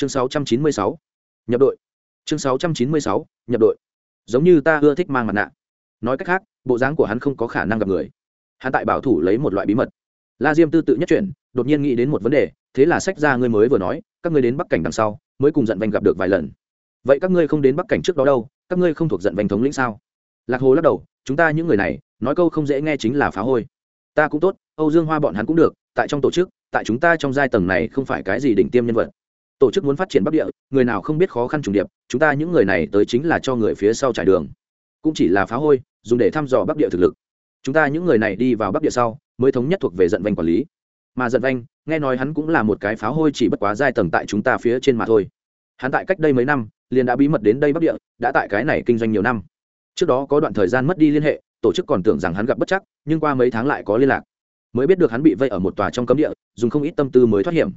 chương 696. nhập đội. Chương 696. nhập đội. Giống như ta ưa thích mang mặt nạ. Nói cách khác, bộ dáng của hắn không có khả năng gặp người. Hắn tại bảo thủ lấy một loại bí mật. La diêm tư tự nhất chuyển, đột nhiên nghĩ đến một vấn đề, thế là sách ra ngươi mới vừa nói, các ngươi đến bắc cảnh đằng sau, mới cùng giận vanh gặp được vài lần. Vậy các ngươi không đến bắc cảnh trước đó đâu, các ngươi không thuộc giận vanh thống lĩnh sao? Lạc hồ lắc đầu, chúng ta những người này, nói câu không dễ nghe chính là phá hôi. Ta cũng tốt, âu dương hoa bọn hắn cũng được, tại trong tổ chức, tại chúng ta trong giai tầng này không phải cái gì đỉnh tiêm nhân vật tổ chức muốn phát triển bắc địa, người nào không biết khó khăn trùng điệp, chúng ta những người này tới chính là cho người phía sau trải đường. Cũng chỉ là phá hôi, dùng để thăm dò bắc địa thực lực. Chúng ta những người này đi vào bắc địa sau, mới thống nhất thuộc về giận vanh quản lý. Mà giận vanh, nghe nói hắn cũng là một cái phá hôi chỉ bất quá giai tầng tại chúng ta phía trên mà thôi. Hắn tại cách đây mấy năm, liền đã bí mật đến đây bắc địa, đã tại cái này kinh doanh nhiều năm. Trước đó có đoạn thời gian mất đi liên hệ, tổ chức còn tưởng rằng hắn gặp bất chắc, nhưng qua mấy tháng lại có liên lạc. Mới biết được hắn bị vây ở một tòa trong cấm địa, dùng không ít tâm tư mới thoát hiểm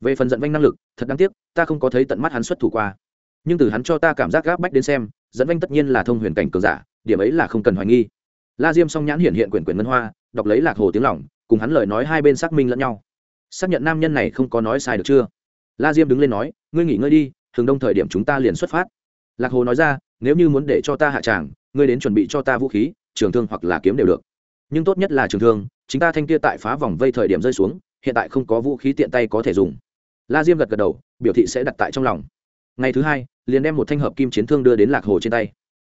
về phần dẫn vanh năng lực, thật đáng tiếc, ta không có thấy tận mắt hắn xuất thủ qua. Nhưng từ hắn cho ta cảm giác gáp bách đến xem dẫn vanh tất nhiên là thông huyền cảnh cường giả, điểm ấy là không cần hoài nghi. La diêm song nhãn hiện hiện quyển quyển ngân hoa, đọc lấy lạc hồ tiếng lỏng cùng hắn lời nói hai bên xác minh lẫn nhau. Xác nhận nam nhân này không có nói sai được chưa? La diêm đứng lên nói, ngươi nghỉ ngơi đi, thường đông thời điểm chúng ta liền xuất phát. Lạc hồ nói ra, nếu như muốn để cho ta hạ tràng, ngươi đến chuẩn bị cho ta vũ khí, trường thương hoặc là kiếm đều được. Nhưng tốt nhất là trường thương, chính ta thanh kia tại phá vòng vây thời điểm rơi xuống, hiện tại không có vũ khí tiện tay có thể dùng la diêm gật gật đầu, biểu thị sẽ đặt tại trong lòng. Ngày thứ hai, liền đem một thanh hợp kim chiến thương đưa đến lạc hồ trên tay.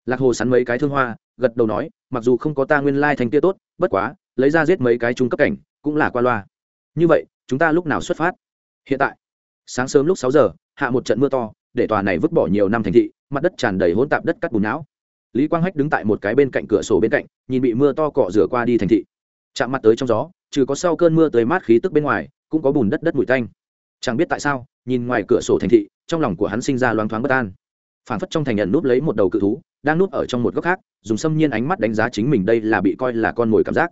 Lạc hồ sắn mấy cái thương hoa, gật đầu nói, mặc dù không có ta nguyên lai thanh kia tốt, bất quá, lấy ra giết mấy cái trung cấp cảnh, cũng là qua loa. Như vậy, chúng ta lúc nào xuất phát? Hiện tại, sáng sớm lúc sáu giờ, hạ một trận mưa to, để tòa này vứt bỏ nhiều năm thành thị, mặt đất tràn đầy hỗn tạp đất cắt bùn não. Lý quang hách đứng tại một cái bên cạnh cửa sổ bên cạnh, nhìn bị mưa to cọ rửa qua đi thành thị. Chạm mặt tới trong gió, trừ có sau cơn mưa tới mát khí tức bên ngoài, cũng có bùn đất đất bụi tanh chẳng biết tại sao, nhìn ngoài cửa sổ thành thị, trong lòng của hắn sinh ra loáng thoáng bất an. Phản phất trong thành nhận núp lấy một đầu cự thú, đang núp ở trong một góc khác, dùng xâm nhiên ánh mắt đánh giá chính mình đây là bị coi là con mồi cảm giác.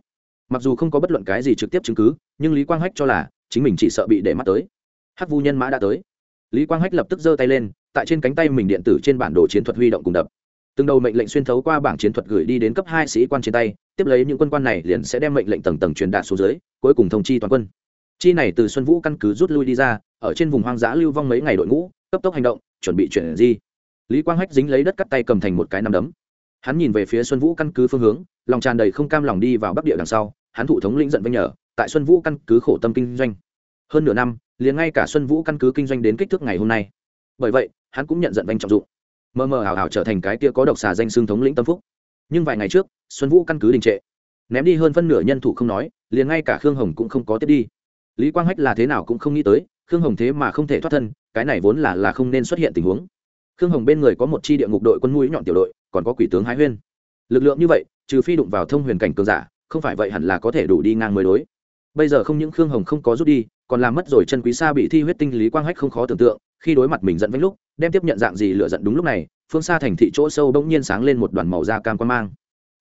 Mặc dù không có bất luận cái gì trực tiếp chứng cứ, nhưng lý quang hách cho là chính mình chỉ sợ bị để mắt tới. Hắc vu nhân mã đã tới. Lý quang hách lập tức giơ tay lên, tại trên cánh tay mình điện tử trên bản đồ chiến thuật huy động cùng đập. Từng đầu mệnh lệnh xuyên thấu qua bảng chiến thuật gửi đi đến cấp hai sĩ quan trên tay, tiếp lấy những quân quan này liền sẽ đem mệnh lệnh tầng tầng truyền đạt xuống dưới, cuối cùng thông chi toàn quân chi này từ xuân vũ căn cứ rút lui đi ra, ở trên vùng hoang dã lưu vong mấy ngày đội ngũ, cấp tốc hành động, chuẩn bị chuyển di. Lý quang hách dính lấy đất cắt tay cầm thành một cái nắm đấm. Hắn nhìn về phía xuân vũ căn cứ phương hướng, lòng tràn đầy không cam lòng đi vào bắc địa đằng sau, hắn thủ thống lĩnh giận vanh nhở tại xuân vũ căn cứ khổ tâm kinh doanh. Hơn nửa năm, liền ngay cả xuân vũ căn cứ kinh doanh đến kích thước ngày hôm nay. Bởi vậy, hắn cũng nhận giận vanh trọng dụng. Mờ mờ ảo ảo trở thành cái tia có độc xà danh xương thống lĩnh tâm phúc. Nhưng vài ngày trước, xuân vũ căn cứ đình trệ. Ném đi hơn phân nửa nhân thủ không nói, liền ngay cả khương hồng cũng không có tiếp đi lý quang hách là thế nào cũng không nghĩ tới, khương hồng thế mà không thể thoát thân, cái này vốn là là không nên xuất hiện tình huống. Khương hồng bên người có một chi địa ngục đội quân mũi nhọn tiểu đội, còn có quỷ tướng hái huyên. Lực lượng như vậy, trừ phi đụng vào thông huyền cảnh cường giả, không phải vậy hẳn là có thể đủ đi ngang mới đối. Bây giờ không những khương hồng không có rút đi, còn làm mất rồi chân quý sa bị thi huyết tinh lý quang hách không khó tưởng tượng, khi đối mặt mình giận vánh lúc, đem tiếp nhận dạng gì lựa giận đúng lúc này, phương xa thành thị chỗ sâu bỗng nhiên sáng lên một đoàn màu da cam quan mang.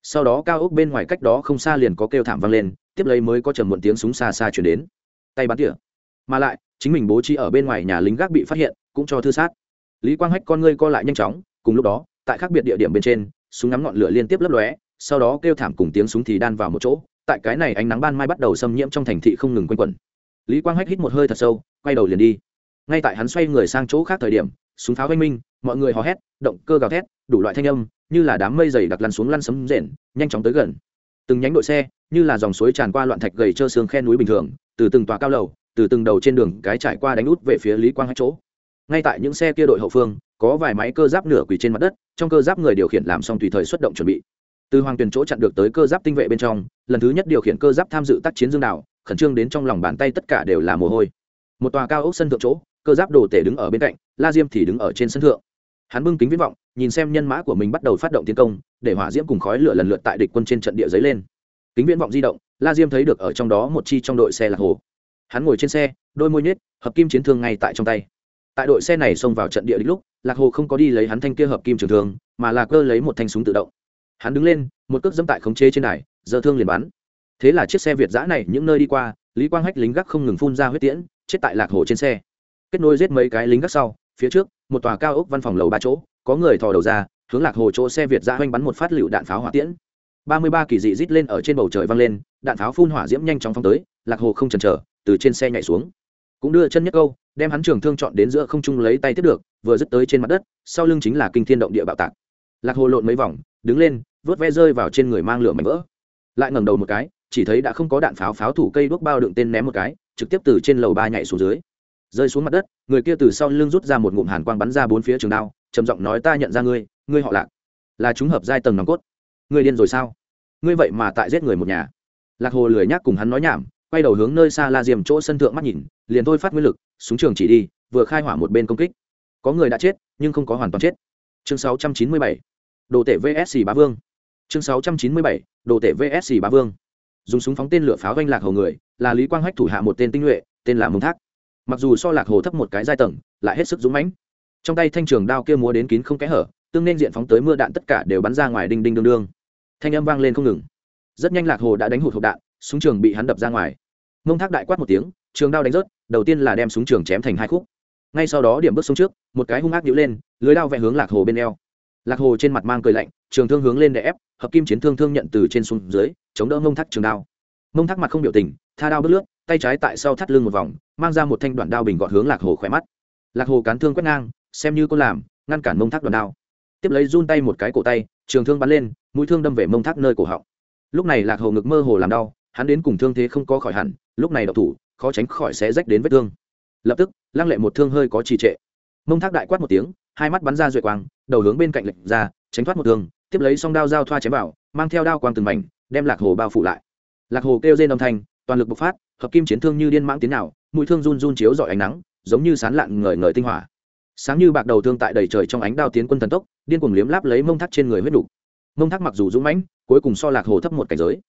Sau đó cao ốc bên ngoài cách đó không xa liền có kêu thảm vang lên, tiếp lấy mới có trầm muộn tiếng súng xa xa chuyển đến tay bắn tỉa. Mà lại, chính mình bố trí ở bên ngoài nhà lính gác bị phát hiện, cũng cho thư sát. Lý quang hách con ngươi co lại nhanh chóng, cùng lúc đó, tại khác biệt địa điểm bên trên, súng ngắm ngọn lửa liên tiếp lấp lóe, sau đó kêu thảm cùng tiếng súng thì đan vào một chỗ, tại cái này ánh nắng ban mai bắt đầu xâm nhiễm trong thành thị không ngừng quanh quẩn. Lý quang hách hít một hơi thật sâu, quay đầu liền đi. Ngay tại hắn xoay người sang chỗ khác thời điểm, súng pháo oanh minh, mọi người hò hét, động cơ gào thét, đủ loại thanh âm, như là đám mây dày đặc lăn xuống lăn sấm rền, nhanh chóng tới gần. Từng nhánh đội xe như là dòng suối tràn qua loạn thạch gầy trơ xương khe núi bình thường, từ từng tòa cao lầu, từ từng đầu trên đường cái trải qua đánh út về phía lý quang hách chỗ. Ngay tại những xe kia đội hậu phương, có vài máy cơ giáp nửa quỳ trên mặt đất, trong cơ giáp người điều khiển làm xong tùy thời xuất động chuẩn bị. Từ hoàng tuyền chỗ chặn được tới cơ giáp tinh vệ bên trong, lần thứ nhất điều khiển cơ giáp tham dự tác chiến dương đảo khẩn trương đến trong lòng bàn tay tất cả đều là mồ hôi. Một tòa cao ốc sân thượng chỗ, cơ giáp đồ tể đứng ở bên cạnh, la diêm thì đứng ở trên sân thượng. Hắn bưng kính viễn vọng, nhìn xem nhân mã của mình bắt đầu phát động tiến công, để hỏa diễm cùng khói lửa lần lượt tại địch quân trên trận địa giấy lên kính viễn vọng di động, la diêm thấy được ở trong đó một chi trong đội xe lạc hồ. Hắn ngồi trên xe, đôi môi nhết hợp kim chiến thương ngay tại trong tay. Tại đội xe này xông vào trận địa đích lúc, lạc hồ không có đi lấy hắn thanh kia hợp kim trường thương, mà là cơ lấy một thanh súng tự động. Hắn đứng lên, một cước dẫm tại khống chế trên đài, giờ thương liền bắn. Thế là chiếc xe việt giã này những nơi đi qua, lý quang hách lính gác không ngừng phun ra huyết tiễn, chết tại lạc hồ trên xe. Kết nối giết mấy cái lính gác sau, phía trước, một tòa cao ốc văn phòng lầu ba chỗ, có người thò đầu ra, hướng lạc hồ chỗ xe việt giã oanh bắn một phát lựu đạn pháo hỏa tiễn ba mươi ba kỳ dị rít lên ở trên bầu trời vang lên, đạn pháo phun hỏa diễm nhanh chóng phóng tới, lạc hồ không chần chờ, từ trên xe nhảy xuống. Cũng đưa chân nhất câu, đem hắn trường thương chọn đến giữa không trung lấy tay tiếp được, vừa dứt tới trên mặt đất, sau lưng chính là kinh thiên động địa bạo tạc. Lạc hồ lộn mấy vòng, đứng lên, vớt ve rơi vào trên người mang lửa mảnh vỡ. Lại ngẩng đầu một cái, chỉ thấy đã không có đạn pháo pháo thủ cây đuốc bao đựng tên ném một cái, trực tiếp từ trên lầu ba nhảy xuống dưới. Rơi xuống mặt đất, người kia từ sau lưng rút ra một ngụm hàn quang bắn ra bốn phía trường đao, trầm giọng nói ta nhận ra ngươi ngươi họ lạc, là chúng hợp giai tầng nòng cốt ngươi điên rồi sao? Ngươi vậy mà tại giết người một nhà. Lạc hồ lười nhác cùng hắn nói nhảm, quay đầu hướng nơi xa la diềm chỗ sân thượng mắt nhìn, liền thôi phát nguyên lực, súng trường chỉ đi, vừa khai hỏa một bên công kích. Có người đã chết, nhưng không có hoàn toàn chết. Chương 697. đồ tể vsc bá vương. Chương 697. đồ tể vsc bá vương. Dùng súng phóng tên lửa pháo vanh lạc hồ người, là lý quang hách thủ hạ một tên tinh nhuệ, tên là mông thác. Mặc dù so lạc hồ thấp một cái giai tầng, lại hết sức dũng mãnh. Trong tay thanh trường đao kia múa đến kín không kẽ hở, tương nên diện phóng tới mưa đạn tất cả đều bắn ra ngoài đinh đinh đương đương thanh âm vang lên không ngừng. Rất nhanh lạc hồ đã đánh hụt hộp đạn, súng trường bị hắn đập ra ngoài. Mông thác đại quát một tiếng, trường đao đánh rớt, đầu tiên là đem súng trường chém thành hai khúc. Ngay sau đó điểm bước xuống trước, một cái hung ác nhữ lên, lưới đao vẽ hướng lạc hồ bên eo. Lạc hồ trên mặt mang cười lạnh, trường thương hướng lên để ép, hợp kim chiến thương thương nhận từ trên xuống dưới, chống đỡ mông thác trường đao. Mông thác mặt không biểu tình, tha đao bước lướt, tay trái tại sau thắt lưng một vòng, mang ra một thanh đoạn đao bình gọn hướng lạc hồ khỏe mắt. Lạc hồ cán thương quét ngang, xem như cô làm, ngăn cản mông thác đoạn đao tiếp lấy run tay một cái cổ tay, trường thương bắn lên, mũi thương đâm về mông thác nơi cổ họng. Lúc này lạc hồ ngực mơ hồ làm đau, hắn đến cùng thương thế không có khỏi hẳn, lúc này độc thủ, khó tránh khỏi sẽ rách đến vết thương. Lập tức, lăng lệ một thương hơi có trì trệ. Mông thác đại quát một tiếng, hai mắt bắn ra duệ quang, đầu hướng bên cạnh lệnh ra, tránh thoát một thương, tiếp lấy song đao dao thoa chém vào, mang theo đao quang từng mảnh, đem lạc hồ bao phủ lại. Lạc hồ kêu rên âm thanh, toàn lực bộc phát, hợp kim chiến thương như điên mãng tiến nào, mũi thương run run chiếu dọi ánh nắng, giống như sán lạn ngời ngời tinh hỏa. Sáng như bạc đầu thương tại đầy trời trong ánh đao tiến quân thần tốc điên cuồng liếm láp lấy mông thác trên người huyết đủ. mông thác mặc dù dũng mãnh cuối cùng so lạc hồ thấp một cảnh giới.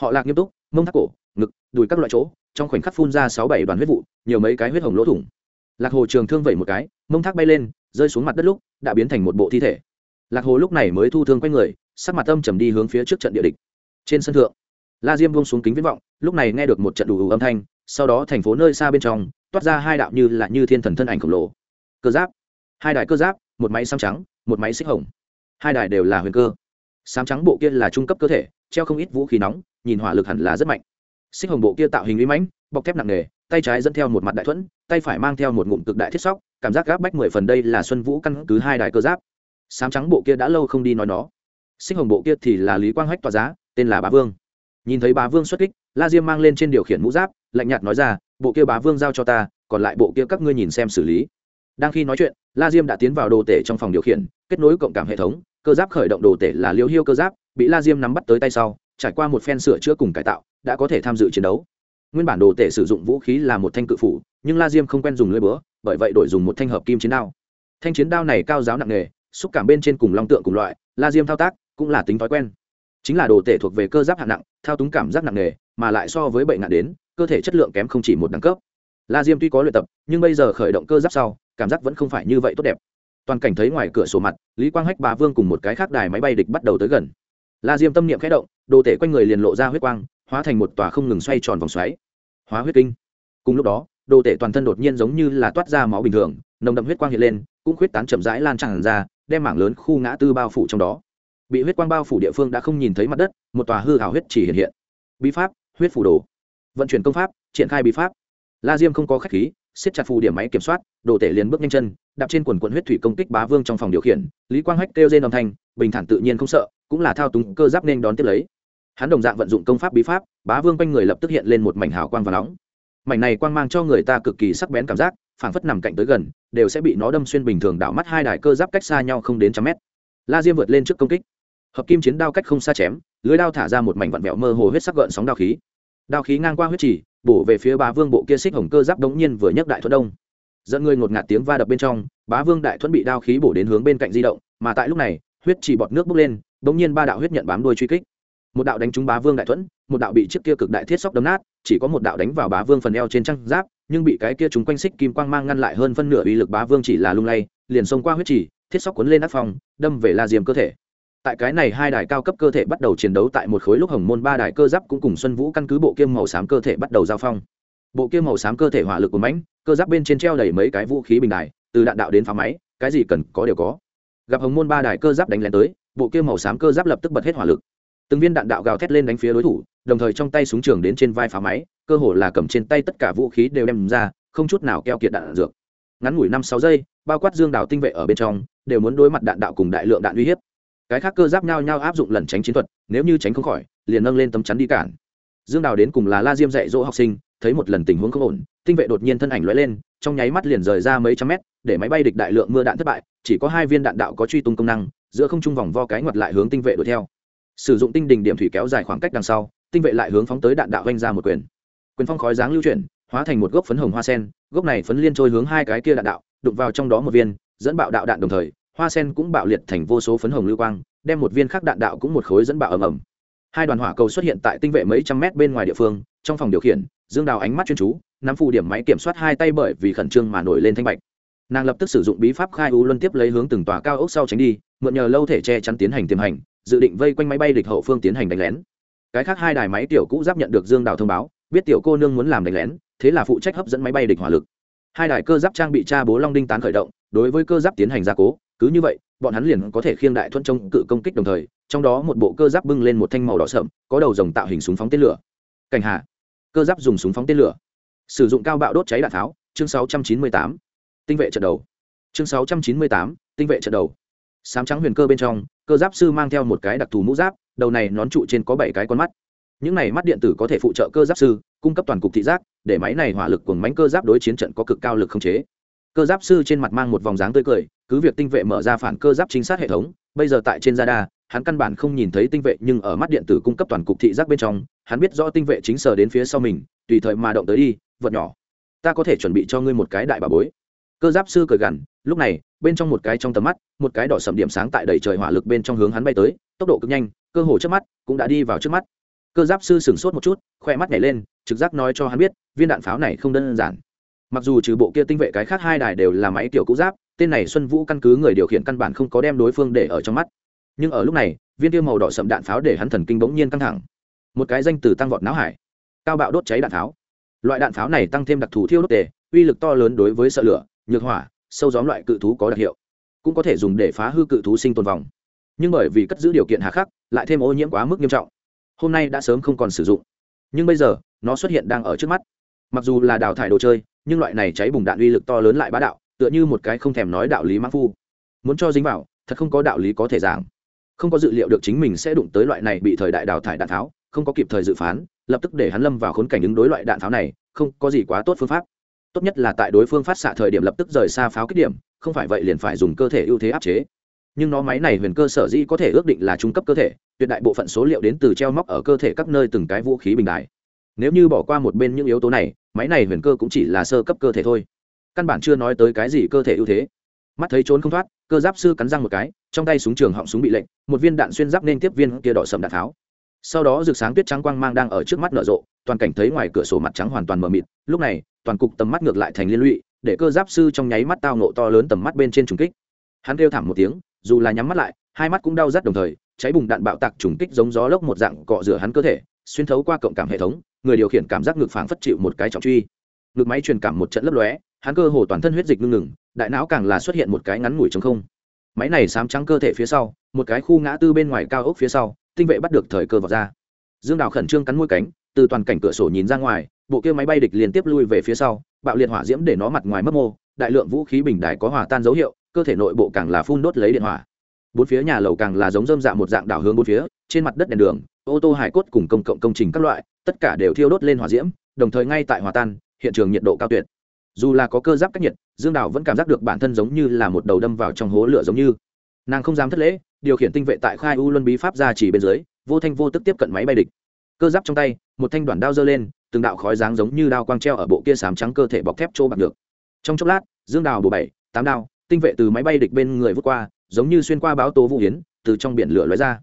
Họ lạc nghiêm túc mông thác cổ ngực đùi các loại chỗ trong khoảnh khắc phun ra sáu bảy đoàn huyết vụ nhiều mấy cái huyết hồng lỗ thủng. Lạc hồ trường thương vẩy một cái mông thác bay lên rơi xuống mặt đất lúc đã biến thành một bộ thi thể. Lạc hồ lúc này mới thu thương quanh người sắc mặt âm trầm đi hướng phía trước trận địa địch. Trên sân thượng la diêm buông xuống kính viễn vọng lúc này nghe được một trận đủ, đủ âm thanh sau đó thành phố nơi xa bên trong toát ra hai đạo như là như thiên thần thân ảnh khổng lồ. Cơ giáp hai đại cơ giáp một máy xám trắng, một máy xích hồng. Hai đài đều là huyền cơ. Xám trắng bộ kia là trung cấp cơ thể, treo không ít vũ khí nóng, nhìn hỏa lực hẳn là rất mạnh. Xích hồng bộ kia tạo hình uy mãnh, bọc thép nặng nề, tay trái dẫn theo một mặt đại thuẫn, tay phải mang theo một ngụm cực đại thiết sóc, cảm giác gáp bách mười phần đây là xuân vũ căn cứ hai đài cơ giáp. Xám trắng bộ kia đã lâu không đi nói nó. Xích hồng bộ kia thì là lý quang hách tỏa giá, tên là bá vương. Nhìn thấy bá vương xuất kích, la diêm mang lên trên điều khiển mũ giáp, lạnh nhạt nói ra, bộ kia bá vương giao cho ta, còn lại bộ kia các ngươi nhìn xem xử lý. Đang khi nói chuyện la diêm đã tiến vào đồ tể trong phòng điều khiển kết nối cộng cảm hệ thống cơ giáp khởi động đồ tể là liêu hiêu cơ giáp bị la diêm nắm bắt tới tay sau trải qua một phen sửa chữa cùng cải tạo đã có thể tham dự chiến đấu. Nguyên bản đồ tể sử dụng vũ khí là một thanh cự phủ nhưng la diêm không quen dùng lưỡi búa bởi vậy đổi dùng một thanh hợp kim chiến đao. Thanh chiến đao này cao giáo nặng nghề, xúc cảm bên trên cùng long tượng cùng loại la diêm thao tác cũng là tính thói quen. Chính là đồ tể thuộc về cơ giáp hạng nặng thao túng cảm giác nặng nghề, mà lại so với bệnh nặng đến cơ thể chất lượng kém không chỉ một đẳng cấp la diêm tuy có luyện tập, nhưng bây giờ khởi động cơ giáp sau, cảm giác vẫn không phải như vậy tốt đẹp. Toàn cảnh thấy ngoài cửa sổ mặt, lý quang hách bà vương cùng một cái khác đài máy bay địch bắt đầu tới gần. La diêm tâm niệm khẽ động, đồ tể quanh người liền lộ ra huyết quang, hóa thành một tòa không ngừng xoay tròn vòng xoáy. Hóa huyết kinh. Cùng lúc đó, đồ tể toàn thân đột nhiên giống như là toát ra máu bình thường, nồng đậm huyết quang hiện lên, cũng huyết tán chậm rãi lan tràn ra, đem mảng lớn khu ngã tư bao phủ trong đó. Bị huyết quang bao phủ địa phương đã không nhìn thấy mặt đất, một tòa hư hào huyết chỉ hiện hiện. Bí pháp, huyết phủ đồ. Vận chuyển công pháp, triển khai bí pháp la diêm không có khách khí, siết chặt phù điểm máy kiểm soát, đồ tể liền bước nhanh chân, đạp trên quần quận huyết thủy công kích bá vương trong phòng điều khiển, lý quang hách kêu trên âm thanh, bình thản tự nhiên không sợ, cũng là thao túng cơ giáp nên đón tiếp lấy. Hắn đồng dạng vận dụng công pháp bí pháp, bá vương quanh người lập tức hiện lên một mảnh hào quang và nóng. Mảnh này quang mang cho người ta cực kỳ sắc bén cảm giác, phảng phất nằm cạnh tới gần, đều sẽ bị nó đâm xuyên bình thường đảo mắt hai đài cơ giáp cách xa nhau không đến trăm mét. La diêm vượt lên trước công kích. Hợp kim chiến đao cách không xa chém, lưới đao thả ra một mảnh vặn vẹo mơ hồ huyết sắc gợn sóng đao khí. Đao khí ngang qua huyết trì bổ về phía bá vương bộ kia xích hồng cơ giáp đống nhiên vừa nhấc đại thuận đông. Dẫn người ngột ngạt tiếng va đập bên trong, bá vương đại thuẫn bị đao khí bổ đến hướng bên cạnh di động, mà tại lúc này, huyết chỉ bọt nước bốc lên, đống nhiên ba đạo huyết nhận bám đuôi truy kích. Một đạo đánh trúng bá vương đại thuẫn một đạo bị chiếc kia cực đại thiết sóc đấm nát, chỉ có một đạo đánh vào bá vương phần eo trên trăng giáp, nhưng bị cái kia chúng quanh xích kim quang mang ngăn lại hơn phân nửa uy lực bá vương chỉ là lung lay, liền xông qua huyết chỉ, thiết sóc cuốn lên ác phòng, đâm về la diềm cơ thể tại cái này hai đài cao cấp cơ thể bắt đầu chiến đấu tại một khối lúc hồng môn ba đài cơ giáp cũng cùng xuân vũ căn cứ bộ kiêm màu xám cơ thể bắt đầu giao phong. Bộ kiêm màu xám cơ thể hỏa lực của mãnh cơ giáp bên trên treo đầy mấy cái vũ khí bình đài từ đạn đạo đến phá máy cái gì cần có đều có. Gặp hồng môn ba đài cơ giáp đánh lén tới bộ kiêm màu xám cơ giáp lập tức bật hết hỏa lực. Từng viên đạn đạo gào thét lên đánh phía đối thủ đồng thời trong tay súng trường đến trên vai phá máy cơ hồ là cầm trên tay tất cả vũ khí đều đem ra không chút nào keo kiệt đạn, đạn dược. Ngắn ngủi năm sáu giây bao quát dương đào tinh vệ ở bên trong đều muốn đối mặt đạn đạo cùng đại lượng đạn uy hiếp cái khác cơ giáp nhau nhau áp dụng lần tránh chiến thuật, nếu như tránh không khỏi, liền nâng lên tấm chắn đi cản. Dương đào đến cùng là la diêm dạy dỗ học sinh, thấy một lần tình huống không ổn, tinh vệ đột nhiên thân ảnh lóe lên, trong nháy mắt liền rời ra mấy trăm mét, để máy bay địch đại lượng mưa đạn thất bại, chỉ có hai viên đạn đạo có truy tung công năng, giữa không trung vòng vo cái ngoặt lại hướng tinh vệ đuổi theo. Sử dụng tinh đình điểm thủy kéo dài khoảng cách đằng sau, tinh vệ lại hướng phóng tới đạn đạo vanh ra một quyền. Quyền phong khói dáng lưu chuyển, hóa thành một gốc phấn hồng hoa sen, gốc này phấn liên trôi hướng hai cái kia đạn đạo đục vào trong đó một viên, dẫn bạo đạo đạn đồng thời hoa sen cũng bạo liệt thành vô số phấn hồng lưu quang, đem một viên khác đạn đạo cũng một khối dẫn bạo ầm ầm. Hai đoàn hỏa cầu xuất hiện tại tinh vệ mấy trăm mét bên ngoài địa phương, trong phòng điều khiển, dương đào ánh mắt chuyên chú, nắm phù điểm máy kiểm soát hai tay bởi vì khẩn trương mà nổi lên thanh bạch. Nàng lập tức sử dụng bí pháp khai u luân tiếp lấy hướng từng tòa cao ốc sau tránh đi, mượn nhờ lâu thể che chắn tiến hành tiềm hành, dự định vây quanh máy bay địch hậu phương tiến hành đánh lén. Cái khác hai đài máy tiểu cũ giáp nhận được dương đào thông báo, biết tiểu cô nương muốn làm đánh lén, thế là phụ trách hấp dẫn máy bay địch hỏa lực. Hai đài cơ giáp trang bị cha bố long đinh tán khởi động, đối với cơ giáp tiến hành gia cố cứ như vậy bọn hắn liền có thể khiêng đại thuận trông cự công kích đồng thời trong đó một bộ cơ giáp bưng lên một thanh màu đỏ sậm có đầu rồng tạo hình súng phóng tên lửa. Cảnh hạ cơ giáp dùng súng phóng tên lửa. Sử dụng cao bạo đốt cháy đạn tháo chương 698. tinh vệ trận đầu. Chương 698, tinh vệ trận đầu. Sám trắng huyền cơ bên trong cơ giáp sư mang theo một cái đặc thù mũ giáp đầu này nón trụ trên có bảy cái con mắt. Những này mắt điện tử có thể phụ trợ cơ giáp sư cung cấp toàn cục thị giác để máy này hỏa lực cùng mánh cơ giáp đối chiến trận có cực cao lực không chế. Cơ giáp sư trên mặt mang một vòng dáng tươi cười cứ việc tinh vệ mở ra phản cơ giáp chính xác hệ thống, bây giờ tại trên radar, hắn căn bản không nhìn thấy tinh vệ, nhưng ở mắt điện tử cung cấp toàn cục thị giác bên trong, hắn biết rõ tinh vệ chính sờ đến phía sau mình, tùy thời mà động tới đi, vật nhỏ. Ta có thể chuẩn bị cho ngươi một cái đại bà bối. Cơ giáp sư cười gằn, lúc này, bên trong một cái trong tầm mắt, một cái đỏ sầm điểm sáng tại đầy trời hỏa lực bên trong hướng hắn bay tới, tốc độ cực nhanh, cơ hồ trước mắt, cũng đã đi vào trước mắt. Cơ giáp sư sửng sốt một chút, khoe mắt nhảy lên, trực giác nói cho hắn biết, viên đạn pháo này không đơn giản. Mặc dù trừ bộ kia tinh vệ cái khác hai đài đều là máy tiểu cũ giáp tên này xuân vũ căn cứ người điều khiển căn bản không có đem đối phương để ở trong mắt. Nhưng ở lúc này, viên tiêu màu đỏ sậm đạn pháo để hắn thần kinh bỗng nhiên căng thẳng. Một cái danh từ tăng vọt não hải. Cao bạo đốt cháy đạn pháo. Loại đạn pháo này tăng thêm đặc thù thiêu đốt tề, uy lực to lớn đối với sợ lửa, nhược hỏa, sâu gióm loại cự thú có đặc hiệu. Cũng có thể dùng để phá hư cự thú sinh tồn vòng. Nhưng bởi vì cất giữ điều kiện hà khắc, lại thêm ô nhiễm quá mức nghiêm trọng. Hôm nay đã sớm không còn sử dụng. Nhưng bây giờ, nó xuất hiện đang ở trước mắt. Mặc dù là đào thải đồ chơi, nhưng loại này cháy bùng đạn uy lực to lớn lại bá đạo tựa như một cái không thèm nói đạo lý mã phu. Muốn cho dính vào, thật không có đạo lý có thể giảng. Không có dự liệu được chính mình sẽ đụng tới loại này bị thời đại đào thải đạn tháo, không có kịp thời dự phán, lập tức để hắn lâm vào khốn cảnh ứng đối loại đạn pháo này, không có gì quá tốt phương pháp. Tốt nhất là tại đối phương phát xạ thời điểm lập tức rời xa pháo kích điểm, không phải vậy liền phải dùng cơ thể ưu thế áp chế. Nhưng nó máy này huyền cơ sở dĩ có thể ước định là trung cấp cơ thể, tuyệt đại bộ phận số liệu đến từ treo móc ở cơ thể các nơi từng cái vũ khí bình đại nếu như bỏ qua một bên những yếu tố này, máy này huyền cơ cũng chỉ là sơ cấp cơ thể thôi căn bản chưa nói tới cái gì cơ thể ưu thế. Mắt thấy trốn không thoát, cơ giáp sư cắn răng một cái, trong tay súng trường họng súng bị lệnh, một viên đạn xuyên giáp nên tiếp viên kia đỏ sầm đạn tháo. Sau đó rực sáng tuyết trắng quang mang đang ở trước mắt nở rộ, toàn cảnh thấy ngoài cửa sổ mặt trắng hoàn toàn mờ mịt, lúc này, toàn cục tầm mắt ngược lại thành liên lụy, để cơ giáp sư trong nháy mắt tao nộ to lớn tầm mắt bên trên trùng kích. Hắn kêu thảm một tiếng, dù là nhắm mắt lại, hai mắt cũng đau rát đồng thời, cháy bùng đạn bạo tạc trùng kích giống gió lốc một dạng cọ rửa hắn cơ thể, xuyên thấu qua cộng cảm hệ thống, người điều khiển cảm giác ngực phảng phất chịu một cái trọng truy. Ngực máy truyền cảm một trận lấp lóe hắn cơ hồ toàn thân huyết dịch ngưng ngừng, đại não càng là xuất hiện một cái ngắn ngủi trống không. Máy này sám trắng cơ thể phía sau, một cái khu ngã tư bên ngoài cao ốc phía sau, tinh vệ bắt được thời cơ vào ra. Dương đào khẩn trương cắn môi cánh, từ toàn cảnh cửa sổ nhìn ra ngoài, bộ kia máy bay địch liên tiếp lui về phía sau, bạo liệt hỏa diễm để nó mặt ngoài mất mô, đại lượng vũ khí bình đài có hòa tan dấu hiệu, cơ thể nội bộ càng là phun đốt lấy điện hỏa. Bốn phía nhà lầu càng là giống dơm dạ một dạng đảo hướng bốn phía, trên mặt đất đèn đường, ô tô hải cốt cùng công cộng công trình các loại, tất cả đều thiêu đốt lên hỏa diễm, đồng thời ngay tại hòa tan, hiện trường nhiệt độ cao tuyệt dù là có cơ giáp cách nhiệt, dương đào vẫn cảm giác được bản thân giống như là một đầu đâm vào trong hố lửa giống như. Nàng không dám thất lễ, điều khiển tinh vệ tại khai u luân bí pháp ra chỉ bên dưới, vô thanh vô tức tiếp cận máy bay địch. Cơ giáp trong tay, một thanh đoàn đao giơ lên, từng đạo khói dáng giống như đao quang treo ở bộ kia sám trắng cơ thể bọc thép trô bạc được. Trong chốc lát, dương đào bổ bảy, tám đao, tinh vệ từ máy bay địch bên người vút qua, giống như xuyên qua báo tố vũ hiến từ trong biển lửa lóe ra.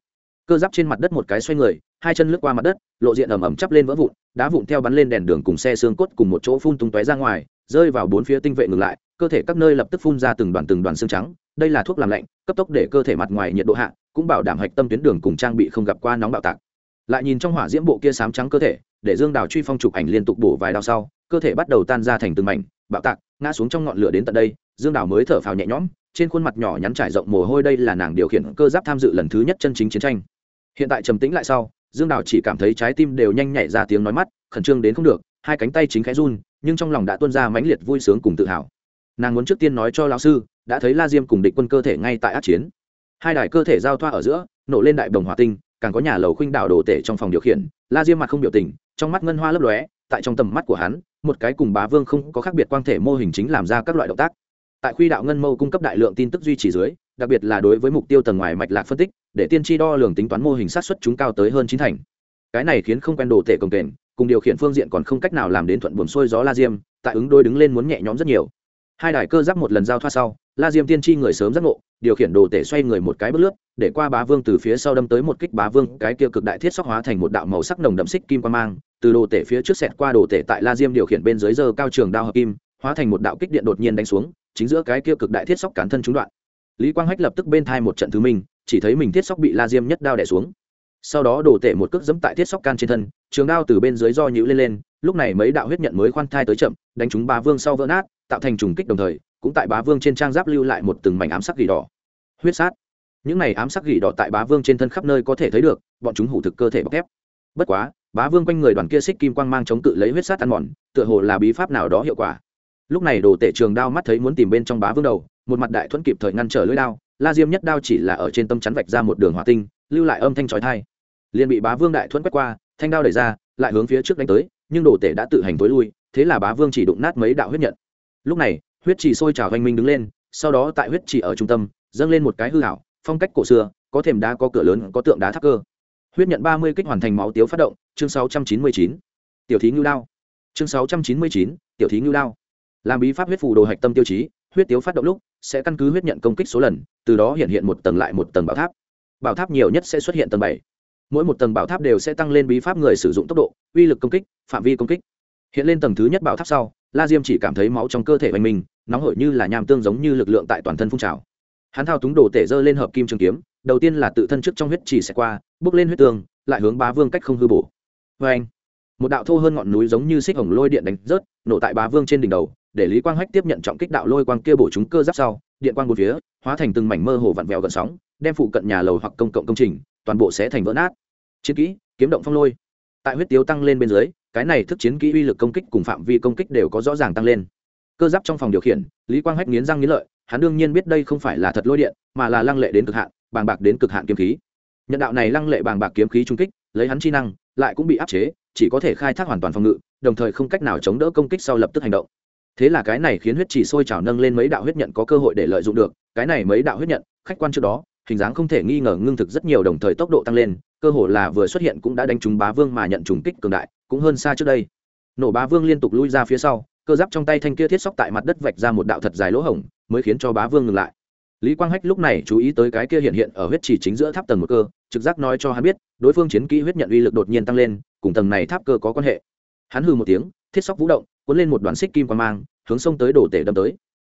Cơ giáp trên mặt đất một cái xoay người, hai chân lướt qua mặt đất, lộ diện ẩm ẩm chắp lên vỡ vụn, đá vụn theo bắn lên đèn đường cùng xe xương cốt cùng một chỗ phun tung tóe ra ngoài rơi vào bốn phía tinh vệ ngừng lại, cơ thể các nơi lập tức phun ra từng đoàn từng đoàn xương trắng, đây là thuốc làm lạnh, cấp tốc để cơ thể mặt ngoài nhiệt độ hạ, cũng bảo đảm hạch tâm tuyến đường cùng trang bị không gặp qua nóng bạo tạc. Lại nhìn trong hỏa diễm bộ kia sám trắng cơ thể, để dương đào truy phong chụp ảnh liên tục bổ vài đao sau, cơ thể bắt đầu tan ra thành từng mảnh, bạo tạc, ngã xuống trong ngọn lửa đến tận đây, dương đào mới thở phào nhẹ nhõm, trên khuôn mặt nhỏ nhắn trải rộng mồ hôi đây là nàng điều khiển cơ giáp tham dự lần thứ nhất chân chính chiến tranh. Hiện tại trầm tĩnh lại sau, dương đào chỉ cảm thấy trái tim đều nhanh nhảy ra tiếng nói mắt, khẩn trương đến không được hai cánh tay chính khẽ run, nhưng trong lòng đã tuôn ra mãnh liệt vui sướng cùng tự hào. Nàng muốn trước tiên nói cho lão sư, đã thấy la diêm cùng địch quân cơ thể ngay tại át chiến. Hai đài cơ thể giao thoa ở giữa, nổ lên đại đồng hòa tinh, càng có nhà lầu khuynh đảo đồ tể trong phòng điều khiển. La diêm mặt không biểu tình, trong mắt ngân hoa lấp lóe, tại trong tầm mắt của hắn, một cái cùng bá vương không có khác biệt quan thể mô hình chính làm ra các loại động tác. Tại khuy đạo ngân mâu cung cấp đại lượng tin tức duy trì dưới, đặc biệt là đối với mục tiêu tầng ngoài mạch lạc phân tích, để tiên tri đo lường tính toán mô hình sát xuất chúng cao tới hơn chín thành. Cái này khiến không quen đồ tể công kềnh cùng điều khiển phương diện còn không cách nào làm đến thuận buồm xuôi gió la diêm, tại ứng đôi đứng lên muốn nhẹ nhõm rất nhiều. Hai đài cơ giáp một lần giao thoa sau, la diêm tiên tri người sớm giác ngộ, điều khiển đồ tể xoay người một cái bước lướt, để qua bá vương từ phía sau đâm tới một kích bá vương, cái kia cực đại thiết sóc hóa thành một đạo màu sắc nồng đậm xích kim qua mang, từ đồ tể phía trước xẹt qua đồ tể tại la diêm điều khiển bên dưới giờ cao trường đao hợp kim, hóa thành một đạo kích điện đột nhiên đánh xuống, chính giữa cái kia cực đại thiết sóc cán thân trúng đoạn. Lý quang hách lập tức bên thai một trận thứ minh chỉ thấy mình thiết sóc bị la diêm nhất đao đẻ xuống sau đó đổ tể một cước dẫm tại thiết sóc can trên thân, trường đao từ bên dưới do nhữ lên lên, lúc này mấy đạo huyết nhận mới khoan thai tới chậm, đánh chúng bá vương sau vỡ nát, tạo thành trùng kích đồng thời, cũng tại bá vương trên trang giáp lưu lại một từng mảnh ám sắc gỉ đỏ. Huyết sát. Những này ám sắc gỉ đỏ tại bá vương trên thân khắp nơi có thể thấy được, bọn chúng hủ thực cơ thể bọc thép. Bất quá, bá vương quanh người đoàn kia xích kim quang mang chống cự lấy huyết sát ăn mòn, tựa hồ là bí pháp nào đó hiệu quả. Lúc này đồ tể trường đao mắt thấy muốn tìm bên trong bá vương đầu, một mặt đại thuẫn kịp thời ngăn trở lưỡi đao, la diêm nhất đao chỉ là ở trên tâm chắn vạch ra một đường hỏa tinh, lưu lại âm thanh trói thai liền bị bá vương đại thuẫn quét qua, thanh đao đẩy ra, lại hướng phía trước đánh tới, nhưng đồ tể đã tự hành tối lui, thế là bá vương chỉ đụng nát mấy đạo huyết nhận. Lúc này, huyết chỉ sôi trào hoành minh đứng lên, sau đó tại huyết chỉ ở trung tâm, dâng lên một cái hư hảo phong cách cổ xưa, có thềm đá, có cửa lớn, có tượng đá thác cơ. Huyết nhận ba mươi kích hoàn thành máu tiếu phát động, chương sáu trăm chín mươi chín. Tiểu thí ngưu đao. Chương sáu trăm chín mươi chín, tiểu thí ngưu đao. Làm bí pháp huyết phù đồ hạch tâm tiêu chí, huyết tiếu phát động lúc, sẽ căn cứ huyết nhận công kích số lần, từ đó hiện hiện một tầng lại một tầng bảo tháp. Bảo tháp nhiều nhất sẽ xuất hiện tầng bảy mỗi một tầng bảo tháp đều sẽ tăng lên bí pháp người sử dụng tốc độ, uy lực công kích, phạm vi công kích. Hiện lên tầng thứ nhất bảo tháp sau, la diêm chỉ cảm thấy máu trong cơ thể hoành mình, nóng hổi như là nham tương giống như lực lượng tại toàn thân phun trào. Hắn thao túng đồ tể dơ lên hợp kim trường kiếm, đầu tiên là tự thân trước trong huyết chỉ sẽ qua, bước lên huyết tương lại hướng bá vương cách không hư bổ. Vê anh, một đạo thô hơn ngọn núi giống như xích hồng lôi điện đánh rớt, nổ tại bá vương trên đỉnh đầu, để lý quang hách tiếp nhận trọng kích đạo lôi quang kia bổ chúng cơ giáp sau, điện quang một phía, hóa thành từng mảnh mơ hồ vặn vẹo gần sóng, đem phụ cận nhà lầu hoặc công cộng công trình toàn bộ sẽ thành vỡ nát. Chiến kỹ, kiếm động phong lôi. Tại huyết tiếu tăng lên bên dưới, cái này thức chiến kỹ uy lực công kích cùng phạm vi công kích đều có rõ ràng tăng lên. Cơ giáp trong phòng điều khiển, lý quang hách nghiến răng nghiến lợi, hắn đương nhiên biết đây không phải là thật lôi điện, mà là lăng lệ đến cực hạn, bàng bạc đến cực hạn kiếm khí. Nhận đạo này lăng lệ bàng bạc kiếm khí trung kích, lấy hắn chi năng, lại cũng bị áp chế, chỉ có thể khai thác hoàn toàn phòng ngự, đồng thời không cách nào chống đỡ công kích sau lập tức hành động. Thế là cái này khiến huyết chỉ sôi trào nâng lên mấy đạo huyết nhận có cơ hội để lợi dụng được, cái này mấy đạo huyết nhận, khách quan trước đó hình dáng không thể nghi ngờ ngưng thực rất nhiều đồng thời tốc độ tăng lên, cơ hồ là vừa xuất hiện cũng đã đánh trúng bá vương mà nhận trùng kích cường đại, cũng hơn xa trước đây. Nổ bá vương liên tục lui ra phía sau, cơ giáp trong tay thanh kia thiết sóc tại mặt đất vạch ra một đạo thật dài lỗ hổng, mới khiến cho bá vương ngừng lại. Lý quang hách lúc này chú ý tới cái kia hiện hiện ở huyết chỉ chính giữa tháp tầng một cơ, trực giác nói cho hắn biết, đối phương chiến kỹ huyết nhận uy lực đột nhiên tăng lên, cùng tầng này tháp cơ có quan hệ. Hắn hừ một tiếng, thiết sóc vũ động, cuốn lên một đoàn xích kim quan mang, hướng sông tới đổ tể đâm tới.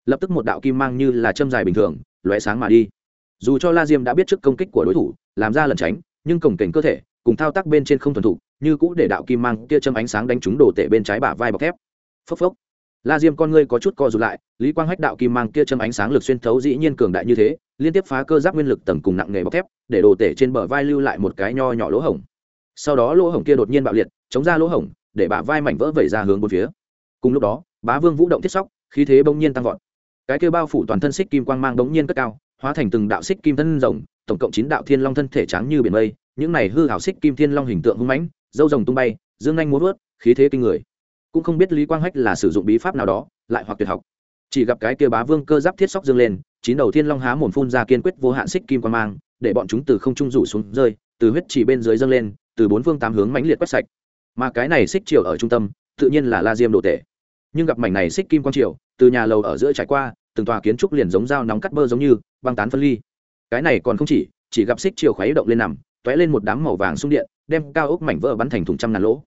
Lập tức một đạo kim mang như là châm dài bình thường, lóe sáng mà đi dù cho la diêm đã biết trước công kích của đối thủ, làm ra lần tránh, nhưng cổng cảnh cơ thể, cùng thao tác bên trên không thuần thục, như cũ để đạo kim mang kia châm ánh sáng đánh trúng đồ tể bên trái bả vai bọc thép. Phốc phốc. La diêm con ngươi có chút co rụt lại, lý quang hách đạo kim mang kia châm ánh sáng lực xuyên thấu dĩ nhiên cường đại như thế, liên tiếp phá cơ giáp nguyên lực tầng cùng nặng nghề bọc thép, để đồ tể trên bờ vai lưu lại một cái nho nhỏ lỗ hổng. Sau đó lỗ hổng kia đột nhiên bạo liệt, chống ra lỗ hổng, để bả vai mảnh vỡ vẩy ra hướng bốn phía. Cùng lúc đó, bá vương vũ động thiết sóc, khí thế bỗng nhiên tăng vọt. Cái kia bao phủ toàn thân xích kim quang mang bỗng nhiên cất cao hóa thành từng đạo xích kim thân rồng, tổng cộng chín đạo thiên long thân thể trắng như biển mây, những này hư hảo xích kim thiên long hình tượng hung mãnh, dâu rồng tung bay, dương anh muốn vớt khí thế kinh người. Cũng không biết lý quang hách là sử dụng bí pháp nào đó, lại hoặc tuyệt học. Chỉ gặp cái kia bá vương cơ giáp thiết sóc dương lên, chín đầu thiên long há mồm phun ra kiên quyết vô hạn xích kim quan mang, để bọn chúng từ không trung rủ xuống rơi, từ huyết chỉ bên dưới dâng lên, từ bốn phương tám hướng mãnh liệt quét sạch. Mà cái này xích triều ở trung tâm, tự nhiên là la diêm đồ tể. Nhưng gặp mảnh này xích kim quang triều, từ nhà lầu ở giữa trải qua từng tòa kiến trúc liền giống dao nóng cắt bơ giống như, băng tán phân ly. Cái này còn không chỉ chỉ gặp xích chiều khói động lên nằm t lên một đám màu vàng sung điện, đem cao ốc mảnh vỡ bắn thành thùng trăm ngàn lỗ.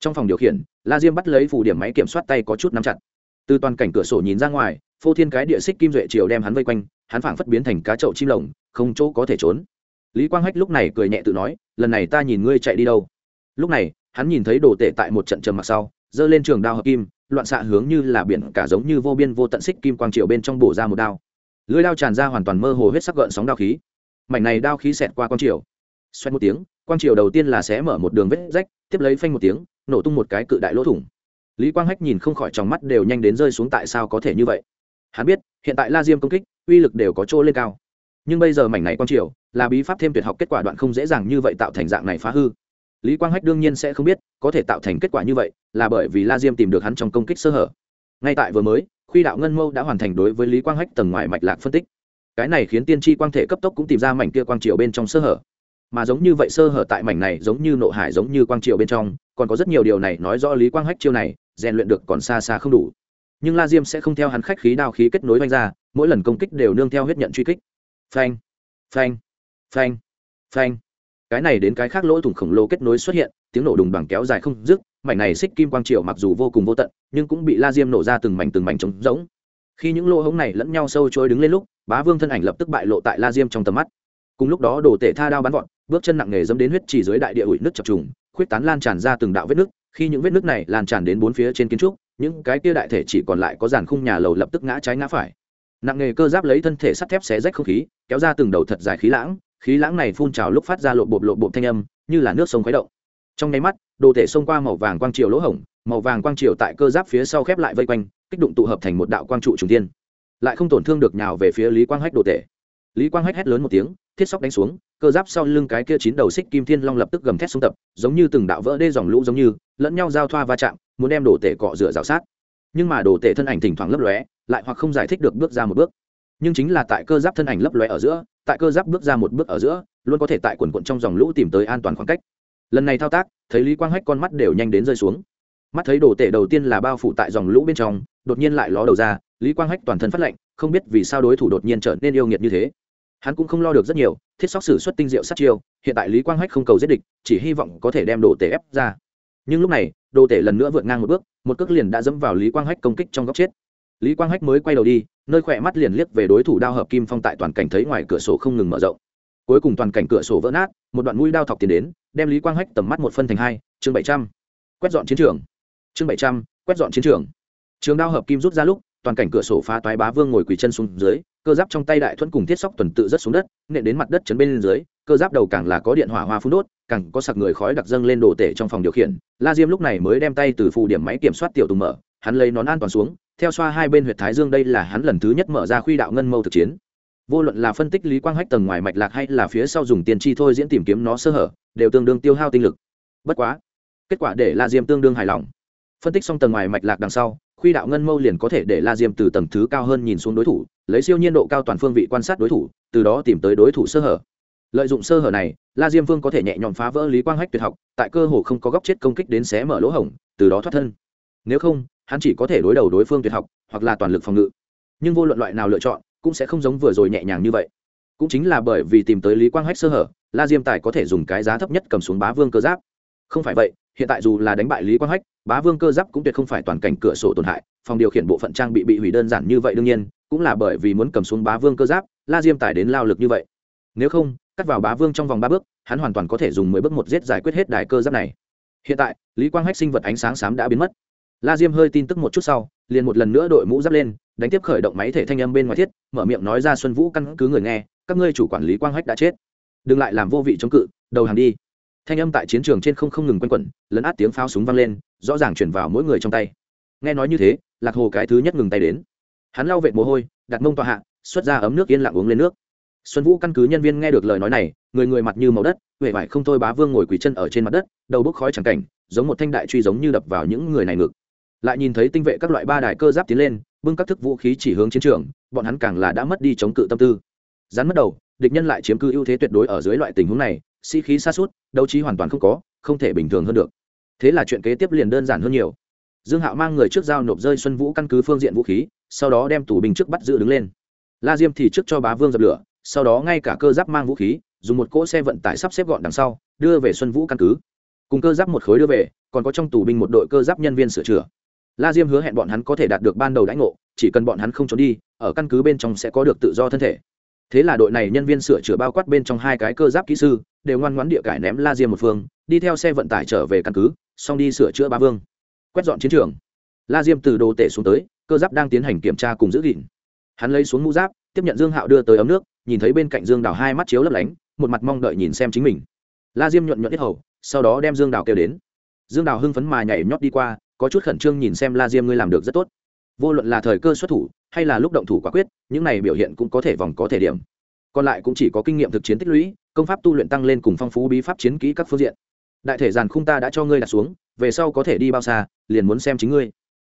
Trong phòng điều khiển, la diêm bắt lấy phủ điểm máy kiểm soát tay có chút nắm chặt. Từ toàn cảnh cửa sổ nhìn ra ngoài, phô thiên cái địa xích kim duệ chiều đem hắn vây quanh, hắn phảng phất biến thành cá chậu chim lồng, không chỗ có thể trốn. Lý quang hách lúc này cười nhẹ tự nói, lần này ta nhìn ngươi chạy đi đâu. Lúc này, hắn nhìn thấy đồ tệ tại một trận trầm mặc sau giơ lên trường đao hợp kim, loạn xạ hướng như là biển cả giống như vô biên vô tận xích kim quang triều bên trong bổ ra một đao. Lưới đao tràn ra hoàn toàn mơ hồ huyết sắc gợn sóng đao khí. Mảnh này đao khí xẹt qua quang triều. Xoay một tiếng, quang triều đầu tiên là xé mở một đường vết rách, tiếp lấy phanh một tiếng, nổ tung một cái cự đại lỗ thủng. Lý quang hách nhìn không khỏi trong mắt đều nhanh đến rơi xuống tại sao có thể như vậy. Hắn biết, hiện tại la diêm công kích, uy lực đều có chỗ lên cao. Nhưng bây giờ mảnh này quang triều, là bí pháp thêm tuyệt học kết quả đoạn không dễ dàng như vậy tạo thành dạng này phá hư lý quang hách đương nhiên sẽ không biết, có thể tạo thành kết quả như vậy là bởi vì la diêm tìm được hắn trong công kích sơ hở. Ngay tại vừa mới, khuy đạo ngân mâu đã hoàn thành đối với lý quang hách tầng ngoài mạch lạc phân tích. Cái này khiến tiên tri quang thể cấp tốc cũng tìm ra mảnh kia quang triều bên trong sơ hở. Mà giống như vậy sơ hở tại mảnh này giống như nộ hải giống như quang triều bên trong, còn có rất nhiều điều này nói rõ lý quang hách chiêu này, rèn luyện được còn xa xa không đủ. Nhưng la diêm sẽ không theo hắn khách khí đao khí kết nối vanh ra, mỗi lần công kích đều nương theo huyết nhận truy kích. Phanh phanh phanh phanh cái này đến cái khác lỗ thủng khổng lồ kết nối xuất hiện, tiếng nổ đùng bằng kéo dài không dứt, mảnh này xích kim quang triều mặc dù vô cùng vô tận, nhưng cũng bị la diêm nổ ra từng mảnh từng mảnh trống rỗng. Khi những lỗ hống này lẫn nhau sâu trôi đứng lên lúc, bá vương thân ảnh lập tức bại lộ tại la diêm trong tầm mắt. Cùng lúc đó đồ tể tha đao bắn vọt, bước chân nặng nề dẫm đến huyết chỉ dưới đại địa ủi nước chập trùng, khuyết tán lan tràn ra từng đạo vết nước. Khi những vết nước này lan tràn đến bốn phía trên kiến trúc, những cái kia đại thể chỉ còn lại có dàn khung nhà lầu lập tức ngã trái ngã phải. Nặng nề cơ giáp lấy thân thể sắt thép xé rách không khí, kéo ra từng đầu thật dài khí lãng khí lãng này phun trào lúc phát ra lộ bộp lộ bộp thanh âm, như là nước sông khuấy động. Trong nháy mắt, đồ thể xông qua màu vàng quang triều lỗ hổng, màu vàng quang triều tại cơ giáp phía sau khép lại vây quanh, kích đụng tụ hợp thành một đạo quang trụ trùng tiên lại không tổn thương được nhào về phía lý quang hách đồ tể lý quang hách hét lớn một tiếng, thiết sóc đánh xuống, cơ giáp sau lưng cái kia chín đầu xích kim thiên long lập tức gầm thét xuống tập, giống như từng đạo vỡ đê dòng lũ giống như, lẫn nhau giao thoa va chạm, muốn đem đồ tể cọ rửa rào sát. Nhưng mà đồ tể thân ảnh thỉnh thoảng lấp lóe, lại hoặc không giải thích được bước ra một bước nhưng chính là tại cơ giáp thân ảnh lấp lóe ở giữa, tại cơ giáp bước ra một bước ở giữa, luôn có thể tại quần quận trong dòng lũ tìm tới an toàn khoảng cách. Lần này thao tác, thấy lý quang hách con mắt đều nhanh đến rơi xuống. Mắt thấy đồ tể đầu tiên là bao phủ tại dòng lũ bên trong, đột nhiên lại ló đầu ra, lý quang hách toàn thân phát lệnh không biết vì sao đối thủ đột nhiên trở nên yêu nghiệt như thế. Hắn cũng không lo được rất nhiều, thiết sóc xử xuất tinh diệu sát chiêu, hiện tại lý quang hách không cầu giết địch, chỉ hy vọng có thể đem đồ tể ép ra. Nhưng lúc này, đồ tể lần nữa vượt ngang một bước, một cước liền đã dẫm vào lý quang hách công kích trong góc chết. Lý quang hách mới quay đầu đi nơi khỏe mắt liền liếc về đối thủ đao hợp kim phong tại toàn cảnh thấy ngoài cửa sổ không ngừng mở rộng. Cuối cùng toàn cảnh cửa sổ vỡ nát, một đoạn mũi đao thọc tiền đến, đem lý quang hách tầm mắt một phân thành hai, chương bảy trăm. Quét dọn chiến trường. Chương bảy trăm, quét dọn chiến trường. Trường đao hợp kim rút ra lúc, toàn cảnh cửa sổ phá toái bá vương ngồi quỳ chân xuống dưới, cơ giáp trong tay đại thuẫn cùng thiết sóc tuần tự rất xuống đất, nện đến mặt đất chấn bên dưới, cơ giáp đầu càng là có điện hỏa hoa phun đốt, càng có sặc người khói đặc dâng lên đồ tể trong phòng điều khiển. La diêm lúc này mới đem tay từ phù điểm máy kiểm soát tiểu tùng mở, hắn lấy nón an toàn xuống theo xoa hai bên huyệt thái dương đây là hắn lần thứ nhất mở ra khuy đạo ngân mâu thực chiến. Vô luận là phân tích lý quang hách tầng ngoài mạch lạc hay là phía sau dùng tiền chi thôi diễn tìm kiếm nó sơ hở, đều tương đương tiêu hao tinh lực. Bất quá, kết quả để la diêm tương đương hài lòng. Phân tích xong tầng ngoài mạch lạc đằng sau, khuy đạo ngân mâu liền có thể để la diêm từ tầng thứ cao hơn nhìn xuống đối thủ, lấy siêu nhiên độ cao toàn phương vị quan sát đối thủ, từ đó tìm tới đối thủ sơ hở. Lợi dụng sơ hở này, la diêm vương có thể nhẹ nhõm phá vỡ lý quang hách tuyệt học, tại cơ hồ không có góc chết công kích đến xé mở lỗ hổng, từ đó thoát thân. Nếu không hắn chỉ có thể đối đầu đối phương tuyệt học, hoặc là toàn lực phòng ngự. Nhưng vô luận loại nào lựa chọn, cũng sẽ không giống vừa rồi nhẹ nhàng như vậy. Cũng chính là bởi vì tìm tới lý quang hách sơ hở, la diêm tài có thể dùng cái giá thấp nhất cầm xuống bá vương cơ giáp. Không phải vậy, hiện tại dù là đánh bại lý quang hách, bá vương cơ giáp cũng tuyệt không phải toàn cảnh cửa sổ tổn hại, phòng điều khiển bộ phận trang bị bị hủy đơn giản như vậy đương nhiên, cũng là bởi vì muốn cầm xuống bá vương cơ giáp, la diêm tài đến lao lực như vậy. Nếu không, cắt vào bá vương trong vòng ba bước, hắn hoàn toàn có thể dùng mười bước một giết giải quyết hết đài cơ giáp này. Hiện tại, lý quang hách sinh vật ánh sáng xám đã biến mất la diêm hơi tin tức một chút sau, liền một lần nữa đội mũ giáp lên, đánh tiếp khởi động máy thể thanh âm bên ngoài thiết, mở miệng nói ra xuân vũ căn cứ người nghe, các ngươi chủ quản lý quang hách đã chết. Đừng lại làm vô vị chống cự, đầu hàng đi. Thanh âm tại chiến trường trên không không ngừng quanh quẩn, lấn át tiếng pháo súng vang lên, rõ ràng chuyển vào mỗi người trong tay. Nghe nói như thế, lạc hồ cái thứ nhất ngừng tay đến. Hắn lau vệt mồ hôi, đặt mông tọa hạ, xuất ra ấm nước yên lặng uống lên nước. Xuân vũ căn cứ nhân viên nghe được lời nói này, người người mặt như màu đất huệ vải không thôi bá vương ngồi quỳ chân ở trên mặt đất, đầu bốc khói chẳng cảnh, giống một thanh đại truy giống như đập vào những người này ngực lại nhìn thấy tinh vệ các loại ba đài cơ giáp tiến lên, bưng các thức vũ khí chỉ hướng chiến trường, bọn hắn càng là đã mất đi chống cự tâm tư. Rắn mất đầu, địch nhân lại chiếm cư ưu thế tuyệt đối ở dưới loại tình huống này, sĩ、si、khí xa suốt, đấu trí hoàn toàn không có, không thể bình thường hơn được. Thế là chuyện kế tiếp liền đơn giản hơn nhiều. Dương hạo mang người trước giao nộp rơi xuân vũ căn cứ phương diện vũ khí, sau đó đem tù binh trước bắt giữ đứng lên. La diêm thì trước cho bá vương dập lửa, sau đó ngay cả cơ giáp mang vũ khí, dùng một cỗ xe vận tải sắp xếp gọn đằng sau, đưa về xuân vũ căn cứ. Cùng cơ giáp một khối đưa về, còn có trong tù binh một đội cơ giáp nhân viên sửa chữa la diêm hứa hẹn bọn hắn có thể đạt được ban đầu đãi ngộ, chỉ cần bọn hắn không trốn đi, ở căn cứ bên trong sẽ có được tự do thân thể. Thế là đội này nhân viên sửa chữa bao quát bên trong hai cái cơ giáp kỹ sư, đều ngoan ngoãn địa cải ném la diêm một phương, đi theo xe vận tải trở về căn cứ, xong đi sửa chữa ba vương. Quét dọn chiến trường. La diêm từ đồ tể xuống tới, cơ giáp đang tiến hành kiểm tra cùng giữ gìn. Hắn lấy xuống mũ giáp, tiếp nhận dương hạo đưa tới ấm nước, nhìn thấy bên cạnh dương đào hai mắt chiếu lấp lánh, một mặt mong đợi nhìn xem chính mình. La diêm nhuận nhuận ít hầu, sau đó đem dương đào kêu đến. Dương đào hưng phấn mà nhảy nhót đi qua có chút khẩn trương nhìn xem la diêm ngươi làm được rất tốt. Vô luận là thời cơ xuất thủ, hay là lúc động thủ quả quyết, những này biểu hiện cũng có thể vòng có thể điểm. Còn lại cũng chỉ có kinh nghiệm thực chiến tích lũy, công pháp tu luyện tăng lên cùng phong phú bí pháp chiến kỹ các phương diện. Đại thể giàn khung ta đã cho ngươi đặt xuống, về sau có thể đi bao xa, liền muốn xem chính ngươi.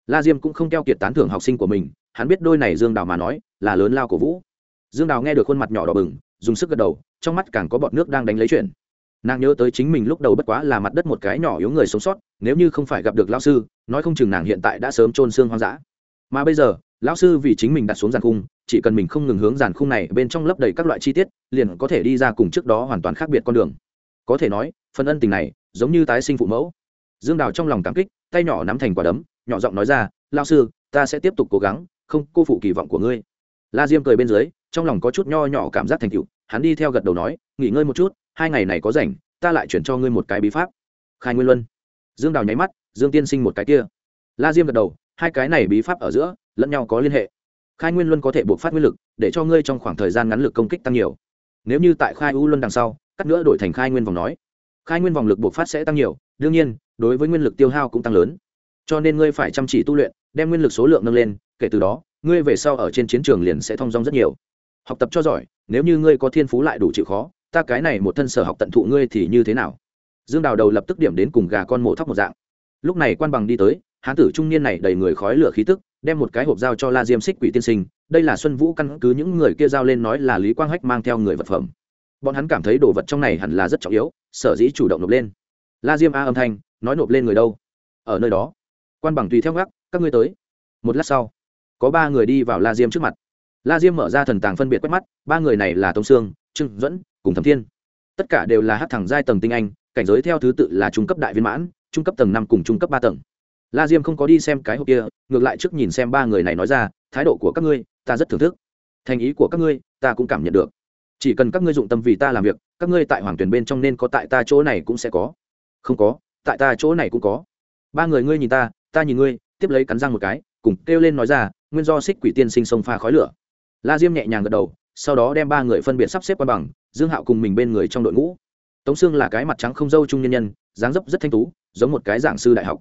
La diêm cũng không keo kiệt tán thưởng học sinh của mình, hắn biết đôi này dương đào mà nói, là lớn lao cổ vũ. Dương đào nghe được khuôn mặt nhỏ đỏ bừng, dùng sức gật đầu, trong mắt càng có bọt nước đang đánh lấy chuyện nàng nhớ tới chính mình lúc đầu bất quá là mặt đất một cái nhỏ yếu người sống sót, nếu như không phải gặp được lão sư, nói không chừng nàng hiện tại đã sớm trôn xương hoang dã. Mà bây giờ, lão sư vì chính mình đặt xuống giàn khung, chỉ cần mình không ngừng hướng giàn khung này bên trong lấp đầy các loại chi tiết, liền có thể đi ra cùng trước đó hoàn toàn khác biệt con đường. Có thể nói, phần ân tình này, giống như tái sinh phụ mẫu. Dương đào trong lòng cảm kích, tay nhỏ nắm thành quả đấm, nhỏ giọng nói ra lao sư, ta sẽ tiếp tục cố gắng, không cô phụ kỳ vọng của ngươi. La diêm cười bên dưới, trong lòng có chút nho nhỏ cảm giác thành tựu, hắn đi theo gật đầu nói, nghỉ ngơi một chút hai ngày này có rảnh, ta lại chuyển cho ngươi một cái bí pháp. Khai nguyên luân. Dương đào nháy mắt, dương tiên sinh một cái kia. La diêm gật đầu, hai cái này bí pháp ở giữa, lẫn nhau có liên hệ. Khai nguyên luân có thể buộc phát nguyên lực, để cho ngươi trong khoảng thời gian ngắn lực công kích tăng nhiều. Nếu như tại khai u luân đằng sau, cắt nữa đổi thành khai nguyên vòng nói, khai nguyên vòng lực buộc phát sẽ tăng nhiều, đương nhiên, đối với nguyên lực tiêu hao cũng tăng lớn. Cho nên ngươi phải chăm chỉ tu luyện, đem nguyên lực số lượng nâng lên, kể từ đó, ngươi về sau ở trên chiến trường liền sẽ thong dong rất nhiều. Học tập cho giỏi, nếu như ngươi có thiên phú lại đủ chịu khó ta cái này một thân sở học tận thụ ngươi thì như thế nào? Dương đào đầu lập tức điểm đến cùng gà con mổ thóc một dạng. Lúc này quan bằng đi tới, hán tử trung niên này đầy người khói lửa khí tức, đem một cái hộp dao cho la diêm xích quỷ tiên sinh, đây là xuân vũ căn cứ những người kia giao lên nói là lý quang hách mang theo người vật phẩm. Bọn hắn cảm thấy đồ vật trong này hẳn là rất trọng yếu, sở dĩ chủ động nộp lên. La diêm a âm thanh, nói nộp lên người đâu? Ở nơi đó. Quan bằng tùy theo gác, các ngươi tới. Một lát sau, có ba người đi vào la diêm trước mặt. La diêm mở ra thần tàng phân biệt quét mắt, ba người này là tông sương trương dẫn cùng thẩm thiên. Tất cả đều là hát thẳng giai tầng tinh anh, cảnh giới theo thứ tự là trung cấp đại viên mãn, trung cấp tầng năm cùng trung cấp ba tầng. La diêm không có đi xem cái hộp kia, ngược lại trước nhìn xem ba người này nói ra, thái độ của các ngươi, ta rất thưởng thức. Thành ý của các ngươi, ta cũng cảm nhận được. Chỉ cần các ngươi dụng tâm vì ta làm việc, các ngươi tại hoàng tuyển bên trong nên có tại ta chỗ này cũng sẽ có. Không có, tại ta chỗ này cũng có. Ba người ngươi nhìn ta ta nhìn ngươi. Tiếp lấy cắn răng một cái, cùng kêu lên nói ra, nguyên do xích quỷ tiên sinh sông pha khói lửa. La diêm nhẹ nhàng gật đầu sau đó đem ba người phân biệt sắp xếp qua bằng, dương hạo cùng mình bên người trong đội ngũ. Tống sương là cái mặt trắng không dâu trung nhân nhân, dáng dấp rất thanh tú, giống một cái giảng sư đại học.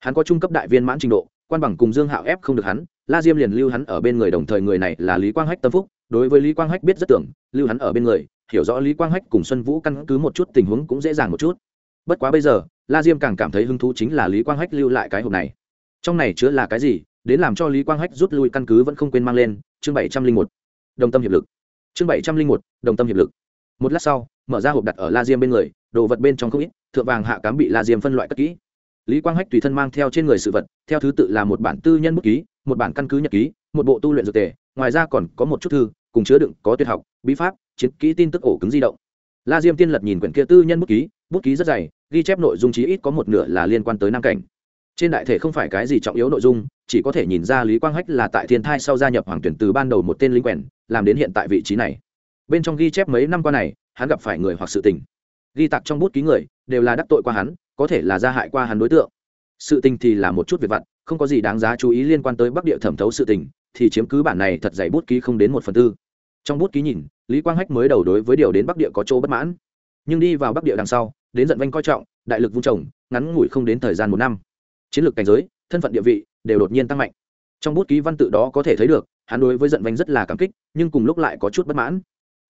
Hắn có trung cấp đại viên mãn trình độ, quan bằng cùng dương hạo ép không được hắn, la diêm liền lưu hắn ở bên người đồng thời người này là lý quang hách tâm phúc. Đối với lý quang hách biết rất tưởng, lưu hắn ở bên người, hiểu rõ lý quang hách cùng xuân vũ căn cứ một chút tình huống cũng dễ dàng một chút. Bất quá bây giờ, la diêm càng cảm thấy hứng thú chính là lý quang hách lưu lại cái hộp này. Trong này chứa là cái gì, đến làm cho lý quang hách rút lui căn cứ vẫn không quên mang lên, chương bảy trăm linh một. Đồng tâm hiệp lực chương bảy trăm linh một, đồng tâm hiệp lực. Một lát sau, mở ra hộp đặt ở la diêm bên người, đồ vật bên trong không ít, thượng vàng hạ cám bị la diêm phân loại cất kỹ. Lý quang hách tùy thân mang theo trên người sự vật, theo thứ tự là một bản tư nhân bút ký, một bản căn cứ nhật ký, một bộ tu luyện dược tề, ngoài ra còn có một chút thư, cùng chứa đựng có tuyệt học, bí pháp, chiến kỹ tin tức ổ cứng di động. La diêm tiên lật nhìn quyển kia tư nhân bút ký bút ký rất dày, ghi chép nội dung chí ít có một nửa là liên quan tới nam cảnh. Trên đại thể không phải cái gì trọng yếu nội dung, chỉ có thể nhìn ra lý quang hách là tại thiên thai sau gia nhập hoàng tuyển từ ban đầu một tên lính quèn làm đến hiện tại vị trí này. Bên trong ghi chép mấy năm qua này, hắn gặp phải người hoặc sự tình. Ghi tặc trong bút ký người, đều là đắc tội qua hắn, có thể là gia hại qua hắn đối tượng. Sự tình thì là một chút việc vặt, không có gì đáng giá chú ý liên quan tới bắc địa thẩm thấu sự tình, thì chiếm cứ bản này thật dày bút ký không đến một phần tư. Trong bút ký nhìn, lý quang hách mới đầu đối với điều đến bắc địa có chỗ bất mãn. Nhưng đi vào bắc địa đằng sau, đến giận vanh coi trọng, đại lực vung trồng ngắn ngủi không đến thời gian một năm. Chiến lược cảnh giới, thân phận địa vị, đều đột nhiên tăng mạnh. Trong bút ký văn tự đó có thể thấy được hắn đối với giận vanh rất là cảm kích, nhưng cùng lúc lại có chút bất mãn.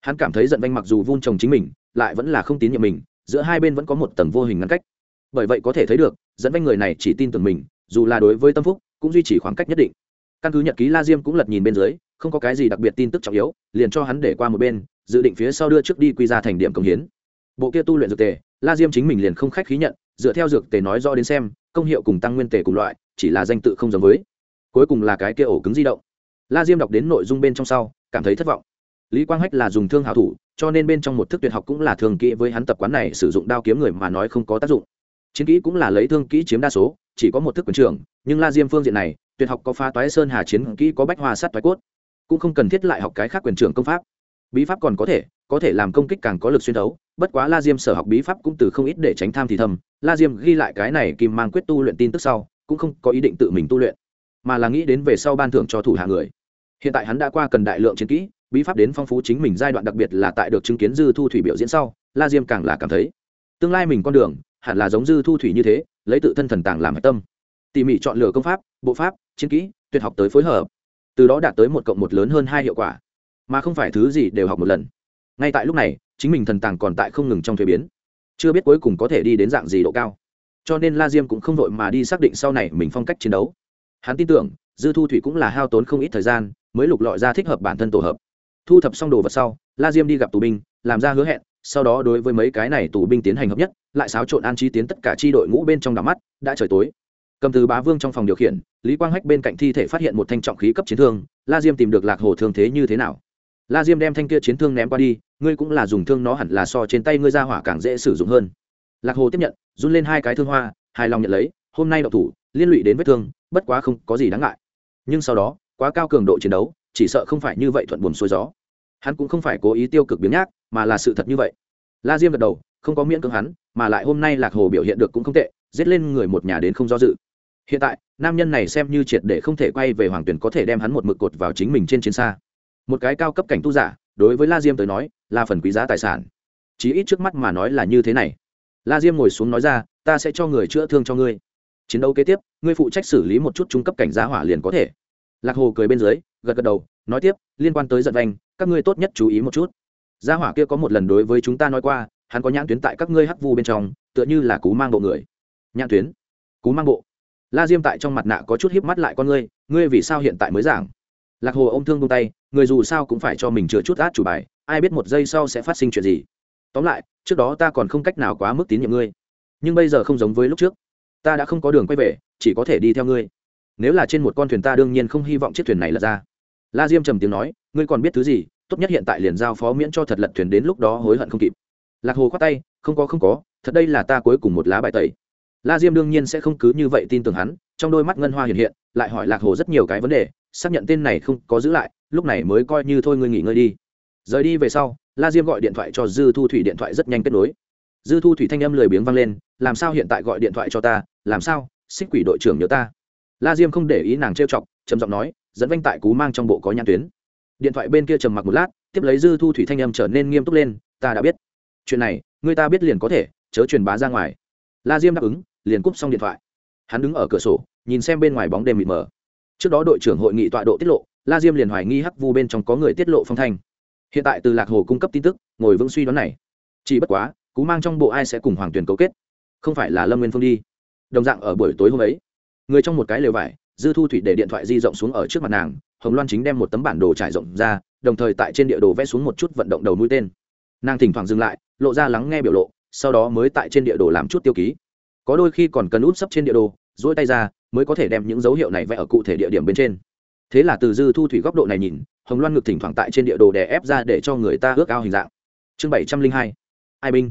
Hắn cảm thấy giận vanh mặc dù vun trồng chính mình, lại vẫn là không tín nhiệm mình, giữa hai bên vẫn có một tầng vô hình ngăn cách. Bởi vậy có thể thấy được dẫn vanh người này chỉ tin tưởng mình, dù là đối với tâm phúc, cũng duy trì khoảng cách nhất định. Căn cứ nhật ký la diêm cũng lật nhìn bên dưới, không có cái gì đặc biệt tin tức trọng yếu, liền cho hắn để qua một bên, dự định phía sau đưa trước đi quy ra thành điểm công hiến. Bộ kia tu luyện dược tề, la diêm chính mình liền không khách khí nhận, dựa theo dược tề nói rõ đến xem, công hiệu cùng tăng nguyên tề cùng loại, chỉ là danh tự không giống với. Cuối cùng là cái kia ổ cứng di động la diêm đọc đến nội dung bên trong sau, cảm thấy thất vọng. Lý quang hách là dùng thương hảo thủ, cho nên bên trong một thức tuyệt học cũng là thường kỹ với hắn tập quán này sử dụng đao kiếm người mà nói không có tác dụng. Chiến kỹ cũng là lấy thương kỹ chiếm đa số, chỉ có một thức quyền trường nhưng la diêm phương diện này, tuyệt học có phá toái sơn hà chiến kỹ, có bách hoa sát toái cốt. Cũng không cần thiết lại học cái khác quyền trường công pháp. Bí pháp còn có thể có thể làm công kích càng có lực xuyên đấu bất quá la diêm sở học bí pháp cũng từ không ít để tránh tham thì thầm. La diêm ghi lại cái này kìm mang quyết tu luyện tin tức sau, cũng không có ý định tự mình tu luyện, mà là nghĩ đến về sau ban thưởng cho thủ hạ người hiện tại hắn đã qua cần đại lượng chiến kỹ, bí pháp đến phong phú chính mình giai đoạn đặc biệt là tại được chứng kiến dư thu thủy biểu diễn sau, la diêm càng là cảm thấy, tương lai mình con đường, hẳn là giống dư thu thủy như thế, lấy tự thân thần tàng làm hạch tâm. Tỉ mỉ chọn lựa công pháp, bộ pháp, chiến kỹ, tuyệt học tới phối hợp. Từ đó đạt tới một cộng một lớn hơn hai hiệu quả. Mà không phải thứ gì đều học một lần. Ngay tại lúc này, chính mình thần tàng còn tại không ngừng trong thuế biến. Chưa biết cuối cùng có thể đi đến dạng gì độ cao. Cho nên la diêm cũng không vội mà đi xác định sau này mình phong cách chiến đấu. Hắn tin tưởng dư thu thủy cũng là hao tốn không ít thời gian, mới lục lọi ra thích hợp bản thân tổ hợp. Thu thập xong đồ vật sau, la diêm đi gặp tù binh, làm ra hứa hẹn, sau đó đối với mấy cái này tù binh tiến hành hợp nhất, lại xáo trộn an trí tiến tất cả chi đội ngũ bên trong đám mắt, đã trời tối. Cầm từ bá vương trong phòng điều khiển, lý quang hách bên cạnh thi thể phát hiện một thanh trọng khí cấp chiến thương, la diêm tìm được lạc hồ thương thế như thế nào? La diêm đem thanh kia chiến thương ném qua đi, ngươi cũng là dùng thương nó hẳn là so trên tay ngươi ra hỏa càng dễ sử dụng hơn. Lạc hồ tiếp nhận, run lên hai cái thương hoa, hài lòng nhận lấy, hôm nay đậu thủ, liên lụy đến vết thương, bất quá không có gì đáng ngại nhưng sau đó, quá cao cường độ chiến đấu, chỉ sợ không phải như vậy thuận buồm xuôi gió. Hắn cũng không phải cố ý tiêu cực biến nhác, mà là sự thật như vậy. La diêm gật đầu, không có miễn cưỡng hắn, mà lại hôm nay lạc hồ biểu hiện được cũng không tệ, giết lên người một nhà đến không do dự. Hiện tại, nam nhân này xem như triệt để không thể quay về hoàng tuyển có thể đem hắn một mực cột vào chính mình trên chiến xa. Một cái cao cấp cảnh tu giả, đối với la diêm tới nói, là phần quý giá tài sản. Chí ít trước mắt mà nói là như thế này. La diêm ngồi xuống nói ra, ta sẽ cho người chữa thương cho ngươi. Chiến đấu kế tiếp, ngươi phụ trách xử lý một chút trung cấp cảnh giá hỏa liền có thể lạc hồ cười bên dưới, gật gật đầu, nói tiếp, liên quan tới giận vanh các ngươi tốt nhất chú ý một chút. Gia hỏa kia có một lần đối với chúng ta nói qua, hắn có nhãn tuyến tại các ngươi hắc vu bên trong, tựa như là cú mang bộ người. Nhãn tuyến? Cú mang bộ? La diêm tại trong mặt nạ có chút hiếp mắt lại con ngươi ngươi vì sao hiện tại mới giảng? Lạc hồ ô m thương bông tay, người dù sao cũng phải cho mình chừa chút át chủ bài, ai biết một giây sau sẽ phát sinh chuyện gì. Tóm lại, trước đó ta còn không cách nào quá mức tín nhiệm ngươi. Nhưng bây giờ không giống với lúc trước. Ta đã không có đường quay về, chỉ có thể đi theo ngươi nếu là trên một con thuyền ta đương nhiên không hy vọng chiếc thuyền này lật ra. La diêm trầm tiếng nói, ngươi còn biết thứ gì, tốt nhất hiện tại liền giao phó miễn cho thật lật thuyền đến lúc đó hối hận không kịp. Lạc hồ khoát tay, không có không có, thật đây là ta cuối cùng một lá bài tẩy. La diêm đương nhiên sẽ không cứ như vậy tin tưởng hắn, trong đôi mắt ngân hoa hiện hiện, lại hỏi lạc hồ rất nhiều cái vấn đề, xác nhận tên này không có giữ lại, lúc này mới coi như thôi ngươi nghỉ ngơi đi. Rời đi về sau, la diêm gọi điện thoại cho dư thu thủy điện thoại rất nhanh kết nối. Dư thu thủy thanh âm lười biếng vang lên, làm sao hiện tại gọi điện thoại cho ta? Làm sao? Xích quỷ đội trưởng nhớ ta la diêm không để ý nàng trêu chọc, trầm giọng nói, dẫn vanh tại cú mang trong bộ có nhãn tuyến. Điện thoại bên kia trầm mặc một lát, tiếp lấy dư thu thủy thanh âm trở nên nghiêm túc lên, ta đã biết. Chuyện này, người ta biết liền có thể, chớ truyền bá ra ngoài. La diêm đáp ứng, liền cúp xong điện thoại. Hắn đứng ở cửa sổ, nhìn xem bên ngoài bóng đêm mịt mờ. Trước đó đội trưởng hội nghị tọa độ tiết lộ, la diêm liền hoài nghi hắc vu bên trong có người tiết lộ phong thanh. Hiện tại từ lạc hồ cung cấp tin tức, ngồi vững suy đoán này. Chỉ bất quá, cú mang trong bộ ai sẽ cùng hoàng tuyển cấu kết? Không phải là lâm nguyên phương đi. Đồng dạng ở buổi tối hôm ấy người trong một cái lều vải, dư thu thủy để điện thoại di rộng xuống ở trước mặt nàng, hồng loan chính đem một tấm bản đồ trải rộng ra, đồng thời tại trên địa đồ vẽ xuống một chút vận động đầu mũi tên. Nàng thỉnh thoảng dừng lại, lộ ra lắng nghe biểu lộ, sau đó mới tại trên địa đồ làm chút tiêu ký. Có đôi khi còn cần út sấp trên địa đồ dỗi tay ra, mới có thể đem những dấu hiệu này vẽ ở cụ thể địa điểm bên trên. Thế là từ dư thu thủy góc độ này nhìn, hồng loan ngực thỉnh thoảng tại trên địa đồ đè ép ra để cho người ta ước ao hình dạng. Chương bảy trăm linh hai, ai binh.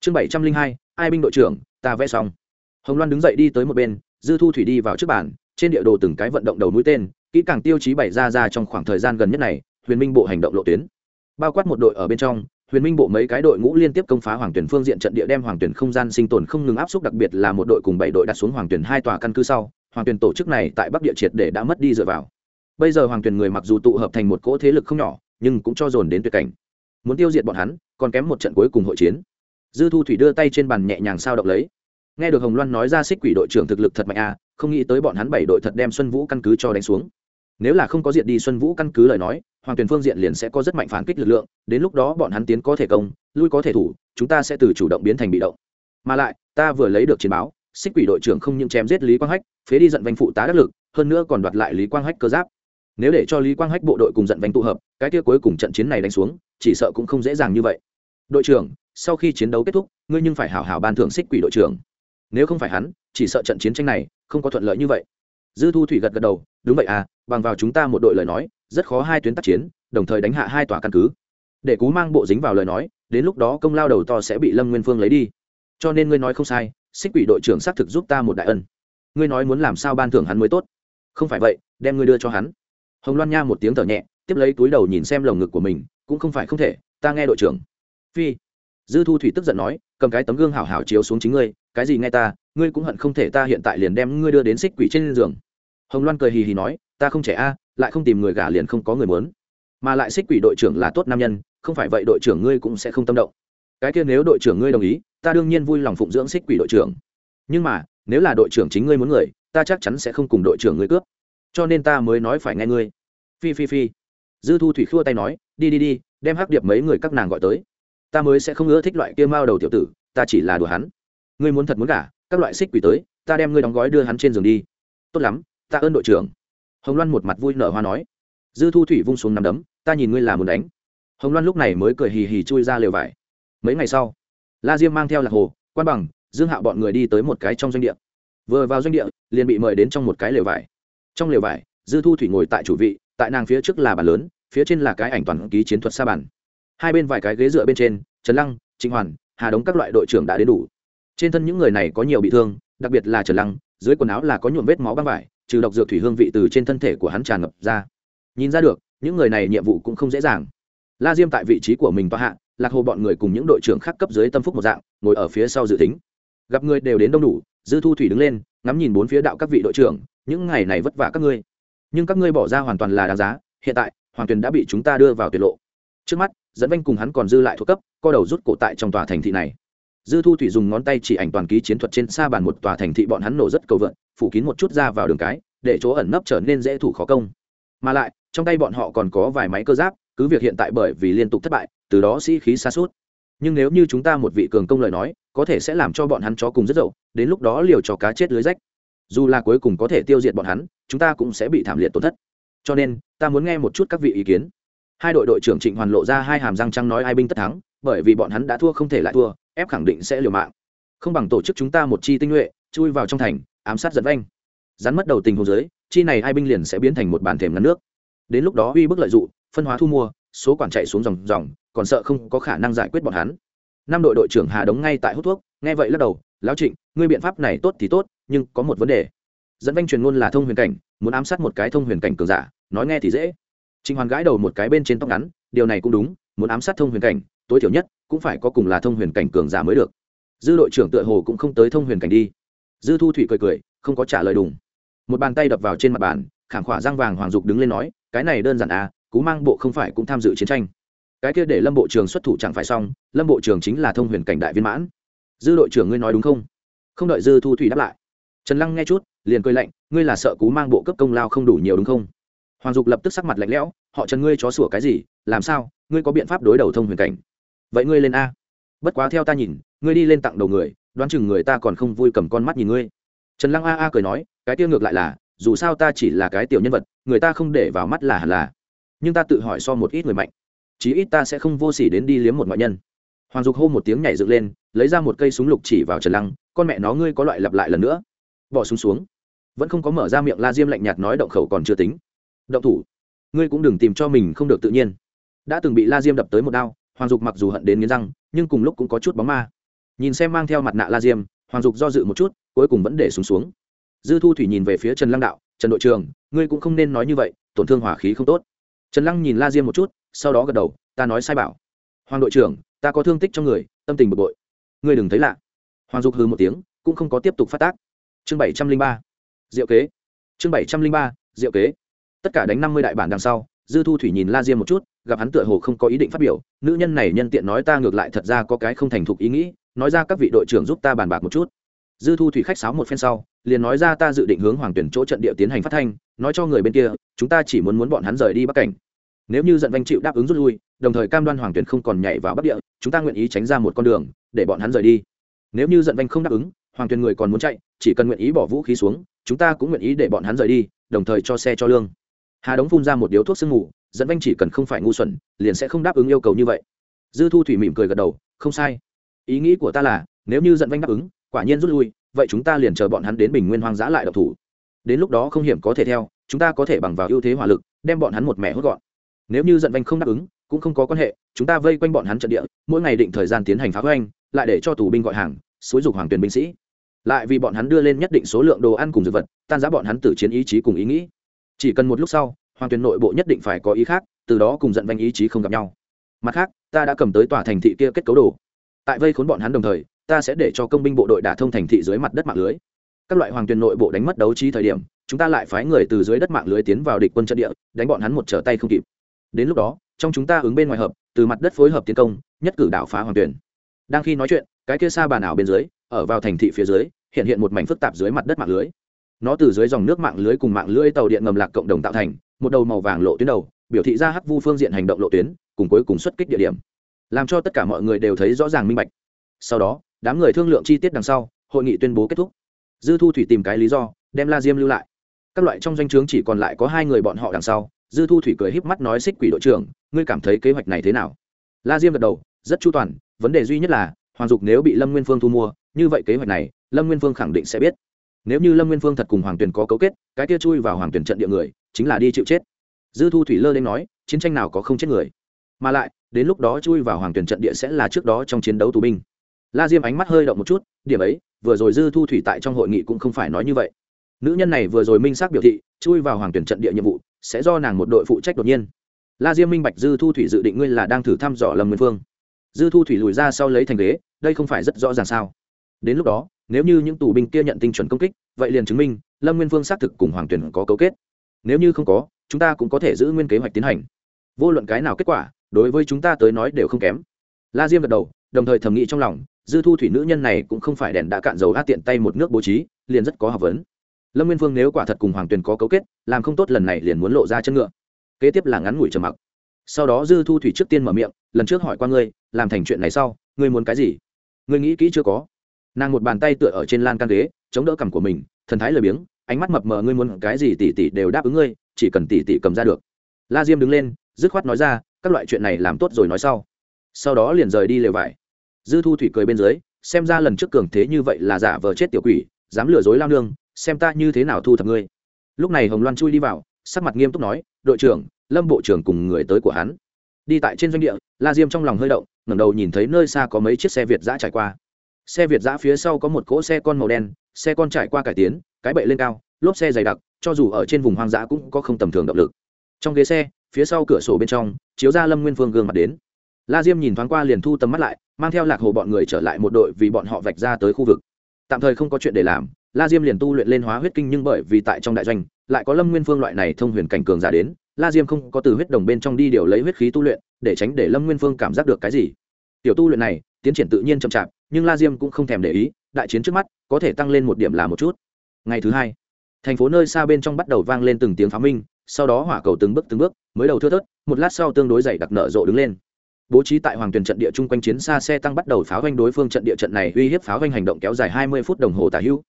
Chương bảy trăm linh hai, ai binh đội trưởng, ta vẽ xong. Hồng loan đứng dậy đi tới một bên dư thu thủy đi vào trước bàn, trên địa đồ từng cái vận động đầu mũi tên, kỹ càng tiêu chí bày ra ra trong khoảng thời gian gần nhất này, huyền minh bộ hành động lộ tuyến. Bao quát một đội ở bên trong, huyền minh bộ mấy cái đội ngũ liên tiếp công phá hoàng tuyển phương diện trận địa đem hoàng tuyển không gian sinh tồn không ngừng áp suất, đặc biệt là một đội cùng bảy đội đặt xuống hoàng tuyển hai tòa căn cứ sau, hoàng tuyển tổ chức này tại bắc địa triệt để đã mất đi dựa vào. Bây giờ hoàng tuyển người mặc dù tụ hợp thành một cỗ thế lực không nhỏ, nhưng cũng cho dồn đến tuyệt cảnh. Muốn tiêu diệt bọn hắn, còn kém một trận cuối cùng hội chiến. Dư thu thủy đưa tay trên bàn nhẹ nhàng sao động lấy nghe được hồng loan nói ra xích quỷ đội trưởng thực lực thật mạnh à không nghĩ tới bọn hắn bảy đội thật đem xuân vũ căn cứ cho đánh xuống. Nếu là không có diện đi xuân vũ căn cứ lời nói, hoàng Tuyền phương diện liền sẽ có rất mạnh phản kích lực lượng, đến lúc đó bọn hắn tiến có thể công, lui có thể thủ, chúng ta sẽ từ chủ động biến thành bị động. Mà lại, ta vừa lấy được chiến báo, xích quỷ đội trưởng không những chém giết lý quang hách, phế đi giận vanh phụ tá đắc lực, hơn nữa còn đoạt lại lý quang hách cơ giáp. Nếu để cho lý quang hách bộ đội cùng giận vanh tụ hợp, cái kia cuối cùng trận chiến này đánh xuống, chỉ sợ cũng không dễ dàng như vậy. Đội trưởng, sau khi chiến đấu kết thúc, ngươi nhưng phải hảo hảo ban thưởng xích quỷ đội trưởng nếu không phải hắn, chỉ sợ trận chiến tranh này không có thuận lợi như vậy. Dư thu thủy gật gật đầu, đúng vậy à bằng vào chúng ta một đội lời nói, rất khó hai tuyến tác chiến, đồng thời đánh hạ hai tòa căn cứ. Để cú mang bộ dính vào lời nói, đến lúc đó công lao đầu to sẽ bị lâm nguyên phương lấy đi. Cho nên ngươi nói không sai, xích quỷ đội trưởng xác thực giúp ta một đại ân. Ngươi nói muốn làm sao ban thưởng hắn mới tốt? Không phải vậy, đem ngươi đưa cho hắn. Hồng loan nha một tiếng thở nhẹ, tiếp lấy túi đầu nhìn xem lồng ngực của mình, cũng không phải không thể, ta nghe đội trưởng. Phi. Dư thu thủy tức giận nói, cầm cái tấm gương hảo hảo chiếu xuống chính ngươi cái gì nghe ta, ngươi cũng hận không thể ta hiện tại liền đem ngươi đưa đến xích quỷ trên giường. Hồng loan cười hì hì nói, ta không trẻ a, lại không tìm người gả liền không có người muốn. Mà lại xích quỷ đội trưởng là tốt nam nhân, không phải vậy đội trưởng ngươi cũng sẽ không tâm động. Cái kia nếu đội trưởng ngươi đồng ý, ta đương nhiên vui lòng phụng dưỡng xích quỷ đội trưởng. Nhưng mà, nếu là đội trưởng chính ngươi muốn người, ta chắc chắn sẽ không cùng đội trưởng ngươi cướp. Cho nên ta mới nói phải nghe ngươi. Phi phi phi. Dư thu thủy khua tay nói, đi đi đi, đem hắc điệp mấy người các nàng gọi tới. Ta mới sẽ không ưa thích loại kia mao đầu tiểu tử, ta chỉ là đùa hắn ngươi muốn thật muốn gả, các loại xích quỷ tới, ta đem ngươi đóng gói đưa hắn trên giường đi. Tốt lắm, ta ơn đội trưởng. Hồng loan một mặt vui nở hoa nói. Dư thu thủy vung xuống nằm đấm, ta nhìn ngươi là muốn đánh. Hồng loan lúc này mới cười hì hì chui ra lều vải. Mấy ngày sau, la diêm mang theo lạc hồ, quan bằng, dương hạo bọn người đi tới một cái trong doanh địa. Vừa vào doanh địa, liền bị mời đến trong một cái lều vải. Trong lều vải, dư thu thủy ngồi tại chủ vị, tại nàng phía trước là bàn lớn, phía trên là cái ảnh toàn ký chiến thuật sa bàn. Hai bên vài cái ghế dựa bên trên, trần lăng, trịnh hoàn, hà đống các loại đội trưởng đã đến đủ trên thân những người này có nhiều bị thương, đặc biệt là trần lăng, dưới quần áo là có nhuộm vết máu băng vải, trừ độc dược thủy hương vị từ trên thân thể của hắn tràn ngập ra. Nhìn ra được, những người này nhiệm vụ cũng không dễ dàng. La diêm tại vị trí của mình toa hạ, lạc hồ bọn người cùng những đội trưởng khác cấp dưới tâm phúc một dạng, ngồi ở phía sau dự tính. Gặp người đều đến đông đủ, dư thu thủy đứng lên, ngắm nhìn bốn phía đạo các vị đội trưởng, những ngày này vất vả các ngươi. Nhưng các ngươi bỏ ra hoàn toàn là đáng giá, hiện tại, hoàng tuyền đã bị chúng ta đưa vào tuyệt lộ. Trước mắt, dẫn vanh cùng hắn còn dư lại thuộc cấp, co đầu rút cổ tại trong tòa thành thị này dư thu thủy dùng ngón tay chỉ ảnh toàn ký chiến thuật trên xa bàn một tòa thành thị bọn hắn nổ rất cầu vượn, phủ kín một chút ra vào đường cái, để chỗ ẩn nấp trở nên dễ thủ khó công. Mà lại, trong tay bọn họ còn có vài máy cơ giáp, cứ việc hiện tại bởi vì liên tục thất bại, từ đó sĩ khí xa suốt nhưng nếu như chúng ta một vị cường công lời nói, có thể sẽ làm cho bọn hắn chó cùng rất dậu, đến lúc đó liều cho cá chết lưới rách. Dù là cuối cùng có thể tiêu diệt bọn hắn, chúng ta cũng sẽ bị thảm liệt tổn thất. Cho nên, ta muốn nghe một chút các vị ý kiến. Hai đội đội trưởng trịnh hoàn lộ ra hai hàm răng trăng nói ai binh tất thắng bởi vì bọn hắn đã thua không thể lại thua, ép khẳng định sẽ liều mạng. Không bằng tổ chức chúng ta một chi tinh nhuệ, chui vào trong thành, ám sát giật vanh. Rắn mất đầu tình hồ dưới, chi này hai binh liền sẽ biến thành một bàn thềm ngắn nước. Đến lúc đó uy bức lợi dụng phân hóa thu mua, số quản chạy xuống dòng dòng, còn sợ không có khả năng giải quyết bọn hắn. Năm đội đội trưởng hà đống ngay tại hút thuốc, nghe vậy lắc đầu, lão trịnh, ngươi biện pháp này tốt thì tốt, nhưng có một vấn đề. Dẫn vanh truyền ngôn là thông huyền cảnh, muốn ám sát một cái thông huyền cảnh cường giả, nói nghe thì dễ. Trịnh hoàn gãi đầu một cái bên trên tóc ngắn, điều này cũng đúng, muốn ám sát thông huyền cảnh tối thiểu nhất cũng phải có cùng là thông huyền cảnh cường giả mới được. Dư đội trưởng tựa hồ cũng không tới thông huyền cảnh đi. Dư thu thủy cười cười, không có trả lời đùng. Một bàn tay đập vào trên mặt bàn, khảm khỏa răng vàng hoàng dục đứng lên nói, cái này đơn giản à cú mang bộ không phải cũng tham dự chiến tranh. Cái kia để lâm bộ trưởng xuất thủ chẳng phải xong, lâm bộ trưởng chính là thông huyền cảnh đại viên mãn. Dư đội trưởng ngươi nói đúng không? Không đợi dư thu thủy đáp lại, trần lăng nghe chút, liền cười lạnh, ngươi là sợ cú mang bộ cấp công lao không đủ nhiều đúng không? Hoàng dục lập tức sắc mặt lạnh lẽo, họ trần ngươi chó sủa cái gì, làm sao? Ngươi có biện pháp đối đầu thông huyền cảnh? Vậy ngươi lên a. Bất quá theo ta nhìn, ngươi đi lên tặng đầu người, đoán chừng người ta còn không vui cầm con mắt nhìn ngươi. Trần lăng a a cười nói, cái tiêu ngược lại là, dù sao ta chỉ là cái tiểu nhân vật, người ta không để vào mắt là hẳn là. Nhưng ta tự hỏi so một ít người mạnh, chí ít ta sẽ không vô s ỉ đến đi liếm một ngoại nhân. Hoàng dục hô một tiếng nhảy dựng lên, lấy ra một cây súng lục chỉ vào trần lăng, con mẹ nó ngươi có loại lặp lại lần nữa. Bỏ súng xuống. Vẫn không có mở ra miệng la diêm lạnh nhạt nói động khẩu còn chưa tính. Động thủ. Ngươi cũng đừng tìm cho mình không được tự nhiên. Đã từng bị la diêm đập tới một đao hoàng dục mặc dù hận đến nghiến răng nhưng cùng lúc cũng có chút bóng ma. Nhìn xem mang theo mặt nạ la diêm hoàng dục do dự một chút cuối cùng vẫn để súng xuống, xuống dư thu thủy nhìn về phía trần lăng đạo trần đội trường ngươi cũng không nên nói như vậy tổn thương hỏa khí không tốt. Trần lăng nhìn la diêm một chút sau đó gật đầu ta nói sai bảo. Hoàng đội trưởng ta có thương tích trong người tâm tình bực bội. Ngươi đừng thấy lạ. Hoàng dục hư một tiếng cũng không có tiếp tục phát tác. Chương bảy trăm linh ba diệu kế. Chương bảy trăm linh ba diệu kế. Tất cả đánh năm mươi đại bản đằng sau dư thu thủy nhìn la diêm một chút gặp hắn tựa hồ không có ý định phát biểu, nữ nhân này nhân tiện nói ta ngược lại thật ra có cái không thành thục ý nghĩ, nói ra các vị đội trưởng giúp ta bàn bạc một chút. Dư thu thủy khách sáo một phen sau, liền nói ra ta dự định hướng hoàng tuyển chỗ trận địa tiến hành phát thanh, nói cho người bên kia, chúng ta chỉ muốn muốn bọn hắn rời đi bắc cảnh. Nếu như giận vanh chịu đáp ứng rút lui, đồng thời cam đoan hoàng tuyển không còn nhảy vào bắc địa, chúng ta nguyện ý tránh ra một con đường, để bọn hắn rời đi. Nếu như giận vanh không đáp ứng, hoàng tuyển người còn muốn chạy, chỉ cần nguyện ý bỏ vũ khí xuống, chúng ta cũng nguyện ý để bọn hắn rời đi, đồng thời cho xe cho lương. Hà đống phun ra một điếu thuốc sương ngủ dẫn vanh chỉ cần không phải ngu xuẩn, liền sẽ không đáp ứng yêu cầu như vậy. Dư thu thủy mỉm cười gật đầu, không sai. Ý nghĩ của ta là, nếu như dẫn vanh đáp ứng, quả nhiên rút lui, vậy chúng ta liền chờ bọn hắn đến bình nguyên hoang dã lại độc thủ. Đến lúc đó không hiểm có thể theo, chúng ta có thể bằng vào ưu thế hỏa lực, đem bọn hắn một mẻ hốt gọn. Nếu như dẫn vanh không đáp ứng, cũng không có quan hệ, chúng ta vây quanh bọn hắn trận địa, mỗi ngày định thời gian tiến hành phá hoanh lại để cho tù binh gọi hàng, xúi dục hoàng tuyển binh sĩ. Lại vì bọn hắn đưa lên nhất định số lượng đồ ăn cùng dược vật, tan giá bọn hắn tử chiến ý chí cùng ý nghĩ. Chỉ cần một lúc sau hoàng tuyển nội bộ nhất định phải có ý khác, từ đó cùng giận vanh ý chí không gặp nhau. Mặt khác, ta đã cầm tới tòa thành thị kia kết cấu đồ. Tại vây khốn bọn hắn đồng thời, ta sẽ để cho công binh bộ đội đả thông thành thị dưới mặt đất mạng lưới. Các loại hoàng tuyển nội bộ đánh mất đấu trí thời điểm, chúng ta lại phái người từ dưới đất mạng lưới tiến vào địch quân trận địa, đánh bọn hắn một trở tay không kịp. Đến lúc đó, trong chúng ta ứng bên ngoài hợp, từ mặt đất phối hợp tiến công, nhất cử đảo phá hoàng tuyển. Đang khi nói chuyện, cái kia xa bàn ảo bên dưới, ở vào thành thị phía dưới, hiện hiện một mảnh phức tạp dưới mặt đất mạng lưới. Nó từ dưới dòng nước mạng lưới cùng mạng lưới tàu điện ngầm lạc cộng đồng tạo thành một đầu màu vàng lộ tuyến đầu, biểu thị ra hắc vu phương diện hành động lộ tuyến, cùng cuối cùng xuất kích địa điểm. Làm cho tất cả mọi người đều thấy rõ ràng minh bạch. Sau đó, đám người thương lượng chi tiết đằng sau, hội nghị tuyên bố kết thúc. Dư thu thủy tìm cái lý do, đem la diêm lưu lại. Các loại trong danh o chỉ còn lại có hai người bọn họ đằng sau, dư thu thủy cười híp mắt nói xích quỷ đội trưởng, ngươi cảm thấy kế hoạch này thế nào? La diêm gật đầu, rất chu toàn, vấn đề duy nhất là, hoàng dục nếu bị lâm nguyên phương thu mua, như vậy kế hoạch này, lâm nguyên phương khẳng định sẽ biết. Nếu như lâm nguyên phương thật cùng hoàng tuyền có cấu kết, cái kia chui vào hoàng tuyền trận địa người chính là đi chịu chết. Dư thu thủy lơ lên nói, chiến tranh nào có không chết người? Mà lại, đến lúc đó chui vào hoàng tuyển trận địa sẽ là trước đó trong chiến đấu tù binh. La diêm ánh mắt hơi động một chút, điểm ấy, vừa rồi dư thu thủy tại trong hội nghị cũng không phải nói như vậy. Nữ nhân này vừa rồi minh xác biểu thị, chui vào hoàng tuyển trận địa nhiệm vụ, sẽ do nàng một đội phụ trách đột nhiên. La diêm minh bạch dư thu thủy dự định ngươi là đang thử thăm dò lâm nguyên phương. Dư thu thủy lùi ra sau lấy thành ghế, đây không phải rất rõ ràng sao? Đến lúc đó, nếu như những tù binh kia nhận tinh chuẩn công kích, vậy liền chứng minh lâm nguyên phương xác thực cùng hoàng tuyển có cấu kết nếu như không có, chúng ta cũng có thể giữ nguyên kế hoạch tiến hành. Vô luận cái nào kết quả, đối với chúng ta tới nói đều không kém. La diêm gật đầu, đồng thời thầm nghĩ trong lòng, dư thu thủy nữ nhân này cũng không phải đèn đã cạn dầu át tiện tay một nước bố trí, liền rất có học vấn. Lâm nguyên phương nếu quả thật cùng hoàng tuyền có cấu kết, làm không tốt lần này liền muốn lộ ra chân ngựa. Kế tiếp là ngắn ngủi trầm mặc. Sau đó dư thu thủy trước tiên mở miệng, lần trước hỏi qua ngươi, làm thành chuyện này sau, ngươi muốn cái gì? Ngươi nghĩ kỹ chưa có. Nàng một bàn tay tựa ở trên lan can ghế, chống đỡ cằm của mình, thần thái lười biếng ánh mắt mập mờ, ngươi muốn cái gì tỷ tỷ đều đáp ứng ngươi, chỉ cần tỷ tỷ cầm ra được. La diêm đứng lên, dứt khoát nói ra, các loại chuyện này làm tốt rồi nói sau. Sau đó liền rời đi lều vải. Dư thu thủy cười bên dưới, xem ra lần trước cường thế như vậy là giả vờ chết tiểu quỷ, dám lừa dối lao nương, xem ta như thế nào thu thập ngươi. Lúc này hồng loan chui đi vào, sắc mặt nghiêm túc nói, đội trưởng, lâm bộ trưởng cùng người tới của hắn. Đi tại trên doanh địa, la diêm trong lòng hơi động, ngẩng đầu nhìn thấy nơi xa có mấy chiếc xe việt giã trải qua xe việt giã phía sau có một cỗ xe con màu đen, xe con trải qua cải tiến, cái bậy lên cao, lốp xe dày đặc, cho dù ở trên vùng hoang dã cũng có không tầm thường động lực. Trong ghế xe, phía sau cửa sổ bên trong, chiếu ra lâm nguyên phương gương mặt đến. La diêm nhìn thoáng qua liền thu tầm mắt lại, mang theo lạc hồ bọn người trở lại một đội vì bọn họ vạch ra tới khu vực. Tạm thời không có chuyện để làm, la diêm liền tu luyện lên hóa huyết kinh nhưng bởi vì tại trong đại doanh, lại có lâm nguyên phương loại này thông huyền cảnh cường giả đến, la diêm không có từ huyết đồng bên trong đi điều lấy huyết khí tu luyện, để tránh để lâm nguyên phương cảm giác được cái gì. Tiểu tu luyện này, tiến triển tự nhiên chậm chạp nhưng la diêm cũng không thèm để ý, đại chiến trước mắt có thể tăng lên một điểm là một chút. Ngày thứ hai, thành phố nơi xa bên trong bắt đầu vang lên từng tiếng pháo minh, sau đó hỏa cầu từng bước từng bước, mới đầu thưa thớt, một lát sau tương đối dày đặc nở rộ đứng lên. Bố trí tại hoàng tuyển trận địa chung quanh chiến xa xe tăng bắt đầu pháo vanh đối phương trận địa trận này uy hiếp pháo vanh hành động kéo dài hai mươi phút đồng hồ tả hữu.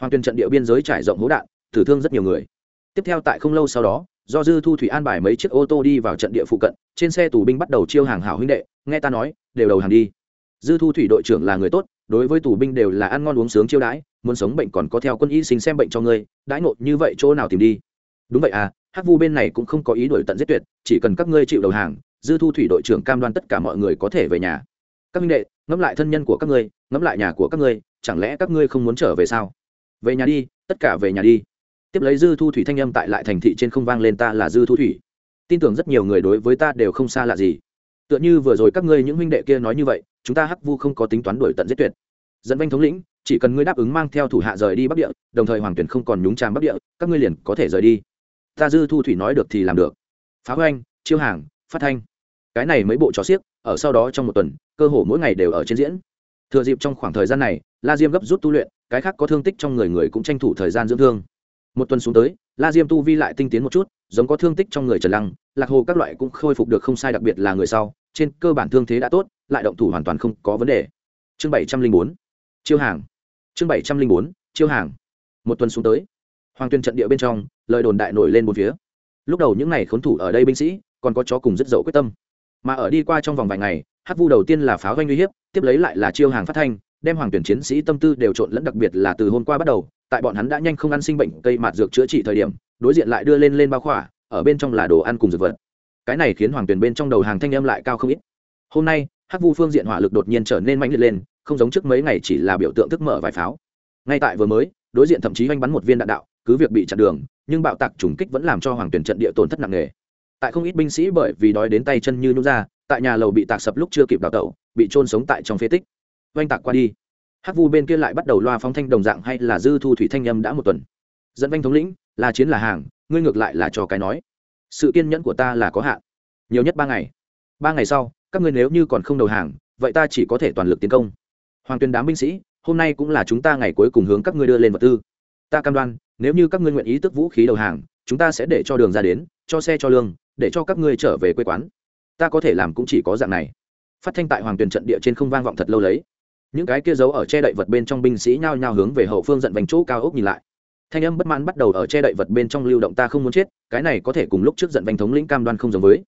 Hoàng tuyển trận địa biên giới trải rộng hố đạn tử thương rất nhiều người. Tiếp theo tại không lâu sau đó, do dư thu thủy an bài mấy chiếc ô tô đi vào trận địa phụ cận, trên xe tù binh bắt đầu chiêu hàng hảo huynh đệ, nghe ta nói, đều đầu hàng đi dư thu thủy đội trưởng là người tốt, đối với tù binh đều là ăn ngon uống sướng chiêu đãi, muốn sống bệnh còn có theo quân y sinh xem bệnh cho ngươi, đãi ngộ như vậy chỗ nào tìm đi? Đúng vậy à hắc vu bên này cũng không có ý đổi tận giết tuyệt, chỉ cần các ngươi chịu đầu hàng, dư thu thủy đội trưởng cam đoan tất cả mọi người có thể về nhà. Các minh đệ, ngẫm lại thân nhân của các ngươi, ngẫm lại nhà của các ngươi, chẳng lẽ các ngươi không muốn trở về sao? Về nhà đi, tất cả về nhà đi. Tiếp lấy dư thu thủy thanh âm tại lại thành thị trên không vang lên ta là dư thu thủy. Tin tưởng rất nhiều người đối với ta đều không xa lạ gì. Tựa như vừa rồi các ngươi những huynh đệ kia nói như vậy chúng ta hắc vu không có tính toán đuổi tận giết tuyệt. Dẫn vanh thống lĩnh, chỉ cần ngươi đáp ứng mang theo thủ hạ rời đi bắc địa, đồng thời hoàng tuyển không còn nhúng tràm bắc địa, các ngươi liền có thể rời đi. Ta dư thu thủy nói được thì làm được. Phá hoanh chiêu hàng, phát thanh. Cái này mấy bộ trò xiếc, ở sau đó trong một tuần, cơ hồ mỗi ngày đều ở trên diễn. Thừa dịp trong khoảng thời gian này, la diêm gấp rút tu luyện, cái khác có thương tích trong người người cũng tranh thủ thời gian dưỡng thương. Một tuần xuống tới, la diêm tu vi lại tinh tiến một chút, giống có thương tích trong người trần lăng, lạc hồ các loại cũng khôi phục được không sai đặc biệt là người sau, trên cơ bản thương thế đã tốt lại động thủ hoàn toàn không có vấn đề. Chương bảy trăm linh bốn, chiêu hàng. Chương bảy trăm linh bốn, chiêu hàng. Một tuần xuống tới, hoàng tuyên trận địa bên trong, lời đồn đại nổi lên một phía. Lúc đầu những n à y khốn thủ ở đây binh sĩ, còn có chó cùng rất dậu quyết tâm. Mà ở đi qua trong vòng vài ngày hát vu đầu tiên là pháo doanh uy hiếp, tiếp lấy lại là chiêu hàng phát thanh, đem hoàng tuyển chiến sĩ tâm tư đều trộn lẫn đặc biệt là từ hôm qua bắt đầu, tại bọn hắn đã nhanh không ăn sinh bệnh cây mạt dược chữa trị thời điểm, đối diện lại đưa lên lên bao khỏa, ở bên trong là đồ ăn cùng dược vật. Cái này khiến hoàng tuyển bên trong đầu hàng thanh âm lại cao không ít. Hôm nay hắc vu phương diện hỏa lực đột nhiên trở nên mạnh liệt lên, không giống trước mấy ngày chỉ là biểu tượng thức mở vài pháo. Ngay tại vừa mới, đối diện thậm chí oanh bắn một viên đạn đạo, cứ việc bị chặn đường, nhưng bạo tạc trùng kích vẫn làm cho hoàng tuyển trận địa tổn thất nặng nề. Tại không ít binh sĩ bởi vì đói đến tay chân như nhút ra, tại nhà lầu bị tạc sập lúc chưa kịp đào tẩu, bị trôn sống tại trong phế tích. Oanh tạc qua đi. Hắc vu bên kia lại bắt đầu loa phóng thanh đồng dạng hay là dư thu thủy thanh âm đã một tuần. Dẫn vanh thống lĩnh là chiến là hàng, ngươi ngược lại là cho cái nói. Sự kiên nhẫn của ta là có hạn. Nhiều nhất ba ngày. Ba ngày sau các ngươi nếu như còn không đầu hàng, vậy ta chỉ có thể toàn lực tiến công. Hoàng tuyên đám binh sĩ, hôm nay cũng là chúng ta ngày cuối cùng hướng các ngươi đưa lên vật tư. Ta cam đoan, nếu như các ngươi nguyện ý tức vũ khí đầu hàng, chúng ta sẽ để cho đường ra đến, cho xe cho lương, để cho các ngươi trở về quê quán. Ta có thể làm cũng chỉ có dạng này. Phát thanh tại hoàng tuyền trận địa trên không vang vọng thật lâu lấy. Những cái kia giấu ở che đậy vật bên trong binh sĩ nhao nhao hướng về hậu phương giận vành chỗ cao ốc nhìn lại. Thanh âm bất mãn bắt đầu ở che đậy vật bên trong lưu động ta không muốn chết, cái này có thể cùng lúc trước giận vành thống lĩnh cam đoan không giống với.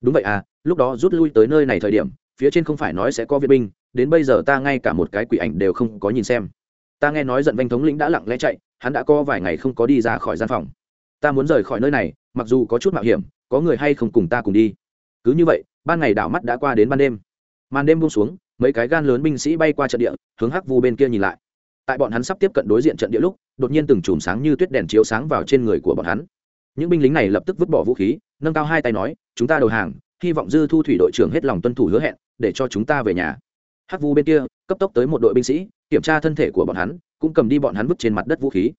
Đúng vậy à lúc đó rút lui tới nơi này thời điểm, phía trên không phải nói sẽ có viện binh, đến bây giờ ta ngay cả một cái quỷ ảnh đều không có nhìn xem. Ta nghe nói giận vanh thống lĩnh đã lặng lẽ chạy, hắn đã có vài ngày không có đi ra khỏi gian phòng. Ta muốn rời khỏi nơi này, mặc dù có chút mạo hiểm, có người hay không cùng ta cùng đi. Cứ như vậy, ban ngày đảo mắt đã qua đến ban đêm. Màn đêm buông xuống, mấy cái gan lớn binh sĩ bay qua trận địa, hướng hắc vu bên kia nhìn lại. Tại bọn hắn sắp tiếp cận đối diện trận địa lúc, đột nhiên từng chùm sáng như tuyết đèn chiếu sáng vào trên người của bọn hắn. Những binh lính này lập tức vứt bỏ vũ khí, nâng cao hai tay nói, chúng ta đầu hàng hy vọng dư thu thủy đội trưởng hết lòng tuân thủ hứa hẹn, để cho chúng ta về nhà. Hắc vu bên kia, cấp tốc tới một đội binh sĩ, kiểm tra thân thể của bọn hắn, cũng cầm đi bọn hắn vứt trên mặt đất vũ khí.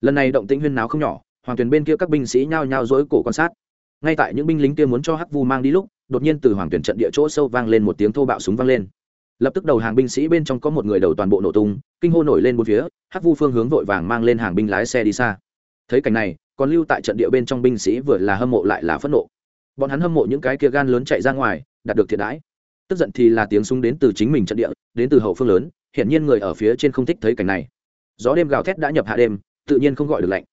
Lần này động tĩnh huyên náo không nhỏ, hoàng tuyền bên kia các binh sĩ nhao nhao dối cổ quan sát. Ngay tại những binh lính kia muốn cho hắc vu mang đi lúc, đột nhiên từ hoàng tuyển trận địa chỗ sâu vang lên một tiếng thô bạo súng vang lên. Lập tức đầu hàng binh sĩ bên trong có một người đầu toàn bộ nổ tung, kinh hô nổi lên bốn phía, hắc vu phương hướng vội vàng mang lên hàng binh lái xe đi xa. Thấy cảnh này, còn lưu tại trận địa bên trong binh sĩ vừa là hâm mộ lại là phẫn nộ bọn hắn hâm mộ những cái kia gan lớn chạy ra ngoài, đạt được thiện đãi. Tức giận thì là tiếng súng đến từ chính mình trận địa, đến từ hậu phương lớn hiện nhiên người ở phía trên không thích thấy cảnh này. Gió đêm gào thét đã nhập hạ đêm, tự nhiên không gọi được lạnh.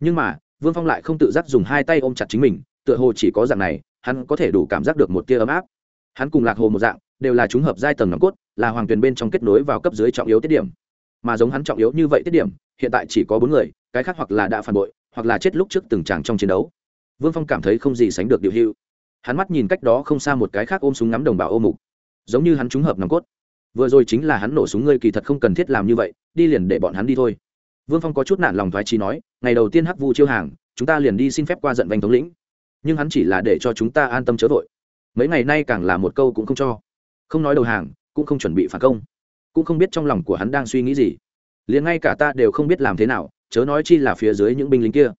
Nhưng mà, vương phong lại không tự giác dùng hai tay ôm chặt chính mình, tựa hồ chỉ có dạng này, hắn có thể đủ cảm giác được một tia ấm áp. Hắn cùng lạc hồ một dạng, đều là chúng hợp giai tầng nòng cốt, là hoàng tuyền bên trong kết nối vào cấp dưới trọng yếu tiết điểm. Mà giống hắn trọng yếu như vậy tiết điểm, hiện tại chỉ có bốn người, cái khác hoặc là đã phản bội, hoặc là chết lúc trước từng tràng trong chiến đấu vương phong cảm thấy không gì sánh được điều hưu hắn mắt nhìn cách đó không xa một cái khác ôm súng ngắm đồng bào ô mục. Giống như hắn trúng hợp nòng cốt. Vừa rồi chính là hắn nổ súng ngươi kỳ thật không cần thiết làm như vậy, đi liền để bọn hắn đi thôi. Vương phong có chút nản lòng thoái trí nói, ngày đầu tiên hắc vu chiêu hàng, chúng ta liền đi xin phép qua giận vành thống lĩnh. Nhưng hắn chỉ là để cho chúng ta an tâm chớ vội. Mấy ngày nay càng là một câu cũng không cho. Không nói đầu hàng, cũng không chuẩn bị phản công. Cũng không biết trong lòng của hắn đang suy nghĩ gì. Liền ngay cả ta đều không biết làm thế nào, chớ nói chi là phía dưới những binh lính kia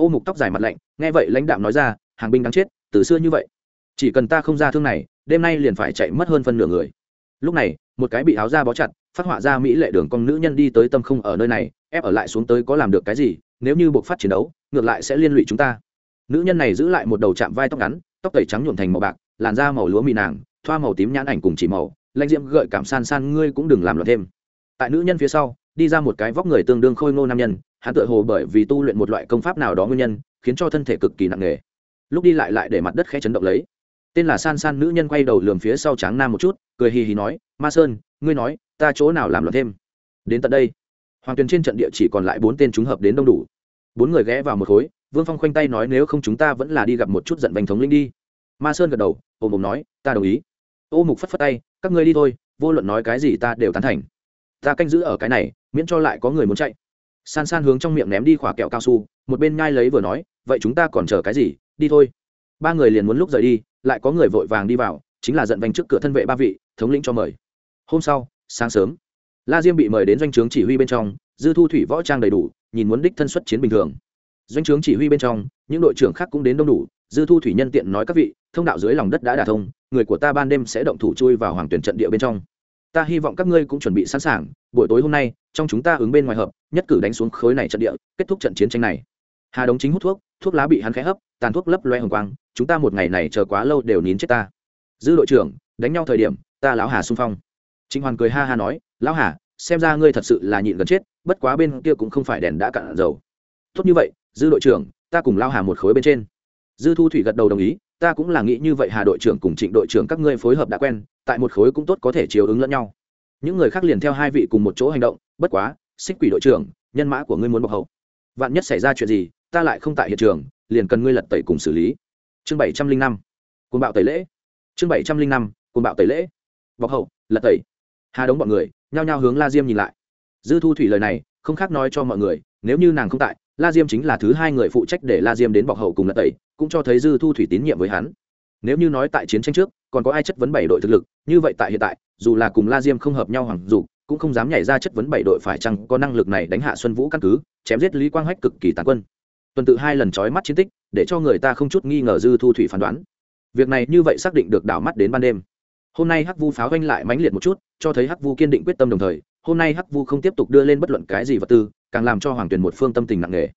ô mục tóc dài mặt lạnh, nghe vậy lãnh đạo nói ra, hàng binh đáng chết, từ xưa như vậy. Chỉ cần ta không ra thương này, đêm nay liền phải chạy mất hơn phân nửa người. Lúc này, một cái bị áo da bó chặt, phát họa ra mỹ lệ đường con nữ nhân đi tới tâm không ở nơi này, ép ở lại xuống tới có làm được cái gì, nếu như buộc phát chiến đấu, ngược lại sẽ liên lụy chúng ta. Nữ nhân này giữ lại một đầu chạm vai tóc ngắn, tóc tẩy trắng nhuộm thành màu bạc, làn da màu lúa mì nàng, thoa màu tím nhãn ảnh cùng chỉ màu, lãnh diễm gợi cảm san san, ngươi cũng đừng làm loạn thêm. Tại nữ nhân phía sau, đi ra một cái vóc người tương đương khôi ngô nam nhân hắn tựa hồ bởi vì tu luyện một loại công pháp nào đó nguyên nhân, khiến cho thân thể cực kỳ nặng nề. Lúc đi lại lại để mặt đất khẽ chấn động lấy. Tên là san san nữ nhân quay đầu lườm phía sau tráng nam một chút, cười hì hì nói, ma sơn, ngươi nói, ta chỗ nào làm loạn thêm? Đến tận đây. Hoàng tuyền trên trận địa chỉ còn lại bốn tên chúng hợp đến đông đủ. Bốn người ghé vào một khối, vương phong khoanh tay nói, nếu không chúng ta vẫn là đi gặp một chút giận vành thống linh đi. Ma sơn gật đầu ôm ôm nói, ta đồng ý. Ô mục phất phất tay, các ngươi đi thôi, vô luận nói cái gì ta đều tán thành. Ta canh giữ ở cái này, miễn cho lại có người muốn chạy san san hướng trong miệng ném đi khỏa kẹo cao su, một bên nhai lấy vừa nói, vậy chúng ta còn chờ cái gì? Đi thôi. Ba người liền muốn lúc rời đi, lại có người vội vàng đi vào, chính là giận vành trước cửa thân vệ ba vị, thống lĩnh cho mời. Hôm sau, sáng sớm, la diêm bị mời đến doanh trướng chỉ huy bên trong, dư thu thủy võ trang đầy đủ, nhìn muốn đích thân xuất chiến bình thường. Doanh trướng chỉ huy bên trong, những đội trưởng khác cũng đến đông đủ, dư thu thủy nhân tiện nói các vị, thông đạo dưới lòng đất đã đả thông, người của ta ban đêm sẽ động thủ chui vào hoàng tuyển trận địa bên trong. Ta hy vọng các ngươi cũng chuẩn bị sẵn sàng, buổi tối hôm nay trong chúng ta ứng bên ngoài hợp, nhất cử đánh xuống khối này trận địa, kết thúc trận chiến tranh này. Hà đống chính hút thuốc thuốc lá bị hắn khẽ hấp, tàn thuốc lấp loe hồng quang, chúng ta một ngày này chờ quá lâu đều nín chết ta. Dư đội trưởng, đánh nhau thời điểm, ta lão hà xung phong. Trịnh hoàn cười ha ha nói, lão hà, xem ra ngươi thật sự là nhịn gần chết, bất quá bên kia cũng không phải đèn đã cạn dầu. Tốt như vậy, dư đội trưởng, ta cùng lao hà một khối bên trên. Dư thu thủy gật đầu đồng ý, ta cũng là nghĩ như vậy hà đội trưởng cùng trịnh đội trưởng các ngươi phối hợp đã quen, tại một khối cũng tốt có thể chiếu ứng lẫn nhau những người khác liền theo hai vị cùng một chỗ hành động, bất quá, xích quỷ đội trưởng, nhân mã của ngươi muốn bọc hậu. Vạn nhất xảy ra chuyện gì, ta lại không tại hiện trường, liền cần ngươi lật tẩy cùng xử lý. Chương bảy trăm linh năm côn bạo tẩy lễ. Chương bảy trăm linh năm côn bạo tẩy lễ. Bọc hậu, lật tẩy. Hà đống bọn người, nhao nhao hướng la diêm nhìn lại. Dư thu thủy lời này, không khác nói cho mọi người, nếu như nàng không tại, la diêm chính là thứ hai người phụ trách để la diêm đến bọc hậu cùng lật tẩy, cũng cho thấy dư thu thủy tín nhiệm với hắn. Nếu như nói tại chiến tranh trước, còn có ai chất vấn bảy đội thực lực, như vậy tại hiện tại dù là cùng la diêm không hợp nhau hoàng dù cũng không dám nhảy ra chất vấn bảy đội phải chăng có năng lực này đánh hạ xuân vũ căn cứ, chém giết lý quang hách cực kỳ tàn quân. Tuần tự hai lần trói mắt chiến tích, để cho người ta không chút nghi ngờ dư thu thủy phán đoán. Việc này như vậy xác định được đảo mắt đến ban đêm. Hôm nay hắc vu pháo vanh lại mãnh liệt một chút, cho thấy hắc vu kiên định quyết tâm đồng thời, hôm nay hắc vu không tiếp tục đưa lên bất luận cái gì vật tư, càng làm cho hoàng tuyền một phương tâm tình nặng nề.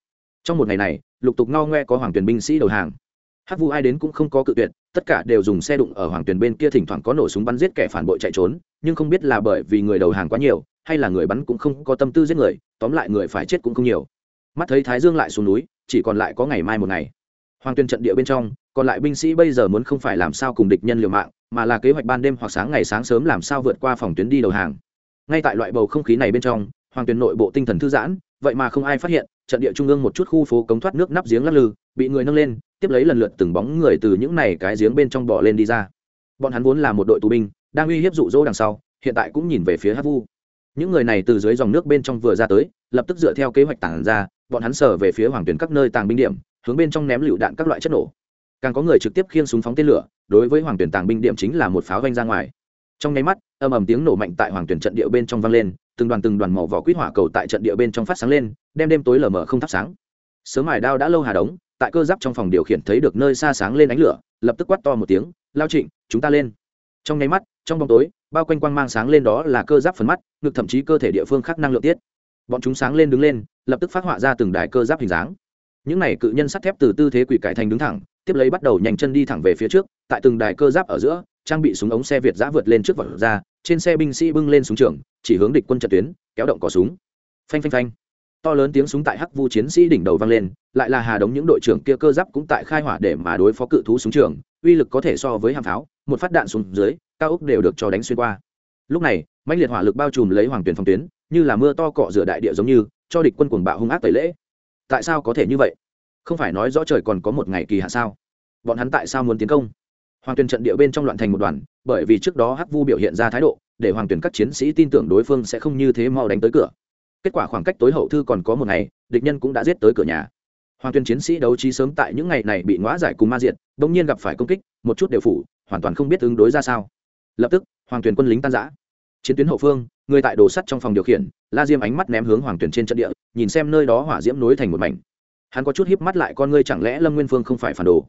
Trong một ngày này, lục tục ngao ngoe có hoàng Tuyền binh sĩ đầu hàng hát vu ai đến cũng không có cự tuyệt, tất cả đều dùng xe đụng ở hoàng tuyền bên kia thỉnh thoảng có nổ súng bắn giết kẻ phản bội chạy trốn, nhưng không biết là bởi vì người đầu hàng quá nhiều, hay là người bắn cũng không có tâm tư giết người, tóm lại người phải chết cũng không nhiều. Mắt thấy thái dương lại xuống núi, chỉ còn lại có ngày mai một ngày. Hoàng tuyên trận địa bên trong, còn lại binh sĩ bây giờ muốn không phải làm sao cùng địch nhân liều mạng, mà là kế hoạch ban đêm hoặc sáng ngày sáng sớm làm sao vượt qua phòng tuyến đi đầu hàng. Ngay tại loại bầu không khí này bên trong, hoàng tuyên nội bộ tinh thần thư giãn, vậy mà không ai phát hiện, trận địa trung ương một chút khu phố cống thoát nước nắp giếng lắc lư bị người nâng lên, tiếp lấy lần lượt từng bóng người từ những này cái giếng bên trong bỏ lên đi ra. Bọn hắn vốn là một đội tù binh, đang uy hiếp dụ dỗ đằng sau, hiện tại cũng nhìn về phía hát vu. Những người này từ dưới dòng nước bên trong vừa ra tới, lập tức dựa theo kế hoạch tản ra, bọn hắn sở về phía hoàng tuyến các nơi tàng binh điểm, hướng bên trong ném lựu đạn các loại chất nổ. Càng có người trực tiếp khiêng súng phóng tên lửa, đối với hoàng tuyển tàng binh điểm chính là một pháo vanh ra ngoài. Trong nháy mắt, âm ầm tiếng nổ mạnh tại hoàng tuyển trận địa bên trong vang lên, từng đoàn từng đoàn màu vỏ quýt hỏa cầu tại trận địa bên trong phát sáng lên, đem đêm tối lờ mờ không thắp sáng. Sớm mài đao đã lâu hà đống tại cơ giáp trong phòng điều khiển thấy được nơi xa sáng lên ánh lửa, lập tức quát to một tiếng, lao trịnh, chúng ta lên. Trong nháy mắt, trong bóng tối, bao quanh quang mang sáng lên đó là cơ giáp phần mắt, ngực thậm chí cơ thể địa phương khác năng lượng tiết. Bọn chúng sáng lên đứng lên, lập tức phát họa ra từng đài cơ giáp hình dáng. Những này cự nhân sắt thép từ tư thế quỷ cải thành đứng thẳng, tiếp lấy bắt đầu nhanh chân đi thẳng về phía trước, tại từng đài cơ giáp ở giữa, trang bị súng ống xe việt giã vượt lên trước vật ra, trên xe binh sĩ bưng lên súng trường, chỉ hướng địch quân trận tuyến, kéo động cỏ súng. Phanh phanh phanh to lớn tiếng súng tại hắc vu chiến sĩ đỉnh đầu vang lên, lại là hà đống những đội trưởng kia cơ giáp cũng tại khai hỏa để mà đối phó cự thú súng trường, uy lực có thể so với hàng pháo, một phát đạn xuống dưới, cao ốc đều được cho đánh xuyên qua. Lúc này, mãnh liệt hỏa lực bao trùm lấy hoàng tuyển phòng tuyến, như là mưa to cọ rửa đại địa giống như, cho địch quân cuồng bạo hung ác tẩy lễ. Tại sao có thể như vậy? Không phải nói rõ trời còn có một ngày kỳ hạ sao? Bọn hắn tại sao muốn tiến công? Hoàng tuyển trận địa bên trong loạn thành một đoàn, bởi vì trước đó hắc vu biểu hiện ra thái độ, để hoàng tuyển các chiến sĩ tin tưởng đối phương sẽ không như thế mau đánh tới cửa kết quả khoảng cách tối hậu thư còn có một ngày địch nhân cũng đã giết tới cửa nhà. Hoàng tuyên chiến sĩ đấu trí sớm tại những ngày này bị ngõa giải cùng ma diệt, đ ỗ n g nhiên gặp phải công kích một chút đều phủ hoàn toàn không biết ứng đối ra sao. Lập tức hoàng tuyển quân lính tan giã chiến tuyến hậu phương người tại đồ sắt trong phòng điều khiển la diêm ánh mắt ném hướng hoàng tuyển trên trận địa nhìn xem nơi đó hỏa diễm nối thành một mảnh. Hắn có chút hiếp mắt lại con ngươi chẳng lẽ lâm nguyên phương không phải phản đồ?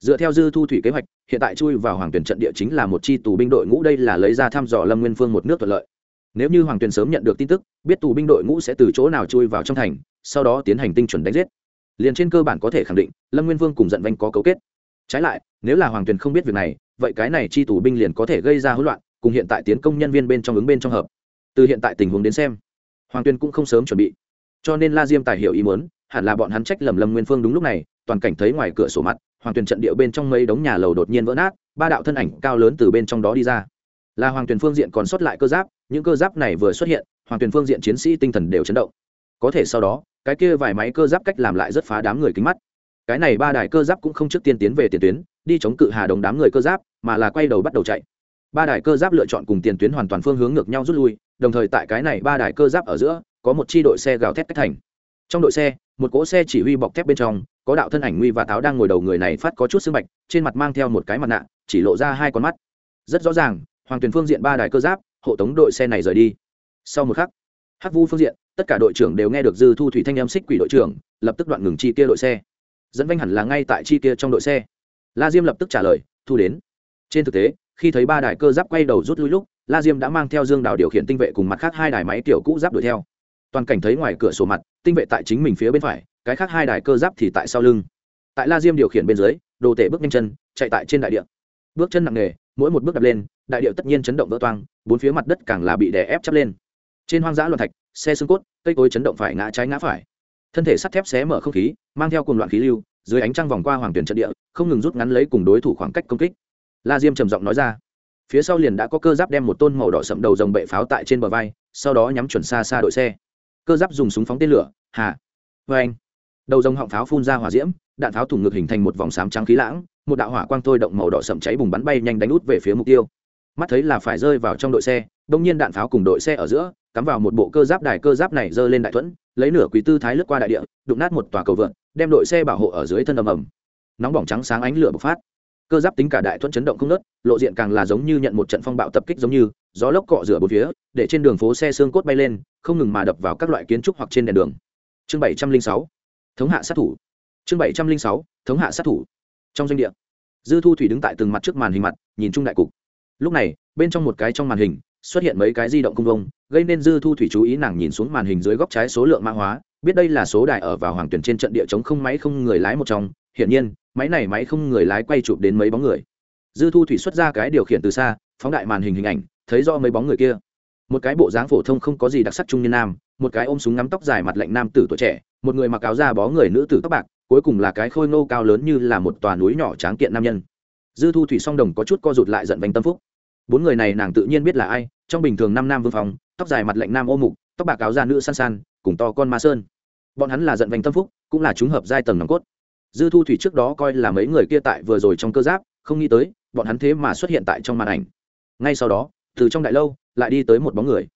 Dựa theo dư thu thủy kế hoạch hiện tại chui vào hoàng tuyển trận địa chính là một chi tù binh đội ngũ đây là lấy ra thăm dò lâm nguyên phương một nước thuận lợi nếu như hoàng tuyền sớm nhận được tin tức, biết tù binh đội ngũ sẽ từ chỗ nào chui vào trong thành, sau đó tiến hành tinh chuẩn đánh giết. Liền trên cơ bản có thể khẳng định, lâm nguyên vương cùng giận vanh có cấu kết. Trái lại, nếu là hoàng tuyền không biết việc này, vậy cái này chi tù binh liền có thể gây ra hỗn loạn, cùng hiện tại tiến công nhân viên bên trong ứng bên trong hợp. Từ hiện tại tình huống đến xem, hoàng tuyền cũng không sớm chuẩn bị. Cho nên la diêm tài hiểu ý muốn, hẳn là bọn hắn trách lầm lâm nguyên phương đúng lúc này, toàn cảnh thấy ngoài cửa sổ mặt, hoàng tuyền trận địa bên trong mấy đống nhà lầu đột nhiên vỡ nát, ba đạo thân ảnh cao lớn từ bên trong đó đi ra là hoàng tuyền phương diện còn sót lại cơ giáp, những cơ giáp này vừa xuất hiện, hoàng tuyền phương diện chiến sĩ tinh thần đều chấn động. Có thể sau đó, cái kia vài máy cơ giáp cách làm lại rất phá đám người kính mắt. Cái này ba đài cơ giáp cũng không trước tiên tiến về tiền tuyến, đi chống cự hà đồng đám người cơ giáp, mà là quay đầu bắt đầu chạy. Ba đài cơ giáp lựa chọn cùng tiền tuyến hoàn toàn phương hướng ngược nhau rút lui, đồng thời tại cái này ba đài cơ giáp ở giữa, có một chi đội xe gào thét cách thành. Trong đội xe, một cỗ xe chỉ huy bọc thép bên trong, có đạo thân ảnh nguy và táo đang ngồi đầu người này phát có chút sưng bạch, trên mặt mang theo một cái mặt nạ, chỉ lộ ra hai con mắt. Rất rõ ràng hoàng tuyền phương diện ba đài cơ giáp, hộ tống đội xe này rời đi. Sau một khắc, hắc vu phương diện, tất cả đội trưởng đều nghe được dư thu thủy thanh âm xích quỷ đội trưởng, lập tức đoạn ngừng chi kia đội xe. Dẫn vanh hẳn là ngay tại chi kia trong đội xe. La diêm lập tức trả lời, thu đến. Trên thực tế, khi thấy ba đài cơ giáp quay đầu rút lui lúc, la diêm đã mang theo dương đào điều khiển tinh vệ cùng mặt khác hai đài máy kiểu cũ giáp đuổi theo. Toàn cảnh thấy ngoài cửa sổ mặt, tinh vệ tại chính mình phía bên phải, cái khác hai đài cơ giáp thì tại sau lưng. Tại la diêm điều khiển bên dưới, đồ tể bước nhanh chân, chạy tại trên đại địa. Bước chân nặng nề, mỗi một bước đập lên đại điệu tất nhiên chấn động vỡ toang, bốn phía mặt đất càng là bị đè ép chắp lên. Trên hoang dã loạn thạch, xe xương cốt, cây cối chấn động phải ngã trái ngã phải. Thân thể sắt thép xé mở không khí, mang theo cùng loạn khí lưu, dưới ánh trăng vòng qua hoàng tuyển trận địa, không ngừng rút ngắn lấy cùng đối thủ khoảng cách công kích. La diêm trầm giọng nói ra. Phía sau liền đã có cơ giáp đem một tôn màu đỏ sậm đầu dòng bệ pháo tại trên bờ vai, sau đó nhắm chuẩn xa xa đội xe. Cơ giáp dùng súng phóng tên lửa, hà vê anh. Đầu dòng họng pháo phun ra hỏa diễm, đạn pháo thủng ngực hình thành một vòng sám trắng khí lãng, một đạo hỏa quang thôi động màu đỏ sậm cháy bùng bắn bay nhanh đánh út về phía mục tiêu mắt thấy là phải rơi vào trong đội xe, đông nhiên đạn pháo cùng đội xe ở giữa, cắm vào một bộ cơ giáp đài cơ giáp này giơ lên đại thuẫn, lấy nửa quý tư thái lướt qua đại địa, đụng nát một tòa cầu vượn, đem đội xe bảo hộ ở dưới thân ầm ầm. Nóng bỏng trắng sáng ánh lửa bộc phát. Cơ giáp tính cả đại thuẫn chấn động không nớt lộ diện càng là giống như nhận một trận phong bạo tập kích giống như, gió lốc cọ rửa bốn phía, để trên đường phố xe xương cốt bay lên, không ngừng mà đập vào các loại kiến trúc hoặc trên đèn đường. Chương bảy trăm linh sáu, thống hạ sát thủ. Chương bảy trăm linh sáu, thống hạ sát thủ. Trong doanh địa, dư thu thủy đứng tại từng mặt trước màn hình mặt, nhìn chung đại cục lúc này, bên trong một cái trong màn hình, xuất hiện mấy cái di động cung vông, gây nên dư thu thủy chú ý nàng nhìn xuống màn hình dưới góc trái số lượng mã hóa, biết đây là số đài ở vào hoàng tuyển trên trận địa chống không máy không người lái một trong. Hiển nhiên, máy này máy không người lái quay chụp đến mấy bóng người. Dư thu thủy xuất ra cái điều khiển từ xa, phóng đại màn hình hình ảnh, thấy do mấy bóng người kia. Một cái bộ dáng phổ thông không có gì đặc sắc trung niên nam, một cái ôm súng ngắm tóc dài mặt lạnh nam tử tuổi trẻ, một người mặc áo da bó người nữ tử tóc bạc, cuối cùng là cái khôi ngô cao lớn như là một tòa núi nhỏ tráng kiện nam nhân. Dư thu thủy song đồng có chút co rụt lại giận vành tâm phúc bốn người này nàng tự nhiên biết là ai, trong bình thường năm nam vương phòng, tóc dài mặt lạnh nam ô mục, tóc bạc áo da nữ san san, cùng to con ma sơn. Bọn hắn là giận vành tâm phúc, cũng là chúng hợp giai tầng nòng cốt. Dư thu thủy trước đó coi là mấy người kia tại vừa rồi trong cơ giáp, không nghĩ tới, bọn hắn thế mà xuất hiện tại trong màn ảnh. Ngay sau đó, từ trong đại lâu, lại đi tới một bóng người.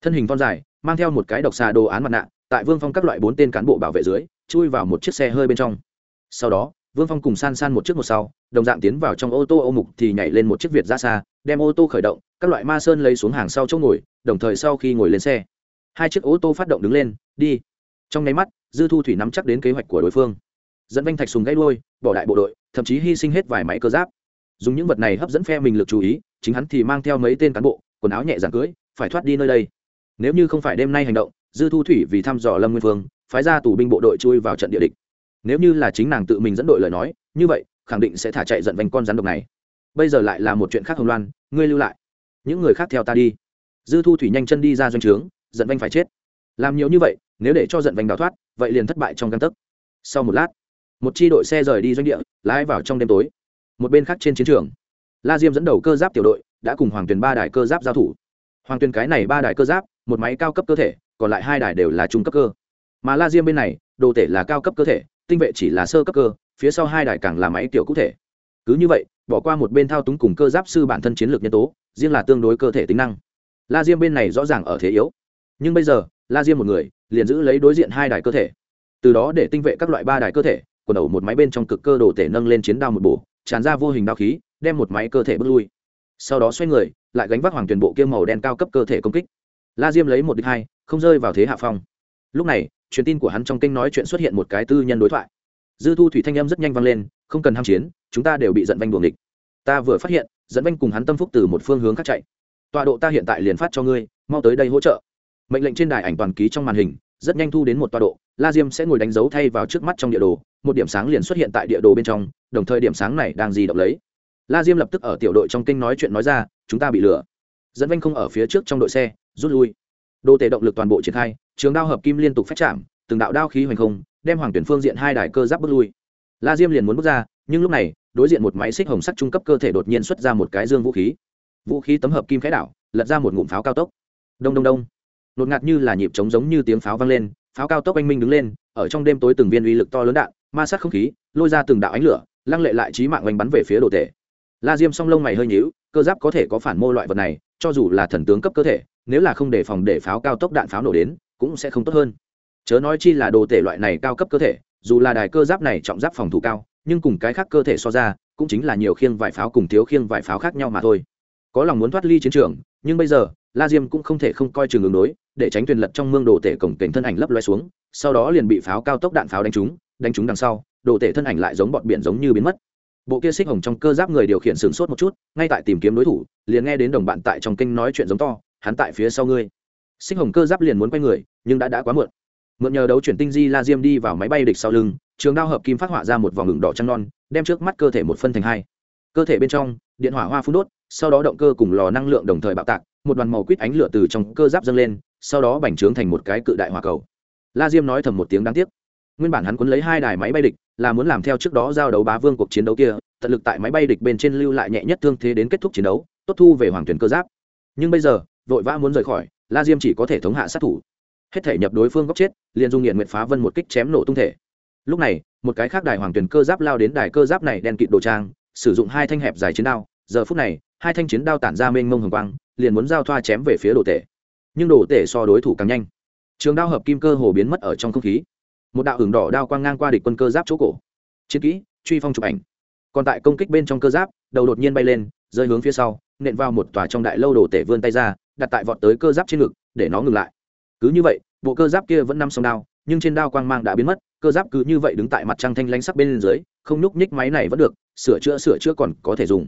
Thân hình con dài, mang theo một cái độc xà đồ án mặt nạ, tại vương phong các loại bốn tên cán bộ bảo vệ dưới, chui vào một chiếc xe hơi bên trong. Sau đó, vương phong cùng san san một chiếc một sau, đồng dạng tiến vào trong ô tô ô mục thì nhảy lên một chiếc việt ra xa đem ô tô khởi động, các loại ma sơn lấy xuống hàng sau chỗ ngồi, đồng thời sau khi ngồi lên xe, hai chiếc ô tô phát động đứng lên, đi. Trong nháy mắt, dư thu thủy nắm chắc đến kế hoạch của đối phương. Dẫn vanh thạch sùng gãy đuôi, bỏ đại bộ đội, thậm chí hy sinh hết vài máy cơ giáp. Dùng những vật này hấp dẫn phe mình lực chú ý, chính hắn thì mang theo mấy tên cán bộ, quần áo nhẹ dàng cưới, phải thoát đi nơi đây. Nếu như không phải đêm nay hành động, dư thu thủy vì thăm dò lâm nguyên phương phái ra tù binh bộ đội chui vào trận địa địch. Nếu như là chính nàng tự mình dẫn đội lời nói, như vậy, khẳng định sẽ thả chạy giận vành con rắn độc này bây giờ lại là một chuyện khác hồng loan, ngươi lưu lại. Những người khác theo ta đi. Dư thu thủy nhanh chân đi ra doanh trướng, giận vanh phải chết. Làm nhiều như vậy, nếu để cho giận vanh đào thoát, vậy liền thất bại trong căn tấc. Sau một lát, một chi đội xe rời đi doanh địa, lái vào trong đêm tối. Một bên khác trên chiến trường, la diêm dẫn đầu cơ giáp tiểu đội đã cùng hoàng tuyền ba đài cơ giáp giao thủ. Hoàng tuyền cái này ba đài cơ giáp, một máy cao cấp cơ thể, còn lại hai đài đều là trung cấp cơ. Mà la diêm bên này, đồ tể là cao cấp cơ thể, tinh vệ chỉ là sơ cấp cơ, phía sau hai đài càng là máy tiểu cụ thể. Cứ như vậy bỏ qua một bên thao túng cùng cơ giáp sư bản thân chiến lược nhân tố, riêng là tương đối cơ thể tính năng. La diêm bên này rõ ràng ở thế yếu. Nhưng bây giờ, la diêm một người, liền giữ lấy đối diện hai đài cơ thể. Từ đó để tinh vệ các loại ba đài cơ thể, quần đầu một máy bên trong cực cơ đồ tể nâng lên chiến đao một bổ, tràn ra vô hình đao khí, đem một máy cơ thể bước lui. Sau đó xoay người, lại gánh vác hoàng tuyển bộ kia màu đen cao cấp cơ thể công kích. La diêm lấy một đích hai, không rơi vào thế hạ phong. Lúc này, truyền tin của hắn trong kênh nói chuyện xuất hiện một cái tư nhân đối thoại. Dư thu thủy thanh âm rất nhanh vang lên không cần ham chiến, chúng ta đều bị dẫn vanh buồng địch. Ta vừa phát hiện dẫn vanh cùng hắn tâm phúc từ một phương hướng khác chạy. Tọa độ ta hiện tại liền phát cho ngươi, mau tới đây hỗ trợ. Mệnh lệnh trên đài ảnh toàn ký trong màn hình, rất nhanh thu đến một tọa độ, la diêm sẽ ngồi đánh dấu thay vào trước mắt trong địa đồ, một điểm sáng liền xuất hiện tại địa đồ bên trong, đồng thời điểm sáng này đang di động lấy. La diêm lập tức ở tiểu đội trong kinh nói chuyện nói ra, chúng ta bị lừa. Dẫn vanh không ở phía trước trong đội xe, rút lui. Đô tề động lực toàn bộ triển khai, trường đao hợp kim liên tục phát chạm, từng đạo đao khí hoành không, đem hoàng tuyển phương diện hai đài cơ giáp bước lui la diêm liền muốn bước ra, nhưng lúc này, đối diện một máy xích hồng sắc trung cấp cơ thể đột nhiên xuất ra một cái dương vũ khí. Vũ khí tấm hợp kim khẽ đảo, lật ra một ngụm pháo cao tốc. Đông đông đông. Nột ngạt như là nhịp trống giống như tiếng pháo vang lên, pháo cao tốc anh minh đứng lên, ở trong đêm tối từng viên uy lực to lớn đạn, ma sát không khí, lôi ra từng đạo ánh lửa, lăng lệ lại trí mạng oanh bắn về phía đồ tể. La diêm song lông mày hơi nhíu, cơ giáp có thể có phản mô loại vật này, cho dù là thần tướng cấp cơ thể, nếu là không đề phòng để pháo cao tốc đạn pháo nổ đến, cũng sẽ không tốt hơn. Chớ nói chi là đồ tể loại này cao cấp cơ thể dù là đài cơ giáp này trọng giáp phòng thủ cao, nhưng cùng cái khác cơ thể so ra, cũng chính là nhiều khiêng vải pháo cùng thiếu khiêng vải pháo khác nhau mà thôi. Có lòng muốn thoát ly chiến trường, nhưng bây giờ, la diêm cũng không thể không coi chừng đường đối, để tránh thuyền lật trong mương đồ tể cổng kềnh thân ảnh lấp loe xuống, sau đó liền bị pháo cao tốc đạn pháo đánh trúng đánh trúng đằng sau, đồ tể thân ảnh lại giống bọn biển giống như biến mất. Bộ kia xích hồng trong cơ giáp người điều khiển sửng sốt một chút, ngay tại tìm kiếm đối thủ, liền nghe đến đồng bạn tại trong kinh nói chuyện giống to, hắn tại phía sau ngươi. Xích hồng cơ giáp liền muốn quay người, nhưng đã đã quá muộn mượn nhờ đấu chuyển tinh di la diêm đi vào máy bay địch sau lưng, trường đao hợp kim phát họa ra một vòng ngừng đỏ trăng non, đem trước mắt cơ thể một phân thành hai. Cơ thể bên trong, điện hỏa hoa phun đốt, sau đó động cơ cùng lò năng lượng đồng thời bạo tạc, một đoàn màu quýt ánh lửa từ trong cơ giáp dâng lên, sau đó bành trướng thành một cái cự đại hỏa cầu. La diêm nói thầm một tiếng đáng tiếc. Nguyên bản hắn quấn lấy hai đài máy bay địch, là muốn làm theo trước đó giao đấu bá vương cuộc chiến đấu kia, tận lực tại máy bay địch bên trên lưu lại nhẹ nhất thương thế đến kết thúc chiến đấu, tốt thu về hoàng thuyền cơ giáp. Nhưng bây giờ, vội vã muốn rời khỏi, la diêm chỉ có thể thống hạ sát thủ hết thể nhập đối phương góc chết, liền dung nghiện nguyện phá vân một kích chém nổ tung thể. Lúc này, một cái khác đài hoàng tuyển cơ giáp lao đến đài cơ giáp này đen kịt đồ trang, sử dụng hai thanh hẹp dài chiến đao. Giờ phút này, hai thanh chiến đao tản ra mênh mông hồng quang, liền muốn giao thoa chém về phía đồ tể. Nhưng đồ tể so đối thủ càng nhanh. Trường đao hợp kim cơ hồ biến mất ở trong không khí. Một đạo hưởng đỏ đao quang ngang qua địch quân cơ giáp chỗ cổ. Chiến kỹ, truy phong chụp ảnh. Còn tại công kích bên trong cơ giáp, đầu đột nhiên bay lên, rơi hướng phía sau, nện vào một tòa trong đại lâu đồ tể vươn tay ra, đặt tại vọt tới cơ giáp trên ngực, để nó ngừng lại cứ như vậy, bộ cơ giáp kia vẫn nằm sông đao, nhưng trên đao quang mang đã biến mất, cơ giáp cứ như vậy đứng tại mặt trăng thanh lánh sắc bên dưới, không nhúc nhích máy này vẫn được, sửa chữa sửa chữa còn có thể dùng.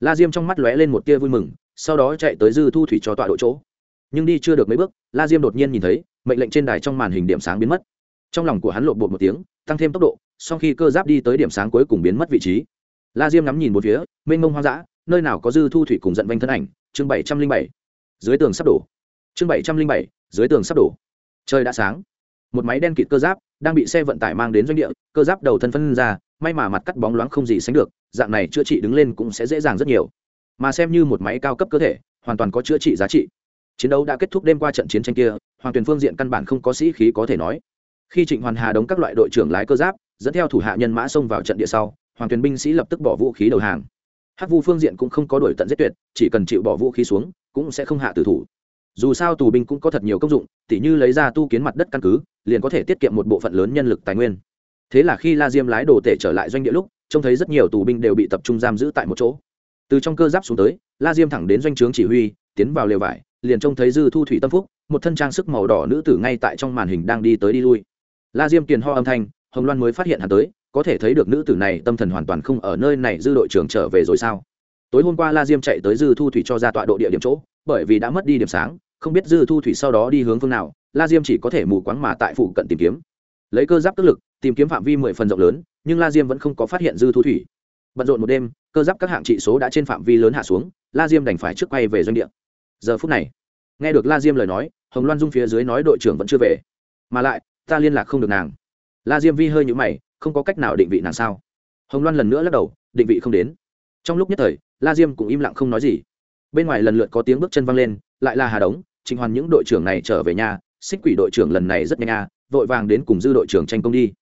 La diêm trong mắt lóe lên một tia vui mừng, sau đó chạy tới dư thu thủy cho tọa độ chỗ. Nhưng đi chưa được mấy bước, la diêm đột nhiên nhìn thấy, mệnh lệnh trên đài trong màn hình điểm sáng biến mất. Trong lòng của hắn lộn bột một tiếng, tăng thêm tốc độ, sau khi cơ giáp đi tới điểm sáng cuối cùng biến mất vị trí. La diêm ngắm nhìn một phía, mênh mông hoang dã, nơi nào có dư thu thủy cùng giận vanh thân ảnh, chương bảy trăm linh bảy. Dưới tường sắp đổ. Chương bảy trăm linh bảy dưới tường sắp đổ. Trời đã sáng. Một máy đen kịt cơ giáp đang bị xe vận tải mang đến doanh địa, cơ giáp đầu thân phân ra, may mà mặt cắt bóng loáng không gì sánh được, dạng này chữa trị đứng lên cũng sẽ dễ dàng rất nhiều. Mà xem như một máy cao cấp cơ thể, hoàn toàn có chữa trị giá trị. Chiến đấu đã kết thúc đêm qua trận chiến tranh kia, hoàng tuyền phương diện căn bản không có sĩ khí có thể nói. Khi trịnh hoàn hà đóng các loại đội trưởng lái cơ giáp, dẫn theo thủ hạ nhân mã xông vào trận địa sau, hoàng tuyền binh sĩ lập tức bỏ vũ khí đầu hàng. Hắc vu phương diện cũng không có đổi tận giết tuyệt, chỉ cần chịu bỏ vũ khí xuống, cũng sẽ không hạ tử thủ dù sao tù binh cũng có thật nhiều công dụng, tỉ như lấy ra tu kiến mặt đất căn cứ, liền có thể tiết kiệm một bộ phận lớn nhân lực tài nguyên. Thế là khi la diêm lái đồ tể trở lại doanh địa lúc, trông thấy rất nhiều tù binh đều bị tập trung giam giữ tại một chỗ. Từ trong cơ giáp xuống tới, la diêm thẳng đến doanh trướng chỉ huy, tiến vào lều vải, liền trông thấy dư thu thủy tâm phúc, một thân trang sức màu đỏ nữ tử ngay tại trong màn hình đang đi tới đi lui. La diêm kiền ho âm thanh, hồng loan mới phát hiện hắn tới, có thể thấy được nữ tử này tâm thần hoàn toàn không ở nơi này, dư đội trưởng trở về rồi sao? Tối hôm qua la diêm chạy tới dư thu thủy cho ra tọa độ địa điểm chỗ, bởi vì đã mất đi điểm sáng không biết dư thu thủy sau đó đi hướng phương nào, la diêm chỉ có thể mù quáng mà tại phụ cận tìm kiếm. Lấy cơ giáp tức lực, tìm kiếm phạm vi mười phần rộng lớn, nhưng la diêm vẫn không có phát hiện dư thu thủy. Bận rộn một đêm, cơ giáp các hạng trị số đã trên phạm vi lớn hạ xuống, la diêm đành phải trước quay về doanh địa. Giờ phút này, nghe được la diêm lời nói, hồng loan dung phía dưới nói đội trưởng vẫn chưa về. Mà lại, ta liên lạc không được nàng. La diêm vi hơi nhũ mày, không có cách nào định vị nàng sao? Hồng loan lần nữa lắc đầu, định vị không đến. Trong lúc nhất thời, la diêm cũng im lặng không nói gì. Bên ngoài lần lượt có tiếng bước chân văng lên, lại là hà đống trình hoàn những đội trưởng này trở về nhà xích quỷ đội trưởng lần này rất nhanh à, vội vàng đến cùng dư đội trưởng tranh công đi.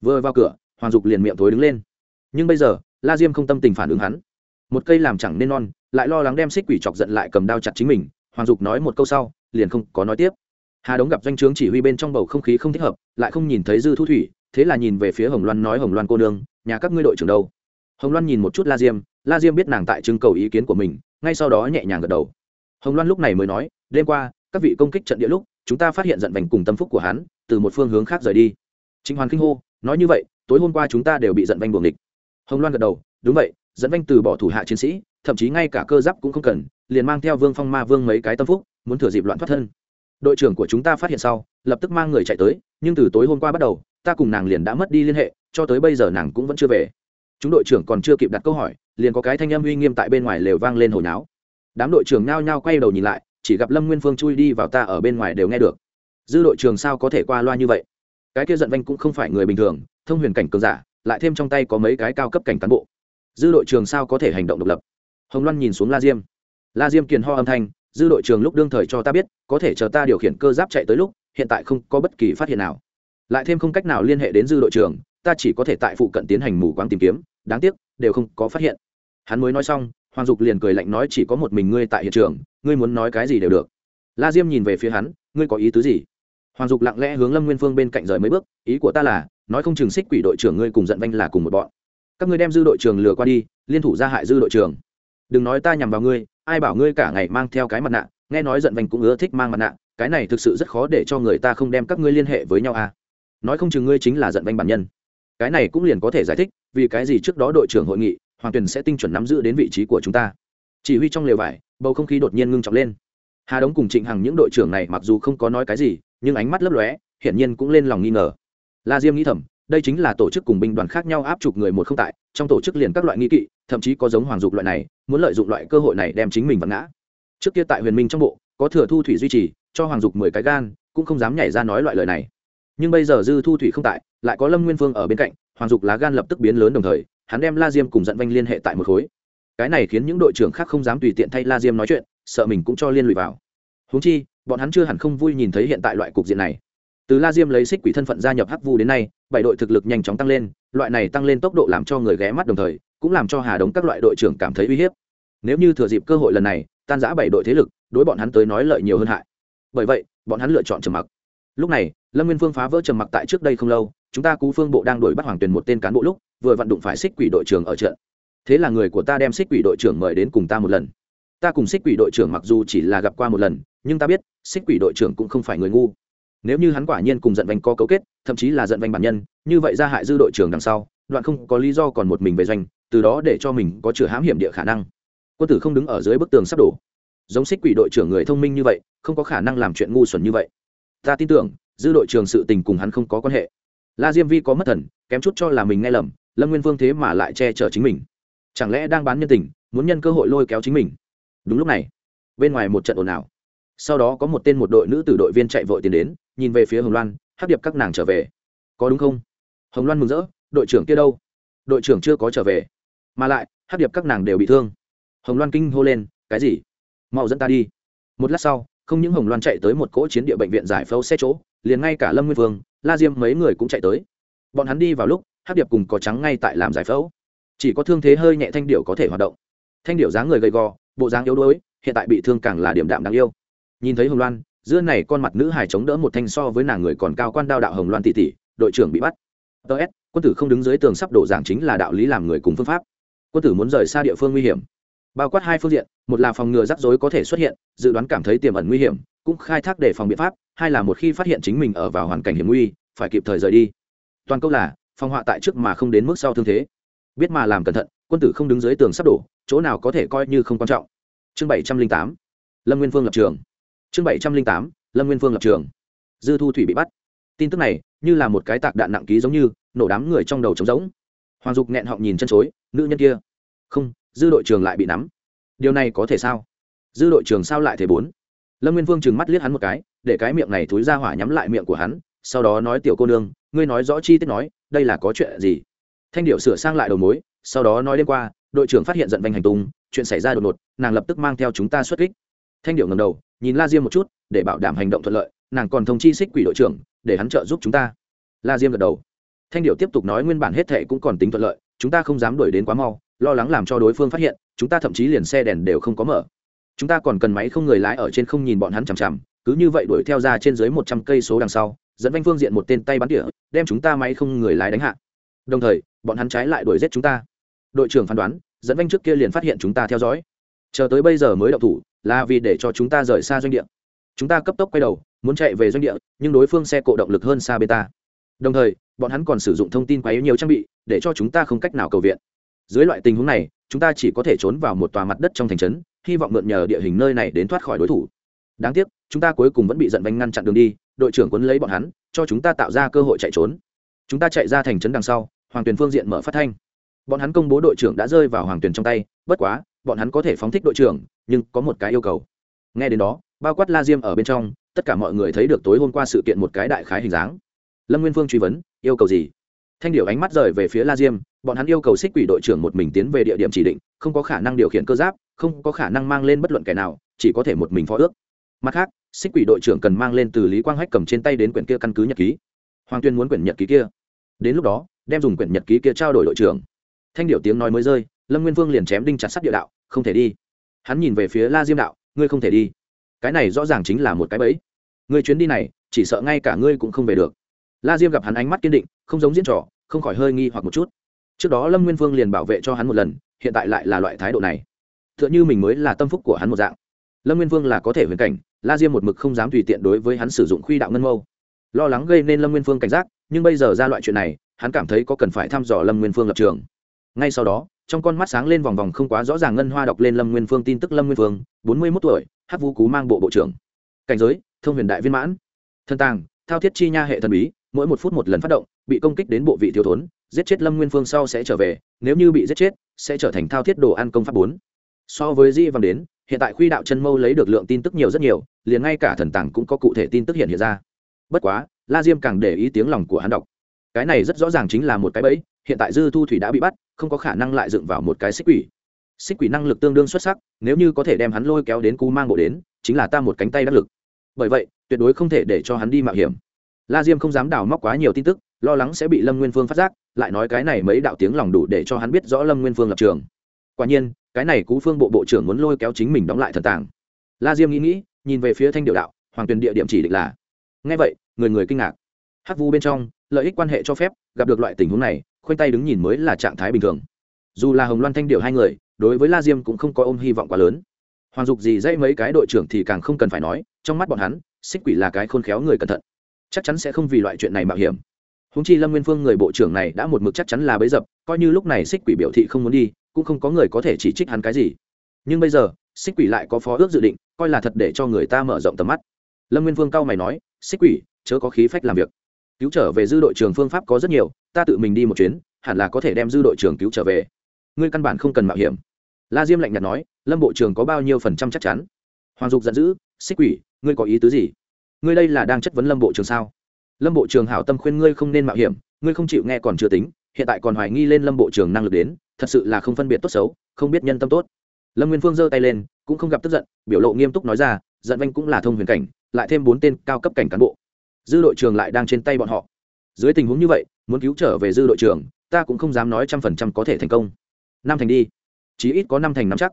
Vừa vào cửa hoàng dục liền miệng thối đứng lên. Nhưng bây giờ la diêm không tâm tình phản ứng hắn. Một cây làm chẳng nên non lại lo lắng đem xích quỷ chọc giận lại cầm đao chặt chính mình hoàng dục nói một câu sau liền không có nói tiếp. Hà đống gặp doanh trướng chỉ huy bên trong bầu không khí không thích hợp lại không nhìn thấy dư thu thủy thế là nhìn về phía hồng loan nói hồng loan cô nương nhà các ngươi đội trưởng đâu? Hồng loan nhìn một chút la diêm la diêm biết nàng tại trưng cầu ý kiến của mình ngay sau đó nhẹ nhàng gật đầu. Hồng loan lúc này mới nói đêm qua, các vị công kích trận địa lúc, chúng ta phát hiện giận vành cùng tâm phúc của hắn, từ một phương hướng khác rời đi. Trịnh hoàn kinh hô, nói như vậy, tối hôm qua chúng ta đều bị giận vanh buồng địch. Hồng loan gật đầu, đúng vậy dẫn vanh từ bỏ thủ hạ chiến sĩ, thậm chí ngay cả cơ giáp cũng không cần, liền mang theo vương phong ma vương mấy cái tâm phúc, muốn thừa dịp loạn thoát thân. Đội trưởng của chúng ta phát hiện sau, lập tức mang người chạy tới, nhưng từ tối hôm qua bắt đầu, ta cùng nàng liền đã mất đi liên hệ, cho tới bây giờ nàng cũng vẫn chưa về. Chúng đội trưởng còn chưa kịp đặt câu hỏi, liền có cái thanh âm uy nghiêm tại bên ngoài lều vang lên hồi náo. Đám đội trưởng nao nhao quay đầu nhìn lại chỉ gặp lâm nguyên phương chui đi vào ta ở bên ngoài đều nghe được. Dư đội trường sao có thể qua loa như vậy? Cái kia giận vanh cũng không phải người bình thường thông huyền cảnh cường giả lại thêm trong tay có mấy cái cao cấp cảnh cán bộ. Dư đội trường sao có thể hành động độc lập? Hồng loan nhìn xuống la diêm. La diêm kiền ho âm thanh dư đội trường lúc đương thời cho ta biết có thể chờ ta điều khiển cơ giáp chạy tới lúc hiện tại không có bất kỳ phát hiện nào. Lại thêm không cách nào liên hệ đến dư đội trường, ta chỉ có thể tại phụ cận tiến hành mù quáng tìm kiếm đáng tiếc đều không có phát hiện. Hắn mới nói xong hoàng dục liền cười lạnh nói chỉ có một mình ngươi tại hiện trường ngươi muốn nói cái gì đều được. La diêm nhìn về phía hắn, ngươi có ý tứ gì? Hoàng dục lặng lẽ hướng lâm nguyên phương bên cạnh rời mấy bước, ý của ta là, nói không chừng xích quỷ đội trưởng ngươi cùng giận vanh là cùng một bọn. Các ngươi đem dư đội trưởng lừa qua đi, liên thủ gia hại dư đội trưởng. Đừng nói ta nhằm vào ngươi, ai bảo ngươi cả ngày mang theo cái mặt nạ, nghe nói giận vanh cũng ưa thích mang mặt nạ, cái này thực sự rất khó để cho người ta không đem các ngươi liên hệ với nhau à. Nói không chừng ngươi chính là giận vanh bản nhân. Cái này cũng liền có thể giải thích, vì cái gì trước đó đội trưởng hội nghị, hoàng tuyền sẽ tinh chuẩn nắm giữ đến vị trí của chúng ta. Chỉ huy trong lều vải bầu không khí đột nhiên ngưng trọng lên. Hà đống cùng trịnh hằng những đội trưởng này mặc dù không có nói cái gì, nhưng ánh mắt lấp lóe, hiển nhiên cũng lên lòng nghi ngờ. La diêm nghĩ thầm, đây chính là tổ chức cùng binh đoàn khác nhau áp chụp người một không tại, trong tổ chức liền các loại nghi kỵ, thậm chí có giống hoàng dục loại này, muốn lợi dụng loại cơ hội này đem chính mình vặn ngã. Trước kia tại huyền minh trong bộ, có thừa thu thủy duy trì, cho hoàng dục mười cái gan, cũng không dám nhảy ra nói loại lời này. Nhưng bây giờ dư thu thủy không tại, lại có lâm nguyên phương ở bên cạnh, hoàng dục lá gan lập tức biến lớn đồng thời, hắn đem la diêm cùng dẫn vanh liên hệ tại một khối cái này khiến những đội trưởng khác không dám tùy tiện thay la diêm nói chuyện, sợ mình cũng cho liên lụy vào. Húng chi, bọn hắn chưa hẳn không vui nhìn thấy hiện tại loại cục diện này. Từ la diêm lấy xích quỷ thân phận gia nhập hắc vu đến nay, bảy đội thực lực nhanh chóng tăng lên, loại này tăng lên tốc độ làm cho người ghé mắt đồng thời, cũng làm cho hà đống các loại đội trưởng cảm thấy uy hiếp. Nếu như thừa dịp cơ hội lần này, tan giã bảy đội thế lực, đối bọn hắn tới nói lợi nhiều hơn hại. Bởi vậy, bọn hắn lựa chọn trầm mặc. Lúc này, lâm nguyên phương phá vỡ trầm mặc tại trước đây không lâu, chúng ta cú phương bộ đang đuổi bắt hoàng tuyền một tên cán bộ lúc, vừa vận đụng phải xích quỷ đội trưởng ở trận thế là người của ta đem xích quỷ đội trưởng mời đến cùng ta một lần. Ta cùng xích quỷ đội trưởng mặc dù chỉ là gặp qua một lần, nhưng ta biết, xích quỷ đội trưởng cũng không phải người ngu. Nếu như hắn quả nhiên cùng giận vanh có cấu kết, thậm chí là giận vanh bản nhân, như vậy ra hại dư đội trưởng đằng sau, đoạn không có lý do còn một mình về doanh, từ đó để cho mình có chửa hãm hiểm địa khả năng. Quân tử không đứng ở dưới bức tường sắp đổ. Giống xích quỷ đội trưởng người thông minh như vậy, không có khả năng làm chuyện ngu xuẩn như vậy. Ta tin tưởng, dư đội trưởng sự tình cùng hắn không có quan hệ. La diêm vi có mất thần, kém chút cho là mình nghe lầm, lâm nguyên vương thế mà lại che chở chính mình chẳng lẽ đang bán nhân tình, muốn nhân cơ hội lôi kéo chính mình? Đúng lúc này, bên ngoài một trận ồn ào. Sau đó có một tên một đội nữ từ đội viên chạy vội tiến đến, nhìn về phía hồng loan, hắc điệp các nàng trở về. Có đúng không? Hồng loan mừng rỡ, đội trưởng kia đâu? Đội trưởng chưa có trở về. Mà lại, hắc điệp các nàng đều bị thương. Hồng loan kinh hô lên, cái gì? Mau dẫn ta đi. Một lát sau, không những hồng loan chạy tới một cỗ chiến địa bệnh viện giải phẫu xe chỗ, liền ngay cả lâm nguyên vương, la diêm mấy người cũng chạy tới. Bọn hắn đi vào lúc, hắc điệp cùng có trắng ngay tại làm giải phẫu chỉ có thương thế hơi nhẹ thanh điệu có thể hoạt động. Thanh điệu dáng người gầy gò, bộ dáng yếu đuối, hiện tại bị thương càng là điểm đạm đáng yêu. Nhìn thấy hồng loan, giữa này con mặt nữ hài chống đỡ một thanh so với nàng người còn cao quan đao đạo hồng loan tỷ tỷ, đội trưởng bị bắt. Ts quân tử không đứng dưới tường sắp đổ giảng chính là đạo lý làm người cùng phương pháp. Quân tử muốn rời xa địa phương nguy hiểm. Bao quát hai phương diện, một là phòng ngừa rắc rối có thể xuất hiện, dự đoán cảm thấy tiềm ẩn nguy hiểm, cũng khai thác để phòng biện pháp, hai là một khi phát hiện chính mình ở vào hoàn cảnh hiểm nguy, phải kịp thời rời đi. Toàn câu là, phòng họa tại trước mà không đến mức sau thương thế biết mà làm cẩn thận, quân tử không đứng dưới tường sắp đổ, chỗ nào có thể coi như không quan trọng. Chương bảy trăm linh tám, lâm nguyên phương lập trường. Chương bảy trăm linh tám, lâm nguyên phương lập trường. Dư thu thủy bị bắt. Tin tức này, như là một cái tạc đạn nặng ký giống như, nổ đám người trong đầu trống giống hoàng dục nghẹn họng nhìn chân chối, nữ nhân kia. Không, dư đội trường lại bị nắm. Điều này có thể sao? Dư đội trường sao lại thể bốn? Lâm nguyên vương trừng mắt liếc hắn một cái, để cái miệng này thúi ra hỏa nhắm lại miệng của hắn, sau đó nói, tiểu cô nương, ngươi nói rõ chi tiết nói, đây là có chuyện gì? Thanh điệu sửa sang lại đầu mối, sau đó nói đêm qua, đội trưởng phát hiện giận vanh hành tung, chuyện xảy ra đột ngột, nàng lập tức mang theo chúng ta xuất kích. Thanh điệu ngầm đầu, nhìn la diêm một chút, để bảo đảm hành động thuận lợi, nàng còn thông chi xích quỷ đội trưởng, để hắn trợ giúp chúng ta. La diêm gật đầu. Thanh điệu tiếp tục nói nguyên bản hết thệ cũng còn tính thuận lợi, chúng ta không dám đuổi đến quá mau, lo lắng làm cho đối phương phát hiện, chúng ta thậm chí liền xe đèn đều không có mở. Chúng ta còn cần máy không người lái ở trên không nhìn bọn hắn chằm chằm, cứ như vậy đuổi theo ra trên dưới một trăm cây số đằng sau, dẫn vanh phương diện một tên tay bắn tỉa, đem chúng ta máy không người lái đánh hạ đồng thời, bọn hắn trái lại đuổi giết chúng ta. Đội trưởng phán đoán, dẫn vanh trước kia liền phát hiện chúng ta theo dõi. Chờ tới bây giờ mới đậu thủ, là vì để cho chúng ta rời xa doanh địa. Chúng ta cấp tốc quay đầu, muốn chạy về doanh địa, nhưng đối phương xe cộ động lực hơn xa bê ta. Đồng thời, bọn hắn còn sử dụng thông tin quá yếu nhiều trang bị, để cho chúng ta không cách nào cầu viện. Dưới loại tình huống này, chúng ta chỉ có thể trốn vào một tòa mặt đất trong thành trấn, hy vọng mượn nhờ địa hình nơi này đến thoát khỏi đối thủ. Đáng tiếc, chúng ta cuối cùng vẫn bị giận vanh ngăn chặn đường đi, đội trưởng quấn lấy bọn hắn, cho chúng ta tạo ra cơ hội chạy trốn chúng ta chạy ra thành trấn đằng sau, hoàng tuyền phương diện mở phát thanh. Bọn hắn công bố đội trưởng đã rơi vào hoàng tuyền trong tay, bất quá, bọn hắn có thể phóng thích đội trưởng, nhưng có một cái yêu cầu. Nghe đến đó, bao quát la diêm ở bên trong, tất cả mọi người thấy được tối hôm qua sự kiện một cái đại khái hình dáng. Lâm nguyên phương truy vấn, yêu cầu gì? Thanh điệu ánh mắt rời về phía la diêm, bọn hắn yêu cầu xích quỷ đội trưởng một mình tiến về địa điểm chỉ định, không có khả năng điều khiển cơ giáp, không có khả năng mang lên bất luận kẻ nào, chỉ có thể một mình phó ước. Mặt khác, xích quỷ đội trưởng cần mang lên từ lý quang hách cầm trên tay đến quyển kia căn cứ nhật ký hoàng tuyên muốn quyển nhật ký kia. Đến lúc đó, đem dùng quyển nhật ký kia trao đổi đội trưởng. Thanh điệu tiếng nói mới rơi, lâm nguyên vương liền chém đinh chặt sắt địa đạo, không thể đi. Hắn nhìn về phía la diêm đạo, ngươi không thể đi. Cái này rõ ràng chính là một cái bẫy. Ngươi chuyến đi này, chỉ sợ ngay cả ngươi cũng không về được. La diêm gặp hắn ánh mắt kiên định, không giống diễn trò, không khỏi hơi nghi hoặc một chút. Trước đó lâm nguyên vương liền bảo vệ cho hắn một lần, hiện tại lại là loại thái độ này. T h ư ợ n h ư mình mới là tâm phúc của hắn một dạng. Lâm nguyên vương là có thể huyền cảnh, la diêm một mực không dám tùy tiện đối với hắn sử dụng khuy đạo ngân mâu lo lắng gây nên lâm nguyên phương cảnh giác, nhưng bây giờ ra loại chuyện này, hắn cảm thấy có cần phải thăm dò lâm nguyên phương lập trường. Ngay sau đó, trong con mắt sáng lên vòng vòng không quá rõ ràng ngân hoa đọc lên lâm nguyên phương tin tức lâm nguyên phương, bốn mươi mốt tuổi hát vũ cú mang bộ bộ trưởng. Cảnh giới, thông huyền đại viên mãn. Thân tàng, thao thiết chi nha hệ thần bí, mỗi một phút một lần phát động, bị công kích đến bộ vị thiếu thốn, giết chết lâm nguyên phương sau sẽ trở về, nếu như bị giết chết, sẽ trở thành thao thiết đồ ăn công pháp bốn. So với di văn đến, hiện tại khuy đạo chân mâu lấy được lượng tin tức nhiều rất nhiều, liền ngay cả thần tàng cũng có cụ thể tin tức hiện hiện ra bất quá, la diêm càng để ý tiếng lòng của hắn đọc. Cái này rất rõ ràng chính là một cái bẫy, hiện tại dư thu thủy đã bị bắt, không có khả năng lại dựng vào một cái xích quỷ. Xích quỷ năng lực tương đương xuất sắc, nếu như có thể đem hắn lôi kéo đến cú mang bộ đến, chính là ta một cánh tay đắc lực. Bởi vậy, tuyệt đối không thể để cho hắn đi mạo hiểm. La diêm không dám đào móc quá nhiều tin tức, lo lắng sẽ bị lâm nguyên phương phát giác, lại nói cái này mấy đạo tiếng lòng đủ để cho hắn biết rõ lâm nguyên phương lập trường. Quả nhiên, cái này cú phương bộ bộ trưởng muốn lôi kéo chính mình đóng lại thần tàng. La diêm nghĩ nghĩ, nhìn về phía thanh điệu đạo, hoàng tuyền địa điểm chỉ định là ngay vậy, người người kinh ngạc. Hắc vu bên trong, lợi ích quan hệ cho phép, gặp được loại tình huống này, khoanh tay đứng nhìn mới là trạng thái bình thường. Dù là hồng loan thanh điệu hai người, đối với la diêm cũng không có ôm hy vọng quá lớn. Hoàng dục gì dãy mấy cái đội trưởng thì càng không cần phải nói, trong mắt bọn hắn, xích quỷ là cái khôn khéo người cẩn thận. Chắc chắn sẽ không vì loại chuyện này mạo hiểm. Húng chi lâm nguyên phương người bộ trưởng này đã một mực chắc chắn là bấy dập, coi như lúc này xích quỷ biểu thị không muốn đi, cũng không có người có thể chỉ trích hắn cái gì. Nhưng bây giờ, xích quỷ lại có phó ước dự định, coi là thật để cho người ta mở rộng tầm mắt lâm nguyên Vương cao mày nói, xích quỷ, chớ có khí phách làm việc. Cứu trở về dư đội trường phương pháp có rất nhiều, ta tự mình đi một chuyến, hẳn là có thể đem dư đội trường cứu trở về. Ngươi căn bản không cần mạo hiểm. La diêm lạnh nhạt nói, lâm bộ trưởng có bao nhiêu phần trăm chắc chắn? Hoàng dục giận dữ, xích quỷ, ngươi có ý tứ gì? Ngươi đây là đang chất vấn lâm bộ trưởng sao? Lâm bộ trưởng hảo tâm khuyên ngươi không nên mạo hiểm, ngươi không chịu nghe còn chưa tính, hiện tại còn hoài nghi lên lâm bộ trưởng năng lực đến, thật sự là không phân biệt tốt xấu, không biết nhân tâm tốt. Lâm nguyên phương giơ tay lên, cũng không gặp tức giận, biểu lộ nghiêm túc nói ra, giận vanh cũng là thông huyền cảnh lại thêm bốn tên cao cấp cảnh cán bộ. Dư đội trưởng lại đang trên tay bọn họ. Dưới tình huống như vậy, muốn cứu trở về dư đội trưởng, ta cũng không dám nói trăm phần trăm có thể thành công. Năm thành đi. Chí ít có năm thành năm chắc.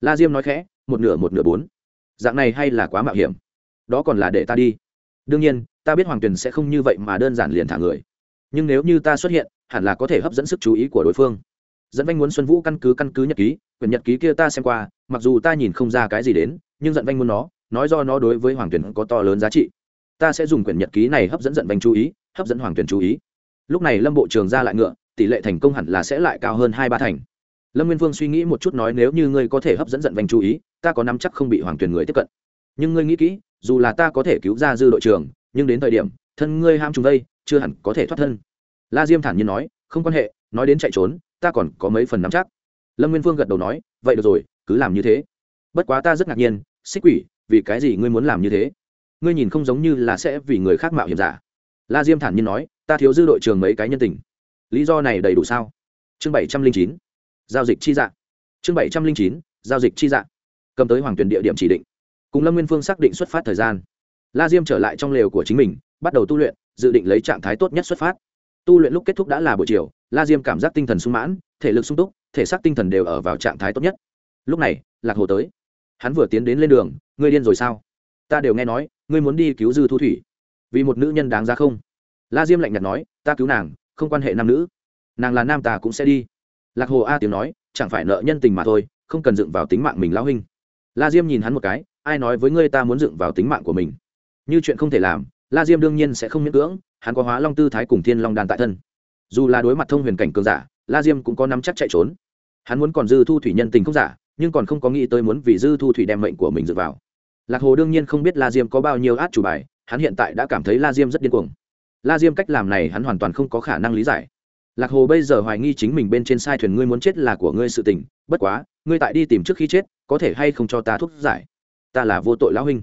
La diêm nói khẽ, một nửa một nửa bốn. Dạng này hay là quá mạo hiểm. Đó còn là để ta đi. Đương nhiên, ta biết hoàng tuyền sẽ không như vậy mà đơn giản liền thả người. Nhưng nếu như ta xuất hiện, hẳn là có thể hấp dẫn sức chú ý của đối phương. Dẫn vanh muốn xuân vũ căn cứ căn cứ nhật ký, quyển nhật ký kia ta xem qua, mặc dù ta nhìn không ra cái gì đến, nhưng dẫn vanh muốn nó nói do nó đối với hoàng tuyển có to lớn giá trị. Ta sẽ dùng quyển nhật ký này hấp dẫn giận vanh chú ý, hấp dẫn hoàng tuyển chú ý. Lúc này lâm bộ trường ra lại ngựa, tỷ lệ thành công hẳn là sẽ lại cao hơn hai ba thành. Lâm nguyên vương suy nghĩ một chút nói nếu như ngươi có thể hấp dẫn giận vanh chú ý, ta có nắm chắc không bị hoàng tuyển người tiếp cận. Nhưng ngươi nghĩ kỹ, dù là ta có thể cứu ra dư đội trưởng, nhưng đến thời điểm, thân ngươi ham trùng đây, chưa hẳn có thể thoát thân. La diêm thản nhiên nói, không quan hệ, nói đến chạy trốn, ta còn có mấy phần nắm chắc. Lâm nguyên vương gật đầu nói, vậy được rồi, cứ làm như thế. Bất quá ta rất ngạc nhiên, xích quỷ vì cái gì ngươi muốn làm như thế? Ngươi nhìn không giống như là sẽ vì người khác mạo hiểm giả. La diêm thản nhiên nói, ta thiếu dư đội trường mấy cái nhân tình. Lý do này đầy đủ sao? Chương bảy trăm linh chín, giao dịch chi dạng chương bảy trăm linh chín, giao dịch chi dạng cầm tới hoàng tuyển địa điểm chỉ định. Cùng lâm nguyên phương xác định xuất phát thời gian. La diêm trở lại trong lều của chính mình, bắt đầu tu luyện, dự định lấy trạng thái tốt nhất xuất phát. Tu luyện lúc kết thúc đã là buổi chiều, la diêm cảm giác tinh thần sung mãn, thể lực sung túc, thể xác tinh thần đều ở vào trạng thái tốt nhất. Lúc này, lạc hồ tới. Hắn vừa tiến đến lên đường ngươi điên rồi sao? Ta đều nghe nói, ngươi muốn đi cứu dư thu thủy. Vì một nữ nhân đáng ra không? La diêm lạnh nhạt nói, ta cứu nàng, không quan hệ nam nữ. Nàng là nam ta cũng sẽ đi. Lạc hồ a tiếng nói, chẳng phải nợ nhân tình mà thôi, không cần dựng vào tính mạng mình lão huynh. La diêm nhìn hắn một cái, ai nói với ngươi ta muốn dựng vào tính mạng của mình? Như chuyện không thể làm, la diêm đương nhiên sẽ không miễn cưỡng, hắn có hóa long tư thái cùng thiên long đàn tại thân. Dù là đối mặt thông huyền cảnh cường giả, la diêm cũng có nắm chắc chạy trốn. Hắn muốn còn dư thu thủy nhân tình không giả, nhưng còn không có nghĩ tới muốn vì dư thu thủy đem mệnh của mình dựa vào lạc hồ đương nhiên không biết la diêm có bao nhiêu át chủ bài, hắn hiện tại đã cảm thấy la diêm rất điên cuồng. La diêm cách làm này hắn hoàn toàn không có khả năng lý giải. Lạc hồ bây giờ hoài nghi chính mình bên trên sai thuyền ngươi muốn chết là của ngươi sự tình, bất quá, ngươi tại đi tìm trước khi chết, có thể hay không cho ta thuốc giải? Ta là vô tội lão huynh.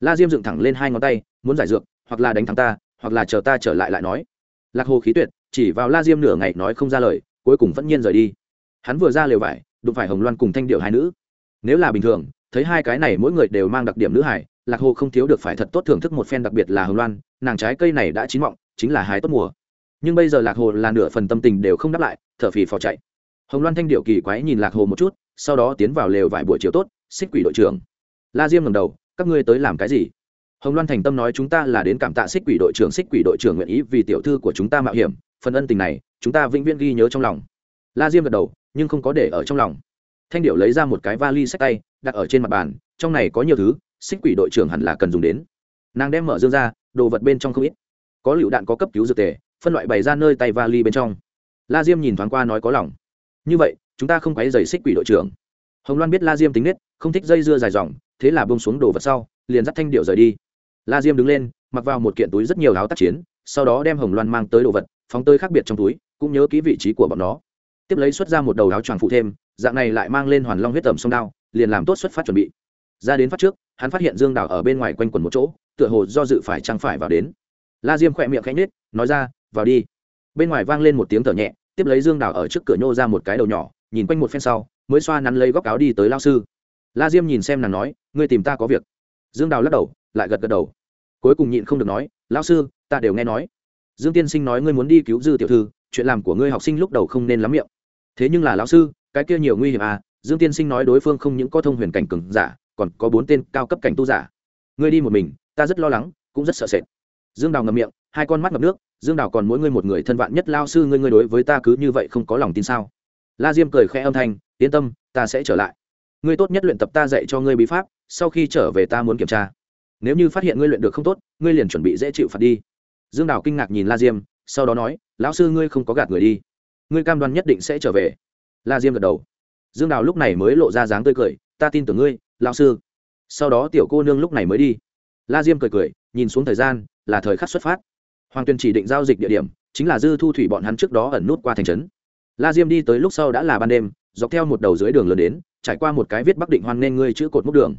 La diêm dựng thẳng lên hai ngón tay, muốn giải dược, hoặc là đánh thắng ta, hoặc là chờ ta trở lại lại nói. Lạc hồ khí tuyệt, chỉ vào la diêm nửa ngày nói không ra lời, cuối cùng vẫn nhiên rời đi. Hắn vừa ra lều vải, đụng phải hồng loan cùng thanh điệu hai nữ. Nếu là bình thường thấy hai cái này mỗi người đều mang đặc điểm nữ hải, lạc hồ không thiếu được phải thật tốt thưởng thức một phen đặc biệt là hồng loan, nàng trái cây này đã chín mọng, chính là hái tốt mùa. Nhưng bây giờ lạc hồ là nửa phần tâm tình đều không đáp lại, thở phì phò chạy. Hồng loan thanh điệu kỳ quái nhìn lạc hồ một chút, sau đó tiến vào lều vải buổi chiều tốt, xích quỷ đội trưởng. La diêm ngầm đầu, các ngươi tới làm cái gì? Hồng loan thành tâm nói chúng ta là đến cảm tạ xích quỷ đội trưởng, xích quỷ đội trưởng nguyện ý vì tiểu thư của chúng ta mạo hiểm, phần ân tình này, chúng ta vĩnh viễn ghi nhớ trong lòng. La diêm gật đầu, nhưng không có để ở trong lòng thanh điệu lấy ra một cái vali sách tay, đặt ở trên mặt bàn, trong này có nhiều thứ, xích quỷ đội trưởng hẳn là cần dùng đến. Nàng đem mở dương ra, đồ vật bên trong không ít. Có lựu đạn có cấp cứu dược tề, phân loại bày ra nơi tay vali bên trong. La diêm nhìn thoáng qua nói có lòng. Như vậy, chúng ta không quấy dày xích quỷ đội trưởng. Hồng loan biết la diêm tính nết, không thích dây dưa dài dòng, thế là bông xuống đồ vật sau, liền dắt thanh điệu rời đi. La diêm đứng lên, mặc vào một kiện túi rất nhiều áo tác chiến, sau đó đem hồng loan mang tới đồ vật, phóng tới khác biệt trong túi, cũng nhớ kỹ vị trí của bọn nó. Tiếp lấy xuất ra một đầu áo choàng phụ thêm dạng này lại mang lên hoàn long huyết tẩm sông đao, liền làm tốt xuất phát chuẩn bị. Ra đến phát trước, hắn phát hiện dương đào ở bên ngoài quanh quần một chỗ, tựa hồ do dự phải trang phải vào đến. La diêm khỏe miệng khẽ nết nói ra, vào đi. Bên ngoài vang lên một tiếng thở nhẹ, tiếp lấy dương đào ở trước cửa nhô ra một cái đầu nhỏ, nhìn quanh một phen sau, mới xoa nắn lấy góc áo đi tới lao sư. La diêm nhìn xem nàng nói, ngươi tìm ta có việc. Dương đào lắc đầu, lại gật gật đầu. Cuối cùng nhịn không được nói lao sư, ta đều nghe nói. Dương tiên sinh nói ngươi muốn đi cứu dư tiểu thư, chuyện làm của ngươi học sinh lúc đầu không nên lắm miệng. Thế nhưng là lão sư cái kia nhiều nguy hiểm à dương tiên sinh nói đối phương không những có thông huyền cảnh cường giả, còn có bốn tên cao cấp cảnh tu giả. Ngươi đi một mình, ta rất lo lắng, cũng rất sợ sệt. Dương đào ngậm miệng, hai con mắt ngập nước, dương đào còn mỗi ngươi một người thân vạn nhất lao sư ngươi ngươi đối với ta cứ như vậy không có lòng tin sao? La diêm cười khẽ âm thanh, yên tâm, ta sẽ trở lại. Ngươi tốt nhất luyện tập ta dạy cho ngươi bí pháp, sau khi trở về ta muốn kiểm tra. Nếu như phát hiện ngươi luyện được không tốt, ngươi liền chuẩn bị dễ chịu phạt đi. Dương đào kinh ngạc nhìn la diêm, sau đó nói, lão sư ngươi không có gạt người đi. Ngươi cam đoan nhất định sẽ trở về la diêm gật đầu. Dương đào lúc này mới lộ ra dáng tươi cười, ta tin tưởng ngươi, lão sư. Sau đó tiểu cô nương lúc này mới đi. La diêm cười cười, nhìn xuống thời gian, là thời khắc xuất phát. Hoàng tuyền chỉ định giao dịch địa điểm, chính là dư thu thủy bọn hắn trước đó ẩn nút qua thành trấn. La diêm đi tới lúc sau đã là ban đêm, dọc theo một đầu dưới đường lớn đến, trải qua một cái viết bắc định hoan nên ngươi chữ cột múc đường.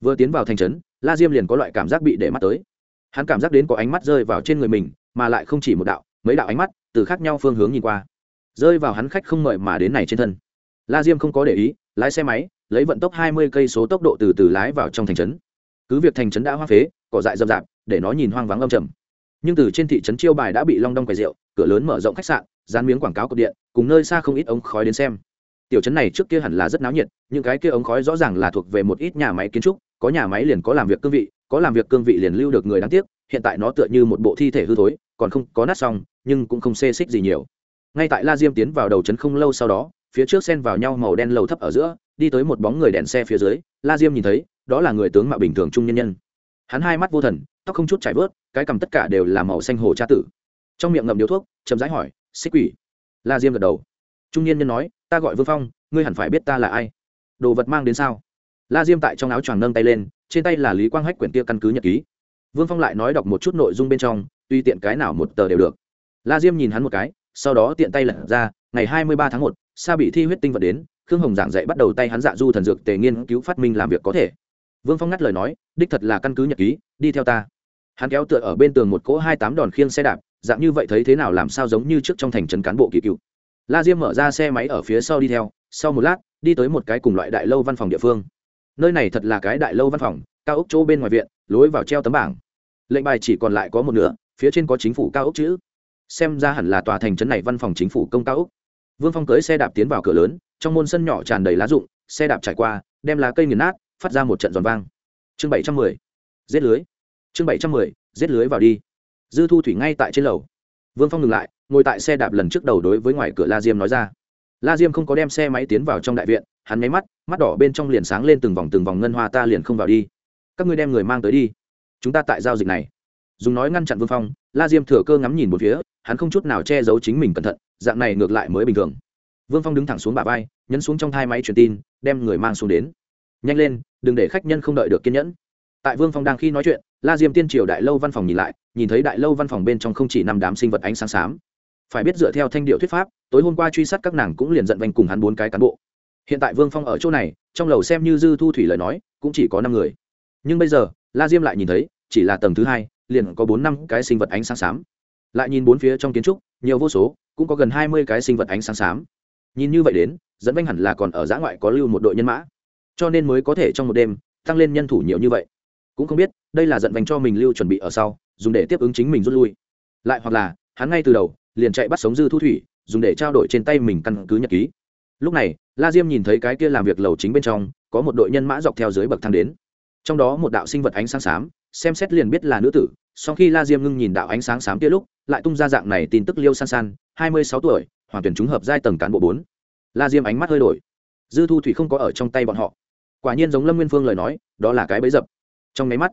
Vừa tiến vào thành trấn, la diêm liền có loại cảm giác bị để mắt tới. Hắn cảm giác đến có ánh mắt rơi vào trên người mình, mà lại không chỉ một đạo, mấy đạo ánh mắt từ khác nhau phương hướng nhìn qua rơi vào hắn khách không mời mà đến này trên thân. La diêm không có để ý, lái xe máy, lấy vận tốc hai mươi cây số tốc độ từ từ lái vào trong thành trấn. Cứ việc thành trấn đã hoa phế, cỏ dại rậm rạp, để nó nhìn hoang vắng âm trầm. Nhưng từ trên thị trấn chiêu bài đã bị long đong quầy rượu, cửa lớn mở rộng khách sạn, dán miếng quảng cáo cột điện, cùng nơi xa không ít ống khói đến xem. Tiểu trấn này trước kia hẳn là rất náo nhiệt, những cái kia ống khói rõ ràng là thuộc về một ít nhà máy kiến trúc, có nhà máy liền có làm việc cương vị, có làm việc cương vị liền lưu được người đáng tiếc, hiện tại nó tựa như một bộ thi thể hư thối, còn không có nát xong, nhưng cũng không xê xích gì nhiều ngay tại la diêm tiến vào đầu trấn không lâu sau đó, phía trước xen vào nhau màu đen lầu thấp ở giữa, đi tới một bóng người đèn xe phía dưới, la diêm nhìn thấy, đó là người tướng mạo bình thường trung nhân nhân. Hắn hai mắt vô thần, tóc không chút chảy vớt, cái cầm tất cả đều là màu xanh hồ cha tử. Trong miệng ngậm điếu thuốc, chậm rãi hỏi, xích quỷ? La diêm gật đầu. Trung niên nhân nói, ta gọi vương phong, ngươi hẳn phải biết ta là ai. Đồ vật mang đến sao? La diêm tại trong áo choàng nâng tay lên, trên tay là lý quang hách quyển kia căn cứ nhật ký. Vương phong lại nói đọc một chút nội dung bên trong tuy tiện cái nào một tờ đều được. La diêm nhìn hắn một cái sau đó tiện tay lật ra, ngày hai mươi ba tháng một, sa bị thi huyết tinh vật đến, khương hồng giảng dạy bắt đầu tay hắn dạ du thần dược tề nghiên cứu phát minh làm việc có thể. Vương phong ngắt lời nói, đích thật là căn cứ nhật ký, đi theo ta. Hắn kéo tựa ở bên tường một cỗ hai tám đòn khiêng xe đạp, dạng như vậy thấy thế nào làm sao giống như trước trong thành trấn cán bộ kỳ cựu. La diêm mở ra xe máy ở phía sau đi theo, sau một lát, đi tới một cái cùng loại đại lâu văn phòng địa phương. Nơi này thật là cái đại lâu văn phòng, cao ốc chỗ bên ngoài viện, lối vào treo tấm bảng. Lệnh bài chỉ còn lại có một nửa, phía trên có chính phủ cao ốc chữ xem ra hẳn là tòa thành trấn này văn phòng chính phủ công cao úc. Vương phong cưới xe đạp tiến vào cửa lớn, trong môn sân nhỏ tràn đầy lá rụng, xe đạp trải qua, đem lá cây nghiền nát, phát ra một trận giòn vang. Chương bảy trăm mười, giết lưới. Chương bảy trăm mười, giết lưới vào đi. Dư thu thủy ngay tại trên lầu. Vương phong ngừng lại, ngồi tại xe đạp lần trước đầu đối với ngoài cửa la diêm nói ra. La diêm không có đem xe máy tiến vào trong đại viện, hắn nháy mắt mắt đỏ bên trong liền sáng lên từng vòng từng vòng ngân hoa ta liền không vào đi. Các ngươi đem người mang tới đi. Chúng ta tại giao dịch này. Dùng nói ngăn chặn vương phong, la diêm thừa cơ ngắm nhìn một phía hắn không chút nào che giấu chính mình cẩn thận, dạng này ngược lại mới bình thường. Vương phong đứng thẳng xuống bà vai, nhấn xuống trong thai máy truyền tin, đem người mang xuống đến. Nhanh lên, đừng để khách nhân không đợi được kiên nhẫn. Tại vương phong đang khi nói chuyện, la diêm tiên triều đại lâu văn phòng nhìn lại, nhìn thấy đại lâu văn phòng bên trong không chỉ năm đám sinh vật ánh sáng xám. Phải biết dựa theo thanh điệu thuyết pháp, tối hôm qua truy sát các nàng cũng liền giận vành cùng hắn bốn cái cán bộ. Hiện tại vương phong ở chỗ này, trong lầu xem như dư thu thủy lời nói, cũng chỉ có năm người. Nhưng bây giờ, la diêm lại nhìn thấy, chỉ là tầng thứ hai, liền có bốn năm cái sinh vật ánh sáng xám lại nhìn bốn phía trong kiến trúc, nhiều vô số, cũng có gần hai mươi cái sinh vật ánh sáng xám. Nhìn như vậy đến, dẫn vanh hẳn là còn ở giã ngoại có lưu một đội nhân mã. Cho nên mới có thể trong một đêm, tăng lên nhân thủ nhiều như vậy. Cũng không biết, đây là dẫn vanh cho mình lưu chuẩn bị ở sau, dùng để tiếp ứng chính mình rút lui. Lại hoặc là, hắn ngay từ đầu, liền chạy bắt sống dư thu thủy, dùng để trao đổi trên tay mình căn cứ nhật ký. Lúc này, la diêm nhìn thấy cái kia làm việc lầu chính bên trong, có một đội nhân mã dọc theo dưới bậc thang đến. Trong đó một đạo sinh vật ánh sáng xám, xem xét liền biết là nữ tử sau khi la diêm ngưng nhìn đạo ánh sáng xám kia lúc, lại tung ra dạng này tin tức liêu san san, hai mươi sáu tuổi, hoàn tuyển chúng hợp giai tầng cán bộ bốn. La diêm ánh mắt hơi đổi. Dư thu thủy không có ở trong tay bọn họ. Quả nhiên giống lâm nguyên phương lời nói, đó là cái bấy dập. Trong máy mắt,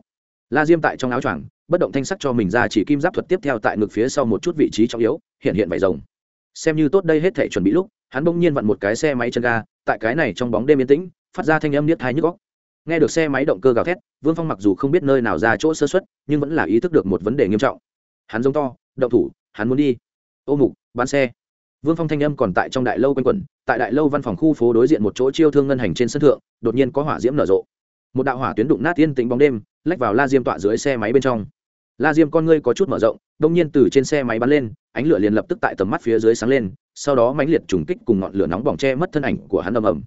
la diêm tại trong áo choàng, bất động thanh sắc cho mình ra chỉ kim giáp thuật tiếp theo tại ngực phía sau một chút vị trí trọng yếu, hiện hiện vải rồng. Xem như tốt đây hết thể chuẩn bị lúc, hắn bỗng nhiên vặn một cái xe máy chân ga, tại cái này trong bóng đêm yên tĩnh, phát ra thanh âm niết thái nhức góc nghe được xe máy động cơ gào thét, vương phong mặc dù không biết nơi nào ra chỗ sơ xuất nhưng vẫn là ý thức được một vấn đề nghiêm trọng. Hắn giống to, động thủ, hắn muốn đi. Ô mục, bán xe. Vương phong thanh âm còn tại trong đại lâu quanh quẩn, tại đại lâu văn phòng khu phố đối diện một chỗ chiêu thương ngân hành trên sân thượng, đột nhiên có hỏa diễm nở rộ. Một đạo hỏa tuyến đụng nát yên tĩnh bóng đêm, lách vào la diêm tọa dưới xe máy bên trong. La diêm con ngươi có chút mở rộng, đông nhiên từ trên xe máy bắn lên, ánh lửa liền lập tức tại tầm mắt phía dưới sáng lên, sau đó mãnh liệt trùng kích cùng ngọn lửa nóng bỏng che mất thân ảnh của hắn ầm ầm.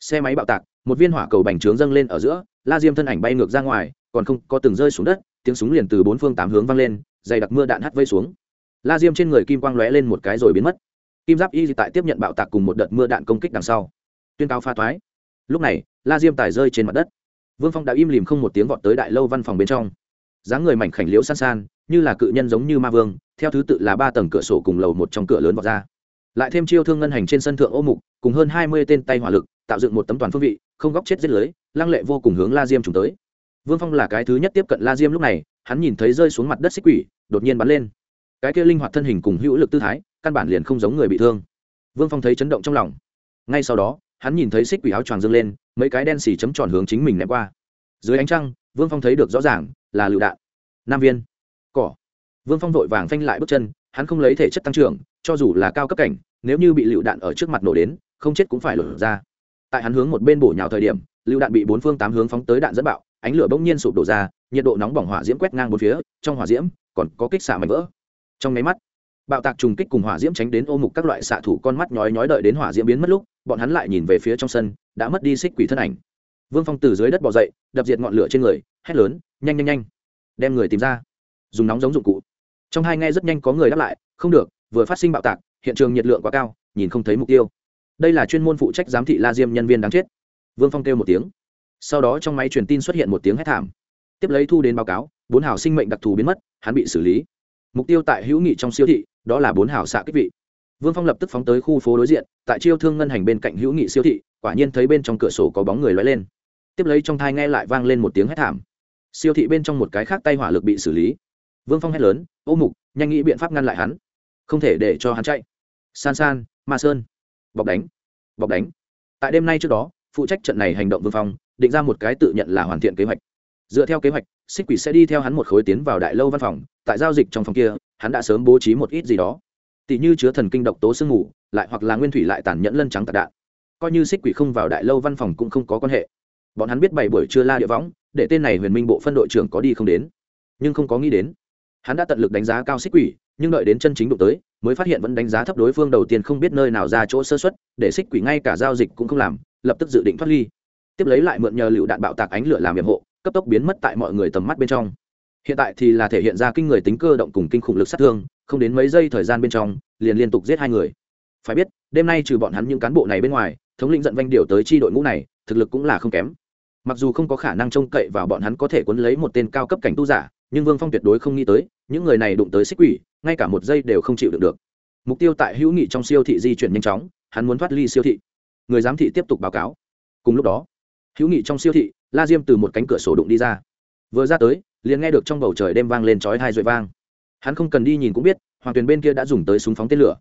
Xe máy bạo tạc một viên hỏa cầu bành trướng dâng lên ở giữa, la diêm thân ảnh bay ngược ra ngoài, còn không có từng rơi xuống đất, tiếng súng liền từ bốn phương tám hướng vang lên, dày đặc mưa đạn hắt vây xuống. La diêm trên người kim quang lóe lên một cái rồi biến mất. Kim giáp y tại tiếp nhận bạo tạc cùng một đợt mưa đạn công kích đằng sau. Tuyên cao pha thoái. Lúc này, la diêm tài rơi trên mặt đất. Vương phong đã im lìm không một tiếng vọt tới đại lâu văn phòng bên trong. Dáng người mảnh khảnh liễu san san, như là cự nhân giống như ma vương, theo thứ tự là ba tầng cửa sổ cùng lầu một trong cửa lớn vọt ra. Lại thêm chiêu thương ngân hành trên sân thượng ô mục, cùng hơn hai mươi tên tay hỏa lực, tạo dựng một tấm toàn phương vị không góc chết giết lưới, lăng lệ vô cùng hướng la diêm trùng tới. Vương phong là cái thứ nhất tiếp cận la diêm lúc này, hắn nhìn thấy rơi xuống mặt đất xích quỷ, đột nhiên bắn lên. Cái kia linh hoạt thân hình cùng hữu lực tư thái, căn bản liền không giống người bị thương. Vương phong thấy chấn động trong lòng. Ngay sau đó, hắn nhìn thấy xích quỷ áo choàng dâng lên, mấy cái đen xì chấm tròn hướng chính mình ném qua. Dưới ánh trăng, vương phong thấy được rõ ràng là lựu đạn. Nam viên. Cỏ. Vương phong vội vàng phanh lại bước chân, hắn không lấy thể chất tăng trưởng, cho dù là cao cấp cảnh, nếu như bị lựu đạn ở trước mặt nổ đến, không chết cũng phải lột ra tại hắn hướng một bên bổ nhào thời điểm lựu đạn bị bốn phương tám hướng phóng tới đạn dẫn bạo, ánh lửa bỗng nhiên sụp đổ ra, nhiệt độ nóng bỏng hỏa diễm quét ngang một phía, trong hỏa diễm còn có kích xạ mảnh vỡ. Trong máy mắt, bạo tạc trùng kích cùng hỏa diễm tránh đến ô mục các loại xạ thủ con mắt nhói nhói đợi đến hỏa diễm biến mất lúc, bọn hắn lại nhìn về phía trong sân, đã mất đi xích quỷ thân ảnh. Vương phong từ dưới đất bỏ dậy, đập diệt ngọn lửa trên người, hét lớn, nhanh nhanh nhanh, đem người tìm ra. Dùng nóng giống dụng cụ. Trong hai nghe rất nhanh có người đáp lại, không được, vừa phát sinh bạo tạc, hiện trường nhiệt lượng quá cao, nhìn không thấy mục tiêu đây là chuyên môn phụ trách giám thị la diêm nhân viên đáng chết. Vương phong kêu một tiếng. Sau đó trong máy truyền tin xuất hiện một tiếng hét thảm. Tiếp lấy thu đến báo cáo, bốn hảo sinh mệnh đặc thù biến mất, hắn bị xử lý. Mục tiêu tại hữu nghị trong siêu thị, đó là bốn hảo xạ kích vị. Vương phong lập tức phóng tới khu phố đối diện, tại chiêu thương ngân hành bên cạnh hữu nghị siêu thị, quả nhiên thấy bên trong cửa sổ có bóng người loay lên. Tiếp lấy trong thai nghe lại vang lên một tiếng hét thảm. Siêu thị bên trong một cái khác tay hỏa lực bị xử lý. Vương phong hét lớn, ô mục, nhanh nghĩ biện pháp ngăn lại hắn. Không thể để cho hắn chạy. San san, ma sơn bọc đánh bọc đánh. Tại đêm nay trước đó, phụ trách trận này hành động vương phong, định ra một cái tự nhận là hoàn thiện kế hoạch. Dựa theo kế hoạch, xích quỷ sẽ đi theo hắn một khối tiến vào đại lâu văn phòng, tại giao dịch trong phòng kia, hắn đã sớm bố trí một ít gì đó. Tỉ như chứa thần kinh độc tố sương ngủ lại hoặc là nguyên thủy lại tàn nhẫn lân trắng tạc đạn. Coi như xích quỷ không vào đại lâu văn phòng cũng không có quan hệ. Bọn hắn biết bảy buổi trưa la địa võng, để tên này huyền minh bộ phân đội trưởng có đi không đến. Nhưng không có nghĩ đến. Hắn đã tận lực đánh giá cao xích quỷ, nhưng đợi đến chân chính đụng tới mới phát hiện vẫn đánh giá thấp đối phương đầu tiên không biết nơi nào ra chỗ sơ xuất, để xích quỷ ngay cả giao dịch cũng không làm, lập tức dự định thoát ly. Tiếp lấy lại mượn nhờ lựu đạn bạo tạc ánh lửa làm nhiệm hộ, cấp tốc biến mất tại mọi người tầm mắt bên trong. Hiện tại thì là thể hiện ra kinh người tính cơ động cùng kinh khủng lực sát thương, không đến mấy giây thời gian bên trong, liền liên tục giết hai người. Phải biết, đêm nay trừ bọn hắn những cán bộ này bên ngoài, thống lĩnh dẫn vanh điều tới chi đội ngũ này, thực lực cũng là không kém. Mặc dù không có khả năng trông cậy vào bọn hắn có thể cuốn lấy một tên cao cấp cảnh tu giả, nhưng vương phong tuyệt đối không nghĩ tới, những người này đụng tới xích quỷ ngay cả một giây đều không chịu được được. Mục tiêu tại hữu nghị trong siêu thị di chuyển nhanh chóng, hắn muốn thoát ly siêu thị. Người giám thị tiếp tục báo cáo. Cùng lúc đó, hữu nghị trong siêu thị, la diêm từ một cánh cửa sổ đụng đi ra. Vừa ra tới, liền nghe được trong bầu trời đêm vang lên chói hai dội vang. Hắn không cần đi nhìn cũng biết, hoàng tuyền bên kia đã dùng tới súng phóng tên lửa.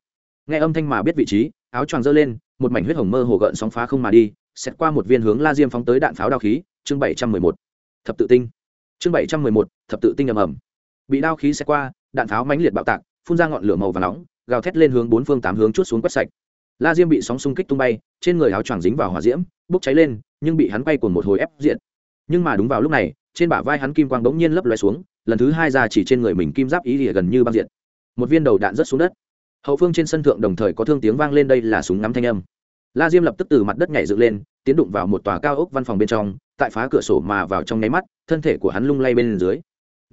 Nghe âm thanh mà biết vị trí, áo choàng giơ lên, một mảnh huyết hồng mơ hồ gợn sóng phá không mà đi xét qua một viên hướng la diêm phóng tới đạn pháo đao khí, chương bảy trăm mười một. Thập tự tinh. Chương bảy trăm mười một, thập tự tinh ầm ầm. Bị đao khí xét qua đạn pháo mãnh liệt bạo tạc, phun ra ngọn lửa màu và nóng, gào thét lên hướng bốn phương tám hướng chút xuống quét sạch. La diêm bị sóng xung kích tung bay, trên người áo choàng dính vào hỏa diễm, bốc cháy lên, nhưng bị hắn bay cùng một hồi ép diện nhưng mà đúng vào lúc này, trên bả vai hắn kim quang bỗng nhiên lấp loe xuống, lần thứ hai ra chỉ trên người mình kim giáp ý lìa gần như băng diện một viên đầu đạn rớt xuống đất. Hậu phương trên sân thượng đồng thời có thương tiếng vang lên đây là súng ngắm thanh âm. La diêm lập tức từ mặt đất nhảy dựng lên, tiến đụng vào một tòa cao ốc văn phòng bên trong, tại phá cửa sổ mà vào trong nháy mắt, thân thể của hắn lung lay bên dưới.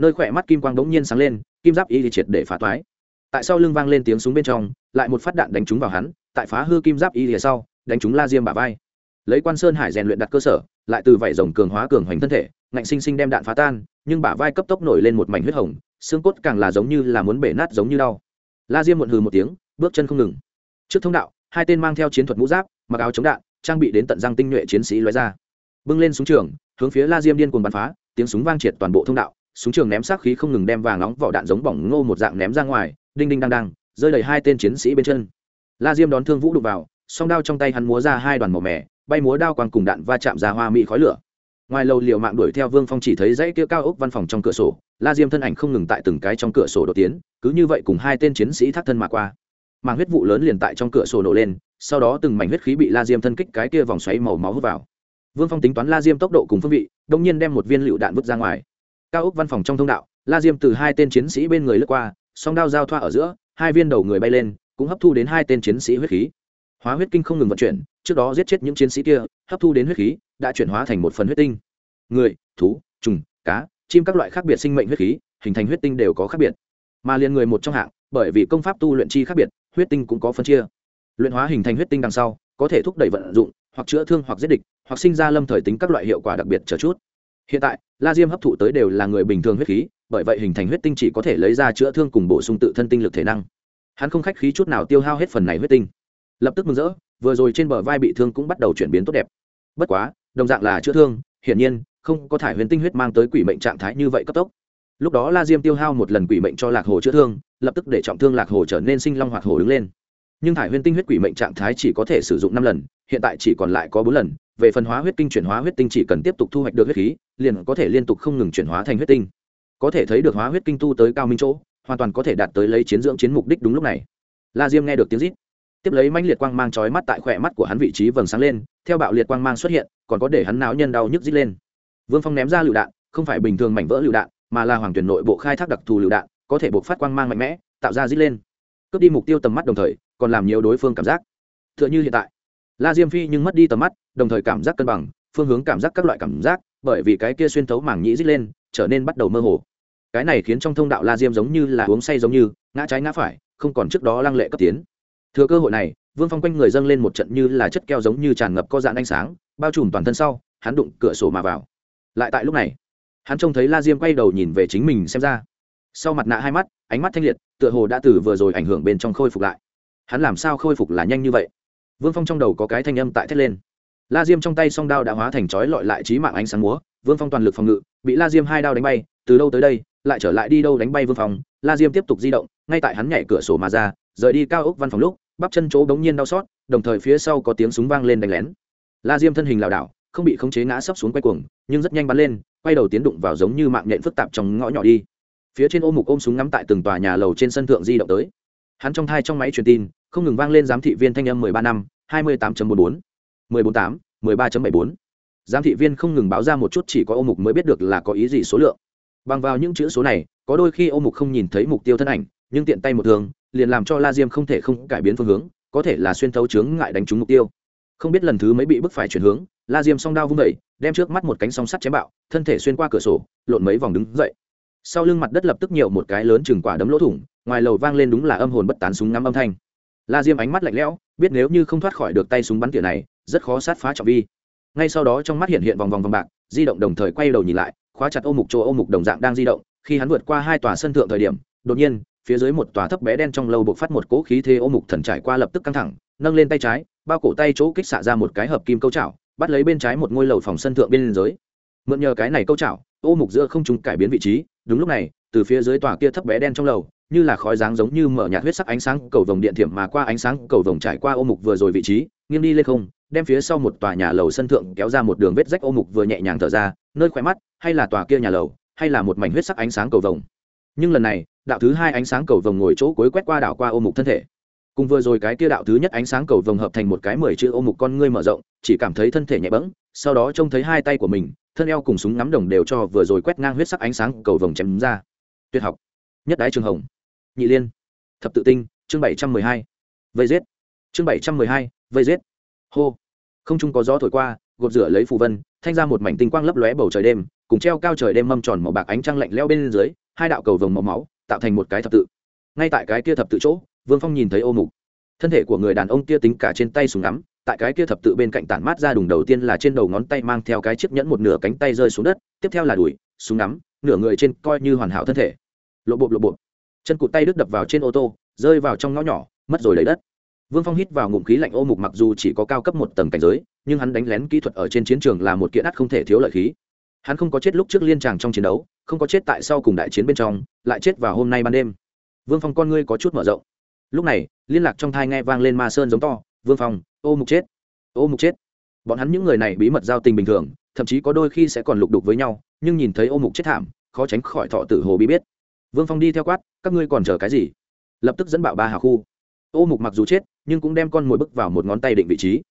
Nơi khỏe mắt kim quang bỗng nhiên sáng lên kim giáp y thì triệt để phá toái. Tại sau lưng vang lên tiếng súng bên trong, lại một phát đạn đánh trúng vào hắn, tại phá hư kim giáp y lìa sau, đánh trúng la diêm bả vai. Lấy quan sơn hải rèn luyện đặt cơ sở, lại từ vảy rồng cường hóa cường hoành thân thể, ngạnh sinh sinh đem đạn phá tan, nhưng bả vai cấp tốc nổi lên một mảnh huyết hồng, xương cốt càng là giống như là muốn bể nát giống như đau. La diêm muộn hừ một tiếng, bước chân không ngừng. Trước thông đạo, hai tên mang theo chiến thuật mũ giáp, mặc áo chống đạn, trang bị đến tận răng tinh nhuệ chiến sĩ lóe ra. Bưng lên súng trường, hướng phía la diêm điên cuồng bắn phá, tiếng súng vang triệt toàn bộ thông đạo súng trường ném sát khí không ngừng đem vàng nóng vỏ đạn giống bỏng ngô một dạng ném ra ngoài, đinh đinh đang đang rơi đầy hai tên chiến sĩ bên chân. La diêm đón thương vũ đục vào, song đao trong tay hắn múa ra hai đoàn màu mẻ bay múa đao quang cùng đạn va chạm ra hoa mỹ khói lửa. Ngoài lầu liều mạng đuổi theo vương phong chỉ thấy dãy kia cao ốc văn phòng trong cửa sổ, la diêm thân ảnh không ngừng tại từng cái trong cửa sổ đột tiến, cứ như vậy cùng hai tên chiến sĩ thắt thân mà qua. Màng huyết vụ lớn liền tại trong cửa sổ nổ lên, sau đó từng mảnh huyết khí bị la diêm thân kích cái kia vòng xoáy màu máu hút vào. Vương phong tính toán la diêm tốc độ cùng phương vị, đông nhiên đem một viên lựu đạn vứt ra ngoài cao ốc văn phòng trong thông đạo, la diêm từ hai tên chiến sĩ bên người lướt qua, song đao giao thoa ở giữa, hai viên đầu người bay lên, cũng hấp thu đến hai tên chiến sĩ huyết khí. Hóa huyết kinh không ngừng vận chuyển, trước đó giết chết những chiến sĩ kia, hấp thu đến huyết khí, đã chuyển hóa thành một phần huyết tinh. Người, thú, trùng, cá, chim các loại khác biệt sinh mệnh huyết khí, hình thành huyết tinh đều có khác biệt. Mà liền người một trong hạng, bởi vì công pháp tu luyện chi khác biệt, huyết tinh cũng có phân chia. Luyện hóa hình thành huyết tinh đằng sau, có thể thúc đẩy vận dụng, hoặc chữa thương hoặc giết địch, hoặc sinh ra lâm thời tính các loại hiệu quả đặc biệt chờ chút hiện tại, la diêm hấp thụ tới đều là người bình thường huyết khí, bởi vậy hình thành huyết tinh chỉ có thể lấy ra chữa thương cùng bổ sung tự thân tinh lực thể năng. Hắn không khách khí chút nào tiêu hao hết phần này huyết tinh. Lập tức mừng rỡ, vừa rồi trên bờ vai bị thương cũng bắt đầu chuyển biến tốt đẹp. Bất quá, đồng dạng là chữa thương, hiển nhiên, không có thải huyền tinh huyết mang tới quỷ mệnh trạng thái như vậy cấp tốc. Lúc đó la diêm tiêu hao một lần quỷ mệnh cho lạc hồ chữa thương, lập tức để trọng thương lạc hồ trở nên sinh long hoạt hồ đứng lên. Nhưng thải huyền tinh huyết quỷ mệnh trạng thái chỉ có thể sử dụng năm lần, hiện tại chỉ còn lại có bốn lần về phần hóa huyết tinh chuyển hóa huyết tinh chỉ cần tiếp tục thu hoạch được huyết khí, liền có thể liên tục không ngừng chuyển hóa thành huyết tinh. Có thể thấy được hóa huyết kinh tu tới cao minh chỗ, hoàn toàn có thể đạt tới lấy chiến dưỡng chiến mục đích đúng lúc này. La diêm nghe được tiếng rít. Tiếp lấy mãnh liệt quang mang chói mắt tại khỏe mắt của hắn vị trí vầng sáng lên, theo bạo liệt quang mang xuất hiện, còn có để hắn náo nhân đau nhức rít lên. Vương phong ném ra lựu đạn, không phải bình thường mảnh vỡ lựu đạn, mà là hoàng tuyển nội bộ khai thác đặc thù lựu đạn, có thể buộc phát quang mang mạnh mẽ, tạo ra rít lên. Cướp đi mục tiêu tầm mắt đồng thời, còn làm nhiều đối phương cảm giác. T h ư ợ n h ư hiện tại la diêm phi nhưng mất đi tầm mắt, đồng thời cảm giác cân bằng, phương hướng cảm giác các loại cảm giác, bởi vì cái kia xuyên thấu mảng nhĩ rít lên, trở nên bắt đầu mơ hồ. Cái này khiến trong thông đạo la diêm giống như là uống say giống như, ngã trái ngã phải, không còn trước đó lăng lệ cấp tiến. Thừa cơ hội này, vương phong quanh người dâng lên một trận như là chất keo giống như tràn ngập co dạn ánh sáng, bao trùm toàn thân sau, hắn đụng cửa sổ mà vào. Lại tại lúc này, hắn trông thấy la diêm quay đầu nhìn về chính mình xem ra. Sau mặt nạ hai mắt, ánh mắt thanh liệt, tựa hồ đã từ vừa rồi ảnh hưởng bên trong khôi phục lại. Hắn làm sao khôi phục là nhanh như vậy? Vương phong trong đầu có cái thanh âm tại thét lên. La diêm trong tay song đao đã hóa thành chói lọi lại trí mạng ánh sáng múa, vương phong toàn lực phòng ngự, bị la diêm hai đao đánh bay, từ đâu tới đây, lại trở lại đi đâu đánh bay vương phong, la diêm tiếp tục di động, ngay tại hắn nhảy cửa sổ mà ra, rời đi cao ốc văn phòng lúc, bắp chân chỗ bỗng nhiên đau xót, đồng thời phía sau có tiếng súng vang lên đánh lén. La diêm thân hình lảo đảo, không bị khống chế ngã sấp xuống quay cuồng, nhưng rất nhanh bắn lên, quay đầu tiến đụng vào giống như mạng nhện phức tạp trong ngõ nhỏ đi. Phía trên ôm mục ôm súng ngắm tại từng tòa nhà lầu trên sân thượng di động tới. Hắn trong thai trong máy truyền tin, không ngừng vang lên giám thị viên thanh âm mười ba năm hai mươi tám bốn bốn, mười bốn tám, mười ba bảy bốn. Giám thị viên không ngừng báo ra một chút chỉ có ô mục mới biết được là có ý gì số lượng. Bằng vào những chữ số này, có đôi khi ô mục không nhìn thấy mục tiêu thân ảnh, nhưng tiện tay một thường liền làm cho la diêm không thể không cải biến phương hướng, có thể là xuyên thấu chướng ngại đánh trúng mục tiêu. Không biết lần thứ mấy bị bức phải chuyển hướng, la diêm song đao vung vẩy đem trước mắt một cánh song sắt chém bạo, thân thể xuyên qua cửa sổ, lộn mấy vòng đứng dậy. Sau lưng mặt đất lập tức nhiều một cái lớn chừng quả đấm lỗ thủng, ngoài lầu vang lên đúng là âm hồn bất tán súng ngắm âm thanh la diêm ánh mắt lạnh lẽo, biết nếu như không thoát khỏi được tay súng bắn tỉa này, rất khó sát phá trọng vi. Ngay sau đó trong mắt hiện hiện vòng vòng vòng bạc, di động đồng thời quay đầu nhìn lại, khóa chặt ô mục chỗ ô mục đồng dạng đang di động, khi hắn vượt qua hai tòa sân thượng thời điểm, đột nhiên, phía dưới một tòa thấp bé đen trong lâu buộc phát một cỗ khí thế ô mục thần trải qua lập tức căng thẳng, nâng lên tay trái, bao cổ tay chỗ kích xạ ra một cái hợp kim câu chảo, bắt lấy bên trái một ngôi lầu phòng sân thượng bên dưới. Mượn nhờ cái này câu chảo, ô mục giữa không chúng cải biến vị trí, đúng lúc này, từ phía dưới tòa kia thấp bé đen trong lầu như là khói dáng giống như mở nhạt huyết sắc ánh sáng cầu vồng điện thiểm mà qua ánh sáng cầu vồng trải qua ô mục vừa rồi vị trí, nghiêng đi lên không, đem phía sau một tòa nhà lầu sân thượng kéo ra một đường vết rách ô mục vừa nhẹ nhàng thở ra, nơi khỏe mắt, hay là tòa kia nhà lầu, hay là một mảnh huyết sắc ánh sáng cầu vồng. Nhưng lần này, đạo thứ hai ánh sáng cầu vồng ngồi chỗ cuối quét qua đảo qua ô mục thân thể. Cùng vừa rồi cái kia đạo thứ nhất ánh sáng cầu vồng hợp thành một cái mười chữ ô mục con ngươi mở rộng, chỉ cảm thấy thân thể nhẹ bẫng, sau đó trông thấy hai tay của mình, thân eo cùng súng ngắm đồng đều cho vừa rồi quét ngang huyết sắc ánh sáng cầu vồng chém ra. Tuyệt học nhất đái trường hồng. Nhị liên. Thập tự tinh, chương bảy trăm mười hai. Vây giết. Chương bảy trăm mười hai, vây giết. Hô. Không trung có gió thổi qua, gột rửa lấy phù vân, thanh ra một mảnh tinh quang lấp lóe bầu trời đêm, cùng treo cao trời đêm mâm tròn màu bạc ánh trăng lạnh leo bên dưới, hai đạo cầu vồng màu máu, tạo thành một cái thập tự. Ngay tại cái kia thập tự chỗ, vương phong nhìn thấy ô mục. Thân thể của người đàn ông kia tính cả trên tay súng ngắm, tại cái kia thập tự bên cạnh tản mát ra đùng đầu tiên là trên đầu ngón tay mang theo cái chiếc nhẫn một nửa cánh tay rơi xuống đất, tiếp theo là đùi, súng ngắm, nửa người trên coi như hoàn hảo thân thể lộ bộp lộ bộp. Chân cụt tay đứt đập vào trên ô tô, rơi vào trong ngõ nhỏ, mất rồi lấy đất. Vương phong hít vào ngụm khí lạnh ô mục mặc dù chỉ có cao cấp một tầng cảnh giới, nhưng hắn đánh lén kỹ thuật ở trên chiến trường là một kiện ắt không thể thiếu lợi khí. Hắn không có chết lúc trước liên tràng trong chiến đấu, không có chết tại sau cùng đại chiến bên trong, lại chết vào hôm nay ban đêm. Vương phong con ngươi có chút mở rộng. Lúc này, liên lạc trong thai nghe vang lên ma sơn giống to, vương phong, ô mục chết, ô mục chết. Bọn hắn những người này bí mật giao tình bình thường, thậm chí có đôi khi sẽ còn lục đục với nhau, nhưng nhìn thấy ô mục chết thảm, khó tránh khỏi thọ tử hồ bí biết vương phong đi theo quát, các ngươi còn chờ cái gì? Lập tức dẫn bạo ba hà khu. Ô mục mặc dù chết, nhưng cũng đem con mồi bức vào một ngón tay định vị trí.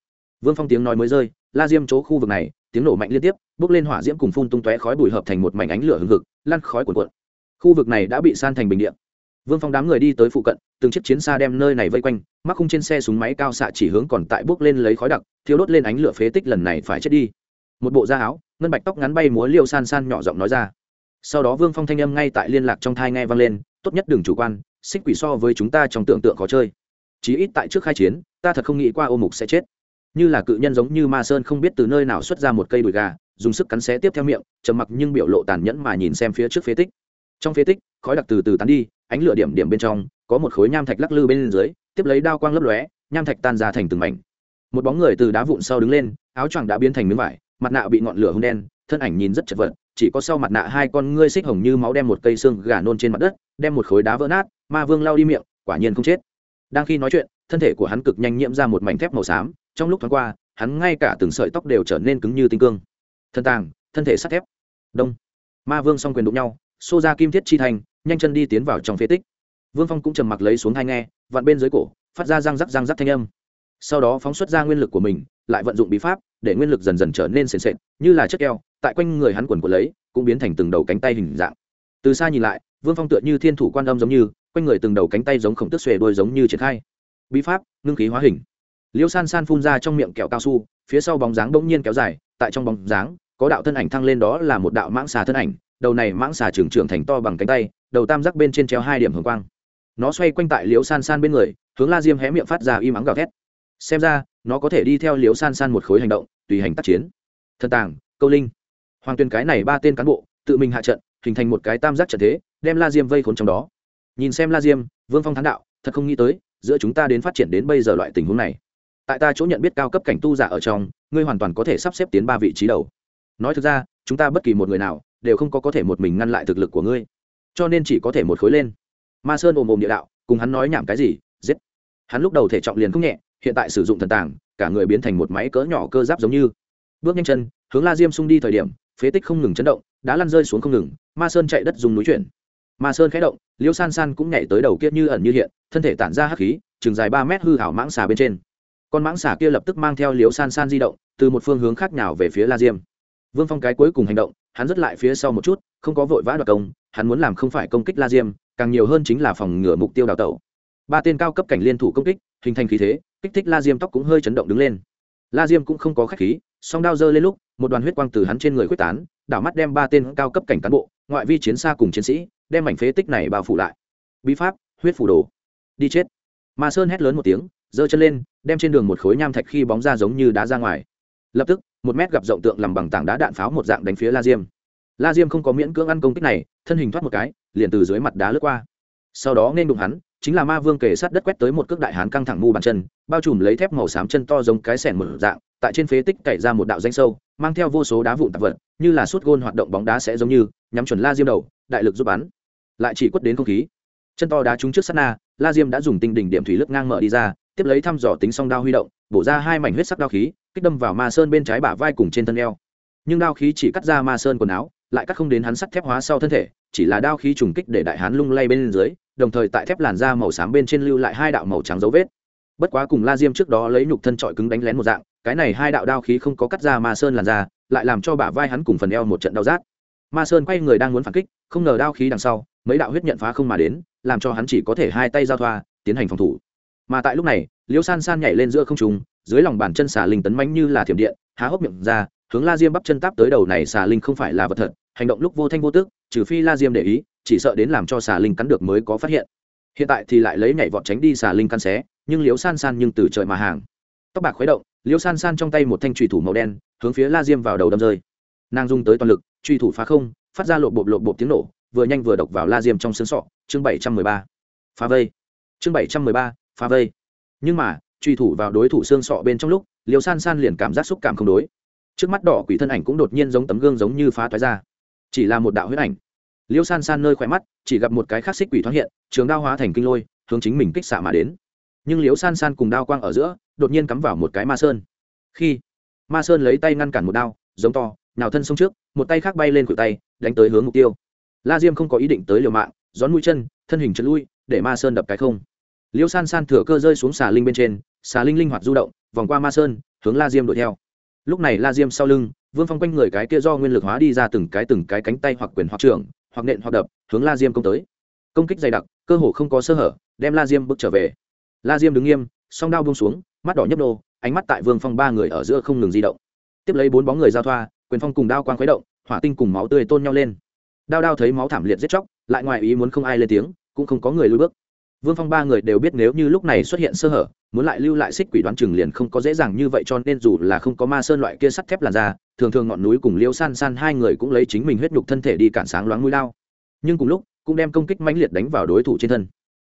Vương phong tiếng nói mới rơi, la diêm chỗ khu vực này, tiếng nổ mạnh liên tiếp bước lên hỏa diễm cùng phun tung tóe khói bụi hợp thành một mảnh ánh lửa hừng hực, lăn khói cuộn cuộn. Khu vực này đã bị san thành bình điện vương phong đám người đi tới phụ cận, từng chiếc chiến xa đem nơi này vây quanh, mắc khung trên xe súng máy cao xạ chỉ hướng còn tại bước lên lấy khói đặc thiếu đốt lên ánh lửa phế tích lần này phải chết đi. Một bộ da áo, ngân bạch tóc ngắn bay múa liêu san san nhỏ giọng nói ra sau đó vương phong thanh âm ngay tại liên lạc trong thai nghe vang lên, tốt nhất đừng chủ quan, xích quỷ so với chúng ta trong tưởng tượng khó chơi. Chí ít tại trước khai chiến, ta thật không nghĩ qua ô mục sẽ chết. Như là cự nhân giống như ma sơn không biết từ nơi nào xuất ra một cây đùi gà, dùng sức cắn xé tiếp theo miệng, trầm mặc nhưng biểu lộ tàn nhẫn mà nhìn xem phía trước phế tích. Trong phế tích, khói đặc từ từ tán đi, ánh lửa điểm điểm bên trong, có một khối nham thạch lắc lư bên dưới, tiếp lấy đao quang lấp lóe, nham thạch tan ra thành từng mảnh. Một bóng người từ đá vụn sau đứng lên, áo choàng đã biến thành miếng vải, mặt nạ bị ngọn lửa hung đen, thân ảnh nhìn rất chật vật chỉ có sau mặt nạ hai con ngươi xích hồng như máu đem một cây xương gà nôn trên mặt đất, đem một khối đá vỡ nát, ma vương lao đi miệng, quả nhiên không chết. Đang khi nói chuyện, thân thể của hắn cực nhanh nhiễm ra một mảnh thép màu xám, trong lúc thoáng qua, hắn ngay cả từng sợi tóc đều trở nên cứng như tinh cương. Thân tàng, thân thể sắt thép. Đông. Ma vương s o n g quyền đụng nhau, xô ra kim thiết chi thành, nhanh chân đi tiến vào trong phế tích. Vương phong cũng trầm mặc lấy xuống hai nghe, vặn bên dưới cổ, phát ra răng rắc răng rắc thanh âm. Sau đó phóng xuất ra nguyên lực của mình, lại vận dụng bí pháp, để nguyên lực dần dần trở nên sền sệt, như là chất keo tại quanh người hắn quần của lấy, cũng biến thành từng đầu cánh tay hình dạng. Từ xa nhìn lại, vương phong tựa như thiên thủ quan âm giống như, quanh người từng đầu cánh tay giống khổng tức xòe đôi giống như triển khai. Bí pháp, ngưng khí hóa hình. Liêu san san phun ra trong miệng kẹo cao su, phía sau bóng dáng bỗng nhiên kéo dài, tại trong bóng dáng, có đạo thân ảnh thăng lên đó là một đạo mãng xà thân ảnh, đầu này mãng xà trưởng trưởng thành to bằng cánh tay, đầu tam giác bên trên treo hai điểm hồng quang. Nó xoay quanh tại liễu san san bên người, hướng la diêm hé miệng phát ra im ắng gào thét. Xem ra, nó có thể đi theo liễu san san một khối hành động, tùy hành tác chiến. Thần tàng, câu linh hoàng tuyên cái này ba tên cán bộ, tự mình hạ trận, hình thành một cái tam giác trận thế, đem la diêm vây khốn trong đó. Nhìn xem la diêm, vương phong thắng đạo, thật không nghĩ tới, giữa chúng ta đến phát triển đến bây giờ loại tình huống này. Tại ta chỗ nhận biết cao cấp cảnh tu giả ở trong, ngươi hoàn toàn có thể sắp xếp tiến ba vị trí đầu. Nói thực ra, chúng ta bất kỳ một người nào, đều không có có thể một mình ngăn lại thực lực của ngươi. Cho nên chỉ có thể một khối lên. Ma sơn ồm ồm địa đạo, cùng hắn nói nhảm cái gì, giết. Hắn lúc đầu thể trọng liền không nhẹ, hiện tại sử dụng thần tàng, cả người biến thành một máy cỡ nhỏ cơ giáp giống như. Bước nhanh chân, hướng la diêm xung đi thời điểm phế tích không ngừng chấn động, đá lăn rơi xuống không ngừng, ma sơn chạy đất dùng núi chuyển. Ma sơn khẽ động, liêu san san cũng nhảy tới đầu kia như ẩn như hiện, thân thể tản ra hắc khí, chừng dài ba mét hư hảo mãng xà bên trên. Con mãng xà kia lập tức mang theo liêu san san di động, từ một phương hướng khác nào về phía la diêm. Vương phong cái cuối cùng hành động, hắn dứt lại phía sau một chút, không có vội vã đoạt công, hắn muốn làm không phải công kích la diêm, càng nhiều hơn chính là phòng ngừa mục tiêu đào tẩu. Ba tên cao cấp cảnh liên thủ công kích, hình thành khí thế, kích thích la diêm tóc cũng hơi chấn động đứng lên. La diêm cũng không có khách khí song đao giơ lên lúc, một đoàn huyết quang từ hắn trên người quyết tán, đảo mắt đem ba tên cao cấp cảnh cán bộ, ngoại vi chiến xa cùng chiến sĩ, đem mảnh phế tích này bao phủ lại. Bí pháp, huyết phủ đồ. Đi chết. Ma sơn hét lớn một tiếng, giơ chân lên, đem trên đường một khối nham thạch khi bóng ra giống như đá ra ngoài. Lập tức, một mét gặp rộng tượng làm bằng tảng đá đạn pháo một dạng đánh phía la diêm. La diêm không có miễn cưỡng ăn công kích này, thân hình thoát một cái, liền từ dưới mặt đá lướt qua. Sau đó nên đụng hắn, chính là ma vương kề sát đất quét tới một cước đại hán căng thẳng mu bàn chân, bao trùm lấy thép màu xám chân to giống cái sẻn mở dạng tại trên phế tích cày ra một đạo danh sâu, mang theo vô số đá vụn tạp vật, như là suốt gôn hoạt động bóng đá sẽ giống như, nhắm chuẩn la diêm đầu, đại lực giúp bắn. Lại chỉ quất đến không khí. Chân to đá trúng trước sát na, la diêm đã dùng tinh đỉnh điểm thủy lực ngang mở đi ra, tiếp lấy thăm dò tính song đao huy động, bổ ra hai mảnh huyết sắc đao khí, kích đâm vào ma sơn bên trái bả vai cùng trên thân eo. Nhưng đao khí chỉ cắt ra ma sơn quần áo, lại cắt không đến hắn sắt thép hóa sau thân thể, chỉ là đao khí trùng kích để đại hán lung lay bên dưới, đồng thời tại thép làn da màu xám bên trên lưu lại hai đạo màu trắng dấu vết bất quá cùng la diêm trước đó lấy nhục thân trọi cứng đánh lén một dạng cái này hai đạo đao khí không có cắt ra ma sơn làn ra, lại làm cho bả vai hắn cùng phần eo một trận đau rát. Ma sơn quay người đang muốn phản kích không ngờ đao khí đằng sau mấy đạo huyết nhận phá không mà đến làm cho hắn chỉ có thể hai tay giao thoa tiến hành phòng thủ. Mà tại lúc này liễu san san nhảy lên giữa không trùng dưới lòng bàn chân xà linh tấn mánh như là thiểm điện há hốc miệng ra hướng la diêm bắp chân táp tới đầu này xà linh không phải là vật thật hành động lúc vô thanh vô tức trừ phi la diêm để ý chỉ sợ đến làm cho xà linh cắn được mới có phát hiện. Hiện tại thì lại lấy nhảy vọt tránh đi xà linh căn xé nhưng liễu san san nhưng từ trời mà hàng. Tóc bạc khuấy động, liễu san san trong tay một thanh trùy thủ màu đen, hướng phía la diêm vào đầu đâm rơi. Nàng dùng tới toàn lực truy thủ phá không, phát ra lộp bộp lộp bộp tiếng nổ, vừa nhanh vừa độc vào la diêm trong xương sọ, chương bảy trăm mười ba. Phá vây. Chương bảy trăm mười ba, phá vây. Nhưng mà truy thủ vào đối thủ xương sọ bên trong lúc liều san san liền cảm giác xúc cảm không đối. Trước mắt đỏ quỷ thân ảnh cũng đột nhiên giống tấm gương giống như phá toái ra. Chỉ là một đạo huyết ảnh. Liêu san san nơi khỏe mắt, chỉ gặp một cái khắc xích quỷ thoáng hiện, trường đao hóa thành kinh lôi, hướng chính mình kích xạ mà đến nhưng liễu san san cùng đao quang ở giữa đột nhiên cắm vào một cái ma sơn khi ma sơn lấy tay ngăn cản một đao giống to nào thân xông trước một tay khác bay lên cự tay đánh tới hướng mục tiêu la diêm không có ý định tới liều mạng gión mũi chân thân hình chân lui để ma sơn đập cái không liêu san san thừa cơ rơi xuống xà linh bên trên xà linh linh hoạt du động vòng qua ma sơn hướng la diêm đuổi theo lúc này la diêm sau lưng vương phong quanh người cái kia do nguyên lực hóa đi ra từng cái từng cái cánh tay hoặc quyền hoặc trưởng hoặc nện hoặc đập hướng la diêm công tới công kích dày đặc cơ hồ không có sơ hở đem la diêm bước trở về la diêm đứng nghiêm, song đao bông xuống, mắt đỏ nhấp nô, ánh mắt tại vương phong ba người ở giữa không ngừng di động. Tiếp lấy bốn bóng người giao thoa, quyền phong cùng đao quang khuấy động, hỏa tinh cùng máu tươi tôn nhau lên. Đao đao thấy máu thảm liệt giết chóc, lại ngoài ý muốn không ai lên tiếng, cũng không có người lui bước. Vương phong ba người đều biết nếu như lúc này xuất hiện sơ hở, muốn lại lưu lại xích quỷ đoán chừng liền không có dễ dàng như vậy cho nên dù là không có ma sơn loại kia sắt thép làn ra thường thường ngọn núi cùng liêu san san hai người cũng lấy chính mình huyết nhục thân thể đi cản sáng loáng mũi lao nhưng cùng lúc, cũng đem công kích mãnh liệt đánh vào đối thủ trên thân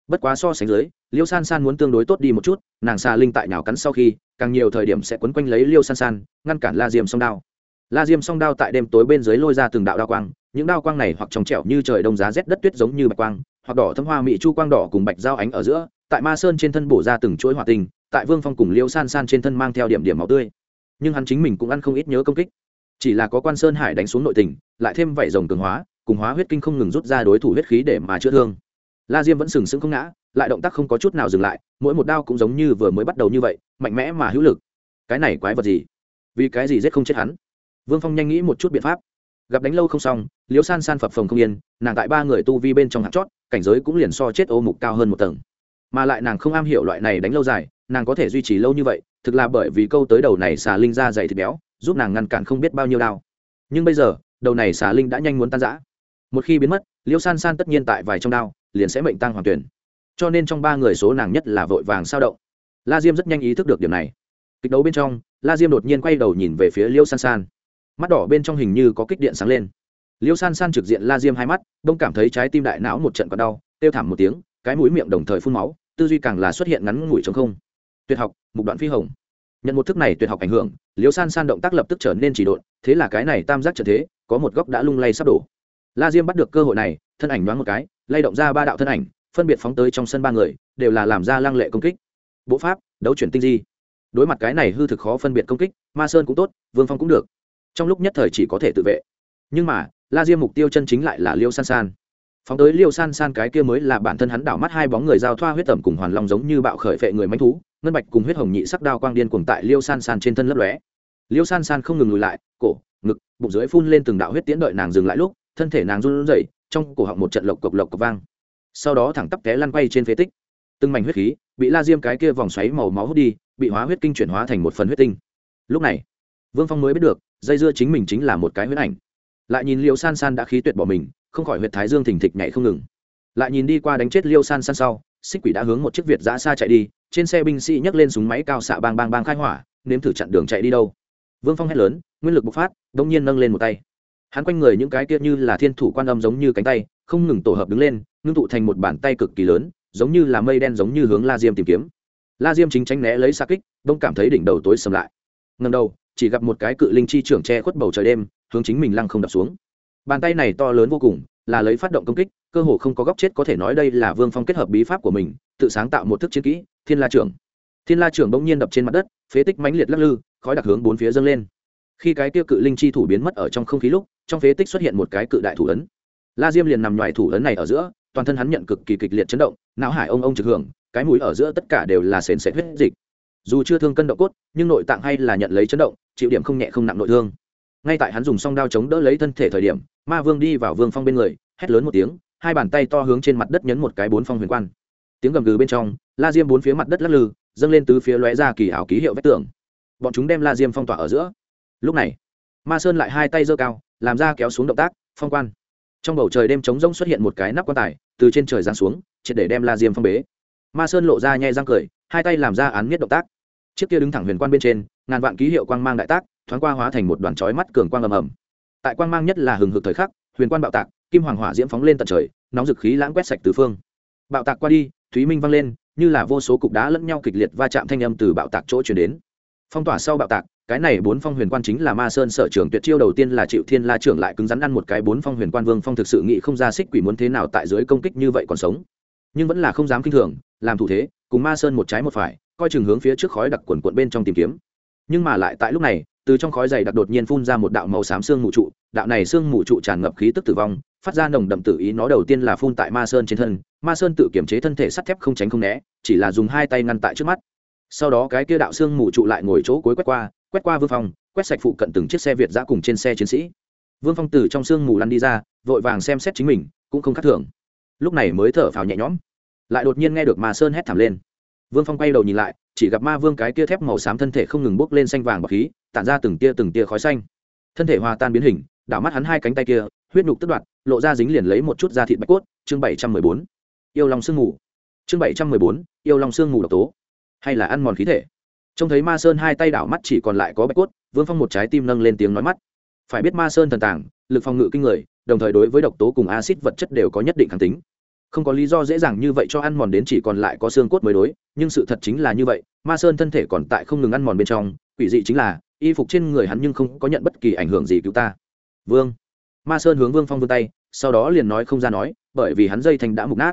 bất quá so sánh dưới, liêu san san muốn tương đối tốt đi một chút, nàng xà linh tại nào cắn sau khi, càng nhiều thời điểm sẽ quấn quanh lấy liêu san san, ngăn cản la diêm song đao. La diêm song đao tại đêm tối bên dưới lôi ra từng đạo đao quang, những đao quang này hoặc trong trẻo như trời đông giá rét đất tuyết giống như bạch quang, hoặc đỏ thâm hoa mỹ chu quang đỏ cùng bạch giao ánh ở giữa, tại ma sơn trên thân bổ ra từng chuỗi hỏa tinh, tại vương phong cùng liêu san san trên thân mang theo điểm điểm máu tươi. Nhưng hắn chính mình cũng ăn không ít nhớ công kích. Chỉ là có quan sơn hải đánh xuống nội tình, lại thêm vảy rồng cường hóa, cùng hóa huyết kinh không ngừng rút ra đối thủ huyết khí để mà chữa thương la diêm vẫn sừng sững không ngã, lại động tác không có chút nào dừng lại, mỗi một đao cũng giống như vừa mới bắt đầu như vậy, mạnh mẽ mà hữu lực. Cái này quái vật gì? Vì cái gì giết không chết hắn? Vương phong nhanh nghĩ một chút biện pháp. Gặp đánh lâu không xong, liễu san san phập phồng không yên, nàng tại ba người tu vi bên trong hạt chót, cảnh giới cũng liền so chết ô mục cao hơn một tầng. Mà lại nàng không am hiểu loại này đánh lâu dài, nàng có thể duy trì lâu như vậy, thực là bởi vì câu tới đầu này xà linh ra dày thịt béo, giúp nàng ngăn cản không biết bao nhiêu đao. Nhưng bây giờ, đầu này xà linh đã nhanh muốn tan giã một khi biến mất, liễu san san tất nhiên tại vài trong đao liền sẽ mệnh tăng hoàng tuyển. Cho nên trong ba người số nàng nhất là vội vàng sao động. La diêm rất nhanh ý thức được điểm này. Kịch đấu bên trong, la diêm đột nhiên quay đầu nhìn về phía liêu san san. Mắt đỏ bên trong hình như có kích điện sáng lên. Liêu san san trực diện la diêm hai mắt, đông cảm thấy trái tim đại não một trận còn đau, kêu thảm một tiếng, cái mũi miệng đồng thời phun máu, tư duy càng là xuất hiện ngắn ngủi chống không. Tuyệt học, mục đoạn phi hồng. Nhận một thức này tuyệt học ảnh hưởng, liêu san san động tác lập tức trở nên chỉ độn, thế là cái này tam giác trở thế, có một góc đã lung lay sắp đổ la diêm bắt được cơ hội này, thân ảnh đoán một cái, lay động ra ba đạo thân ảnh, phân biệt phóng tới trong sân ba người, đều là làm ra lăng lệ công kích. Bộ pháp, đấu chuyển tinh di. Đối mặt cái này hư thực khó phân biệt công kích, ma sơn cũng tốt, vương phong cũng được. Trong lúc nhất thời chỉ có thể tự vệ. Nhưng mà, la diêm mục tiêu chân chính lại là liêu san san. Phóng tới liêu san san cái kia mới là bản thân hắn đảo mắt hai bóng người giao thoa huyết tẩm cùng hoàn long giống như bạo khởi phệ người manh thú, ngân bạch cùng huyết hồng nhị sắc đao quang điên cuồng tại liêu san san trên thân lấp lóe. Liêu san san không ngừng lùi lại, cổ, ngực, bụng dưới phun lên từng đạo huyết tiễn đợi nàng dừng lại lúc thân thể nàng run rẩy, trong cổ họng một trận lộc cộc lộc cộc vang. Sau đó thẳng tắp té lăn quay trên phế tích. Từng mảnh huyết khí bị la diêm cái kia vòng xoáy màu máu hút đi, bị hóa huyết kinh chuyển hóa thành một phần huyết tinh. Lúc này, vương phong mới biết được, dây dưa chính mình chính là một cái huyết ảnh. Lại nhìn liêu san san đã khí tuyệt bỏ mình, không khỏi huyệt thái dương thình thịch nhảy không ngừng. Lại nhìn đi qua đánh chết liêu san san sau, xích quỷ đã hướng một chiếc việt giã xa chạy đi, trên xe binh sĩ nhấc lên súng máy cao xạ bang bang bang khai hỏa, nếm thử chặn đường chạy đi đâu. Vương phong hét lớn, nguyên lực bộc phát đông nhiên nâng lên một tay hắn quanh người những cái kia như là thiên thủ quan âm giống như cánh tay, không ngừng tổ hợp đứng lên, ngưng tụ thành một bàn tay cực kỳ lớn, giống như là mây đen giống như hướng la diêm tìm kiếm. La diêm chính tránh né lấy xa kích, đông cảm thấy đỉnh đầu tối sầm lại. Ngầm đầu, chỉ gặp một cái cự linh chi trưởng che khuất bầu trời đêm, hướng chính mình lăng không đập xuống. Bàn tay này to lớn vô cùng, là lấy phát động công kích, cơ hồ không có góc chết có thể nói đây là vương phong kết hợp bí pháp của mình, tự sáng tạo một thức chiến kỹ, thiên la trưởng. Thiên la trưởng bỗng nhiên đập trên mặt đất, phế tích mãnh liệt lắc lư, khói đặc hướng bốn phía dâng lên. Khi cái tiêu cự linh chi thủ biến mất ở trong không khí lúc trong phế tích xuất hiện một cái cự đại thủ ấn. La diêm liền nằm ngoài thủ ấn này ở giữa, toàn thân hắn nhận cực kỳ kịch liệt chấn động, não hải ông ông trực hưởng, cái mũi ở giữa tất cả đều là sền sệt huyết dịch. Dù chưa thương cân động cốt, nhưng nội tạng hay là nhận lấy chấn động, chịu điểm không nhẹ không nặng nội thương. Ngay tại hắn dùng song đao chống đỡ lấy thân thể thời điểm, ma vương đi vào vương phong bên người, hét lớn một tiếng, hai bàn tay to hướng trên mặt đất nhấn một cái bốn phong huyền quan. Tiếng gầm gừ bên trong, la diêm bốn phía mặt đất lắc lư, dâng lên tứ phía lóe ra kỳ ảo ký hiệu vách tường. Bọn chúng đem la diêm phong tỏa ở giữa. Lúc này, ma sơn lại hai tay giơ cao làm ra kéo xuống động tác, phong quan. Trong bầu trời đêm trống rỗng xuất hiện một cái nắp quan tài, từ trên trời giáng xuống, triệt để đem la diêm phong bế. Ma sơn lộ ra nhai răng cười, hai tay làm ra án miết động tác. Chiếc kia đứng thẳng huyền quan bên trên, ngàn vạn ký hiệu quang mang đại tác, thoáng qua hóa thành một đoàn chói mắt cường quang ầm ầm. Tại quang mang nhất là hừng hực thời khắc, huyền quan bạo tạc, kim hoàng hỏa diễm phóng lên tận trời, nóng dực khí lãng quét sạch tứ phương. Bạo tạc qua đi, thúy minh vang lên, như là vô số cục đá lẫn nhau kịch liệt va chạm thanh âm từ bạo tạc chỗ chuyển đến phong tỏa sau bạo tạc, cái này bốn phong huyền quan chính là ma sơn sở trưởng tuyệt chiêu đầu tiên là chịu thiên la trưởng lại cứng rắn ăn một cái bốn phong huyền quan vương phong thực sự nghĩ không ra xích quỷ muốn thế nào tại dưới công kích như vậy còn sống. Nhưng vẫn là không dám kinh thường, làm thủ thế, cùng ma sơn một trái một phải, coi chừng hướng phía trước khói đặc quần quận bên trong tìm kiếm. Nhưng mà lại tại lúc này, từ trong khói dày đặc đột nhiên phun ra một đạo màu xám xương mù trụ, đạo này xương mù trụ tràn ngập khí tức tử vong, phát ra nồng đậm tự ý, nó đầu tiên là phun tại ma sơn trên thân, ma sơn tự kiểm chế thân thể sắt thép không tránh không né, chỉ là dùng hai tay ngăn tại trước mắt sau đó cái kia đạo xương mù trụ lại ngồi chỗ cuối quét qua quét qua vương phong, quét sạch phụ cận từng chiếc xe việt giã cùng trên xe chiến sĩ. Vương phong từ trong xương mù lăn đi ra, vội vàng xem xét chính mình, cũng không khắc thường. Lúc này mới thở phào nhẹ nhõm, lại đột nhiên nghe được ma sơn hét thảm lên. Vương phong quay đầu nhìn lại, chỉ gặp ma vương cái kia thép màu xám thân thể không ngừng bốc lên xanh vàng bọc khí, tản ra từng tia từng tia khói xanh. Thân thể hòa tan biến hình, đảo mắt hắn hai cánh tay kia, huyết nhục tức đoạt, lộ ra dính liền lấy một chút da thịt bạch cốt, chương bảy trăm mười bốn. Yêu lòng sương mù. Chương bảy trăm mười bốn, yêu lòng sương mù độc tố hay là ăn mòn khí thể. Trông thấy ma sơn hai tay đảo mắt chỉ còn lại có bạch cốt, vương phong một trái tim nâng lên tiếng nói mắt. Phải biết ma sơn thần tàng, lực phòng ngự kinh người, đồng thời đối với độc tố cùng acid vật chất đều có nhất định kháng tính. Không có lý do dễ dàng như vậy cho ăn mòn đến chỉ còn lại có xương cốt mới đối, nhưng sự thật chính là như vậy, ma sơn thân thể còn tại không ngừng ăn mòn bên trong, quỷ dị chính là, y phục trên người hắn nhưng không có nhận bất kỳ ảnh hưởng gì cứu ta. Vương. Ma sơn hướng vương phong vươn tay, sau đó liền nói không ra nói, bởi vì hắn dây thành đã mục nát.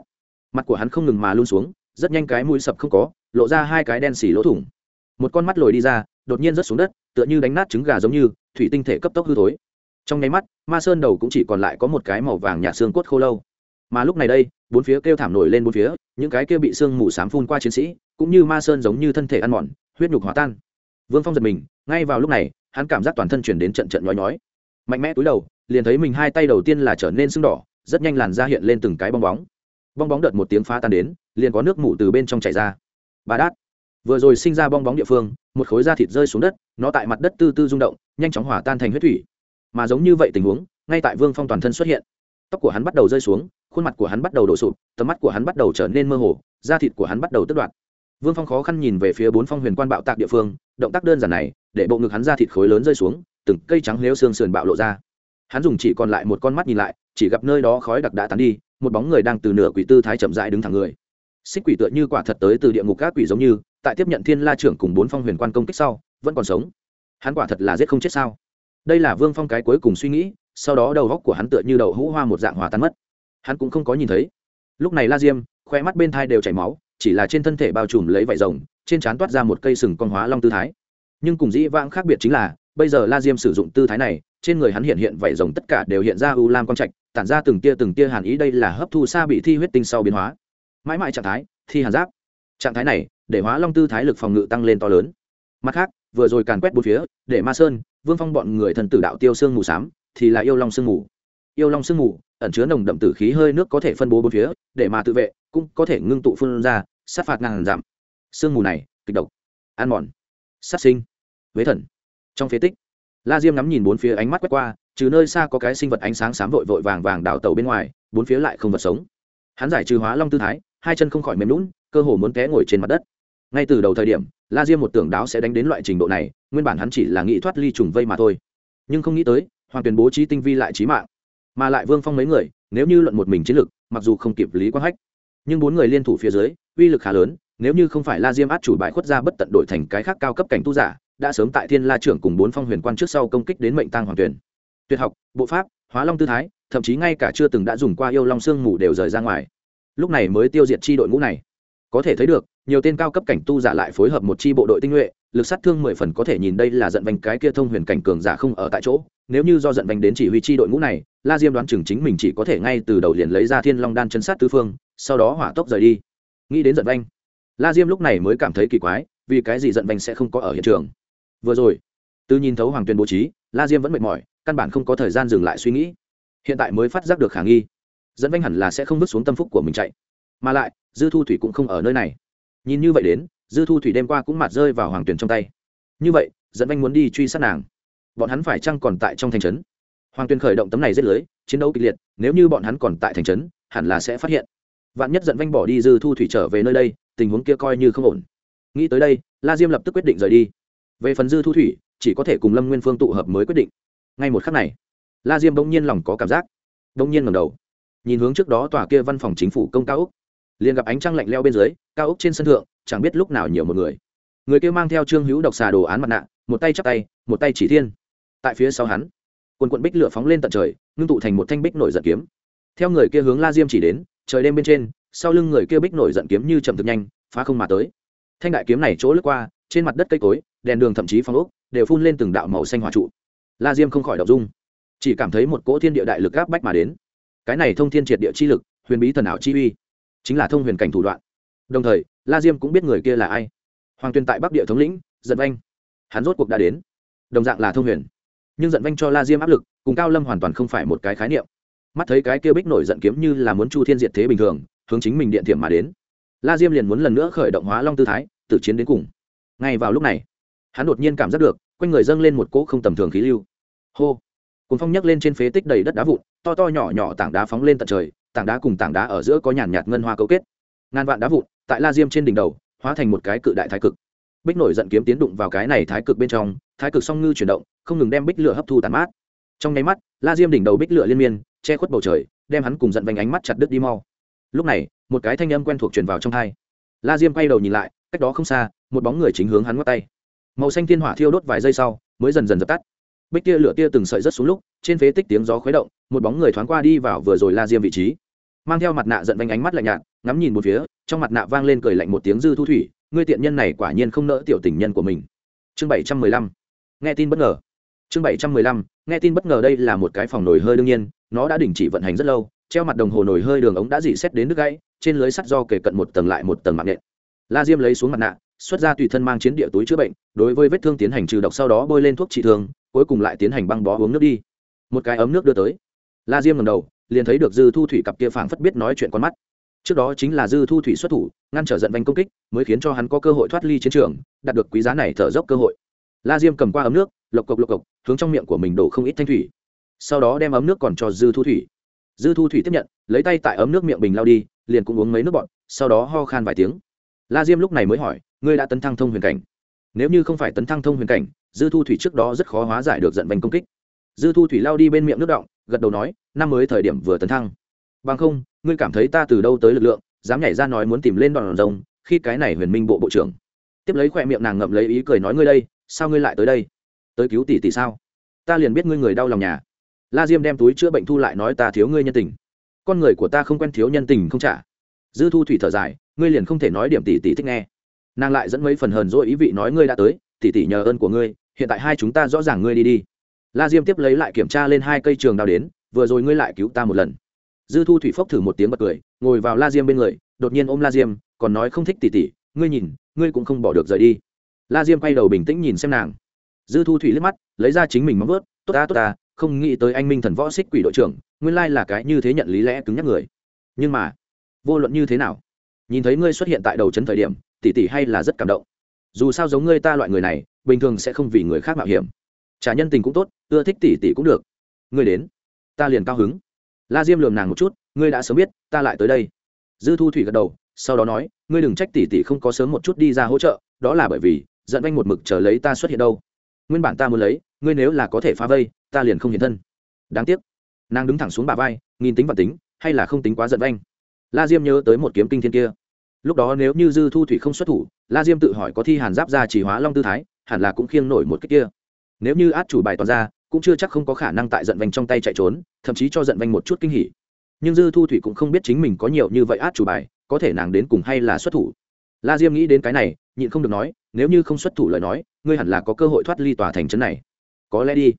Mặt của hắn không ngừng mà luôn xuống rất nhanh cái mũi sập không có, lộ ra hai cái đen xỉ lỗ thủng. Một con mắt lồi đi ra, đột nhiên rớt xuống đất, tựa như đánh nát trứng gà giống như, thủy tinh thể cấp tốc hư thối. Trong nháy mắt, ma sơn đầu cũng chỉ còn lại có một cái màu vàng nhạt xương cốt khô lâu. Mà lúc này đây, bốn phía kêu thảm nổi lên bốn phía, những cái kia bị xương mù s phun qua chiến sĩ, cũng như ma sơn giống như thân thể ăn mòn, huyết nhục hóa tan. Vương phong giật mình, ngay vào lúc này, hắn cảm giác toàn thân chuyển đến trận trận nhói nhói. Mạnh mẽ túi đầu, liền thấy mình hai tay đầu tiên là trở nên sưng đỏ, rất nhanh làn ra hiện lên từng cái bong bóng bong bóng đợt một tiếng phá tan đến, liền có nước mủ từ bên trong chảy ra. Bà đát, vừa rồi sinh ra bong bóng địa phương, một khối da thịt rơi xuống đất, nó tại mặt đất tư tư rung động, nhanh chóng hỏa tan thành huyết thủy. Mà giống như vậy tình huống, ngay tại vương phong toàn thân xuất hiện. Tóc của hắn bắt đầu rơi xuống, khuôn mặt của hắn bắt đầu đổ sụp, tầm mắt của hắn bắt đầu trở nên mơ hồ, da thịt của hắn bắt đầu tất đoạt. Vương phong khó khăn nhìn về phía bốn phong huyền quan bạo tạc địa phương, động tác đơn giản này, để bộ ngực hắn da thịt khối lớn rơi xuống, từng cây trắng lếu xương sườn bạo lộ ra. Hắn dùng chỉ còn lại một con mắt nhìn lại, chỉ gặp nơi đó khói đặc đã tán đi một bóng người đang từ nửa quỷ tư thái chậm rãi đứng thẳng người. Xích quỷ tựa như quả thật tới từ địa ngục các quỷ giống như, tại tiếp nhận thiên la trưởng cùng bốn phong huyền quan công kích sau, vẫn còn sống. Hắn quả thật là giết không chết sao? Đây là vương phong cái cuối cùng suy nghĩ, sau đó đầu góc của hắn tựa như đầu hũ hoa một dạng hòa tan mất. Hắn cũng không có nhìn thấy. Lúc này la diêm khoe mắt bên thai đều chảy máu, chỉ là trên thân thể bao trùm lấy vải rồng, trên trán toát ra một cây sừng con hóa long tư thái. Nhưng cùng dĩ vãng khác biệt chính là, bây giờ la diêm sử dụng tư thái này, trên người hắn hiện hiện vảy rồng tất cả đều hiện ra u lam quang trạch tản ra từng tia từng tia hàn ý, đây là hấp thu xa bị thi huyết tinh sau biến hóa. Mãi mãi trạng thái, thi hàn giáp. Trạng thái này, để hóa long tư thái lực phòng ngự tăng lên to lớn. Mặt khác, vừa rồi càn quét bốn phía, để ma sơn, vương phong bọn người thần tử đạo tiêu xương mù xám, thì là yêu long sương mù. Yêu long sương mù, ẩn chứa nồng đậm tử khí hơi nước có thể phân bố bốn phía, để mà tự vệ, cũng có thể ngưng tụ phun ra, sát phạt ngàn giảm sương mù này, kịch độc. Ăn mòn. Sát sinh. Huế thần. Trong phế tích, la diêm ngắm nhìn bốn phía ánh mắt quét qua trừ nơi xa có cái sinh vật ánh sáng xám vội vội vàng vàng đảo tàu bên ngoài, bốn phía lại không vật sống. Hắn giải trừ hóa long tư thái, hai chân không khỏi mềm lún cơ hồ muốn té ngồi trên mặt đất. Ngay từ đầu thời điểm, la diêm một tưởng đáo sẽ đánh đến loại trình độ này, nguyên bản hắn chỉ là nghĩ thoát ly trùng vây mà thôi. Nhưng không nghĩ tới, hoàng tuyền bố trí tinh vi lại trí mạng. Mà lại vương phong mấy người, nếu như luận một mình chiến lực, mặc dù không kịp lý quang hách, nhưng bốn người liên thủ phía dưới, uy lực khá lớn, nếu như không phải la diêm át chủ bại khuất ra bất tận đổi thành cái khác cao cấp cảnh tu giả, đã sớm tại thiên la trưởng cùng bốn phong huyền quan trước sau công kích đến mệnh tăng hoàng tuyển tuyệt học, bộ pháp, hóa long tư thái, thậm chí ngay cả chưa từng đã dùng qua yêu long sương mù đều rời ra ngoài. Lúc này mới tiêu diệt chi đội ngũ này. Có thể thấy được, nhiều tên cao cấp cảnh tu giả lại phối hợp một chi bộ đội tinh nhuệ, lực sát thương mười phần có thể nhìn đây là giận vành cái kia thông huyền cảnh cường giả không ở tại chỗ. Nếu như do giận vành đến chỉ huy chi đội ngũ này, la diêm đoán chừng chính mình chỉ có thể ngay từ đầu liền lấy ra thiên long đan chân sát tứ phương, sau đó hỏa tốc rời đi. Nghĩ đến giận vanh la diêm lúc này mới cảm thấy kỳ quái, vì cái gì giận vanh sẽ không có ở hiện trường? Vừa rồi, từ nhìn thấu hoàng tuyên bố trí, la diêm vẫn mệt mỏi căn bản không có thời gian dừng lại suy nghĩ. Hiện tại mới phát giác được khả nghi. Dẫn vanh hẳn là sẽ không bước xuống tâm phúc của mình chạy. Mà lại, dư thu thủy cũng không ở nơi này. Nhìn như vậy đến, dư thu thủy đêm qua cũng mặt rơi vào hoàng tuyển trong tay. Như vậy, dẫn vanh muốn đi truy sát nàng. Bọn hắn phải chăng còn tại trong thành trấn? Hoàng Tuyền khởi động tấm này rất lưới, chiến đấu kịch liệt, nếu như bọn hắn còn tại thành trấn, hẳn là sẽ phát hiện. Vạn nhất dẫn vanh bỏ đi, dư thu thủy trở về nơi đây, tình huống kia coi như không ổn. Nghĩ tới đây, la diêm lập tức quyết định rời đi. Về phần dư thu thủy, chỉ có thể cùng lâm nguyên phương tụ hợp mới quyết định ngay một khắc này, la diêm bỗng nhiên lòng có cảm giác, bỗng nhiên ngầm đầu, nhìn hướng trước đó tòa kia văn phòng chính phủ công cao úc liền gặp ánh trăng lạnh leo bên dưới, cao úc trên sân thượng, chẳng biết lúc nào nhiều một người. Người kia mang theo trương hữu độc xà đồ án mặt nạ, một tay chắp tay, một tay chỉ thiên. Tại phía sau hắn, quần quận bích lửa phóng lên tận trời, ngưng tụ thành một thanh bích nổi giận kiếm. Theo người kia hướng la diêm chỉ đến, trời đêm bên trên, sau lưng người kia bích nổi giận kiếm như chậm thực nhanh, phá không mà tới. Thanh đại kiếm này chỗ lướt qua, trên mặt đất cây cối, đèn đường thậm chí phong ốc, đều phun lên từng đạo màu xanh hòa trụ la diêm không khỏi đọc dung. Chỉ cảm thấy một cỗ thiên địa đại lực gáp bách mà đến. Cái này thông thiên triệt địa chi lực, huyền bí thần ảo chi uy, chính là thông huyền cảnh thủ đoạn. Đồng thời, la diêm cũng biết người kia là ai. Hoàng tuyên tại bắc địa thống lĩnh, giận vanh. Hắn rốt cuộc đã đến. Đồng dạng là thông huyền. Nhưng giận vanh cho la diêm áp lực, cùng cao lâm hoàn toàn không phải một cái khái niệm. Mắt thấy cái kia bích nổi giận kiếm như là muốn chu thiên diệt thế bình thường, hướng chính mình điện thiểm mà đến. La diêm liền muốn lần nữa khởi động hóa long tư thái tự chiến đến cùng. Ngay vào lúc này, hắn đột nhiên cảm giác được quanh người dâng lên một cỗ không tầm thường khí lưu. Hô! Cuốn phong nhấc lên trên phế tích đầy đất đá vụn, to to nhỏ nhỏ tảng đá phóng lên tận trời, tảng đá cùng tảng đá ở giữa có nhàn nhạt ngân hoa cấu kết. Ngàn vạn đá vụn, tại la diêm trên đỉnh đầu, hóa thành một cái cự đại thái cực. Bích nổi giận kiếm tiến đụng vào cái này thái cực bên trong, thái cực song ngư chuyển động, không ngừng đem bích lửa hấp thu tàn mát. Trong nháy mắt, la diêm đỉnh đầu bích lửa liên miên, che khuất bầu trời, đem hắn cùng giận vành ánh mắt chặt đứt đi mau. Lúc này, một cái thanh âm quen thuộc truyền vào trong thai la diêm quay đầu nhìn lại, cách đó không xa, một bóng người chính hướng hắn ngắt tay màu xanh thiên hỏa thiêu đốt vài giây sau, mới dần dần dập tắt. Bích tia lửa tia từng sợi rất xuống lúc, trên phế tích tiếng gió khuấy động, một bóng người thoáng qua đi vào vừa rồi la diêm vị trí. Mang theo mặt nạ giận vanh ánh mắt lạnh nhạt, ngắm nhìn một phía, trong mặt nạ vang lên cười lạnh một tiếng dư thu thủy, ngươi tiện nhân này quả nhiên không nỡ tiểu tình nhân của mình. Chương bảy trăm mười lăm. Nghe tin bất ngờ. Chương bảy trăm mười lăm. Nghe tin bất ngờ đây là một cái phòng nồi hơi đương nhiên, nó đã đình chỉ vận hành rất lâu, treo mặt đồng hồ nồi hơi đường ống đã dỉ xét đến nước gãy, trên lưới sắt do kề cận một tầng lại một tầng mạng nện. La diêm lấy xuống mặt nạ xuất ra tùy thân mang chiến địa túi chữa bệnh, đối với vết thương tiến hành trừ độc sau đó bôi lên thuốc trị thương, cuối cùng lại tiến hành băng bó uống nước đi. Một cái ấm nước đưa tới. La diêm ngầm đầu, liền thấy được dư thu thủy cặp kia phảng phất biết nói chuyện con mắt. Trước đó chính là dư thu thủy xuất thủ, ngăn trở giận vanh công kích, mới khiến cho hắn có cơ hội thoát ly chiến trường, đạt được quý giá này thở dốc cơ hội. La diêm cầm qua ấm nước, lộc cộc lộc cộc, hướng trong miệng của mình đổ không ít thanh thủy. Sau đó đem ấm nước còn cho dư thu thủy. Dư thu thủy tiếp nhận, lấy tay tại ấm nước miệng bình lao đi, liền cũng uống mấy nước bọn sau đó ho khan vài tiếng la diêm lúc này mới hỏi, ngươi đã tấn thăng thông huyền cảnh? Nếu như không phải tấn thăng thông huyền cảnh, dư thu thủy trước đó rất khó hóa giải được giận vành công kích. Dư thu thủy lao đi bên miệng nước động, gật đầu nói, năm mới thời điểm vừa tấn thăng. Bằng không, ngươi cảm thấy ta từ đâu tới lực lượng, dám nhảy ra nói muốn tìm lên đòn rồng, khi cái này huyền minh bộ bộ trưởng? Tiếp lấy khoe miệng nàng ngậm lấy ý cười nói, ngươi đây, sao ngươi lại tới đây? Tới cứu tỷ tỷ sao? Ta liền biết ngươi người đau lòng nhà. La diêm đem túi chữa bệnh thu lại nói, ta thiếu ngươi nhân tình. Con người của ta không quen thiếu nhân tình không trả. Dư thu thủy thở dài ngươi liền không thể nói điểm tỷ tỷ thích nghe. Nàng lại dẫn mấy phần hờn dỗi ý vị nói ngươi đã tới, tỷ tỷ nhờ ơn của ngươi, hiện tại hai chúng ta rõ ràng ngươi đi đi. La diêm tiếp lấy lại kiểm tra lên hai cây trường đao đến, vừa rồi ngươi lại cứu ta một lần. Dư thu thủy phốc thử một tiếng bật cười, ngồi vào la diêm bên người, đột nhiên ôm la diêm, còn nói không thích tỷ tỷ, ngươi nhìn, ngươi cũng không bỏ được rời đi. La diêm quay đầu bình tĩnh nhìn xem nàng. Dư thu thủy liếc mắt, lấy ra chính mình móng vớt tốt ta tốt ta, không nghĩ tới anh minh thần võ xích quỷ đội trưởng, nguyên lai là cái như thế nhận lý lẽ cứng nhắc người. Nhưng mà, vô luận như thế nào nhìn thấy ngươi xuất hiện tại đầu trấn thời điểm tỷ tỷ hay là rất cảm động. Dù sao giống ngươi ta loại người này, bình thường sẽ không vì người khác mạo hiểm. Trả nhân tình cũng tốt, ưa thích tỷ tỷ cũng được. Ngươi đến. Ta liền cao hứng. La diêm lườm nàng một chút, ngươi đã sớm biết, ta lại tới đây. Dư thu thủy gật đầu, sau đó nói, ngươi đừng trách tỷ tỷ không có sớm một chút đi ra hỗ trợ, đó là bởi vì dẫn anh một mực chờ lấy ta xuất hiện đâu. Nguyên bản ta muốn lấy, ngươi nếu là có thể phá vây, ta liền không hiện thân. Đáng tiếc. Nàng đứng thẳng xuống bà vai, nghìn tính và tính, hay là không tính quá giận anh la diêm nhớ tới một kiếm kinh thiên kia lúc đó nếu như dư thu thủy không xuất thủ, la diêm tự hỏi có thi hàn giáp ra chỉ hóa long tư thái, hẳn là cũng khiêng nổi một cách kia. Nếu như át chủ bài toàn ra, cũng chưa chắc không có khả năng tại giận vanh trong tay chạy trốn, thậm chí cho giận vanh một chút kinh hỉ. Nhưng dư thu thủy cũng không biết chính mình có nhiều như vậy át chủ bài, có thể nàng đến cùng hay là xuất thủ. La diêm nghĩ đến cái này, nhịn không được nói, nếu như không xuất thủ lời nói, ngươi hẳn là có cơ hội thoát ly tòa thành trấn này. Có lẽ đi.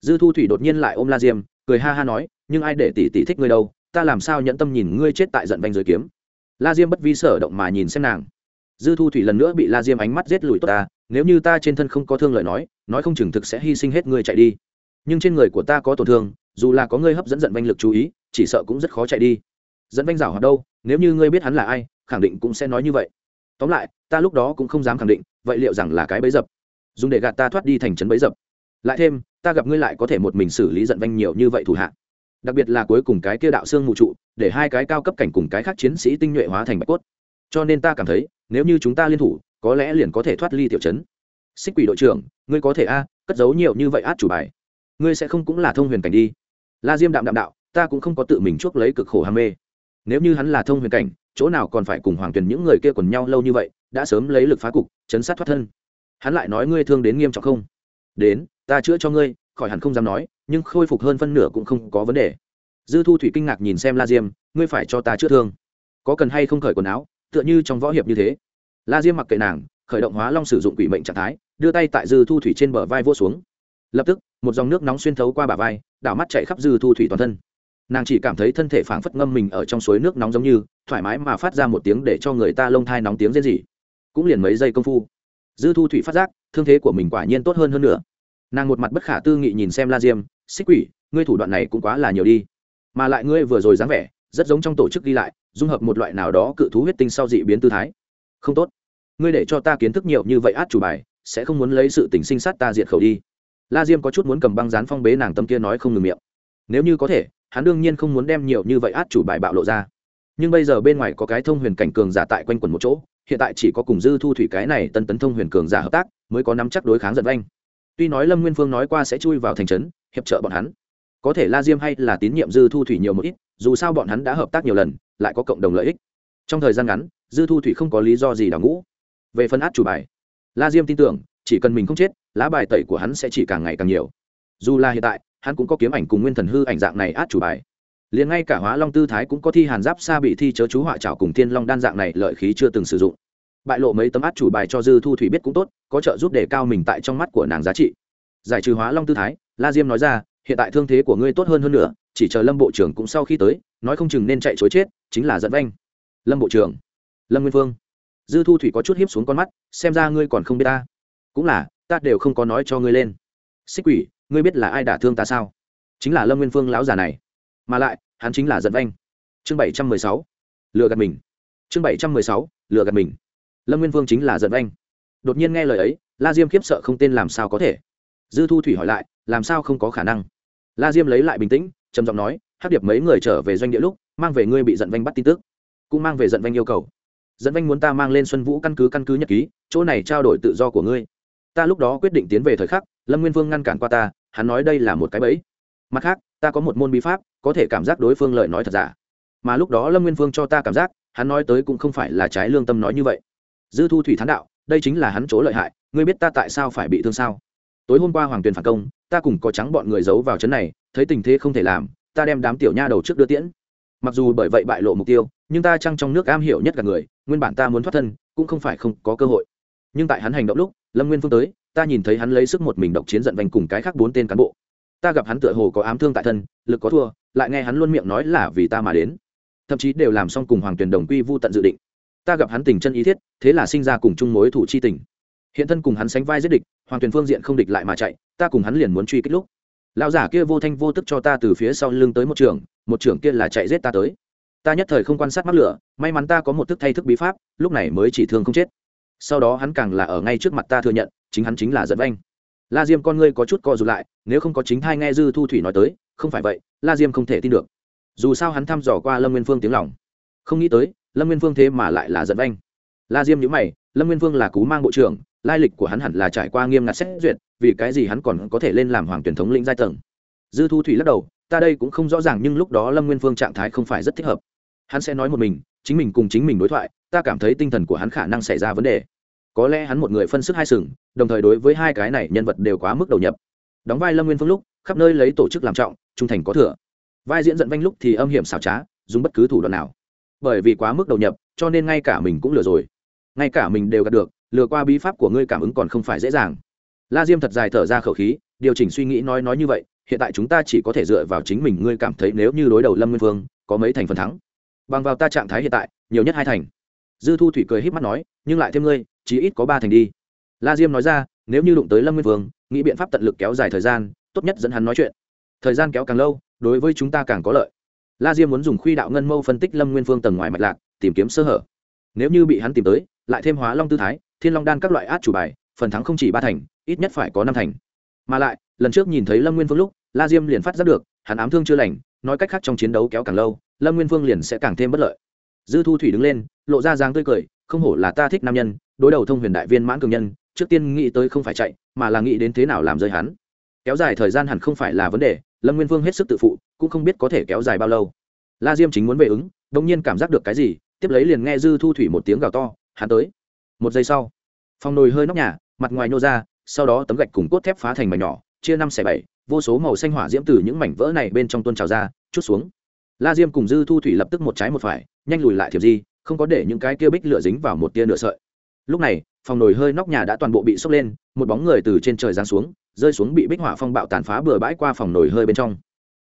Dư thu thủy đột nhiên lại ôm la diêm, cười ha ha nói, nhưng ai để tỷ tỷ thích ngươi đâu, ta làm sao nhẫn tâm nhìn ngươi chết tại giận vanh dưới kiếm la diêm bất vi sở động mà nhìn xem nàng. Dư thu thủy lần nữa bị la diêm ánh mắt giết lùi tốt ta, nếu như ta trên thân không có thương lời nói nói không chừng thực sẽ hy sinh hết ngươi chạy đi. Nhưng trên người của ta có tổn thương, dù là có ngươi hấp dẫn giận vanh lực chú ý, chỉ sợ cũng rất khó chạy đi. Dẫn vanh rảo hoạt đâu, nếu như ngươi biết hắn là ai, khẳng định cũng sẽ nói như vậy. Tóm lại, ta lúc đó cũng không dám khẳng định, vậy liệu rằng là cái bấy dập? Dùng để gạt ta thoát đi thành trấn bấy dập. Lại thêm, ta gặp ngươi lại có thể một mình xử lý giận vanh nhiều như vậy thủ hạ đặc biệt là cuối cùng cái kia đạo xương mù trụ, để hai cái cao cấp cảnh cùng cái khác chiến sĩ tinh nhuệ hóa thành bạch cốt. Cho nên ta cảm thấy, nếu như chúng ta liên thủ, có lẽ liền có thể thoát ly tiểu chấn xích quỷ đội trưởng, ngươi có thể a, cất giấu nhiều như vậy át chủ bài. Ngươi sẽ không cũng là thông huyền cảnh đi. La diêm đạm đạm đạo, ta cũng không có tự mình chuốc lấy cực khổ ham mê. Nếu như hắn là thông huyền cảnh, chỗ nào còn phải cùng hoàng tuyền những người kia quần nhau lâu như vậy, đã sớm lấy lực phá cục, chấn sát thoát thân. Hắn lại nói ngươi thương đến nghiêm trọng không? Đến, ta chữa cho ngươi khỏi hẳn không dám nói, nhưng khôi phục hơn phân nửa cũng không có vấn đề. Dư thu thủy kinh ngạc nhìn xem la diêm, ngươi phải cho ta chữa thương. Có cần hay không khởi quần áo, tựa như trong võ hiệp như thế. La diêm mặc kệ nàng, khởi động hóa long sử dụng quỷ mệnh trạng thái, đưa tay tại dư thu thủy trên bờ vai vô xuống. Lập tức, một dòng nước nóng xuyên thấu qua bà vai, đảo mắt chạy khắp dư thu thủy toàn thân. Nàng chỉ cảm thấy thân thể phảng phất ngâm mình ở trong suối nước nóng giống như, thoải mái mà phát ra một tiếng để cho người ta lông thai nóng tiếng rên rỉ. Cũng liền mấy giây công phu, dư thu thủy phát giác, thương thế của mình quả nhiên tốt hơn hơn nữa nàng một mặt bất khả tư nghị nhìn xem la diêm, xích quỷ, ngươi thủ đoạn này cũng quá là nhiều đi. Mà lại ngươi vừa rồi dáng vẻ, rất giống trong tổ chức đi lại, dung hợp một loại nào đó cự thú huyết tinh sau dị biến tư thái. Không tốt. Ngươi để cho ta kiến thức nhiều như vậy át chủ bài, sẽ không muốn lấy sự tình sinh sát ta diệt khẩu đi. La diêm có chút muốn cầm băng dán phong bế nàng tâm kia nói không ngừng miệng. Nếu như có thể, hắn đương nhiên không muốn đem nhiều như vậy át chủ bài bạo lộ ra. Nhưng bây giờ bên ngoài có cái thông huyền cảnh cường giả tại quanh quần một chỗ, hiện tại chỉ có cùng dư thu thủy cái này tân tấn thông huyền cường giả hợp tác, mới có nắm chắc đối kháng giật vanh tuy nói lâm nguyên phương nói qua sẽ chui vào thành trấn, hiệp trợ bọn hắn. Có thể la diêm hay là tín nhiệm dư thu thủy nhiều một ít, dù sao bọn hắn đã hợp tác nhiều lần, lại có cộng đồng lợi ích. Trong thời gian ngắn, dư thu thủy không có lý do gì đào ngũ. Về phần át chủ bài, la diêm tin tưởng, chỉ cần mình không chết, lá bài tẩy của hắn sẽ chỉ càng ngày càng nhiều. Dù là hiện tại, hắn cũng có kiếm ảnh cùng nguyên thần hư ảnh dạng này át chủ bài. Liền ngay cả hóa long tư thái cũng có thi hàn giáp xa bị thi chớ chú họa trào cùng thiên long đan dạng này lợi khí chưa từng sử dụng bại lộ mấy tấm át chủ bài cho dư thu thủy biết cũng tốt, có trợ giúp đề cao mình tại trong mắt của nàng giá trị. Giải trừ hóa long tư thái, la diêm nói ra, hiện tại thương thế của ngươi tốt hơn hơn nữa, chỉ chờ lâm bộ trưởng cũng sau khi tới, nói không chừng nên chạy chối chết, chính là dẫn vanh. Lâm bộ trưởng, lâm nguyên phương dư thu thủy có chút hiếp xuống con mắt, xem ra ngươi còn không biết ta. Cũng là, ta đều không có nói cho ngươi lên. Xích quỷ, ngươi biết là ai đả thương ta sao? Chính là lâm nguyên phương lão già này. Mà lại, hắn chính là dẫn vanh. Chương bảy trăm mười sáu, lừa gạt mình. Chương bảy trăm mười sáu, lừa gạt mình lâm nguyên Vương chính là giận anh đột nhiên nghe lời ấy, la diêm khiếp sợ không tên làm sao có thể. dư thu thủy hỏi lại, làm sao không có khả năng? la diêm lấy lại bình tĩnh, trầm giọng nói hắc điệp mấy người trở về doanh địa lúc, mang về ngươi bị giận vanh bắt tin tức. cũng mang về giận vanh yêu cầu. dẫn vanh muốn ta mang lên xuân vũ căn cứ căn cứ nhật ký, chỗ này trao đổi tự do của ngươi. ta lúc đó quyết định tiến về thời khắc, lâm nguyên vương ngăn cản qua ta, hắn nói đây là một cái bẫy. mặt khác, ta có một môn bí pháp, có thể cảm giác đối phương lời nói thật giả. mà lúc đó lâm nguyên vương cho ta cảm giác, hắn nói tới cũng không phải là trái lương tâm nói như vậy dư thu thủy thán đạo, đây chính là hắn chỗ lợi hại, ngươi biết ta tại sao phải bị thương sao? Tối hôm qua hoàng tuyền phản công, ta cùng có trắng bọn người giấu vào trấn này, thấy tình thế không thể làm, ta đem đám tiểu nha đầu trước đưa tiễn. Mặc dù bởi vậy bại lộ mục tiêu, nhưng ta trăng trong nước am hiểu nhất cả người, nguyên bản ta muốn thoát thân, cũng không phải không có cơ hội. Nhưng tại hắn hành động lúc, lâm nguyên phương tới, ta nhìn thấy hắn lấy sức một mình độc chiến giận vành cùng cái khác bốn tên cán bộ. Ta gặp hắn tựa hồ có ám thương tại thân, lực có thua, lại nghe hắn luôn miệng nói là vì ta mà đến. Thậm chí đều làm xong cùng hoàng tuyền đồng quy vô tận dự định ta gặp hắn tình chân ý thiết, thế là sinh ra cùng chung mối thủ chi tình. Hiện thân cùng hắn sánh vai giết địch, hoàng tuyền phương diện không địch lại mà chạy, ta cùng hắn liền muốn truy kích lúc. Lão giả kia vô thanh vô tức cho ta từ phía sau lưng tới một trường một trường kia là chạy giết ta tới. Ta nhất thời không quan sát mắc lửa, may mắn ta có một thức thay thức bí pháp, lúc này mới chỉ thương không chết. Sau đó hắn càng là ở ngay trước mặt ta thừa nhận, chính hắn chính là dẫn anh. la diêm con ngươi có chút co rụt lại, nếu không có chính thai nghe dư thu thủy nói tới, không phải vậy, la diêm không thể tin được. Dù sao hắn thăm dò qua lâm nguyên phương tiếng lòng. Không nghĩ tới lâm nguyên phương thế mà lại là dẫn vanh. La diêm nhữ mày, lâm nguyên phương là cú mang bộ trưởng, lai lịch của hắn hẳn là trải qua nghiêm ngặt xét duyệt, vì cái gì hắn còn có thể lên làm hoàng truyền thống lĩnh giai tầng? Dư thu thủy lắc đầu, ta đây cũng không rõ ràng nhưng lúc đó lâm nguyên phương trạng thái không phải rất thích hợp. Hắn sẽ nói một mình, chính mình cùng chính mình đối thoại, ta cảm thấy tinh thần của hắn khả năng xảy ra vấn đề. Có lẽ hắn một người phân sức hai sừng, đồng thời đối với hai cái này nhân vật đều quá mức đầu nhập. Đóng vai lâm nguyên phương lúc, khắp nơi lấy tổ chức làm trọng, trung thành có thừa. Vai diễn giận vanh lúc thì âm hiểm xảo trá, dùng bất cứ thủ đoạn nào bởi vì quá mức đầu nhập cho nên ngay cả mình cũng lừa rồi. Ngay cả mình đều gạt được lừa qua bí pháp của ngươi cảm ứng còn không phải dễ dàng. La diêm thật dài thở ra khẩu khí điều chỉnh suy nghĩ nói nói như vậy hiện tại chúng ta chỉ có thể dựa vào chính mình ngươi cảm thấy nếu như đối đầu lâm nguyên Vương, có mấy thành phần thắng? Bằng vào ta trạng thái hiện tại nhiều nhất hai thành. Dư thu thủy cười h í p mắt nói nhưng lại thêm ngươi chỉ ít có ba thành đi. La diêm nói ra nếu như đụng tới lâm nguyên vương nghĩ biện pháp tận lực kéo dài thời gian tốt nhất dẫn hắn nói chuyện. Thời gian kéo càng lâu đối với chúng ta càng có lợi la diêm muốn dùng khuy đạo ngân mâu phân tích lâm nguyên phương tầng ngoài mạch lạc, tìm kiếm sơ hở. Nếu như bị hắn tìm tới, lại thêm hóa long tư thái, thiên long đan các loại át chủ bài, phần thắng không chỉ ba thành, ít nhất phải có năm thành. Mà lại, lần trước nhìn thấy lâm nguyên phương lúc, la diêm liền phát giác được, hắn ám thương chưa lành, nói cách khác trong chiến đấu kéo càng lâu, lâm nguyên phương liền sẽ càng thêm bất lợi. Dư thu thủy đứng lên, lộ ra dáng tươi cười, không hổ là ta thích nam nhân, đối đầu thông huyền đại viên mãn cường nhân, trước tiên nghĩ tới không phải chạy, mà là nghĩ đến thế nào làm rơi hắn. Kéo dài thời gian hẳn không phải là vấn đề lâm nguyên Vương hết sức tự phụ, cũng không biết có thể kéo dài bao lâu. La diêm chính muốn về ứng đ ỗ n g nhiên cảm giác được cái gì, tiếp lấy liền nghe dư thu thủy một tiếng gào to, hắn tới. Một giây sau, phòng nồi hơi nóc nhà, mặt ngoài nô ra, sau đó tấm gạch cùng cốt thép phá thành mảnh nhỏ, chia năm xẻ bảy, vô số màu xanh hỏa diễm từ những mảnh vỡ này bên trong tuôn trào ra, chút xuống. La diêm cùng dư thu thủy lập tức một trái một phải, nhanh lùi lại thiệp di không có để những cái kia bích lửa dính vào một tia nửa sợi. Lúc này, phòng nồi hơi nóc nhà đã toàn bộ bị sốc lên, một bóng người từ trên trời giáng xuống rơi xuống bị bích hỏa phong bạo tàn phá bừa bãi qua phòng nồi hơi bên trong.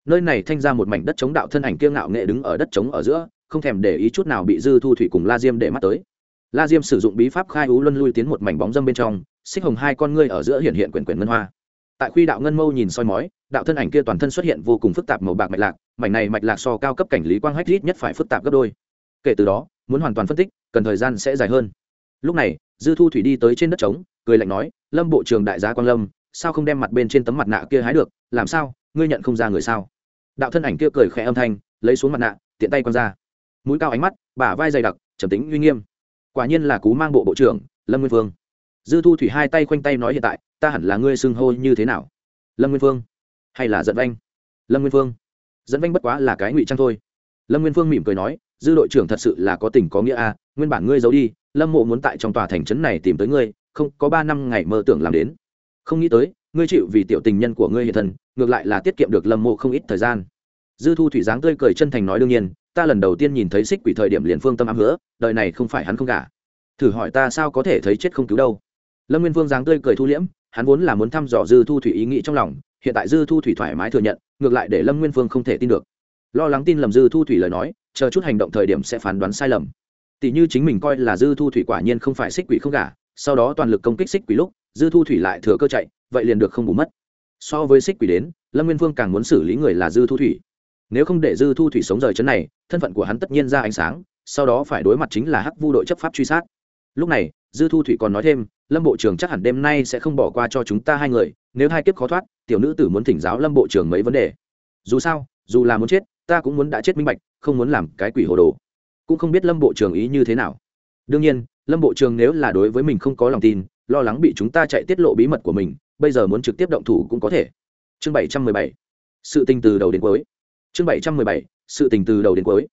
Nơi này thanh ra một mảnh đất chống đạo thân ảnh kiêng ngạo nghệ đứng ở đất chống ở giữa, không thèm để ý chút nào bị dư thu thủy cùng la diêm để mắt tới. La diêm sử dụng bí pháp khai hú luân lui tiến một mảnh bóng dâm bên trong, xích hồng hai con ngươi ở giữa hiện hiện quyển quyển ngân hoa. Tại khuy đạo ngân mâu nhìn soi mói, đạo thân ảnh kia toàn thân xuất hiện vô cùng phức tạp màu bạc mạch lạc, mảnh này mạch lạc so cao cấp cảnh lý quang hách ít nhất phải phức tạp gấp đôi. Kể từ đó, muốn hoàn toàn phân tích, cần thời gian sẽ dài hơn. Lúc này, dư thu thủy đi tới trên đất trống, cười lạnh nói, lâm bộ trưởng đại gia quang lâm sao không đem mặt bên trên tấm mặt nạ kia hái được làm sao ngươi nhận không ra người sao? Đạo thân ảnh kia cười khẽ âm thanh lấy xuống mặt nạ tiện tay quăng ra. Mũi cao ánh mắt bả vai dày đặc trầm tính uy nghiêm. Quả nhiên là cú mang bộ bộ trưởng lâm nguyên vương. Dư thu thủy hai tay khoanh tay nói hiện tại ta hẳn là ngươi xưng hô như thế nào? Lâm nguyên vương. Hay là dẫn vanh? Lâm nguyên vương. Dẫn vanh bất quá là cái ngụy trang thôi. Lâm nguyên vương mỉm cười nói dư đội trưởng thật sự là có tình có nghĩa a à, nguyên bản ngươi giấu đi lâm mộ muốn tại trong tòa thành trấn này tìm tới ngươi không có ba năm ngày mơ tưởng làm đến không nghĩ tới, ngươi chịu vì tiểu tình nhân của ngươi hiện thần ngược lại là tiết kiệm được lâm mộ không ít thời gian. Dư thu thủy dáng tươi cười chân thành nói đương nhiên, ta lần đầu tiên nhìn thấy xích quỷ thời điểm liền phương tâm ám hứa, đời này không phải hắn không cả thử hỏi ta sao có thể thấy chết không cứu đâu. Lâm nguyên vương dáng tươi cười thu liễm, hắn vốn là muốn thăm dò dư thu thủy ý nghĩ trong lòng, hiện tại dư thu thủy thoải mái thừa nhận, ngược lại để lâm nguyên Vương không thể tin được. Lo lắng tin lầm dư thu thủy lời nói, chờ chút hành động thời điểm sẽ phán đoán sai lầm. Tỷ như chính mình coi là dư thu thủy quả nhiên không phải xích quỷ không cả sau đó toàn lực công kích xích quỷ lúc dư thu thủy lại thừa cơ chạy, vậy liền được không bù mất. So với xích quỷ đến, lâm nguyên vương càng muốn xử lý người là dư thu thủy. Nếu không để dư thu thủy sống rời chấn này, thân phận của hắn tất nhiên ra ánh sáng, sau đó phải đối mặt chính là hắc vu đội chấp pháp truy sát. Lúc này, dư thu thủy còn nói thêm, lâm bộ trưởng chắc hẳn đêm nay sẽ không bỏ qua cho chúng ta hai người, nếu hai kiếp khó thoát, tiểu nữ tử muốn thỉnh giáo lâm bộ trưởng mấy vấn đề. Dù sao, dù là muốn chết, ta cũng muốn đã chết minh bạch, không muốn làm cái quỷ hồ đồ. Cũng không biết lâm bộ trưởng ý như thế nào. Đương nhiên, lâm bộ trưởng nếu là đối với mình không có lòng tin lo lắng bị chúng ta chạy tiết lộ bí mật của mình, bây giờ muốn trực tiếp động thủ cũng có thể. Chương bảy trăm mười bảy, sự tình từ đầu đến cuối. Chương bảy trăm mười bảy, sự tình từ đầu đến cuối.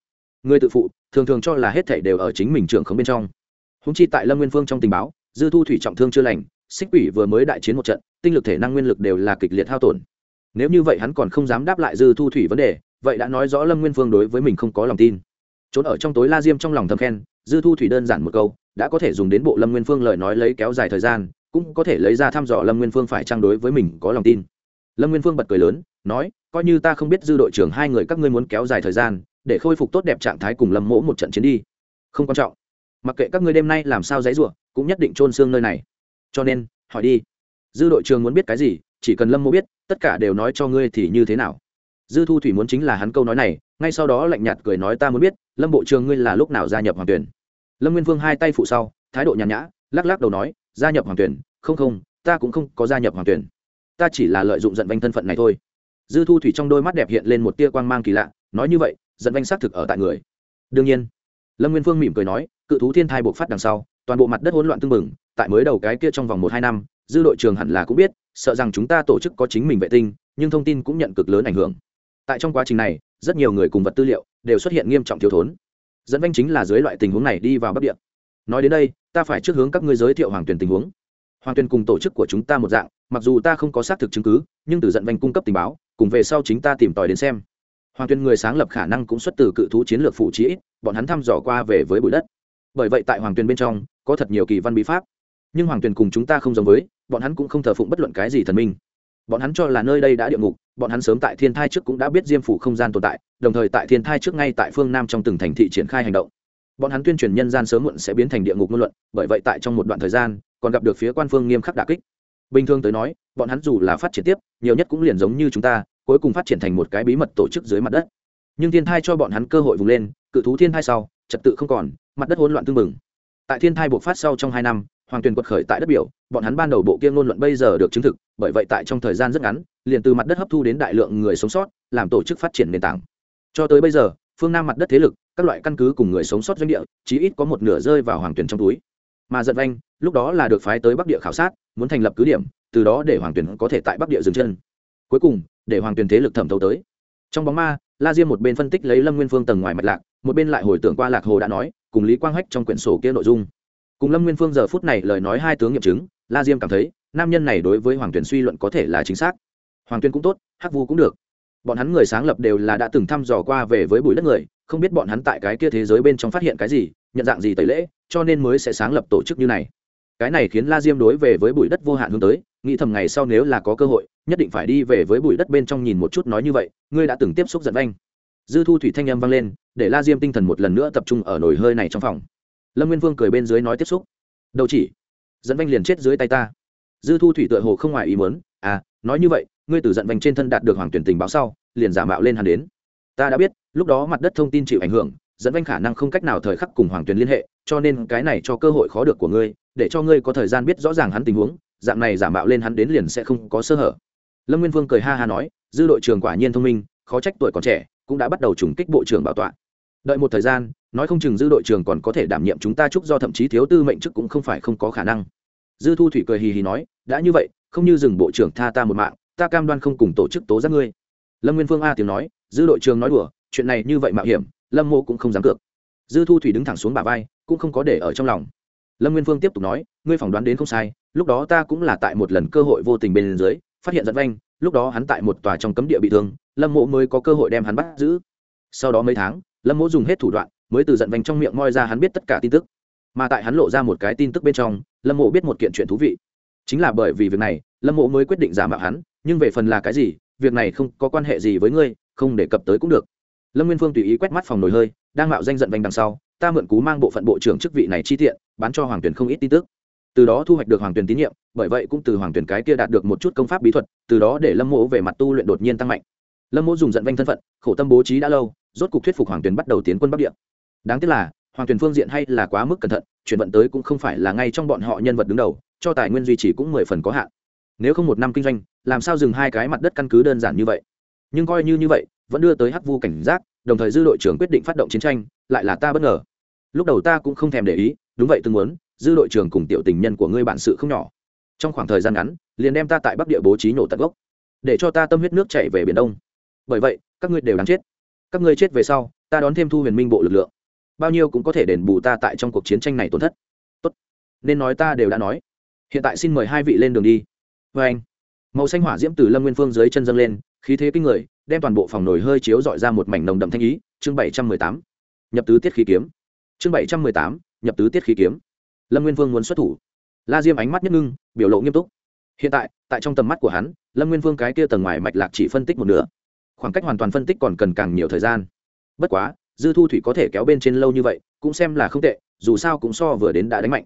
Người tự phụ, thường thường cho là hết thể đều ở chính mình trưởng khống bên trong. Húng chi tại lâm nguyên phương trong tình báo, dư thu thủy trọng thương chưa lành, xích quỷ vừa mới đại chiến một trận, tinh lực thể năng nguyên lực đều là kịch liệt hao tổn. Nếu như vậy hắn còn không dám đáp lại dư thu thủy vấn đề, vậy đã nói rõ lâm nguyên phương đối với mình không có lòng tin. Trốn ở trong tối la diêm trong lòng thầm khen dư thu thủy đơn giản một câu, đã có thể dùng đến bộ lâm nguyên phương lời nói lấy kéo dài thời gian, cũng có thể lấy ra thăm dò lâm nguyên phương phải trang đối với mình có lòng tin. Lâm nguyên phương bật cười lớn, nói, coi như ta không biết dư đội trưởng hai người các ngươi muốn kéo dài thời gian, để khôi phục tốt đẹp trạng thái cùng lâm mỗ một trận chiến đi. Không quan trọng. Mặc kệ các ngươi đêm nay làm sao dãy ruộng cũng nhất định trôn xương nơi này. Cho nên, hỏi đi. Dư đội trưởng muốn biết cái gì, chỉ cần lâm mỗ biết, tất cả đều nói cho ngươi thì như thế nào. Dư thu thủy muốn chính là hắn câu nói này, ngay sau đó lạnh nhạt cười nói ta muốn biết, lâm bộ trường ngươi là lúc nào gia nhập hoàng tuyển? Lâm nguyên vương hai tay phụ sau, thái độ nhàn nhã, lắc lắc đầu nói, gia nhập hoàng tuyển, không không, ta cũng không có gia nhập hoàng tuyển. Ta chỉ là lợi dụng giận vanh thân phận này thôi. Dư thu thủy trong đôi mắt đẹp hiện lên một tia quang mang kỳ lạ, nói như vậy, giận vanh xác thực ở tại người. Đương nhiên, lâm nguyên phương mỉm cười nói, cự thú thiên thai buộc phát đằng sau, toàn bộ mặt đất hỗn loạn tưng bừng, tại mới đầu cái kia trong vòng một hai năm, dư đội trường hẳn là cũng biết, sợ rằng chúng ta tổ chức có chính mình vệ tinh, nhưng thông tin cũng nhận cực lớn ảnh hưởng. Tại trong quá trình này, rất nhiều người cùng vật tư liệu đều xuất hiện nghiêm trọng thiếu thốn dẫn vanh chính là dưới loại tình huống này đi vào bắc địa. Nói đến đây, ta phải trước hướng các ngươi giới thiệu hoàng tuyển tình huống. Hoàng tuyển cùng tổ chức của chúng ta một dạng, mặc dù ta không có xác thực chứng cứ, nhưng từ dẫn vanh cung cấp tình báo, cùng về sau chính ta tìm tòi đến xem. Hoàng tuyển người sáng lập khả năng cũng xuất từ cự thú chiến lược phụ trí bọn hắn thăm dò qua về với bụi đất. Bởi vậy tại hoàng tuyển bên trong, có thật nhiều kỳ văn bí pháp. Nhưng hoàng tuyển cùng chúng ta không giống với, bọn hắn cũng không thờ phụng bất luận cái gì thần minh bọn hắn cho là nơi đây đã địa ngục, bọn hắn sớm tại thiên thai trước cũng đã biết diêm phủ không gian tồn tại, đồng thời tại thiên thai trước ngay tại phương nam trong từng thành thị triển khai hành động. Bọn hắn tuyên truyền nhân gian sớm muộn sẽ biến thành địa ngục ngôn luận, bởi vậy tại trong một đoạn thời gian, còn gặp được phía quan phương nghiêm khắc đà kích. Bình thường tới nói, bọn hắn dù là phát triển tiếp, nhiều nhất cũng liền giống như chúng ta, cuối cùng phát triển thành một cái bí mật tổ chức dưới mặt đất. Nhưng thiên thai cho bọn hắn cơ hội vùng lên, cự thú thiên thai sau, trật tự không còn, mặt đất hỗn loạn tương mừng tại thiên thai buộc phát sau trong hai năm hoàng tuyền quật khởi tại đất biểu, bọn hắn ban đầu bộ kia ngôn luận bây giờ được chứng thực, bởi vậy tại trong thời gian rất ngắn, liền từ mặt đất hấp thu đến đại lượng người sống sót, làm tổ chức phát triển nền tảng. Cho tới bây giờ, phương nam mặt đất thế lực, các loại căn cứ cùng người sống sót doanh địa, chí ít có một nửa rơi vào hoàng Tuyền trong túi. Mà giật vanh, lúc đó là được phái tới bắc địa khảo sát, muốn thành lập cứ điểm, từ đó để hoàng Tuyền có thể tại bắc địa dừng chân. Cuối cùng, để hoàng Tuyền thế lực thẩm thấu tới. Trong bóng ma, la diêm một bên phân tích lấy lâm nguyên phương tầng ngoài mạch lạc, một bên lại hồi tưởng qua lạc hồ đã nói, cùng lý quang hách trong quyển sổ kia nội dung cùng lâm nguyên phương giờ phút này lời nói hai tướng nghiệm chứng, la diêm cảm thấy, nam nhân này đối với hoàng Tuyền suy luận có thể là chính xác. Hoàng tuyên cũng tốt, hắc vu cũng được. Bọn hắn người sáng lập đều là đã từng thăm dò qua về với bụi đất người, không biết bọn hắn tại cái kia thế giới bên trong phát hiện cái gì, nhận dạng gì tẩy lễ, cho nên mới sẽ sáng lập tổ chức như này. Cái này khiến la diêm đối về với bụi đất vô hạn hướng tới, nghĩ thầm ngày sau nếu là có cơ hội, nhất định phải đi về với bụi đất bên trong nhìn một chút nói như vậy, ngươi đã từng tiếp xúc giận anh. dư thu thủy thanh âm vang lên, để la diêm tinh thần một lần nữa tập trung ở nồi hơi này trong phòng lâm nguyên vương cười bên dưới nói tiếp xúc đầu chỉ dẫn vanh liền chết dưới tay ta dư thu thủy tựa hồ không ngoài ý muốn à nói như vậy, ngươi từ Dẫn vành trên thân đạt được hoàng tuyển tình báo sau, liền giả mạo lên hắn đến. ta đã biết, lúc đó mặt đất thông tin chịu ảnh hưởng dẫn vanh khả năng không cách nào thời khắc cùng hoàng tuyển liên hệ, cho nên cái này cho cơ hội khó được của ngươi, để cho ngươi có thời gian biết rõ ràng hắn tình huống, dạng này giả mạo lên hắn đến liền sẽ không có sơ hở. lâm nguyên vương cười ha ha nói, dư đội trưởng quả nhiên thông minh, khó trách tuổi còn trẻ, cũng đã bắt đầu trùng kích bộ trưởng bảo tọa. đợi một thời gian nói không chừng dư đội trưởng còn có thể đảm nhiệm chúng ta chúc do thậm chí thiếu tư mệnh chức cũng không phải không có khả năng. Dư thu thủy cười hì hì nói, đã như vậy, không như dừng bộ trưởng tha ta một mạng, ta cam đoan không cùng tổ chức tố giác ngươi. Lâm nguyên phương a tiếng nói, dư đội trưởng nói đùa, chuyện này như vậy mạo hiểm, lâm mô cũng không dám cược. Dư thu thủy đứng thẳng xuống bà vai, cũng không có để ở trong lòng. Lâm nguyên phương tiếp tục nói, ngươi phỏng đoán đến không sai, lúc đó ta cũng là tại một lần cơ hội vô tình bên dưới, phát hiện giật vanh, lúc đó hắn tại một tòa trong cấm địa bị thương, lâm mộ mới có cơ hội đem hắn bắt giữ. Sau đó mấy tháng, lâm mộ dùng hết thủ đoạn mới từ giận vanh trong miệng moi ra hắn biết tất cả tin tức. Mà tại hắn lộ ra một cái tin tức bên trong, lâm mộ biết một kiện chuyện thú vị. Chính là bởi vì việc này, lâm mộ mới quyết định giả mạo hắn, nhưng về phần là cái gì, việc này không có quan hệ gì với ngươi, không đề cập tới cũng được. Lâm nguyên phương tùy ý quét mắt phòng nồi hơi, đang mạo danh giận vành đằng sau, ta mượn cú mang bộ phận bộ trưởng chức vị này chi tiện, bán cho hoàng tuyển không ít tin tức. Từ đó thu hoạch được hoàng tuyển tín nhiệm, bởi vậy cũng từ hoàng tuyển cái kia đạt được một chút công pháp bí thuật, từ đó để lâm mộ về mặt tu luyện đột nhiên tăng mạnh. Lâm mộ dùng giận vanh thân phận, khổ tâm bố trí đã lâu, rốt cục thuyết phục hoàng tuyển bắt đầu tiến quân bắc địa đáng tiếc là, hoàng tuyển phương diện hay là quá mức cẩn thận, chuyển vận tới cũng không phải là ngay trong bọn họ nhân vật đứng đầu, cho tài nguyên duy trì cũng mười phần có hạn. Nếu không một năm kinh doanh, làm sao dừng hai cái mặt đất căn cứ đơn giản như vậy? Nhưng coi như như vậy, vẫn đưa tới hắc vu cảnh giác, đồng thời dư đội trưởng quyết định phát động chiến tranh, lại là ta bất ngờ. Lúc đầu ta cũng không thèm để ý, đúng vậy từng muốn, dư đội trưởng cùng tiểu tình nhân của ngươi bản sự không nhỏ. Trong khoảng thời gian ngắn, liền đem ta tại bắc địa bố trí nổ tận gốc, để cho ta tâm huyết nước chảy về biển đông. Bởi vậy, các ngươi đều đáng chết. Các ngươi chết về sau, ta đón thêm thu huyền minh bộ lực lượng bao nhiêu cũng có thể đền bù ta tại trong cuộc chiến tranh này tổn thất. Tốt. Nên nói ta đều đã nói. Hiện tại xin mời hai vị lên đường đi. Vê anh. Màu xanh hỏa diễm từ lâm nguyên phương dưới chân dâng lên, khí thế kinh người, đem toàn bộ phòng nồi hơi chiếu dọi ra một mảnh nồng đậm thanh ý. Chương bảy trăm mười tám. Nhập tứ tiết khí kiếm. Chương bảy trăm mười tám. Nhập tứ tiết khí kiếm. Lâm nguyên vương muốn xuất thủ. La diêm ánh mắt nhất ngưng, biểu lộ nghiêm túc. Hiện tại tại trong tầm mắt của hắn, lâm nguyên vương cái kia tầng ngoài mạch lạc chỉ phân tích một nửa. Khoảng cách hoàn toàn phân tích còn cần càng nhiều thời gian. Bất quá dư thu thủy có thể kéo bên trên lâu như vậy, cũng xem là không tệ, dù sao cũng so vừa đến đã đánh mạnh.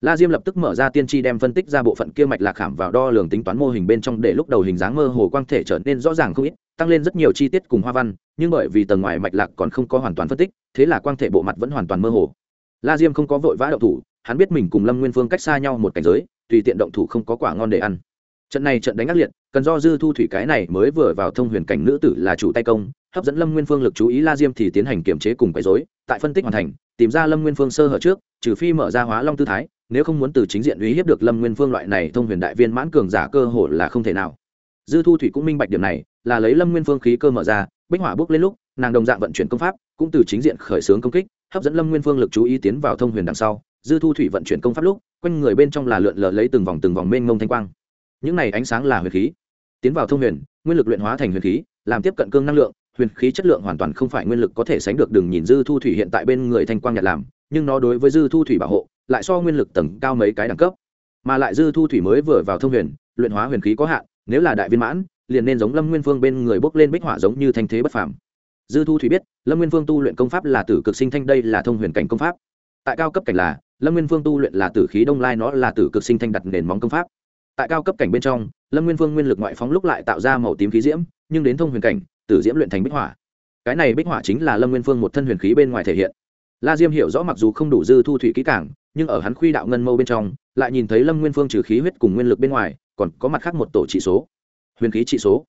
La diêm lập tức mở ra tiên tri đem phân tích ra bộ phận kia mạch lạc khảm vào đo lường tính toán mô hình bên trong để lúc đầu hình dáng mơ hồ quang thể trở nên rõ ràng không ít, tăng lên rất nhiều chi tiết cùng hoa văn, nhưng bởi vì tầng ngoài mạch lạc còn không có hoàn toàn phân tích, thế là quang thể bộ mặt vẫn hoàn toàn mơ hồ. La diêm không có vội vã động thủ, hắn biết mình cùng lâm nguyên phương cách xa nhau một cảnh giới, tùy tiện động thủ không có quả ngon để ăn. Trận này trận đánh ác liệt, cần do dư thu thủy cái này mới vừa vào thông huyền cảnh nữ tử là chủ tay công hấp dẫn lâm nguyên phương lực chú ý la diêm thì tiến hành kiểm chế cùng quấy dối tại phân tích hoàn thành, tìm ra lâm nguyên phương sơ hở trước, trừ phi mở ra hóa long tư thái, nếu không muốn từ chính diện uy hiếp được lâm nguyên phương loại này thông huyền đại viên mãn cường giả cơ hồ là không thể nào. Dư thu thủy cũng minh bạch điểm này, là lấy lâm nguyên phương khí cơ mở ra, bích hỏa bước lên lúc, nàng đồng dạng vận chuyển công pháp, cũng từ chính diện khởi xướng công kích, hấp dẫn lâm nguyên phương lực chú ý tiến vào thông huyền đằng sau. Dư thu thủy vận chuyển công pháp lúc, quanh người bên trong là lượn lờ lấy từng vòng từng vòng mênh mông thanh quang. Những này ánh sáng là huyền khí. Tiến vào thông huyền, nguyên lực luyện hóa thành huyền khí, làm tiếp cận cương năng lượng huyền khí chất lượng hoàn toàn không phải nguyên lực có thể sánh được đừng nhìn dư thu thủy hiện tại bên người thanh quang nhật làm, nhưng nó đối với dư thu thủy bảo hộ, lại so nguyên lực tầng cao mấy cái đẳng cấp. Mà lại dư thu thủy mới vừa vào thông huyền, luyện hóa huyền khí có hạn, nếu là đại viên mãn, liền nên giống lâm nguyên phương bên người bốc lên bích họa giống như thanh thế bất phàm. Dư thu thủy biết, lâm nguyên phương tu luyện công pháp là tử cực sinh thanh, đây là thông huyền cảnh công pháp. Tại cao cấp cảnh là, lâm nguyên phương tu luyện là tử khí đông lai, nó là tử cực sinh thanh đặt nền móng công pháp. Tại cao cấp cảnh bên trong, lâm nguyên phương nguyên lực ngoại phóng lúc lại tạo ra màu tím khí diễm, nhưng đến thông huyền cảnh tử diễm luyện thành bích hỏa. Cái này bích hỏa chính là lâm nguyên phương một thân huyền khí bên ngoài thể hiện. La diêm hiểu rõ mặc dù không đủ dư thu thủy kỹ cảng nhưng ở hắn khuy đạo ngân mâu bên trong, lại nhìn thấy lâm nguyên phương trừ khí huyết cùng nguyên lực bên ngoài, còn có mặt khác một tổ trị số. Huyền khí trị số.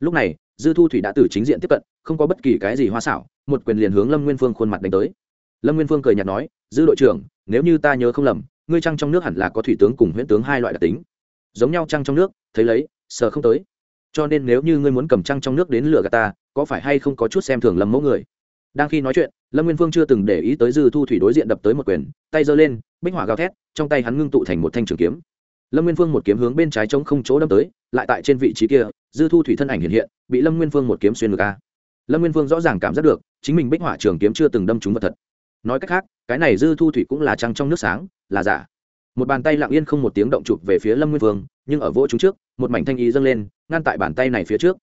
Lúc này, dư thu thủy đã từ chính diện tiếp cận, không có bất kỳ cái gì hoa xảo, một quyền liền hướng lâm nguyên phương khuôn mặt đánh tới. Lâm nguyên phương cười nhạt nói, dư đội trưởng, nếu như ta nhớ không lầm, ngươi trăng trong nước hẳn là có thủy tướng cùng huyễn tướng hai loại đặc tính. Giống nhau trăng trong nước, thấy lấy, sờ không tới cho nên nếu như ngươi muốn cầm trăng trong nước đến lửa gà ta, có phải hay không có chút xem thường lâm mẫu người? Đang khi nói chuyện, lâm nguyên phương chưa từng để ý tới dư thu thủy đối diện đập tới một quyền, tay giơ lên, bích hỏa gào thét, trong tay hắn ngưng tụ thành một thanh trường kiếm. Lâm nguyên phương một kiếm hướng bên trái trống không chỗ đâm tới, lại tại trên vị trí kia, dư thu thủy thân ảnh hiện hiện, bị lâm nguyên phương một kiếm xuyên ngược a. Lâm nguyên phương rõ ràng cảm giác được, chính mình bích hỏa trường kiếm chưa từng đâm trúng vật thật. Nói cách khác, cái này dư thu thủy cũng là trăng trong nước sáng, là giả một bàn tay lặng yên không một tiếng động chụp về phía lâm nguyên Vương, nhưng ở vỗ chúng trước một mảnh thanh ý dâng lên ngăn tại bàn tay này phía trước.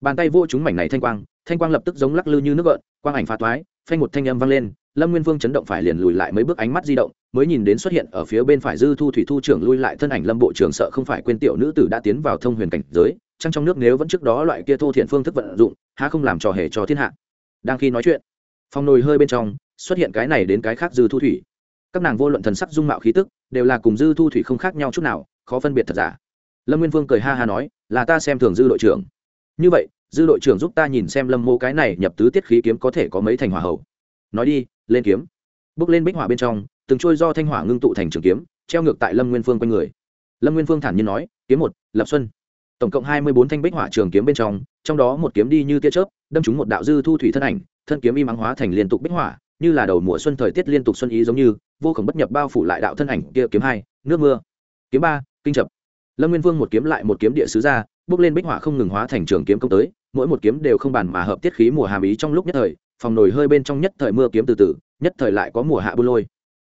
Bàn tay vô chúng mảnh này thanh quang thanh quang lập tức giống lắc lư như nước gợn quang ảnh phá toái phanh một thanh âm vang lên lâm nguyên vương chấn động phải liền lùi lại mấy bước ánh mắt di động mới nhìn đến xuất hiện ở phía bên phải dư thu thủy thu trưởng lui lại thân ảnh lâm bộ trưởng sợ không phải quên tiểu nữ tử đã tiến vào thông huyền cảnh giới trăng trong nước nếu vẫn trước đó loại kia thô thiện phương thức vận dụng há không làm trò hề cho thiên hạ. Đang khi nói chuyện phòng nồi hơi bên trong xuất hiện cái này đến cái khác dư thu thủy. Các nàng vô luận thần sắc dung mạo khí tức đều là cùng dư thu thủy không khác nhau chút nào, khó phân biệt thật giả. Lâm nguyên vương cười ha ha nói, là ta xem thường dư đội trưởng. Như vậy, dư đội trưởng giúp ta nhìn xem lâm mô cái này nhập tứ tiết khí kiếm có thể có mấy thành hỏa hậu nói đi, lên kiếm. Bước lên bích hỏa bên trong, từng trôi do thanh hỏa ngưng tụ thành trường kiếm, treo ngược tại lâm nguyên phương quanh người. Lâm nguyên phương thản nhiên nói, kiếm một, lập xuân. Tổng cộng hai mươi bốn thanh bích hỏa trường kiếm bên trong trong đó một kiếm đi như tia chớp, đâm trúng một đạo dư thu thủy thân ảnh, thân kiếm im ắng hóa thành liên tục bích hỏa, như là đầu mùa xuân thời tiết liên tục xuân ý giống như vô khổng bất nhập bao phủ lại đạo thân ảnh kia kiếm hai, nước mưa. Kiếm ba, kinh chập. Lâm nguyên vương một kiếm lại một kiếm địa sứ ra, bước lên bích hỏa không ngừng hóa thành trường kiếm công tới, mỗi một kiếm đều không bàn mà hợp tiết khí mùa hàm ý trong lúc nhất thời, phòng nổi hơi bên trong nhất thời mưa kiếm từ từ, nhất thời lại có mùa hạ buôn lôi.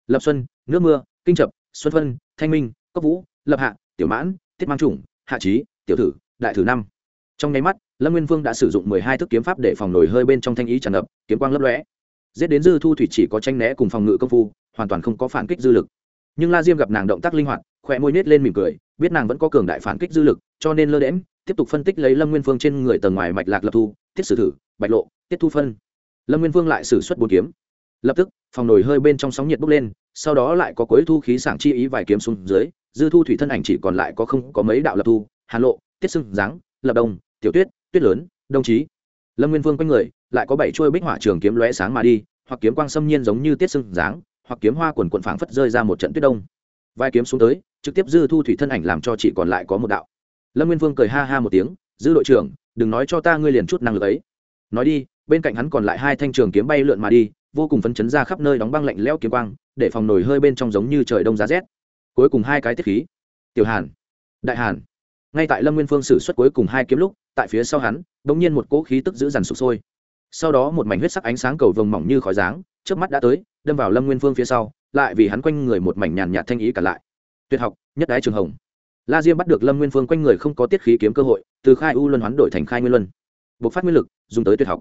Lập xuân, nước mưa, kinh chập, xuân vân, thanh minh, cốc vũ, lập hạ, tiểu mãn, tiết mang trùng hạ trí tiểu thử, đại thử năm. Trong nháy mắt, lâm nguyên vương đã sử dụng mười hai thức kiếm pháp để phòng nổi hơi bên trong thanh ý tràn ngập, kiếm quang lấp lóe giết đến dư thu thủy chỉ có tranh né cùng phòng ngự công phu, hoàn toàn không có phản kích dư lực. Nhưng la diêm gặp nàng động tác linh hoạt khỏe môi nết lên mỉm cười, biết nàng vẫn có cường đại phản kích dư lực, cho nên lơ đễm tiếp tục phân tích lấy lâm nguyên phương trên người tầng ngoài mạch lạc lập thu tiết sử thử, bạch lộ, tiết thu phân. Lâm nguyên phương lại xử suất bốn kiếm. Lập tức, phòng nổi hơi bên trong sóng nhiệt bốc lên, sau đó lại có cuối thu khí sảng chi ý vài kiếm xuống dưới, dư thu thủy thân ảnh chỉ còn lại có không có mấy đạo lập thu, hàn lộ, tiết sưng giáng, lập đông, tiểu tuyết tuyết lớn đồng chí lâm nguyên vương quanh người, lại có bảy chuôi bích hỏa trường kiếm lóe sáng mà đi, hoặc kiếm quang xâm nhiên giống như tiết sưng dáng, hoặc kiếm hoa quần quần phảng phất rơi ra một trận tuyết đông. Vai kiếm xuống tới, trực tiếp dư thu thủy thân ảnh làm cho chỉ còn lại có một đạo. Lâm nguyên vương cười ha ha một tiếng, dư đội trưởng, đừng nói cho ta ngươi liền chút năng lực ấy. Nói đi, bên cạnh hắn còn lại hai thanh trường kiếm bay lượn mà đi, vô cùng phấn chấn ra khắp nơi đóng băng lạnh lẽo kiếm quang, để phòng nổi hơi bên trong giống như trời đông giá rét. Cuối cùng hai cái tiết khí. Tiểu hàn, đại hàn ngay tại lâm nguyên phương xử suất cuối cùng hai kiếm lúc, tại phía sau hắn đ ỗ n g nhiên một cỗ khí tức giữ dằn sụp sôi. Sau đó một mảnh huyết sắc ánh sáng cầu vồng mỏng như khói dáng trước mắt đã tới, đâm vào lâm nguyên phương phía sau, lại vì hắn quanh người một mảnh nhàn nhạt thanh ý cả lại. Tuyệt học, nhất đái trường hồng. La diêm bắt được lâm nguyên phương quanh người không có tiết khí kiếm cơ hội, từ khai u luân hoán đổi thành khai nguyên luân. Buộc phát nguyên lực, dùng tới tuyệt học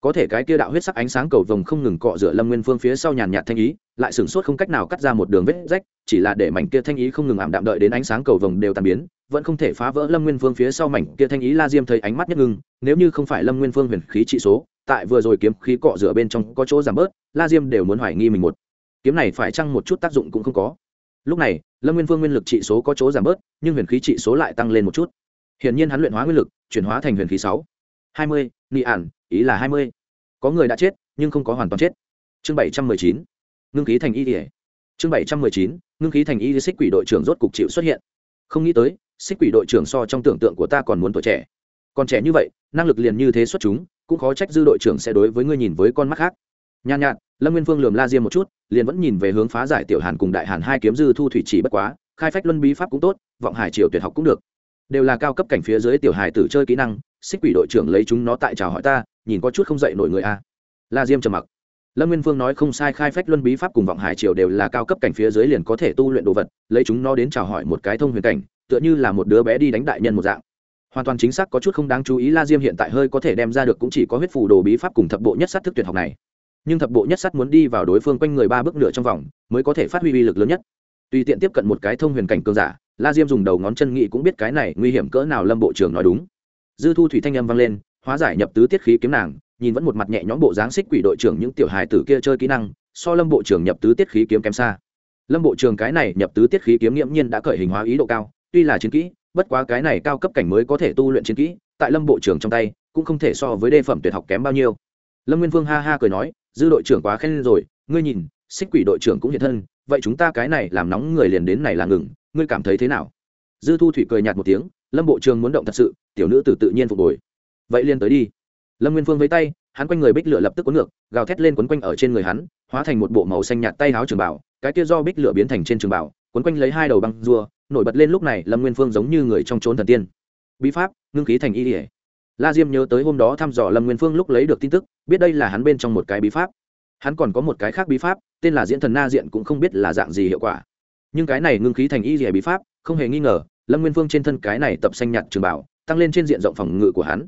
có thể cái kia đạo huyết sắc ánh sáng cầu vồng không ngừng cọ rửa lâm nguyên phương phía sau nhàn nhạt thanh ý, lại sửng sốt không cách nào cắt ra một đường vết rách, chỉ là để mảnh kia thanh ý không ngừng ảm đạm đợi đến ánh sáng cầu vồng đều tàn biến, vẫn không thể phá vỡ lâm nguyên phương phía sau mảnh kia thanh ý la diêm thấy ánh mắt nhất ngưng, nếu như không phải lâm nguyên phương huyền khí trị số, tại vừa rồi kiếm khí cọ rửa bên trong có chỗ giảm bớt, la diêm đều muốn hoài nghi mình một. Kiếm này phải chăng một chút tác dụng cũng không có. Lúc này, lâm nguyên phương nguyên lực trị số có chỗ giảm bớt, nhưng huyền khí trị số lại tăng lên một chút. Hiển nhiên hắn luyện hóa nguyên lực, chuyển hóa thành huyền khí sáu. hai mươi nị ản ý là hai mươi. Có người đã chết, nhưng không có hoàn toàn chết. Chương bảy trăm mười chín. Ngưng khí thành y ỉa chương bảy trăm mười chín. Ngưng khí thành y xích quỷ đội trưởng rốt cục chịu xuất hiện. Không nghĩ tới, xích quỷ đội trưởng so trong tưởng tượng của ta còn muốn tuổi trẻ. Còn trẻ như vậy, năng lực liền như thế xuất chúng, cũng khó trách dư đội trưởng sẽ đối với ngươi nhìn với con mắt khác. Nhàn nhạt, lâm nguyên phương lườm la diêm một chút, liền vẫn nhìn về hướng phá giải tiểu hàn cùng đại hàn hai kiếm dư thu thủy chỉ bất quá, khai phách luân bí pháp cũng tốt, vọng hải triều tuyệt học cũng được đều là cao cấp cảnh phía dưới tiểu hài tử chơi kỹ năng, xích quỷ đội trưởng lấy chúng nó tại chào hỏi ta, nhìn có chút không dậy nổi người a. La diêm trầm mặc. Lâm nguyên phương nói không sai, khai phách luân bí pháp cùng vọng hải triều đều là cao cấp cảnh phía dưới liền có thể tu luyện đồ vật, lấy chúng nó đến chào hỏi một cái thông huyền cảnh, tựa như là một đứa bé đi đánh đại nhân một dạng. Hoàn toàn chính xác có chút không đáng chú ý, la diêm hiện tại hơi có thể đem ra được cũng chỉ có huyết phù đồ bí pháp cùng thập bộ nhất sát thức tuyệt học này. Nhưng thập bộ nhất sát muốn đi vào đối phương quanh người ba bước nửa trong vòng, mới có thể phát huy uy lực lớn nhất. Tùy tiện tiếp cận một cái thông huyền cảnh cường giả la diêm dùng đầu ngón chân nghị cũng biết cái này nguy hiểm cỡ nào lâm bộ trưởng nói đúng. Dư thu thủy thanh âm vang lên, hóa giải nhập tứ tiết khí kiếm nàng, nhìn vẫn một mặt nhẹ nhõm bộ dáng xích quỷ đội trưởng những tiểu hài tử kia chơi kỹ năng, so lâm bộ trưởng nhập tứ tiết khí kiếm kém xa. Lâm bộ trưởng cái này nhập tứ tiết khí kiếm nghiễm nhiên đã cởi hình hóa ý độ cao, tuy là chiến kỹ, bất quá cái này cao cấp cảnh mới có thể tu luyện chiến kỹ, tại lâm bộ trưởng trong tay, cũng không thể so với đề phẩm tuyệt học kém bao nhiêu. Lâm nguyên vương ha ha cười nói, dư đội trưởng quá khen rồi, ngươi nhìn, xích quỷ đội trưởng cũng hiện thân, vậy chúng ta cái này làm nóng người liền đến này là ngừng ngươi cảm thấy thế nào? Dư thu thủy cười nhạt một tiếng, lâm bộ trường muốn động thật sự, tiểu nữ tử tự nhiên phục hồi. Vậy liền tới đi. Lâm nguyên phương với tay, hắn quanh người bích lửa lập tức cuốn ngược, gào thét lên quấn quanh ở trên người hắn, hóa thành một bộ màu xanh nhạt tay áo trường bảo cái kia do bích lửa biến thành trên trường bảo quấn quanh lấy hai đầu băng rua nổi bật lên lúc này lâm nguyên phương giống như người trong trốn thần tiên. Bí pháp, ngưng khí thành y ỉa la diêm nhớ tới hôm đó thăm dò lâm nguyên phương lúc lấy được tin tức, biết đây là hắn bên trong một cái bí pháp. Hắn còn có một cái khác bí pháp, tên là diễn thần na diện cũng không biết là dạng gì hiệu quả nhưng cái này ngưng khí thành y rìa bí pháp, không hề nghi ngờ, lâm nguyên phương trên thân cái này tập xanh nhạt trường bảo, tăng lên trên diện rộng phòng ngự của hắn.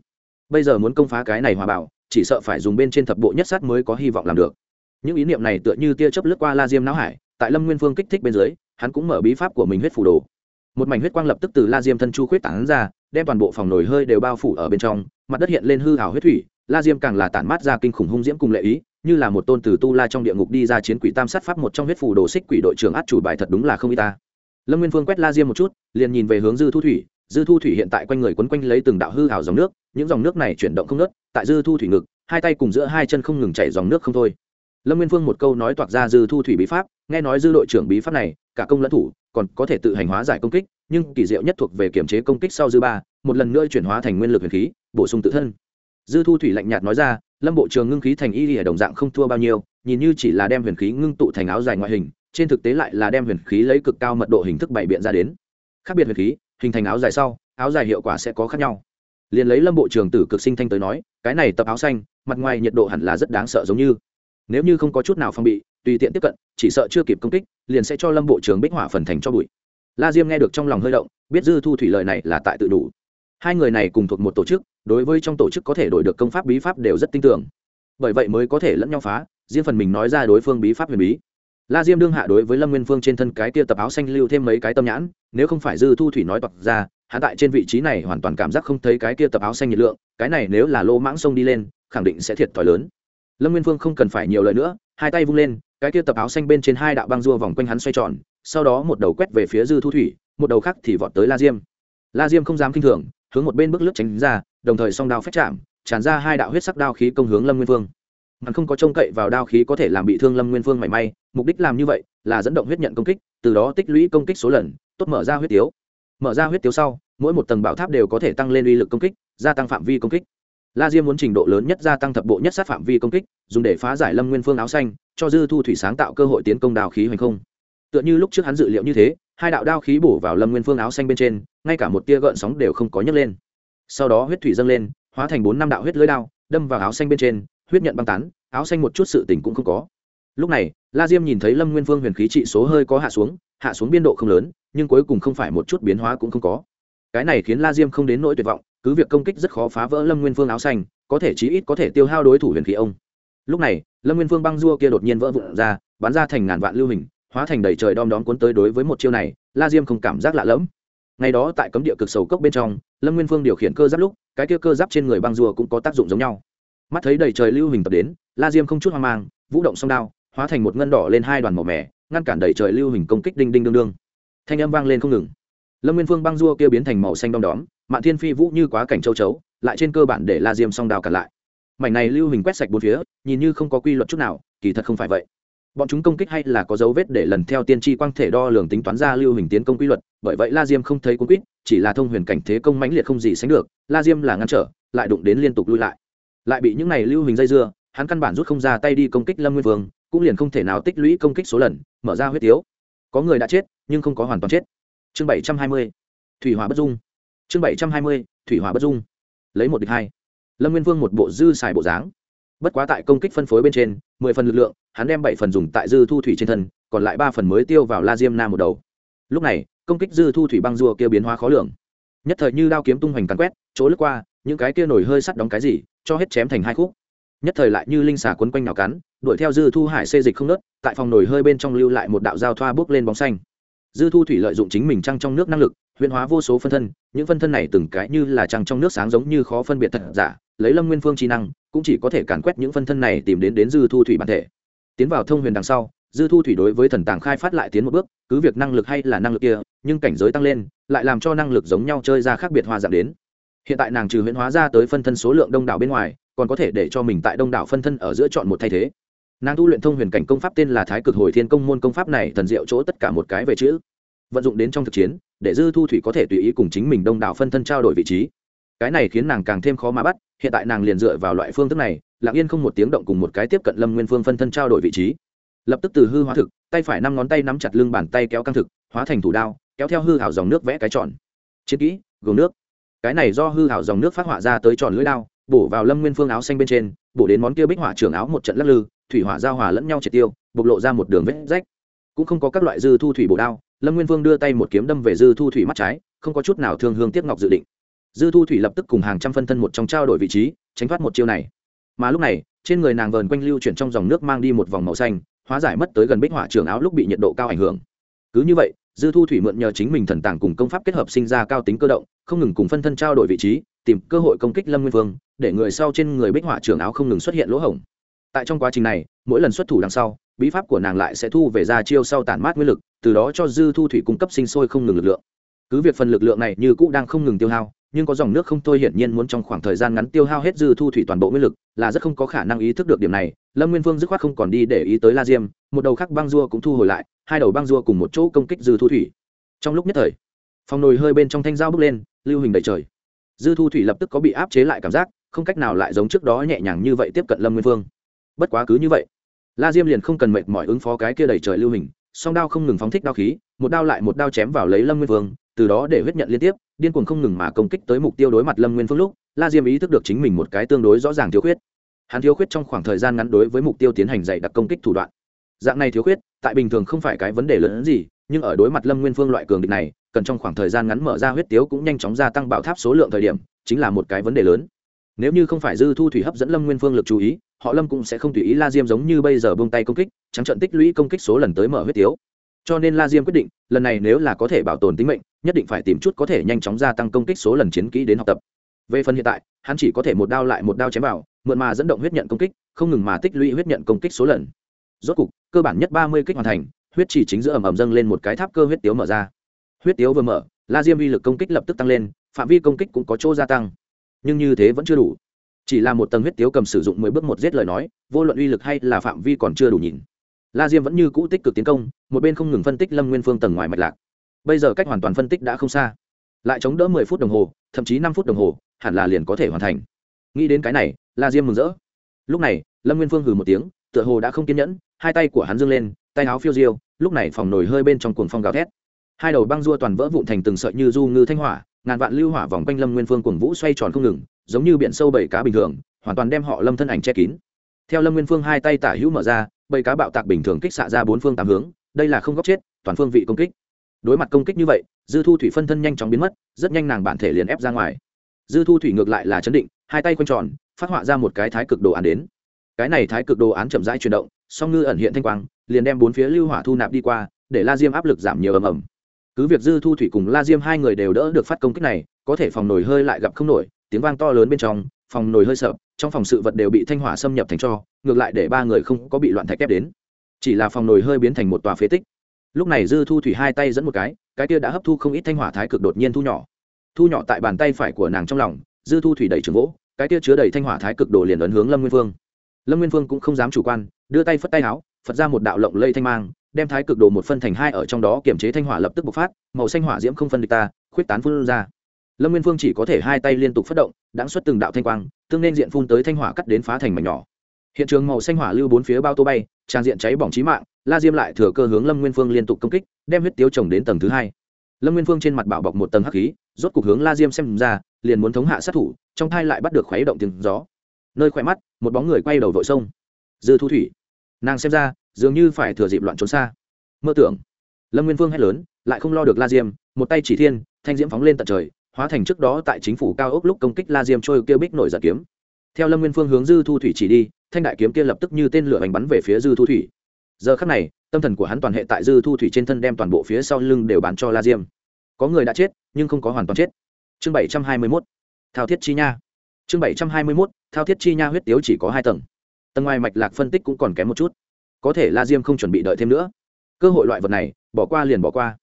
Bây giờ muốn công phá cái này hòa bảo, chỉ sợ phải dùng bên trên thập bộ nhất sát mới có hy vọng làm được. Những ý niệm này tựa như tia chớp lướt qua la diêm não hải, tại lâm nguyên phương kích thích bên dưới, hắn cũng mở bí pháp của mình huyết phủ đồ. Một mảnh huyết quang lập tức từ la diêm thân chu khuyết tản ra, đem toàn bộ phòng nổi hơi đều bao phủ ở bên trong, mặt đất hiện lên hư hào huyết thủy, la diêm càng là tản mát ra kinh khủng hung diễm cùng lệ ý như là một tôn từ tu la trong địa ngục đi ra chiến quỷ tam sát pháp một trong huyết phù đồ xích quỷ đội trưởng át chủ bài thật đúng là không y ta. Lâm nguyên phương quét la diêm một chút, liền nhìn về hướng dư thu thủy. Dư thu thủy hiện tại quanh người quấn quanh lấy từng đạo hư hào dòng nước, những dòng nước này chuyển động không nớt tại dư thu thủy ngực, hai tay cùng giữa hai chân không ngừng chảy dòng nước không thôi. Lâm nguyên phương một câu nói toạc ra dư thu thủy bí pháp, nghe nói dư đội trưởng bí pháp này, cả công lẫn thủ, còn có thể tự hành hóa giải công kích, nhưng kỳ diệu nhất thuộc về kiểm chế công kích sau dư ba, một lần nữa chuyển hóa thành nguyên lực huyền khí, bổ sung tự thân. Dư thu thủy lạnh nhạt nói ra lâm bộ trường ngưng khí thành y ở đồng dạng không thua bao nhiêu, nhìn như chỉ là đem huyền khí ngưng tụ thành áo dài ngoại hình, trên thực tế lại là đem huyền khí lấy cực cao mật độ hình thức bày biện ra đến. Khác biệt huyền khí, hình thành áo dài sau, áo dài hiệu quả sẽ có khác nhau. Liền lấy lâm bộ trường tử cực sinh thanh tới nói, cái này tập áo xanh, mặt ngoài nhiệt độ hẳn là rất đáng sợ giống như. Nếu như không có chút nào phong bị, tùy tiện tiếp cận, chỉ sợ chưa kịp công kích, liền sẽ cho lâm bộ trường bích hỏa phần thành cho bụi. La diêm nghe được trong lòng hơi động, biết dư thu thủy lời này là tại tự đủ hai người này cùng thuộc một tổ chức, đối với trong tổ chức có thể đổi được công pháp bí pháp đều rất tin tưởng. Bởi vậy mới có thể lẫn nhau phá, riêng phần mình nói ra đối phương bí pháp huyền bí. La diêm đương hạ đối với lâm nguyên phương trên thân cái kia tập áo xanh lưu thêm mấy cái tâm nhãn, nếu không phải dư thu thủy nói toạc ra hạ tại trên vị trí này hoàn toàn cảm giác không thấy cái kia tập áo xanh nhiệt lượng, cái này nếu là lô mãng sông đi lên, khẳng định sẽ thiệt thòi lớn. Lâm nguyên phương không cần phải nhiều lời nữa, hai tay vung lên, cái kia tập áo xanh bên trên hai đạo băng dua vòng quanh hắn xoay tròn, sau đó một đầu quét về phía dư thu thủy, một đầu khác thì vọt tới la diêm. La diêm không dám k i n h thường hướng một bên bước lướt tránh ra, đồng thời song đao phép chạm, tràn ra hai đạo huyết sắc đao khí công hướng lâm nguyên phương hắn không có trông cậy vào đao khí có thể làm bị thương lâm nguyên phương mảy may, mục đích làm như vậy là dẫn động huyết nhận công kích, từ đó tích lũy công kích số lần, tốt mở ra huyết tiếu. Mở ra huyết tiếu sau, mỗi một tầng bảo tháp đều có thể tăng lên uy lực công kích, gia tăng phạm vi công kích. La diêm muốn trình độ lớn nhất gia tăng thập bộ nhất sát phạm vi công kích, dùng để phá giải lâm nguyên phương áo xanh, cho dư thu thủy sáng tạo cơ hội tiến công đào khí hoành không tựa như lúc trước hắn dự liệu như thế, hai đạo đao khí bổ vào lâm nguyên phương áo xanh bên trên, ngay cả một tia gợn sóng đều không có nhấc lên. Sau đó huyết thủy dâng lên, hóa thành bốn năm đạo huyết lưới đao, đâm vào áo xanh bên trên, huyết nhận băng tán, áo xanh một chút sự tình cũng không có. Lúc này, la diêm nhìn thấy lâm nguyên phương huyền khí trị số hơi có hạ xuống hạ xuống biên độ không lớn, nhưng cuối cùng không phải một chút biến hóa cũng không có. Cái này khiến la diêm không đến nỗi tuyệt vọng, cứ việc công kích rất khó phá vỡ lâm nguyên phương áo xanh, có thể chí ít có thể tiêu hao đối thủ huyền khí ông. Lúc này, lâm nguyên phương băng dua kia đột nhiên vỡ vụn ra, bắn ra thành ngàn vạn lưu hình hóa thành đầy trời đom đóm cuốn tới đối với một chiêu này, la diêm không cảm giác lạ lẫm. Ngày đó tại cấm địa cực sầu cốc bên trong, lâm nguyên phương điều khiển cơ giáp lúc, cái kia cơ giáp trên người băng rùa cũng có tác dụng giống nhau. Mắt thấy đầy trời lưu hình tập đến, la diêm không chút hoang mang, vũ động song đao, hóa thành một ngân đỏ lên hai đoàn màu mẻ ngăn cản đầy trời lưu hình công kích đinh đinh đương đương. Thanh âm vang lên không ngừng. Lâm nguyên phương băng rua kia biến thành màu xanh đom đóm, mạn thiên phi vũ như quá cảnh châu chấu, lại trên cơ bản để la diêm song đao cản lại. Mảnh này lưu hình quét sạch bốn phía, nhìn như không có quy luật chút nào, kỳ thật không phải vậy bọn chúng công kích hay là có dấu vết để lần theo tiên tri quang thể đo lường tính toán ra lưu hình tiến công quy luật, bởi vậy la diêm không thấy cuốn quýt, chỉ là thông huyền cảnh thế công mãnh liệt không gì sánh được, la diêm là ngăn trở, lại đụng đến liên tục lui lại. Lại bị những này lưu hình dây dưa, hắn căn bản rút không ra tay đi công kích lâm nguyên vương, cũng liền không thể nào tích lũy công kích số lần, mở ra huyết tiếu. Có người đã chết, nhưng không có hoàn toàn chết. Chương bảy trăm hai mươi, thủy hỏa bất dung. Chương bảy trăm hai mươi, thủy hỏa bất dung. Lấy một địch hai. Lâm nguyên vương một bộ dư xài bộ dáng bất quá tại công kích phân phối bên trên, mười phần lực lượng, hắn đem bảy phần dùng tại dư thu thủy trên thân, còn lại ba phần mới tiêu vào la diêm nam một đầu. Lúc này, công kích dư thu thủy băng rùa kia biến hóa khó lường. Nhất thời như đao kiếm tung hoành cắn quét, chỗ lướt qua, những cái kia nổi hơi sắt đóng cái gì, cho hết chém thành hai khúc. Nhất thời lại như linh xà quấn quanh nào cắn, đuổi theo dư thu hải xê dịch không nớt, tại phòng nổi hơi bên trong lưu lại một đạo giao thoa bước lên bóng xanh. Dư thu thủy lợi dụng chính mình trăng trong nước năng lực huyễn hóa vô số phân thân, những phân thân này từng cái như là trăng trong nước sáng giống như khó phân biệt thật giả, lấy lâm nguyên phương trí năng, cũng chỉ có thể càn quét những phân thân này tìm đến đến dư thu thủy bản thể. Tiến vào thông huyền đằng sau, dư thu thủy đối với thần tàng khai phát lại tiến một bước, cứ việc năng lực hay là năng lực kia, nhưng cảnh giới tăng lên, lại làm cho năng lực giống nhau chơi ra khác biệt hoa dạng đến. Hiện tại nàng trừ huyễn hóa ra tới phân thân số lượng đông đảo bên ngoài, còn có thể để cho mình tại đông đảo phân thân ở giữa chọn một thay thế. Nàng tu luyện thông huyền cảnh công pháp tên là thái cực hồi thiên công môn công pháp này thần diệu chỗ tất cả một cái về chữ, vận dụng đến trong thực chiến để dư thu thủy có thể tùy ý cùng chính mình đông đảo phân thân trao đổi vị trí. Cái này khiến nàng càng thêm khó mà bắt, hiện tại nàng liền dựa vào loại phương thức này, lặng yên không một tiếng động cùng một cái tiếp cận lâm nguyên phương phân thân trao đổi vị trí. Lập tức từ hư hóa thực, tay phải năm ngón tay nắm chặt lưng bàn tay kéo căng thực, hóa thành thủ đao, kéo theo hư hảo dòng nước vẽ cái tròn. Chiến kỹ gồm nước. Cái này do hư hảo dòng nước phát họa ra tới tròn lưỡi đao, bổ vào lâm nguyên phương áo xanh bên trên, bổ đến món kia bích hỏa trưởng áo một trận lắc lư, thủy hỏa giao hòa lẫn nhau triệt tiêu, bộc lộ ra một đường vết rách. Cũng không có các loại dư thu thủy bổ đao lâm nguyên vương đưa tay một kiếm đâm về dư thu thủy mắt trái, không có chút nào thương hương tiếc ngọc dự định. Dư thu thủy lập tức cùng hàng trăm phân thân một trong trao đổi vị trí, tránh thoát một chiêu này. Mà lúc này, trên người nàng vờn quanh lưu chuyển trong dòng nước mang đi một vòng màu xanh, hóa giải mất tới gần bích hỏa trường áo lúc bị nhiệt độ cao ảnh hưởng. Cứ như vậy, dư thu thủy mượn nhờ chính mình thần tàng cùng công pháp kết hợp sinh ra cao tính cơ động, không ngừng cùng phân thân trao đổi vị trí, tìm cơ hội công kích lâm nguyên vương, để người sau trên người bích hỏa trường áo không ngừng xuất hiện lỗ hổng. Tại trong quá trình này, mỗi lần xuất thủ đằng sau, bí pháp của nàng lại sẽ thu về ra chiêu sau tản mát nguyên lực từ đó cho dư thu thủy cung cấp sinh sôi không ngừng lực lượng. Cứ việc phần lực lượng này như cũ đang không ngừng tiêu hao, nhưng có dòng nước không thôi hiển nhiên muốn trong khoảng thời gian ngắn tiêu hao hết dư thu thủy toàn bộ nguyên lực, là rất không có khả năng ý thức được điểm này. Lâm nguyên vương dứt khoát không còn đi để ý tới la diêm, một đầu khác băng dua cũng thu hồi lại, hai đầu băng dua cùng một chỗ công kích dư thu thủy. Trong lúc nhất thời, phòng nồi hơi bên trong thanh dao bước lên, lưu hình đầy trời. Dư thu thủy lập tức có bị áp chế lại cảm giác, không cách nào lại giống trước đó nhẹ nhàng như vậy tiếp cận lâm nguyên vương. Bất quá cứ như vậy, la diêm liền không cần mệt mỏi ứng phó cái kia đầy trời lưu hình song đao không ngừng phóng thích đao khí, một đao lại một đao chém vào lấy lâm nguyên vương, từ đó để huyết nhận liên tiếp, điên cuồng không ngừng mà công kích tới mục tiêu đối mặt lâm nguyên phương lúc, la diêm ý thức được chính mình một cái tương đối rõ ràng thiếu khuyết. Hắn thiếu khuyết trong khoảng thời gian ngắn đối với mục tiêu tiến hành dạy đặc công kích thủ đoạn. Dạng này thiếu khuyết, tại bình thường không phải cái vấn đề lớn hơn gì, nhưng ở đối mặt lâm nguyên phương loại cường địch này, cần trong khoảng thời gian ngắn mở ra huyết tiếu cũng nhanh chóng gia tăng bảo tháp số lượng thời điểm, chính là một cái vấn đề lớn nếu như không phải dư thu thủy hấp dẫn lâm nguyên phương lực chú ý, họ lâm cũng sẽ không tùy ý la diêm giống như bây giờ buông tay công kích, trắng trận tích lũy công kích số lần tới mở huyết tiếu cho nên la diêm quyết định, lần này nếu là có thể bảo tồn tính mệnh, nhất định phải tìm chút có thể nhanh chóng gia tăng công kích số lần chiến kỹ đến học tập. Về phần hiện tại, hắn chỉ có thể một đao lại một đao chém vào, mượn mà dẫn động huyết nhận công kích, không ngừng mà tích lũy huyết nhận công kích số lần. Rốt cục, cơ bản nhất ba mươi kích hoàn thành, huyết chỉ chính giữa ẩm ẩm dâng lên một cái tháp cơ huyết tiếu mở ra. Huyết tiếu vừa mở, la diêm uy lực công kích lập tức tăng lên, phạm vi công kích cũng có chỗ gia tăng nhưng như thế vẫn chưa đủ. Chỉ là một tầng huyết tiếu cầm sử dụng mười bước một giết lời nói, vô luận uy lực hay là phạm vi còn chưa đủ nhìn. La diêm vẫn như cũ tích cực tiến công, một bên không ngừng phân tích lâm nguyên phương tầng ngoài mạch lạc. Bây giờ cách hoàn toàn phân tích đã không xa. Lại chống đỡ mười phút đồng hồ, thậm chí năm phút đồng hồ, hẳn là liền có thể hoàn thành. Nghĩ đến cái này, la diêm mừng rỡ. Lúc này, lâm nguyên phương hừ một tiếng, tựa hồ đã không kiên nhẫn, hai tay của hắn dâng lên, tay áo phiêu diêu, lúc này phòng nổi hơi bên trong cuồng phong gào thét. Hai đầu băng dua toàn vỡ vụn thành từng sợi như du ngư thanh hỏa ngàn vạn lưu hỏa vòng quanh lâm nguyên phương cuồng vũ xoay tròn không ngừng, giống như biển sâu bảy cá bình thường, hoàn toàn đem họ lâm thân ảnh che kín. Theo lâm nguyên phương hai tay tả hữu mở ra, bảy cá bạo tạc bình thường kích xạ ra bốn phương tám hướng, đây là không góc chết, toàn phương vị công kích. Đối mặt công kích như vậy, dư thu thủy phân thân nhanh chóng biến mất, rất nhanh nàng bản thể liền ép ra ngoài. Dư thu thủy ngược lại là chấn định, hai tay quanh tròn, phát họa ra một cái thái cực đồ án đến. Cái này thái cực đồ án chậm rãi chuyển động, song ngư ẩn hiện thanh quang, liền đem bốn phía lưu hỏa thu nạp đi qua, để la diêm áp lực giảm nhiều ầm ầm cứ việc dư thu thủy cùng la diêm hai người đều đỡ được phát công kích này, có thể phòng nổi hơi lại gặp không nổi, tiếng vang to lớn bên trong, phòng nổi hơi sợ, trong phòng sự vật đều bị thanh hỏa xâm nhập thành cho, ngược lại để ba người không có bị loạn thạch kép đến. Chỉ là phòng nổi hơi biến thành một tòa phế tích. Lúc này dư thu thủy hai tay dẫn một cái cái kia đã hấp thu không ít thanh hỏa thái cực đột nhiên thu nhỏ. Thu nhỏ tại bàn tay phải của nàng trong lòng, dư thu thủy đẩy trường gỗ, cái kia chứa đầy thanh hỏa thái cực đổ liền ấn hướng lâm nguyên phương lâm nguyên phương cũng không dám chủ quan, đưa tay phất tay áo, phật ra một đạo lộng lây thanh mang đem thái cực đồ một phân thành hai ở trong đó kiểm chế thanh hỏa lập tức bộc phát, màu xanh hỏa diễm không phân địch ta, khuyết tán phun ra. Lâm nguyên phương chỉ có thể hai tay liên tục phát động đáng xuất từng đạo thanh quang, tương nên diện phun tới thanh hỏa cắt đến phá thành mảnh nhỏ. Hiện trường màu xanh hỏa lưu bốn phía bao tô bay, trang diện cháy bỏng trí mạng, la diêm lại thừa cơ hướng lâm nguyên phương liên tục công kích, đem huyết tiếu trồng đến tầng thứ hai. Lâm nguyên phương trên mặt bảo bọc một tầng hắc khí, rốt cục hướng la diêm xem ra, liền muốn thống hạ sát thủ, trong thai lại bắt được khuấy động tiếng gió. Nơi khỏe mắt, một bóng người quay đầu vội sông. Dư thu thủy. Nàng xem ra dường như phải thừa dịp loạn trốn xa. Mơ tưởng. Lâm nguyên vương hét lớn, lại không lo được la diêm, một tay chỉ thiên, thanh diễm phóng lên tận trời, hóa thành trước đó tại chính phủ cao ốc lúc công kích la diêm trôi kêu bích nổi giật kiếm. Theo lâm nguyên phương hướng dư thu thủy chỉ đi, thanh đại kiếm kia lập tức như tên lửa bánh bắn về phía dư thu thủy. Giờ khắc này, tâm thần của hắn toàn hệ tại dư thu thủy trên thân đem toàn bộ phía sau lưng đều bán cho la diêm. Có người đã chết, nhưng không có hoàn toàn chết. Chương bảy trăm hai mươi mốt. Thao thiết chi nha. Chương bảy trăm hai mươi mốt, thao thiết chi nha huyết tiếu chỉ có hai tầng. Tầng ngoài mạch lạc phân tích cũng còn kém một chút có thể la diêm không chuẩn bị đợi thêm nữa. Cơ hội loại vật này, bỏ qua liền bỏ qua.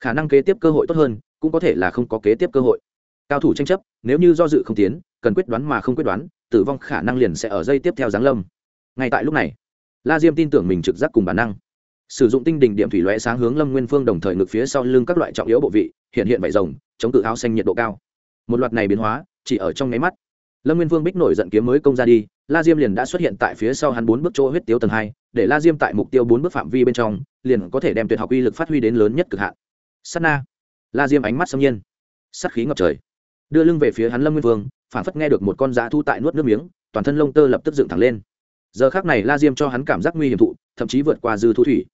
Khả năng kế tiếp cơ hội tốt hơn, cũng có thể là không có kế tiếp cơ hội. Cao thủ tranh chấp, nếu như do dự không tiến, cần quyết đoán mà không quyết đoán, tử vong khả năng liền sẽ ở dây tiếp theo giáng lâm. Ngay tại lúc này, la diêm tin tưởng mình trực giác cùng bản năng. Sử dụng tinh đỉnh điểm thủy lõe sáng hướng lâm nguyên phương đồng thời ngực phía sau lưng các loại trọng yếu bộ vị, hiện hiện vải rồng, chống tự áo xanh nhiệt độ cao. Một loạt này biến hóa, chỉ ở trong nháy mắt, lâm nguyên vương bích nổi giận kiếm mới công ra đi la diêm liền đã xuất hiện tại phía sau hắn bốn bước chỗ huyết tiếu tầng hai, để la diêm tại mục tiêu bốn bước phạm vi bên trong, liền có thể đem tuyệt học uy lực phát huy đến lớn nhất cực hạn. S á t na. La diêm ánh mắt xâm nhiên. Sắt khí ngập trời. Đưa lưng về phía hắn lâm nguyên vương, phản phất nghe được một con dã thu tại nuốt nước miếng, toàn thân lông tơ lập tức dựng thẳng lên. Giờ khác này la diêm cho hắn cảm giác nguy hiểm thụ, thậm chí vượt qua dư thu thủy.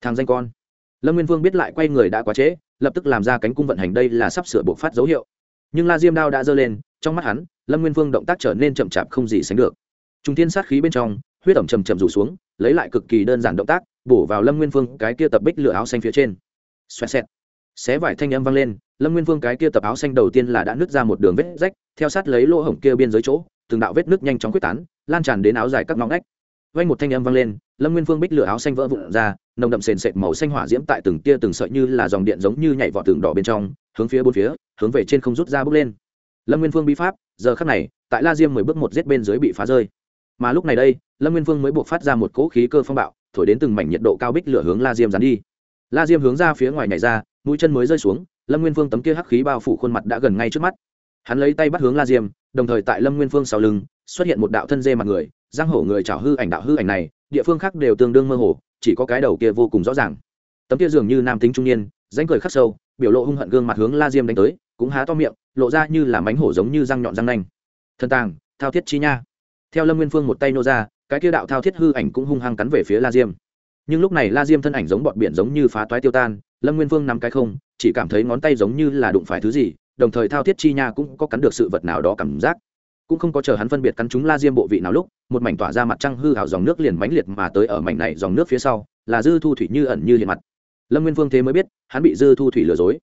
Thằng danh con. Lâm nguyên vương biết lại quay người đã quá trễ, lập tức làm ra cánh cung vận hành đây là sắp sửa buộc phát dấu hiệu. Nhưng la diêm đao đã dơ lên, trong mắt hắn, lâm nguyên vương động tác trở nên chậm chạp không gì sánh được trung thiên sát khí bên trong, huyết ẩm chầm chầm rủ xuống, lấy lại cực kỳ đơn giản động tác, bổ vào lâm nguyên vương cái kia tập bích lửa áo xanh phía trên. Xoẹt xẹt. Xé vải thanh âm vang lên, lâm nguyên vương cái kia tập áo xanh đầu tiên là đã nứt ra một đường vết rách, theo sát lấy lỗ hổng kia biên giới chỗ, từng đạo vết nước nhanh chóng quyết tán, lan tràn đến áo dài các ngóng ngách. Vang một thanh âm vang lên, lâm nguyên vương bích lửa áo xanh vỡ vụn ra, nồng đậm sền sệt màu xanh hỏa diễm tại từng tia từng sợi như là dòng điện giống như nhảy vọt tường đỏ bên trong, hướng phía bốn phía, hướng về trên không rút ra bước lên. Lâm nguyên vương bí pháp, giờ khắc này, tại la diêm mười bước một giết bên dưới bị phá rơi mà lúc này đây, lâm nguyên vương mới buộc phát ra một cỗ khí cơ phong bạo, thổi đến từng mảnh nhiệt độ cao bích lửa hướng la diêm dán đi. La diêm hướng ra phía ngoài nhảy ra, mũi chân mới rơi xuống, lâm nguyên vương tấm kia hắc khí bao phủ khuôn mặt đã gần ngay trước mắt. Hắn lấy tay bắt hướng la diêm, đồng thời tại lâm nguyên vương sau lưng, xuất hiện một đạo thân dê mặt người, giang hổ người chảo hư ảnh đạo hư ảnh này, địa phương khác đều tương đương mơ hồ, chỉ có cái đầu kia vô cùng rõ ràng. Tấm kia dường như nam tính trung niên ránh cười khắc sâu, biểu lộ hung hận gương mặt hướng la diêm đánh tới, cũng há to miệng, lộ ra như là mánh hổ giống như răng nhọn răng nanh. Thân tàng, thao thiết chi nha theo lâm nguyên phương một tay nô ra, cái kia đạo thao thiết hư ảnh cũng hung hăng cắn về phía la diêm. Nhưng lúc này la diêm thân ảnh giống bọt biển giống như phá toái tiêu tan, lâm nguyên phương nắm cái không, chỉ cảm thấy ngón tay giống như là đụng phải thứ gì, đồng thời thao thiết chi nha cũng có cắn được sự vật nào đó cảm giác. Cũng không có chờ hắn phân biệt cắn chúng la diêm bộ vị nào lúc, một mảnh tỏa ra mặt trăng hư hào dòng nước liền mãnh liệt mà tới ở mảnh này dòng nước phía sau, là dư thu thủy như ẩn như hiện mặt. Lâm nguyên vương thế mới biết, hắn bị dư thu thủy lừa dối.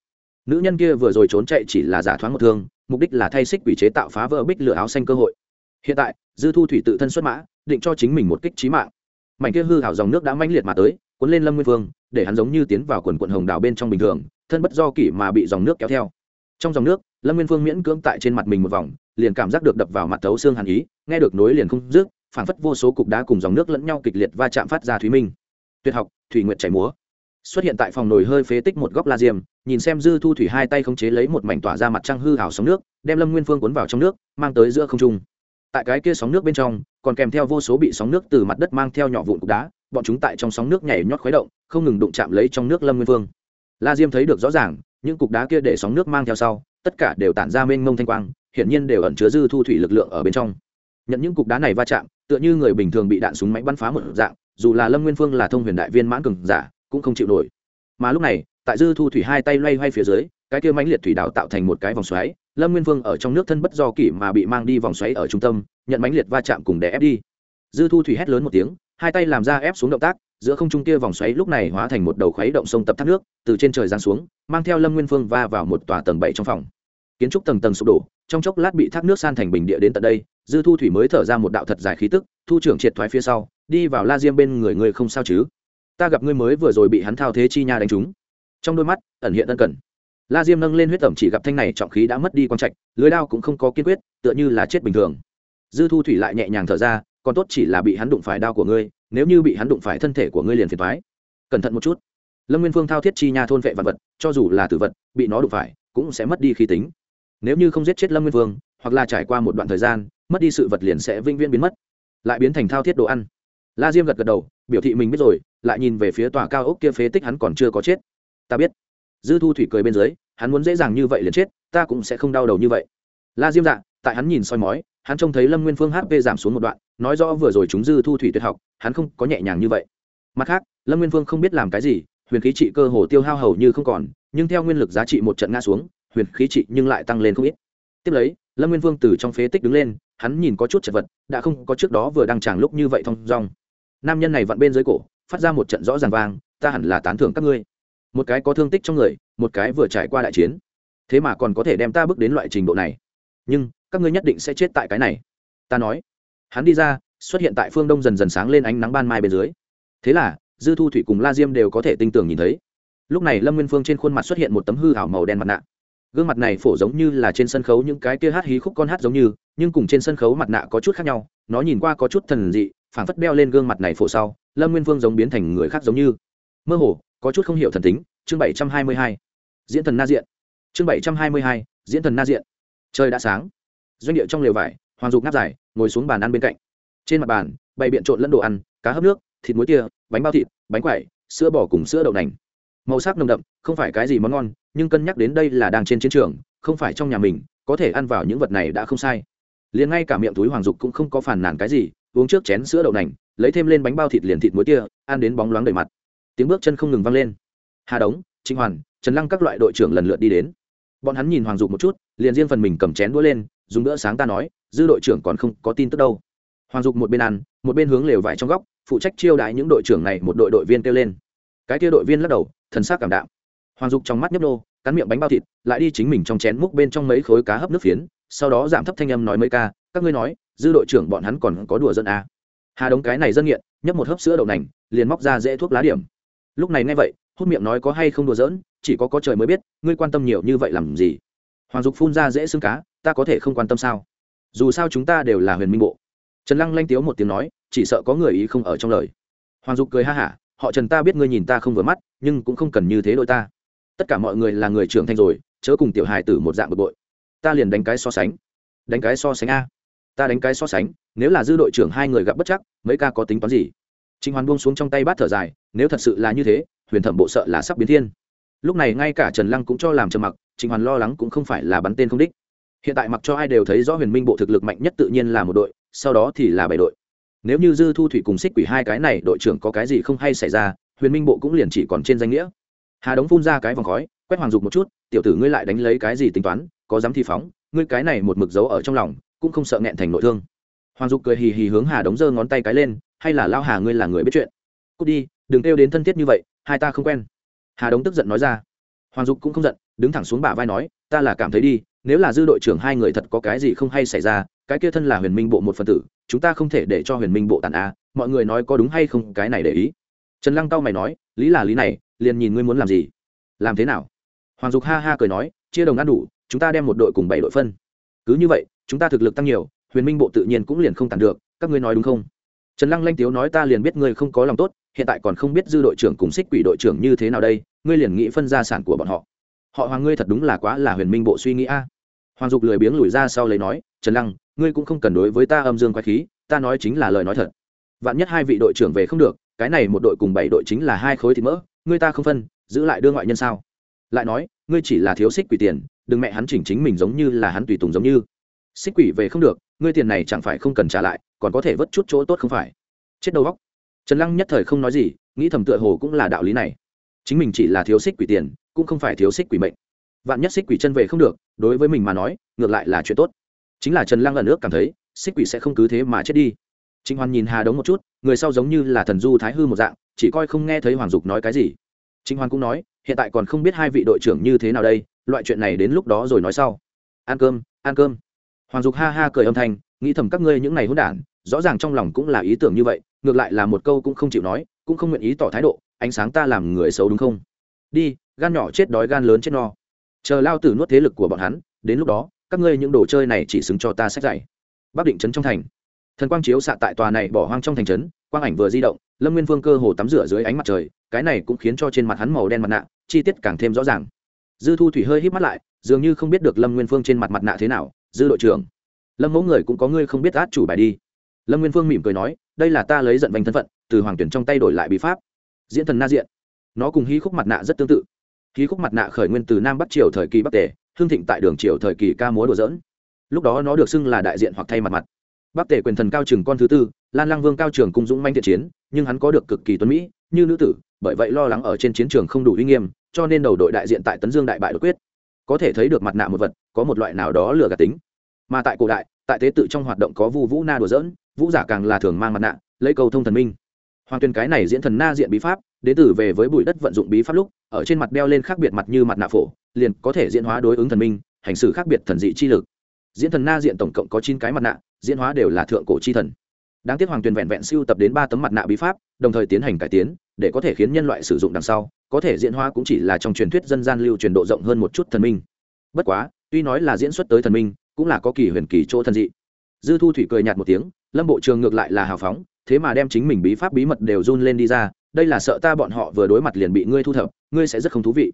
Nữ nhân kia vừa rồi trốn chạy chỉ là giả thoáng một thương, mục đích là thay xích quỷ chế tạo phá vỡ bích lửa áo xanh cơ hội hiện tại, dư thu thủy tự thân xuất mã, định cho chính mình một kích trí mạng. Mảnh kia hư hảo dòng nước đã mãnh liệt mà tới, cuốn lên lâm nguyên vương, để hắn giống như tiến vào quần quận hồng đảo bên trong bình thường, thân bất do kỷ mà bị dòng nước kéo theo. Trong dòng nước, lâm nguyên vương miễn cưỡng tại trên mặt mình một vòng, liền cảm giác được đập vào mặt thấu xương hàn ý, nghe được nối liền không dứt, phảng phất vô số cục đá cùng dòng nước lẫn nhau kịch liệt va chạm phát ra thúy minh. Tuyệt học, thủy nguyện chảy múa. Xuất hiện tại phòng nồi hơi phế tích một góc la diêm, nhìn xem dư thu thủy hai tay khống chế lấy một mảnh tỏa ra mặt trăng hư hảo sóng nước, đem lâm nguyên phương cuốn vào trong nước, mang tới giữa không trung tại cái kia sóng nước bên trong, còn kèm theo vô số bị sóng nước từ mặt đất mang theo nhỏ vụn cục đá, bọn chúng tại trong sóng nước nhảy nhót khuấy động, không ngừng đụng chạm lấy trong nước lâm nguyên vương. la diêm thấy được rõ ràng, những cục đá kia để sóng nước mang theo sau, tất cả đều tản ra mênh mông thanh quang, hiển nhiên đều ẩn chứa dư thu thủy lực lượng ở bên trong nhận những cục đá này va chạm, tựa như người bình thường bị đạn súng máy bắn phá một dạng, dù là lâm nguyên phương là thông huyền đại viên mãn cường giả, cũng không chịu nổi mà lúc này, tại dư thu thủy hai tay loay hoay phía dưới, cái kia mãnh liệt thủy đạo tạo thành một cái vòng xoáy lâm nguyên vương ở trong nước thân bất do kỷ mà bị mang đi vòng xoáy ở trung tâm, nhận mánh liệt va chạm cùng đè ép đi. Dư thu thủy hét lớn một tiếng, hai tay làm ra ép xuống động tác, giữa không trung kia vòng xoáy lúc này hóa thành một đầu khuấy động sông tập thác nước, từ trên trời giáng xuống, mang theo lâm nguyên phương va vào một tòa tầng bảy trong phòng. Kiến trúc tầng tầng sụp đổ, trong chốc lát bị thác nước san thành bình địa đến tận đây, dư thu thủy mới thở ra một đạo thật dài khí tức, thu trưởng triệt thoái phía sau, đi vào la diêm bên người người không sao chứ? Ta gặp ngươi mới vừa rồi bị hắn thao thế chi nha đánh trúng. Trong đôi mắt, ẩn hiện ân cần la diêm nâng lên huyết tẩm chỉ gặp thanh này trọng khí đã mất đi quang trạch, lưới đao cũng không có kiên quyết, tựa như là chết bình thường. Dư thu thủy lại nhẹ nhàng thở ra, còn tốt chỉ là bị hắn đụng phải đao của ngươi, nếu như bị hắn đụng phải thân thể của ngươi liền phiền thoái cẩn thận một chút. Lâm nguyên phương thao thiết chi nha thôn vệ vật vật, cho dù là tử vật, bị nó đụng phải, cũng sẽ mất đi khí tính. Nếu như không giết chết lâm nguyên vương hoặc là trải qua một đoạn thời gian, mất đi sự vật liền sẽ vĩnh viễn biến mất. Lại biến thành thao thiết đồ ăn. La diêm gật gật đầu, biểu thị mình biết rồi, lại nhìn về phía tòa cao ốc kia phế tích hắn còn chưa có chết. Ta biết dư thu thủy cười bên dưới, hắn muốn dễ dàng như vậy liền chết, ta cũng sẽ không đau đầu như vậy. La diêm dạ tại hắn nhìn soi mói, hắn trông thấy lâm nguyên phương hp giảm xuống một đoạn, nói rõ vừa rồi chúng dư thu thủy tuyệt học, hắn không có nhẹ nhàng như vậy. Mặt khác, lâm nguyên phương không biết làm cái gì, huyền khí trị cơ hồ tiêu hao hầu như không còn, nhưng theo nguyên lực giá trị một trận ngã xuống, huyền khí trị nhưng lại tăng lên không ít. Tiếp lấy, lâm nguyên vương từ trong phế tích đứng lên, hắn nhìn có chút chật vật, đã không có trước đó vừa đăng tràng lúc như vậy thong dong. Nam nhân này vặn bên dưới cổ, phát ra một trận rõ ràng vang, ta hẳn là tán thưởng các ngươi một cái có thương tích trong người, một cái vừa trải qua đại chiến. Thế mà còn có thể đem ta bước đến loại trình độ này. Nhưng, các ngươi nhất định sẽ chết tại cái này. Ta nói. Hắn đi ra, xuất hiện tại phương đông dần dần sáng lên ánh nắng ban mai bên dưới. Thế là, dư thu thủy cùng la diêm đều có thể tinh tường nhìn thấy. Lúc này lâm nguyên phương trên khuôn mặt xuất hiện một tấm hư hảo màu đen mặt nạ. Gương mặt này phổ giống như là trên sân khấu những cái kia hát hí khúc con hát giống như, nhưng cùng trên sân khấu mặt nạ có chút khác nhau, nó nhìn qua có chút thần dị, phảng phất đeo lên gương mặt này phổ sau, lâm nguyên phương giống biến thành người khác giống như. Mơ hồ có chút không hiểu thần tính, chương bảy trăm hai mươi hai. Diễn thần na diện. Chương bảy trăm hai mươi hai, diễn thần na diện. Trời đã sáng. Doanh địa trong lều vải, hoàng dục ngáp dài, ngồi xuống bàn ăn bên cạnh. Trên mặt bàn, bày biện trộn lẫn đồ ăn, cá hấp nước, thịt muối tia, bánh bao thịt, bánh quẩy, sữa bò cùng sữa đậu nành. Màu sắc nồng đậm, không phải cái gì món ngon, nhưng cân nhắc đến đây là đang trên chiến trường, không phải trong nhà mình, có thể ăn vào những vật này đã không sai. Liền ngay cả miệng túi hoàng dục cũng không có phản nàn cái gì, uống trước chén sữa đậu nành, lấy thêm lên bánh bao thịt liền thịt muối tia, ăn đến bóng loáng đầy mặt tiếng bước chân không ngừng vang lên. Hà đống, trịnh hoàn, trần lăng các loại đội trưởng lần lượt đi đến. Bọn hắn nhìn hoàng dục một chút, liền riêng phần mình cầm chén đũa lên, dùng bữa sáng ta nói, dư đội trưởng còn không có tin tức đâu. Hoàng dục một bên ăn, một bên hướng lều vải trong góc, phụ trách chiêu đãi những đội trưởng này một đội đội viên kêu lên. Cái kia đội viên lắc đầu, thần sắc cảm đạm. Hoàng dục trong mắt nhấp nô, cắn miệng bánh bao thịt, lại đi chính mình trong chén múc bên trong mấy khối cá hấp nước phiến, sau đó giảm thấp thanh âm nói mấy ca, các ngươi nói, dư đội trưởng bọn hắn còn có đùa dân à. hà đống cái này dân nghiện, nhấp một hớp sữa đậu nành, liền móc ra dễ thuốc lá điểm lúc này nghe vậy hút miệng nói có hay không đùa giỡn, chỉ có có trời mới biết, ngươi quan tâm nhiều như vậy làm gì? Hoàng dục phun ra dễ xương cá, ta có thể không quan tâm sao? Dù sao chúng ta đều là huyền minh bộ. Trần lăng lanh tiếu một tiếng nói, chỉ sợ có người ý không ở trong lời. Hoàng dục cười ha hả, họ trần ta biết ngươi nhìn ta không vừa mắt, nhưng cũng không cần như thế đội ta. Tất cả mọi người là người trưởng thành rồi, chớ cùng tiểu hài tử một dạng bực bội. Ta liền đánh cái so sánh. Đánh cái so sánh a. Ta đánh cái so sánh, nếu là dư đội trưởng hai người gặp bất chắc, mấy ca có tính toán gì? Trình hoàn buông xuống trong tay bát thở dài, nếu thật sự là như thế, huyền thẩm bộ sợ là sắp biến thiên. Lúc này ngay cả trần lăng cũng cho làm trầm mặc, Trình hoàn lo lắng cũng không phải là bắn tên không đích. Hiện tại mặc cho ai đều thấy rõ huyền minh bộ thực lực mạnh nhất tự nhiên là một đội, sau đó thì là bảy đội. Nếu như dư thu thủy cùng xích quỷ hai cái này đội trưởng có cái gì không hay xảy ra, huyền minh bộ cũng liền chỉ còn trên danh nghĩa. Hà đống phun ra cái vòng khói, quét hoàng dục một chút, tiểu tử ngươi lại đánh lấy cái gì tính toán, có dám thi phóng, ngươi cái này một mực dấu ở trong lòng, cũng không sợ nghẹn thành nội thương. Hoàng dục cười hì hì hướng hà đống giơ ngón tay cái lên hay là lao hà ngươi là người biết chuyện? Cút đi, đừng kêu đến thân thiết như vậy, hai ta không quen. Hà đống tức giận nói ra. Hoàng dục cũng không giận, đứng thẳng xuống bả vai nói, ta là cảm thấy đi, nếu là dư đội trưởng hai người thật có cái gì không hay xảy ra, cái kia thân là huyền minh bộ một phần tử, chúng ta không thể để cho huyền minh bộ tàn a, mọi người nói có đúng hay không, cái này để ý. Trần lăng cao mày nói, lý là lý này, liền nhìn ngươi muốn làm gì? Làm thế nào? Hoàng dục ha ha cười nói, chia đồng ăn đủ, chúng ta đem một đội cùng bảy đội phân. Cứ như vậy, chúng ta thực lực tăng nhiều, huyền minh bộ tự nhiên cũng liền không tàn được, các ngươi nói đúng không? Trần lăng lanh tiếu nói ta liền biết ngươi không có lòng tốt, hiện tại còn không biết dư đội trưởng cùng xích quỷ đội trưởng như thế nào đây, ngươi liền nghĩ phân gia sản của bọn họ. Họ hoàng ngươi thật đúng là quá là huyền minh bộ suy nghĩ a. Hoàng dục lười biếng lùi ra sau lấy nói, trần lăng, ngươi cũng không cần đối với ta âm dương quái khí, ta nói chính là lời nói thật. Vạn nhất hai vị đội trưởng về không được, cái này một đội cùng bảy đội chính là hai khối thịt mỡ, ngươi ta không phân, giữ lại đưa ngoại nhân sao? Lại nói, ngươi chỉ là thiếu xích quỷ tiền, đừng mẹ hắn chỉnh chính mình giống như là hắn tùy tùng giống như. Xích quỷ về không được, ngươi tiền này chẳng phải không cần trả lại còn có thể vớt chút chỗ tốt không phải. Chết đầu góc trần lăng nhất thời không nói gì, nghĩ thầm tựa hồ cũng là đạo lý này. Chính mình chỉ là thiếu xích quỷ tiền, cũng không phải thiếu xích quỷ mệnh. Vạn nhất xích quỷ chân về không được, đối với mình mà nói, ngược lại là chuyện tốt. Chính là trần lăng lần nước cảm thấy, xích quỷ sẽ không cứ thế mà chết đi. Trịnh hoàn nhìn hà đống một chút, người sau giống như là thần du thái hư một dạng, chỉ coi không nghe thấy hoàng dục nói cái gì. Trịnh hoàn cũng nói, hiện tại còn không biết hai vị đội trưởng như thế nào đây, loại chuyện này đến lúc đó rồi nói sau. Ăn cơm ăn cơm. Hoàng dục ha ha cười âm thanh, nghĩ thầm các ngươi những ngày hôn đản rõ ràng trong lòng cũng là ý tưởng như vậy, ngược lại là một câu cũng không chịu nói, cũng không nguyện ý tỏ thái độ, ánh sáng ta làm người xấu đúng không? Đi, gan nhỏ chết đói gan lớn chết no. Chờ lao tử nuốt thế lực của bọn hắn, đến lúc đó, các ngươi những đồ chơi này chỉ xứng cho ta sách dạy. Bắc định trấn trong thành. Thần quang chiếu xạ tại tòa này bỏ hoang trong thành trấn, quang ảnh vừa di động, lâm nguyên vương cơ hồ tắm rửa dưới ánh mặt trời, cái này cũng khiến cho trên mặt hắn màu đen mặt nạ, chi tiết càng thêm rõ ràng. Dư thu thủy hơi hít mắt lại, dường như không biết được lâm nguyên phương trên mặt mặt nạ thế nào, dư đội trưởng, lâm mẫu người cũng có ngươi không biết át chủ bài đi lâm nguyên phương mỉm cười nói đây là ta lấy giận vành thân phận từ hoàng tuyển trong tay đổi lại bí pháp diễn thần na diện nó cùng hí khúc mặt nạ rất tương tự hí khúc mặt nạ khởi nguyên từ nam bắc triều thời kỳ bắc tề hương thịnh tại đường triều thời kỳ ca múa đồ dỡn lúc đó nó được xưng là đại diện hoặc thay mặt mặt bắc tề quyền thần cao trường con thứ tư lan lăng vương cao trường cung dũng manh thiện chiến nhưng hắn có được cực kỳ tuấn mỹ như nữ tử bởi vậy lo lắng ở trên chiến trường không đủ uy nghiêm cho nên đầu đội đại diện tại tấn dương đại bại đột quyết có thể thấy được mặt nạ một vật có một loại nào đó lừa gạt tính mà tại cổ đại tại tế tự trong hoạt động có vu vũ na đùa dỡn vũ giả càng là thường mang mặt nạ, lấy cầu thông thần minh. Hoàng tuyên cái này diễn thần na diện bí pháp đến từ về với bụi đất vận dụng bí pháp lúc, ở trên mặt đeo lên khác biệt mặt như mặt nạ phổ, liền có thể diễn hóa đối ứng thần minh, hành xử khác biệt thần dị chi lực. Diễn thần na diện tổng cộng có chín cái mặt nạ, diễn hóa đều là thượng cổ chi thần. Đáng tiếc hoàng tuyền vẹn vẹn siêu tập đến ba tấm mặt nạ bí pháp, đồng thời tiến hành cải tiến, để có thể khiến nhân loại sử dụng đằng sau, có thể diễn hóa cũng chỉ là trong truyền thuyết dân gian lưu truyền độ rộng hơn một chút thần minh. Bất quá, tuy nói là diễn xuất tới thần minh, cũng là có kỳ huyền kỳ chỗ thần dị. Dư thu thủy cười nhạt một tiếng lâm bộ trường ngược lại là hào phóng, thế mà đem chính mình bí pháp bí mật đều run lên đi ra, đây là sợ ta bọn họ vừa đối mặt liền bị ngươi thu thập, ngươi sẽ rất không thú vị.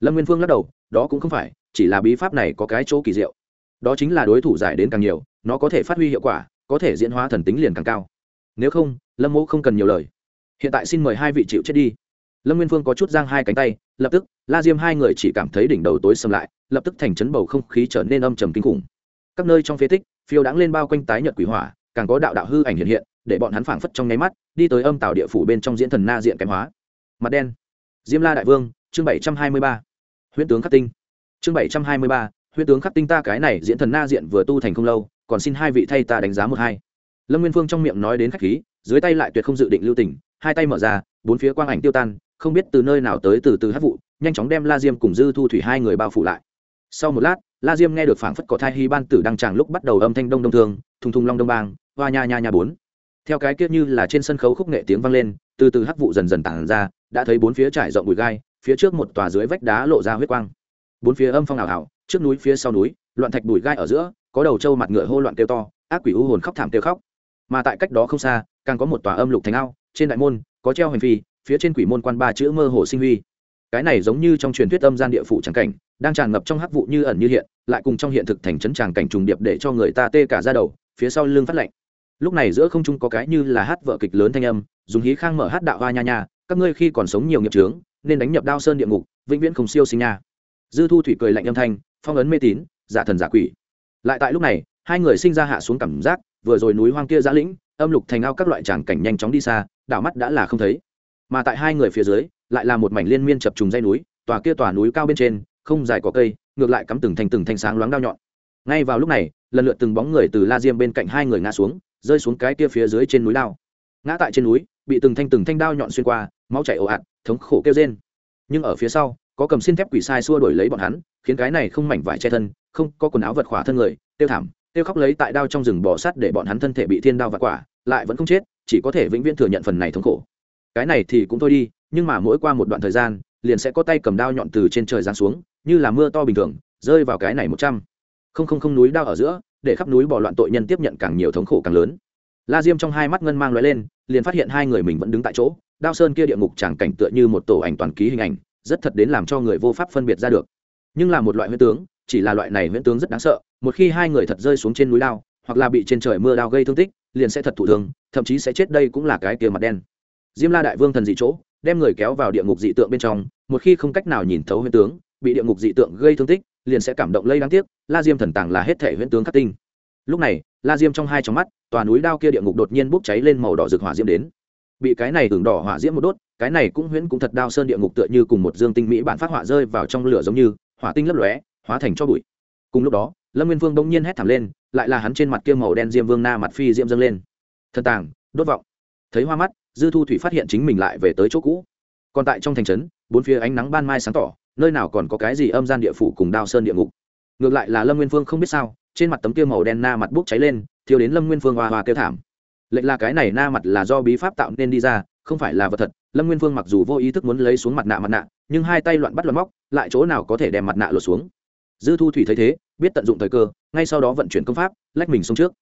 Lâm nguyên phương lắc đầu, đó cũng không phải, chỉ là bí pháp này có cái chỗ kỳ diệu. Đó chính là đối thủ giải đến càng nhiều, nó có thể phát huy hiệu quả, có thể diễn hóa thần tính liền càng cao. Nếu không, lâm mẫu không cần nhiều lời. Hiện tại xin mời hai vị chịu chết đi. Lâm nguyên phương có chút giang hai cánh tay, lập tức, la diêm hai người chỉ cảm thấy đỉnh đầu tối xâm lại, lập tức thành chấn bầu không khí trở nên âm trầm kinh khủng. Các nơi trong phế tích, phiêu đãng lên bao quanh tái nhợt quỷ hỏa càng có đạo đạo hư ảnh hiện hiện, để bọn hắn phảng phất trong nháy mắt, đi tới âm tàu địa phủ bên trong diễn thần na diện kém hóa. Mặt đen. Diêm la đại vương, chương bảy trăm hai mươi ba. Huyễn tướng khắc tinh. Chương bảy trăm hai mươi ba, huyễn tướng khắc tinh ta cái này diễn thần na diện vừa tu thành không lâu, còn xin hai vị thay ta đánh giá một hai. Lâm nguyên phương trong miệng nói đến khách khí, dưới tay lại tuyệt không dự định lưu tình, hai tay mở ra, bốn phía quang ảnh tiêu tan, không biết từ nơi nào tới từ từ hát vụ, nhanh chóng đem la diêm cùng dư thu thủy hai người bao phủ lại. Sau một lát, la diêm nghe được phảng phất có thai hy ban tử đăng tràng lúc bắt đầu âm thanh đông đông thương, thùng thùng long đông bang hoa nha nha nha bốn. Theo cái kia như là trên sân khấu khúc nghệ tiếng vang lên, từ từ hắc vụ dần dần tản ra, đã thấy bốn phía trải rộng bụi gai, phía trước một tòa dưới vách đá lộ ra huyết quang. Bốn phía âm phong ảo ảo, trước núi phía sau núi, loạn thạch bụi gai ở giữa, có đầu trâu mặt ngựa hô loạn kêu to, ác quỷ u hồn khóc thảm kêu khóc. Mà tại cách đó không xa, càng có một tòa âm lục thành ao, trên đại môn, có treo hành phi, phía trên quỷ môn quan ba chữ mơ hồ sinh huy. Cái này giống như trong truyền thuyết âm gian địa phủ tràng cảnh, đang tràn ngập trong hắc vụ như ẩn như hiện, lại cùng trong hiện thực thành trấn tràng cảnh trùng điệp để cho người ta tê cả ra đầu, phía sau lưng phát lạnh lúc này giữa không trung có cái như là hát vợ kịch lớn thanh âm, dùng hí khang mở hát đạo hoa nha nha, các ngươi khi còn sống nhiều nghiệp trướng nên đánh nhập đao sơn địa ngục, vĩnh viễn không siêu sinh nha. Dư thu thủy cười lạnh âm thanh, phong ấn mê tín, giả thần giả quỷ. Lại tại lúc này, hai người sinh ra hạ xuống cảm giác, vừa rồi núi hoang kia giã lĩnh, âm lục thành ao các loại tràng cảnh nhanh chóng đi xa, đảo mắt đã là không thấy. Mà tại hai người phía dưới, lại là một mảnh liên miên chập trùng dây núi, tòa kia tòa núi cao bên trên, không dài có cây, ngược lại cắm từng thành từng thanh sáng loáng đao nhọn. Ngay vào lúc này, lần lượt từng bóng người từ la diêm bên cạnh hai người ngã xuống rơi xuống cái kia phía dưới trên núi lao. Ngã tại trên núi, bị từng thanh từng thanh đao nhọn xuyên qua, máu chảy ồ ạt, thống khổ kêu rên. Nhưng ở phía sau, có cầm xin thép quỷ sai xua đổi lấy bọn hắn, khiến cái này không mảnh vải che thân, không có quần áo vật khỏa thân người, tiêu thảm, tiêu khóc lấy tại đao trong rừng bò sắt để bọn hắn thân thể bị thiên đao và quả, lại vẫn không chết, chỉ có thể vĩnh viễn thừa nhận phần này thống khổ. Cái này thì cũng thôi đi, nhưng mà mỗi qua một đoạn thời gian, liền sẽ có tay cầm đao nhọn từ trên trời giáng xuống, như là mưa to bình thường, rơi vào cái này một trăm. Không không không núi đao ở giữa để khắp núi bỏ loạn tội nhân tiếp nhận càng nhiều thống khổ càng lớn. La diêm trong hai mắt ngân mang lóe lên liền phát hiện hai người mình vẫn đứng tại chỗ đao sơn kia địa ngục chẳng cảnh tựa như một tổ ảnh toàn ký hình ảnh rất thật đến làm cho người vô pháp phân biệt ra được. Nhưng là một loại huyễn tướng chỉ là loại này huyễn tướng rất đáng sợ một khi hai người thật rơi xuống trên núi lao, hoặc là bị trên trời mưa đao gây thương tích liền sẽ thật thụ thương thậm chí sẽ chết đây cũng là cái kia mặt đen. Diêm la đại vương thần dị chỗ đem người kéo vào địa ngục dị tượng bên trong một khi không cách nào nhìn thấu huyễn tướng bị địa ngục dị tượng gây thương tích liền sẽ cảm động lây đáng tiếc, la diêm thần tàng là hết thể huyễn tướng khắc tinh. Lúc này, la diêm trong hai trong mắt, tòa núi đao kia địa ngục đột nhiên bốc cháy lên màu đỏ rực hỏa diễm đến. Bị cái này tưởng đỏ hỏa diễm một đốt, cái này cũng huyễn cũng thật đao sơn địa ngục tựa như cùng một dương tinh mỹ bản phát họa rơi vào trong lửa giống như, hỏa tinh lấp lóe, hóa thành cho bụi. Cùng lúc đó, lâm nguyên vương đông nhiên hét thảm lên, lại là hắn trên mặt kia màu đen diêm vương na mặt phi diễm dâng lên. Thân tàng, đốt vọng. Thấy hoa mắt, dư thu thủy phát hiện chính mình lại về tới chỗ cũ. Còn tại trong thành trấn, bốn phía ánh nắng ban mai sáng tỏ nơi nào còn có cái gì âm gian địa phủ cùng đao sơn địa ngục. Ngược lại là lâm nguyên phương không biết sao, trên mặt tấm kia màu đen na mặt bốc cháy lên thiếu đến lâm nguyên phương hoa hoa kêu thảm. Lệnh là cái này na mặt là do bí pháp tạo nên đi ra, không phải là vật thật. Lâm nguyên phương mặc dù vô ý thức muốn lấy xuống mặt nạ mặt nạ, nhưng hai tay loạn bắt loạn móc, lại chỗ nào có thể đem mặt nạ lột xuống. Dư thu thủy thấy thế, biết tận dụng thời cơ, ngay sau đó vận chuyển công pháp, lách mình xuống trước.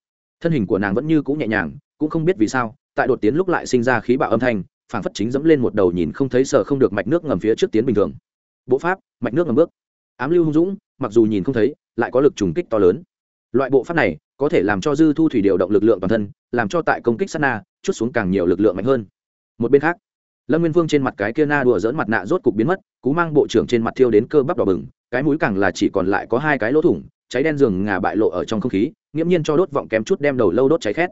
Thân hình của nàng vẫn như c ũ nhẹ nhàng, cũng không biết vì sao, tại đột tiến lúc lại sinh ra khí bạo âm thanh, phảng phất chính dẫm lên một đầu nhìn không thấy sợ không được mạch nước ngầm phía trước tiến bình thường bộ pháp, mạch nước ngầm bước. Ám lưu hung dũng, mặc dù nhìn không thấy, lại có lực trùng kích to lớn. Loại bộ pháp này có thể làm cho dư thu thủy điều động lực lượng toàn thân, làm cho tại công kích sát na, chút xuống càng nhiều lực lượng mạnh hơn. Một bên khác, lâm nguyên vương trên mặt cái kia na đùa dỡn mặt nạ rốt cục biến mất, cú mang bộ trưởng trên mặt thiêu đến cơ bắp đỏ bừng, cái mũi càng là chỉ còn lại có hai cái lỗ thủng, cháy đen giường ngà bại lộ ở trong không khí, nghiễm nhiên cho đốt vọng kém chút đem đầu lâu đốt cháy khét.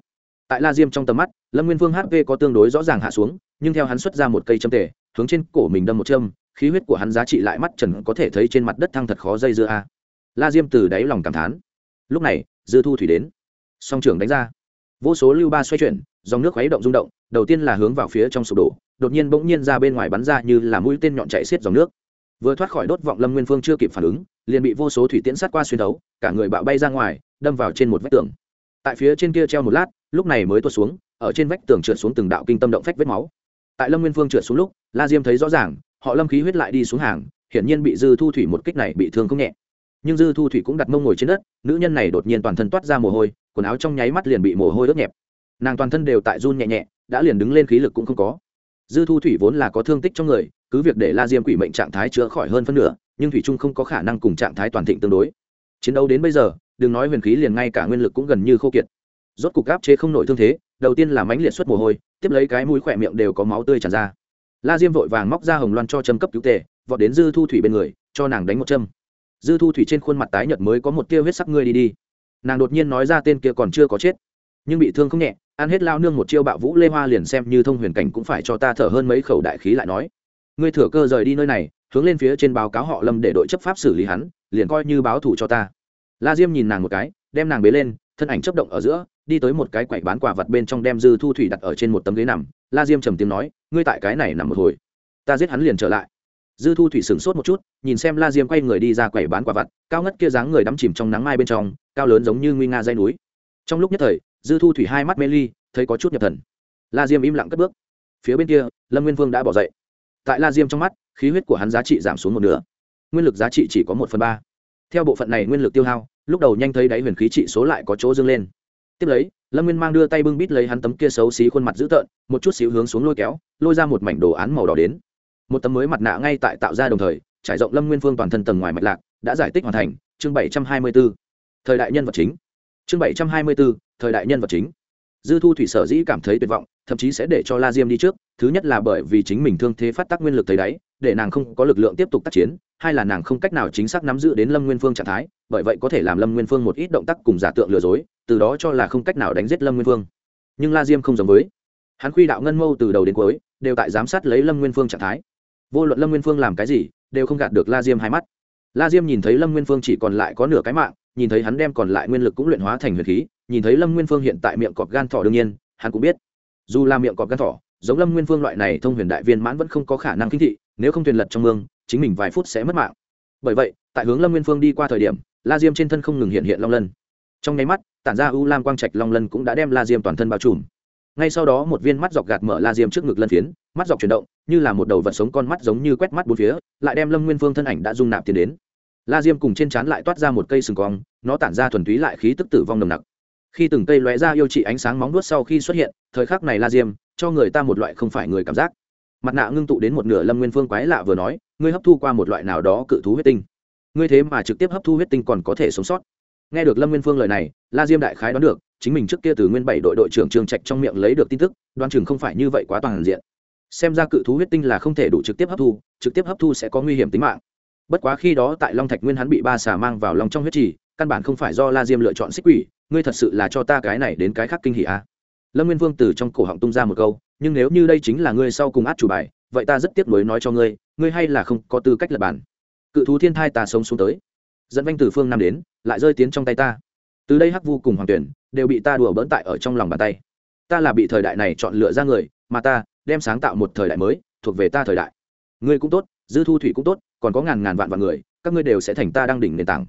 Tại la diêm trong tầm mắt, lâm nguyên vương hp có tương đối rõ ràng hạ xuống, nhưng theo hắn xuất ra một cây châm tể hướng trên cổ mình đâm một châm khí huyết của hắn giá trị lại mắt trần có thể thấy trên mặt đất thăng thật khó dây dưa a. La diêm từ đáy lòng cảm thán. Lúc này, dư thu thủy đến. Song trưởng đánh ra. Vô số lưu ba xoay chuyển, dòng nước khuấy động rung động, đầu tiên là hướng vào phía trong sụp đổ, đột nhiên bỗng nhiên ra bên ngoài bắn ra như là mũi tên nhọn chạy xiết dòng nước. Vừa thoát khỏi đốt vọng lâm nguyên phương chưa kịp phản ứng, liền bị vô số thủy tiễn sát qua xuyên đấu cả người bạo bay ra ngoài, đâm vào trên một vách tường. Tại phía trên kia treo một lát, lúc này mới tuột xuống, ở trên vách tường trượt xuống từng đạo kinh tâm động phách vết máu. Tại lâm nguyên phương trượt xuống lúc, la diêm thấy rõ ràng họ lâm khí huyết lại đi xuống hàng, hiển nhiên bị dư thu thủy một kích này bị thương không nhẹ. Nhưng dư thu thủy cũng đặt mông ngồi trên đất, nữ nhân này đột nhiên toàn thân toát ra mồ hôi, quần áo trong nháy mắt liền bị mồ hôi ướt nhẹp. Nàng toàn thân đều tại run nhẹ nhẹ, đã liền đứng lên khí lực cũng không có. Dư thu thủy vốn là có thương tích trong người, cứ việc để la diêm quỷ mệnh trạng thái chữa khỏi hơn phân nửa, nhưng thủy trung không có khả năng cùng trạng thái toàn thịnh tương đối. Chiến đấu đến bây giờ, đừng nói huyền khí liền ngay cả nguyên lực cũng gần như khô kiệt. Rốt cục áp chế không nổi thương thế, đầu tiên là mánh liệt xuất mồ hôi, tiếp lấy cái mũi khỏe miệng đều có máu tươi tràn ra la diêm vội vàng móc ra hồng loan cho châm cấp cứu tề, vọt đến dư thu thủy bên người, cho nàng đánh một châm dư thu thủy trên khuôn mặt tái nhợt mới có một tia huyết sắc ngươi đi đi. Nàng đột nhiên nói ra tên kia còn chưa có chết, nhưng bị thương không nhẹ, ăn hết lao nương một chiêu bạo vũ lê hoa liền xem như thông huyền cảnh cũng phải cho ta thở hơn mấy khẩu đại khí lại nói. Ngươi thừa cơ rời đi nơi này, hướng lên phía trên báo cáo họ lâm để đội chấp pháp xử lý hắn, liền coi như báo thủ cho ta. La diêm nhìn nàng một cái, đem nàng bế lên thân ảnh chấp động ở giữa, đi tới một cái quầy bán quà vật bên trong đem dư thu thủy đặt ở trên một tấm ghế nằm. La diêm trầm tiếng nói, ngươi tại cái này nằm một hồi, ta giết hắn liền trở lại. Dư thu thủy sửng sốt một chút, nhìn xem la diêm quay người đi ra quầy bán quả vặt, cao ngất kia dáng người đắm chìm trong nắng mai bên trong, cao lớn giống như nguy nga dây núi. Trong lúc nhất thời, dư thu thủy hai mắt mê ly, thấy có chút nhập thần. La diêm im lặng cất bước. Phía bên kia, lâm nguyên vương đã bỏ dậy. Tại la diêm trong mắt, khí huyết của hắn giá trị giảm xuống một nửa. Nguyên lực giá trị chỉ có một phần ba. Theo bộ phận này nguyên lực tiêu hao lúc đầu nhanh thấy đáy huyền khí trị số lại có chỗ dâng lên. Tiếp lấy, lâm nguyên mang đưa tay bưng bít lấy hắn tấm kia xấu xí khuôn mặt dữ tợn, một chút xíu hướng xuống lôi kéo, lôi ra một mảnh đồ án màu đỏ đến. Một tấm mới mặt nạ ngay tại tạo ra đồng thời, trải rộng lâm nguyên phương toàn thân tầng ngoài mạch lạc, đã giải tích hoàn thành, chương bảy trăm hai mươi b ố thời đại nhân vật chính. Chương bảy trăm hai mươi b ố thời đại nhân vật chính. Dư thu thủy sở dĩ cảm thấy tuyệt vọng, thậm chí sẽ để cho la diêm đi trước, thứ nhất là bởi vì chính mình thương thế phát tác nguyên lực thấy đáy, để nàng không có lực lượng tiếp tục tác chiến hai là nàng không cách nào chính xác nắm giữ đến lâm nguyên phương trạng thái, bởi vậy có thể làm lâm nguyên phương một ít động tác cùng giả tượng lừa dối, từ đó cho là không cách nào đánh giết lâm nguyên phương. Nhưng la diêm không giống với. Hắn khuy đạo ngân mâu từ đầu đến cuối, đều tại giám sát lấy lâm nguyên phương trạng thái. Vô luận lâm nguyên phương làm cái gì, đều không gạt được la diêm hai mắt. La diêm nhìn thấy lâm nguyên phương chỉ còn lại có nửa cái mạng, nhìn thấy hắn đem còn lại nguyên lực cũng luyện hóa thành huyền khí, nhìn thấy lâm nguyên phương hiện tại miệng cọp gan thỏ đương nhiên, hắn cũng biết. Dù là miệng cọp gan thỏ, giống lâm nguyên phương loại này thông huyền đại viên mãn vẫn không có khả năng kinh thị, nếu không thuyền lật trong mương chính mình vài phút sẽ mất mạng. Bởi vậy, tại hướng lâm nguyên phương đi qua thời điểm, la diêm trên thân không ngừng hiện hiện long lân. Trong nháy mắt, tản ra u lam quang trạch long lân cũng đã đem la diêm toàn thân bao trùm. Ngay sau đó một viên mắt dọc gạt mở la diêm trước ngực lân phiến, mắt dọc chuyển động, như là một đầu vật sống con mắt giống như quét mắt bốn phía, lại đem lâm nguyên phương thân ảnh đã dung nạp tiến đến. La diêm cùng trên trán lại toát ra một cây sừng cong, nó tản ra thuần túy lại khí tức tử vong nồng nặc. Khi từng cây lóe ra yêu trị ánh sáng móng nuốt sau khi xuất hiện, thời khắc này la diêm, cho người ta một loại không phải người cảm giác mặt nạ ngưng tụ đến một nửa lâm nguyên phương quái lạ vừa nói, ngươi hấp thu qua một loại nào đó cự thú huyết tinh. Ngươi thế mà trực tiếp hấp thu huyết tinh còn có thể sống sót. Nghe được lâm nguyên phương lời này, la diêm đại khái đoán được, chính mình trước kia từ nguyên bảy đội đội trưởng trường trạch trong miệng lấy được tin tức đoan chừng không phải như vậy quá toàn diện. Xem ra cự thú huyết tinh là không thể đủ trực tiếp hấp thu, trực tiếp hấp thu sẽ có nguy hiểm tính mạng. Bất quá khi đó tại long thạch nguyên hắn bị ba xà mang vào lòng trong huyết trì, căn bản không phải do la diêm lựa chọn xích quỷ, ngươi thật sự là cho ta cái này đến cái khác kinh hỉ a à? lâm nguyên vương từ trong cổ họng tung ra một câu nhưng nếu như đây chính là ngươi sau cùng át chủ bài, vậy ta rất tiếc nuối nói cho ngươi ngươi hay là không có tư cách lập bản. Cự thú thiên thai ta sống xuống tới. Dẫn vanh từ phương nam đến, lại rơi tiến trong tay ta. Từ đây hắc vu cùng hoàng tuyển đều bị ta đùa bỡn tại ở trong lòng bàn tay. Ta là bị thời đại này chọn lựa ra người, mà ta đem sáng tạo một thời đại mới thuộc về ta thời đại. Ngươi cũng tốt, dư thu thủy cũng tốt, còn có ngàn ngàn vạn vạn người, các ngươi đều sẽ thành ta đang đỉnh nền tảng.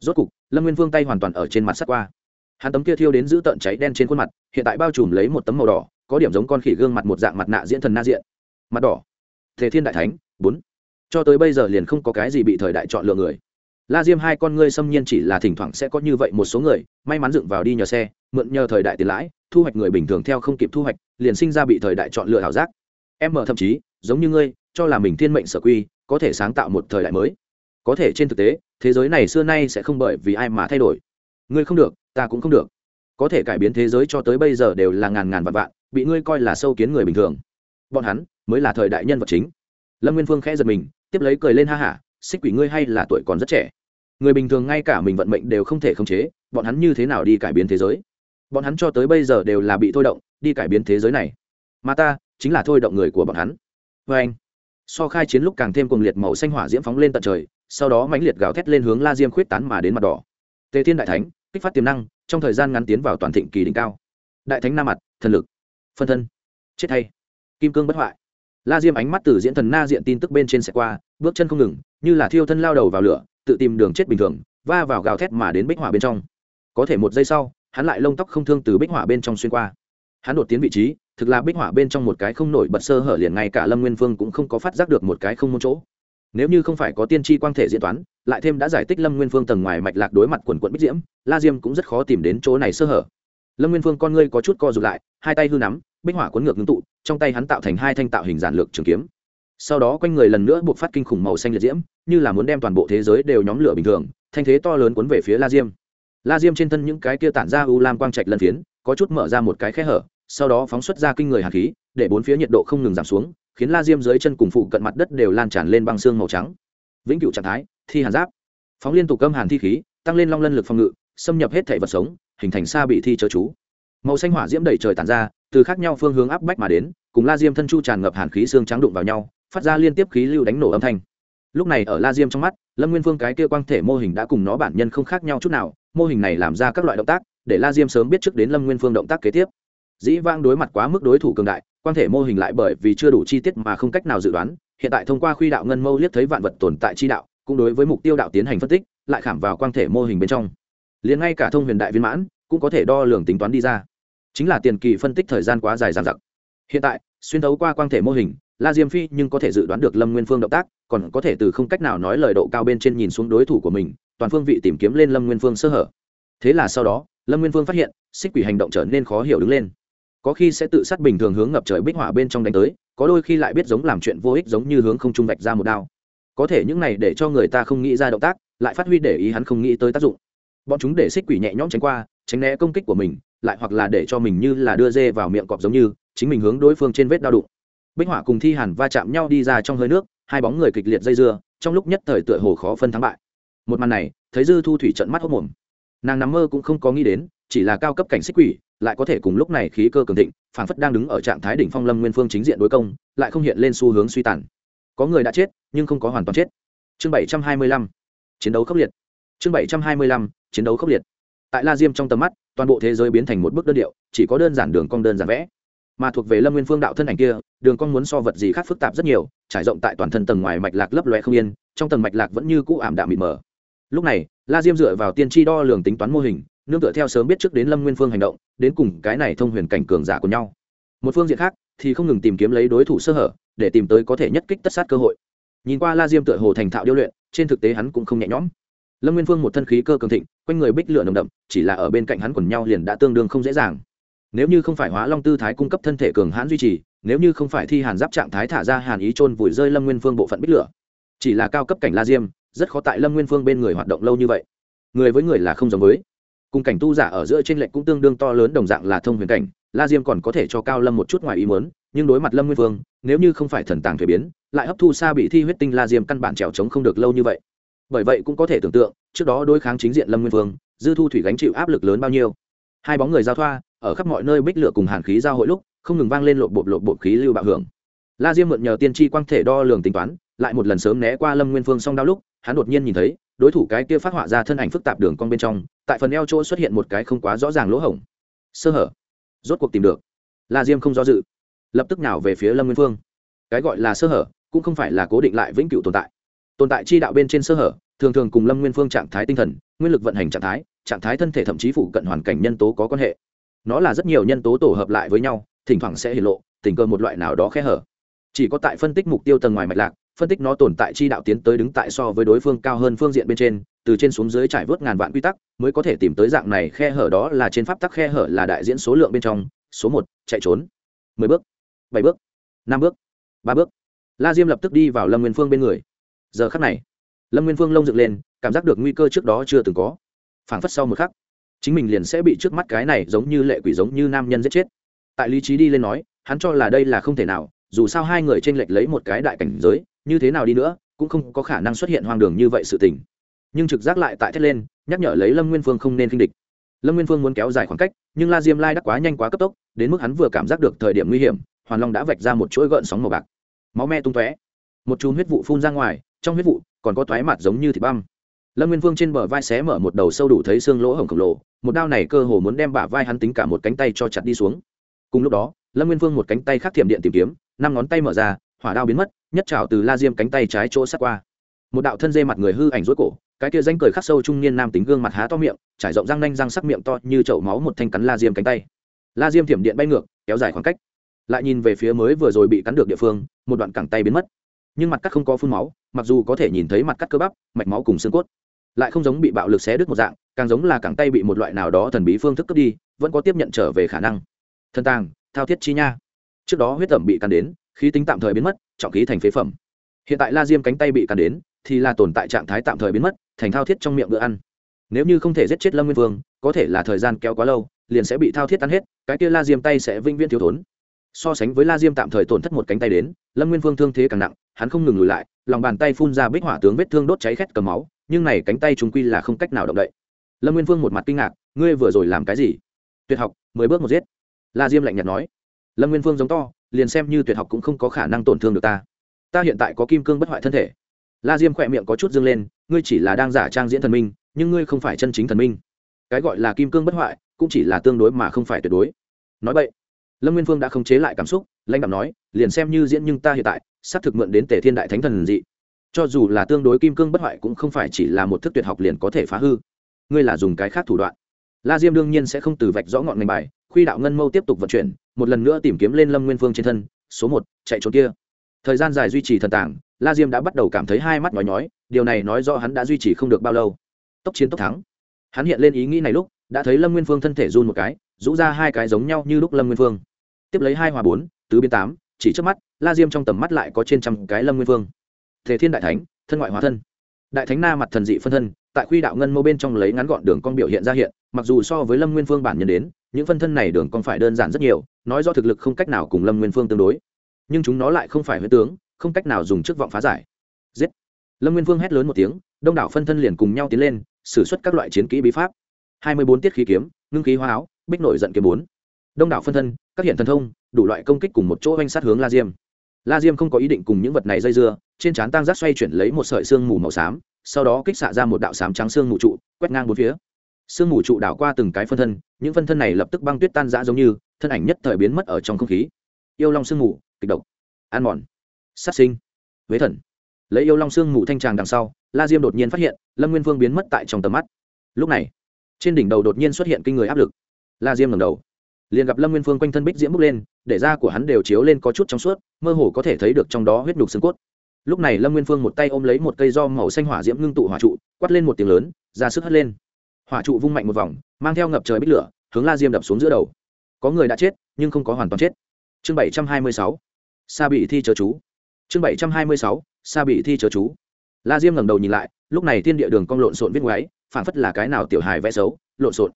Rốt cục, lâm nguyên vương tay hoàn toàn ở trên mặt sắt qua. Hắn tấm kia thiêu đến giữ tợn cháy đen trên khuôn mặt, hiện tại bao trùm lấy một tấm màu đỏ có điểm giống con khỉ gương mặt một dạng mặt nạ diễn thần na diện. Mặt đỏ. Thể thiên đại thánh, bốn. Cho tới bây giờ liền không có cái gì bị thời đại chọn lựa người. La diêm hai con ngươi xâm nhiên chỉ là thỉnh thoảng sẽ có như vậy một số người, may mắn dựng vào đi nhờ xe, mượn nhờ thời đại tiền lãi, thu hoạch người bình thường theo không kịp thu hoạch, liền sinh ra bị thời đại chọn lựa ảo giác. Em mở thậm chí, giống như ngươi, cho là mình thiên mệnh sở quy, có thể sáng tạo một thời đại mới. Có thể trên thực tế, thế giới này xưa nay sẽ không bởi vì ai mà thay đổi. Ngươi không được, ta cũng không được. Có thể cải biến thế giới cho tới bây giờ đều là ngàn ngàn vạn vạn bị ngươi coi là sâu kiến người bình thường. Bọn hắn mới là thời đại nhân vật chính. Lâm nguyên phương khẽ giật mình, tiếp lấy cười lên ha hả, xích quỷ ngươi hay là tuổi còn rất trẻ. Người bình thường ngay cả mình vận mệnh đều không thể khống chế, bọn hắn như thế nào đi cải biến thế giới? Bọn hắn cho tới bây giờ đều là bị thôi động, đi cải biến thế giới này. Mà ta chính là thôi động người của bọn hắn. Vê anh, so khai chiến lúc càng thêm cuồng liệt màu xanh hỏa diễm phóng lên tận trời, sau đó mãnh liệt gào thét lên hướng la diêm khuyết tán mà đến mặt đỏ. Tề thiên đại thánh, kích phát tiềm năng, trong thời gian ngắn tiến vào toàn thịnh kỳ đỉnh cao. Đại thánh na mặt, thần lực phân thân. Chết thay kim cương bất hoại. La diêm ánh mắt từ diễn thần na diện tin tức bên trên xe qua, bước chân không ngừng, như là thiêu thân lao đầu vào lửa, tự tìm đường chết bình thường, va vào gào thét mà đến bích hỏa bên trong. Có thể một giây sau, hắn lại lông tóc không thương từ bích hỏa bên trong xuyên qua. Hắn đột tiến vị trí, thực là bích hỏa bên trong một cái không nổi bật sơ hở liền ngay cả lâm nguyên phương cũng không có phát giác được một cái không môn chỗ. Nếu như không phải có tiên tri quang thể diễn toán, lại thêm đã giải tích lâm nguyên phương tầng ngoài mạch lạc đối mặt quần quận bích diễm, la diêm cũng rất khó tìm đến chỗ này sơ hở. Lâm nguyên phương con ngươi có chút co rụt lại, hai tay hư nắm bích hỏa cuốn ngược ngưng tụ, trong tay hắn tạo thành hai thanh tạo hình giản lược trường kiếm. Sau đó quanh người lần nữa buộc phát kinh khủng màu xanh liệt diễm, như là muốn đem toàn bộ thế giới đều nhóm lửa bình thường, thanh thế to lớn cuốn về phía la diêm. La diêm trên thân những cái kia tản ra u lam quang trạch lân phiến, có chút mở ra một cái khe hở, sau đó phóng xuất ra kinh người hạt khí, để bốn phía nhiệt độ không ngừng giảm xuống, khiến la diêm dưới chân cùng phụ cận mặt đất đều lan tràn lên băng xương màu trắng. Vĩnh cửu trạng thái, thi hàn giáp. Phóng liên tục cơm hàn thi khí, tăng lên long lân lực phòng ngự, xâm nhập hết thể vật sống, hình thành xa bị thi chớ chú màu xanh hỏa diễm đầy trời tàn ra, từ khác nhau phương hướng áp bách mà đến, cùng la diêm thân chu tràn ngập hàn khí xương trắng đụng vào nhau, phát ra liên tiếp khí lưu đánh nổ âm thanh. Lúc này ở la diêm trong mắt, lâm nguyên phương cái kia quang thể mô hình đã cùng nó bản nhân không khác nhau chút nào, mô hình này làm ra các loại động tác, để la diêm sớm biết trước đến lâm nguyên phương động tác kế tiếp. Dĩ vang đối mặt quá mức đối thủ cường đại, quang thể mô hình lại bởi vì chưa đủ chi tiết mà không cách nào dự đoán, hiện tại thông qua khuy đạo ngân mâu liếc thấy vạn vật tồn tại chi đạo, cũng đối với mục tiêu đạo tiến hành phân tích, lại khảm vào quang thể mô hình bên trong liền ngay cả thông huyền đại viên mãn cũng có thể đo lường tính toán đi ra. Chính là tiền kỳ phân tích thời gian quá dài dàn giặc hiện tại, xuyên thấu qua quang thể mô hình, la diêm phi nhưng có thể dự đoán được lâm nguyên phương động tác, còn có thể từ không cách nào nói lời độ cao bên trên nhìn xuống đối thủ của mình, toàn phương vị tìm kiếm lên lâm nguyên phương sơ hở. Thế là sau đó, lâm nguyên phương phát hiện, xích quỷ hành động trở nên khó hiểu đứng lên. Có khi sẽ tự sát bình thường hướng ngập trời bích hỏa bên trong đánh tới, có đôi khi lại biết giống làm chuyện vô ích giống như hướng không trung vạch ra một đao. Có thể những này để cho người ta không nghĩ ra động tác, lại phát huy để ý hắn không nghĩ tới tác dụng bọn chúng để xích quỷ nhẹ nhõm tránh qua, tránh né công kích của mình, lại hoặc là để cho mình như là đưa dê vào miệng cọp giống như, chính mình hướng đối phương trên vết đao đụng. Bích hỏa cùng thi hàn va chạm nhau đi ra trong hơi nước, hai bóng người kịch liệt dây dưa, trong lúc nhất thời tựa hồ khó phân thắng bại. Một màn này, thấy dư thu thủy trận mắt hốc mồm nàng nằm mơ cũng không có nghĩ đến, chỉ là cao cấp cảnh xích quỷ, lại có thể cùng lúc này khí cơ cường thịnh phản phất đang đứng ở trạng thái đỉnh phong lâm nguyên phương chính diện đối công, lại không hiện lên xu hướng suy tàn. Có người đã chết, nhưng không có hoàn toàn chết. Chương bảy trăm hai mươi lăm. Chiến đấu khốc liệt. Chương bảy trăm hai mươi lăm chiến đấu khốc liệt. Tại la diêm trong tầm mắt, toàn bộ thế giới biến thành một bức đơn điệu, chỉ có đơn giản đường cong đơn giản vẽ. Mà thuộc về lâm nguyên phương đạo thân ảnh kia, đường cong muốn so vật gì khác phức tạp rất nhiều, trải rộng tại toàn thân tầng ngoài mạch lạc lấp loe không yên, trong tầng mạch lạc vẫn như cũ ảm đạm mịt mờ. Lúc này, la diêm dựa vào tiên tri đo lường tính toán mô hình, nương tựa theo sớm biết trước đến lâm nguyên phương hành động, đến cùng cái này thông huyền cảnh cường giả của nhau. Một phương diện khác, thì không ngừng tìm kiếm lấy đối thủ sơ hở, để tìm tới có thể nhất kích tất sát cơ hội. Nhìn qua la diêm tựa hồ thành thạo điêu luyện, trên thực tế hắn cũng không nhẹ nhõm lâm nguyên phương một thân khí cơ cường thịnh, quanh người bích lửa nồng đậm, chỉ là ở bên cạnh hắn quần nhau liền đã tương đương không dễ dàng. Nếu như không phải hóa long tư thái cung cấp thân thể cường hãn duy trì, nếu như không phải thi hàn giáp trạng thái thả ra hàn ý trôn vùi rơi lâm nguyên phương bộ phận bích lửa, chỉ là cao cấp cảnh la diêm, rất khó tại lâm nguyên phương bên người hoạt động lâu như vậy. Người với người là không giống với. Cùng cảnh tu giả ở giữa trên lệnh cũng tương đương to lớn, đồng dạng là thông huyền cảnh, la diêm còn có thể cho cao lâm một chút ngoài ý mớn nhưng đối mặt lâm nguyên phương, nếu như không phải thần tàng thuế biến, lại hấp thu xa bị thi huyết tinh la diêm căn bản trèo trống không được lâu như vậy bởi vậy cũng có thể tưởng tượng, trước đó đối kháng chính diện lâm nguyên phương dư thu thủy gánh chịu áp lực lớn bao nhiêu. Hai bóng người giao thoa, ở khắp mọi nơi bích lửa cùng hàn khí giao hội lúc, không ngừng vang lên lộp bộp lộp bộp khí lưu bạo hưởng. La diêm mượn nhờ tiên tri quang thể đo lường tính toán, lại một lần sớm né qua lâm nguyên phương song đau lúc, hắn đột nhiên nhìn thấy, đối thủ cái kia phát họa ra thân ảnh phức tạp đường cong bên trong, tại phần eo chỗ xuất hiện một cái không quá rõ ràng lỗ hổng. Sơ hở. Rốt cuộc tìm được. La diêm không do dự. Lập tức nào về phía lâm nguyên phương cái gọi là sơ hở, cũng không phải là cố định lại vĩnh cửu tồn tại tồn tại chi đạo bên trên sơ hở, thường thường cùng lâm nguyên phương trạng thái tinh thần, nguyên lực vận hành trạng thái trạng thái thân thể thậm chí phụ cận hoàn cảnh nhân tố có quan hệ. Nó là rất nhiều nhân tố tổ hợp lại với nhau, thỉnh thoảng sẽ hiện lộ, tình cơ một loại nào đó khe hở. Chỉ có tại phân tích mục tiêu tầng ngoài mạch lạc, phân tích nó tồn tại chi đạo tiến tới đứng tại so với đối phương cao hơn phương diện bên trên, từ trên xuống dưới trải vớt ngàn vạn quy tắc, mới có thể tìm tới dạng này khe hở đó là trên pháp tắc khe hở là đại diễn số lượng bên trong, số một, chạy trốn. Mười bước, bảy bước, năm bước, ba bước. La diêm lập tức đi vào lâm nguyên phương bên người giờ khắc này, lâm nguyên phương lông dựng lên, cảm giác được nguy cơ trước đó chưa từng có. Phảng phất sau một khắc, chính mình liền sẽ bị trước mắt cái này giống như lệ quỷ giống như nam nhân giết chết. Tại lý trí đi lên nói, hắn cho là đây là không thể nào, dù sao hai người t r ê n lệch lấy một cái đại cảnh giới, như thế nào đi nữa, cũng không có khả năng xuất hiện hoang đường như vậy sự tình. Nhưng trực giác lại tại thét lên, nhắc nhở lấy lâm nguyên phương không nên kinh địch. Lâm nguyên phương muốn kéo dài khoảng cách, nhưng la diêm lai đắc quá nhanh quá cấp tốc, đến mức hắn vừa cảm giác được thời điểm nguy hiểm, hoàn long đã vạch ra một chuỗi gợn sóng màu bạc. Máu me tung tóe. Một chùm huyết vụ phun ra ngoài trong huyết vụ còn có toái mặt giống như thịt băm. Lâm nguyên vương trên bờ vai xé mở một đầu sâu đủ thấy xương lỗ hổng khổng lồ, một đao này cơ hồ muốn đem bả vai hắn tính cả một cánh tay cho chặt đi xuống. Cùng lúc đó, lâm nguyên vương một cánh tay khác thiểm điện tìm kiếm, năm ngón tay mở ra, hỏa đao biến mất, nhất trào từ la diêm cánh tay trái chỗ sát qua. Một đạo thân dê mặt người hư ảnh rối cổ, cái kia danh cười khắc sâu trung niên nam tính gương mặt há to miệng, trải rộng răng nanh răng sắc miệng to như chậu máu một thanh cắn la diêm cánh tay. La diêm thiểm điện bay ngược, kéo dài khoảng cách. Lại nhìn về phía mới vừa rồi bị cắn được địa phương, một đoạn cẳng tay biến mất nhưng mặt cắt không có phun máu, mặc dù có thể nhìn thấy mặt cắt cơ bắp, mạch máu cùng xương cốt, lại không giống bị bạo lực xé đứt một dạng, càng giống là cẳng tay bị một loại nào đó thần bí phương thức cướp đi, vẫn có tiếp nhận trở về khả năng. Thân tàng, thao thiết chi nha. Trước đó huyết tẩm bị cắn đến, khí tính tạm thời biến mất, trọng khí thành phế phẩm. Hiện tại la diêm cánh tay bị cắn đến, thì là tồn tại trạng thái tạm thời biến mất, thành thao thiết trong miệng bữa ăn. Nếu như không thể giết chết lâm nguyên vương, có thể là thời gian kéo quá lâu, liền sẽ bị thao thiết ăn hết, cái kia la diêm tay sẽ vinh viên thiếu thốn. So sánh với la diêm tạm thời tổn thất một cánh tay đến, lâm nguyên vương thương thế càng nặng hắn không ngừng lùi lại, lòng bàn tay phun ra bích hỏa tướng vết thương đốt cháy khét cầm máu, nhưng này cánh tay chúng quy là không cách nào động đậy. Lâm nguyên vương một mặt kinh ngạc, ngươi vừa rồi làm cái gì? Tuyệt học, mười bước một giết. La diêm lạnh nhạt nói. Lâm nguyên vương giống to, liền xem như tuyệt học cũng không có khả năng tổn thương được ta. Ta hiện tại có kim cương bất hoại thân thể. La diêm khỏe miệng có chút dâng lên, ngươi chỉ là đang giả trang diễn thần minh, nhưng ngươi không phải chân chính thần minh. Cái gọi là kim cương bất hoại, cũng chỉ là tương đối mà không phải tuyệt đối. Nói vậy lâm nguyên phương đã không chế lại cảm xúc, lãnh đạo nói, liền xem như diễn nhưng ta hiện tại xác thực mượn đến tề thiên đại thánh thần dị. Cho dù là tương đối kim cương bất hoại cũng không phải chỉ là một thức tuyệt học liền có thể phá hư. Ngươi là dùng cái khác thủ đoạn. La diêm đương nhiên sẽ không từ vạch rõ ngọn ngành bài, khuy đạo ngân mâu tiếp tục vận chuyển, một lần nữa tìm kiếm lên lâm nguyên phương trên thân, số một, chạy trốn kia. Thời gian dài duy trì thần tảng la diêm đã bắt đầu cảm thấy hai mắt nhói nhói, điều này nói do hắn đã duy trì không được bao lâu. Tốc chiến tốc thắng. Hắn hiện lên ý nghĩ này lúc, đã thấy lâm nguyên phương thân thể run một cái, rũ ra hai cái giống nhau như lúc lâm nguyên phương. Tiếp lấy hai hòa bốn, tứ biến tám, chỉ trước mắt la diêm trong tầm mắt lại có trên trăm cái lâm nguyên Vương, thể thiên đại thánh thân ngoại hóa thân. Đại thánh na mặt thần dị phân thân tại khuy đạo ngân Mô bên trong lấy ngắn gọn đường con biểu hiện ra hiện mặc dù so với lâm nguyên phương bản nhân đến những phân thân này đường con phải đơn giản rất nhiều nói do thực lực không cách nào cùng lâm nguyên phương tương đối. Nhưng chúng nó lại không phải huyết tướng không cách nào dùng chức vọng phá giải. Giết! Lâm nguyên phương hét lớn một tiếng đông đảo phân thân liền cùng nhau tiến lên xử suất các loại chiến kỹ bí pháp. Hai mươi bốn tiết khí kiếm ngưng khí hoa áo bích nổi giận kiếm bốn. Đông đảo phân thân các hiện thần thông đủ loại công kích cùng một chỗ oanh sát hướng la diêm la diêm không có ý định cùng những vật này dây dưa, trên trán tăng giác xoay chuyển lấy một sợi xương mù màu xám, sau đó kích xạ ra một đạo xám trắng xương mù trụ, quét ngang bốn phía. Xương mù trụ đảo qua từng cái phân thân, những phân thân này lập tức băng tuyết tan rã giống như, thân ảnh nhất thời biến mất ở trong không khí. Yêu long xương mù, kịch độc. An mòn. Sát sinh. Huế thần. Lấy yêu long xương mù thanh tràng đằng sau, la diêm đột nhiên phát hiện, lâm nguyên vương biến mất tại trong tầm mắt. Lúc này, trên đỉnh đầu đột nhiên xuất hiện kinh người áp lực. La diêm ngầm đầu liền gặp lâm nguyên phương quanh thân bích diễm bước lên để da của hắn đều chiếu lên có chút trong suốt mơ hồ có thể thấy được trong đó huyết đục xương cốt lúc này lâm nguyên phương một tay ôm lấy một cây do màu xanh hỏa diễm ngưng tụ hỏa trụ quắt lên một tiếng lớn ra sức hất lên hỏa trụ vung mạnh một vòng mang theo ngập trời bích lửa hướng la diêm đập xuống giữa đầu có người đã chết nhưng không có hoàn toàn chết chương bảy trăm hai mươi sáu sa bị thi chớ chú chương bảy trăm hai mươi sáu sa bị thi chớ chú la diêm ngẩng đầu nhìn lại lúc này thiên địa đường cong lộn xộn viết ngoáy phản phất là cái nào tiểu hài vẽ xấu lộn xộn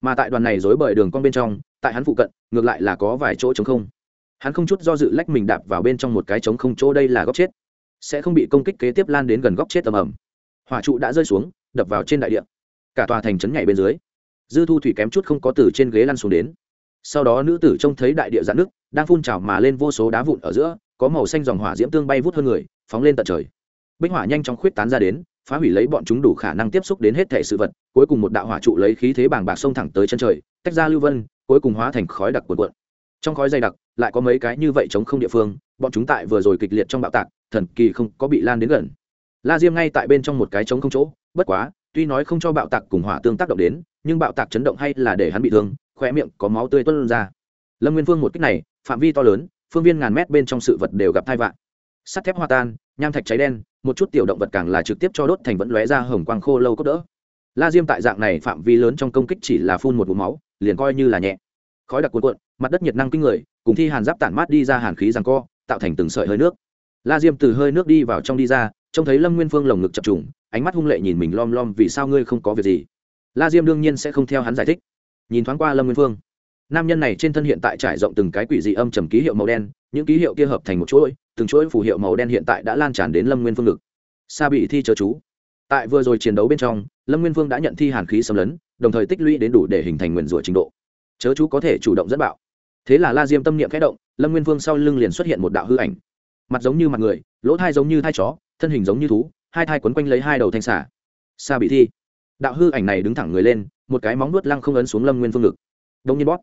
mà tại đoàn này dối bởi đường cong bên trong tại hắn phụ cận, ngược lại là có vài chỗ trống không. Hắn không chút do dự lách mình đạp vào bên trong một cái trống không chỗ đây là góc chết. Sẽ không bị công kích kế tiếp lan đến gần góc chết tầm ẩm hỏa trụ đã rơi xuống, đập vào trên đại địa. Cả tòa thành trấn nhảy bên dưới. Dư thu thủy kém chút không có từ trên ghế lăn xuống đến. Sau đó nữ tử trông thấy đại địa giãn nước đang phun trào mà lên vô số đá vụn ở giữa, có màu xanh dòng hỏa diễm tương bay vút hơn người, phóng lên tận trời. Bích hỏa nhanh chóng khuyết tán ra đến phá hủy lấy bọn chúng đủ khả năng tiếp xúc đến hết thể sự vật, cuối cùng một đạo hỏa trụ lấy khí thế bàng bạc xông thẳng tới chân trời, tách ra lưu vân, cuối cùng hóa thành khói đặc cuộn cuộn. Trong khói dày đặc, lại có mấy cái như vậy chống không địa phương, bọn chúng tại vừa rồi kịch liệt trong bạo tạc, thần kỳ không có bị lan đến gần. La diêm ngay tại bên trong một cái chống không chỗ, bất quá, tuy nói không cho bạo tạc cùng hỏa tương tác động đến, nhưng bạo tạc chấn động hay là để hắn bị thương khoe miệng có máu tươi tuôn ra. Lâm nguyên phương một cách này, phạm vi to lớn, phương viên ngàn mét bên trong sự vật đều gặp thai vạn sắt thép hoa tan, nham thạch cháy đen một chút tiểu động vật càng là trực tiếp cho đốt thành vẫn lóe ra hồng quang khô lâu cốt đỡ. La diêm tại dạng này phạm vi lớn trong công kích chỉ là phun một vùng máu, liền coi như là nhẹ. Khói đặc cuộn cuộn, mặt đất nhiệt năng kinh người, cùng thi hàn giáp tản mát đi ra hàn khí rằng co, tạo thành từng sợi hơi nước. La diêm từ hơi nước đi vào trong đi ra, trông thấy lâm nguyên phương lồng ngực chập trùng, ánh mắt hung lệ nhìn mình lom lom vì sao ngươi không có việc gì. La diêm đương nhiên sẽ không theo hắn giải thích. Nhìn thoáng qua lâm nguyên phương nam nhân này trên thân hiện tại trải rộng từng cái quỷ dị âm trầm ký hiệu màu đen, những ký hiệu kia hợp thành một chuỗi, từng chuỗi phù hiệu màu đen hiện tại đã lan tràn đến lâm nguyên phương ngực. Sa bị thi chớ chú. Tại vừa rồi chiến đấu bên trong, lâm nguyên phương đã nhận thi hàn khí xâm lấn, đồng thời tích lũy đến đủ để hình thành nguyền rủa trình độ. Chớ chú có thể chủ động dẫn bạo. Thế là la diêm tâm niệm khẽ động, lâm nguyên phương sau lưng liền xuất hiện một đạo hư ảnh. Mặt giống như mặt người, lỗ thai giống như thai chó, thân hình giống như thú, hai thai quấn quanh lấy hai đầu thanh xả sa bị thi. Đạo hư ảnh này đứng thẳng người lên, một cái móng nuốt lăng không ấn xuống lâm nguyên phương ngực. Đông nhiên bóp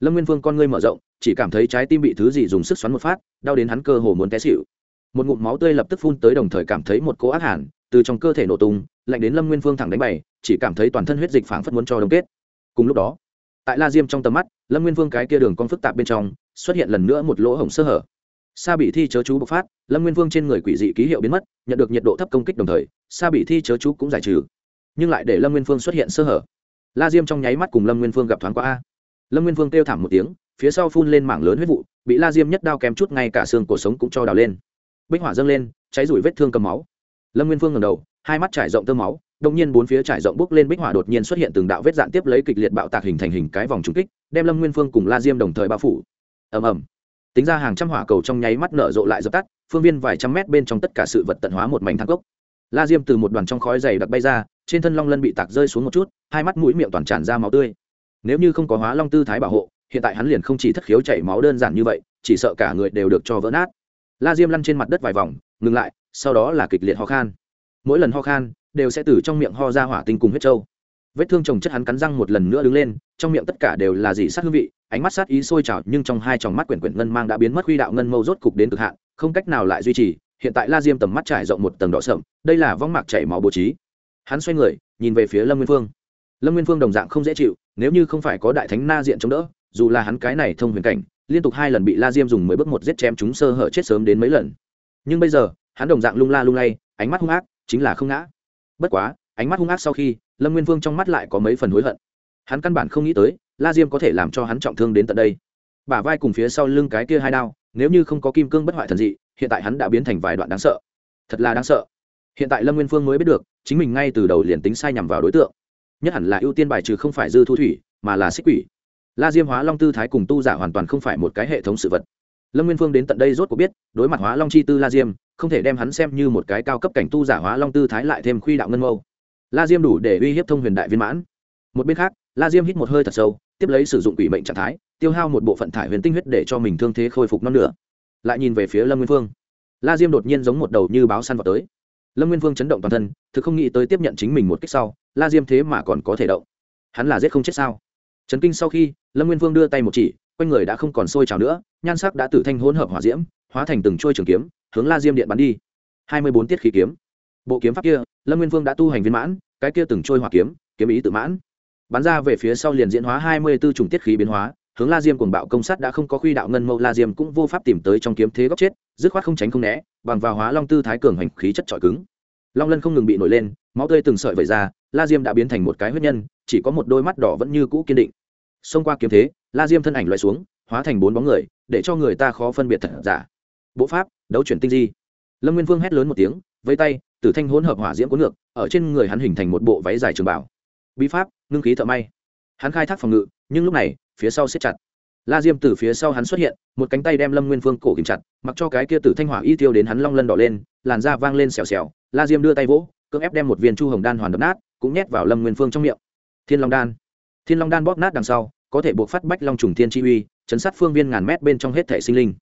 lâm nguyên Vương con ngươi mở rộng, chỉ cảm thấy trái tim bị thứ gì dùng sức xoắn một phát, đau đến hắn cơ hồ muốn té xịu một ngụm máu tươi lập tức phun tới đồng thời cảm thấy một cỗ ác hẳn từ trong cơ thể nổ tung, lạnh đến lâm nguyên phương thẳng đánh bày, chỉ cảm thấy toàn thân huyết dịch phảng phất muốn cho đông kết. Cùng lúc đó, tại la diêm trong tầm mắt, lâm nguyên Vương cái kia đường con phức tạp bên trong, xuất hiện lần nữa một lỗ hổng sơ hở. Sa bị thi chớ chú bộc phát, lâm nguyên Vương trên người quỷ dị ký hiệu biến mất, nhận được nhiệt độ thấp công kích đồng thời, sa bị thi chớ chú cũng giải trừ. Nhưng lại để lâm nguyên phương xuất hiện sơ hở. La diêm trong nháy mắt cùng lâm nguyên phương gặp thoáng qua a lâm nguyên Vương kêu thảm một tiếng, phía sau phun lên mảng lớn huyết vụ, bị la diêm nhất đao kém chút ngay cả xương cổ sống cũng cho đào lên. Bích hỏa dâng lên, cháy rủi vết thương cầm máu. Lâm nguyên Vương ngầm đầu, hai mắt trải rộng tơ máu đông nhiên bốn phía trải rộng bước lên bích hỏa đột nhiên xuất hiện từng đạo vết dạn tiếp lấy kịch liệt bạo tạc hình thành hình cái vòng trúng kích, đem lâm nguyên phương cùng la diêm đồng thời bao phủ. Ầm ầm. Tính ra hàng trăm hỏa cầu trong nháy mắt nở rộ lại dập tắt, phương viên vài trăm mét bên trong tất cả sự vật tận hóa một mảnh thang cốc. La diêm từ một đoàn trong khói dày đặc bay ra, trên thân long lân bị tạc rơi xuống một chút, hai mắt mũi miệng toàn tràn ra máu tươi nếu như không có hóa long tư thái bảo hộ, hiện tại hắn liền không chỉ thất khiếu chảy máu đơn giản như vậy, chỉ sợ cả người đều được cho vỡ nát. La diêm lăn trên mặt đất vài vòng, ngừng lại, sau đó là kịch liệt ho khan. Mỗi lần ho khan, đều sẽ từ trong miệng ho ra hỏa tinh cùng huyết trâu vết thương chồng chất hắn cắn răng một lần nữa đứng lên, trong miệng tất cả đều là dị sát hương vị, ánh mắt sát ý sôi trào, nhưng trong hai tròng mắt quyển quyển ngân mang đã biến mất huy đạo ngân mâu rốt cục đến cực hạn, không cách nào lại duy trì, hiện tại la diêm tầm mắt trải rộng một tầng đỏ sậm, đây là vong mạc chảy máu bố trí. Hắn xoay người, nhìn về phía lâm nguyên phương lâm nguyên phương đồng dạng không dễ chịu, nếu như không phải có đại thánh na diện chống đỡ, dù là hắn cái này thông huyền cảnh, liên tục hai lần bị la diêm dùng mới bước một giết chém chúng sơ hở chết sớm đến mấy lần. Nhưng bây giờ, hắn đồng dạng lung la lung lay, ánh mắt hung ác, chính là không ngã. Bất quá, ánh mắt hung ác sau khi, lâm nguyên vương trong mắt lại có mấy phần hối hận. Hắn căn bản không nghĩ tới, la diêm có thể làm cho hắn trọng thương đến tận đây. Bả vai cùng phía sau lưng cái kia hai đao, nếu như không có kim cương bất hoại thần dị, hiện tại hắn đã biến thành vài đoạn đáng sợ. Thật là đáng sợ. Hiện tại lâm nguyên phương mới biết được, chính mình ngay từ đầu liền tính sai nhằm vào đối tượng nhất hẳn là ưu tiên bài trừ không phải dư thu thủy, mà là xích quỷ. La diêm hóa long tư thái cùng tu giả hoàn toàn không phải một cái hệ thống sự vật. Lâm nguyên phương đến tận đây rốt cuộc biết, đối mặt hóa long chi tư la diêm, không thể đem hắn xem như một cái cao cấp cảnh tu giả hóa long tư thái lại thêm khuy đạo ngân mâu. La diêm đủ để uy hiếp thông huyền đại viên mãn. Một bên khác, la diêm hít một hơi thật sâu, tiếp lấy sử dụng quỷ mệnh trạng thái, tiêu hao một bộ phận thải huyền tinh huyết để cho mình thương thế khôi phục non nữa lại nhìn về phía lâm nguyên phương. La diêm đột nhiên giống một đầu như báo săn vào tới lâm nguyên vương chấn động toàn thân, thực không nghĩ tới tiếp nhận chính mình một cách sau, la diêm thế mà còn có thể động. Hắn là giết không chết sao? Chấn kinh sau khi, lâm nguyên vương đưa tay một chỉ, quanh người đã không còn sôi trào nữa, nhan sắc đã tử thanh hỗn hợp hỏa diễm, hóa thành từng trôi trường kiếm, hướng la diêm điện bắn đi. Hai mươi bốn tiết khí kiếm. Bộ kiếm pháp kia, lâm nguyên vương đã tu hành viên mãn, cái kia từng trôi hỏa kiếm kiếm ý tự mãn. Bắn ra về phía sau liền diễn hóa hai mươi b ố chủng tiết khí biến hóa, hướng la diêm cuồng bạo công sát đã không có khuy đạo ngân mâu, la diêm cũng vô pháp tìm tới trong kiếm thế góc chết, dứt khoát không tránh không né bằng vào hóa long tư thái cường hành khí chất trọi cứng. Long lân không ngừng bị nổi lên, máu tươi từng sợi vẩy ra, la diêm đã biến thành một cái huyết nhân, chỉ có một đôi mắt đỏ vẫn như cũ kiên định. Xông qua kiếm thế, la diêm thân ảnh loại xuống, hóa thành bốn bóng người, để cho người ta khó phân biệt thật giả. Bộ pháp, đấu chuyển tinh di. Lâm nguyên vương hét lớn một tiếng, vây tay, tử thanh hỗn hợp hỏa diễm cuốn ngược, ở trên người hắn hình thành một bộ váy dài trường bảo. Bí pháp, ngưng khí thợ may. Hắn khai thác phòng ngự, nhưng lúc này, phía sau siết chặt la diêm từ phía sau hắn xuất hiện, một cánh tay đem lâm nguyên phương cổ kìm chặt, mặc cho cái kia tử thanh hỏa y tiêu đến hắn long lân đỏ lên, làn da vang lên xèo xèo. La diêm đưa tay vỗ, cưỡng ép đem một viên chu hồng đan hoàn đập nát, cũng nhét vào lâm nguyên phương trong miệng. Thiên long đan. Thiên long đan bóp nát đằng sau, có thể buộc phát bách long trùng thiên chi uy, chấn sát phương viên ngàn mét bên trong hết thể sinh linh.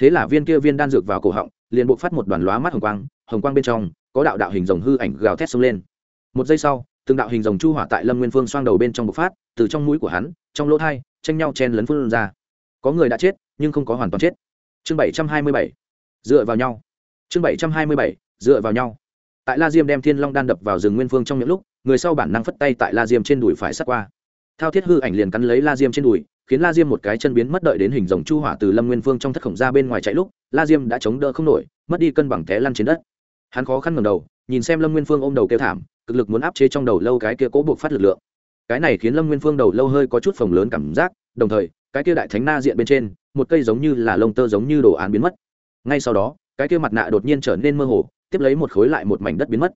Thế là viên kia viên đan dược vào cổ họng, liền buộc phát một đoàn lóa mắt hồng quang hồng quang bên trong, có đạo đạo hình rồng hư ảnh gào thét xông lên. Một giây sau, từng đạo hình rồng chu hỏa tại lâm nguyên phương xoang đầu bên trong bộc phát, từ trong mũi của hắn, trong lỗ thai tranh nhau chen lấn phương ra. Có người đã chết, nhưng không có hoàn toàn chết. Chương bảy trăm hai mươi bảy, dựa vào nhau. Chương bảy trăm hai mươi bảy, dựa vào nhau. Tại la diêm đem thiên long đan đập vào rừng nguyên phương trong những lúc, người sau bản năng phất tay tại la diêm trên đùi phải sát qua. Thao thiết hư ảnh liền cắn lấy la diêm trên đùi, khiến la diêm một cái chân biến mất đợi đến hình rồng chu hỏa từ lâm nguyên phương trong thất khổng ra bên ngoài chạy lúc, la diêm đã chống đỡ không nổi, mất đi cân bằng té lăn trên đất. Hắn khó khăn ngầm đầu, nhìn xem lâm nguyên phương ôm đầu kêu thảm, cực lực muốn áp chế trong đầu lâu cái kia cố buộc phát lực lượng cái này khiến lâm nguyên phương đầu lâu hơi có chút phồng lớn cảm giác, đồng thời, cái kia đại thánh na diện bên trên, một cây giống như là lông tơ giống như đồ án biến mất. Ngay sau đó, cái kia mặt nạ đột nhiên trở nên mơ hồ, tiếp lấy một khối lại một mảnh đất biến mất.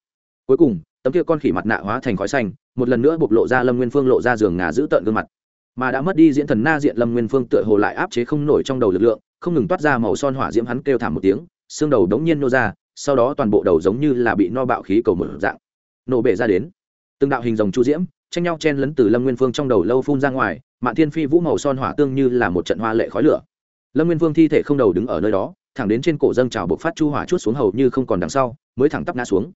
Cuối cùng, tấm kia con khỉ mặt nạ hóa thành khói xanh, một lần nữa bộc lộ ra lâm nguyên phương lộ ra giường ngà giữ tợn gương mặt. Mà đã mất đi diễn thần na diện, lâm nguyên phương tựa hồ lại áp chế không nổi trong đầu lực lượng, không ngừng toát ra màu son hỏa diễm hắn kêu thảm một tiếng, xương đầu đống nhiên nô ra, sau đó toàn bộ đầu giống như là bị no bạo khí cầu một dạng, nổ bể ra đến. Từng đạo hình rồng chu diễm tranh nhau chen lấn từ lâm nguyên phương trong đầu lâu phun ra ngoài, mạn thiên phi vũ màu son hỏa tương như là một trận hoa lệ khói lửa. Lâm nguyên phương thi thể không đầu đứng ở nơi đó, thẳng đến trên cổ dâng trào bộc phát chu hỏa chút xuống hầu như không còn đằng sau, mới thẳng tắp ngã xuống.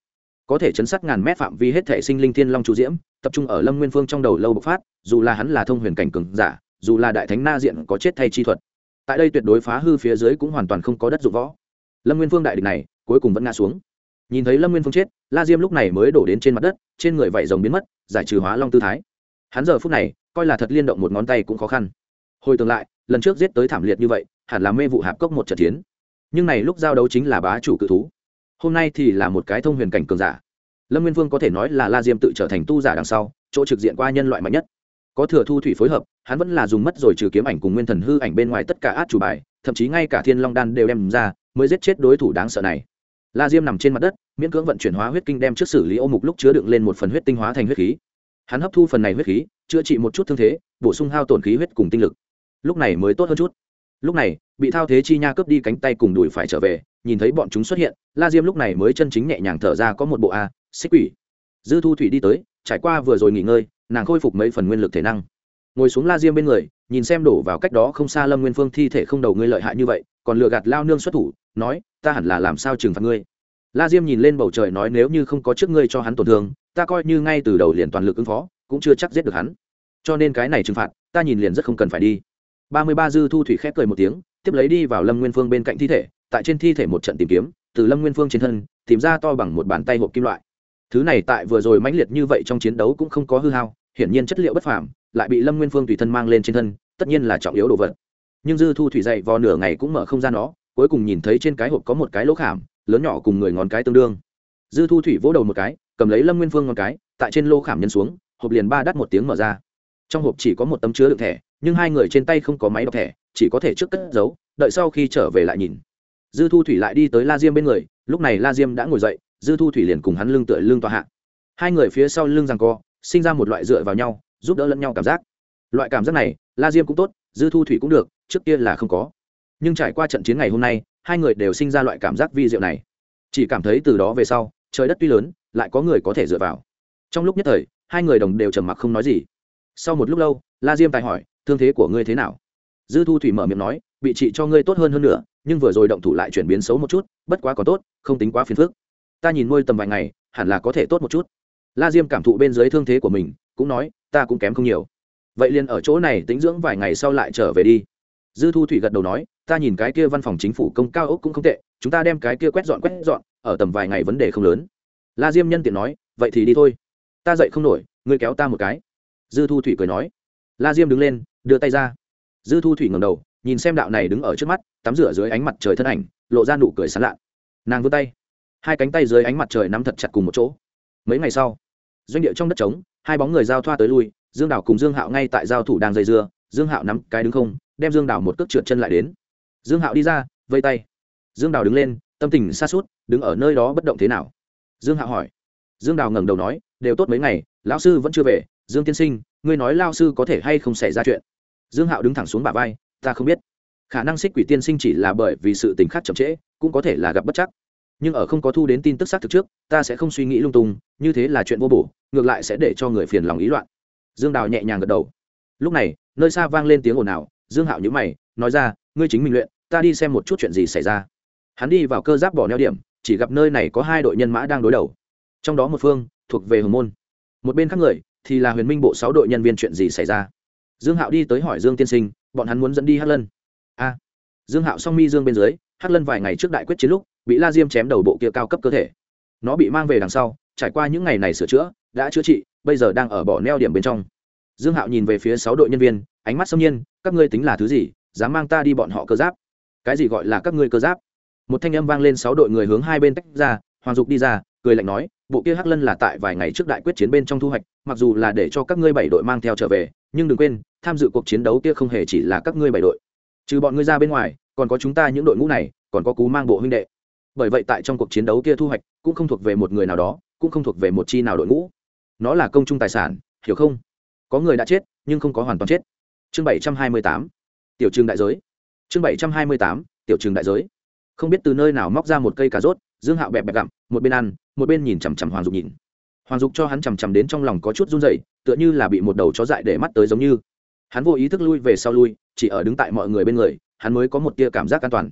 Có thể chấn sát ngàn mét phạm vi hết thể sinh linh thiên long chu diễm, tập trung ở lâm nguyên phương trong đầu lâu bộc phát, dù là hắn là thông huyền cảnh cường giả, dù là đại thánh na diện có chết thay chi thuật, tại đây tuyệt đối phá hư phía dưới cũng hoàn toàn không có đất dụng võ. Lâm nguyên phương đại địch này, cuối cùng vẫn ngã xuống nhìn thấy lâm nguyên phương chết, la diêm lúc này mới đổ đến trên mặt đất, trên người vảy rồng biến mất, giải trừ hóa long tư thái. Hắn giờ phút này, coi là thật liên động một ngón tay cũng khó khăn. Hồi tương lại, lần trước giết tới thảm liệt như vậy, hẳn là mê vụ hạp cốc một trận chiến. Nhưng này lúc giao đấu chính là bá chủ cự thú. Hôm nay thì là một cái thông huyền cảnh cường giả. Lâm nguyên vương có thể nói là la diêm tự trở thành tu giả đằng sau, chỗ trực diện qua nhân loại mạnh nhất. Có thừa thu thủy phối hợp, hắn vẫn là dùng mất rồi trừ kiếm ảnh cùng nguyên thần hư ảnh bên ngoài tất cả át chủ bài, thậm chí ngay cả thiên long đan đều đem ra, mới giết chết đối thủ đáng sợ này la diêm nằm trên mặt đất, miễn cưỡng vận chuyển hóa huyết kinh đem trước xử lý ô mục lúc chứa đựng lên một phần huyết tinh hóa thành huyết khí. Hắn hấp thu phần này huyết khí, chữa trị một chút thương thế, bổ sung hao tổn khí huyết cùng tinh lực. Lúc này mới tốt hơn chút. Lúc này, bị thao thế chi nha cướp đi cánh tay cùng đùi phải trở về, nhìn thấy bọn chúng xuất hiện, la diêm lúc này mới chân chính nhẹ nhàng thở ra có một bộ a, xích quỷ. Dư thu thủy đi tới, trải qua vừa rồi nghỉ ngơi, nàng khôi phục mấy phần nguyên lực thể năng. Ngồi xuống la diêm bên người, nhìn xem đổ vào cách đó không xa lâm nguyên phương thi thể không đầu ngươi lợi hại như vậy, còn lừa gạt lao nương xuất thủ, nói ta hẳn là làm sao trừng phạt ngươi? La diêm nhìn lên bầu trời nói nếu như không có trước ngươi cho hắn tổn thương, ta coi như ngay từ đầu liền toàn lực ứng phó, cũng chưa chắc giết được hắn. Cho nên cái này trừng phạt, ta nhìn liền rất không cần phải đi. Ba mươi ba dư thu thủy khép cười một tiếng, tiếp lấy đi vào lâm nguyên phương bên cạnh thi thể, tại trên thi thể một trận tìm kiếm, từ lâm nguyên phương trên thân, tìm ra to bằng một bàn tay hộp kim loại. Thứ này tại vừa rồi mãnh liệt như vậy trong chiến đấu cũng không có hư hao, hiển nhiên chất liệu bất phàm, lại bị lâm nguyên phương tùy thân mang lên trên thân, tất nhiên là trọng yếu đồ vật. Nhưng dư thu thủy dậy vò nửa ngày cũng mở không ra nó cuối cùng nhìn thấy trên cái hộp có một cái lỗ khảm, lớn nhỏ cùng người ngón cái tương đương. Dư thu thủy vỗ đầu một cái, cầm lấy lâm nguyên phương ngón cái, tại trên lỗ khảm nhân xuống, hộp liền ba đắt một tiếng mở ra. Trong hộp chỉ có một tấm chứa đựng thẻ, nhưng hai người trên tay không có máy đọc thẻ, chỉ có thể trước cất giấu, đợi sau khi trở về lại nhìn. Dư thu thủy lại đi tới la diêm bên người, lúc này la diêm đã ngồi dậy, dư thu thủy liền cùng hắn lưng tựa lưng tòa hạ. Hai người phía sau lưng rằng co, sinh ra một loại dựa vào nhau, giúp đỡ lẫn nhau cảm giác. Loại cảm giác này, la diêm cũng tốt, dư thu thủy cũng được, trước kia là không có nhưng trải qua trận chiến ngày hôm nay, hai người đều sinh ra loại cảm giác vi diệu này. Chỉ cảm thấy từ đó về sau, trời đất tuy lớn, lại có người có thể dựa vào. Trong lúc nhất thời, hai người đồng đều trầm mặc không nói gì. Sau một lúc lâu, la diêm tài hỏi, thương thế của ngươi thế nào? Dư thu thủy mở miệng nói, bị trị cho ngươi tốt hơn hơn nữa, nhưng vừa rồi động thủ lại chuyển biến xấu một chút, bất quá có tốt, không tính quá phiền phức. Ta nhìn nuôi tầm vài ngày, hẳn là có thể tốt một chút. La diêm cảm thụ bên dưới thương thế của mình, cũng nói, ta cũng kém không nhiều. Vậy liền ở chỗ này tính dưỡng vài ngày sau lại trở về đi dư thu thủy gật đầu nói, ta nhìn cái kia văn phòng chính phủ công cao ốc cũng không tệ, chúng ta đem cái kia quét dọn quét dọn, ở tầm vài ngày vấn đề không lớn. La diêm nhân tiện nói, vậy thì đi thôi. Ta dậy không nổi, ngươi kéo ta một cái. Dư thu thủy cười nói. La diêm đứng lên, đưa tay ra. Dư thu thủy ngầm đầu, nhìn xem đạo này đứng ở trước mắt, tắm rửa dưới ánh mặt trời thân ảnh, lộ ra nụ cười sán lạ. Nàng vươn tay. Hai cánh tay dưới ánh mặt trời nắm thật chặt cùng một chỗ. Mấy ngày sau, doanh địa trong đất trống, hai bóng người giao thoa tới lui, dương đảo cùng dương hạo ngay tại giao thủ đang dây dưa, dương hạo nắm cái đứng không đem dương Đào một cước trượt chân lại đến. Dương hạo đi ra, vây tay. Dương đào đứng lên, tâm tình xa suốt, đứng ở nơi đó bất động thế nào? Dương hạo hỏi. Dương đào ngẩng đầu nói, đều tốt mấy ngày, lão sư vẫn chưa về. Dương tiên sinh, ngươi nói lao sư có thể hay không xảy ra chuyện? Dương hạo đứng thẳng xuống bà vai, ta không biết. Khả năng xích quỷ tiên sinh chỉ là bởi vì sự tình khác chậm trễ, cũng có thể là gặp bất chắc. Nhưng ở không có thu đến tin tức xác thực trước, ta sẽ không suy nghĩ lung tung, như thế là chuyện vô bổ, ngược lại sẽ để cho người phiền lòng ý loạn. Dương đào nhẹ nhàng gật đầu. Lúc này, nơi xa vang lên tiếng ồn ào dương hạo nhữ mày, nói ra, ngươi chính mình luyện, ta đi xem một chút chuyện gì xảy ra. Hắn đi vào cơ giáp bỏ neo điểm, chỉ gặp nơi này có hai đội nhân mã đang đối đầu. Trong đó một phương, thuộc về hồng môn. Một bên khác người, thì là huyền minh bộ sáu đội nhân viên chuyện gì xảy ra. Dương hạo đi tới hỏi dương tiên sinh, bọn hắn muốn dẫn đi Hát lân. A. Dương hạo song mi dương bên dưới Hát lân vài ngày trước đại quyết chiến lúc, bị la diêm chém đầu bộ kia cao cấp cơ thể. Nó bị mang về đằng sau, trải qua những ngày này sửa chữa, đã chữa trị, bây giờ đang ở bỏ neo điểm bên trong dương hạo nhìn về phía sáu đội nhân viên, ánh mắt xâm nhiên, các ngươi tính là thứ gì, dám mang ta đi bọn họ cơ giáp? Cái gì gọi là các ngươi cơ giáp? Một thanh âm vang lên, sáu đội người hướng hai bên tách ra, hoàng dục đi ra, cười lạnh nói, bộ kia hắc lân là tại vài ngày trước đại quyết chiến bên trong thu hoạch, mặc dù là để cho các ngươi bảy đội mang theo trở về, nhưng đừng quên, tham dự cuộc chiến đấu kia không hề chỉ là các ngươi bảy đội. Trừ bọn ngươi ra bên ngoài, còn có chúng ta những đội ngũ này, còn có cú mang bộ huynh đệ. Bởi vậy tại trong cuộc chiến đấu kia thu hoạch, cũng không thuộc về một người nào đó, cũng không thuộc về một chi nào đội ngũ. Nó là công chung tài sản, hiểu không? Có người đã chết, nhưng không có hoàn toàn chết. Chương bảy trăm hai mươi tám, tiểu trường đại giới. Chương bảy trăm hai mươi tám, tiểu trường đại giới. Không biết từ nơi nào móc ra một cây cà rốt, dương hạo bẹp bẹp gặm, một bên ăn, một bên nhìn chằm chằm hoàng dục nhìn. Hoàng dục cho hắn chằm chằm đến trong lòng có chút run dậy tựa như là bị một đầu chó dại để mắt tới giống như. Hắn vô ý thức lui về sau lui, chỉ ở đứng tại mọi người bên người, hắn mới có một tia cảm giác an toàn.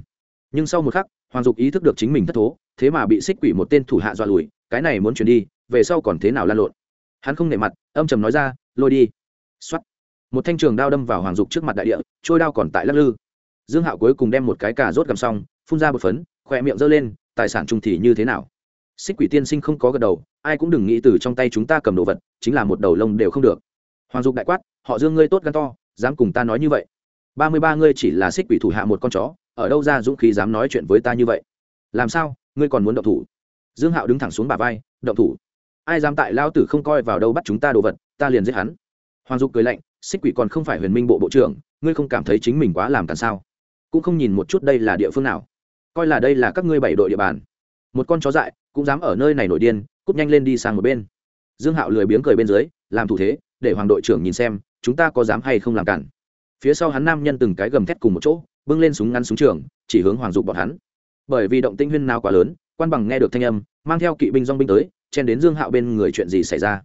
Nhưng sau một khắc, hoàng dục ý thức được chính mình thất thố, thế mà bị xích quỷ một tên thủ hạ dọa lùi, cái này muốn chuyển đi, về sau còn thế nào lan lộn? Hắn không nể mặt, âm trầm nói ra lôi đi. X một thanh trường đao đâm vào hoàng dục trước mặt đại địa, trôi đao còn tại lắc lư. Dương hạo cuối cùng đem một cái cà rốt gầm xong, phun ra một phấn, khỏe miệng giơ lên, tài sản trung thì như thế nào? Xích quỷ tiên sinh không có gật đầu, ai cũng đừng nghĩ từ trong tay chúng ta cầm đồ vật, chính là một đầu lông đều không được. Hoàng dục đại quát, họ dương ngươi tốt gan to, dám cùng ta nói như vậy. Ba mươi ba ngươi chỉ là xích quỷ thủ hạ một con chó, ở đâu ra dũng khí dám nói chuyện với ta như vậy? Làm sao, ngươi còn muốn động thủ? Dương hạo đứng thẳng xuống bà vai, động thủ ai dám tại lao tử không coi vào đâu bắt chúng ta đồ vật, ta liền giết hắn. Hoàng dục cười lạnh, xích quỷ còn không phải huyền minh bộ bộ trưởng, ngươi không cảm thấy chính mình quá làm cản sao? Cũng không nhìn một chút đây là địa phương nào. Coi là đây là các ngươi bảy đội địa bàn. Một con chó dại, cũng dám ở nơi này nổi điên cúp nhanh lên đi sang một bên. Dương hạo lười biếng cười bên dưới, làm thủ thế, để hoàng đội trưởng nhìn xem, chúng ta có dám hay không làm cản phía sau hắn nam nhân từng cái gầm thét cùng một chỗ, bưng lên súng ngắn súng trường, chỉ hướng hoàng dục bọn hắn. Bởi vì động tinh huyên nào quá lớn, quan bằng nghe được thanh âm, mang theo kỵ binh dong binh tới chen đến dương hạo bên người chuyện gì xảy ra.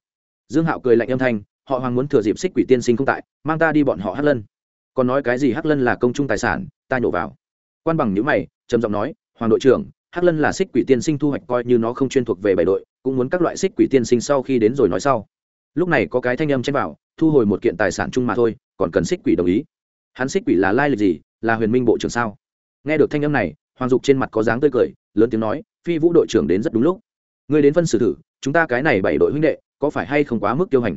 Dương hạo cười lạnh âm thanh, họ hoàng muốn thừa dịp xích quỷ tiên sinh không tại, mang ta đi bọn họ hắc lân. Còn nói cái gì hắc lân là công chung tài sản, ta nhổ vào. Quan bằng nhữ mày, trầm giọng nói, hoàng đội trưởng, hắc lân là xích quỷ tiên sinh thu hoạch coi như nó không chuyên thuộc về bảy đội, cũng muốn các loại xích quỷ tiên sinh sau khi đến rồi nói sau. Lúc này có cái thanh âm chen vào, thu hồi một kiện tài sản chung mà thôi, còn cần xích quỷ đồng ý. Hắn xích quỷ là lai lịch gì, là huyền minh bộ trưởng sao? Nghe được thanh âm này, hoàng dục trên mặt có dáng tươi cười, lớn tiếng nói, phi vũ đội trưởng đến rất đúng lúc. Ngươi đến phân xử thử, chúng ta cái này bảy đội huynh đệ, có phải hay không quá mức tiêu hành?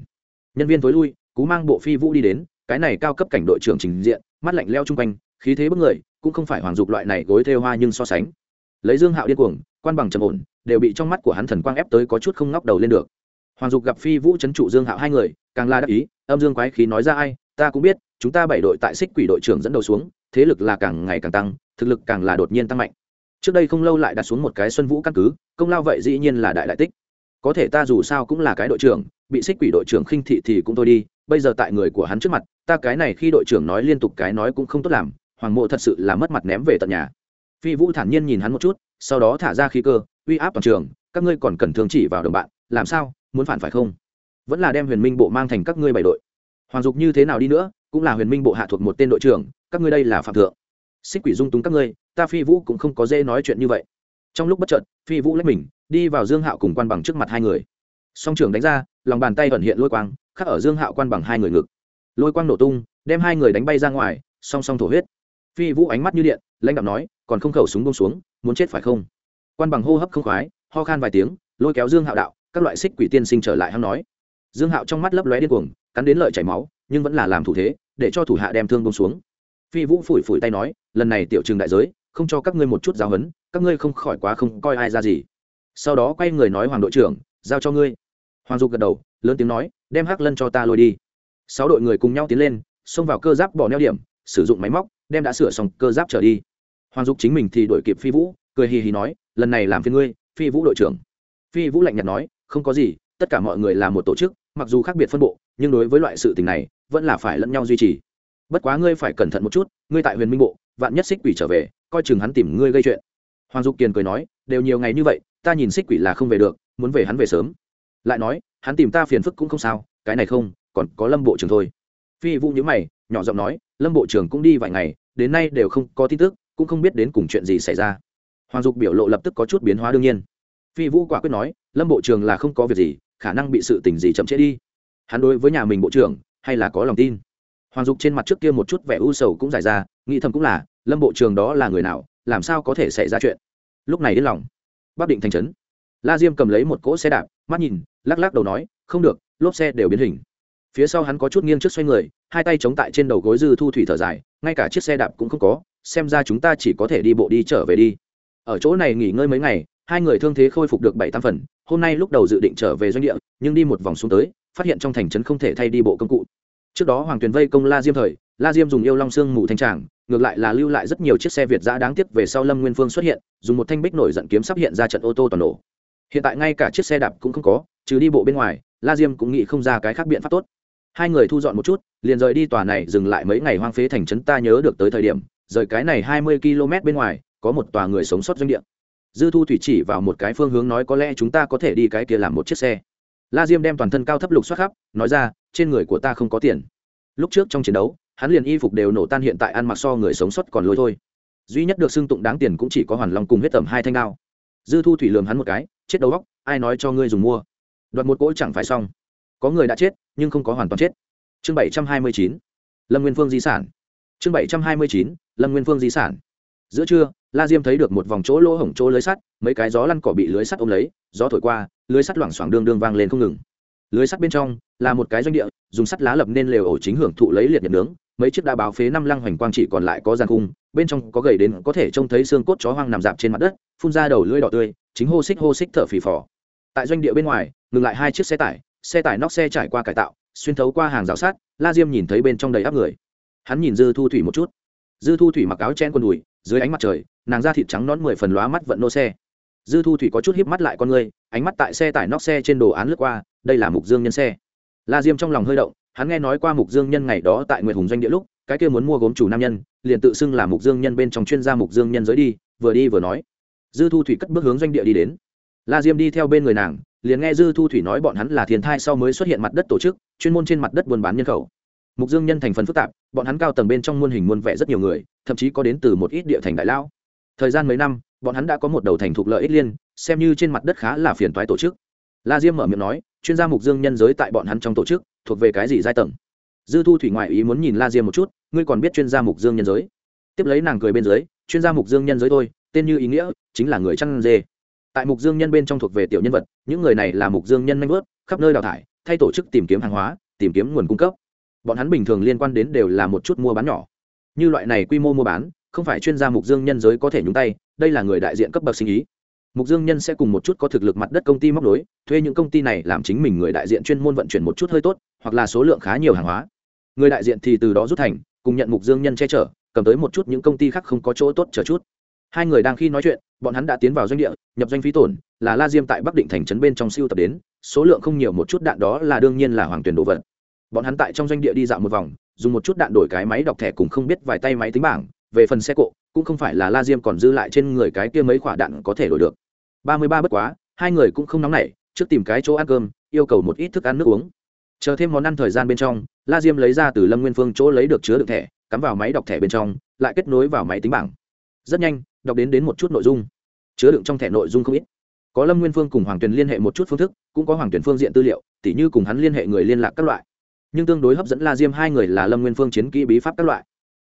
Nhân viên tối lui, cú mang bộ phi vũ đi đến, cái này cao cấp cảnh đội trưởng trình diện, mắt lạnh leo chung quanh, khí thế bất người, cũng không phải hoàng dục loại này gối thê hoa nhưng so sánh. Lấy dương hạo điên cuồng, quan bằng trầm ổn, đều bị trong mắt của hắn thần quang ép tới có chút không ngóc đầu lên được. Hoàng dục gặp phi vũ chấn trụ dương hạo hai người, càng la đắc ý, âm dương quái khí nói ra ai, ta cũng biết, chúng ta bảy đội tại xích quỷ đội trưởng dẫn đầu xuống, thế lực là càng ngày càng tăng, thực lực càng là đột nhiên tăng mạnh trước đây không lâu lại đặt xuống một cái xuân vũ căn cứ, công lao vậy dĩ nhiên là đại đại tích. Có thể ta dù sao cũng là cái đội trưởng, bị xích quỷ đội trưởng khinh thị thì cũng thôi đi, bây giờ tại người của hắn trước mặt, ta cái này khi đội trưởng nói liên tục cái nói cũng không tốt làm, hoàng mộ thật sự là mất mặt ném về tận nhà. Phi vũ thản nhiên nhìn hắn một chút, sau đó thả ra khí cơ, uy áp toàn trường, các ngươi còn cần thương chỉ vào đồng bạn, làm sao, muốn phản phải không? Vẫn là đem huyền minh bộ mang thành các ngươi bảy đội. Hoàng dục như thế nào đi nữa, cũng là huyền minh bộ hạ thuộc một tên đội trưởng, các ngươi đây là phạm thượng xích quỷ dung túng các ngươi, ta phi vũ cũng không có dễ nói chuyện như vậy. Trong lúc bất chợt, phi vũ lách mình, đi vào dương hạo cùng quan bằng trước mặt hai người. Song trưởng đánh ra, lòng bàn tay ẩn hiện lôi quang, khắc ở dương hạo quan bằng hai người ngực. Lôi quang nổ tung, đem hai người đánh bay ra ngoài, song song thổ huyết. Phi vũ ánh mắt như điện, lãnh đạo nói, còn không khẩu súng bông xuống, muốn chết phải không? Quan bằng hô hấp không khoái, ho khan vài tiếng, lôi kéo dương hạo đạo, các loại xích quỷ tiên sinh trở lại hắn nói. Dương hạo trong mắt lấp lóe điên cuồng, cắn đến lợi chảy máu, nhưng vẫn là làm thủ thế, để cho thủ hạ đem thương bông xuống. Phi vũ phủi phủi tay nói lần này tiểu trường đại giới, không cho các ngươi một chút giáo huấn, các ngươi không khỏi quá không coi ai ra gì. Sau đó quay người nói hoàng đội trưởng, giao cho ngươi. Hoàng dục gật đầu, lớn tiếng nói, đem hắc lân cho ta lôi đi. Sáu đội người cùng nhau tiến lên, xông vào cơ giáp bỏ neo điểm, sử dụng máy móc, đem đã sửa xong cơ giáp trở đi. Hoàng dục chính mình thì đổi kịp phi vũ, cười hì hì nói, lần này làm phiên ngươi, phi vũ đội trưởng. Phi vũ lạnh nhạt nói, không có gì, tất cả mọi người là một tổ chức, mặc dù khác biệt phân bộ, nhưng đối với loại sự tình này, vẫn là phải lẫn nhau duy trì. Bất quá ngươi phải cẩn thận một chút, ngươi tại huyền minh bộ vạn nhất xích quỷ trở về, coi chừng hắn tìm ngươi gây chuyện. Hoàng dục kiền cười nói, đều nhiều ngày như vậy, ta nhìn xích quỷ là không về được, muốn về hắn về sớm. Lại nói, hắn tìm ta phiền phức cũng không sao, cái này không, còn có lâm bộ trưởng thôi. Phi vũ nhữ mày, nhỏ giọng nói, lâm bộ trưởng cũng đi vài ngày, đến nay đều không có tin tức, cũng không biết đến cùng chuyện gì xảy ra. Hoàng dục biểu lộ lập tức có chút biến hóa đương nhiên. Phi vũ quả quyết nói, lâm bộ trưởng là không có việc gì, khả năng bị sự tình gì chậm trễ đi. Hắn đối với nhà mình bộ trưởng, hay là có lòng tin? Hoàng dục trên mặt trước kia một chút vẻ u sầu cũng giải ra, nghĩ thầm cũng là, lâm bộ trưởng đó là người nào, làm sao có thể xảy ra chuyện? Lúc này đến lòng, bắc định thành trấn. La diêm cầm lấy một cỗ xe đạp, mắt nhìn, lắc lắc đầu nói, không được, lốp xe đều biến hình. Phía sau hắn có chút nghiêng trước xoay người, hai tay chống tại trên đầu gối dư thu thủy thở dài, ngay cả chiếc xe đạp cũng không có, xem ra chúng ta chỉ có thể đi bộ đi trở về đi. Ở chỗ này nghỉ ngơi mấy ngày, hai người thương thế khôi phục được bảy tam phần, hôm nay lúc đầu dự định trở về doanh địa, nhưng đi một vòng xuống tới, phát hiện trong thành trấn không thể thay đi bộ công cụ trước đó hoàng tuyền vây công la diêm thời, la diêm dùng yêu long xương mù thanh tràng, ngược lại là lưu lại rất nhiều chiếc xe việt giã đáng tiếc về sau lâm nguyên phương xuất hiện, dùng một thanh bích nổi giận kiếm sắp hiện ra trận ô tô toàn nổ. Hiện tại ngay cả chiếc xe đạp cũng không có, trừ đi bộ bên ngoài, la diêm cũng nghĩ không ra cái khác biện pháp tốt. Hai người thu dọn một chút, liền rời đi tòa này dừng lại mấy ngày hoang phế thành trấn ta nhớ được tới thời điểm, rời cái này hai mươi km bên ngoài, có một tòa người sống sót doanh địa. Dư thu thủy chỉ vào một cái phương hướng nói có lẽ chúng ta có thể đi cái kia làm một chiếc xe. La diêm đem toàn thân cao thấp lục xoát khắp, nói ra trên người của ta không có tiền. Lúc trước trong chiến đấu, hắn liền y phục đều nổ tan, hiện tại ăn mặc so người sống sót còn lôi thôi. Duy nhất được xưng tụng đáng tiền cũng chỉ có hoàn long cùng huyết tẩm hai thanh đao. Dư thu thủy lường hắn một cái, chết đầu góc ai nói cho ngươi dùng mua? Đoạt một cỗ chẳng phải xong. Có người đã chết, nhưng không có hoàn toàn chết. Chương bảy trăm hai mươi chín. Lâm nguyên phương di sản. Chương bảy trăm hai mươi chín. Lâm nguyên phương di sản. Giữa trưa, la diêm thấy được một vòng chỗ lỗ hổng chỗ lưới sắt, mấy cái gió lăn cỏ bị lưới sắt ôm lấy, gió thổi qua, lưới sắt loảng xoảng đương đương vang lên không ngừng lưới sắt bên trong là một cái doanh địa, dùng sắt lá lập nên lều ổ chính hưởng thụ lấy liệt nhật nướng. Mấy chiếc đá báo phế năm lăng hoành quang chỉ còn lại có gian khung bên trong có gầy đến có thể trông thấy xương cốt chó hoang nằm dạp trên mặt đất, phun ra đầu lưỡi đỏ tươi, chính hô xích hô xích thở phì phò. Tại doanh địa bên ngoài, ngừng lại hai chiếc xe tải xe tải nóc xe trải qua cải tạo, xuyên thấu qua hàng rào sát la diêm nhìn thấy bên trong đầy áp người. Hắn nhìn dư thu thủy một chút. Dư thu thủy mặc áo chen quần đùi, dưới ánh mặt trời, nàng da thịt trắng nón mười phần lóa mắt vận nô xe dư thu thủy có chút híp mắt lại con người, ánh mắt tại xe tải nóc xe trên đồ án lướt qua, đây là mục dương nhân xe. La diêm trong lòng hơi động, hắn nghe nói qua mục dương nhân ngày đó tại nguyệt hùng doanh địa lúc, cái kia muốn mua gốm chủ nam nhân, liền tự xưng là mục dương nhân bên trong chuyên gia mục dương nhân giới đi, vừa đi vừa nói. Dư thu thủy cất bước hướng doanh địa đi đến. La diêm đi theo bên người nàng, liền nghe dư thu thủy nói bọn hắn là thiền thai sau mới xuất hiện mặt đất tổ chức, chuyên môn trên mặt đất buôn bán nhân khẩu. Mục dương nhân thành phần phức tạp, bọn hắn cao tầng bên trong muôn hình muôn vẻ rất nhiều người, thậm chí có đến từ một ít địa thành đại lao. Thời gian mấy năm bọn hắn đã có một đầu thành thục lợi ích liên, xem như trên mặt đất khá là phiền toái tổ chức. La diêm mở miệng nói, chuyên gia mục dương nhân giới tại bọn hắn trong tổ chức, thuộc về cái gì giai tầng? Dư thu thủy ngoại ý muốn nhìn la diêm một chút, ngươi còn biết chuyên gia mục dương nhân giới? Tiếp lấy nàng cười bên dưới, chuyên gia mục dương nhân giới thôi, tên như ý nghĩa, chính là người chăn dê. Tại mục dương nhân bên trong thuộc về tiểu nhân vật, những người này là mục dương nhân nanh vớt khắp nơi đào thải, thay tổ chức tìm kiếm hàng hóa, tìm kiếm nguồn cung cấp. Bọn hắn bình thường liên quan đến đều là một chút mua bán nhỏ. Như loại này quy mô mua bán không phải chuyên gia mục dương nhân giới có thể nhúng tay, đây là người đại diện cấp bậc sinh ý. Mục dương nhân sẽ cùng một chút có thực lực mặt đất công ty móc nối, thuê những công ty này làm chính mình người đại diện chuyên môn vận chuyển một chút hơi tốt, hoặc là số lượng khá nhiều hàng hóa. Người đại diện thì từ đó rút thành, cùng nhận mục dương nhân che chở, cầm tới một chút những công ty khác không có chỗ tốt chờ chút. Hai người đang khi nói chuyện, bọn hắn đã tiến vào doanh địa, nhập doanh phí tổn, là la diêm tại bắc định thành trấn bên trong siêu tập đến, số lượng không nhiều một chút đạn đó là đương nhiên là hoàng tuyển đồ vật. Bọn hắn tại trong doanh địa đi dạo một vòng, dùng một chút đạn đổi cái máy đọc thẻ cùng không biết vài tay máy tính bảng về phần xe cộ, cũng không phải là la diêm còn dư lại trên người cái kia mấy quả đạn có thể đổi được. Ba mươi ba bất quá, hai người cũng không nóng nảy, trước tìm cái chỗ ăn cơm, yêu cầu một ít thức ăn nước uống. Chờ thêm món ăn thời gian bên trong, la diêm lấy ra từ lâm nguyên phương chỗ lấy được chứa đựng thẻ, cắm vào máy đọc thẻ bên trong, lại kết nối vào máy tính bảng. Rất nhanh, đọc đến đến một chút nội dung. Chứa đựng trong thẻ nội dung không ít. Có lâm nguyên phương cùng hoàng tuyền liên hệ một chút phương thức, cũng có hoàng tuyền phương diện tư liệu, tỉ như cùng hắn liên hệ người liên lạc các loại. Nhưng tương đối hấp dẫn la diêm hai người là lâm nguyên phương chiến kỹ bí pháp các loại.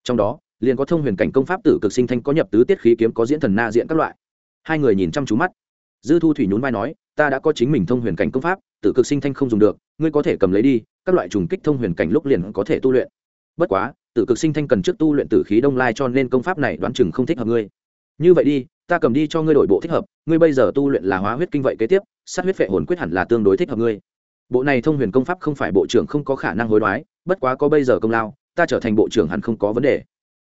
Trong đó liền có thông huyền cảnh công pháp tử cực sinh thanh có nhập tứ tiết khí kiếm có diễn thần na diện các loại. Hai người nhìn chăm chú mắt. Dư thu thủy nhún vai nói, ta đã có chính mình thông huyền cảnh công pháp, tử cực sinh thanh không dùng được, ngươi có thể cầm lấy đi, các loại trùng kích thông huyền cảnh lúc liền có thể tu luyện. Bất quá, tử cực sinh thanh cần trước tu luyện tử khí đông lai cho nên công pháp này đoán chừng không thích hợp ngươi. Như vậy đi, ta cầm đi cho ngươi đổi bộ thích hợp, ngươi bây giờ tu luyện là hóa huyết kinh vậy kế tiếp, sát huyết vệ hồn quyết hẳn là tương đối thích hợp ngươi. Bộ này thông huyền công pháp không phải bộ trưởng không có khả năng hối đoái, bất quá có bây giờ công lao, ta trở thành bộ trưởng hẳn không có vấn đề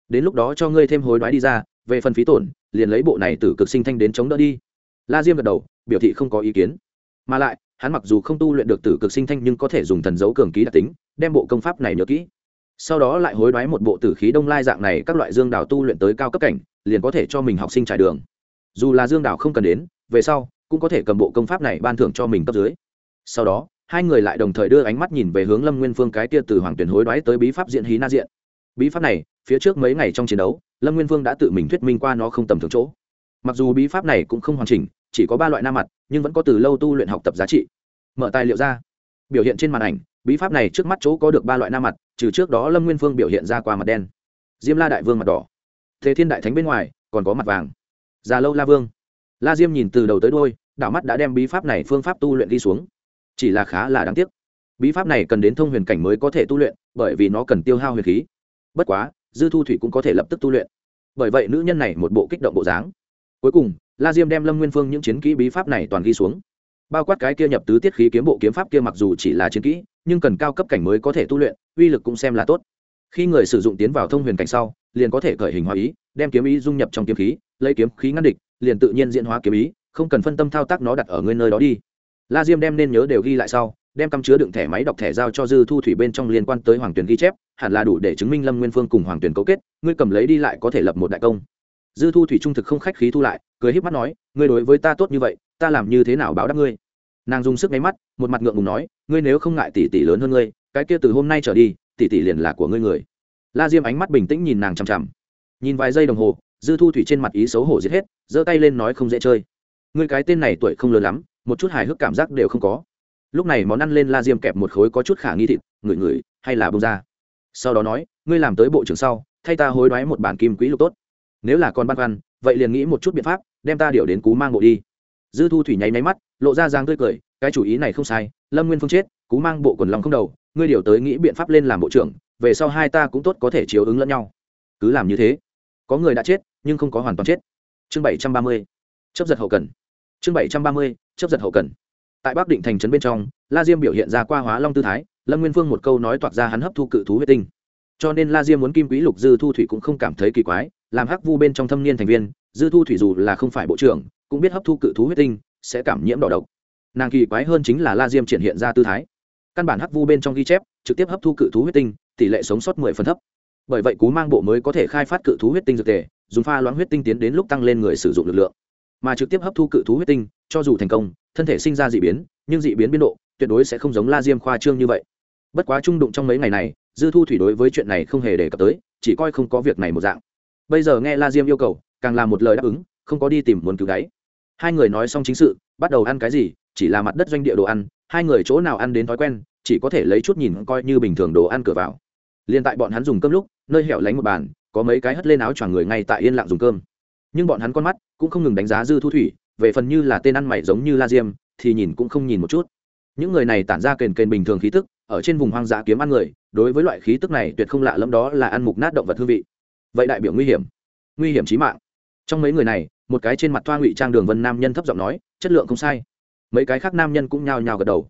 đến lúc đó cho ngươi thêm hối đoái đi ra, về phần phí tổn, liền lấy bộ này từ cực sinh thanh đến chống đỡ đi. La diêm gật đầu, biểu thị không có ý kiến. Mà lại, hắn mặc dù không tu luyện được tử cực sinh thanh nhưng có thể dùng thần dấu cường ký đặc tính, đem bộ công pháp này nhớ kỹ. Sau đó lại hối đoái một bộ tử khí đông lai dạng này, các loại dương đảo tu luyện tới cao cấp cảnh, liền có thể cho mình học sinh trải đường. Dù là dương đảo không cần đến, về sau, cũng có thể cầm bộ công pháp này ban thưởng cho mình cấp dưới. Sau đó, hai người lại đồng thời đưa ánh mắt nhìn về hướng lâm nguyên phương cái kia từ hoàng tuyển hối đoái tới bí pháp diện hí na diện bí pháp này, phía trước mấy ngày trong chiến đấu, lâm nguyên vương đã tự mình thuyết minh qua nó không tầm thường chỗ. Mặc dù bí pháp này cũng không hoàn chỉnh, chỉ có ba loại nam mặt, nhưng vẫn có từ lâu tu luyện học tập giá trị. Mở tài liệu ra. Biểu hiện trên màn ảnh, bí pháp này trước mắt chỗ có được ba loại nam mặt, trừ trước đó lâm nguyên phương biểu hiện ra qua mặt đen. Diêm la đại vương mặt đỏ. Thế thiên đại thánh bên ngoài, còn có mặt vàng. Già lâu la vương. La diêm nhìn từ đầu tới đôi đảo mắt đã đem bí pháp này phương pháp tu luyện đi xuống. Chỉ là khá là đáng tiếc. Bí pháp này cần đến thông huyền cảnh mới có thể tu luyện, bởi vì nó cần tiêu hao huyền khí bất quá, dư thu thủy cũng có thể lập tức tu luyện. Bởi vậy nữ nhân này một bộ kích động bộ dáng. Cuối cùng, la diêm đem lâm nguyên phương những chiến kỹ bí pháp này toàn ghi xuống. Bao quát cái kia nhập tứ tiết khí kiếm bộ kiếm pháp kia mặc dù chỉ là chiến kỹ, nhưng cần cao cấp cảnh mới có thể tu luyện, uy lực cũng xem là tốt. Khi người sử dụng tiến vào thông huyền cảnh sau, liền có thể khởi hình hóa ý, đem kiếm ý dung nhập trong kiếm khí, lấy kiếm khí ngăn địch, liền tự nhiên diễn hóa kiếm ý, không cần phân tâm thao tác nó đặt ở ngươi nơi đó đi. La diêm đem nên nhớ đều ghi lại sau đem cắm chứa đựng thẻ máy đọc thẻ giao cho dư thu thủy bên trong liên quan tới hoàng tuyển ghi chép, hẳn là đủ để chứng minh lâm nguyên phương cùng hoàng tuyển cấu kết, ngươi cầm lấy đi lại có thể lập một đại công. Dư thu thủy trung thực không khách khí thu lại, cười híp mắt nói, ngươi đối với ta tốt như vậy, ta làm như thế nào báo đáp ngươi? Nàng dùng sức nháy mắt, một mặt ngượng ngùng nói, ngươi nếu không ngại tỷ tỷ lớn hơn ngươi, cái kia từ hôm nay trở đi, tỷ tỷ liền là của ngươi người. La diêm ánh mắt bình tĩnh nhìn nàng chằm chằm. Nhìn vài giây đồng hồ, dư thu thủy trên mặt ý xấu hổ giết hết, giơ tay lên nói không dễ chơi. Ngươi cái tên này tuổi không lớn lắm, một chút hài hước cảm giác đều không có lúc này món ăn lên la diêm kẹp một khối có chút khả nghi thịt, ngửi ngửi, hay là bông ra. Sau đó nói, ngươi làm tới bộ trưởng sau, thay ta hối đoái một bản kim quỹ lục tốt. Nếu là con băn khoăn, vậy liền nghĩ một chút biện pháp, đem ta điều đến cú mang bộ đi. Dư thu thủy nháy máy mắt, lộ ra giang tươi cười, cái chủ ý này không sai, lâm nguyên phương chết, cú mang bộ quần lòng không đầu, ngươi điều tới nghĩ biện pháp lên làm bộ trưởng, về sau hai ta cũng tốt có thể chiếu ứng lẫn nhau. Cứ làm như thế, có người đã chết, nhưng không có hoàn toàn chết. Chương bảy trăm ba mươi chấp giật hậu cần. Chương bảy trăm ba mươi chấp giật hậu cần tại bắc định thành trấn bên trong, la diêm biểu hiện ra qua hóa long tư thái, lâm nguyên phương một câu nói toạc ra hắn hấp thu cự thú huyết tinh. Cho nên la diêm muốn kim quý lục dư thu thủy cũng không cảm thấy kỳ quái, làm hắc vu bên trong thâm niên thành viên, dư thu thủy dù là không phải bộ trưởng, cũng biết hấp thu cự thú huyết tinh, sẽ cảm nhiễm đỏ độc. Nàng kỳ quái hơn chính là la diêm triển hiện ra tư thái. Căn bản hắc vu bên trong ghi chép, trực tiếp hấp thu cự thú huyết tinh, tỷ lệ sống sót mười phần thấp. Bởi vậy cú mang bộ mới có thể khai phát cự thú huyết tinh dược tề, dùng pha loãng huyết tinh tiến đến lúc tăng lên người sử dụng lực lượng. Mà trực tiếp hấp thu cự thú huyết tinh cho dù thành công, thân thể sinh ra d ị biến, nhưng d ị biến biên độ tuyệt đối sẽ không giống la diêm khoa trương như vậy. Bất quá trung đụng trong mấy ngày này, dư thu thủy đối với chuyện này không hề đề cập tới, chỉ coi không có việc này một dạng. Bây giờ nghe la diêm yêu cầu, càng là một lời đáp ứng, không có đi tìm muốn cứu đáy. Hai người nói xong chính sự, bắt đầu ăn cái gì, chỉ là mặt đất doanh địa đồ ăn, hai người chỗ nào ăn đến thói quen, chỉ có thể lấy chút nhìn coi như bình thường đồ ăn cửa vào. Liền tại bọn hắn dùng cơm lúc, nơi hẻo lánh một bàn, có mấy cái hất lên áo choàng người ngay tại yên lặng dùng cơm. Nhưng bọn hắn con mắt cũng không ngừng đánh giá dư thu thủy về phần như là tên ăn mày giống như la diêm, thì nhìn cũng không nhìn một chút. Những người này tản ra kền kền bình thường khí tức, ở trên vùng hoang dã kiếm ăn người, đối với loại khí tức này tuyệt không lạ lẫm đó là ăn mục nát động vật hương vị. Vậy đại biểu nguy hiểm. Nguy hiểm trí mạng. Trong mấy người này, một cái trên mặt thoa ngụy trang đường vân nam nhân thấp giọng nói, chất lượng không sai. Mấy cái khác nam nhân cũng nhao nhao gật đầu.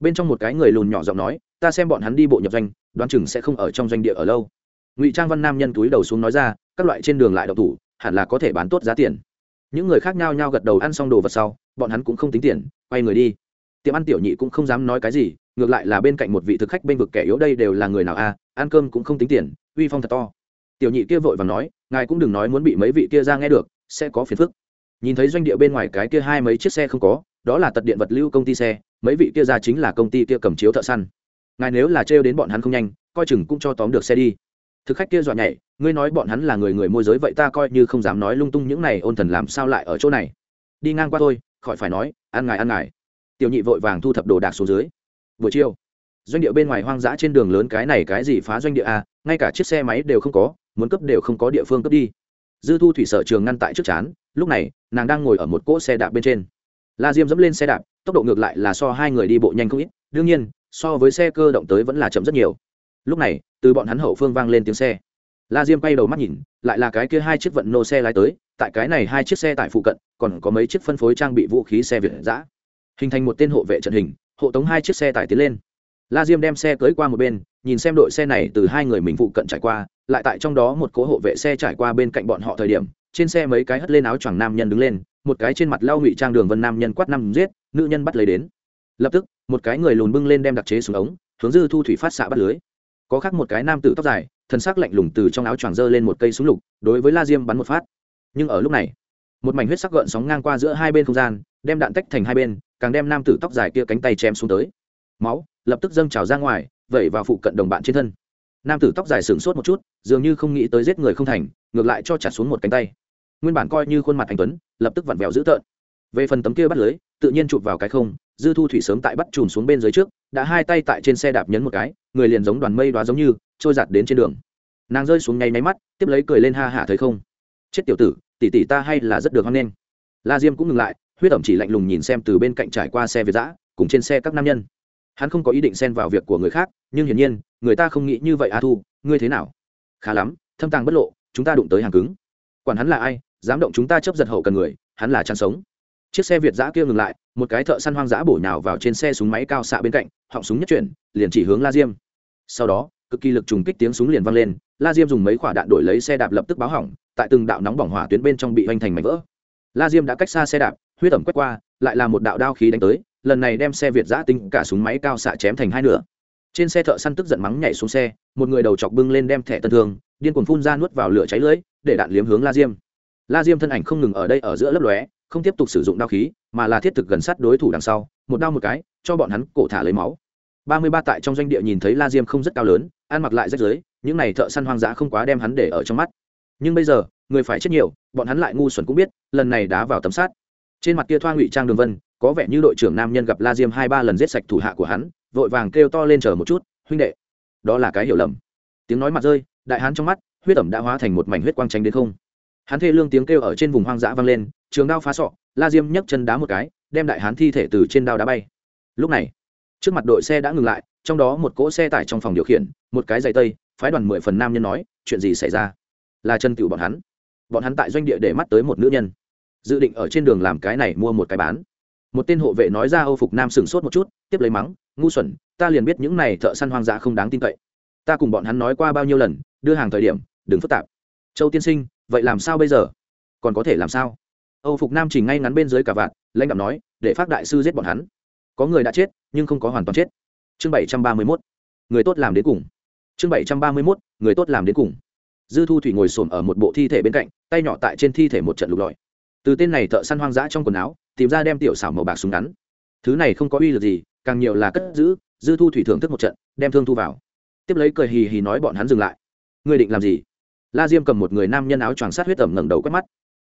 Bên trong một cái người lùn nhỏ giọng nói, ta xem bọn hắn đi bộ nhập doanh, đoán chừng sẽ không ở trong doanh địa ở lâu. Ngụy trang văn nam nhân túi đầu xuống nói ra, các loại trên đường lại độc thủ, hẳn là có thể bán tốt giá tiền những người khác nhao nhao gật đầu ăn xong đồ vật sau bọn hắn cũng không tính tiền quay người đi. Tiệm ăn tiểu nhị cũng không dám nói cái gì ngược lại là bên cạnh một vị thực khách bênh vực kẻ yếu đây đều là người nào a à, ăn cơm cũng không tính tiền uy phong thật to. Tiểu nhị kia vội và nói ngài cũng đừng nói muốn bị mấy vị kia ra nghe được sẽ có phiền phức. Nhìn thấy doanh địa bên ngoài cái kia hai mấy chiếc xe không có đó là tật điện vật lưu công ty xe mấy vị kia ra chính là công ty kia cầm chiếu thợ săn. Ngài nếu là trêu đến bọn hắn không nhanh coi chừng cũng cho tóm được xe đi thực khách kia dọa nhảy, ngươi nói bọn hắn là người người môi giới vậy ta coi như không dám nói lung tung những này ôn thần làm sao lại ở chỗ này. Đi ngang qua thôi, khỏi phải nói, ăn ngài ăn ngài. Tiểu nhị vội vàng thu thập đồ đạc xuống dưới. Buổi chiều. Doanh địa bên ngoài hoang dã trên đường lớn, cái này cái gì phá doanh địa à ngay cả chiếc xe máy đều không có, muốn cấp đều không có địa phương cấp đi. Dư thu thủy sở trường ngăn tại trước chán, lúc này, nàng đang ngồi ở một cỗ xe đạp bên trên. La diêm dẫm lên xe đạp, tốc độ ngược lại là so hai người đi bộ nhanh không ít, đương nhiên, so với xe cơ động tới vẫn là chậm rất nhiều lúc này, từ bọn hắn hậu phương vang lên tiếng xe. La diêm quay đầu mắt nhìn, lại là cái kia hai chiếc vận nô xe lái tới, tại cái này hai chiếc xe tại phụ cận, còn có mấy chiếc phân phối trang bị vũ khí xe việt giã hình thành một tên hộ vệ trận hình, hộ tống hai chiếc xe tải tiến lên. La diêm đem xe cưới qua một bên, nhìn xem đội xe này từ hai người mình phụ cận trải qua, lại tại trong đó một cố hộ vệ xe trải qua bên cạnh bọn họ thời điểm, trên xe mấy cái hất lên áo choàng nam nhân đứng lên, một cái trên mặt lau ngụy trang đường vân nam nhân quát năm giết, nữ nhân bắt lấy đến. Lập tức, một cái người lùn bưng lên đem đặc chế xuống ống, hướng dư thu thủy phát xạ bắt lưới có khác một cái nam tử tóc dài thân xác lạnh lùng từ trong áo choàng dơ lên một cây súng lục, đối với la diêm bắn một phát. Nhưng ở lúc này, một mảnh huyết sắc gợn sóng ngang qua giữa hai bên không gian, đem đạn tách thành hai bên, càng đem nam tử tóc dài kia cánh tay chém xuống tới. Máu lập tức dâng trào ra ngoài, vẩy vào phụ cận đồng bạn trên thân. Nam tử tóc dài sửng sốt một chút, dường như không nghĩ tới giết người không thành, ngược lại cho trả xuống một cánh tay. Nguyên bản coi như khuôn mặt anh tuấn, lập tức vặn vẹo dữ tợn. Về phần tấm kia bắt lưới, tự nhiên chụp vào cái không, dư thu thủy sớm tại bắt chùm xuống bên dưới trước đã hai tay tại trên xe đạp nhấn một cái, người liền giống đoàn mây đoá giống như, trôi giặt đến trên đường. Nàng rơi xuống nháy máy mắt, tiếp lấy cười lên ha hả thấy không. Chết tiểu tử tỷ tỷ ta hay là rất được hoan nghênh. La diêm cũng ngừng lại, huyết ẩm chỉ lạnh lùng nhìn xem từ bên cạnh trải qua xe việt giã cùng trên xe các nam nhân. Hắn không có ý định xen vào việc của người khác, nhưng hiển nhiên, người ta không nghĩ như vậy a thu, ngươi thế nào? Khá lắm, thâm tàng bất lộ, chúng ta đụng tới hàng cứng. Quản hắn là ai, dám động chúng ta chấp giật hậu cần người, hắn là chăn sống chiếc xe việt giã kia ngừng lại, một cái thợ săn hoang dã bổ nhào vào trên xe súng máy cao xạ bên cạnh, họng súng nhất chuyển, liền chỉ hướng la diêm. Sau đó, cực kỳ lực trùng kích tiếng súng liền vang lên, la diêm dùng mấy quả đạn đổi lấy xe đạp lập tức báo hỏng, tại từng đạo nóng bỏng hỏa tuyến bên trong bị hoành thành mảnh vỡ. La diêm đã cách xa xe đạp, huyết ẩm quét qua, lại là một đạo đao khí đánh tới, lần này đem xe việt giã tinh cả súng máy cao xạ chém thành hai nửa. Trên xe thợ săn tức giận mắng nhảy xuống xe, một người đầu chọc bưng lên đem thẻ tân thương, điên cuồng phun ra nuốt vào lửa cháy lưỡi để đạn liếm hướng la diêm. La diêm thân ảnh không ngừng ở đây ở giữa lớp lóe không tiếp tục sử dụng đao khí, mà là thiết thực gần sát đối thủ đằng sau, một đao một cái, cho bọn hắn cổ thả lấy máu. Ba mươi ba tại trong doanh địa nhìn thấy la diêm không rất cao lớn, ăn mặc lại rách rưới, những này thợ săn hoang dã không quá đem hắn để ở trong mắt. Nhưng bây giờ, người phải chết nhiều, bọn hắn lại ngu xuẩn cũng biết, lần này đá vào tấm sát trên mặt kia thoa ngụy trang đường vân, có vẻ như đội trưởng nam nhân gặp la diêm hai ba lần giết sạch thủ hạ của hắn, vội vàng kêu to lên chờ một chút, huynh đệ. Đó là cái hiểu lầm. Tiếng nói mặt rơi, đại hán trong mắt, huyết ẩm đã hóa thành một mảnh huyết quang tránh đến không hắn thê lương tiếng kêu ở trên vùng hoang dã vang lên, trường đao phá sọ, la diêm nhấc chân đá một cái, đem đại hán thi thể từ trên đao đá bay. Lúc này, trước mặt đội xe đã ngừng lại, trong đó một cỗ xe tải trong phòng điều khiển, một cái giày tây, phái đoàn mười phần nam nhân nói, chuyện gì xảy ra? Là chân cựu bọn hắn. Bọn hắn tại doanh địa để mắt tới một nữ nhân. Dự định ở trên đường làm cái này mua một cái bán. Một tên hộ vệ nói ra âu phục nam sửng sốt một chút, tiếp lấy mắng, ngu xuẩn, ta liền biết những này thợ săn hoang dã không đáng tin cậy. Ta cùng bọn hắn nói qua bao nhiêu lần, đưa hàng thời điểm, đừng phức tạp. Châu tiên sinh vậy làm sao bây giờ? Còn có thể làm sao? Âu phục nam chỉnh ngay ngắn bên dưới cả vạn, lãnh đạo nói, để phát đại sư giết bọn hắn. Có người đã chết, nhưng không có hoàn toàn chết. Chương bảy trăm ba mươi mốt, người tốt làm đến cùng. Chương bảy trăm ba mươi mốt, người tốt làm đến cùng. Dư thu thủy ngồi s ở một bộ thi thể bên cạnh, tay nhỏ tại trên thi thể một trận lục lọi. Từ tên này thợ săn hoang dã trong quần áo, tìm ra đem tiểu xảo màu bạc súng ngắn. Thứ này không có uy lực gì, càng nhiều là cất giữ, dư thu thủy thưởng thức một trận, đem thương thu vào. Tiếp lấy cười hì hì nói bọn hắn dừng lại. Người định làm gì? La diêm cầm một người nam nhân áo choàng sát huyết tẩm ngẩng đầu quét mắt.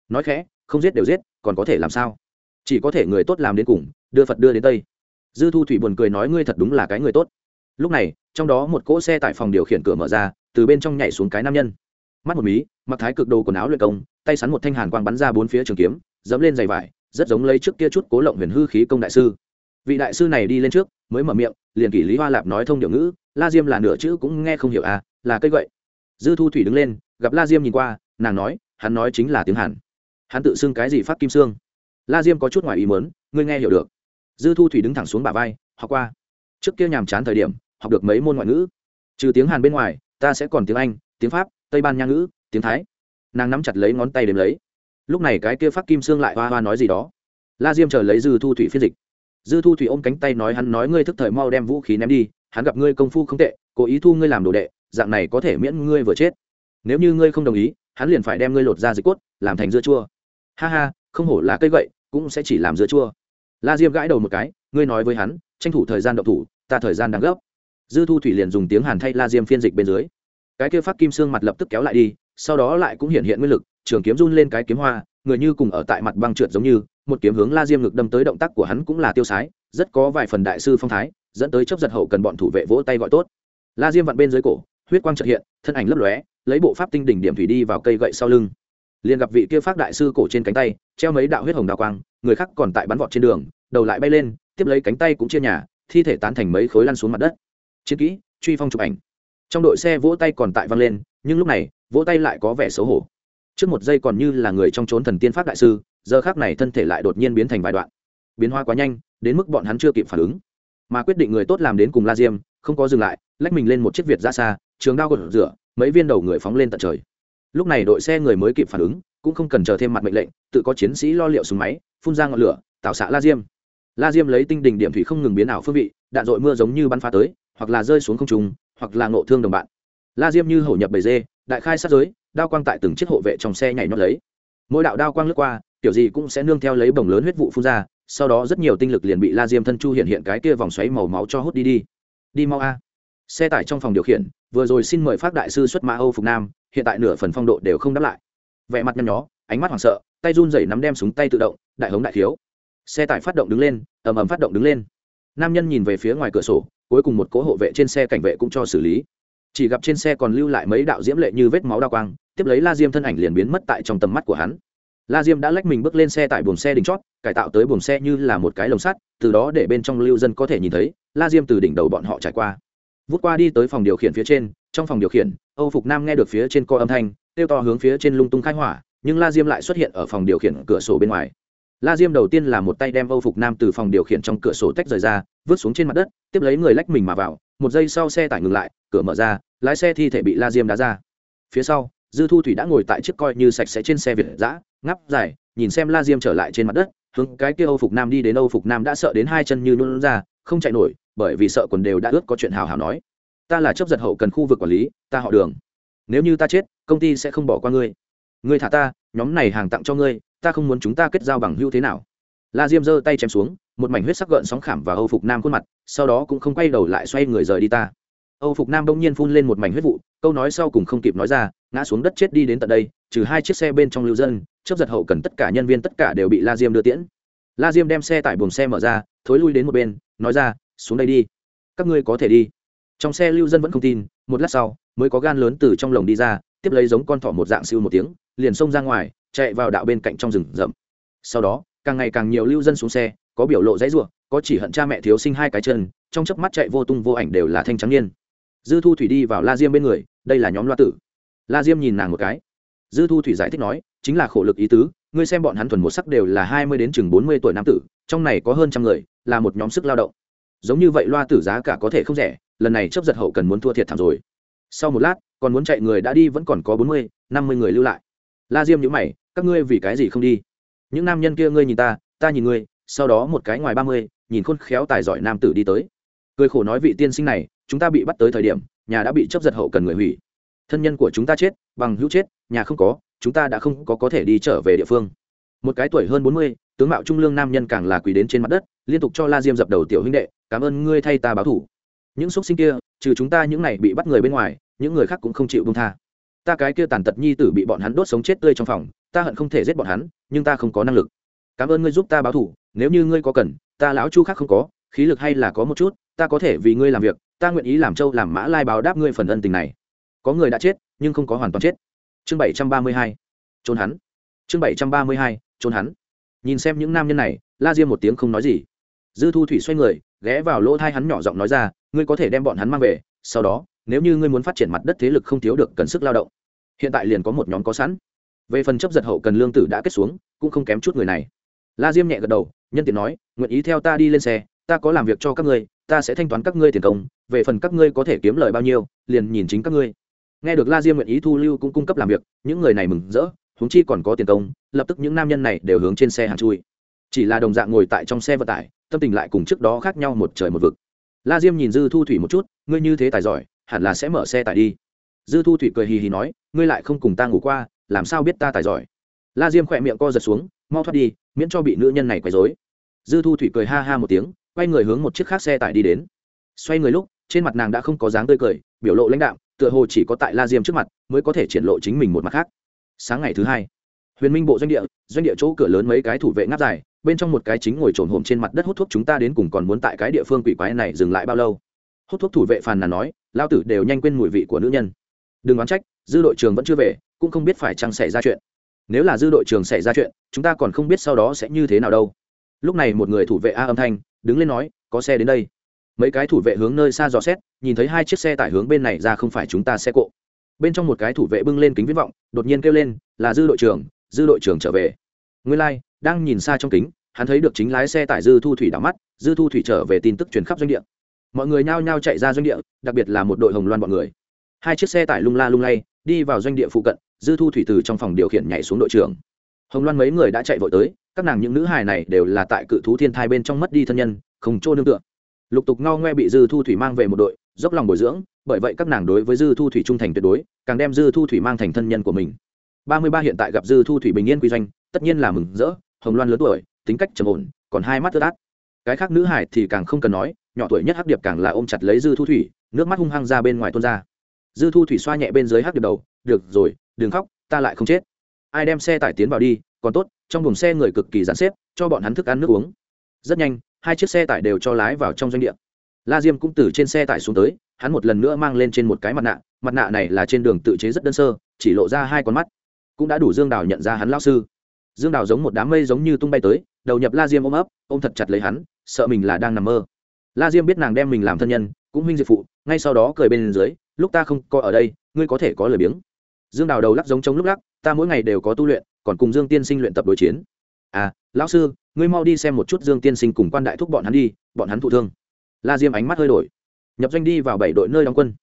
Nói khẽ, không giết đều giết, còn có thể làm sao? Chỉ có thể người tốt làm đến cùng, đưa phật đưa đến tây. Dư thu thủy buồn cười nói ngươi thật đúng là cái người tốt. Lúc này, trong đó một cỗ xe tại phòng điều khiển cửa mở ra, từ bên trong nhảy xuống cái nam nhân. Mắt một mí, mặc thái cực đồ quần áo luyện công, tay sắn một thanh hàn quang bắn ra bốn phía trường kiếm, dẫm lên giày vải, rất giống lấy trước kia chút cố lộng huyền hư khí công đại sư. Vị đại sư này đi lên trước, mới mở miệng, liền kỷ lý hoa lạp nói thông điệu ngữ, la diêm là nửa chữ cũng nghe không hiểu à là cây gậy. Dư thu thủy đứng lên gặp la diêm nhìn qua, nàng nói, hắn nói chính là tiếng hàn. Hắn tự xưng cái gì phát kim sương? La diêm có chút ngoài ý mớn ngươi nghe hiểu được. Dư thu thủy đứng thẳng xuống bả vai, học qua. Trước kia nhàm chán thời điểm, học được mấy môn ngoại ngữ. Trừ tiếng hàn bên ngoài, ta sẽ còn tiếng anh, tiếng pháp, tây ban nha ngữ, tiếng thái. Nàng nắm chặt lấy ngón tay đếm lấy. Lúc này cái kia phát kim sương lại hoa hoa nói gì đó. La diêm chờ lấy dư thu thủy phiên dịch. Dư thu thủy ôm cánh tay nói hắn nói ngươi thức thời mau đem vũ khí ném đi, hắn gặp ngươi công phu không tệ, cố ý thu ngươi làm đồ đệ, dạng này có thể miễn ngươi vừa chết nếu như ngươi không đồng ý, hắn liền phải đem ngươi lột ra dịch cốt, làm thành dưa chua. Ha ha, không hổ là cây gậy, cũng sẽ chỉ làm dưa chua. La diêm gãi đầu một cái, ngươi nói với hắn, tranh thủ thời gian đậu thủ, ta thời gian đang gấp. Dư thu thủy liền dùng tiếng hàn thay la diêm phiên dịch bên dưới. Cái kia phát kim xương mặt lập tức kéo lại đi, sau đó lại cũng hiện hiện nguyên lực, trường kiếm run lên cái kiếm hoa, người như cùng ở tại mặt băng trượt giống như, một kiếm hướng la diêm ngực đâm tới động tác của hắn cũng là tiêu sái, rất có vài phần đại sư phong thái, dẫn tới chấp giật hậu cần bọn thủ vệ vỗ tay gọi tốt. La diêm vặn bên dưới cổ, huyết quang trật hiện, thân ảnh lấp lóe lấy bộ pháp tinh đỉnh điểm thủy đi vào cây gậy sau lưng. Liền gặp vị kia pháp đại sư cổ trên cánh tay, treo mấy đạo huyết hồng đào quang, người khác còn tại bắn vọt trên đường, đầu lại bay lên, tiếp lấy cánh tay cũng chia nhà, thi thể tán thành mấy khối lăn xuống mặt đất. Chiến kỹ, truy phong chụp ảnh. Trong đội xe vỗ tay còn tại văng lên, nhưng lúc này, vỗ tay lại có vẻ xấu hổ. Trước một giây còn như là người trong trốn thần tiên pháp đại sư, giờ khác này thân thể lại đột nhiên biến thành vài đoạn. Biến hoa quá nhanh, đến mức bọn hắn chưa kịp phản ứng. Mà quyết định người tốt làm đến cùng la diêm, không có dừng lại, lách mình lên một chiếc việt ra xa, trường đao gột rửa mấy viên đầu người phóng lên tận trời. Lúc này đội xe người mới kịp phản ứng, cũng không cần chờ thêm mặt mệnh lệnh, tự có chiến sĩ lo liệu súng máy, phun ra ngọn lửa tạo xạ la diêm. La diêm lấy tinh đình điểm thủy không ngừng biến ảo phương vị, đạn dội mưa giống như bắn phá tới, hoặc là rơi xuống không trùng hoặc là ngộ thương đồng bạn. La diêm như hổ nhập bầy dê, đại khai sát giới, đao quang tại từng chiếc hộ vệ trong xe nhảy nhót lấy. Mỗi đạo đao quang lướt qua kiểu gì cũng sẽ nương theo lấy bồng lớn huyết vụ phun ra, sau đó rất nhiều tinh lực liền bị la diêm thân chu hiện hiện cái kia vòng xoáy màu máu cho hút đi đi. Đi mau a xe tải trong phòng điều khiển, vừa rồi xin mời phát đại sư xuất mã âu phục nam, hiện tại nửa phần phong độ đều không đáp lại. Vẻ mặt nhăn nhó, ánh mắt hoảng sợ, tay run rẩy nắm đem súng tay tự động, đại hống đại thiếu. Xe tải phát động đứng lên, ầm ầm phát động đứng lên. Nam nhân nhìn về phía ngoài cửa sổ, cuối cùng một cỗ hộ vệ trên xe cảnh vệ cũng cho xử lý. Chỉ gặp trên xe còn lưu lại mấy đạo diễm lệ như vết máu đa quang, tiếp lấy la diêm thân ảnh liền biến mất tại trong tầm mắt của hắn. La diêm đã lách mình bước lên xe tại buồng xe đỉnh chót, cải tạo tới buồng xe như là một cái lồng sắt, từ đó để bên trong lưu dân có thể nhìn thấy, la diêm từ đỉnh đầu bọn họ trải qua vút qua đi tới phòng điều khiển phía trên, trong phòng điều khiển, âu phục nam nghe được phía trên co âm thanh, kêu to hướng phía trên lung tung khai hỏa, nhưng la diêm lại xuất hiện ở phòng điều khiển cửa sổ bên ngoài. La diêm đầu tiên là một tay đem âu phục nam từ phòng điều khiển trong cửa sổ tách rời ra, vứt xuống trên mặt đất, tiếp lấy người lách mình mà vào, một giây sau xe tải ngừng lại, cửa mở ra, lái xe thi thể bị la diêm đá ra. Phía sau, dư thu thủy đã ngồi tại chiếc coi như sạch sẽ trên xe việt giã ngắp dài, nhìn xem la diêm trở lại trên mặt đất, hướng cái kia âu phục nam đi đến âu phục nam đã sợ đến hai chân như luôn ra, không chạy nổi bởi vì sợ quần đều đã ướt có chuyện hào hào nói. Ta là chấp giật hậu cần khu vực quản lý, ta họ đường. Nếu như ta chết, công ty sẽ không bỏ qua ngươi. Ngươi thả ta, nhóm này hàng tặng cho ngươi, ta không muốn chúng ta kết giao bằng hưu thế nào. La diêm giơ tay chém xuống, một mảnh huyết sắc gợn sóng khảm và âu phục nam khuôn mặt, sau đó cũng không quay đầu lại xoay người rời đi ta. Âu phục nam đông nhiên phun lên một mảnh huyết vụ, câu nói sau cùng không kịp nói ra, ngã xuống đất chết đi đến tận đây, trừ hai chiếc xe bên trong lưu dân, chấp giật hậu cần tất cả nhân viên tất cả đều bị la diêm đưa tiễn. La diêm đem xe tải buồng xe mở ra, thối lui đến một bên, nói ra xuống đây đi. Các ngươi có thể đi. Trong xe lưu dân vẫn không tin, một lát sau, mới có gan lớn từ trong lồng đi ra, tiếp lấy giống con thỏ một dạng siêu một tiếng, liền xông ra ngoài, chạy vào đạo bên cạnh trong rừng rậm. Sau đó, càng ngày càng nhiều lưu dân xuống xe, có biểu lộ dãy ruộng, có chỉ hận cha mẹ thiếu sinh hai cái chân, trong chớp mắt chạy vô tung vô ảnh đều là thanh trắng niên. Dư thu thủy đi vào la diêm bên người, đây là nhóm loa tử. La diêm nhìn nàng một cái. Dư thu thủy giải thích nói, chính là khổ lực ý tứ, ngươi xem bọn hắn thuần một sắc đều là hai mươi đến chừng bốn mươi tuổi nam tử, trong này có hơn trăm người, là một nhóm sức lao động giống như vậy loa tử giá cả có thể không rẻ, lần này chấp giật hậu cần muốn thua thiệt thảm rồi. Sau một lát, còn muốn chạy người đã đi vẫn còn có bốn mươi, năm mươi người lưu lại. La diêm nhữ mày, các ngươi vì cái gì không đi? Những nam nhân kia ngươi nhìn ta ta nhìn ngươi, sau đó một cái ngoài ba mươi, nhìn khôn khéo tài giỏi nam tử đi tới. Cười khổ nói vị tiên sinh này, chúng ta bị bắt tới thời điểm, nhà đã bị chấp giật hậu cần người hủy. Thân nhân của chúng ta chết, bằng hữu chết, nhà không có, chúng ta đã không có có thể đi trở về địa phương. Một cái tuổi hơn bốn mươi tướng mạo trung lương nam nhân càng là quỳ đến trên mặt đất, liên tục cho la diêm dập đầu tiểu huynh đệ, cảm ơn ngươi thay ta báo thủ. Những xúc sinh kia, trừ chúng ta những này bị bắt người bên ngoài, những người khác cũng không chịu bông tha. Ta cái kia tàn tật nhi tử bị bọn hắn đốt sống chết tươi trong phòng, ta hận không thể giết bọn hắn, nhưng ta không có năng lực. Cảm ơn ngươi giúp ta báo thủ, nếu như ngươi có cần, ta lão chu khác không có, khí lực hay là có một chút, ta có thể vì ngươi làm việc, ta nguyện ý làm châu làm mã lai báo đáp ngươi phần ân tình này. Có người đã chết, nhưng không có hoàn toàn chết. Chương bảy trăm ba mươi hai, trốn hắn. Chương bảy trăm ba mươi hai, trốn hắn nhìn xem những nam nhân này, la diêm một tiếng không nói gì. Dư thu thủy xoay người, ghé vào lỗ thai hắn nhỏ giọng nói ra, ngươi có thể đem bọn hắn mang về, sau đó, nếu như ngươi muốn phát triển mặt đất thế lực không thiếu được cần sức lao động. Hiện tại liền có một nhóm có sẵn. Về phần chấp giật hậu cần lương tử đã kết xuống, cũng không kém chút người này. La diêm nhẹ gật đầu, nhân tiện nói, nguyện ý theo ta đi lên xe, ta có làm việc cho các ngươi, ta sẽ thanh toán các ngươi tiền công, về phần các ngươi có thể kiếm lời bao nhiêu, liền nhìn chính các ngươi. Nghe được la diêm nguyện ý thu lưu cũng cung cấp làm việc, những người này mừng rỡ huống chi còn có tiền công, lập tức những nam nhân này đều hướng trên xe hàng chui. Chỉ là đồng dạng ngồi tại trong xe vận tải, tâm tình lại cùng trước đó khác nhau một trời một vực. La diêm nhìn dư thu thủy một chút, ngươi như thế tài giỏi, hẳn là sẽ mở xe tải đi. Dư thu thủy cười hì hì nói, ngươi lại không cùng ta ngủ qua, làm sao biết ta tài giỏi? La diêm khỏe miệng co giật xuống, mau thoát đi, miễn cho bị nữ nhân này quấy dối dư thu thủy cười ha ha một tiếng, quay người hướng một chiếc khác xe tải đi đến. Xoay người lúc, trên mặt nàng đã không có dáng tươi cười, biểu lộ lãnh đạo tựa hồ chỉ có tại la diêm trước mặt, mới có thể triển lộ chính mình một mặt khác sáng ngày thứ hai, huyền minh bộ doanh địa doanh địa chỗ cửa lớn mấy cái thủ vệ ngáp dài, bên trong một cái chính ngồi trồn hồm trên mặt đất hút thuốc chúng ta đến cùng còn muốn tại cái địa phương quỷ quái này dừng lại bao lâu. Hút thuốc thủ vệ phàn nàn nói, lao tử đều nhanh quên mùi vị của nữ nhân. Đừng oán trách, dư đội trường vẫn chưa về, cũng không biết phải chăng xảy ra chuyện. Nếu là dư đội trường xảy ra chuyện, chúng ta còn không biết sau đó sẽ như thế nào đâu. Lúc này một người thủ vệ a âm thanh, đứng lên nói, có xe đến đây. Mấy cái thủ vệ hướng nơi xa dò xét, nhìn thấy hai chiếc xe tải hướng bên này ra không phải chúng ta xe cộ bên trong một cái thủ vệ bưng lên kính viễn vọng đột nhiên kêu lên là dư đội trưởng dư đội trưởng trở về. Nguyên lai、like, đang nhìn xa trong kính hắn thấy được chính lái xe tải dư thu thủy đảo mắt dư thu thủy trở về tin tức truyền khắp doanh địa. Mọi người nhao nhao chạy ra doanh địa đặc biệt là một đội hồng loan bọn người. Hai chiếc xe tải lung la lung lay đi vào doanh địa phụ cận dư thu thủy từ trong phòng điều khiển nhảy xuống đội trưởng. Hồng loan mấy người đã chạy vội tới các nàng những nữ hài này đều là tại cự thú thiên thai bên trong mất đi thân nhân không chỗ nương tựa lục tục ngao ngoe bị dư thu thủy mang về một đội, dốc lòng bồi dưỡng, bởi vậy các nàng đối với dư thu thủy trung thành tuyệt đối, càng đem dư thu thủy mang thành thân nhân của mình. Ba mươi ba hiện tại gặp dư thu thủy bình yên quy doanh, tất nhiên là mừng rỡ, hồng loan lớn tuổi, tính cách trầm ổn, còn hai mắt tơ tát cái khác nữ hải thì càng không cần nói, nhỏ tuổi nhất hắc điệp càng là ôm chặt lấy dư thu thủy, nước mắt hung hăng ra bên ngoài tuôn ra. Dư thu thủy xoa nhẹ bên dưới hắc điệp đầu, được rồi, đừng khóc, ta lại không chết. Ai đem xe tải tiến vào đi, còn tốt, trong buồng xe người cực kỳ gián xếp, cho bọn hắn thức ăn nước uống. Rất nhanh hai chiếc xe tải đều cho lái vào trong doanh địa. La diêm cũng từ trên xe tải xuống tới, hắn một lần nữa mang lên trên một cái mặt nạ mặt nạ này là trên đường tự chế rất đơn sơ, chỉ lộ ra hai con mắt. Cũng đã đủ dương đào nhận ra hắn lao sư. Dương đào giống một đám mây giống như tung bay tới, đầu nhập la diêm ôm ấp, ôm thật chặt lấy hắn, sợ mình là đang nằm mơ. La diêm biết nàng đem mình làm thân nhân, cũng huynh diệp phụ, ngay sau đó cười bên dưới, lúc ta không có ở đây, ngươi có thể có lời biếng. Dương đào đầu lắc giống chống lúc lắc, ta mỗi ngày đều có tu luyện, còn cùng dương tiên sinh luyện tập đối chiến. À lão sư, ngươi mau đi xem một chút dương tiên sinh cùng quan đại thúc bọn hắn đi, bọn hắn thụ thương. La diêm ánh mắt hơi đổi. Nhập doanh đi vào bảy đội nơi đóng quân.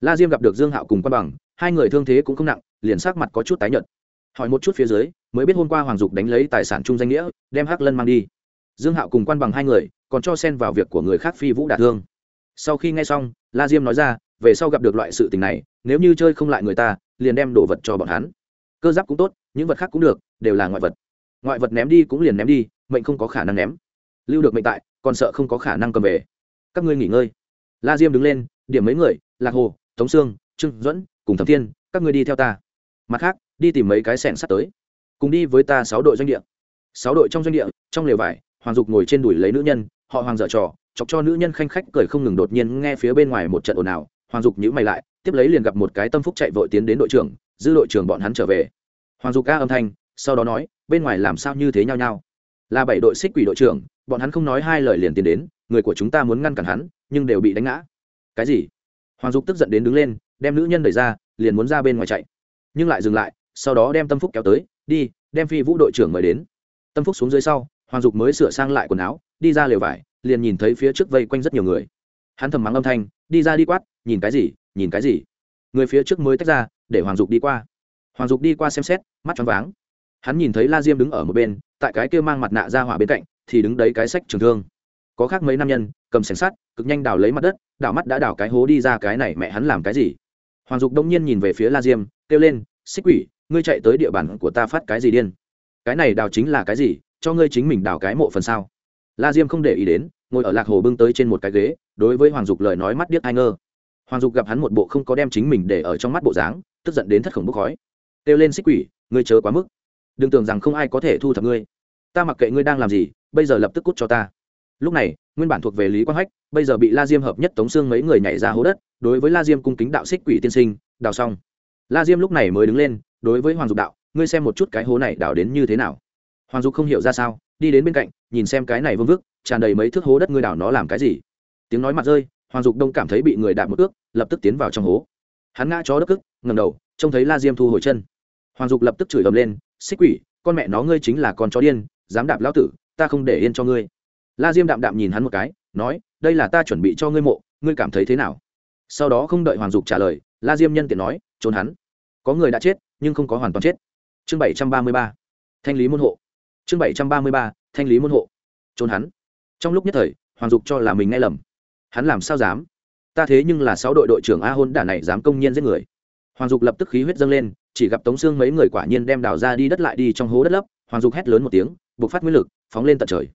La diêm gặp được dương hạo cùng quan bằng, hai người thương thế cũng không nặng, liền sắc mặt có chút tái nhợt. Hỏi một chút phía dưới, mới biết hôm qua hoàng dục đánh lấy tài sản chung danh nghĩa, đem hắc lân mang đi. Dương hạo cùng quan bằng hai người, còn cho xen vào việc của người khác phi vũ đả thương. Sau khi nghe xong, la diêm nói ra, về sau gặp được loại sự tình này, nếu như chơi không lại người ta, liền đem đồ vật cho bọn hắn. Cơ giáp cũng tốt, những vật khác cũng được, đều là ngoại vật ngoại vật ném đi cũng liền ném đi, mệnh không có khả năng ném. Lưu được mệnh tại, còn sợ không có khả năng cầm về. Các ngươi nghỉ ngơi. La diêm đứng lên, điểm mấy người, lạc hồ, tống sương, trương duẫn, cùng thẩm thiên, các ngươi đi theo ta. Mặt khác, đi tìm mấy cái sẻng sắt tới. Cùng đi với ta sáu đội doanh địa. Sáu đội trong doanh địa, trong lều vải, hoàng dục ngồi trên đùi lấy nữ nhân, họ hoàng dở trò, chọc cho nữ nhân khanh khách cười không ngừng đột nhiên nghe phía bên ngoài một trận ồn ào. Hoàng dục nhữ mày lại, tiếp lấy liền gặp một cái tâm phúc chạy vội tiến đến đội trưởng dư đội trưởng bọn hắn trở về. Hoàng dục ca âm thanh, sau đó nói bên ngoài làm sao như thế nhau nhau? Là bảy đội xích quỷ đội trưởng, bọn hắn không nói hai lời liền tiến đến, người của chúng ta muốn ngăn cản hắn, nhưng đều bị đánh ngã. Cái gì? Hoàng dục tức giận đến đứng lên, đem nữ nhân đẩy ra, liền muốn ra bên ngoài chạy. Nhưng lại dừng lại, sau đó đem tâm phúc kéo tới, đi, đem phi vũ đội trưởng mời đến. Tâm phúc xuống dưới sau, hoàng dục mới sửa sang lại quần áo, đi ra lều vải, liền nhìn thấy phía trước vây quanh rất nhiều người. Hắn thầm mắng âm thanh, đi ra đi quát, nhìn cái gì, nhìn cái gì? Người phía trước mới tách ra, để hoàng dục đi qua. Hoàng dục đi qua xem xét, mắt choáng váng hắn nhìn thấy la diêm đứng ở một bên, tại cái kia mang mặt nạ ra hỏa bên cạnh, thì đứng đấy cái sách trường thương. Có khác mấy nam nhân, cầm sẻng sắt, cực nhanh đào lấy mặt đất đào mắt đã đào cái hố đi ra cái này mẹ hắn làm cái gì? Hoàng dục đông nhiên nhìn về phía la diêm, kêu lên, xích quỷ, ngươi chạy tới địa bàn của ta phát cái gì điên? Cái này đào chính là cái gì? Cho ngươi chính mình đào cái mộ phần sao? La diêm không để ý đến, ngồi ở lạc hồ bưng tới trên một cái ghế, đối với hoàng dục lời nói mắt điếc ai ngơ. Hoàng dục gặp hắn một bộ không có đem chính mình để ở trong mắt bộ dáng, tức giận đến thất khổng bốc khói. Kêu lên xích quỷ, ngươi chớ quá mức đừng tưởng rằng không ai có thể thu thập ngươi. Ta mặc kệ ngươi đang làm gì, bây giờ lập tức cút cho ta. Lúc này, nguyên bản thuộc về lý quang hách, bây giờ bị la diêm hợp nhất tống xương mấy người nhảy ra hố đất, đối với la diêm cung kính đạo xích quỷ tiên sinh, đào xong. La diêm lúc này mới đứng lên, đối với hoàng dục đạo, ngươi xem một chút cái hố này đào đến như thế nào. Hoàng dục không hiểu ra sao, đi đến bên cạnh, nhìn xem cái này vương vức, tràn đầy mấy thước hố đất ngươi đào nó làm cái gì. Tiếng nói mặt rơi, hoàng dục đông cảm thấy bị người đạp một ước, lập tức tiến vào trong hố. Hắn ngã chó đất cức ngầm đầu, trông thấy la diêm thu hồi chân. Hoàng dục lập tức chửi ầm lên xích quỷ, con mẹ nó ngươi chính là con chó điên, dám đạp lão tử, ta không để yên cho ngươi. La diêm đạm đạm nhìn hắn một cái, nói, đây là ta chuẩn bị cho ngươi mộ, ngươi cảm thấy thế nào? Sau đó không đợi hoàng dục trả lời, la diêm nhân tiện nói, trốn hắn. Có người đã chết, nhưng không có hoàn toàn chết. Chương bảy trăm ba mươi ba, thanh lý môn hộ. Chương bảy trăm ba mươi ba, thanh lý môn hộ. Trốn hắn. Trong lúc nhất thời, hoàng dục cho là mình nghe lầm. Hắn làm sao dám? Ta thế nhưng là sáu đội đội trưởng a hôn đả này dám công nhiên giết người. Hoàng dục lập tức khí huyết dâng lên chỉ gặp tống xương mấy người quả nhiên đem đào ra đi đất lại đi trong hố đất lấp, hoàng dục hét lớn một tiếng buộc phát nguyên lực, phóng lên tận trời.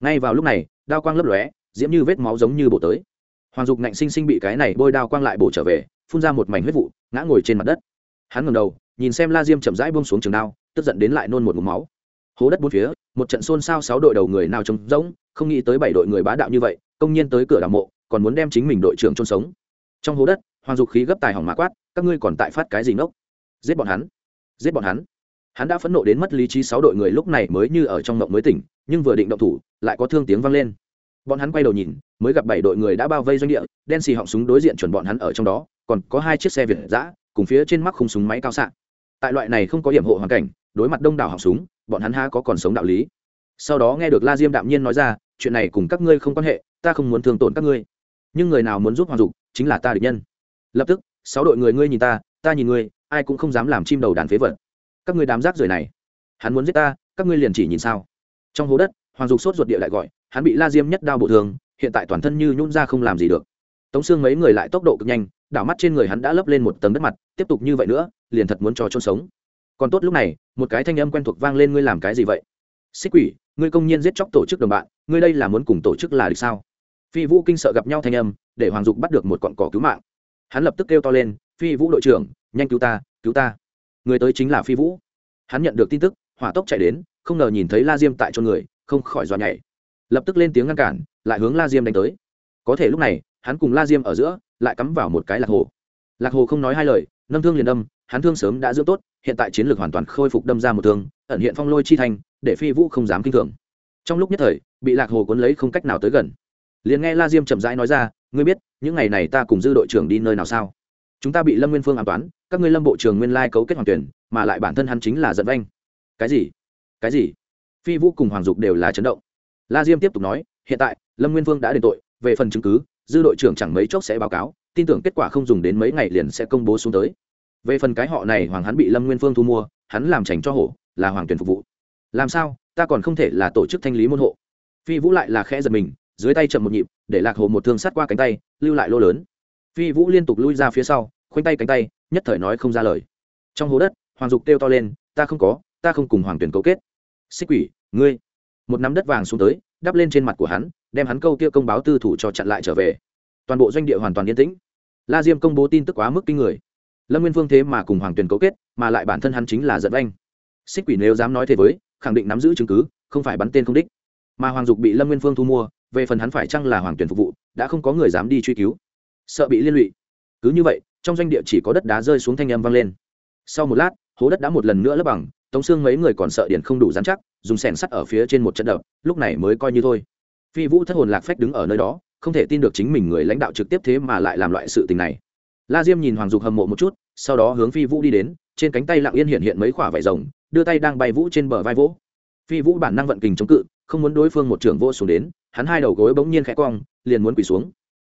Ngay vào lúc này, đao quang lấp lóe, diễm như vết máu giống như bổ tới. Hoàng dục ngạnh sinh sinh bị cái này bôi đao quang lại bổ trở về, phun ra một mảnh huyết vụ, ngã ngồi trên mặt đất. Hắn ngầm đầu, nhìn xem la diêm chậm rãi buông xuống trường đao, tức giận đến lại nôn một mục máu. Hố đất bốn phía, một trận xôn xao sáu đội đầu người nào trông rỗng, không nghĩ tới bảy đội người bá đạo như vậy, công nhiên tới cửa đảo mộ, còn muốn đem chính mình đội trưởng trôn sống. Trong hố đất, hoàng dục khí gấp tài hỏng mã quát, các ngươi còn tại phát cái gì nốc giết bọn hắn, giết bọn hắn. Hắn đã phẫn nộ đến mất lý trí sáu đội người lúc này mới như ở trong mộng mới tỉnh, nhưng vừa định động thủ, lại có thương tiếng vang lên. Bọn hắn quay đầu nhìn, mới gặp bảy đội người đã bao vây doanh địa, đen xì họng súng đối diện chuẩn bọn hắn ở trong đó, còn có hai chiếc xe việt giã cùng phía trên mắc khung súng máy cao xạ. Tại loại này không có hiểm hộ hoàn cảnh, đối mặt đông đảo họng súng, bọn hắn ha có còn sống đạo lý. Sau đó nghe được la diêm đạm nhiên nói ra, chuyện này cùng các ngươi không quan hệ, ta không muốn thương tổn các ngươi. Nhưng người nào muốn giúp hoàng dục, chính là ta địch nhân. Lập tức, sáu đội người ngươi nhìn ta ta nhìn ngươi ai cũng không dám làm chim đầu đàn phế vật. Các ngươi đám rác rưởi này, hắn muốn giết ta, các ngươi liền chỉ nhìn sao? Trong hố đất, hoàng dục sốt ruột địa lại gọi, hắn bị la diêm nhất đao bổ thường hiện tại toàn thân như nhún ra không làm gì được. Tống xương mấy người lại tốc độ cực nhanh, đảo mắt trên người hắn đã lấp lên một tầng đất mặt, tiếp tục như vậy nữa, liền thật muốn cho chôn sống. Còn tốt lúc này, một cái thanh âm quen thuộc vang lên, ngươi làm cái gì vậy? Xích quỷ, ngươi công nhiên giết chóc tổ chức đồng bạn, ngươi đây là muốn cùng tổ chức là được sao? Phi vũ kinh sợ gặp nhau thanh âm, để hoàng dục bắt được một cọn cỏ cứu mạng. Hắn lập tức kêu to lên, phi vũ đội trưởng nhanh cứu ta cứu ta. Người tới chính là phi vũ. Hắn nhận được tin tức, hỏa tốc chạy đến, không ngờ nhìn thấy la diêm tại chỗ người, không khỏi dọa nhảy. Lập tức lên tiếng ngăn cản, lại hướng la diêm đánh tới. Có thể lúc này, hắn cùng la diêm ở giữa, lại cắm vào một cái lạc hồ. Lạc hồ không nói hai lời, nâng thương liền đâm, hắn thương sớm đã dưỡng tốt, hiện tại chiến lược hoàn toàn khôi phục đâm ra một thương, ẩn hiện phong lôi chi thành, để phi vũ không dám kinh thường. Trong lúc nhất thời, bị lạc hồ cuốn lấy không cách nào tới gần. Liền nghe la diêm chậm rãi nói ra, ngươi biết, những ngày này ta cùng dư đội trưởng đi nơi nào sao? Chúng ta bị lâm nguyên phương an toán, các ngươi lâm bộ trưởng nguyên lai cấu kết hoàng tuyển, mà lại bản thân hắn chính là giận vanh. Cái gì? Cái gì? Phi vũ cùng hoàng dục đều là chấn động. La diêm tiếp tục nói, hiện tại, lâm nguyên phương đã đền tội, về phần chứng cứ, dư đội trưởng chẳng mấy chốc sẽ báo cáo, tin tưởng kết quả không dùng đến mấy ngày liền sẽ công bố xuống tới. Về phần cái họ này hoàng hắn bị lâm nguyên phương thu mua, hắn làm trành cho hổ, là hoàng tuyển phục vụ. Làm sao? Ta còn không thể là tổ chức thanh lý môn hộ. Phi vũ lại là khẽ giật mình, dưới tay chậm một nhịp, để lạc hồ một thương sát qua cánh tay, lưu lại lô lớn phi vũ liên tục lui ra phía sau, khoanh tay cánh tay, nhất thời nói không ra lời. Trong hố đất, hoàng dục kêu to lên, ta không có, ta không cùng hoàng tuyển cấu kết. Xích quỷ, ngươi. Một nắm đất vàng xuống tới, đắp lên trên mặt của hắn, đem hắn câu kia công báo tư thủ cho chặn lại trở về. Toàn bộ doanh địa hoàn toàn yên tĩnh. La diêm công bố tin tức quá mức kinh người. Lâm nguyên vương thế mà cùng hoàng tuyển cấu kết, mà lại bản thân hắn chính là giận anh xích quỷ nếu dám nói thế với, khẳng định nắm giữ chứng cứ, không phải bắn tên không đích. Mà hoàng dục bị lâm nguyên phương thu mua, về phần hắn phải chăng là hoàng tuyển phục vụ, đã không có người dám đi truy cứu sợ bị liên lụy. Cứ như vậy, trong doanh địa chỉ có đất đá rơi xuống thanh âm vang lên. Sau một lát, hố đất đã một lần nữa lấp bằng, tống xương mấy người còn sợ điện không đủ dán chắc, dùng sẻn sắt ở phía trên một trận đập, lúc này mới coi như thôi. Phi vũ thất hồn lạc phách đứng ở nơi đó, không thể tin được chính mình người lãnh đạo trực tiếp thế mà lại làm loại sự tình này. La diêm nhìn hoàng dục hầm mộ một chút, sau đó hướng phi vũ đi đến, trên cánh tay lặng yên hiện hiện mấy khoả vải rồng, đưa tay đang bay vũ trên bờ vai vỗ phi vũ bản năng vận kình chống cự, không muốn đối phương một trưởng vô xuống đến, hắn hai đầu gối bỗng nhiên khẽ cong, liền muốn quỳ xuống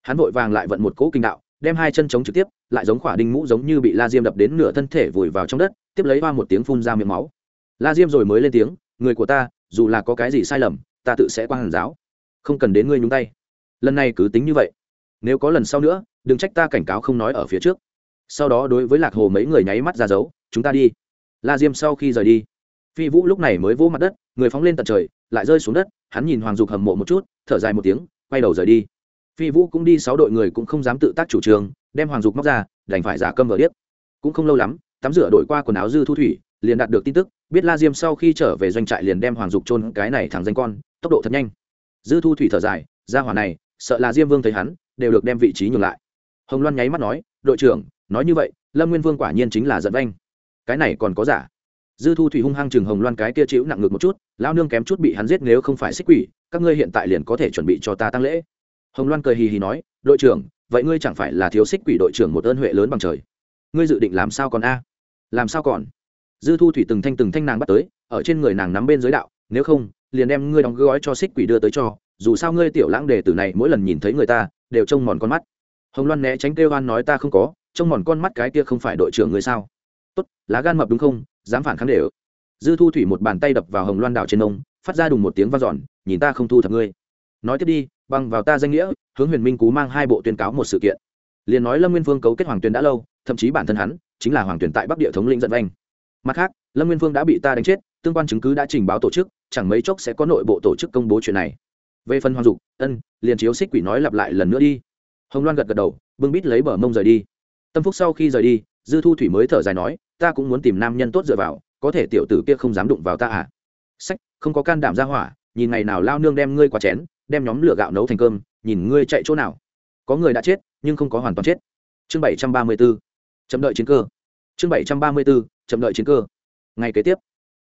hắn vội vàng lại vận một cỗ kinh đạo, đem hai chân chống trực tiếp, lại giống khỏa đinh mũ giống như bị la diêm đập đến nửa thân thể vùi vào trong đất, tiếp lấy hoa một tiếng phun ra miệng máu. La diêm rồi mới lên tiếng, người của ta, dù là có cái gì sai lầm, ta tự sẽ qua hàn giáo. Không cần đến ngươi nhúng tay. Lần này cứ tính như vậy. Nếu có lần sau nữa, đừng trách ta cảnh cáo không nói ở phía trước. Sau đó đối với lạc hồ mấy người nháy mắt ra dấu, chúng ta đi. La diêm sau khi rời đi, phi vũ lúc này mới vỗ mặt đất, người phóng lên tận trời, lại rơi xuống đất, hắn nhìn hoàng dục hầm mộ một chút, thở dài một tiếng, quay đầu rời đi phi vũ cũng đi sáu đội người cũng không dám tự tác chủ trương, đem hoàng dục móc ra, đành phải giả câm vờ điếc. Cũng không lâu lắm, tắm rửa đổi qua quần áo dư thu thủy, liền đạt được tin tức, biết la diêm sau khi trở về doanh trại liền đem hoàng dục trôn cái này thẳng danh con, tốc độ thật nhanh. Dư thu thủy thở dài, ra hỏa này, sợ là diêm vương thấy hắn, đều được đem vị trí nhường lại. Hồng loan nháy mắt nói, đội trưởng, nói như vậy, lâm nguyên vương quả nhiên chính là giận vanh. Cái này còn có giả. Dư thu thủy hung hăng chừng hồng loan cái kia chịu nặng ngược một chút lao nương kém chút bị hắn giết nếu không phải xích quỷ, các ngươi hiện tại liền có thể chuẩn bị cho ta tăng lễ hồng loan cười hì hì nói, đội trưởng, vậy ngươi chẳng phải là thiếu xích quỷ đội trưởng một ơn huệ lớn bằng trời. Ngươi dự định làm sao còn a? Làm sao còn? Dư thu thủy từng thanh từng thanh nàng bắt tới, ở trên người nàng nắm bên giới đạo, nếu không, liền đem ngươi đóng gói cho xích quỷ đưa tới cho, dù sao ngươi tiểu lãng đề tử này mỗi lần nhìn thấy người ta, đều trông mòn con mắt. Hồng loan né tránh kêu hoan nói, ta không có, trông mòn con mắt cái kia không phải đội trưởng ngươi sao? Tốt, lá gan mập đúng không? Dám phản kháng đều. Dư thu thủy một bàn tay đập vào hồng loan đảo trên nông phát ra đùng một tiếng v a n giòn nhìn ta không thu thập ngươi. Nói tiếp đi bằng vào ta danh nghĩa, hướng huyền minh cú mang hai bộ tuyên cáo một sự kiện. Liền nói lâm nguyên Vương cấu kết hoàng tuyền đã lâu, thậm chí bản thân hắn, chính là hoàng tuyền tại bắc địa thống lĩnh dẫn vanh. Mặt khác, lâm nguyên Vương đã bị ta đánh chết, tương quan chứng cứ đã trình báo tổ chức, chẳng mấy chốc sẽ có nội bộ tổ chức công bố chuyện này. Về phần hoàng dục, ân, liền chiếu xích quỷ nói lặp lại lần nữa đi. Hồng loan gật gật đầu, bưng bít lấy bờ mông rời đi. Tâm phúc sau khi rời đi, dư thu thủy mới thở dài nói, ta cũng muốn tìm nam nhân tốt dựa vào, có thể tiểu tử kia không dám đụng vào ta à? Sách, không có can đảm ra hỏa, nhìn ngày nào lao nương đem ngươi qua chén đem nhóm lửa gạo nấu thành cơm, nhìn ngươi chạy chỗ nào. Có người đã chết, nhưng không có hoàn toàn chết. Chương bảy trăm ba mươi b ố chậm đợi chiến cơ. Chương bảy trăm ba mươi b ố chậm đợi chiến cơ. Ngày kế tiếp,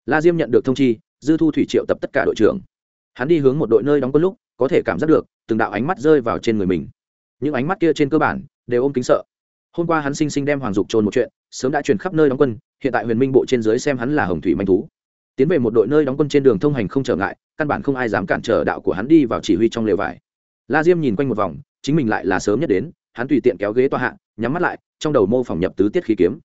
la diêm nhận được thông chi, dư thu thủy triệu tập tất cả đội trưởng. Hắn đi hướng một đội nơi đóng quân lúc, có thể cảm giác được, từng đạo ánh mắt rơi vào trên người mình. Những ánh mắt kia trên cơ bản, đều ôm kính sợ. Hôm qua hắn sinh sinh đem hoàng dục trôn một chuyện, sớm đã truyền khắp nơi đóng quân, hiện tại huyền minh bộ trên dưới xem hắn là hồng thủy manh thú tiến về một đội nơi đóng quân trên đường thông hành không trở ngại, căn bản không ai dám cản trở đạo của hắn đi vào chỉ huy trong lều vải. La diêm nhìn quanh một vòng, chính mình lại là sớm nhất đến, hắn tùy tiện kéo ghế tòa hạ, nhắm mắt lại, trong đầu mô phỏng nhập tứ tiết khí kiếm.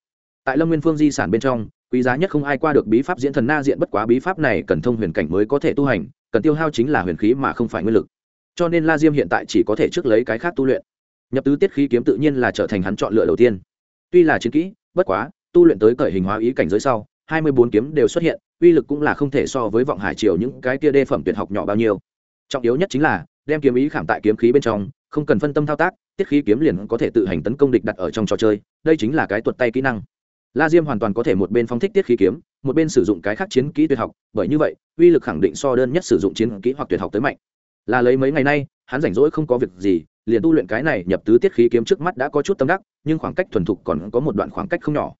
Tại lâm nguyên phương di sản bên trong, quý giá nhất không ai qua được bí pháp diễn thần na diện bất quá bí pháp này cần thông huyền cảnh mới có thể tu hành, cần tiêu hao chính là huyền khí mà không phải nguyên lực. Cho nên la diêm hiện tại chỉ có thể trước lấy cái khác tu luyện. Nhập tứ tiết khí kiếm tự nhiên là trở thành hắn chọn lựa đầu tiên. Tuy là chiến kỹ, bất quá, tu luyện tới cởi hình hóa ý cảnh giới sau, hai mươi bốn kiếm đều xuất hiện uy lực cũng là không thể so với vọng hải triều những cái kia đê phẩm tuyệt học nhỏ bao nhiêu. Trọng yếu nhất chính là, đem kiếm ý khảm tại kiếm khí bên trong, không cần phân tâm thao tác, tiết khí kiếm liền có thể tự hành tấn công địch đặt ở trong trò chơi, đây chính là cái tuột tay kỹ năng. La diêm hoàn toàn có thể một bên phóng thích tiết khí kiếm, một bên sử dụng cái khác chiến kỹ tuyệt học, bởi như vậy, uy lực khẳng định so đơn nhất sử dụng chiến kỹ hoặc tuyệt học tới mạnh. Là lấy mấy ngày nay, hắn rảnh rỗi không có việc gì, liền tu luyện cái này nhập tứ tiết khí kiếm trước mắt đã có chút tâm đắc, nhưng khoảng cách thuần thục còn có một đoạn khoảng cách không nhỏ.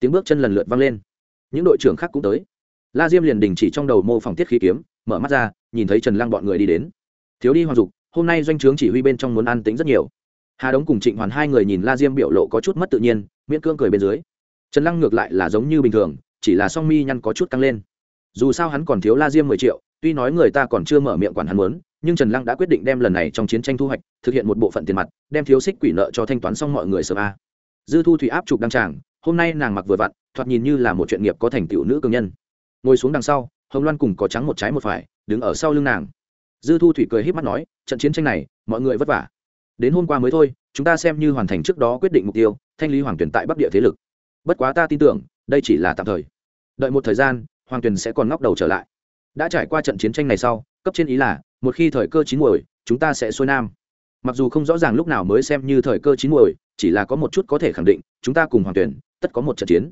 Tiếng bước chân lần lượt vang lên. Những đội trưởng khác cũng tới la diêm liền đình chỉ trong đầu mô phỏng tiết khí kiếm, mở mắt ra, nhìn thấy trần lăng bọn người đi đến. Thiếu đi hoàng dục, hôm nay doanh trướng chỉ huy bên trong muốn ăn tính rất nhiều. Hà đống cùng trịnh hoàn hai người nhìn la diêm biểu lộ có chút mất tự nhiên, miễn cưỡng cười bên dưới. Trần lăng ngược lại là giống như bình thường, chỉ là song mi nhăn có chút tăng lên. Dù sao hắn còn thiếu la diêm mười triệu, tuy nói người ta còn chưa mở miệng quản hắn muốn, nhưng trần lăng đã quyết định đem lần này trong chiến tranh thu hoạch, thực hiện một bộ phận tiền mặt, đem thiếu xích quỷ nợ cho thanh toán xong mọi người sớm a. Dư thu thủy áp trục đăng tràng, hôm nay nàng mặc vừa vặn, thoạt nhìn như là một chuyện nghiệp có thành tựu nữ cường nhân ngồi xuống đằng sau, hồng loan cùng có trắng một trái một phải, đứng ở sau lưng nàng. Dư thu thủy cười h í p mắt nói, trận chiến tranh này, mọi người vất vả. Đến hôm qua mới thôi, chúng ta xem như hoàn thành trước đó quyết định mục tiêu, thanh lý hoàng tuyển tại bắc địa thế lực. Bất quá ta tin tưởng, đây chỉ là tạm thời. Đợi một thời gian, hoàng tuyền sẽ còn ngóc đầu trở lại. Đã trải qua trận chiến tranh này sau, cấp trên ý là, một khi thời cơ chín muồi, chúng ta sẽ xuôi nam. Mặc dù không rõ ràng lúc nào mới xem như thời cơ chín muồi, chỉ là có một chút có thể khẳng định, chúng ta cùng hoàng tuyển, tất có một trận chiến.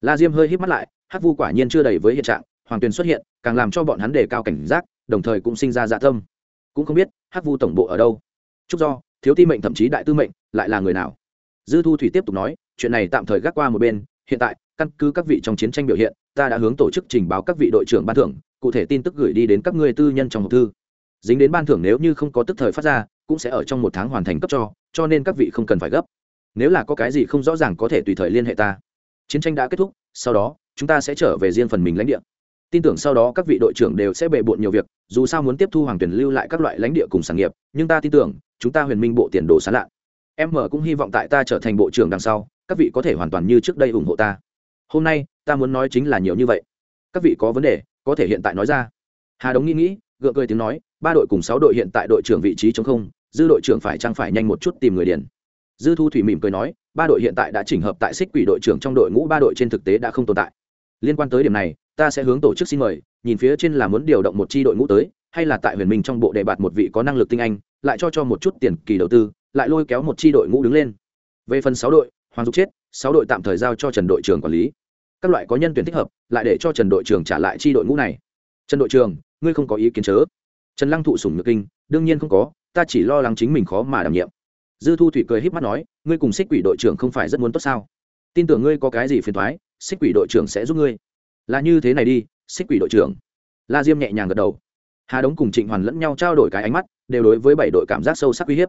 La diêm hơi hít mắt lại hắc vu quả nhiên chưa đầy với hiện trạng, hoàng Tuyền xuất hiện, càng làm cho bọn hắn đề cao cảnh giác, đồng thời cũng sinh ra dạ tâm. Cũng không biết, hắc vu tổng bộ ở đâu. Chúc do, thiếu ti mệnh thậm chí đại tư mệnh, lại là người nào? Dư thu thủy tiếp tục nói, chuyện này tạm thời gác qua một bên, hiện tại, căn cứ các vị trong chiến tranh biểu hiện, ta đã hướng tổ chức trình báo các vị đội trưởng ban thưởng, cụ thể tin tức gửi đi đến các ngươi tư nhân trong hộp thư. Dính đến ban thưởng nếu như không có tức thời phát ra, cũng sẽ ở trong một tháng hoàn thành cấp cho cho nên các vị không cần phải gấp. Nếu là có cái gì không rõ ràng có thể tùy thời liên hệ ta. Chiến tranh đã kết thúc, sau đó chúng ta sẽ trở về riêng phần mình lãnh địa. Tin tưởng sau đó các vị đội trưởng đều sẽ bề bộn nhiều việc, dù sao muốn tiếp thu hoàng tuyển lưu lại các loại lãnh địa cùng sản nghiệp, nhưng ta tin tưởng, chúng ta huyền minh bộ tiền đồ sán lạ. Em mở cũng hy vọng tại ta trở thành bộ trưởng đằng sau, các vị có thể hoàn toàn như trước đây ủng hộ ta. Hôm nay, ta muốn nói chính là nhiều như vậy. Các vị có vấn đề, có thể hiện tại nói ra. Hà đống nghĩ nghĩ, gượng cười tiếng nói, ba đội cùng sáu đội hiện tại đội trưởng vị trí chống không, dư đội trưởng phải chăng phải nhanh một chút tìm người điền. Dư thu thủy mỉm cười nói, ba đội hiện tại đã chỉnh hợp tại xích quỷ đội trưởng trong đội ngũ ba đội trên thực tế đã không tồn tại liên quan tới điểm này, ta sẽ hướng tổ chức xin mời, nhìn phía trên là muốn điều động một chi đội ngũ tới, hay là tại huyền minh trong bộ đề bạt một vị có năng lực tinh anh, lại cho cho một chút tiền kỳ đầu tư, lại lôi kéo một chi đội ngũ đứng lên. Về phần sáu đội, hoàng dục chết, sáu đội tạm thời giao cho trần đội trưởng quản lý. Các loại có nhân tuyển thích hợp, lại để cho trần đội trưởng trả lại tri đội ngũ này. Trần đội trưởng, ngươi không có ý kiến chớ. Trần lăng thụ sùng nhược kinh, đương nhiên không có, ta chỉ lo lắng chính mình khó mà đảm nhiệm. Dư thu thủy cười h í p mắt nói, ngươi cùng xích quỷ đội trưởng không phải rất muốn tốt sao? Tin tưởng ngươi có cái gì phiền thoái xích quỷ đội trưởng sẽ giúp ngươi. Là như thế này đi, xích quỷ đội trưởng. La diêm nhẹ nhàng gật đầu. Hà đống cùng trịnh hoàn lẫn nhau trao đổi cái ánh mắt, đều đối với bảy đội cảm giác sâu sắc uy hiếp.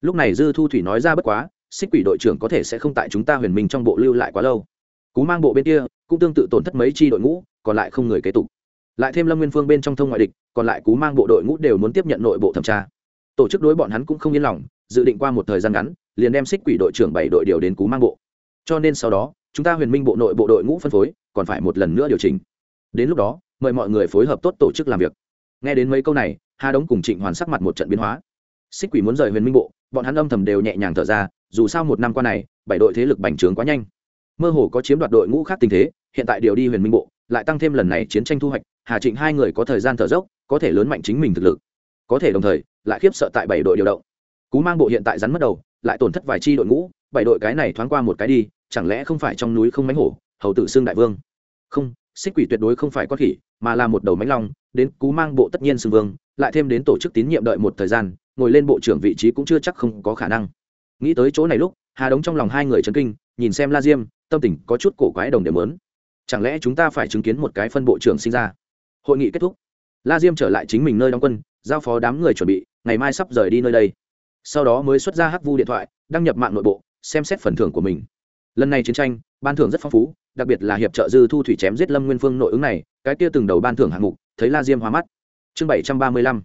Lúc này dư thu thủy nói ra bất quá, xích quỷ đội trưởng có thể sẽ không tại chúng ta huyền minh trong bộ lưu lại quá lâu. Cú mang bộ bên kia, cũng tương tự tổn thất mấy chi đội ngũ, còn lại không người kế tục. Lại thêm lâm nguyên phương bên trong thông ngoại địch, còn lại cú mang bộ đội ngũ đều muốn tiếp nhận nội bộ thẩm tra. Tổ chức đối bọn hắn cũng không yên lòng, dự định qua một thời gian ngắn, liền đem xích quỷ đội trưởng bảy đội điều đến cú mang bộ. Cho nên sau đó chúng ta huyền minh bộ nội bộ đội ngũ phân phối, còn phải một lần nữa điều chỉnh. Đến lúc đó, mời mọi người phối hợp tốt tổ chức làm việc. Nghe đến mấy câu này, hà đống cùng trịnh hoàn sắc mặt một trận biến hóa. Xích quỷ muốn rời huyền minh bộ, bọn hắn âm thầm đều nhẹ nhàng thở ra, dù sao một năm qua này, bảy đội thế lực bành trướng quá nhanh. Mơ hồ có chiếm đoạt đội ngũ khác tình thế, hiện tại điều đi huyền minh bộ, lại tăng thêm lần này chiến tranh thu hoạch, hà trịnh hai người có thời gian thở dốc, có thể lớn mạnh chính mình thực lực. Có thể đồng thời, lại khiếp sợ tại bảy đội điều động. Cú mang bộ hiện tại rắn mất đầu, lại tổn thất vài chi đội ngũ, bảy đội cái này thoáng qua một cái đi chẳng lẽ không phải trong núi không mánh hổ, hầu tử xương đại vương? Không, xích quỷ tuyệt đối không phải con khỉ, mà là một đầu mánh long, đến cú mang bộ tất nhiên xương vương, lại thêm đến tổ chức tín nhiệm đợi một thời gian, ngồi lên bộ trưởng vị trí cũng chưa chắc không có khả năng. Nghĩ tới chỗ này lúc, hà đống trong lòng hai người chấn kinh, nhìn xem la diêm, tâm tình có chút cổ quái đồng điểm lớn. Chẳng lẽ chúng ta phải chứng kiến một cái phân bộ trưởng sinh ra? Hội nghị kết thúc. La diêm trở lại chính mình nơi đóng quân, giao phó đám người chuẩn bị, ngày mai sắp rời đi nơi đây. Sau đó mới xuất ra hắc vu điện thoại, đăng nhập mạng nội bộ, xem xét phần thưởng của mình lần này chiến tranh, ban thưởng rất phong phú, đặc biệt là hiệp trợ dư thu thủy chém giết lâm nguyên phương nội ứng này, cái kia từng đầu ban thưởng hạng mục, thấy la diêm hóa mắt. Chương bảy trăm ba mươi lăm,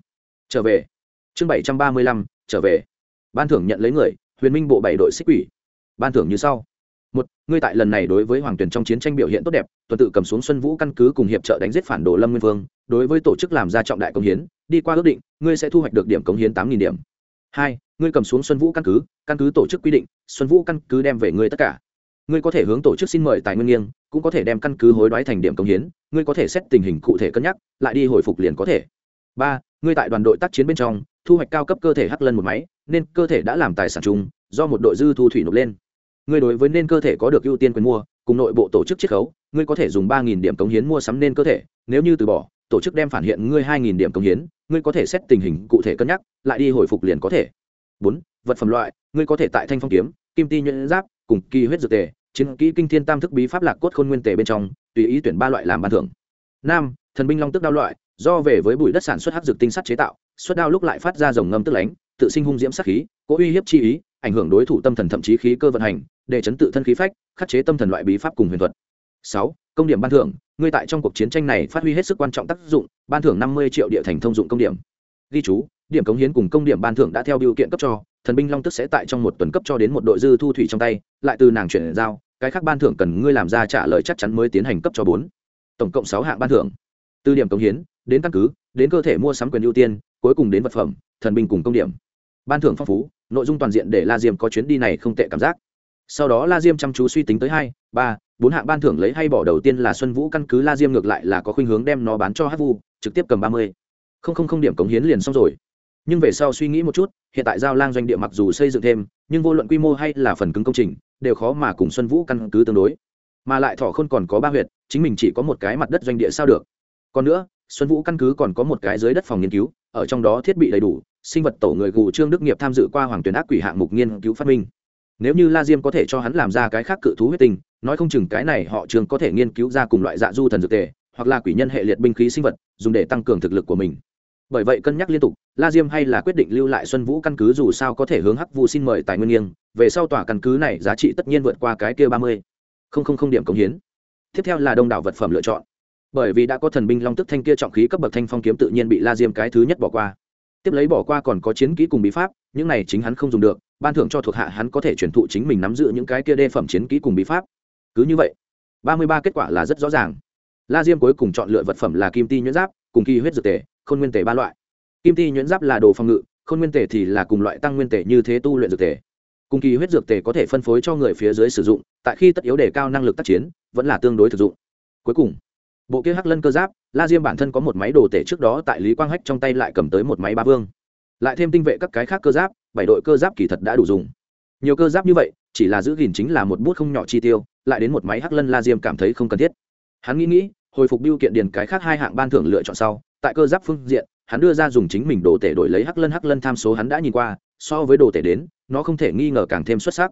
trở về. Chương bảy trăm ba mươi lăm, trở về. Ban thưởng nhận lấy người, huyền minh bộ bảy đội xích quỷ. Ban thưởng như sau. Một, ngươi tại lần này đối với hoàng tuyển trong chiến tranh biểu hiện tốt đẹp, tuần tự cầm xuống xuân vũ căn cứ cùng hiệp trợ đánh giết phản đồ lâm nguyên vương đối với tổ chức làm ra trọng đại công hiến, đi qua ước định, ngươi sẽ thu hoạch được điểm công hiến tám nghìn điểm. Hai, ngươi cầm xuống xuân vũ căn cứ căn cứ tổ chức quy định, xuân vũ căn cứ đem về ngươi tất cả ngươi có thể hướng tổ chức xin mời tài nguyên nghiêng, cũng có thể đem căn cứ hối đoái thành điểm công hiến, ngươi có thể xét tình hình cụ thể cân nhắc, lại đi hồi phục liền có thể. Ba, ngươi tại đoàn đội tác chiến bên trong, thu hoạch cao cấp cơ thể hắc lân một máy, nên cơ thể đã làm tài sản chung, do một đội dư thu thủy nộp lên. Ngươi đối với nên cơ thể có được ưu tiên quyền mua, cùng nội bộ tổ chức chiết khấu, ngươi có thể dùng ba nghìn điểm cống hiến mua sắm nên cơ thể, nếu như từ bỏ, tổ chức đem phản hiện ngươi hai nghìn điểm cống hiến, ngươi có thể xét tình hình cụ thể cân nhắc, lại đi hồi phục liền có thể. Bốn, vật phẩm loại, ngươi có thể tại thanh phong kiếm, kim ti nhuyễn giáp, cùng kỳ huyết dược tề chiến kỹ kinh thiên tam thức bí pháp lạc cốt khôn nguyên tề bên trong, tùy ý tuyển ba loại làm ban thưởng. Năm thần binh long tức đao loại, do về với bụi đất sản xuất hắc dược tinh sắt chế tạo, xuất đao lúc lại phát ra dòng ngâm tức lánh, tự sinh hung diễm sát khí, cố uy hiếp chi ý, ảnh hưởng đối thủ tâm thần thậm chí khí cơ vận hành, để chấn tự thân khí phách, khắc chế tâm thần loại bí pháp cùng huyền thuật. Sáu, công điểm ban thưởng, ngươi tại trong cuộc chiến tranh này phát huy hết sức quan trọng tác dụng, ban thưởng năm mươi triệu địa thành thông dụng công điểm. Ghi chú, điểm cống hiến cùng công điểm ban thưởng đã theo điều kiện cấp cho thần binh long tức sẽ tại trong một tuần cấp cho đến một đội dư thu thủy trong tay, lại từ nàng chuyển giao, cái khác ban thưởng cần ngươi làm ra trả lời chắc chắn mới tiến hành cấp cho bốn. Tổng cộng sáu hạng ban thưởng. Từ điểm cống hiến, đến căn cứ, đến cơ thể mua sắm quyền ưu tiên, cuối cùng đến vật phẩm, thần binh cùng công điểm. Ban thưởng phong phú, nội dung toàn diện để la diêm có chuyến đi này không tệ cảm giác. Sau đó la diêm chăm chú suy tính tới hai, ba, bốn hạng ban thưởng lấy hay bỏ đầu tiên là xuân vũ căn cứ, la diêm ngược lại là có khuynh hướng đem nó bán cho hát vu, trực tiếp cầm ba mươi. Không không không điểm cống hiến liền xong rồi nhưng về sau suy nghĩ một chút, hiện tại giao lang doanh địa mặc dù xây dựng thêm, nhưng vô luận quy mô hay là phần cứng công trình, đều khó mà cùng xuân vũ căn cứ tương đối. Mà lại thọ không còn có ba huyện chính mình chỉ có một cái mặt đất doanh địa sao được. Còn nữa, xuân vũ căn cứ còn có một cái dưới đất phòng nghiên cứu, ở trong đó thiết bị đầy đủ, sinh vật tổ người gù trương đức nghiệp tham dự qua hoàng tuyển ác quỷ hạng mục nghiên cứu phát minh. Nếu như la diêm có thể cho hắn làm ra cái khác cự thú huyết tinh, nói không chừng cái này họ trường có thể nghiên cứu ra cùng loại dạ du thần dược tề, hoặc là quỷ nhân hệ liệt binh khí sinh vật, dùng để tăng cường thực lực của mình bởi vậy cân nhắc liên tục, la diêm hay là quyết định lưu lại xuân vũ căn cứ dù sao có thể hướng hắc vu xin mời tài nguyên nghiêng, về sau tòa căn cứ này giá trị tất nhiên vượt qua cái kia ba mươi. Không không không điểm cống hiến. Tiếp theo là đông đảo vật phẩm lựa chọn. Bởi vì đã có thần binh long tức thanh kia trọng khí cấp bậc thanh phong kiếm tự nhiên bị la diêm cái thứ nhất bỏ qua. Tiếp lấy bỏ qua còn có chiến kỹ cùng bí pháp, những này chính hắn không dùng được, ban thưởng cho thuộc hạ hắn có thể truyền thụ chính mình nắm giữ những cái kia đê phẩm chiến kỹ cùng bí pháp. Cứ như vậy, ba mươi ba kết quả là rất rõ ràng. La diêm cuối cùng chọn lựa vật phẩm là kim ti nhuyễn giáp cùng kỳ huyết dược tề, khôn nguyên tề ba loại. Kim ti nhuyễn giáp là đồ phòng ngự, khôn nguyên tề thì là cùng loại tăng nguyên tề như thế tu luyện dược tề. Cùng kỳ huyết dược tề có thể phân phối cho người phía dưới sử dụng, tại khi tất yếu đề cao năng lực tác chiến, vẫn là tương đối thực dụng. Cuối cùng, bộ kia hắc lân cơ giáp, la diêm bản thân có một máy đồ tể trước đó tại lý quang hách trong tay lại cầm tới một máy ba vương. Lại thêm tinh vệ các cái khác cơ giáp, bảy đội cơ giáp kỳ thật đã đủ dùng. Nhiều cơ giáp như vậy, chỉ là giữ gìn chính là một bút không nhỏ chi tiêu, lại đến một máy hắc lân la diêm cảm thấy không cần thiết. Hắn nghĩ nghĩ hồi phục biêu kiện điền cái khác hai hạng ban thưởng lựa chọn sau, tại cơ giáp phương diện, hắn đưa ra dùng chính mình đồ tể đổi lấy hắc lân hắc lân tham số hắn đã nhìn qua, so với đồ tể đến, nó không thể nghi ngờ càng thêm xuất sắc.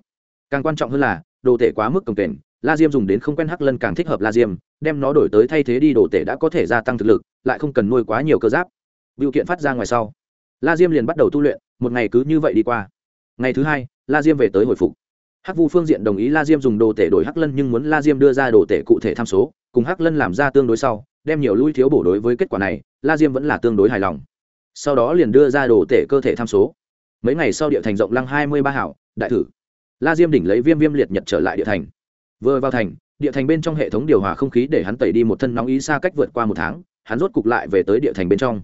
Càng quan trọng hơn là, đồ tể quá mức cồng kềnh, la diêm dùng đến không quen hắc lân càng thích hợp la diêm, đem nó đổi tới thay thế đi đồ tể đã có thể gia tăng thực lực, lại không cần nuôi quá nhiều cơ giáp. Biểu kiện phát ra ngoài sau, la diêm liền bắt đầu tu luyện, một ngày cứ như vậy đi qua. Ngày thứ hai, la diêm về tới hồi phục. Hắc vu phương diện đồng ý la diêm dùng đồ tể đổi hắc lân nhưng muốn la diêm đưa ra đồ tể cụ thể tham số cùng hắc lân làm ra tương đối sau, đem nhiều lui thiếu bổ đối với kết quả này, la diêm vẫn là tương đối hài lòng. Sau đó liền đưa ra đồ tể cơ thể tham số. Mấy ngày sau địa thành rộng lăng hai mươi ba hảo, đại thử. La diêm đỉnh lấy viêm viêm liệt nhật trở lại địa thành. Vừa vào thành, địa thành bên trong hệ thống điều hòa không khí để hắn tẩy đi một thân nóng ý xa cách vượt qua một tháng, hắn rốt cục lại về tới địa thành bên trong.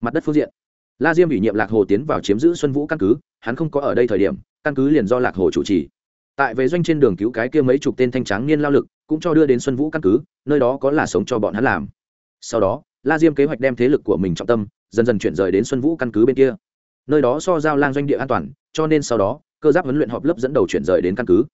Mặt đất phương diện. La diêm ủy nhiệm lạc hồ tiến vào chiếm giữ xuân vũ căn cứ, hắn không có ở đây thời điểm, căn cứ liền do lạc hồ chủ trì tại về doanh trên đường cứu cái kia mấy chục tên thanh tráng niên lao lực, cũng cho đưa đến xuân vũ căn cứ, nơi đó có là sống cho bọn hắn làm. Sau đó, la diêm kế hoạch đem thế lực của mình trọng tâm, dần dần chuyển rời đến xuân vũ căn cứ bên kia. Nơi đó so giao lang doanh địa an toàn, cho nên sau đó, cơ giáp huấn luyện họp lớp dẫn đầu chuyển rời đến căn cứ.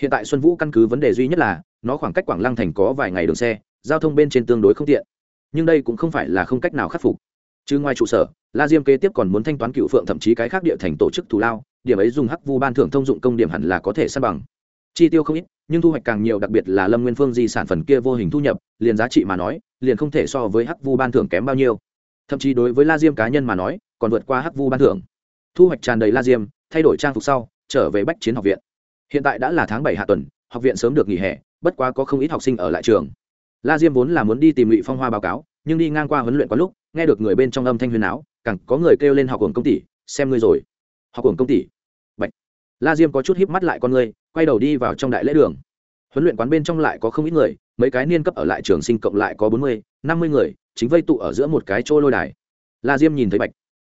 Hiện tại xuân vũ căn cứ vấn đề duy nhất là, nó khoảng cách quảng lăng thành có vài ngày đường xe, giao thông bên trên tương đối không tiện. Nhưng đây cũng không phải là không cách nào khắc phục. Chứ ngoài trụ sở, la diêm kế tiếp còn muốn thanh toán cựu phượng thậm chí cái khác địa thành tổ chức thù lao điểm ấy dùng hắc vu ban thưởng thông dụng công điểm hẳn là có thể san bằng. Chi tiêu không ít, nhưng thu hoạch càng nhiều, đặc biệt là lâm nguyên phương di sản phần kia vô hình thu nhập, liền giá trị mà nói, liền không thể so với hắc vu ban thưởng kém bao nhiêu. Thậm chí đối với la diêm cá nhân mà nói, còn vượt qua hắc vu ban thưởng. Thu hoạch tràn đầy la diêm, thay đổi trang phục sau, trở về bách chiến học viện. Hiện tại đã là tháng bảy hạ tuần, học viện sớm được nghỉ hè, bất quá có không ít học sinh ở lại trường. La diêm vốn là muốn đi tìm ngụy phong hoa báo cáo, nhưng đi ngang qua huấn luyện có lúc, nghe được người bên trong âm thanh huyền áo, càng có người kêu lên học hưởng công tỷ, xem ngươi rồi. Học hưởng công tỷ la diêm có chút híp mắt lại con người, quay đầu đi vào trong đại lễ đường. Huấn luyện quán bên trong lại có không ít người mấy cái niên cấp ở lại trường sinh cộng lại có bốn mươi năm mươi người chính vây tụ ở giữa một cái chỗ lôi đài. La diêm nhìn thấy bạch.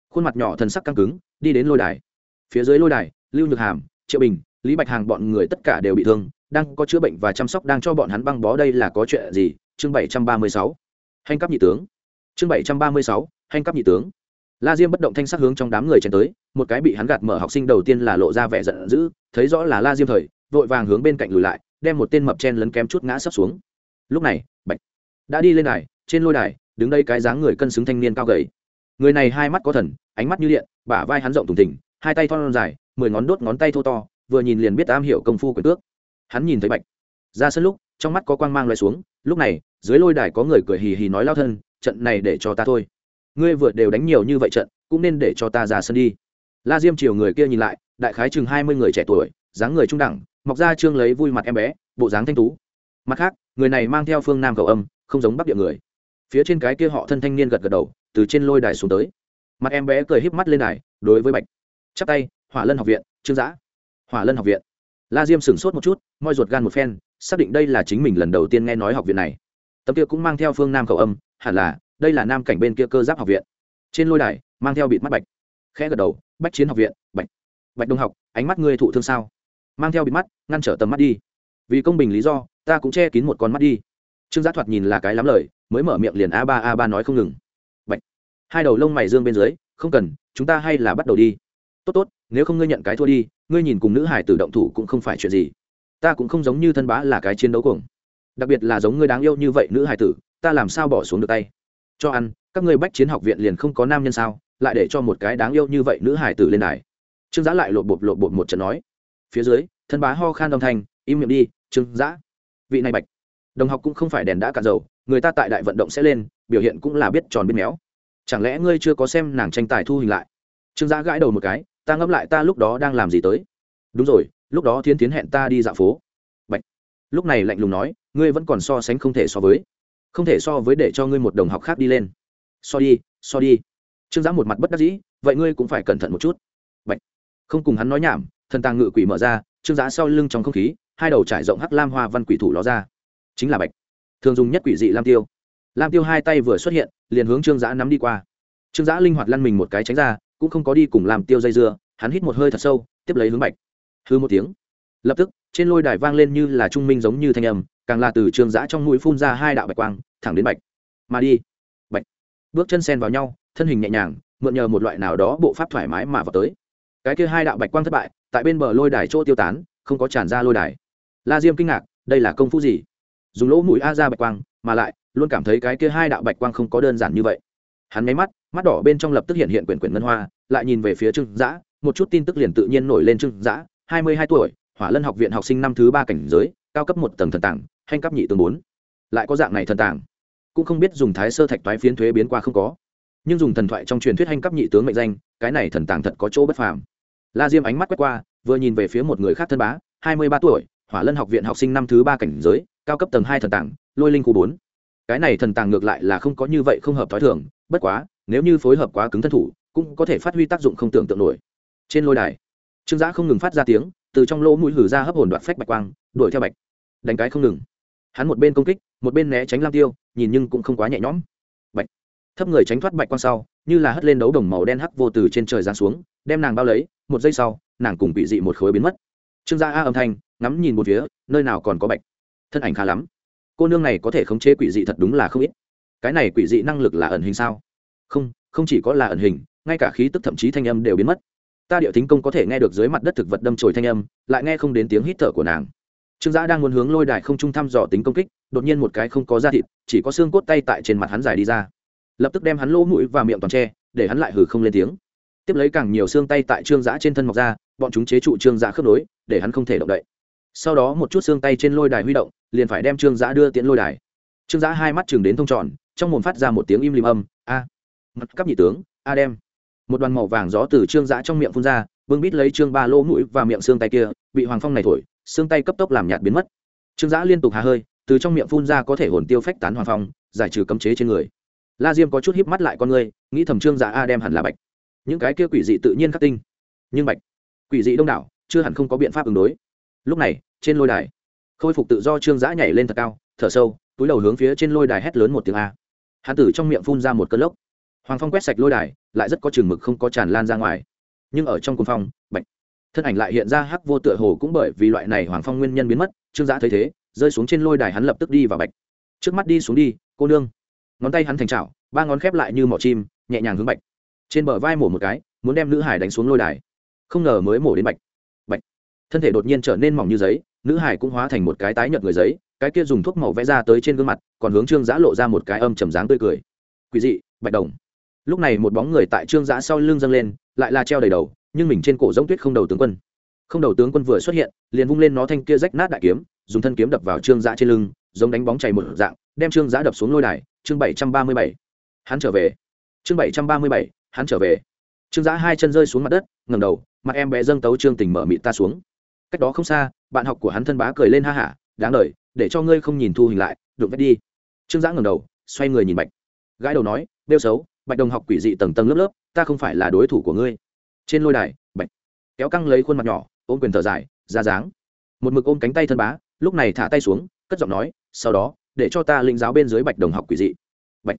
Khuôn mặt nhỏ thần sắc căng cứng đi đến lôi đài. Phía dưới lôi đài lưu nhược hàm triệu bình lý bạch hàng bọn người tất cả đều bị thương đang có chữa bệnh và chăm sóc đang cho bọn hắn băng bó đây là có chuyện gì? Chương bảy trăm ba mươi sáu. Hành cấp nhị tướng. Chương bảy trăm ba mươi sáu hành cấp nhị tướng la diêm bất động thanh sắc hướng trong đám người chen tới, một cái bị hắn gạt mở học sinh đầu tiên là lộ ra vẻ giận dữ, thấy rõ là la diêm thời, vội vàng hướng bên cạnh lùi lại, đem một tên mập chen lấn kém chút ngã sấp xuống. Lúc này, bạch đã đi lên đài, trên lôi đài, đứng đây cái dáng người cân xứng thanh niên cao gầy. Người này hai mắt có thần, ánh mắt như điện, bả vai hắn rộng thùng thình hai tay thon dài, mười ngón đốt ngón tay thô to, vừa nhìn liền biết am hiểu công phu quyền tước hắn nhìn thấy bạch, ra sân lúc, trong mắt có quang mang loại xuống, lúc này, dưới lôi đài có người cười hì hì nói lao thân, trận này để cho ta thôi ngươi vượt đều đánh nhiều như vậy trận, cũng nên để cho ta ra sân đi. La diêm chiều người kia nhìn lại, đại khái chừng hai mươi người trẻ tuổi, dáng người trung đẳng, mọc ra trương lấy vui mặt em bé, bộ dáng thanh tú. Mặt khác, người này mang theo phương nam cầu âm, không giống bắc địa người. Phía trên cái kia họ thân thanh niên gật gật đầu, từ trên lôi đài xuống tới. Mặt em bé cười híp mắt lên đài, đối với bạch. Chắp tay, hỏa lân học viện, trương giã. Hỏa lân học viện. La diêm sửng sốt một chút, moi ruột gan một phen, xác định đây là chính mình lần đầu tiên nghe nói học viện này. Tấm kia cũng mang theo phương nam cầu âm, hẳn là đây là nam cảnh bên kia cơ giáp học viện. Trên lôi đài, mang theo bịt mắt bạch. Khẽ gật đầu, bách chiến học viện, bạch. Bạch đông học, ánh mắt ngươi thụ thương sao? Mang theo bịt mắt, ngăn trở tầm mắt đi. Vì công bình lý do, ta cũng che kín một con mắt đi. Trương giá thoạt nhìn là cái lắm lời, mới mở miệng liền a ba a ba nói không ngừng. Bạch. hai đầu lông mày dương bên dưới, không cần, chúng ta hay là bắt đầu đi. Tốt tốt, nếu không ngươi nhận cái thua đi, ngươi nhìn cùng nữ hải tử động thủ cũng không phải chuyện gì. Ta cũng không giống như thân bá là cái chiến đấu cuồng. Đặc biệt là giống ngươi đáng yêu như vậy nữ hải tử, ta làm sao bỏ xuống được tay? Cho ăn, các ngươi bách chiến học viện liền không có nam nhân sao, lại để cho một cái đáng yêu như vậy nữ hải tử lên đài. Trương giã lại lột bột lột bột một trận nói. Phía dưới, thân bá ho khan âm thanh, im miệng đi, trương giã. Vị này bạch, đồng học cũng không phải đèn đã cạn dầu, người ta tại đại vận động sẽ lên, biểu hiện cũng là biết tròn biết méo. Chẳng lẽ ngươi chưa có xem nàng tranh tài thu hình lại? Trương giã gãi đầu một cái, ta ngẫm lại ta lúc đó đang làm gì tới. Đúng rồi, lúc đó thiên tiến hẹn ta đi dạo phố. Bạch. lúc này lạnh lùng nói, ngươi vẫn còn so sánh không thể so với không thể so với để cho ngươi một đồng học khác đi lên. So đi so đi. Trương giã một mặt bất đắc dĩ, vậy ngươi cũng phải cẩn thận một chút. Bạch. không cùng hắn nói nhảm, thần tàng ngự quỷ mở ra, trương giã sau lưng trong không khí, hai đầu trải rộng hắc lam hoa văn quỷ thủ ló ra. Chính là bạch. Thường dùng nhất quỷ dị lam tiêu. Lam tiêu hai tay vừa xuất hiện, liền hướng trương giã nắm đi qua. Trương giã linh hoạt lăn mình một cái tránh ra, cũng không có đi cùng làm tiêu dây dưa, hắn hít một hơi thật sâu, tiếp lấy hướng bạch. Hư một tiếng. Lập tức, trên lôi đài vang lên như là trung minh giống như thanh âm càng là từ trương giã trong mũi phun ra hai đạo bạch quang, thẳng đến bạch. Mà đi. Bạch. Bước chân sen vào nhau, thân hình nhẹ nhàng, mượn nhờ một loại nào đó bộ pháp thoải mái mà vào tới. Cái kia hai đạo bạch quang thất bại, tại bên bờ lôi đài chỗ tiêu tán, không có tràn ra lôi đài. La diêm kinh ngạc, đây là công phu gì? Dùng lỗ mũi a ra bạch quang, mà lại, luôn cảm thấy cái kia hai đạo bạch quang không có đơn giản như vậy. Hắn nháy mắt mắt đỏ bên trong lập tức hiện hiện quyển quyển ngân hoa, lại nhìn về phía trương giã, một chút tin tức liền tự nhiên nổi lên trương giã, hai mươi hai tuổi, hỏa lân học viện học sinh năm thứ ba cảnh giới, cao cấp một tầng thần tàng hành cấp nhị tương bốn. Lại có dạng này thần tàng. Cũng không biết dùng thái sơ thạch toái phiến thuế biến qua không có. Nhưng dùng thần thoại trong truyền thuyết hành cấp nhị tướng mệnh danh, cái này thần tàng thật có chỗ bất phàm. La diêm ánh mắt quét qua, vừa nhìn về phía một người khác thân bá, hai mươi ba tuổi, hỏa lân học viện học sinh năm thứ ba cảnh giới, cao cấp tầng hai thần tàng, lôi linh khu bốn. Cái này thần tàng ngược lại là không có như vậy không hợp t h ó i thường, bất quá, nếu như phối hợp quá cứng thân thủ, cũng có thể phát huy tác dụng không tưởng tượng nổi. Trên lôi đài, trương giã không ngừng phát ra tiếng, từ trong lỗ mũi hử ra hấp hồn đoạt phách bạch quang, đuổi theo bạch. Đánh cái không ngừng hắn một bên công kích, một bên né tránh lam tiêu, nhìn nhưng cũng không quá nhẹ nhõm. Bạch. Thấp người tránh thoát bạch quang sau, như là hất lên đấu đồng màu đen hắc vô từ trên trời giáng xuống, đem nàng bao lấy, một giây sau, nàng cùng bị dị một khối biến mất. Trương gia a âm thanh, ngắm nhìn một phía, nơi nào còn có bạch. Thân ảnh khá lắm. Cô nương này có thể khống chế quỷ dị thật đúng là không ít. Cái này quỷ dị năng lực là ẩn hình sao? Không không chỉ có là ẩn hình, ngay cả khí tức thậm chí thanh âm đều biến mất. Ta điệu thính công có thể nghe được dưới mặt đất thực vật đâm trồi thanh âm, lại nghe không đến tiếng hít thở của nàng trương giã đang muốn hướng lôi đài không trung thăm dò tính công kích, đột nhiên một cái không có da thịt, chỉ có xương cốt tay tại trên mặt hắn dài đi ra. Lập tức đem hắn lỗ mũi và miệng toàn tre để hắn lại hừ không lên tiếng. Tiếp lấy càng nhiều xương tay tại trương giã trên thân mọc ra, bọn chúng chế trụ trương giã khớp nối, để hắn không thể động đậy. Sau đó một chút xương tay trên lôi đài huy động, liền phải đem trương giã đưa tiễn lôi đài. Trương giã hai mắt chừng đến thông tròn, trong mồm phát ra một tiếng im lìm âm, a à. mặt cắp nhị tướng, a đem. Một đoàn màu vàng gió từ trương giã trong miệng phun ra vương bít lấy trương ba lỗ mũi và miệng xương tay kia, bị hoàng phong này thổi xương tay cấp tốc làm nhạt biến mất. Trương giã liên tục hà hơi từ trong miệng phun ra có thể hồn tiêu phách tán hoàng phong giải trừ cấm chế trên người. La diêm có chút híp mắt lại con ngươi, nghĩ thầm trương giã a đem hẳn là bạch. Những cái kia quỷ dị tự nhiên khắc tinh. Nhưng bạch quỷ dị đông đảo chưa hẳn không có biện pháp ứng đối. Lúc này trên lôi đài khôi phục tự do trương giã nhảy lên thật cao thở sâu túi đầu hướng phía trên lôi đài hét lớn một tiếng a. Hán tử trong miệng phun ra một cơn lốc. Hoàng phong quét sạch lôi đài lại rất có chừng mực không có tràn lan ra ngoài. Nhưng ở trong cuồng phong bạch thân ảnh lại hiện ra hắc vô tựa hồ cũng bởi vì loại này hoàng phong nguyên nhân biến mất, trương giã thấy thế, rơi xuống trên lôi đài hắn lập tức đi vào bạch. Trước mắt đi xuống đi, cô nương. Ngón tay hắn thành trào ba ngón khép lại như mỏ chim, nhẹ nhàng hướng bạch. Trên bờ vai mổ một cái, muốn đem nữ hải đánh xuống lôi đài. Không ngờ mới mổ đến bạch. Bạch. Thân thể đột nhiên trở nên mỏng như giấy, nữ hải cũng hóa thành một cái tái nhợt người giấy, cái kia dùng thuốc màu vẽ ra tới trên gương mặt, còn hướng trương giã lộ ra một cái âm trầm dáng tươi cười. Quỷ dị, bạch đồng. Lúc này một bóng người tại trương giã sau lưng dâng lên, lại là treo đầy đầu nhưng mình trên cổ giống tuyết không đầu tướng quân. Không đầu tướng quân vừa xuất hiện, liền vung lên nó thanh kia rách nát đại kiếm, dùng thân kiếm đập vào trương giã trên lưng, giống đánh bóng chảy một dạng, đem trương giã đập xuống lôi đài, chương bảy trăm ba mươi bảy. Hắn trở về. Chương bảy trăm ba mươi bảy, hắn trở về. Trương giã hai chân rơi xuống mặt đất ngầm đầu, mặt em bé dâng tấu trương tình mở mịt ta xuống. Cách đó không xa, bạn học của hắn thân bá cười lên ha hả, đáng lời để cho ngươi không nhìn thu hình lại, đụng vét đi. Trương giã ngầm đầu, xoay người nhìn bạch. Gái đầu nói đeo xấu, bạch đồng học quỷ dị tầng tầng lớp lớp, ta không phải là đối thủ của ngươi trên lôi đài, bạch kéo căng lấy khuôn mặt nhỏ, ôm quyền thở dài, ra dáng. Một mực ôm cánh tay thân bá, lúc này thả tay xuống, cất giọng nói, sau đó, để cho ta linh giáo bên dưới bạch đồng học quỷ dị. Bạch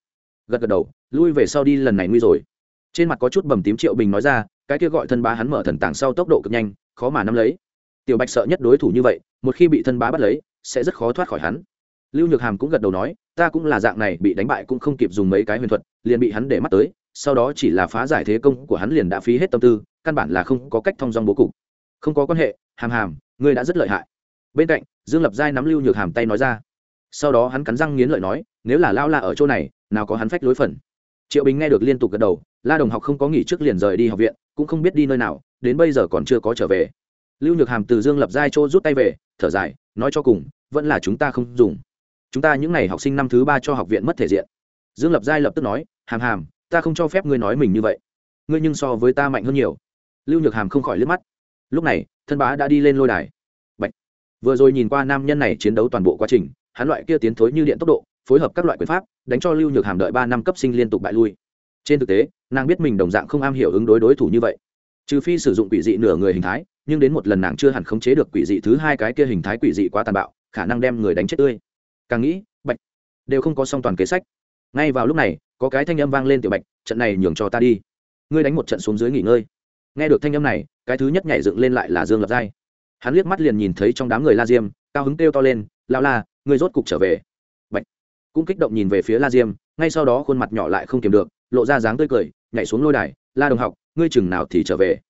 gật gật đầu, lui về sau đi, lần này nguy rồi. Trên mặt có chút bầm tím triệu bình nói ra, cái kia gọi thân bá hắn mở thần tàng sau tốc độ cực nhanh, khó mà nắm lấy. Tiểu bạch sợ nhất đối thủ như vậy, một khi bị thân bá bắt lấy, sẽ rất khó thoát khỏi hắn. Lưu nhược hàm cũng gật đầu nói, ta cũng là dạng này, bị đánh bại cũng không kịp dùng mấy cái huyền thuật, liền bị hắn để mắt tới sau đó chỉ là phá giải thế công của hắn liền đã phí hết tâm tư, căn bản là không có cách thông dong bố cục. Không có quan hệ, hàm hàm, ngươi đã rất lợi hại. Bên cạnh, dương lập giai nắm lưu nhược hàm tay nói ra. Sau đó hắn cắn răng nghiến lợi nói, nếu là lao la ở chỗ này, nào có hắn phách lối phần. Triệu bình nghe được liên tục gật đầu, la đồng học không có nghỉ trước liền rời đi học viện, cũng không biết đi nơi nào, đến bây giờ còn chưa có trở về. Lưu nhược hàm từ dương lập giai chỗ rút tay về, thở dài, nói cho cùng, vẫn là chúng ta không dùng. Chúng ta những n à y học sinh năm thứ ba cho học viện mất thể diện. Dương lập giai lập tức nói, hàm hàm ta không cho phép ngươi nói mình như vậy. Ngươi nhưng so với ta mạnh hơn nhiều. Lưu nhược hàm không khỏi liếc mắt. Lúc này, thân bá đã đi lên lôi đài. Bạch. vừa rồi nhìn qua nam nhân này chiến đấu toàn bộ quá trình, hắn loại kia tiến thối như điện tốc độ, phối hợp các loại quyền pháp, đánh cho lưu nhược hàm đợi ba năm cấp sinh liên tục bại lui. Trên thực tế, nàng biết mình đồng dạng không am hiểu ứng đối đối thủ như vậy. Trừ phi sử dụng quỷ dị nửa người hình thái, nhưng đến một lần nàng chưa hẳn khống chế được quỷ dị thứ hai cái kia hình thái quỷ dị quá tàn bạo, khả năng đem người đánh chết tươi. Càng nghĩ, bạch. Đều không có song toàn kế sách. Ngay vào lúc này có cái thanh âm vang lên tiểu bạch, trận này nhường cho ta đi. Ngươi đánh một trận xuống dưới nghỉ ngơi. Nghe được thanh âm này, cái thứ nhất nhảy dựng lên lại là dương lập giai. Hắn liếc mắt liền nhìn thấy trong đám người la diêm, cao hứng kêu to lên lao la, ngươi rốt cục trở về. Bạch. cũng kích động nhìn về phía la diêm, ngay sau đó khuôn mặt nhỏ lại không kiềm được, lộ ra dáng tươi cười, nhảy xuống lôi đài, la đồng học, ngươi chừng nào thì trở về?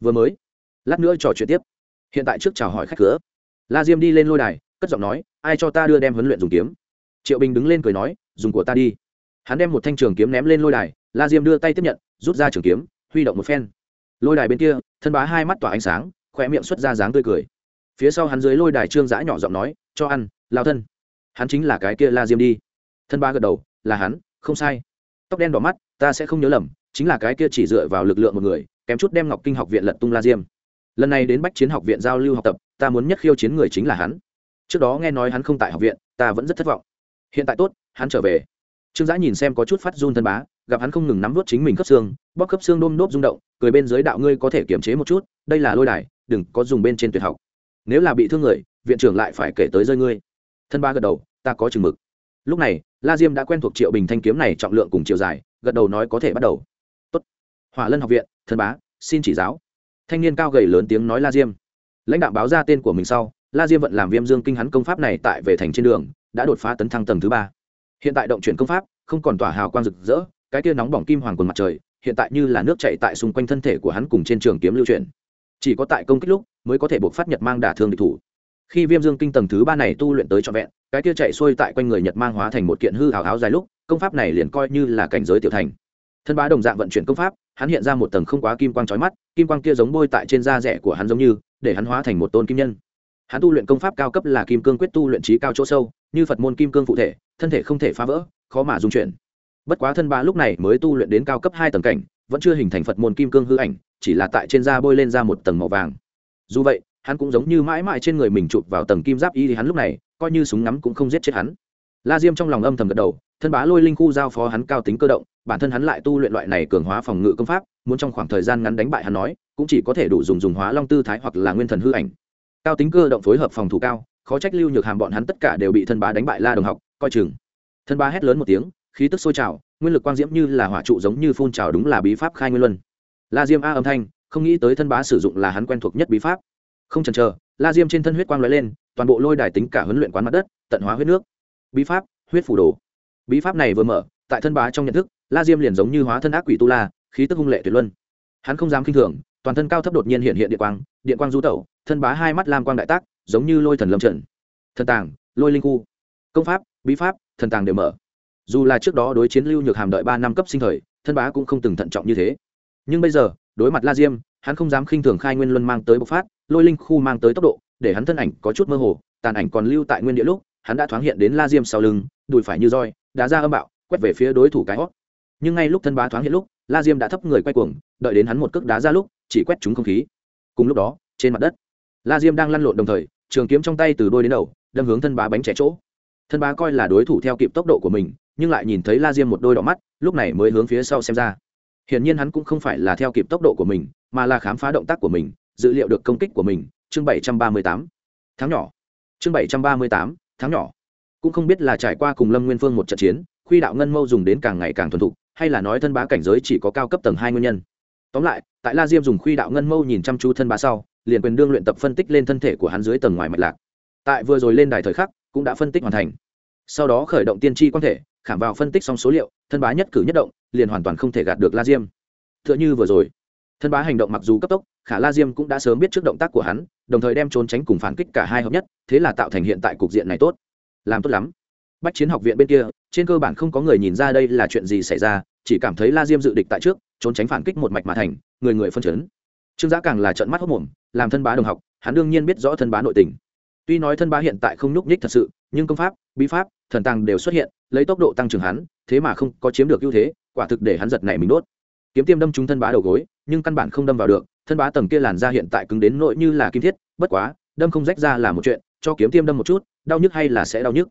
Vừa mới, lát nữa trò chuyện tiếp. Hiện tại trước chào hỏi khách cửa. La diêm đi lên lôi đài, cất giọng nói, ai cho ta đưa đem huấn luyện dùng kiếm? Triệu bình đứng lên cười nói, dùng của ta đi hắn đem một thanh trường kiếm ném lên lôi đài, la diêm đưa tay tiếp nhận, rút ra trường kiếm, huy động một phen. Lôi đài bên kia, thân bá hai mắt tỏa ánh sáng khỏe miệng xuất ra dáng tươi cười. Phía sau hắn dưới lôi đài trương giã nhỏ giọng nói, cho ăn, lao thân. Hắn chính là cái kia la diêm đi. Thân ba gật đầu, là hắn, không sai. Tóc đen đỏ mắt, ta sẽ không nhớ lầm, chính là cái kia chỉ dựa vào lực lượng một người, kém chút đem ngọc kinh học viện lật tung la diêm. Lần này đến bách chiến học viện giao lưu học tập, ta muốn nhất khiêu chiến người chính là hắn. Trước đó nghe nói hắn không tại học viện, ta vẫn rất thất vọng. Hiện tại tốt, hắn trở về trương giã nhìn xem có chút phát run thân bá, gặp hắn không ngừng nắm vút chính mình khớp xương, bóp khớp xương đôm nốt rung động, cười bên dưới đạo ngươi có thể kiềm chế một chút, đây là lôi đài, đừng có dùng bên trên tuyệt học. Nếu là bị thương người, viện trưởng lại phải kể tới rơi ngươi. Thân ba gật đầu, ta có chừng mực. Lúc này, la diêm đã quen thuộc triệu bình thanh kiếm này trọng lượng cùng chiều dài, gật đầu nói có thể bắt đầu. Tốt. Hỏa lân học viện, thân bá, xin chỉ giáo. Thanh niên cao gầy lớn tiếng nói la diêm. Lãnh đạo báo ra tên của mình sau, la diêm vận làm viêm dương kinh hắn công pháp này tại về thành trên đường, đã đột phá tấn thăng tầng thứ ba hiện tại động chuyển công pháp, không còn tỏa hào quang rực rỡ, cái tia nóng bỏng kim hoàng quần mặt trời, hiện tại như là nước chạy tại xung quanh thân thể của hắn cùng trên trường kiếm lưu chuyển. Chỉ có tại công kích lúc, mới có thể buộc phát nhật mang đả thương địch thủ. Khi viêm dương kinh tầng thứ ba này tu luyện tới trọn vẹn, cái kia chạy xuôi tại quanh người nhật mang hóa thành một kiện hư hào háo dài lúc, công pháp này liền coi như là cảnh giới tiểu thành. Thân bá đồng dạng vận chuyển công pháp, hắn hiện ra một tầng không quá kim quang trói mắt, kim quang kia giống bôi tại trên da rẻ của hắn giống như, để hắn hóa thành một tôn kim nhân hắn tu luyện công pháp cao cấp là kim cương quyết tu luyện trí cao chỗ sâu, như phật môn kim cương phụ thể, thân thể không thể phá vỡ, khó mà dung chuyển. Bất quá thân bá lúc này mới tu luyện đến cao cấp hai tầng cảnh, vẫn chưa hình thành phật môn kim cương hư ảnh, chỉ là tại trên da bôi lên ra một tầng màu vàng. Dù vậy, hắn cũng giống như mãi mãi trên người mình chụp vào tầng kim giáp y thì hắn lúc này, coi như súng ngắm cũng không giết chết hắn. La diêm trong lòng âm thầm gật đầu, thân bá lôi linh khu giao phó hắn cao tính cơ động, bản thân hắn lại tu luyện loại này cường hóa phòng ngự công pháp, muốn trong khoảng thời gian ngắn đánh bại hắn nói, cũng chỉ có thể đủ dùng dùng hóa long tư thái hoặc là nguyên thần hư ảnh cao tính cơ động phối hợp phòng thủ cao, khó trách lưu nhược hàm bọn hắn tất cả đều bị thân bá đánh bại la đồng học, coi chừng. Thân bá hét lớn một tiếng, khí tức sôi trào, nguyên lực quang diễm như là hỏa trụ giống như phun trào đúng là bí pháp khai nguyên luân. La diêm a âm thanh, không nghĩ tới thân bá sử dụng là hắn quen thuộc nhất bí pháp. Không chần chờ, la diêm trên thân huyết quang lóe lên, toàn bộ lôi đài tính cả huấn luyện quán mặt đất, tận hóa huyết nước. Bí pháp, huyết phủ đồ. Bí pháp này vừa mở, tại thân bá trong nhận thức, la diêm liền giống như hóa thân ác quỷ tu la, khí tức hung lệ tuyệt luân. Hắn không dám k i n h thường, toàn thân cao thấp đột nhiên hiện hiện địa quang điện quang du tẩu, thân bá hai mắt lam quang đại tác, giống như lôi thần lâm trận. Thần tàng, lôi linh khu. Công pháp, bí pháp, thần tàng đều mở. Dù là trước đó đối chiến lưu nhược hàm đợi ba năm cấp sinh thời, thân bá cũng không từng thận trọng như thế. Nhưng bây giờ, đối mặt la diêm, hắn không dám khinh thường khai nguyên luân mang tới bộc phát, lôi linh khu mang tới tốc độ, để hắn thân ảnh có chút mơ hồ, tàn ảnh còn lưu tại nguyên địa lúc, hắn đã thoáng hiện đến la diêm sau lưng, đùi phải như roi, đá ra âm bạo, quét về phía đối thủ cái hót. Nhưng ngay lúc thân bá thoáng hiện lúc, la diêm đã thấp người quay cuồng, đợi đến hắn một cước đá ra lúc, chỉ quét trúng không khí cùng lúc đó, trên mặt đất, la diêm đang lăn lộn đồng thời, trường kiếm trong tay từ đôi đến đầu, đâm hướng thân bá bánh trẻ chỗ. Thân bá coi là đối thủ theo kịp tốc độ của mình, nhưng lại nhìn thấy la diêm một đôi đỏ mắt, lúc này mới hướng phía sau xem ra. Hiển nhiên hắn cũng không phải là theo kịp tốc độ của mình, mà là khám phá động tác của mình, dự liệu được công kích của mình. Chương bảy trăm ba mươi tám. Tháng nhỏ. Chương bảy trăm ba mươi tám. Tháng nhỏ. Cũng không biết là trải qua cùng lâm nguyên phương một trận chiến, khuy đạo ngân mâu dùng đến càng ngày càng thuần thục, hay là nói thân bá cảnh giới chỉ có cao cấp tầng hai nguyên nhân tóm lại, tại la diêm dùng khuy đạo ngân mâu nhìn chăm chú thân bá sau, liền quyền đương luyện tập phân tích lên thân thể của hắn dưới tầng ngoài mạch lạc. Tại vừa rồi lên đài thời khắc, cũng đã phân tích hoàn thành. Sau đó khởi động tiên tri quan thể, khảm vào phân tích xong số liệu, thân bá nhất cử nhất động, liền hoàn toàn không thể gạt được la diêm. T h ư ợ n h ư vừa rồi, thân bá hành động mặc dù cấp tốc, khả la diêm cũng đã sớm biết trước động tác của hắn, đồng thời đem trốn tránh cùng phản kích cả hai hợp nhất, thế là tạo thành hiện tại cục diện này tốt. Làm tốt lắm. Bách chiến học viện bên kia, trên cơ bản không có người nhìn ra đây là chuyện gì xảy ra, chỉ cảm thấy la diêm dự địch tại trước trốn tránh phản kích một mạch mà thành, người người phân chấn. Trương giã càng là trận mắt hốc mồm, làm thân bá đồng học, hắn đương nhiên biết rõ thân bá nội tình. Tuy nói thân bá hiện tại không nhúc nhích thật sự, nhưng công pháp, bí pháp, thần tàng đều xuất hiện, lấy tốc độ tăng trưởng hắn, thế mà không có chiếm được ưu thế, quả thực để hắn giật này mình đốt. Kiếm tiêm đâm trúng thân bá đầu gối, nhưng căn bản không đâm vào được, thân bá tầng kia làn ra hiện tại cứng đến nỗi như là kim thiết, bất quá, đâm không rách ra là một chuyện, cho kiếm tiêm đâm một chút, đau nhức hay là sẽ đau nhức.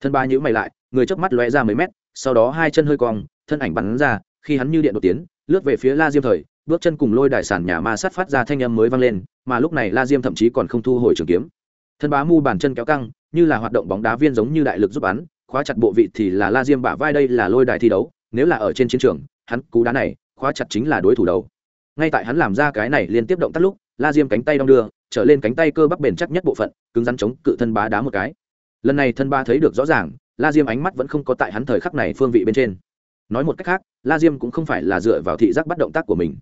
Thân bá nhữ mày lại, người chớp mắt lóe ra mấy mét, sau đó hai chân hơi cong, thân ảnh bắn ra, khi hắn như điện đột tiến lướt về phía la diêm thời, bước chân cùng lôi đại sản nhà ma sát phát ra thanh âm mới vang lên, mà lúc này la diêm thậm chí còn không thu hồi trường kiếm. Thân bá mu bàn chân kéo căng, như là hoạt động bóng đá viên giống như đại lực giúp bắn, khóa chặt bộ vị thì là la diêm bả vai đây là lôi đài thi đấu, nếu là ở trên chiến trường, hắn cú đá này, khóa chặt chính là đối thủ đầu. Ngay tại hắn làm ra cái này liên tiếp động tác lúc, la diêm cánh tay đong đưa, trở lên cánh tay cơ bắp bền chắc nhất bộ phận, cứng rắn chống cự thân bá đá một cái. Lần này thân ba thấy được rõ ràng, la diêm ánh mắt vẫn không có tại hắn thời khắc này phương vị bên trên nói một cách khác, la diêm cũng không phải là dựa vào thị giác bắt động tác của mình.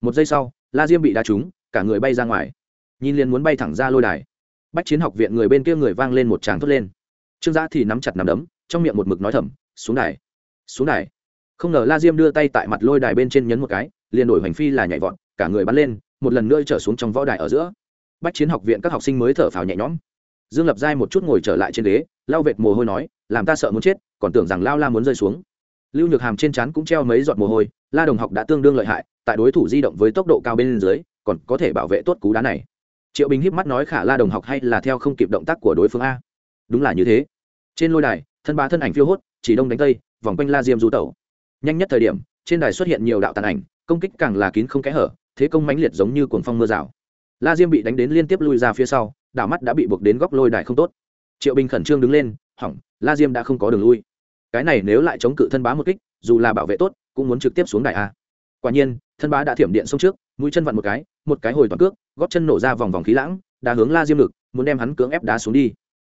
Một giây sau, la diêm bị đá trúng, cả người bay ra ngoài. Nhìn liền muốn bay thẳng ra lôi đài. Bách chiến học viện người bên kia người vang lên một tràng thốt lên. Trương giã thì nắm chặt nắm đấm, trong miệng một mực nói thầm, xuống đài xuống đài. Không ngờ la diêm đưa tay tại mặt lôi đài bên trên nhấn một cái, liền đổi hành phi là nhảy vọt, cả người bắn lên, một lần nữa trở xuống trong võ đài ở giữa. Bách chiến học viện các học sinh mới thở phào nhẹ nhõm. Dương lập giai một chút ngồi trở lại trên ghế, lau vệt mồ hôi nói, làm ta sợ muốn chết, còn tưởng rằng lao la muốn rơi xuống lưu nhược hàm trên trán cũng treo mấy giọt mồ hôi, la đồng học đã tương đương lợi hại, tại đối thủ di động với tốc độ cao bên dưới, còn có thể bảo vệ tốt cú đá này. Triệu bình híp mắt nói khả la đồng học hay là theo không kịp động tác của đối phương a. Đúng là như thế. Trên lôi đài, thân ba thân ảnh phiêu hốt, chỉ đông đánh tây, vòng quanh la diêm du tẩu. Nhanh nhất thời điểm, trên đài xuất hiện nhiều đạo tàn ảnh, công kích càng là kín không kẽ hở, thế công mãnh liệt giống như cuồng phong mưa rào. La diêm bị đánh đến liên tiếp lui ra phía sau, đảo mắt đã bị buộc đến góc lôi đài không tốt. Triệu bình khẩn trương đứng lên, hỏng, la diêm đã không có đường lui cái này nếu lại chống cự thân bá một kích dù là bảo vệ tốt cũng muốn trực tiếp xuống đài a. Quả nhiên thân bá đã thiểm điện xông trước mũi chân vặn một cái một cái hồi toàn cước góp chân nổ ra vòng vòng khí lãng đá hướng la diêm lực, muốn đem hắn cưỡng ép đá xuống đi.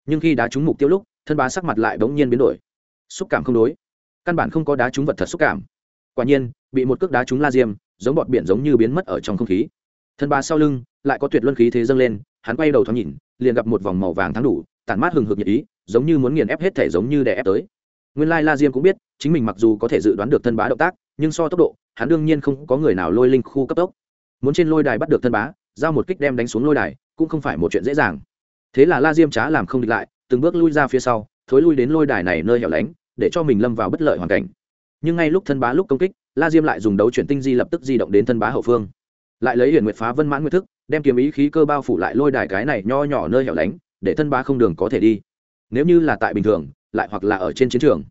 Nhưng khi đá trúng mục tiêu lúc thân bá sắc mặt lại bỗng nhiên biến đổi. Xúc cảm không đối. Căn bản không có đá trúng vật thật xúc cảm. Quả nhiên bị một cước đá trúng la diêm giống bọt biển giống như biến mất ở trong không khí. Thân bá sau lưng lại có tuyệt luân khí thế dâng lên hắn quay đầu thoáng nhìn liền gặp một vòng màu vàng thắng đủ tản mát hừng hực nhiệt ý giống như muốn nghiền ép hết thể giống như đè ép tới nguyên lai la diêm cũng biết, chính mình mặc dù có thể dự đoán được thân bá động tác, nhưng so tốc độ, hắn đương nhiên không có người nào lôi linh khu cấp tốc. Muốn trên lôi đài bắt được thân bá, giao một kích đem đánh xuống lôi đài, cũng không phải một chuyện dễ dàng. Thế là la diêm trá làm không địch lại, từng bước lui ra phía sau, thối lui đến lôi đài này nơi hẻo lánh, để cho mình lâm vào bất lợi hoàn cảnh. Nhưng ngay lúc thân bá lúc công kích, la diêm lại dùng đấu chuyển tinh di lập tức di động đến thân bá hậu phương. Lại lấy huyền nguyệt phá vân mãn nguyệt thức, đem kiếm ý khí cơ bao phủ lại lôi đài cái này nho nhỏ nơi hẻo lánh, để thân bá không đường có thể đi. Nếu như là tại bình thường lại hoặc là ở trên chiến trường.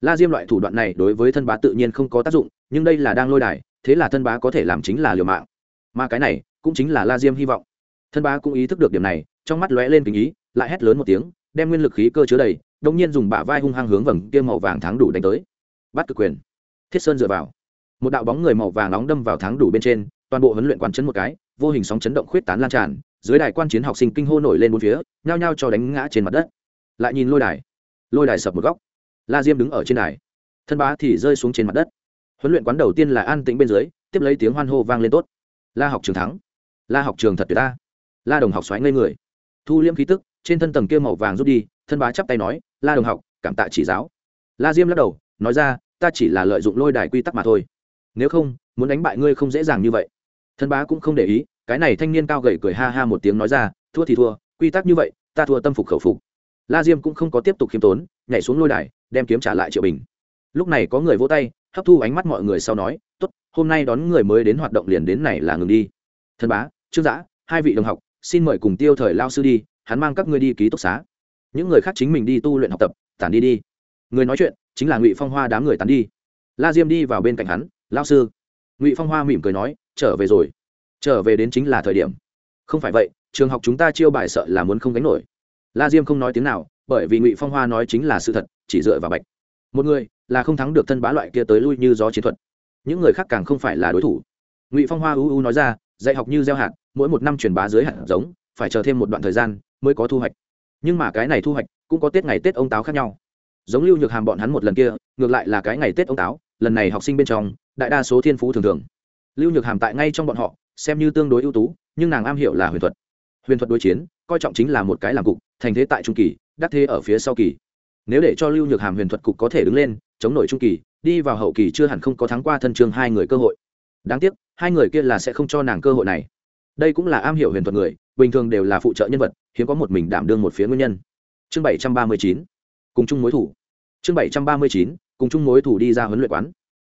La diêm loại thủ đoạn này đối với thân bá tự nhiên không có tác dụng, nhưng đây là đang lôi đài, thế là thân bá có thể làm chính là liều mạng. Mà cái này cũng chính là la diêm hy vọng. Thân bá cũng ý thức được điểm này, trong mắt lóe lên tình ý, lại hét lớn một tiếng, đem nguyên lực khí cơ chứa đầy đông nhiên dùng bả vai hung hăng hướng vầng kia màu vàng thắng đủ đánh tới. Bắt cực quyền. Thiết sơn dựa vào. Một đạo bóng người màu vàng nóng đâm vào thắng đủ bên trên, toàn bộ huấn luyện quán chấn một cái, vô hình sóng chấn động khuyết tán lan tràn, dưới đài quan chiến học sinh kinh hô nổi lên bốn phía, nhao nhao cho đánh ngã trên mặt đất. Lại nhìn lôi đài lôi đài sập một góc. La diêm đứng ở trên đài. Thân bá thì rơi xuống trên mặt đất. Huấn luyện quán đầu tiên là an tĩnh bên dưới, tiếp lấy tiếng hoan hô vang lên tốt. La học trường thắng. La học trường thật tuyệt ta. La đồng học xoáy ngây người. Thu liễm khí tức, trên thân tầng kia màu vàng rút đi, thân bá chắp tay nói, la đồng học, cảm tạ chỉ giáo. La diêm lắc đầu, nói ra, ta chỉ là lợi dụng lôi đài quy tắc mà thôi. Nếu không, muốn đánh bại ngươi không dễ dàng như vậy. Thân bá cũng không để ý, cái này thanh niên cao gầy cười ha ha một tiếng nói ra, thua thì thua, quy tắc như vậy, ta thua tâm phục khẩu phục la diêm cũng không có tiếp tục khiêm tốn, nhảy xuống lôi đài, đem kiếm trả lại triệu bình. Lúc này có người vỗ tay, hấp thu ánh mắt mọi người sau nói, tốt, hôm nay đón người mới đến hoạt động liền đến này là ngừng đi. Thân bá, trương giã hai vị đồng học, xin mời cùng tiêu thời lao sư đi, hắn mang các ngươi đi ký túc xá. Những người khác chính mình đi tu luyện học tập, tản đi đi. Người nói chuyện, chính là ngụy phong hoa đám người tán đi. La diêm đi vào bên cạnh hắn, lao sư. Ngụy phong hoa mỉm cười nói, trở về rồi. Trở về đến chính là thời điểm. Không phải vậy, trường học chúng ta chiêu bài sợ là muốn không gánh nổi la diêm không nói tiếng nào, bởi vì ngụy phong hoa nói chính là sự thật, chỉ dựa vào bạch. Một người là không thắng được thân bá loại kia tới lui như gió chiến thuật. Những người khác càng không phải là đối thủ. Ngụy phong hoa ưu u nói ra, dạy học như gieo hạt, mỗi một năm truyền bá dưới hạt giống, phải chờ thêm một đoạn thời gian mới có thu hoạch. Nhưng mà cái này thu hoạch cũng có tết ngày tết ông táo khác nhau. Giống lưu nhược hàm bọn hắn một lần kia, ngược lại là cái ngày tết ông táo, lần này học sinh bên trong, đại đa số thiên phú thường thường. Lưu nhược hàm tại ngay trong bọn họ, xem như tương đối ưu tú, nhưng nàng am hiểu là huyền thuật. Huyền thuật đối chiến coi trọng chính là một cái làm cục, thành thế tại trung kỳ, đắc thế ở phía sau kỳ. Nếu để cho lưu nhược hàm huyền thuật cục có thể đứng lên, chống nổi trung kỳ, đi vào hậu kỳ chưa hẳn không có thắng qua thân trường hai người cơ hội. Đáng tiếc, hai người kia là sẽ không cho nàng cơ hội này. Đây cũng là am hiểu huyền thuật người, bình thường đều là phụ trợ nhân vật, hiếm có một mình đảm đương một phía nguyên nhân. Chương bảy trăm ba mươi chín, cùng chung mối thủ. Chương bảy trăm ba mươi chín, cùng chung mối thủ đi ra huấn luyện quán.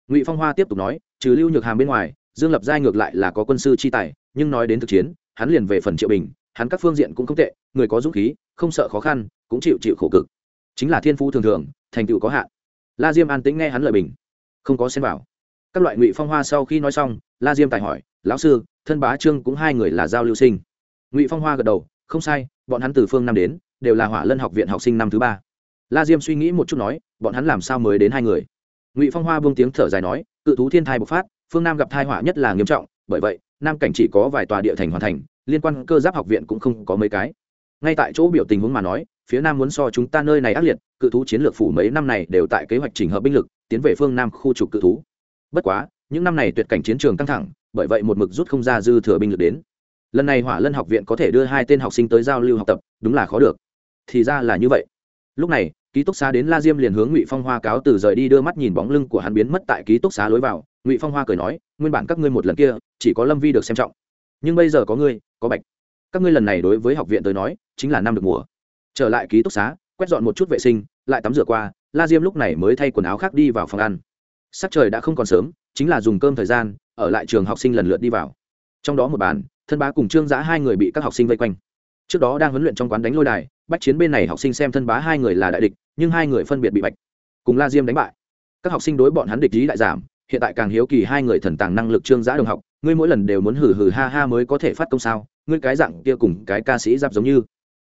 Ngụy phong hoa tiếp tục nói, trừ lưu nhược hàm bên ngoài, dương lập giai ngược lại là có quân sư chi tài, nhưng nói đến thực chiến, hắn liền về phần triệu bình hắn các phương diện cũng không tệ, người có dũng khí, không sợ khó khăn, cũng chịu chịu khổ cực. Chính là thiên phú thường thường, thành tựu có hạn. La diêm an tĩnh nghe hắn lời bình. Không có xem vào. Các loại ngụy phong hoa sau khi nói xong, la diêm tài hỏi, lão sư, thân bá trương cũng hai người là giao lưu sinh. Ngụy phong hoa gật đầu, không sai, bọn hắn từ phương năm đến, đều là hỏa lân học viện học sinh năm thứ ba. La diêm suy nghĩ một chút nói, bọn hắn làm sao mới đến hai người? Ngụy phong hoa buông tiếng thở dài nói, cự thú thiên thai bộc phát, phương nam gặp thai hỏa nhất là nghiêm trọng, bởi vậy, nam cảnh chỉ có vài tòa địa thành hoàn thành liên quan cơ giáp học viện cũng không có mấy cái. Ngay tại chỗ biểu tình huống mà nói, phía nam muốn so chúng ta nơi này ác liệt, cự thú chiến lược phủ mấy năm này đều tại kế hoạch chỉnh hợp binh lực, tiến về phương nam khu trục cự thú. Bất quá, những năm này tuyệt cảnh chiến trường căng thẳng, bởi vậy một mực rút không ra dư thừa binh lực đến. Lần này hỏa lân học viện có thể đưa hai tên học sinh tới giao lưu học tập, đúng là khó được. Thì ra là như vậy. Lúc này, ký túc xá đến la diêm liền hướng ngụy phong hoa cáo từ rời đi đưa mắt nhìn bóng lưng của hắn biến mất tại ký túc xá lối vào. Ngụy phong hoa cười nói, nguyên bản các ngươi một lần kia, chỉ có lâm vi được xem trọng. Nhưng bây giờ có ngươi có bạch. Các ngươi lần này đối với học viện tới nói, chính là năm được mùa. Trở lại ký túc xá, quét dọn một chút vệ sinh, lại tắm rửa qua, la diêm lúc này mới thay quần áo khác đi vào phòng ăn. Sắc trời đã không còn sớm, chính là dùng cơm thời gian, ở lại trường học sinh lần lượt đi vào. Trong đó một bàn, thân bá cùng trương giã hai người bị các học sinh vây quanh. Trước đó đang huấn luyện trong quán đánh lôi đài, bách chiến bên này học sinh xem thân bá hai người là đại địch, nhưng hai người phân biệt bị bạch. Cùng la diêm đánh bại. Các học sinh đối bọn hắn địch ý đại giảm, hiện tại càng hiếu kỳ hai người thần tàng năng lực trương giã đồng học ngươi mỗi lần đều muốn hử hử ha ha mới có thể phát công sao? Ngươi cái dạng kia cùng cái ca sĩ giáp giống như.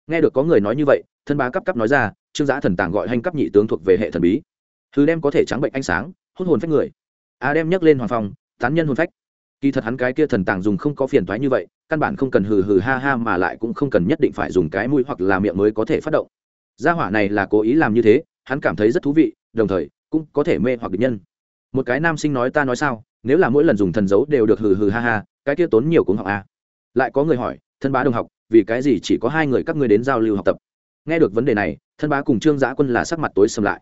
Nghe được có người nói như vậy thân bá cấp cấp nói ra trương giã thần tàng gọi hành cấp nhị tướng thuộc về hệ thần bí. Thứ đem có thể trắng bệnh ánh sáng hút hồn phách người. A đem nhấc lên hoàng phòng, tán nhân hồn phách. Kỳ thật hắn cái kia thần tàng dùng không có phiền toái như vậy căn bản không cần hừ hừ ha ha mà lại cũng không cần nhất định phải dùng cái mũi hoặc là miệng mới có thể phát động. Gia hỏa này là cố ý làm như thế hắn cảm thấy rất thú vị đồng thời cũng có thể mê hoặc địch nhân một cái nam sinh nói ta nói sao, nếu là mỗi lần dùng thần dấu đều được hừ hừ ha ha, cái kia tốn nhiều cũng học a lại có người hỏi, thân bá đồng học, vì cái gì chỉ có hai người các ngươi đến giao lưu học tập? Nghe được vấn đề này, thân bá cùng trương giã quân là sắc mặt tối sầm lại.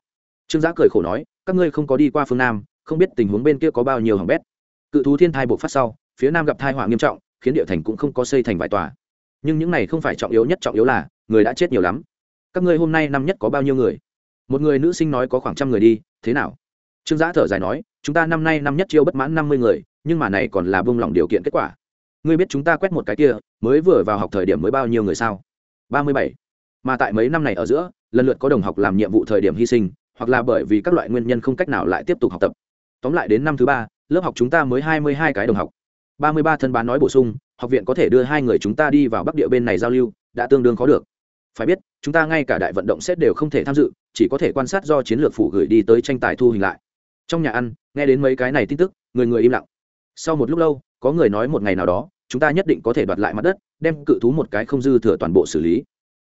Trương giã cười khổ nói, các ngươi không có đi qua phương nam, không biết tình huống bên kia có bao nhiêu hỏng bét. Cự thú thiên thai buộc phát sau, phía nam gặp thai họa nghiêm trọng, khiến địa thành cũng không có xây thành vài tòa. Nhưng những này không phải trọng yếu nhất, trọng yếu là, người đã chết nhiều lắm. Các ngươi hôm nay năm nhất có bao nhiêu người? Một người nữ sinh nói có khoảng trăm người đi, thế nào? Trương giã thở dài nói, chúng ta năm nay năm nhất chiêu bất mãn năm mươi người, nhưng mà này còn là bông lỏng điều kiện kết quả. Ngươi biết chúng ta quét một cái kia, mới vừa vào học thời điểm mới bao nhiêu người sao? Ba mươi bảy. Mà tại mấy năm này ở giữa, lần lượt có đồng học làm nhiệm vụ thời điểm hy sinh, hoặc là bởi vì các loại nguyên nhân không cách nào lại tiếp tục học tập. Tóm lại đến năm thứ ba, lớp học chúng ta mới hai mươi hai cái đồng học. Ba mươi ba thân bán nói bổ sung, học viện có thể đưa hai người chúng ta đi vào bắc địa bên này giao lưu, đã tương đương khó được. Phải biết, chúng ta ngay cả đại vận động xét đều không thể tham dự, chỉ có thể quan sát do chiến lược phủ gửi đi tới tranh tài thu hình lại trong nhà ăn nghe đến mấy cái này tin tức người người im lặng. Sau một lúc lâu có người nói một ngày nào đó chúng ta nhất định có thể đoạt lại mặt đất đem cự thú một cái không dư thừa toàn bộ xử lý.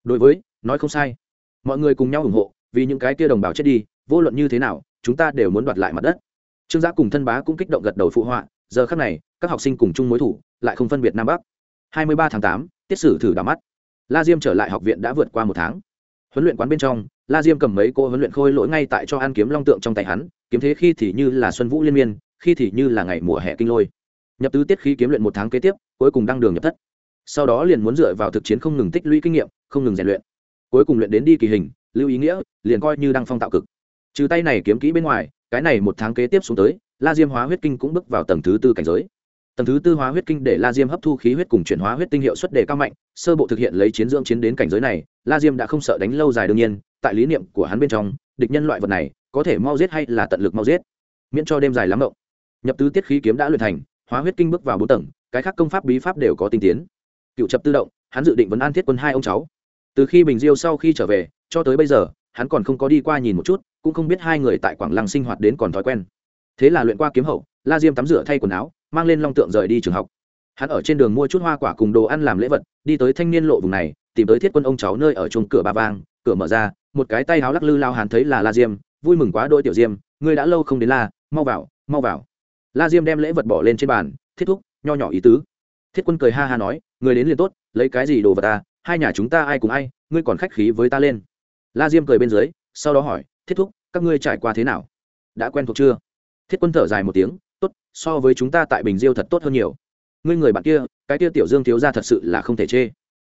Đối với nói không sai. Mọi người cùng nhau ủng hộ vì những cái kia đồng bào chết đi vô luận như thế nào chúng ta đều muốn đoạt lại mặt đất. Trương giã cùng thân bá cũng kích động gật đầu phụ họa giờ khắc này các học sinh cùng chung mối thủ lại không phân biệt nam bắc. 23 tháng 8, tiết sử thử đảo mắt. La diêm trở lại học viện đã vượt qua một tháng huấn luyện quán bên trong, la diêm cầm mấy cô huấn luyện khôi lỗi ngay tại cho an kiếm long tượng trong tay hắn, kiếm thế khi thì như là xuân vũ liên miên, khi thì như là ngày mùa hè kinh lôi. Nhập tứ tiết khí kiếm luyện một tháng kế tiếp, cuối cùng đăng đường nhập thất. Sau đó liền muốn dựa vào thực chiến không ngừng tích lũy kinh nghiệm, không ngừng rèn luyện. Cuối cùng luyện đến đi kỳ hình, lưu ý nghĩa, liền coi như đăng phong tạo cực. Trừ tay này kiếm kỹ bên ngoài, cái này một tháng kế tiếp xuống tới, la diêm hóa huyết kinh cũng bước vào tầng thứ tư cảnh giới tầng thứ tư hóa huyết kinh để la diêm hấp thu khí huyết cùng chuyển hóa huyết tinh hiệu suất đề cao mạnh, sơ bộ thực hiện lấy chiến dưỡng chiến đến cảnh giới này, la diêm đã không sợ đánh lâu dài đương nhiên, tại lý niệm của hắn bên trong, địch nhân loại vật này có thể mau giết hay là tận lực mau giết, miễn cho đêm dài lắm động nhập tứ tiết khí kiếm đã luyện thành, hóa huyết kinh bước vào bốn tầng, cái khác công pháp bí pháp đều có tinh tiến. Cựu chập tự động, hắn dự định vấn an thiết quân hai ông cháu. Từ khi bình diêu sau khi trở về, cho tới bây giờ, hắn còn không có đi qua nhìn một chút, cũng không biết hai người tại quảng lăng sinh hoạt đến còn thói quen. Thế là luyện qua kiếm hậu, la diêm tắm rửa thay quần áo mang lên long tượng rời đi trường học. Hắn ở trên đường mua chút hoa quả cùng đồ ăn làm lễ vật, đi tới thanh niên lộ vùng này, tìm tới thiết quân ông cháu nơi ở chuồng cửa ba vang, cửa mở ra, một cái tay háo lắc lư lao hắn thấy là la diêm, vui mừng quá đôi tiểu diêm, ngươi đã lâu không đến la, mau vào mau vào. La diêm đem lễ vật bỏ lên trên bàn, thiết thúc, nho nhỏ ý tứ. Thiết quân cười ha ha nói, người đến liền tốt, lấy cái gì đồ vật ta hai nhà chúng ta ai cùng ai, ngươi còn khách khí với ta lên. La diêm cười bên dưới, sau đó hỏi, thiết thúc, các ngươi trải qua thế nào? Đã quen thuộc chưa? Thiết quân thở dài một tiếng tốt, so với chúng ta tại bình diêu thật tốt hơn nhiều. Ngươi người bạn kia, cái kia tiểu dương thiếu ra thật sự là không thể chê.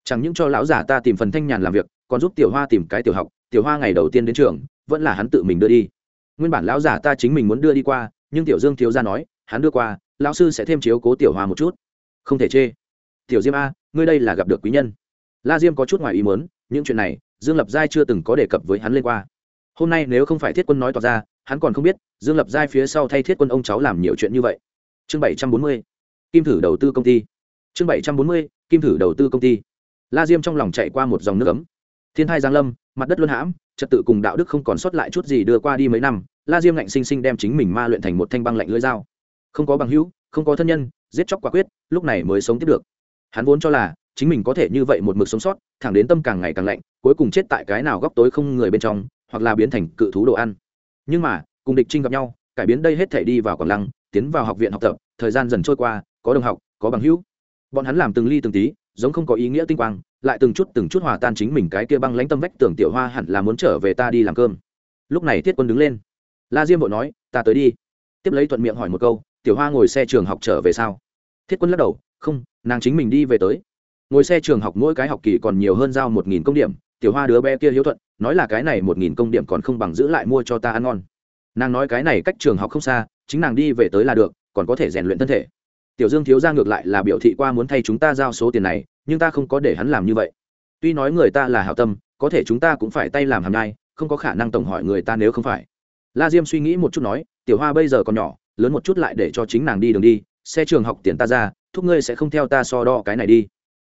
Chẳng những cho lão già ta tìm phần thanh nhàn làm việc, còn giúp tiểu hoa tìm cái tiểu học, tiểu hoa ngày đầu tiên đến trường, vẫn là hắn tự mình đưa đi. Nguyên bản lão già ta chính mình muốn đưa đi qua, nhưng tiểu dương thiếu ra nói, hắn đưa qua, lão sư sẽ thêm chiếu cố tiểu hoa một chút. Không thể chê. Tiểu diêm a, ngươi đây là gặp được quý nhân. La diêm có chút ngoài ý muốn, những chuyện này, dương lập giai chưa từng có đề cập với hắn lên qua. Hôm nay nếu không phải thiết quân nói tỏ ra, hắn còn không biết dương lập giai phía sau thay thiết quân ông cháu làm nhiều chuyện như vậy. Chương bảy trăm bốn mươi, kim thử đầu tư công ty. Chương bảy trăm bốn mươi, kim thử đầu tư công ty. La diêm trong lòng chạy qua một dòng nước ấm. Thiên thai giang lâm, mặt đất luân hãm, trật tự cùng đạo đức không còn sót lại chút gì đưa qua đi mấy năm, la diêm ngạnh sinh sinh đem chính mình ma luyện thành một thanh băng lạnh lưỡi dao. Không có bằng hữu, không có thân nhân, giết chóc quả quyết, lúc này mới sống tiếp được. Hắn vốn cho là, chính mình có thể như vậy một mực sống sót, thẳng đến tâm càng ngày càng lạnh, cuối cùng chết tại cái nào góc tối không người bên trong, hoặc là biến thành cự thú đồ ăn. Nhưng mà cùng địch trinh gặp nhau, cải biến đây hết thể đi vào quảng lăng, tiến vào học viện học tập, thời gian dần trôi qua, có đồng học, có bằng hữu. Bọn hắn làm từng ly từng tí, giống không có ý nghĩa tinh quang, lại từng chút từng chút hòa tan chính mình cái kia băng lãnh tâm vách, tưởng tiểu hoa hẳn là muốn trở về ta đi làm cơm. Lúc này thiết quân đứng lên. La diêm vội nói, ta tới đi. Tiếp lấy thuận miệng hỏi một câu, tiểu hoa ngồi xe trường học trở về sao? Thiết quân lắc đầu, không, nàng chính mình đi về tới. Ngồi xe trường học mỗi cái học kỳ còn nhiều hơn giao một nghìn công điểm, tiểu hoa đứa bé kia hiếu thuận, nói là cái này một nghìn công điểm còn không bằng giữ lại mua cho ta ăn ngon nàng nói cái này cách trường học không xa, chính nàng đi về tới là được, còn có thể rèn luyện thân thể. Tiểu dương thiếu ra ngược lại là biểu thị qua muốn thay chúng ta giao số tiền này, nhưng ta không có để hắn làm như vậy. Tuy nói người ta là hảo tâm, có thể chúng ta cũng phải tay làm hàm nhai, không có khả năng tổng hỏi người ta nếu không phải. La diêm suy nghĩ một chút nói, tiểu hoa bây giờ còn nhỏ, lớn một chút lại để cho chính nàng đi đường đi, xe trường học tiền ta ra, thúc ngươi sẽ không theo ta so đo cái này đi.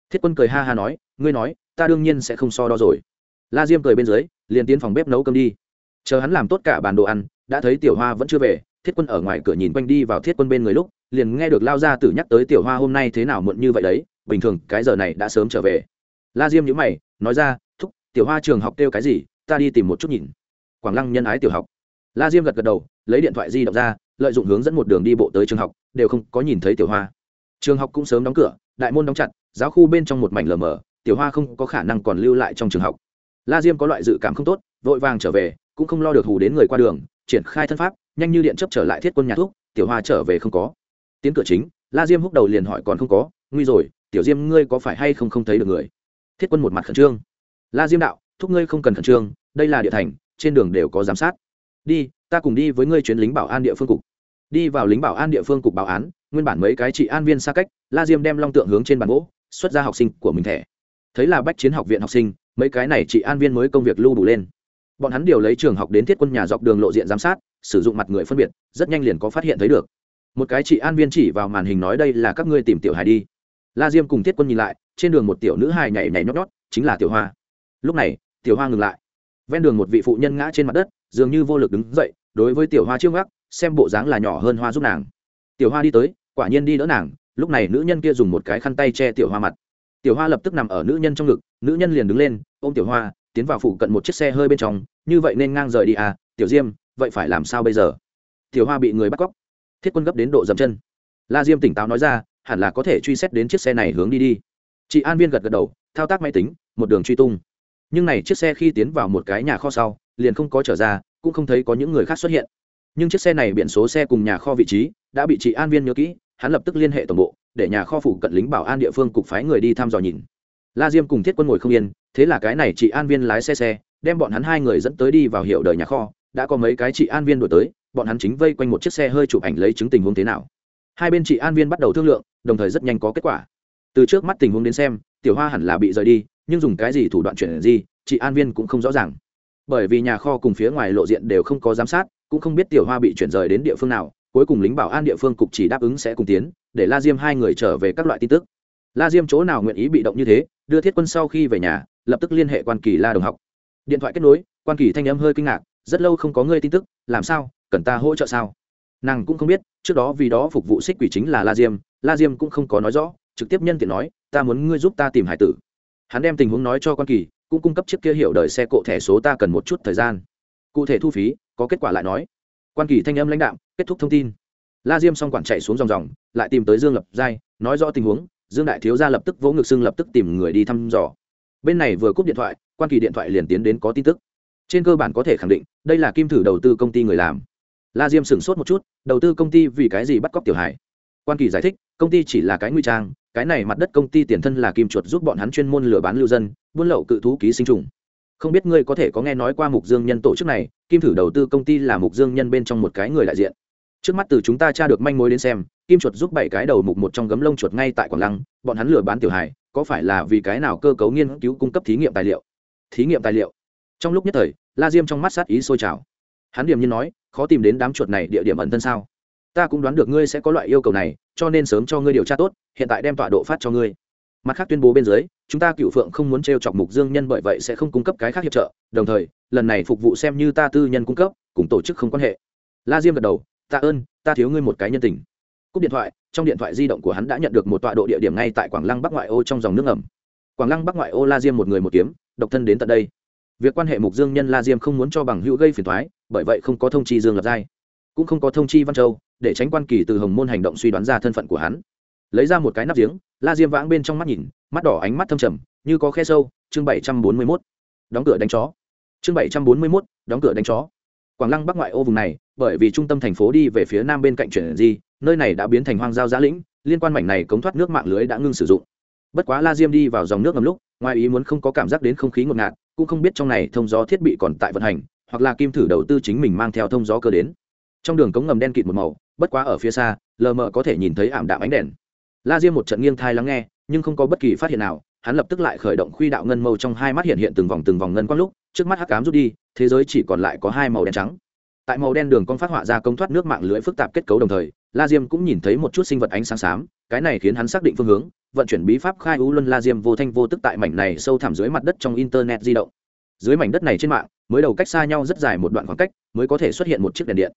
Thiết quân cười ha ha nói, ngươi nói, ta đương nhiên sẽ không so đo rồi. La diêm cười bên dưới, liền tiến phòng bếp nấu cơm đi. Chờ hắn làm tốt cả bàn đồ ăn đã thấy tiểu hoa vẫn chưa về, thiết quân ở ngoài cửa nhìn quanh đi vào thiết quân bên người lúc, liền nghe được lao ra tử nhắc tới tiểu hoa hôm nay thế nào muộn như vậy đấy, bình thường cái giờ này đã sớm trở về. La diêm nhữ mày, nói ra, thúc, tiểu hoa trường học kêu cái gì, ta đi tìm một chút nhìn. Quảng lăng nhân ái tiểu học. La diêm gật gật đầu, lấy điện thoại di động ra, lợi dụng hướng dẫn một đường đi bộ tới trường học, đều không có nhìn thấy tiểu hoa. Trường học cũng sớm đóng cửa, đại môn đóng chặt, giáo khu bên trong một mảnh lờ mờ, tiểu hoa không có khả năng còn lưu lại trong trường học. La diêm có loại dự cảm không tốt, vội vàng trở về, cũng không lo được hù đến người qua đường triển khai thân pháp, nhanh như điện chấp trở lại thiết quân nhà thuốc, tiểu hoa trở về không có. Tiến cửa chính, la diêm húc đầu liền hỏi còn không có, nguy rồi, tiểu diêm ngươi có phải hay không không thấy được người? Thiết quân một mặt khẩn trương. La diêm đạo, thúc ngươi không cần khẩn trương, đây là địa thành, trên đường đều có giám sát. Đi, ta cùng đi với ngươi chuyến lính bảo an địa phương cục. Đi vào lính bảo an địa phương cục báo án, nguyên bản mấy cái chị an viên xa cách, la diêm đem long tượng hướng trên bàn gỗ, xuất ra học sinh của mình thẻ. Thấy là bách chiến học viện học sinh, mấy cái này chị an viên mới công việc lưu đủ lên bọn hắn điều lấy trường học đến thiết quân nhà dọc đường lộ diện giám sát, sử dụng mặt người phân biệt, rất nhanh liền có phát hiện thấy được. Một cái chị an viên chỉ vào màn hình nói đây là các ngươi tìm tiểu hài đi. La diêm cùng thiết quân nhìn lại, trên đường một tiểu nữ hài nhảy nhảy nhót nhót, chính là tiểu hoa. Lúc này, tiểu hoa ngừng lại. Ven đường một vị phụ nhân ngã trên mặt đất, dường như vô lực đứng dậy, đối với tiểu hoa chiêu ngắc, xem bộ dáng là nhỏ hơn hoa giúp nàng. Tiểu hoa đi tới, quả nhiên đi đỡ nàng, lúc này nữ nhân kia dùng một cái khăn tay che tiểu hoa mặt. Tiểu hoa lập tức nằm ở nữ nhân trong ngực, nữ nhân liền đứng lên, ôm tiểu hoa tiến vào phụ cận một chiếc xe hơi bên trong, như vậy nên ngang rời đi à tiểu diêm, vậy phải làm sao bây giờ? Tiểu hoa bị người bắt cóc. Thiết quân gấp đến độ dầm chân. La diêm tỉnh táo nói ra, hẳn là có thể truy xét đến chiếc xe này hướng đi đi. Chị an viên gật gật đầu, thao tác máy tính, một đường truy tung. Nhưng này chiếc xe khi tiến vào một cái nhà kho sau, liền không có trở ra, cũng không thấy có những người khác xuất hiện. Nhưng chiếc xe này biển số xe cùng nhà kho vị trí đã bị chị an viên nhớ kỹ, hắn lập tức liên hệ tổng bộ, để nhà kho phủ cận lính bảo an địa phương cục phái người đi thăm dò nhìn la diêm cùng thiết quân ngồi không yên, thế là cái này chị an viên lái xe xe, đem bọn hắn hai người dẫn tới đi vào hiệu đời nhà kho, đã có mấy cái chị an viên đổi tới, bọn hắn chính vây quanh một chiếc xe hơi chụp ảnh lấy chứng tình huống thế nào. Hai bên chị an viên bắt đầu thương lượng, đồng thời rất nhanh có kết quả. Từ trước mắt tình huống đến xem, tiểu hoa hẳn là bị rời đi, nhưng dùng cái gì thủ đoạn chuyển gì, chị an viên cũng không rõ ràng. Bởi vì nhà kho cùng phía ngoài lộ diện đều không có giám sát, cũng không biết tiểu hoa bị chuyển rời đến địa phương nào, cuối cùng lính bảo an địa phương cục chỉ đáp ứng sẽ cùng tiến, để la diêm hai người trở về các loại tin tức la diêm chỗ nào nguyện ý bị động như thế, đưa thiết quân sau khi về nhà, lập tức liên hệ quan kỳ la đồng học. Điện thoại kết nối, quan kỳ thanh âm hơi kinh ngạc, rất lâu không có ngươi tin tức, làm sao, cần ta hỗ trợ sao? Nàng cũng không biết, trước đó vì đó phục vụ xích quỷ chính là la diêm la diêm cũng không có nói rõ, trực tiếp nhân tiện nói, ta muốn ngươi giúp ta tìm hải tử. Hắn đem tình huống nói cho quan kỳ, cũng cung cấp chiếc kia hiểu đời xe cộ thẻ số ta cần một chút thời gian. Cụ thể thu phí, có kết quả lại nói. Quan kỳ thanh âm lãnh đạo kết thúc thông tin. La diêm xong quản chạy xuống dòng dòng, lại tìm tới dương lập giai, nói rõ tình huống dương đại thiếu gia lập tức vỗ ngực xưng lập tức tìm người đi thăm dò. Bên này vừa cúp điện thoại, quan kỳ điện thoại liền tiến đến có tin tức. Trên cơ bản có thể khẳng định, đây là kim thử đầu tư công ty người làm. La diêm sửng sốt một chút, đầu tư công ty vì cái gì bắt cóc tiểu hải quan kỳ giải thích, công ty chỉ là cái nguy trang, cái này mặt đất công ty tiền thân là kim chuột giúp bọn hắn chuyên môn lừa bán lưu dân, buôn lậu cự thú ký sinh trùng. Không biết ngươi có thể có nghe nói qua mục dương nhân tổ chức này, kim thử đầu tư công ty là mục dương nhân bên trong một cái người đại diện trước mắt từ chúng ta tra được manh mối đến xem, kim chuột giúp bảy cái đầu mục một trong gấm lông chuột ngay tại quảng lăng, bọn hắn lừa bán tiểu hài, có phải là vì cái nào cơ cấu nghiên cứu cung cấp thí nghiệm tài liệu? Thí nghiệm tài liệu? Trong lúc nhất thời, la diêm trong mắt sát ý sôi trào. Hắn điểm như nói, khó tìm đến đám chuột này địa điểm ẩn thân sao? Ta cũng đoán được ngươi sẽ có loại yêu cầu này, cho nên sớm cho ngươi điều tra tốt, hiện tại đem tọa độ phát cho ngươi. Mặt khác tuyên bố bên dưới, chúng ta cựu phượng không muốn t r e o chọc mục dương nhân bởi vậy sẽ không cung cấp cái khác hiệp trợ, đồng thời, lần này phục vụ xem như ta tư nhân cung cấp, cùng tổ chức không quan hệ. La diêm gật đầu tạ ơn, ta thiếu ngươi một cái nhân tình. Cúp điện thoại, trong điện thoại di động của hắn đã nhận được một tọa độ địa điểm ngay tại quảng lăng bắc ngoại ô trong dòng nước ngầm. Quảng lăng bắc ngoại ô la diêm một người một kiếm, độc thân đến tận đây. Việc quan hệ mục dương nhân la diêm không muốn cho bằng hữu gây phiền thoái bởi vậy không có thông chi dương lập giai. Cũng không có thông chi văn châu, để tránh quan kỳ từ hồng môn hành động suy đoán ra thân phận của hắn. Lấy ra một cái nắp giếng, la diêm vãng bên trong mắt nhìn, mắt đỏ ánh mắt thâm trầm, như có khe sâu, chương bảy trăm bốn mươi mốt. Đóng cửa đánh chó. Chương bảy trăm bốn mươi mốt, đóng cửa đánh chó quảng lăng bắc ngoại ô vùng này, bởi vì trung tâm thành phố đi về phía nam bên cạnh chuyển di, nơi này đã biến thành hoang giao giã lĩnh, liên quan mảnh này cống thoát nước mạng lưới đã ngưng sử dụng. Bất quá la diêm đi vào dòng nước ngầm lúc, ngoài ý muốn không có cảm giác đến không khí ngột ngạt, cũng không biết trong này thông gió thiết bị còn tại vận hành, hoặc là kim thử đầu tư chính mình mang theo thông gió cơ đến. Trong đường cống ngầm đen kịt một màu, bất quá ở phía xa, lờ mờ có thể nhìn thấy ảm đạm ánh đèn. La diêm một trận nghiêng thai lắng nghe, nhưng không có bất kỳ phát hiện nào, hắn lập tức lại khởi động khuy đạo ngân mâu trong hai mắt hiện hiện từng vòng từng vòng ngân quang lúc trước mắt hắc cám rút đi, thế giới chỉ còn lại có hai màu đen trắng. Tại màu đen đường con phát họa ra công thoát nước mạng lưới phức tạp kết cấu đồng thời, la diêm cũng nhìn thấy một chút sinh vật ánh sáng xám, cái này khiến hắn xác định phương hướng, vận chuyển bí pháp khai u luân la diêm vô thanh vô tức tại mảnh này sâu thẳm dưới mặt đất trong internet di động. Dưới mảnh đất này trên mạng, mới đầu cách xa nhau rất dài một đoạn khoảng cách, mới có thể xuất hiện một chiếc đèn điện.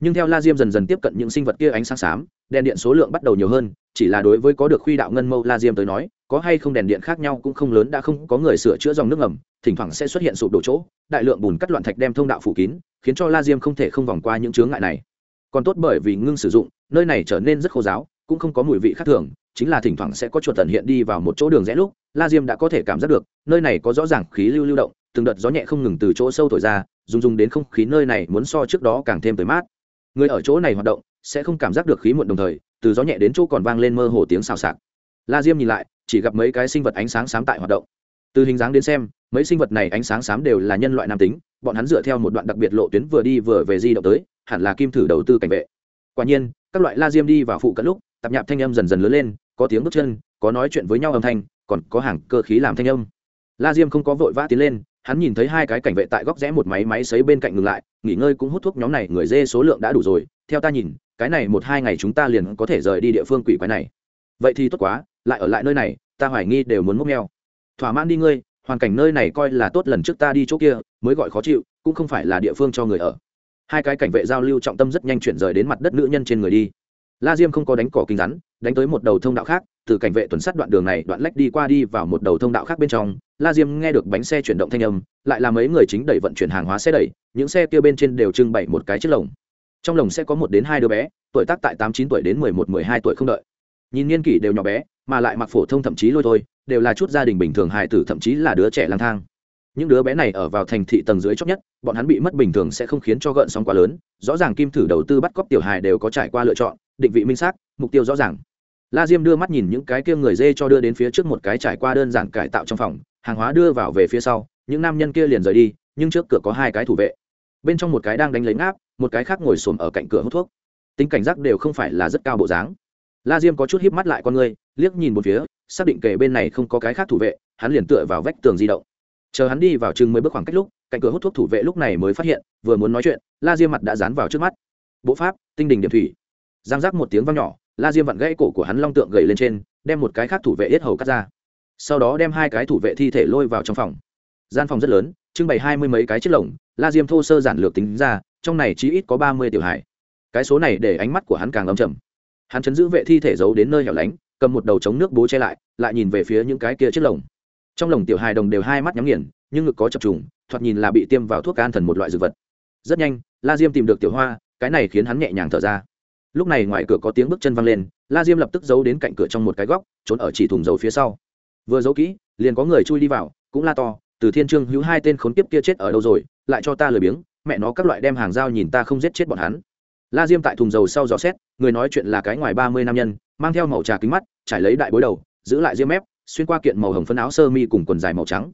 Nhưng theo la diêm dần dần tiếp cận những sinh vật kia ánh sáng xám, đèn điện số lượng bắt đầu nhiều hơn, chỉ là đối với có được khuy đạo ngân mâu la diêm tới nói có hay không đèn điện khác nhau cũng không lớn, đã không có người sửa chữa dòng nước ngầm, thỉnh thoảng sẽ xuất hiện sụp đổ chỗ, đại lượng bùn cắt loạn thạch đem thông đạo phủ kín, khiến cho la diêm không thể không vòng qua những chướng ngại này. Còn tốt bởi vì ngưng sử dụng, nơi này trở nên rất khô giáo, cũng không có mùi vị khác thường, chính là thỉnh thoảng sẽ có chuột tần hiện đi vào một chỗ đường rẽ lúc, la diêm đã có thể cảm giác được, nơi này có rõ ràng khí lưu lưu động, từng đợt gió nhẹ không ngừng từ chỗ sâu thổi ra, dùng dùng đến không khí nơi này muốn so trước đó càng thêm tới mát. Người ở chỗ này hoạt động, sẽ không cảm giác được khí muộn đồng thời, từ gió nhẹ đến chỗ còn vang lên mơ hồ tiếng xào xạc. La diêm nhìn lại chỉ gặp mấy cái sinh vật ánh sáng xám tại hoạt động. Từ hình dáng đến xem, mấy sinh vật này ánh sáng xám đều là nhân loại nam tính, bọn hắn dựa theo một đoạn đặc biệt lộ tuyến vừa đi vừa về di động tới, hẳn là kim thử đầu tư cảnh vệ. Quả nhiên, các loại la diêm đi vào phụ cận lúc, tạp nhạp thanh âm dần dần lớn lên, có tiếng bước chân, có nói chuyện với nhau âm thanh, còn có hàng cơ khí làm thanh âm. La diêm không có vội vã tiến lên, hắn nhìn thấy hai cái cảnh vệ tại góc rẽ một máy máy xấy bên cạnh ngừng lại, nghỉ ngơi cũng hút thuốc nhóm này, người dê số lượng đã đủ rồi, theo ta nhìn, cái này một hai ngày chúng ta liền có thể rời đi địa phương quỷ quái này. Vậy thì tốt quá lại ở lại nơi này, ta hoài nghi đều muốn mốc neo thỏa mãn đi ngươi, hoàn cảnh nơi này coi là tốt lần trước ta đi chỗ kia, mới gọi khó chịu, cũng không phải là địa phương cho người ở. Hai cái cảnh vệ giao lưu trọng tâm rất nhanh chuyển rời đến mặt đất nữ nhân trên người đi. La diêm không có đánh cỏ kinh rắn, đánh tới một đầu thông đạo khác, từ cảnh vệ tuần sát đoạn đường này đoạn lách đi qua đi vào một đầu thông đạo khác bên trong, la diêm nghe được bánh xe chuyển động thanh âm, lại là mấy người chính đẩy vận chuyển hàng hóa xe đẩy, những xe kia bên trên đều trưng bày một cái chiếc lồng. Trong lồng sẽ có một đến hai đứa bé, tuổi tác tại tám chín tuổi đến mười một, mười hai tuổi không đợi. Nhìn niên kỷ đều nhỏ bé mà lại mặc phổ thông thậm chí lôi thôi, đều là chút gia đình bình thường hài tử, thậm chí là đứa trẻ lang thang. Những đứa bé này ở vào thành thị tầng dưới chót nhất, bọn hắn bị mất bình thường sẽ không khiến cho gợn sóng quá lớn, rõ ràng kim thử đầu tư bắt cóc tiểu hài đều có trải qua lựa chọn, định vị minh xác, mục tiêu rõ ràng. La diêm đưa mắt nhìn những cái kia người dê cho đưa đến phía trước một cái trải qua đơn giản cải tạo trong phòng, hàng hóa đưa vào về phía sau, những nam nhân kia liền rời đi, nhưng trước cửa có hai cái thủ vệ. Bên trong một cái đang đánh lấy ngáp, một cái khác ngồi xổm ở cạnh cửa hút thuốc. Tính cảnh giác đều không phải là rất cao bộ dáng. La diêm có chút híp mắt lại con người liếc nhìn một phía, xác định kề bên này không có cái khác thủ vệ, hắn liền tựa vào vách tường di động. Chờ hắn đi vào chừng mới bước khoảng cách lúc, cạnh cửa hút thuốc thủ vệ lúc này mới phát hiện, vừa muốn nói chuyện, la diêm mặt đã dán vào trước mắt. Bộ pháp, tinh đình điểm thủy. Giang giác một tiếng vang nhỏ, la diêm vặn gãy cổ của hắn long tượng gầy lên trên, đem một cái khác thủ vệ yết hầu cắt ra. Sau đó đem hai cái thủ vệ thi thể lôi vào trong phòng. Gian phòng rất lớn, trưng bày hai mươi mấy cái chiếc lồng, la diêm thô sơ giản lược tính ra, trong này chỉ ít có ba mươi tiểu hải cái số này để ánh mắt của hắn càng ấm chầm hắn chấn giữ vệ thi thể giấu đến nơi hẻo lánh cầm một đầu chống nước bố che lại lại nhìn về phía những cái kia chiếc lồng. Trong lồng tiểu hài đồng đều hai mắt nhắm nghiền, nhưng ngực có chập trùng, thoạt nhìn là bị tiêm vào thuốc an thần một loại dược vật. Rất nhanh, la diêm tìm được tiểu hoa, cái này khiến hắn nhẹ nhàng thở ra. Lúc này ngoài cửa có tiếng bước chân văng lên, la diêm lập tức giấu đến cạnh cửa trong một cái góc, trốn ở chỉ thùng dầu phía sau. Vừa giấu kỹ, liền có người chui đi vào, cũng la to, từ thiên trương hữu hai tên khốn kiếp kia chết ở đâu rồi, lại cho ta lười biếng, mẹ nó các loại đem hàng dao nhìn ta không giết chết bọn hắn. La diêm tại thùng dầu sau dò xét, người nói chuyện là cái ngoài ba mươi nam nhân mang theo màu trà kính mắt, trải lấy đại bối đầu, giữ lại diêm mép, xuyên qua kiện màu hồng phân áo sơ mi cùng quần dài màu trắng.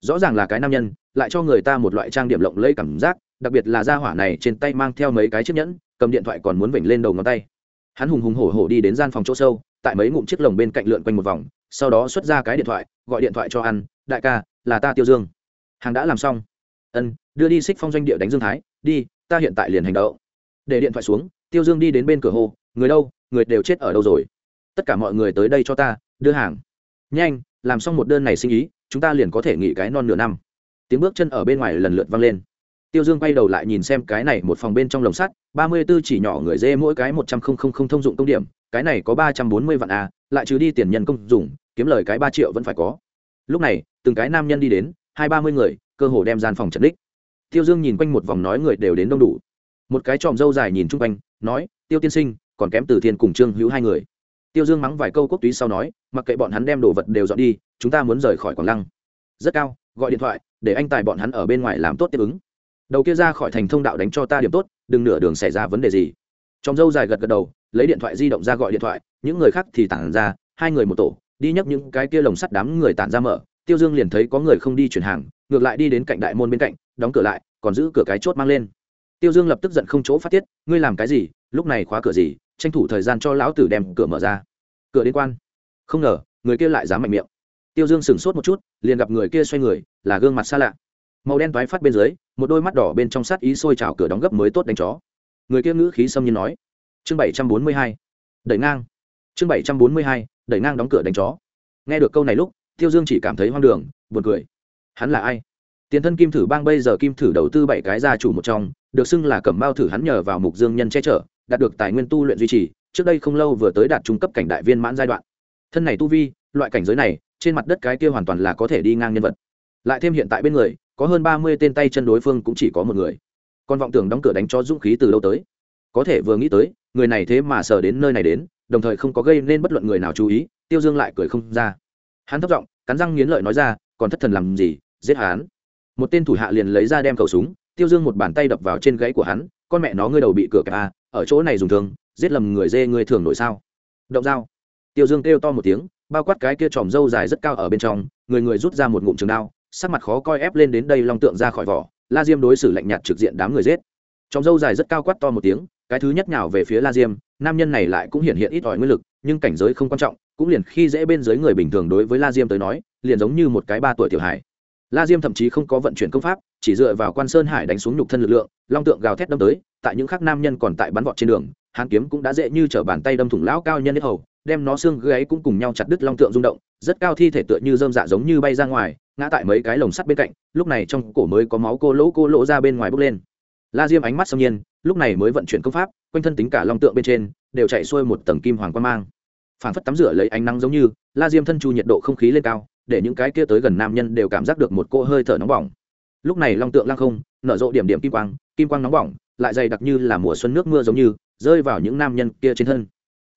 Rõ ràng là cái nam nhân, lại cho người ta một loại trang điểm lộng lẫy cảm giác, đặc biệt là da hỏa này trên tay mang theo mấy cái chiếc nhẫn, cầm điện thoại còn muốn vểnh lên đầu ngón tay. Hắn hùng hùng hổ hổ đi đến gian phòng chỗ sâu, tại mấy ngụm chiếc lồng bên cạnh lượn quanh một vòng, sau đó xuất ra cái điện thoại, gọi điện thoại cho ăn đại ca, là ta tiêu dương. Hàng đã làm xong. Ân, đưa đi xích phong doanh địa đánh dương thái, đi, ta hiện tại liền hành động. Để điện thoại xuống, tiêu dương đi đến bên cửa hồ, người đâu? Người đều chết ở đâu rồi? Tất cả mọi người tới đây cho ta, đưa hàng. Nhanh, làm xong một đơn này sinh ý, chúng ta liền có thể nghỉ cái non nửa năm. Tiếng bước chân ở bên ngoài lần lượt vang lên. Tiêu dương quay đầu lại nhìn xem cái này một phòng bên trong lồng sắt, ba mươi b ố chỉ nhỏ người dê mỗi cái một trăm linh thông dụng công điểm, cái này có ba trăm bốn mươi vạn a lại trừ đi tiền nhân công dùng kiếm lời cái ba triệu vẫn phải có. Lúc này, từng cái nam nhân đi đến, hai ba mươi người, cơ hồ đem gian phòng trận đích tiêu dương nhìn quanh một vòng nói người đều đến đông đủ. Một cái tròm dâu dài nhìn chung quanh, nói, tiêu tiên sinh còn kém từ thiên cùng trương hữu hai người. Tiêu dương mắng vài câu quốc túy sau nói, mặc kệ bọn hắn đem đồ vật đều dọn đi, chúng ta muốn rời khỏi quảng lăng. Rất cao, gọi điện thoại, để anh tài bọn hắn ở bên ngoài làm tốt tiếp ứng. Đầu kia ra khỏi thành thông đạo đánh cho ta điểm tốt, đừng nửa đường xảy ra vấn đề gì. Trong dâu dài gật gật đầu, lấy điện thoại di động ra gọi điện thoại, những người khác thì tản ra, hai người một tổ, đi nhấc những cái kia lồng sắt đám người tản ra mở. Tiêu dương liền thấy có người không đi chuyển hàng, ngược lại đi đến cạnh đại môn bên cạnh, đóng cửa lại, còn giữ cửa cái chốt mang lên. Tiêu dương lập tức giận không chỗ phát tiết, ngươi làm cái gì? Lúc này khóa cửa gì? Tranh thủ thời gian cho lão tử đem cửa mở ra. Cửa đến quan. Không ngờ, người kia lại dám mạnh miệng. Tiêu dương sửng sốt một chút, liền gặp người kia xoay người, là gương mặt xa lạ. Màu đen toái phát bên dưới, một đôi mắt đỏ bên trong sát ý sôi trào cửa đóng gấp mới tốt đánh chó. Người kia ngữ khí xâm nhiên nói, chương bảy trăm bốn mươi hai, đẩy ngang. Chương bảy trăm bốn mươi hai, đẩy ngang đóng cửa đánh chó. Nghe được câu này lúc, tiêu dương chỉ cảm thấy hoang đường, buồn cười. Hắn là ai? Tiền thân kim thử bang bây giờ kim thử đầu tư bảy cái gia chủ một trong, được xưng là cẩm bao thử hắn nhờ vào mục dương nhân che chở đạt được tài nguyên tu luyện duy trì, trước đây không lâu vừa tới đạt trung cấp cảnh đại viên mãn giai đoạn. Thân này tu vi, loại cảnh giới này, trên mặt đất cái kia hoàn toàn là có thể đi ngang nhân vật. Lại thêm hiện tại bên người, có hơn ba mươi tên tay chân đối phương cũng chỉ có một người. Còn vọng tưởng đóng cửa đánh cho dũng khí từ đâu tới. Có thể vừa nghĩ tới, người này thế mà sờ đến nơi này đến, đồng thời không có gây nên bất luận người nào chú ý, tiêu dương lại cười không ra. Hắn thấp giọng, cắn răng nghiến lợi nói ra, còn thất thần làm gì, giết hắn. Một tên thủ hạ liền lấy ra đem khẩu súng, tiêu dương một bàn tay đập vào trên gãy của hắn, con mẹ nó, ngươi đầu bị cửa kẹp a ở chỗ này dùng thường giết lầm người dê người thường nổi sao? Động dao. Tiêu dương kêu to một tiếng, bao quát cái kia tròm râu dài rất cao ở bên trong, người người rút ra một ngụm trường đao, sắc mặt khó coi ép lên đến đây long tượng ra khỏi vỏ, la diêm đối xử lạnh nhạt trực diện đám người giết. Tròm râu dài rất cao quát to một tiếng, cái thứ nhất nhào về phía la diêm, nam nhân này lại cũng hiện hiện ít ỏi nguyên lực, nhưng cảnh giới không quan trọng, cũng liền khi dễ bên dưới người bình thường đối với la diêm tới nói, liền giống như một cái ba tuổi tiểu hải la diêm thậm chí không có vận chuyển công pháp, chỉ dựa vào quan sơn hải đánh xuống nhục thân lực lượng, long tượng gào thét đâm tới tại những khắc nam nhân còn tại bắn vọt trên đường hàn kiếm cũng đã dễ như t bàn tay đâm thủng lão cao nhân hết hầu, đem nó xương gáy cũng cùng nhau chặt đứt long tượng rung động, rất cao thi thể tựa như dơm dạ giống như bay ra ngoài, ngã tại mấy cái lồng sắt bên cạnh, lúc này trong cổ mới có máu cô lỗ cô lỗ ra bên ngoài bốc lên. La diêm ánh mắt xâm nhiên, lúc này mới vận chuyển công pháp, quanh thân tính cả long tượng bên trên, đều chạy xuôi một tầng kim hoàng quan mang. Phản phất tắm rửa lấy ánh nắng giống như, la diêm thân chu nhiệt độ không khí lên cao, để những cái kia tới gần nam nhân đều cảm giác được một cô hơi thở nóng bỏng. Lúc này long tượng lăng không, nở rộ điểm điểm kim quang kim quang nóng bỏng lại dày đặc như là mùa xuân nước mưa giống như, rơi vào những nam nhân kia trên thân.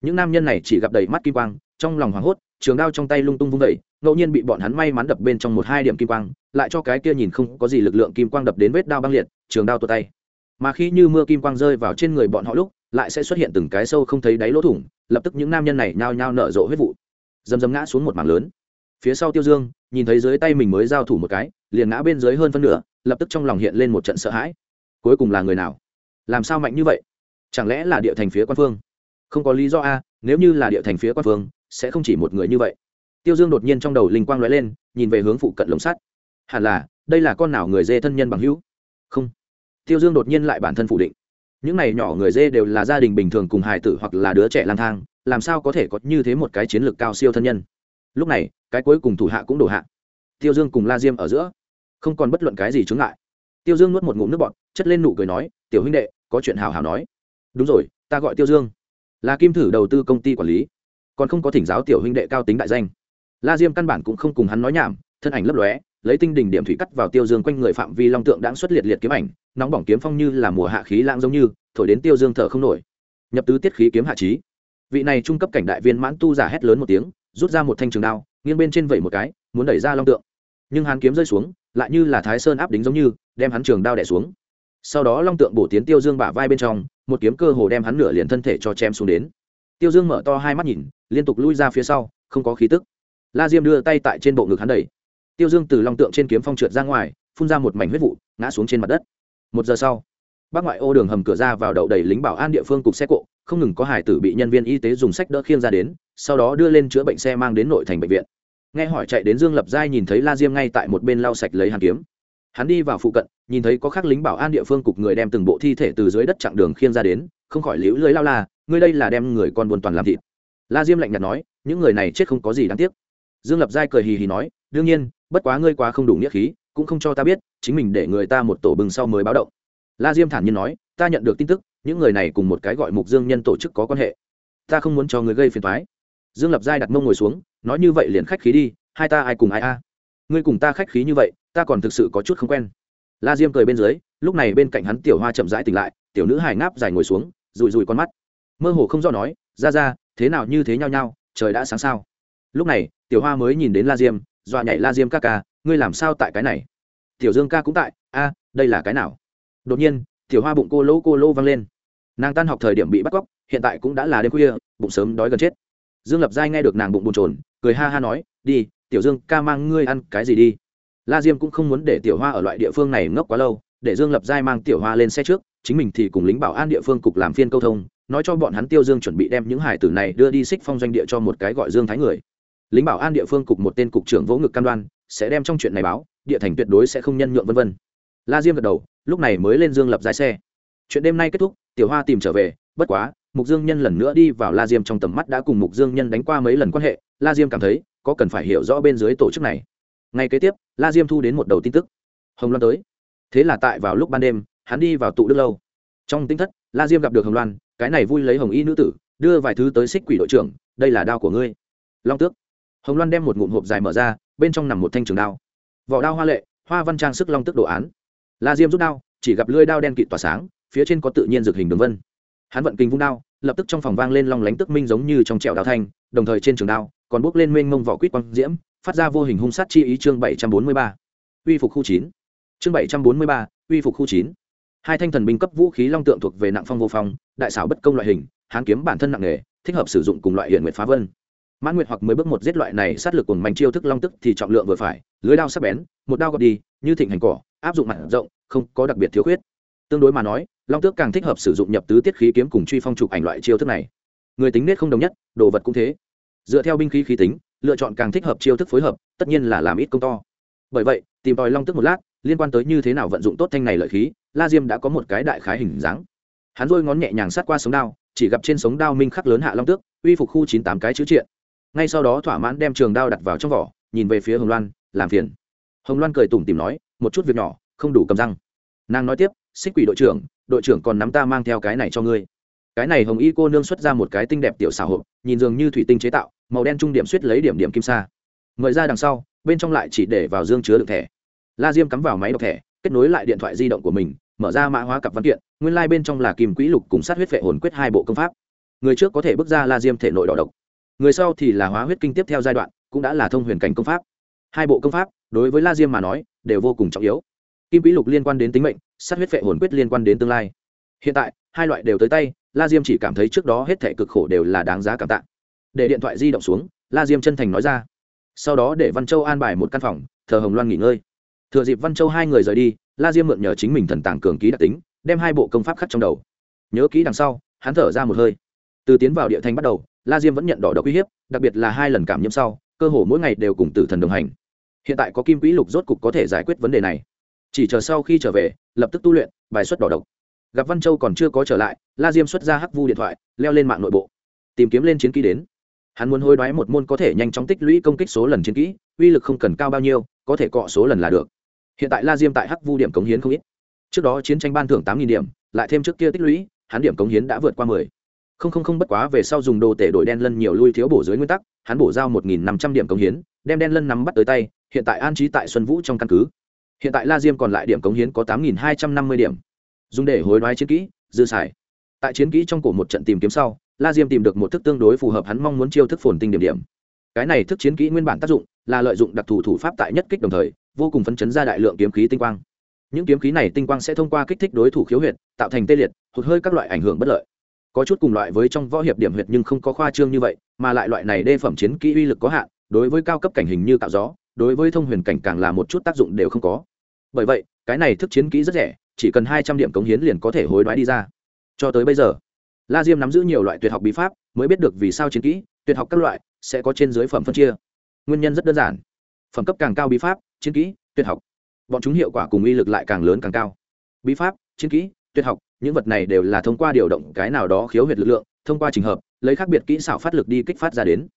Những nam nhân này chỉ gặp đầy mắt kim quang, trong lòng hoảng hốt, trường đao trong tay lung tung vung vẩy ngẫu nhiên bị bọn hắn may mắn đập bên trong một hai điểm kim quang, lại cho cái kia nhìn không có gì lực lượng kim quang đập đến vết đao băng liệt, trường đao tuột tay. Mà khi như mưa kim quang rơi vào trên người bọn họ lúc, lại sẽ xuất hiện từng cái sâu không thấy đáy lỗ thủng, lập tức những nam nhân này nhao nhao nở rộ huyết vụ. Dầm dầm ngã xuống một mảng lớn. Phía sau tiêu dương, nhìn thấy dưới tay mình mới giao thủ một cái, liền ngã bên dưới hơn phân nửa, lập tức trong lòng hiện lên một trận sợ hãi. Cuối cùng là người nào? Làm sao mạnh như vậy? Chẳng lẽ là địa thành phía quan phương? Không có lý do a, nếu như là địa thành phía quan phương, sẽ không chỉ một người như vậy. Tiêu dương đột nhiên trong đầu linh quang lóe lên, nhìn về hướng phụ cận lồng sắt. Hẳn là, đây là con nào người dê thân nhân bằng hữu? Không. Tiêu dương đột nhiên lại bản thân phủ định. Những này nhỏ người dê đều là gia đình bình thường cùng hài tử hoặc là đứa trẻ lang thang, làm sao có thể có như thế một cái chiến lược cao siêu thân nhân? Lúc này, cái cuối cùng thủ hạ cũng đổ hạ. Tiêu dương cùng la diêm ở giữa. Không còn bất luận cái gì chướng lại tiêu dương nuốt một ngụm nước bọt, chất lên nụ cười nói, tiểu huynh đệ, có chuyện hào hào nói. Đúng rồi, ta gọi tiêu dương. Là kim thử đầu tư công ty quản lý, còn không có thỉnh giáo tiểu huynh đệ cao tính đại danh. La diêm căn bản cũng không cùng hắn nói nhảm, thân ảnh lấp lóe, lấy tinh đỉnh điểm thủy cắt vào tiêu dương quanh người phạm vi long tượng đã xuất liệt liệt kiếm ảnh, nóng bỏng kiếm phong như là mùa hạ khí lãng giống như, thổi đến tiêu dương thở không nổi. Nhập tứ tiết khí kiếm hạ trí. Vị này trung cấp cảnh đại viên mãn tu giả hét lớn một tiếng, rút ra một thanh trường đao, nghiêng bên trên vẩy một cái, muốn đẩy ra long tượng nhưng hắn kiếm rơi xuống, lại như là thái sơn áp đính giống như, đem hắn trường đao đẻ xuống. Sau đó long tượng bổ tiến tiêu dương bả vai bên trong, một kiếm cơ hồ đem hắn nửa liền thân thể cho chém xuống đến. Tiêu dương mở to hai mắt nhìn, liên tục lui ra phía sau, không có khí tức. La diêm đưa tay tại trên bộ ngực hắn đẩy. Tiêu dương từ long tượng trên kiếm phong trượt ra ngoài, phun ra một mảnh huyết vụ, ngã xuống trên mặt đất. Một giờ sau, bác ngoại ô đường hầm cửa ra vào đậu đầy lính bảo an địa phương cục xe cộ, không ngừng có hải tử bị nhân viên y tế dùng sách đỡ khiêng ra đến, sau đó đưa lên chữa bệnh xe mang đến nội thành bệnh viện nghe hỏi chạy đến dương lập giai nhìn thấy la diêm ngay tại một bên lau sạch lấy hàn kiếm. Hắn đi vào phụ cận, nhìn thấy có khắc lính bảo an địa phương cục người đem từng bộ thi thể từ dưới đất chặng đường khiêng ra đến, không khỏi liễu lưới lao la, ngươi đây là đem người con buồn toàn làm thịt. La diêm lạnh nhạt nói, những người này chết không có gì đáng tiếc. Dương lập giai cười hì hì nói, đương nhiên, bất quá ngươi quá không đủ nghĩa khí, cũng không cho ta biết, chính mình để người ta một tổ bừng sau mới báo động. La diêm thản nhiên nói, ta nhận được tin tức, những người này cùng một cái gọi mục dương nhân tổ chức có quan hệ. Ta không muốn cho người gây phiền thoái dương lập giai đặt mông ngồi xuống, nói như vậy liền khách khí đi, hai ta ai cùng ai a? Ngươi cùng ta khách khí như vậy, ta còn thực sự có chút không quen. La diêm cười bên dưới, lúc này bên cạnh hắn tiểu hoa chậm rãi tỉnh lại, tiểu nữ hài ngáp dài ngồi xuống rùi rùi con mắt. Mơ hồ không do nói, ra ra, thế nào như thế nhau nhau trời đã sáng sao? Lúc này, tiểu hoa mới nhìn đến la diêm, dọa nhảy la diêm ca ca, ngươi làm sao tại cái này? Tiểu dương ca cũng tại, a, đây là cái nào? Đột nhiên, tiểu hoa bụng cô lỗ cô lỗ văng lên. Nàng tan học thời điểm bị bắt cóc, hiện tại cũng đã là đêm khuya, bụng sớm đói gần chết dương lập giai nghe được nàng bụng bồn trồn cười ha ha nói, đi, tiểu dương, ca mang ngươi ăn cái gì đi? La diêm cũng không muốn để tiểu hoa ở loại địa phương này ngốc quá lâu, để dương lập giai mang tiểu hoa lên xe trước, chính mình thì cùng lính bảo an địa phương cục làm phiên câu thông, nói cho bọn hắn tiêu dương chuẩn bị đem những hải tử này đưa đi xích phong doanh địa cho một cái gọi dương thái người. Lính bảo an địa phương cục một tên cục trưởng vỗ ngực cam đoan, sẽ đem trong chuyện này báo, địa thành tuyệt đối sẽ không nhân nhượng vân vân. La diêm gật đầu, lúc này mới lên dương lập giai xe. Chuyện đêm nay kết thúc, tiểu hoa tìm trở về, bất quá mục dương nhân lần nữa đi vào la diêm trong tầm mắt đã cùng mục dương nhân đánh qua mấy lần quan hệ, la diêm cảm thấy có cần phải hiểu rõ bên dưới tổ chức này. Ngay kế tiếp, la diêm thu đến một đầu tin tức. Hồng loan tới. Thế là tại vào lúc ban đêm, hắn đi vào tụ đức lâu. Trong tinh thất, la diêm gặp được hồng loan, cái này vui lấy hồng y nữ tử, đưa vài thứ tới xích quỷ đội trưởng, đây là đao của ngươi. Long tước. Hồng loan đem một ngụm hộp dài mở ra, bên trong nằm một thanh trường đao. Vỏ đao hoa lệ, hoa văn trang sức long tức đồ án. La diêm rút đao, chỉ gặp lưỡi đao đen kịt tỏa sáng, phía trên có tự nhiên dược hình đường vân hắn vận kinh vung đao, lập tức trong phòng vang lên long lánh tức minh giống như trong trẹo đào thanh, đồng thời trên trường đao còn bước lên mênh mông vỏ quýt quang diễm, phát ra vô hình hung sát chi ý chương bảy trăm bốn mươi ba. Uy phục khu chín. Chương bảy trăm bốn mươi ba, uy phục khu chín. Hai thanh thần binh cấp vũ khí long tượng thuộc về nặng phong vô phong, đại xảo bất công loại hình, hán kiếm bản thân nặng nghề, thích hợp sử dụng cùng loại hiện nguyệt phá vân. Mãn nguyệt hoặc mới bước một giết loại này sát lực cùng mạnh chiêu thức long tức thì trọng lượng vừa phải, lưới đao sắc bén, một đao gọt đi, như thịnh hành cỏ, áp dụng mặt rộng, không có đặc biệt thiếu khuyết. Tương đối mà nói long tước càng thích hợp sử dụng nhập tứ tiết khí kiếm cùng truy phong chụp ảnh loại chiêu thức này. Người tính nết không đồng nhất, đồ vật cũng thế. Dựa theo binh khí khí tính, lựa chọn càng thích hợp chiêu thức phối hợp, tất nhiên là làm ít công to. Bởi vậy, tìm tòi long tức một lát, liên quan tới như thế nào vận dụng tốt thanh này lợi khí, la diêm đã có một cái đại khái hình dáng. Hắn dôi ngón nhẹ nhàng sát qua sống đao, chỉ gặp trên sống đao minh khắc lớn hạ long tước, uy phục khu chín tám cái chữ triện. Ngay sau đó thỏa mãn đem trường đao đặt vào trong vỏ, nhìn về phía hồng loan, làm phiền. Hồng loan cười tủm tìm nói, một chút việc nhỏ, không đủ cầm răng. Nàng nói tiếp xích quỷ đội trưởng đội trưởng còn nắm ta mang theo cái này cho ngươi. Cái này hồng y cô nương xuất ra một cái tinh đẹp tiểu xảo hộp, nhìn dường như thủy tinh chế tạo, màu đen trung điểm suýt lấy điểm điểm kim sa. Mời ra đằng sau, bên trong lại chỉ để vào dương chứa đựng thẻ. La diêm cắm vào máy đọc thẻ, kết nối lại điện thoại di động của mình, mở ra mã hóa cặp văn kiện, nguyên lai、like、bên trong là kim quỹ lục cùng sát huyết vệ hồn quyết hai bộ công pháp. Người trước có thể bước ra la diêm thể nội đỏ độc. Người sau thì là hóa huyết kinh tiếp theo giai đoạn, cũng đã là thông huyền cảnh công pháp. Hai bộ công pháp, đối với la diêm mà nói, đều vô cùng trọng yếu kim vĩ lục liên quan đến tính mệnh, sát huyết vệ hồn quyết liên quan đến tương lai. Hiện tại, hai loại đều tới tay, la diêm chỉ cảm thấy trước đó hết thể cực khổ đều là đáng giá cảm tạ. Để điện thoại di động xuống, la diêm chân thành nói ra. Sau đó để văn châu an bài một căn phòng, thờ hồng loan nghỉ ngơi. Thừa dịp văn châu hai người rời đi, la diêm mượn nhờ chính mình thần tàng cường ký đặc tính, đem hai bộ công pháp khắc trong đầu. Nhớ kỹ đằng sau, hắn thở ra một hơi. Từ tiến vào địa thanh bắt đầu, la diêm vẫn nhận đỏ độc uy hiếp, đặc biệt là hai lần cảm nhiễm sau, cơ hồ mỗi ngày đều cùng tử thần đồng hành. Hiện tại có kim quỹ lục rốt cục có thể giải quyết vấn đề này chỉ chờ sau khi trở về, lập tức tu luyện, bài xuất đỏ độc. Gặp văn châu còn chưa có trở lại, la diêm xuất ra hắc vu điện thoại, leo lên mạng nội bộ. Tìm kiếm lên chiến kỹ đến. Hắn muốn hối đoái một môn có thể nhanh chóng tích lũy công kích số lần chiến kỹ, uy lực không cần cao bao nhiêu, có thể cọ số lần là được. Hiện tại la diêm tại hắc vu điểm cống hiến không ít. Trước đó chiến tranh ban thưởng tám điểm, lại thêm trước kia tích lũy, hắn điểm cống hiến đã vượt qua mười. Không không không bất quá về sau dùng đồ tể đổi đen lân nhiều lui thiếu bổ dưới nguyên tắc, hắn bổ giao một nghìn năm trăm điểm cống hiến, đem đen lân nắm bắt tới tay, hiện tại an trí tại xuân vũ trong căn cứ hiện tại la diêm còn lại điểm cống hiến có tám nghìn hai trăm năm mươi điểm. Dùng để hối đoái chiến kỹ, dư xài. Tại chiến kỹ trong cổ một trận tìm kiếm sau, la diêm tìm được một thức tương đối phù hợp hắn mong muốn chiêu thức phồn tinh điểm điểm. Cái này thức chiến kỹ nguyên bản tác dụng là lợi dụng đặc thù thủ pháp tại nhất kích đồng thời, vô cùng phấn chấn ra đại lượng kiếm khí tinh quang. Những kiếm khí này tinh quang sẽ thông qua kích thích đối thủ khiếu huyệt, tạo thành tê liệt, hụt hơi các loại ảnh hưởng bất lợi. Có chút cùng loại với trong võ hiệp điểm huyệt nhưng không có khoa trương như vậy, mà lại loại này đê phẩm chiến kỹ uy lực có hạn, đối với cao cấp cảnh hình như cạo gió, đối với thông huyền cảnh càng là một chút tác dụng đều không có bởi vậy, cái này thức chiến kỹ rất rẻ, chỉ cần hai trăm điểm cống hiến liền có thể hối đoái đi ra. Cho tới bây giờ, la diêm nắm giữ nhiều loại tuyệt học bí pháp, mới biết được vì sao chiến kỹ, tuyệt học các loại sẽ có trên dưới phẩm phân chia. Nguyên nhân rất đơn giản. Phẩm cấp càng cao bí pháp, chiến kỹ, tuyệt học, bọn chúng hiệu quả cùng uy lực lại càng lớn càng cao. Bí pháp, chiến kỹ, tuyệt học, những vật này đều là thông qua điều động cái nào đó khiếu huyệt lực lượng, thông qua trình hợp, lấy khác biệt kỹ xảo phát lực đi kích phát ra đến.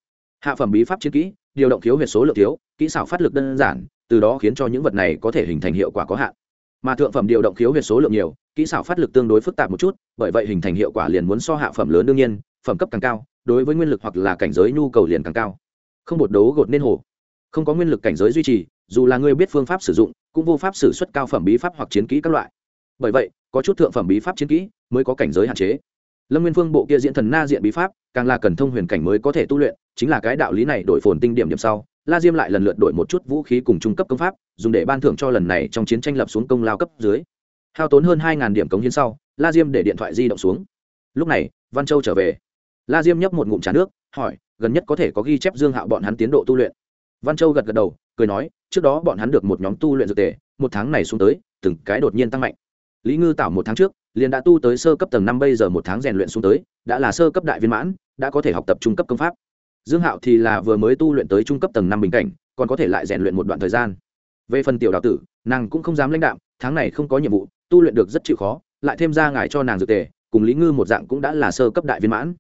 Hạ phẩm bí pháp chiến kỹ, điều động khiếu huyệt số lượng thiếu, kỹ xảo phát lực đơn giản từ đó khiến cho những vật này có thể hình thành hiệu quả có hạn. Mà thượng phẩm điều động khiếu huyệt số lượng nhiều, kỹ xảo phát lực tương đối phức tạp một chút, bởi vậy hình thành hiệu quả liền muốn so hạ phẩm lớn đương nhiên, phẩm cấp càng cao, đối với nguyên lực hoặc là cảnh giới nhu cầu liền càng cao. Không bột đấu gột nên hồ. Không có nguyên lực cảnh giới duy trì, dù là người biết phương pháp sử dụng, cũng vô pháp sử xuất cao phẩm bí pháp hoặc chiến kỹ các loại. Bởi vậy, có chút thượng phẩm bí pháp chiến kỹ mới có cảnh giới hạn chế. Lâm nguyên phương bộ kia diễn thần na diện bí pháp, càng là cần thông huyền cảnh mới có thể tu luyện, chính là cái đạo lý này đổi phồn tinh điểm điểm sau la diêm lại lần lượt đổi một chút vũ khí cùng trung cấp công pháp, dùng để ban thưởng cho lần này trong chiến tranh lập xuống công lao cấp dưới. Hao tốn hơn hai điểm cống hiến sau, la diêm để điện thoại di động xuống. Lúc này, văn châu trở về. La diêm nhấp một ngụm trà nước, hỏi, gần nhất có thể có ghi chép dương hạo bọn hắn tiến độ tu luyện? Văn châu gật gật đầu, cười nói, trước đó bọn hắn được một nhóm tu luyện dược tề, một tháng này xuống tới, từng cái đột nhiên tăng mạnh. Lý ngư tạo một tháng trước, liền đã tu tới sơ cấp tầng năm, bây giờ một tháng rèn luyện xuống tới, đã là sơ cấp đại viên mãn, đã có thể học tập trung cấp công pháp dương hạo thì là vừa mới tu luyện tới trung cấp tầng năm bình cảnh, còn có thể lại rèn luyện một đoạn thời gian. Về phần tiểu Đào tử, nàng cũng không dám lãnh đạo tháng này không có nhiệm vụ, tu luyện được rất chịu khó, lại thêm ra ngài cho nàng dược tề, cùng lý ngư một dạng cũng đã là sơ cấp đại viên mãn.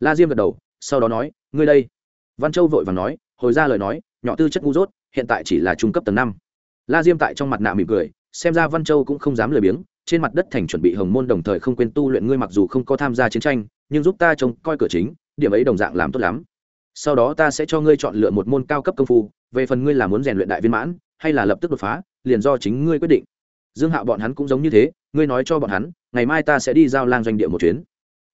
La diêm gật đầu, sau đó nói, ngươi đây. Văn châu vội và nói, hồi ra lời nói, nhỏ tư chất ngu dốt, hiện tại chỉ là trung cấp tầng năm. La diêm tại trong mặt nạ mỉm cười, xem ra văn châu cũng không dám lười biếng, trên mặt đất thành chuẩn bị hồng môn đồng thời không quên tu luyện ngươi mặc dù không có tham gia chiến tranh, nhưng giúp ta trông coi cửa chính, điểm ấy đồng dạng làm tốt lắm sau đó ta sẽ cho ngươi chọn lựa một môn cao cấp công phu, về phần ngươi là muốn rèn luyện đại viên mãn, hay là lập tức đột phá, liền do chính ngươi quyết định. Dương hạo bọn hắn cũng giống như thế, ngươi nói cho bọn hắn, ngày mai ta sẽ đi giao lang doanh địa một chuyến.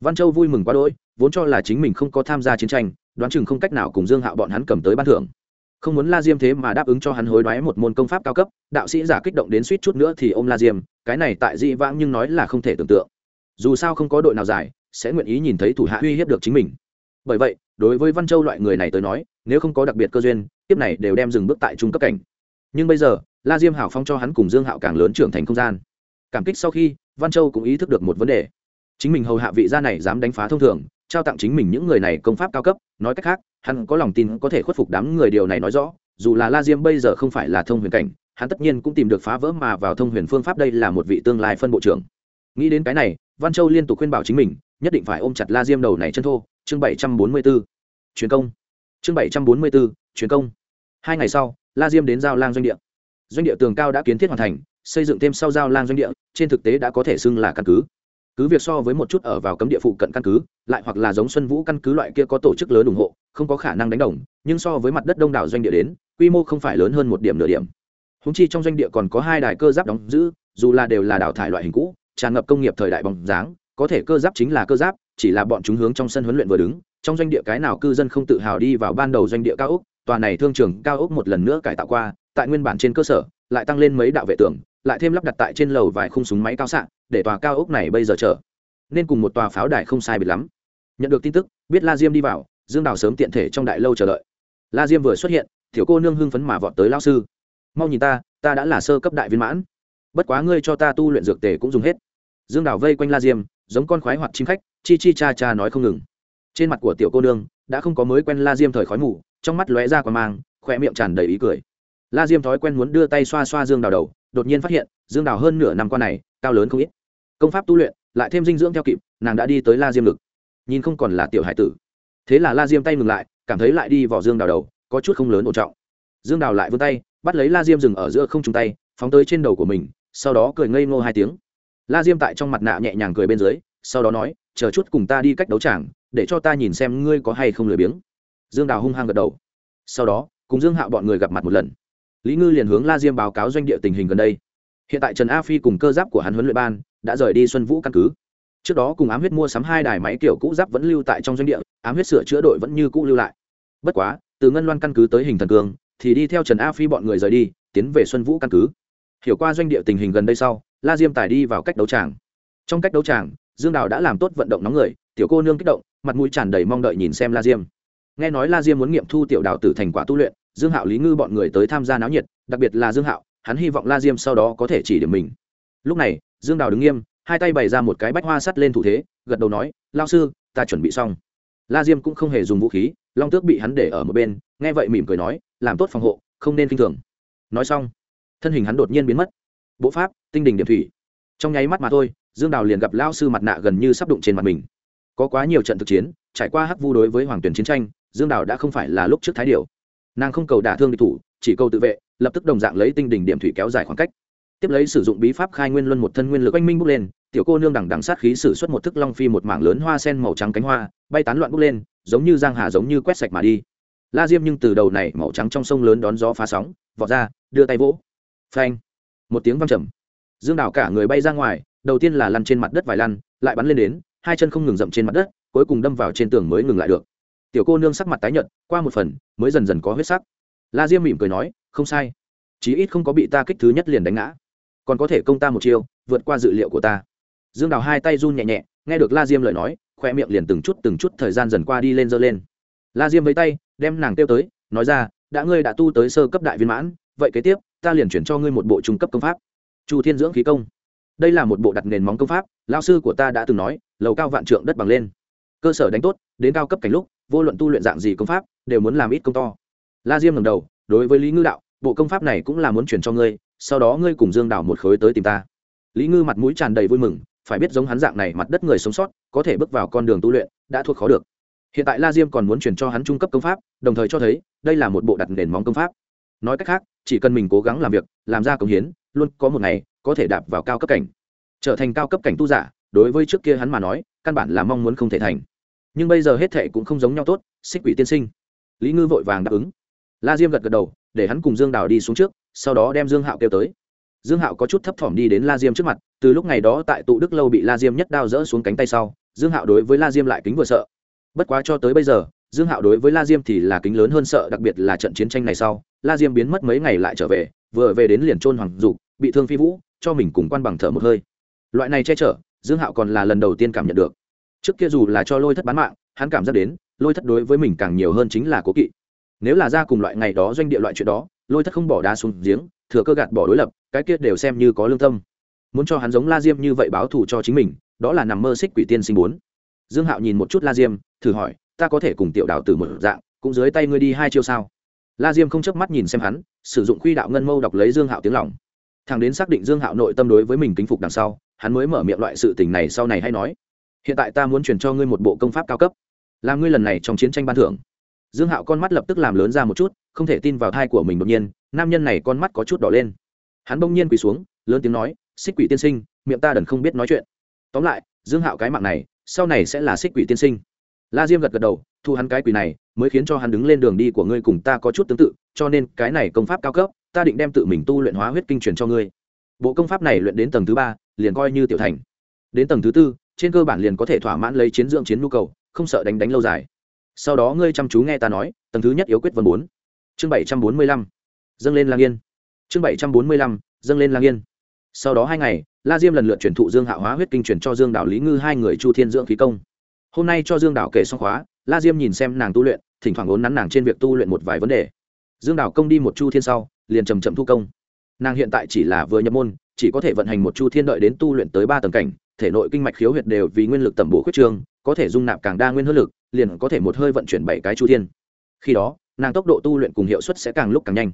Văn châu vui mừng quá đỗi, vốn cho là chính mình không có tham gia chiến tranh, đoán chừng không cách nào cùng dương hạo bọn hắn cầm tới ban thưởng. Không muốn la diêm thế mà đáp ứng cho hắn hối đoái một môn công pháp cao cấp, đạo sĩ giả kích động đến suýt chút nữa thì ô m la diêm, cái này tại dị vãng nhưng nói là không thể tưởng tượng. Dù sao không có đội nào giải, sẽ nguyện ý nhìn thấy thủ hạ uy hiếp được chính mình. Bởi vậy đối với văn châu loại người này tới nói, nếu không có đặc biệt cơ duyên tiếp này đều đem dừng bước tại trung cấp cảnh. Nhưng bây giờ, la diêm hảo phong cho hắn cùng dương hạo càng lớn trưởng thành không gian. Cảm kích sau khi, văn châu cũng ý thức được một vấn đề. Chính mình hầu hạ vị gia này dám đánh phá thông thường, trao tặng chính mình những người này công pháp cao cấp, nói cách khác, hắn có lòng tin có thể khuất phục đám người điều này nói rõ, dù là la diêm bây giờ không phải là thông huyền cảnh, hắn tất nhiên cũng tìm được phá vỡ mà vào thông huyền phương pháp đây là một vị tương lai phân bộ trưởng. Nghĩ đến cái này, văn châu liên tục khuyên bảo chính mình nhất định phải ôm chặt la diêm đầu này chân thô. Chương bảy trăm bốn mươi b ố chuyến công. Chương bảy trăm bốn mươi b ố chuyến công. Hai ngày sau, la diêm đến giao lang doanh địa. Doanh địa tường cao đã kiến thiết hoàn thành, xây dựng thêm sau giao lang doanh địa, trên thực tế đã có thể xưng là căn cứ. Cứ việc so với một chút ở vào cấm địa phụ cận căn cứ, lại hoặc là giống xuân vũ căn cứ loại kia có tổ chức lớn ủng hộ, không có khả năng đánh đồng, nhưng so với mặt đất đông đảo doanh địa đến, quy mô không phải lớn hơn một điểm nửa điểm. Húng chi trong doanh địa còn có hai đài cơ giáp đóng giữ, dù là đều là đào thải loại hình cũ, tràn ngập công nghiệp thời đại bóng dáng có thể cơ giáp chính là cơ giáp, chỉ là bọn chúng hướng trong sân huấn luyện vừa đứng, trong doanh địa cái nào cư dân không tự hào đi vào ban đầu doanh địa cao ốc, tòa này thương trường cao ốc một lần nữa cải tạo qua, tại nguyên bản trên cơ sở, lại tăng lên mấy đạo vệ tường, lại thêm lắp đặt tại trên lầu vài khung súng máy cao xạ, để tòa cao ốc này bây giờ trở nên cùng một tòa pháo đài không sai biệt lắm. Nhận được tin tức, biết la diêm đi vào, dương đào sớm tiện thể trong đại lâu chờ đợi. La diêm vừa xuất hiện thiểu cô nương hưng phấn mà vọt tới lao sư. Mau nhìn ta ta đã là sơ cấp đại viên mãn. Bất quá ngươi cho ta tu luyện dược tề cũng dùng hết. Dương đào vây quanh la diêm giống con khoái hoặc chim khách, chi chi cha cha nói không ngừng. Trên mặt của tiểu cô nương, đã không có mới quen la diêm thời khói mù, trong mắt lóe ra quả mang khỏe miệng tràn đầy ý cười. La diêm thói quen muốn đưa tay xoa xoa dương đào đầu, đột nhiên phát hiện, dương đào hơn nửa năm qua này, cao lớn không ít. Công pháp tu luyện, lại thêm dinh dưỡng theo kịp, nàng đã đi tới la diêm lực nhìn không còn là tiểu hải tử. Thế là la diêm tay ngừng lại, cảm thấy lại đi vào dương đào đầu, có chút không lớn ổn trọng. Dương đào lại vươn tay, bắt lấy la diêm dừng ở giữa không chung tay, phóng tới trên đầu của mình, sau đó cười ngây ngô hai tiếng la diêm tại trong mặt nạ nhẹ nhàng cười bên dưới, sau đó nói, chờ chút cùng ta đi cách đấu tràng, để cho ta nhìn xem ngươi có hay không lười biếng. Dương đào hung hăng gật đầu. Sau đó, cùng dương hạo bọn người gặp mặt một lần. Lý ngư liền hướng la diêm báo cáo doanh địa tình hình gần đây. Hiện tại trần a phi cùng cơ giáp của hắn huấn luyện ban đã rời đi xuân vũ căn cứ. Trước đó cùng ám huyết mua sắm hai đài máy kiểu cũ giáp vẫn lưu tại trong doanh địa, ám huyết sửa chữa đội vẫn như cũ lưu lại. Bất quá, từ ngân loan căn cứ tới hình thần cường thì đi theo trần a phi bọn người rời đi, tiến về xuân vũ căn cứ. Hiểu qua doanh địa tình hình gần đây sau la diêm tài đi vào cách đấu tràng. Trong cách đấu tràng, dương đào đã làm tốt vận động nóng người, tiểu cô nương kích động, mặt mũi tràn đầy mong đợi nhìn xem la diêm. Nghe nói la diêm muốn nghiệm thu tiểu đào tử thành quả tu luyện, dương hạo lý ngư bọn người tới tham gia náo nhiệt, đặc biệt là dương hạo, hắn hy vọng la diêm sau đó có thể chỉ điểm mình. Lúc này, dương đào đứng nghiêm, hai tay bày ra một cái bách hoa sắt lên thủ thế, gật đầu nói lao sư, ta chuẩn bị xong. La diêm cũng không hề dùng vũ khí, long tước bị hắn để ở một bên, nghe vậy mỉm cười nói, làm tốt phòng hộ, không nên k i n h thường. Nói xong, thân hình hắn đột nhiên biến mất bộ pháp, tinh đình điểm thủy. Trong nháy mắt mà thôi, dương đào liền gặp lao sư mặt nạ gần như sắp đụng trên mặt mình. Có quá nhiều trận thực chiến, trải qua hắc vu đối với hoàng tuyển chiến tranh, dương đào đã không phải là lúc trước thái điều nàng không cầu đả thương địch thủ, chỉ cầu tự vệ, lập tức đồng dạng lấy tinh đình điểm thủy kéo dài khoảng cách. Tiếp lấy sử dụng bí pháp khai nguyên luân một thân nguyên lực oanh minh bốc lên, tiểu cô nương đằng đằng sát khí sử xuất một thức long phi một mảng lớn hoa sen màu trắng cánh hoa, bay tán loạn bốc lên, giống như giang hà giống như quét sạch mà đi. La diêm nhưng từ đầu này màu trắng trong sông lớn đón gió phá sóng, vọt ra, đưa tay vỗ. Phanh một tiếng văng trầm. Dương đảo cả người bay ra ngoài, đầu tiên là lăn trên mặt đất vài lăn, lại bắn lên đến, hai chân không ngừng dậm trên mặt đất, cuối cùng đâm vào trên tường mới ngừng lại được. Tiểu cô nương sắc mặt tái nhợt, qua một phần, mới dần dần có huyết sắc. La diêm mỉm cười nói, không sai. Chí ít không có bị ta kích thứ nhất liền đánh ngã. Còn có thể công ta một chiêu, vượt qua dự liệu của ta. Dương đào hai tay run nhẹ nhẹ, nghe được la diêm lời nói, khoe miệng liền từng chút từng chút thời gian dần qua đi lên dơ lên. La diêm với tay, đem nàng kêu tới, nói ra, đã ngươi đã tu tới sơ cấp đại viên mãn, vậy kế tiếp ta liền chuyển cho ngươi một bộ trung cấp công pháp. Chu thiên dưỡng khí công. Đây là một bộ đặt nền móng công pháp lao sư của ta đã từng nói, lầu cao vạn trượng đất bằng lên. Cơ sở đánh tốt, đến cao cấp cảnh lúc, vô luận tu luyện dạng gì công pháp, đều muốn làm ít công to. La diêm ngầm đầu, đối với lý ngư đạo, bộ công pháp này cũng là muốn chuyển cho ngươi, sau đó ngươi cùng dương đảo một khối tới tìm ta. Lý ngư mặt mũi tràn đầy vui mừng, phải biết giống hắn dạng này mặt đất người sống sót, có thể bước vào con đường tu luyện, đã thuộc khó được. Hiện tại la diêm còn muốn chuyển cho hắn trung cấp công pháp, đồng thời cho thấy, đây là một bộ đặt nền móng công pháp nói cách khác, chỉ cần mình cố gắng làm việc, làm ra công hiến, luôn có một ngày, có thể đạp vào cao cấp cảnh. Trở thành cao cấp cảnh tu giả, đối với trước kia hắn mà nói, căn bản là mong muốn không thể thành. Nhưng bây giờ hết thệ cũng không giống nhau tốt, xích quỷ tiên sinh. Lý ngư vội vàng đáp ứng. La diêm gật gật đầu, để hắn cùng dương đào đi xuống trước, sau đó đem dương hạo kêu tới. Dương hạo có chút thấp thỏm đi đến la diêm trước mặt, từ lúc ngày đó tại tụ đức lâu bị la diêm nhất đao dỡ xuống cánh tay sau, dương hạo đối với la diêm lại kính vừa sợ. Bất quá cho tới bây giờ dương hạo đối với la diêm thì là kính lớn hơn sợ, đặc biệt là trận chiến tranh này sau, la diêm biến mất mấy ngày lại trở về, vừa về đến liền trôn hoàng dục, bị thương phi vũ cho mình cùng quan bằng thở một hơi. Loại này che chở, dương hạo còn là lần đầu tiên cảm nhận được. Trước kia dù là cho lôi thất bán mạng, hắn cảm giác đến, lôi thất đối với mình càng nhiều hơn chính là cố kỵ. Nếu là ra cùng loại ngày đó doanh địa loại chuyện đó, lôi thất không bỏ đá xuống giếng, thừa cơ gạt bỏ đối lập, cái kia đều xem như có lương tâm. Muốn cho hắn giống la diêm như vậy báo thù cho chính mình, đó là nằm mơ xích quỷ tiên sinh bốn. Dương hạo nhìn một chút la diêm, thử hỏi ta có thể cùng tiểu đạo từ một dạng, cũng dưới tay ngươi đi hai chiêu sao? La diêm không chớp mắt nhìn xem hắn, sử dụng quy đạo ngân mâu đọc lấy dương hạo tiếng lòng. Thằng đến xác định dương hạo nội tâm đối với mình kính phục đằng sau, hắn mới mở miệng loại sự tình này sau này hay nói. Hiện tại ta muốn truyền cho ngươi một bộ công pháp cao cấp. Làm ngươi lần này trong chiến tranh ban thưởng. Dương hạo con mắt lập tức làm lớn ra một chút, không thể tin vào thai của mình đột nhiên, nam nhân này con mắt có chút đỏ lên. Hắn bỗng nhiên quỳ xuống, lớn tiếng nói, xích quỷ tiên sinh, miệng ta đần không biết nói chuyện. Tóm lại, dương hạo cái mạng này, sau này sẽ là xích quỷ tiên sinh la diêm gật gật đầu, thu hắn cái quỷ này, mới khiến cho hắn đứng lên đường đi của ngươi cùng ta có chút tương tự, cho nên cái này công pháp cao cấp, ta định đem tự mình tu luyện hóa huyết kinh truyền cho ngươi. Bộ công pháp này luyện đến tầng thứ ba, liền coi như tiểu thành. Đến tầng thứ tư, trên cơ bản liền có thể thỏa mãn lấy chiến dưỡng chiến nhu cầu, không sợ đánh đánh lâu dài. Sau đó ngươi chăm chú nghe ta nói, tầng thứ nhất yếu quyết vân bốn. Chương bảy trăm bốn mươi lăm. Dâng lên lang yên. Chương bảy trăm bốn mươi lăm, dâng lên lang yên. Sau đó hai ngày, la diêm lần lượt chuyển thụ dương hạ hóa huyết kinh truyền cho dương đạo lý ngư hai người chu thiên dưỡng khí công hôm nay cho dương đạo kể xong khóa, la diêm nhìn xem nàng tu luyện, thỉnh thoảng ốn nắn nàng trên việc tu luyện một vài vấn đề. Dương đạo công đi một chu thiên sau, liền chầm chậm thu công. Nàng hiện tại chỉ là vừa nhập môn, chỉ có thể vận hành một chu thiên đợi đến tu luyện tới ba tầng cảnh, thể nội kinh mạch khiếu huyệt đều vì nguyên lực tẩm bổ khuyết trương, có thể dung nạp càng đa nguyên hơn lực, liền có thể một hơi vận chuyển bảy cái chu thiên. Khi đó, nàng tốc độ tu luyện cùng hiệu suất sẽ càng lúc càng nhanh.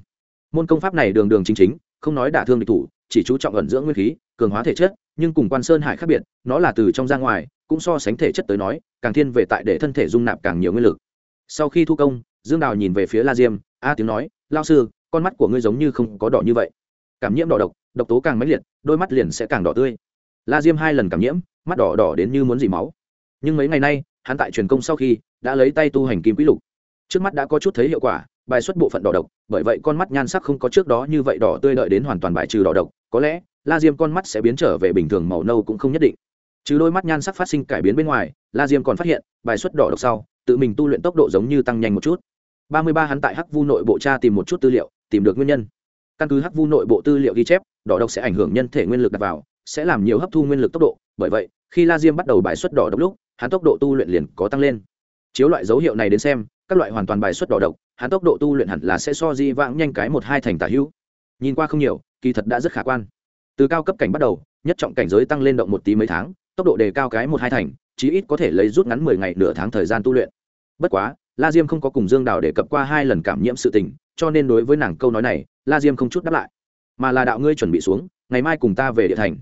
Môn công pháp này đường đường chính chính, không nói đả thương địch thủ chỉ chú trọng ẩn dưỡng nguyên khí, cường hóa thể chất, nhưng cùng quan sơn hải khác biệt, nó là từ trong ra ngoài, cũng so sánh thể chất tới nói, càng thiên về tại để thân thể dung nạp càng nhiều nguyên lực. Sau khi thu công, dương đào nhìn về phía la diêm, a tiếng nói lao sư, con mắt của ngươi giống như không có đỏ như vậy. Cảm nhiễm đỏ độc độc tố càng mãnh liệt, đôi mắt liền sẽ càng đỏ tươi. La diêm hai lần cảm nhiễm, mắt đỏ đỏ đến như muốn dỉ máu. Nhưng mấy ngày nay, hắn tại truyền công sau khi, đã lấy tay tu hành kim quý lục. Trước mắt đã có chút thấy hiệu quả, bài xuất bộ phận đỏ độc, bởi vậy con mắt nhan sắc không có trước đó như vậy đỏ tươi đợi đến hoàn toàn bài trừ đỏ độc có lẽ la diêm con mắt sẽ biến trở về bình thường màu nâu cũng không nhất định trừ đôi mắt nhan sắc phát sinh cải biến bên ngoài la diêm còn phát hiện bài xuất đỏ độc sau tự mình tu luyện tốc độ giống như tăng nhanh một chút ba mươi ba hắn tại hắc vu nội bộ tra tìm một chút tư liệu tìm được nguyên nhân căn cứ hắc vu nội bộ tư liệu ghi chép đỏ độc sẽ ảnh hưởng nhân thể nguyên lực đặt vào sẽ làm nhiều hấp thu nguyên lực tốc độ bởi vậy khi la diêm bắt đầu bài xuất đỏ độc lúc hắn tốc độ tu luyện liền có tăng lên chiếu loại dấu hiệu này đến xem các loại hoàn toàn bài xuất đỏ độc hắn tốc độ tu luyện hẳn là sẽ so di vãng nhanh cái một hai thành tả hữu nhìn qua không nhiều, kỳ thật đã rất khả quan. Từ cao cấp cảnh bắt đầu, nhất trọng cảnh giới tăng lên động một tí mấy tháng, tốc độ đề cao cái một hai thành, chí ít có thể lấy rút ngắn mười ngày nửa tháng thời gian tu luyện. Bất quá, la diêm không có cùng dương đào đề cập qua hai lần cảm nhiễm sự tình, cho nên đối với nàng câu nói này, la diêm không chút đáp lại. Mà là đạo ngươi chuẩn bị xuống, ngày mai cùng ta về địa thành.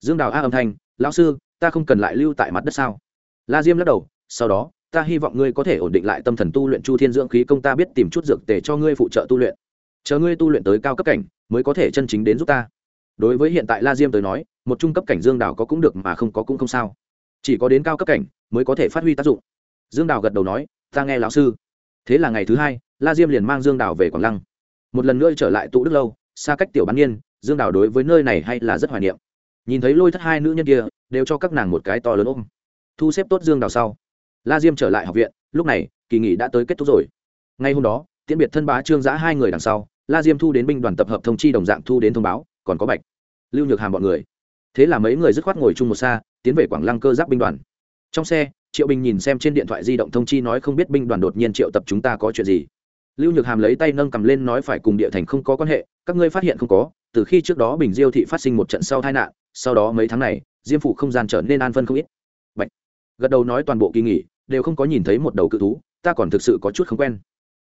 Dương đào a âm thanh, lão sư, ta không cần lại lưu tại mặt đất sao? La diêm lắc đầu, sau đó, ta hy vọng ngươi có thể ổn định lại tâm thần tu luyện chu thiên dưỡng khí công ta biết tìm chút dược tề cho ngươi phụ trợ tu luyện chờ ngươi tu luyện tới cao cấp cảnh, mới có thể chân chính đến giúp ta. Đối với hiện tại la diêm tới nói, một trung cấp cảnh dương đào có cũng được mà không có cũng không sao. Chỉ có đến cao cấp cảnh, mới có thể phát huy tác dụng. Dương đào gật đầu nói, ta nghe lão sư. Thế là ngày thứ hai, la diêm liền mang dương đào về quảng lăng. Một lần nữa trở lại tụ đức lâu, xa cách tiểu bán niên, dương đào đối với nơi này hay là rất hoài niệm. Nhìn thấy lôi thất hai nữ nhân kia, đều cho các nàng một cái to lớn ôm. Thu xếp tốt dương đào sau. La diêm trở lại học viện, lúc này, kỳ nghỉ đã tới kết thúc rồi. Ngay hôm đó, tiễn biệt thân bá trương giã hai người đằng sau la diêm thu đến binh đoàn tập hợp thông chi đồng dạng thu đến thông báo, còn có bạch, lưu nhược hàm bọn người. Thế là mấy người dứt khoát ngồi chung một xa, tiến về quảng lăng cơ giáp binh đoàn. Trong xe, triệu bình nhìn xem trên điện thoại di động thông chi nói không biết binh đoàn đột nhiên triệu tập chúng ta có chuyện gì. Lưu nhược hàm lấy tay nâng cầm lên nói phải cùng địa thành không có quan hệ, các ngươi phát hiện không có, từ khi trước đó bình diêu thị phát sinh một trận sau tai nạn, sau đó mấy tháng này, diêm phụ không gian trở nên an phân không ít. Bạch. gật đầu nói toàn bộ kỳ nghỉ, đều không có nhìn thấy một đầu cự thú, ta còn thực sự có chút không quen.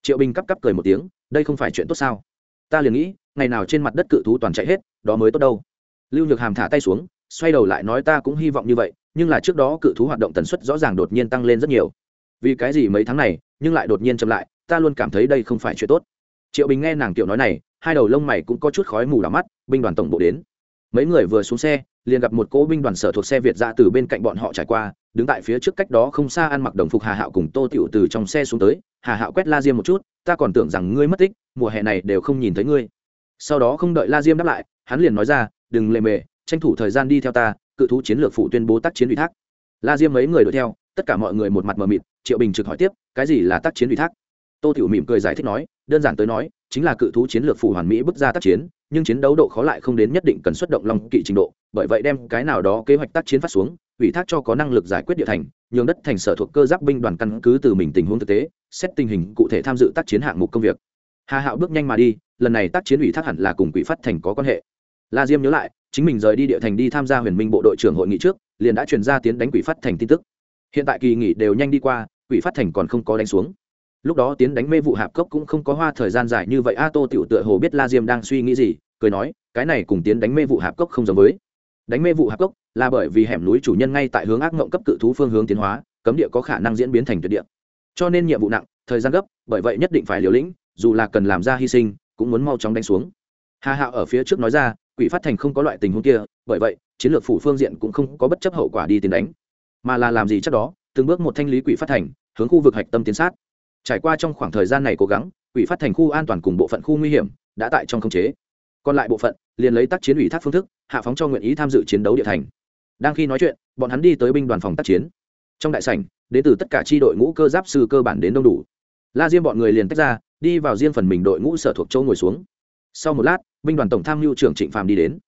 Triệu bình cắp cắp cười một tiếng, đây không phải chuyện tốt sao? Ta liền nghĩ, ngày nào trên mặt đất cự thú toàn chạy hết, đó mới tốt đâu. Lưu nhược hàm thả tay xuống, xoay đầu lại nói ta cũng hy vọng như vậy, nhưng là trước đó cự thú hoạt động tần suất rõ ràng đột nhiên tăng lên rất nhiều. Vì cái gì mấy tháng này, nhưng lại đột nhiên chậm lại, ta luôn cảm thấy đây không phải chuyện tốt. Triệu bình nghe nàng tiểu nói này, hai đầu lông mày cũng có chút khói mù đỏ mắt, binh đoàn tổng bộ đến. Mấy người vừa xuống xe, liền gặp một cỗ binh đoàn sở thuộc xe việt ra từ bên cạnh bọn họ trải qua, đứng tại phía trước cách đó không xa ăn mặc đồng phục hà hạo cùng tô tiểu từ trong xe xuống tới hà hạo quét la diêm một chút, ta còn tưởng rằng ngươi mất tích, mùa hè này đều không nhìn thấy ngươi. Sau đó không đợi la diêm đáp lại, hắn liền nói ra, đừng lề mề, tranh thủ thời gian đi theo ta, cự thú chiến lược phụ tuyên bố tác chiến ủy thác. La diêm mấy người đuổi theo, tất cả mọi người một mặt mờ mịt, triệu bình trực hỏi tiếp, cái gì là tác chiến ủy thác? Tô tiểu mỉm cười giải thích nói, đơn giản tới nói, chính là cự thú chiến lược phủ hoàn mỹ bước ra tác chiến, nhưng chiến đấu độ khó lại không đến nhất định cần xuất động long kỵ trình độ, bởi vậy đem cái nào đó kế hoạch tác chiến phát xuống ủy thác cho có năng lực giải quyết địa thành, nhường đất thành sở thuộc cơ giáp binh đoàn căn cứ từ mình tình huống thực tế, xét tình hình cụ thể tham dự tác chiến hạng mục công việc. Hà hạo bước nhanh mà đi, lần này tác chiến ủy thác hẳn là cùng quỹ phát thành có quan hệ. La diêm nhớ lại, chính mình rời đi địa thành đi tham gia huyền minh bộ đội trưởng hội nghị trước, liền đã truyền ra tiến đánh quỹ phát thành tin tức. Hiện tại kỳ nghỉ đều nhanh đi qua quỹ phát thành còn không có đánh xuống. Lúc đó tiến đánh mê vụ hạp cốc cũng không có hoa thời gian dài như vậy, a tô tiểu tựa hồ biết la diêm đang suy nghĩ gì, cười nói, cái này cùng tiến đánh mê vụ hạp cốc không giống với. Đánh mê vụ hạp cốc là bởi vì hẻm núi chủ nhân ngay tại hướng ác mộng cấp cự thú phương hướng tiến hóa, cấm địa có khả năng diễn biến thành tuyệt địa. Cho nên nhiệm vụ nặng, thời gian gấp, bởi vậy nhất định phải liều lĩnh, dù là cần làm ra hy sinh, cũng muốn mau chóng đánh xuống. Hà hạo ở phía trước nói ra, quỷ phát thành không có loại tình huống kia, bởi vậy, chiến lược phủ phương diện cũng không có bất chấp hậu quả đi tiến đánh. Mà là làm gì chắc đó, từng bước một thanh lý quỷ phát thành, hướng khu vực hạch tâm tiến sát. Trải qua trong khoảng thời gian này cố gắng, quỷ phát thành khu an toàn cùng bộ phận khu nguy hiểm đã tại trong khống chế. Còn lại bộ phận, liền lấy tác chiến ủy thác phương thức, hạ phóng cho nguyện ý tham dự chiến đấu địa thành đang khi nói chuyện, bọn hắn đi tới binh đoàn phòng tác chiến. Trong đại sảnh đến từ tất cả tri đội ngũ cơ giáp sư cơ bản đến đông đủ. La diêm bọn người liền tách ra, đi vào riêng phần mình đội ngũ sở thuộc châu ngồi xuống. Sau một lát, binh đoàn tổng tham mưu trưởng trịnh phàm đi đến.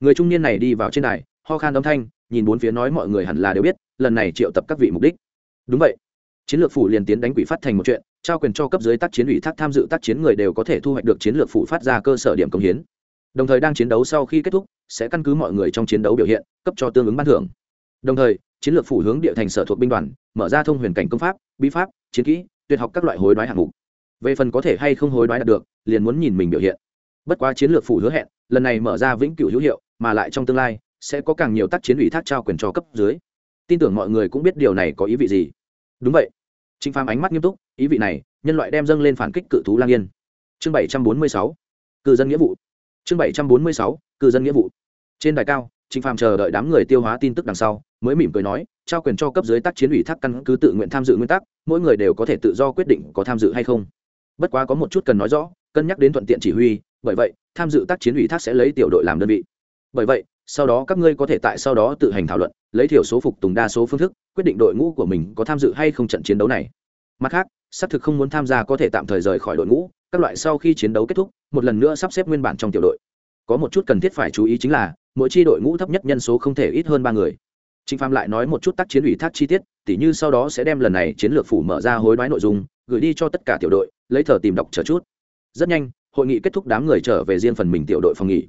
Người trung niên này đi vào trên đài, ho khan âm thanh, nhìn bốn phía nói mọi người hẳn là đều biết, lần này triệu tập các vị mục đích. Đúng vậy. Chiến lược phủ liền tiến đánh quỷ phát thành một chuyện, trao quyền cho cấp dưới tác chiến ủy thác tham dự tác chiến người đều có thể thu hoạch được chiến lược phủ phát ra cơ sở điểm công hiến đồng thời đang chiến đấu sau khi kết thúc, sẽ căn cứ mọi người trong chiến đấu biểu hiện, cấp cho tương ứng ban thưởng. Đồng thời, chiến lược phủ hướng địa thành sở thuộc binh đoàn, mở ra thông huyền cảnh công pháp, bí pháp, chiến kỹ, tuyệt học các loại hối đoái hạng mục. Về phần có thể hay không hối đoái đạt được, liền muốn nhìn mình biểu hiện. Bất quá chiến lược phủ hứa hẹn, lần này mở ra vĩnh cửu hữu hiệu, mà lại trong tương lai, sẽ có càng nhiều tác chiến ủy thác trao quyền cho cấp dưới. Tin tưởng mọi người cũng biết điều này có ý vị gì. Đúng vậy. Chính phàm ánh mắt nghiêm túc, ý vị này, nhân loại đem dâng lên phản kích cự thú lang yên. Chương bảy trăm bốn mươi sáu. Cư dân nghĩa vụ chương bảy trăm bốn mươi sáu, cư dân nghĩa vụ. Trên đài cao trịnh phàm chờ đợi đám người tiêu hóa tin tức đằng sau, mới mỉm cười nói, trao quyền cho cấp dưới tác chiến ủy thác căn cứ tự nguyện tham dự nguyên tắc, mỗi người đều có thể tự do quyết định có tham dự hay không. Bất quá có một chút cần nói rõ, cân nhắc đến thuận tiện chỉ huy, bởi vậy, tham dự tác chiến ủy thác sẽ lấy tiểu đội làm đơn vị. Bởi vậy, sau đó các ngươi có thể tại sau đó tự hành thảo luận, lấy thiểu số phục tùng đa số phương thức, quyết định đội ngũ của mình có tham dự hay không trận chiến đấu này. Mặt khác, xác thực không muốn tham gia có thể tạm thời rời khỏi đội ngũ các loại sau khi chiến đấu kết thúc một lần nữa sắp xếp nguyên bản trong tiểu đội có một chút cần thiết phải chú ý chính là mỗi chi đội ngũ thấp nhất nhân số không thể ít hơn ba người Trịnh Phàm lại nói một chút tác chiến ủy thác chi tiết, tỉ như sau đó sẽ đem lần này chiến lược phủ mở ra hối đoái nội dung, gửi đi cho tất cả tiểu đội, lấy thờ tìm đọc chờ chút. Rất nhanh, hội nghị kết thúc đám người trở về riêng phần mình tiểu đội phòng nghỉ.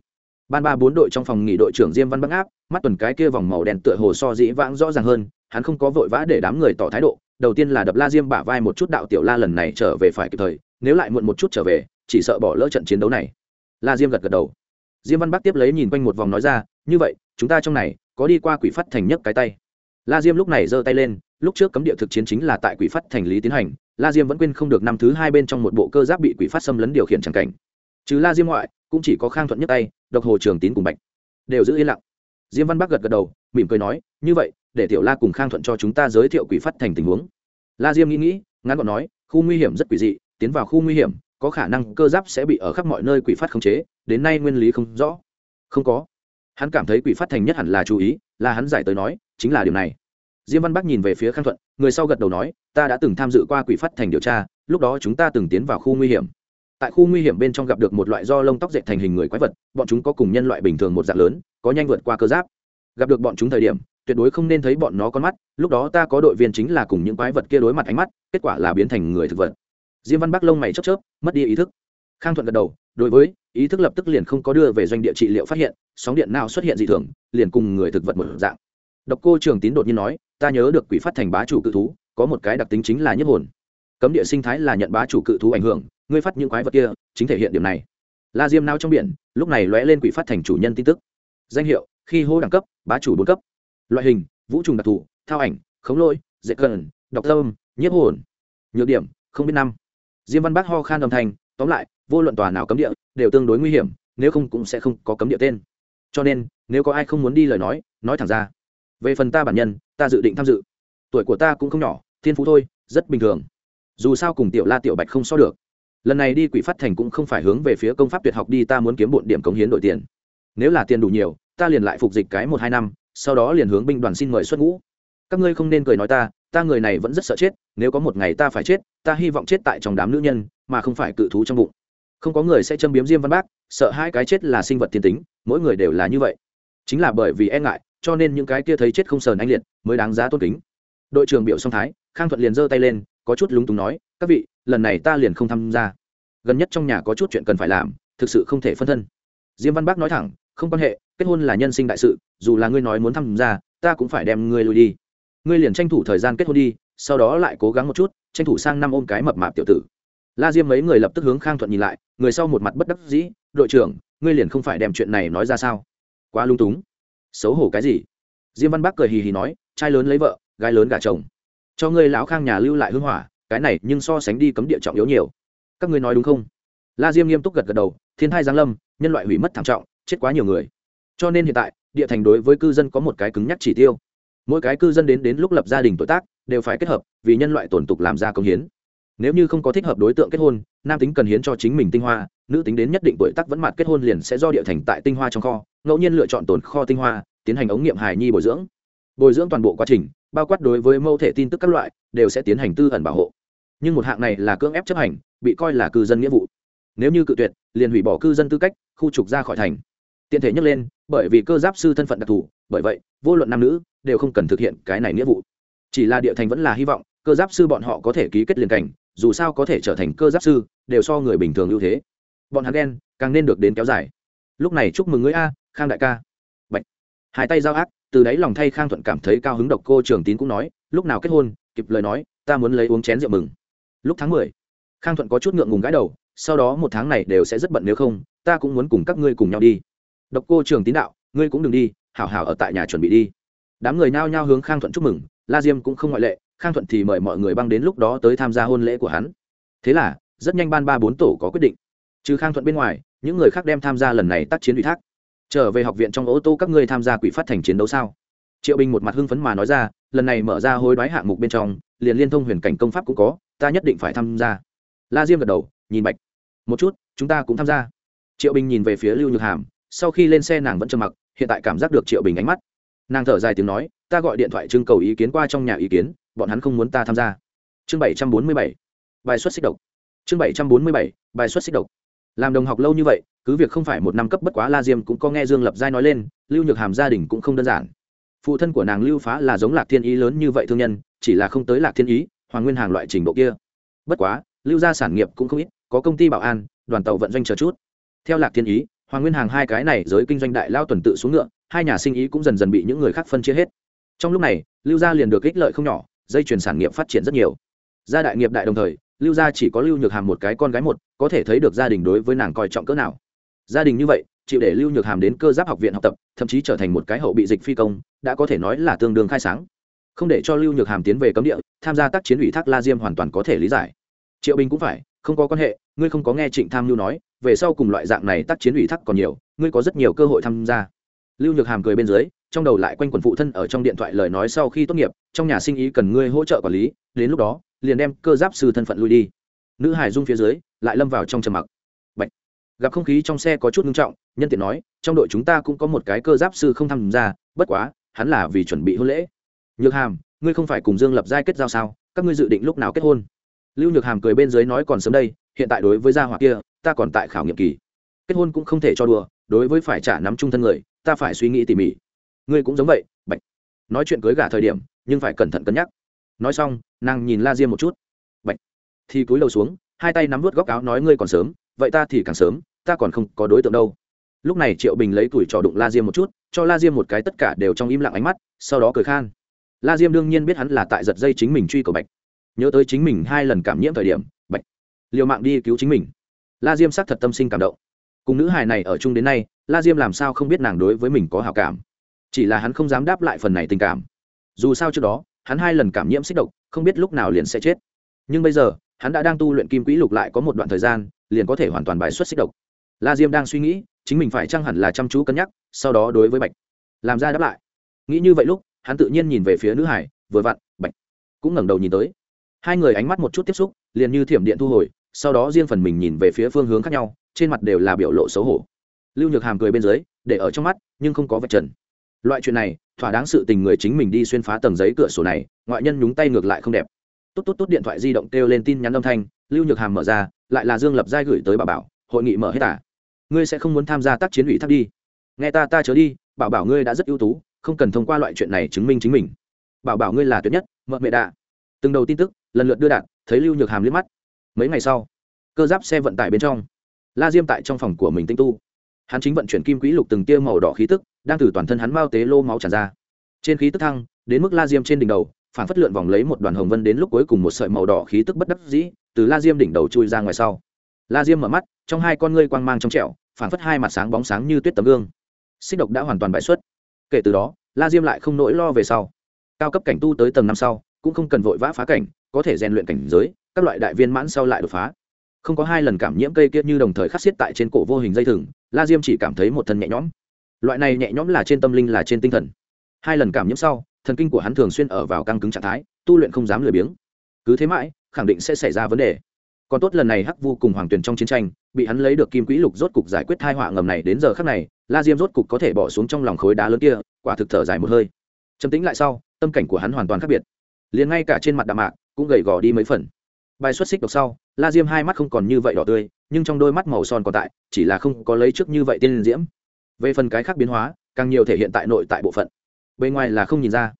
Ban ba bốn đội trong phòng nghỉ đội trưởng Diêm Văn Bắc áp, mắt tuần cái kia vòng màu đen tựa hồ so dĩ vãng rõ ràng hơn, hắn không có vội vã để đám người tỏ thái độ, đầu tiên là đập La Diêm bả vai một chút đạo tiểu La lần này trở về phải kịp thời, nếu lại muộn một chút trở về, chỉ sợ bỏ lỡ trận chiến đấu này. La Diêm gật gật đầu. Diêm Văn Bắc tiếp lấy nhìn quanh một vòng nói ra, như vậy, chúng ta trong này có đi qua quỷ phát thành nhất cái tay la diêm lúc này giơ tay lên lúc trước cấm địa thực chiến chính là tại quỷ phát thành lý tiến hành la diêm vẫn quên không được năm thứ hai bên trong một bộ cơ giáp bị quỷ phát xâm lấn điều khiển c cảnh trừ la diêm ngoại cũng chỉ có khang thuận nhất tay độc hồ trường tín cùng bạch đều giữ yên lặng diêm văn bắc gật gật đầu mỉm cười nói như vậy để tiểu la cùng khang thuận cho chúng ta giới thiệu quỷ phát thành tình huống la diêm nghĩ nghĩ ngắn gọn nói khu nguy hiểm rất quỷ dị tiến vào khu nguy hiểm, có khả năng cơ giáp sẽ bị ở khắp mọi nơi quỷ phát khống chế, đến nay nguyên lý không rõ. Không có. Hắn cảm thấy quỷ phát thành nhất hẳn là chú ý, là hắn giải tới nói, chính là điều này. Diêm văn bắc nhìn về phía khang thuận, người sau gật đầu nói, ta đã từng tham dự qua quỷ phát thành điều tra, lúc đó chúng ta từng tiến vào khu nguy hiểm. Tại khu nguy hiểm bên trong gặp được một loại do lông tóc dệt thành hình người quái vật, bọn chúng có cùng nhân loại bình thường một dạng lớn, có nhanh vượt qua cơ giáp. Gặp được bọn chúng thời điểm, tuyệt đối không nên thấy bọn nó con mắt, lúc đó ta có đội viên chính là cùng những quái vật kia đối mặt ánh mắt, kết quả là biến thành người thực vật diêm văn bắc lông mày chớp chớp, mất đi ý thức. Khang thuận gật đầu, đối với, ý thức lập tức liền không có đưa về doanh địa trị liệu phát hiện, sóng điện nào xuất hiện dị thường, liền cùng người thực vật một dạng. Độc cô trường tín đột nhiên nói, ta nhớ được quỷ phát thành bá chủ cự thú, có một cái đặc tính chính là nhất hồn. Cấm địa sinh thái là nhận bá chủ cự thú ảnh hưởng, ngươi phát những quái vật kia, chính thể hiện điểm này. La diêm nao trong biển, lúc này lóe lên quỷ phát thành chủ nhân tin tức. Danh hiệu, khi hô đẳng cấp, bá chủ bốn cấp. Loại hình, vũ trùng đặc thù, thao ảnh, khống lôi dễ cần độc tâm, nhiếp hồn. Nhược điểm, không biết năm diêm văn bác ho khan âm thanh, tóm lại, vô luận tòa nào cấm địa, đều tương đối nguy hiểm, nếu không cũng sẽ không có cấm địa tên. Cho nên, nếu có ai không muốn đi lời nói nói thẳng ra. Về phần ta bản nhân, ta dự định tham dự. Tuổi của ta cũng không nhỏ, thiên phú thôi, rất bình thường. Dù sao cùng tiểu la, tiểu bạch không so được. Lần này đi quỷ phát thành cũng không phải hướng về phía công pháp tuyệt học đi, ta muốn kiếm bộn điểm cống hiến đổi tiền. Nếu là tiền đủ nhiều, ta liền lại phục dịch cái một hai năm, sau đó liền hướng binh đoàn xin mời xuất ngũ. Các ngươi không nên cười nói ta ta người này vẫn rất sợ chết, nếu có một ngày ta phải chết, ta hy vọng chết tại trong đám nữ nhân, mà không phải cự thú trong bụng. Không có người sẽ châm biếm diêm văn bác, sợ hai cái chết là sinh vật thiên tính, mỗi người đều là như vậy. Chính là bởi vì e ngại, cho nên những cái kia thấy chết không sờn anh liệt, mới đáng giá tôn kính. Đội trưởng biểu song thái, khang thuận liền giơ tay lên, có chút lúng túng nói, các vị, lần này ta liền không tham gia. Gần nhất trong nhà có chút chuyện cần phải làm, thực sự không thể phân thân. Diêm văn bác nói thẳng, không quan hệ, kết hôn là nhân sinh đại sự, dù là ngươi nói muốn tham gia, ta cũng phải đem ngươi lùi đi ngươi liền tranh thủ thời gian kết hôn đi, sau đó lại cố gắng một chút, tranh thủ sang năm ôm cái mập mạp tiểu tử. La diêm mấy người lập tức hướng khang thuận nhìn lại, người sau một mặt bất đắc dĩ, đội trưởng, ngươi liền không phải đem chuyện này nói ra sao? Quá lung túng. Xấu hổ cái gì? Diêm văn bắc cười hì hì nói, trai lớn lấy vợ, gái lớn gả chồng. Cho ngươi lão khang nhà lưu lại hưng hỏa, cái này nhưng so sánh đi cấm địa trọng yếu nhiều. Các ngươi nói đúng không? La diêm nghiêm túc gật gật đầu, thiên thai giáng lâm, nhân loại hủy mất thảm trọng, chết quá nhiều người. Cho nên hiện tại, địa thành đối với cư dân có một cái cứng nhắc chỉ tiêu mỗi cái cư dân đến đến lúc lập gia đình tuổi tác đều phải kết hợp vì nhân loại tổn tục làm ra công hiến. Nếu như không có thích hợp đối tượng kết hôn, nam tính cần hiến cho chính mình tinh hoa, nữ tính đến nhất định tuổi tác vẫn mặt kết hôn liền sẽ do địa thành tại tinh hoa trong kho, ngẫu nhiên lựa chọn tồn kho tinh hoa, tiến hành ống nghiệm hài nhi bồi dưỡng. Bồi dưỡng toàn bộ quá trình, bao quát đối với mẫu thể tin tức các loại, đều sẽ tiến hành tư ẩn bảo hộ. Nhưng một hạng này là cưỡng ép chấp hành, bị coi là cư dân nghĩa vụ. Nếu như cự tuyệt, liền hủy bỏ cư dân tư cách, khu trục ra khỏi thành. Tiện thể nhắc lên, bởi vì cơ giáp sư thân phận đặc thù, bởi vậy, vô luận nam nữ đều không cần thực hiện cái này nghĩa vụ. Chỉ là địa thành vẫn là hy vọng, cơ giáp sư bọn họ có thể ký kết liền cảnh, dù sao có thể trở thành cơ giáp sư, đều so người bình thường ưu thế. Bọn hắn đen càng nên được đến kéo dài. Lúc này chúc mừng ngươi a, khang đại ca. Bạch. hai tay giao ác, từ đáy lòng thay khang thuận cảm thấy cao hứng độc cô trường tín cũng nói, lúc nào kết hôn, kịp lời nói, ta muốn lấy uống chén rượu mừng. Lúc tháng mười, khang thuận có chút ngượng ngùng gãi đầu, sau đó một tháng này đều sẽ rất bận nếu không, ta cũng muốn cùng các ngươi cùng nhau đi. Độc cô trường tín đạo, ngươi cũng đừng đi, hảo hảo ở tại nhà chuẩn bị đi đám người nao nhao hướng khang thuận chúc mừng, la diêm cũng không ngoại lệ, khang thuận thì mời mọi người băng đến lúc đó tới tham gia hôn lễ của hắn. Thế là, rất nhanh ban ba bốn tổ có quyết định. Trừ khang thuận bên ngoài, những người khác đem tham gia lần này tác chiến ủy thác. Trở về học viện trong ô tô các ngươi tham gia quỷ phát thành chiến đấu sao? Triệu bình một mặt hưng phấn mà nói ra, lần này mở ra hối đoái hạng mục bên trong, liền liên thông huyền cảnh công pháp cũng có, ta nhất định phải tham gia. La diêm gật đầu, nhìn bạch. Một chút, chúng ta cũng tham gia. Triệu bình nhìn về phía lưu nhược hàm, sau khi lên xe nàng vẫn trầm mặc, hiện tại cảm giác được triệu bình ánh mắt nàng thở dài tiếng nói, ta gọi điện thoại trưng cầu ý kiến qua trong nhà ý kiến, bọn hắn không muốn ta tham gia. Chương bảy trăm bốn mươi bảy. Bài xuất xích độc. Chương bảy trăm bốn mươi bảy, bài xuất xích độc. Làm đồng học lâu như vậy, cứ việc không phải một năm cấp bất quá la diêm cũng có nghe dương lập giai nói lên, lưu nhược hàm gia đình cũng không đơn giản. Phụ thân của nàng lưu phá là giống lạc thiên ý lớn như vậy thương nhân, chỉ là không tới lạc thiên ý, hoàng nguyên hàng loại trình độ kia. Bất quá, lưu gia sản nghiệp cũng không ít, có công ty bảo an, đoàn tàu vận doanh chờ chút. Theo lạc thiên ý, hoàng nguyên hàng hai cái này giới kinh doanh đại lao tuần tự xuống ngựa hai nhà sinh ý cũng dần dần bị những người khác phân chia hết. Trong lúc này, lưu gia liền được ích lợi không nhỏ, dây chuyển sản nghiệp phát triển rất nhiều. Gia đại nghiệp đại đồng thời, lưu gia chỉ có lưu nhược hàm một cái con gái một, có thể thấy được gia đình đối với nàng coi trọng cỡ nào. Gia đình như vậy, chịu để lưu nhược hàm đến cơ giáp học viện học tập, thậm chí trở thành một cái hậu bị dịch phi công, đã có thể nói là tương đương khai sáng. Không để cho lưu nhược hàm tiến về cấm địa, tham gia tác chiến ủy thác la diêm hoàn toàn có thể lý giải. Triệu bình cũng phải, không có quan hệ, ngươi không có nghe trịnh tham lưu nói, về sau cùng loại dạng này tác chiến ủy thác còn nhiều, ngươi có rất nhiều cơ hội tham gia lưu nhược hàm cười bên dưới, trong đầu lại quanh quần phụ thân ở trong điện thoại lời nói sau khi tốt nghiệp, trong nhà sinh ý cần ngươi hỗ trợ quản lý, đến lúc đó, liền đem cơ giáp sư thân phận lui đi. Nữ hải dung phía dưới, lại lâm vào trong trầm mặc. Bạch. gặp không khí trong xe có chút nghiêm trọng, nhân tiện nói, trong đội chúng ta cũng có một cái cơ giáp sư không tham gia, bất quá, hắn là vì chuẩn bị hôn lễ. Nhược hàm, ngươi không phải cùng dương lập giai kết giao sao? Các ngươi dự định lúc nào kết hôn? Lưu nhược hàm cười bên dưới nói còn sớm đây, hiện tại đối với gia hỏa kia, ta còn tại khảo nghiệm kỳ. Kết hôn cũng không thể cho đùa, đối với phải trả nắm chung thân người ta phải suy nghĩ tỉ mỉ. Ngươi cũng giống vậy, bạch. Nói chuyện cưới gả thời điểm, nhưng phải cẩn thận cân nhắc. Nói xong, nàng nhìn la diêm một chút. Bạch. Thì cúi đầu xuống, hai tay nắm vút góc áo nói ngươi còn sớm, vậy ta thì càng sớm, ta còn không có đối tượng đâu. Lúc này triệu bình lấy tuổi trò đụng la diêm một chút, cho la diêm một cái tất cả đều trong im lặng ánh mắt, sau đó cười khan. La diêm đương nhiên biết hắn là tại giật dây chính mình truy cầu bạch. Nhớ tới chính mình hai lần cảm nhiễm thời điểm, bạch. Liều mạng đi cứu chính mình. La diêm xác thật tâm sinh cảm động cùng nữ hài này ở chung đến nay, la diêm làm sao không biết nàng đối với mình có hào cảm? Chỉ là hắn không dám đáp lại phần này tình cảm. Dù sao trước đó, hắn hai lần cảm nhiễm xích độc, không biết lúc nào liền sẽ chết. Nhưng bây giờ, hắn đã đang tu luyện kim quỹ lục lại có một đoạn thời gian, liền có thể hoàn toàn bài xuất xích độc. La diêm đang suy nghĩ, chính mình phải chăng hẳn là chăm chú cân nhắc, sau đó đối với bạch làm ra đáp lại. Nghĩ như vậy lúc, hắn tự nhiên nhìn về phía nữ hải vừa vặn, bạch cũng ngẩng đầu nhìn tới. Hai người ánh mắt một chút tiếp xúc, liền như thiểm điện thu hồi, sau đó riêng phần mình nhìn về phía phương hướng khác nhau trên mặt đều là biểu lộ xấu hổ. Lưu nhược hàm cười bên dưới để ở trong mắt nhưng không có vật trần. Loại chuyện này thỏa đáng sự tình người chính mình đi xuyên phá tầng giấy cửa sổ này ngoại nhân nhúng tay ngược lại không đẹp. Tốt tốt tốt điện thoại di động kêu lên tin nhắn âm thanh lưu nhược hàm mở ra lại là dương lập giai gửi tới bà bảo hội nghị mở hết à? Ngươi sẽ không muốn tham gia tác chiến ủy thác đi. Nghe ta ta chớ đi bảo bảo ngươi đã rất ưu tú không cần thông qua loại chuyện này chứng minh chính mình. Bảo bảo ngươi là tuyệt nhất mợ mẹ đạ. Từng đầu tin tức lần lượt đưa đạt, thấy lưu nhược hàm liếc mắt. Mấy ngày sau cơ giáp xe vận tải bên trong la diêm tại trong phòng của mình tinh tu. Hắn chính vận chuyển kim quỹ lục từng tia màu đỏ khí tức, đang từ toàn thân hắn mao tế lô máu tràn ra. Trên khí tức thăng, đến mức la diêm trên đỉnh đầu, phản phất lượn vòng lấy một đoàn hồng vân đến lúc cuối cùng một sợi màu đỏ khí tức bất đắc dĩ, từ la diêm đỉnh đầu chui ra ngoài sau. La diêm mở mắt, trong hai con ngươi quang mang trong trẹo phản phất hai mặt sáng bóng sáng như tuyết tấm gương. Xích độc đã hoàn toàn bại xuất. Kể từ đó, la diêm lại không nỗi lo về sau. Cao cấp cảnh tu tới tầng năm sau, cũng không cần vội vã phá cảnh, có thể rèn luyện cảnh giới, các loại đại viên mãn sau lại đột phá không có hai lần cảm nhiễm cây kia như đồng thời khắc xiết tại trên cổ vô hình dây thừng, la diêm chỉ cảm thấy một thân nhẹ nhõm. Loại này nhẹ nhõm là trên tâm linh, là trên tinh thần. Hai lần cảm nhiễm sau, thần kinh của hắn thường xuyên ở vào căng cứng trạng thái, tu luyện không dám lười biếng. Cứ thế mãi, khẳng định sẽ xảy ra vấn đề. Còn tốt lần này hắc vu cùng hoàng tuyền trong chiến tranh, bị hắn lấy được kim quỹ lục rốt cục giải quyết thai họa ngầm này đến giờ khắc này, la diêm rốt cục có thể bỏ xuống trong lòng khối đá lớn kia, quả thực thở dài một hơi. Chấm tính lại sau, tâm cảnh của hắn hoàn toàn khác biệt. Liền ngay cả trên mặt đạm mạc, cũng gầy gò đi mấy phần. Bài xuất xích độc sau la diêm hai mắt không còn như vậy đỏ tươi, nhưng trong đôi mắt màu son còn tại, chỉ là không có lấy trước như vậy tiên diễm. Về phần cái khác biến hóa, càng nhiều thể hiện tại nội tại bộ phận. Bên ngoài là không nhìn ra.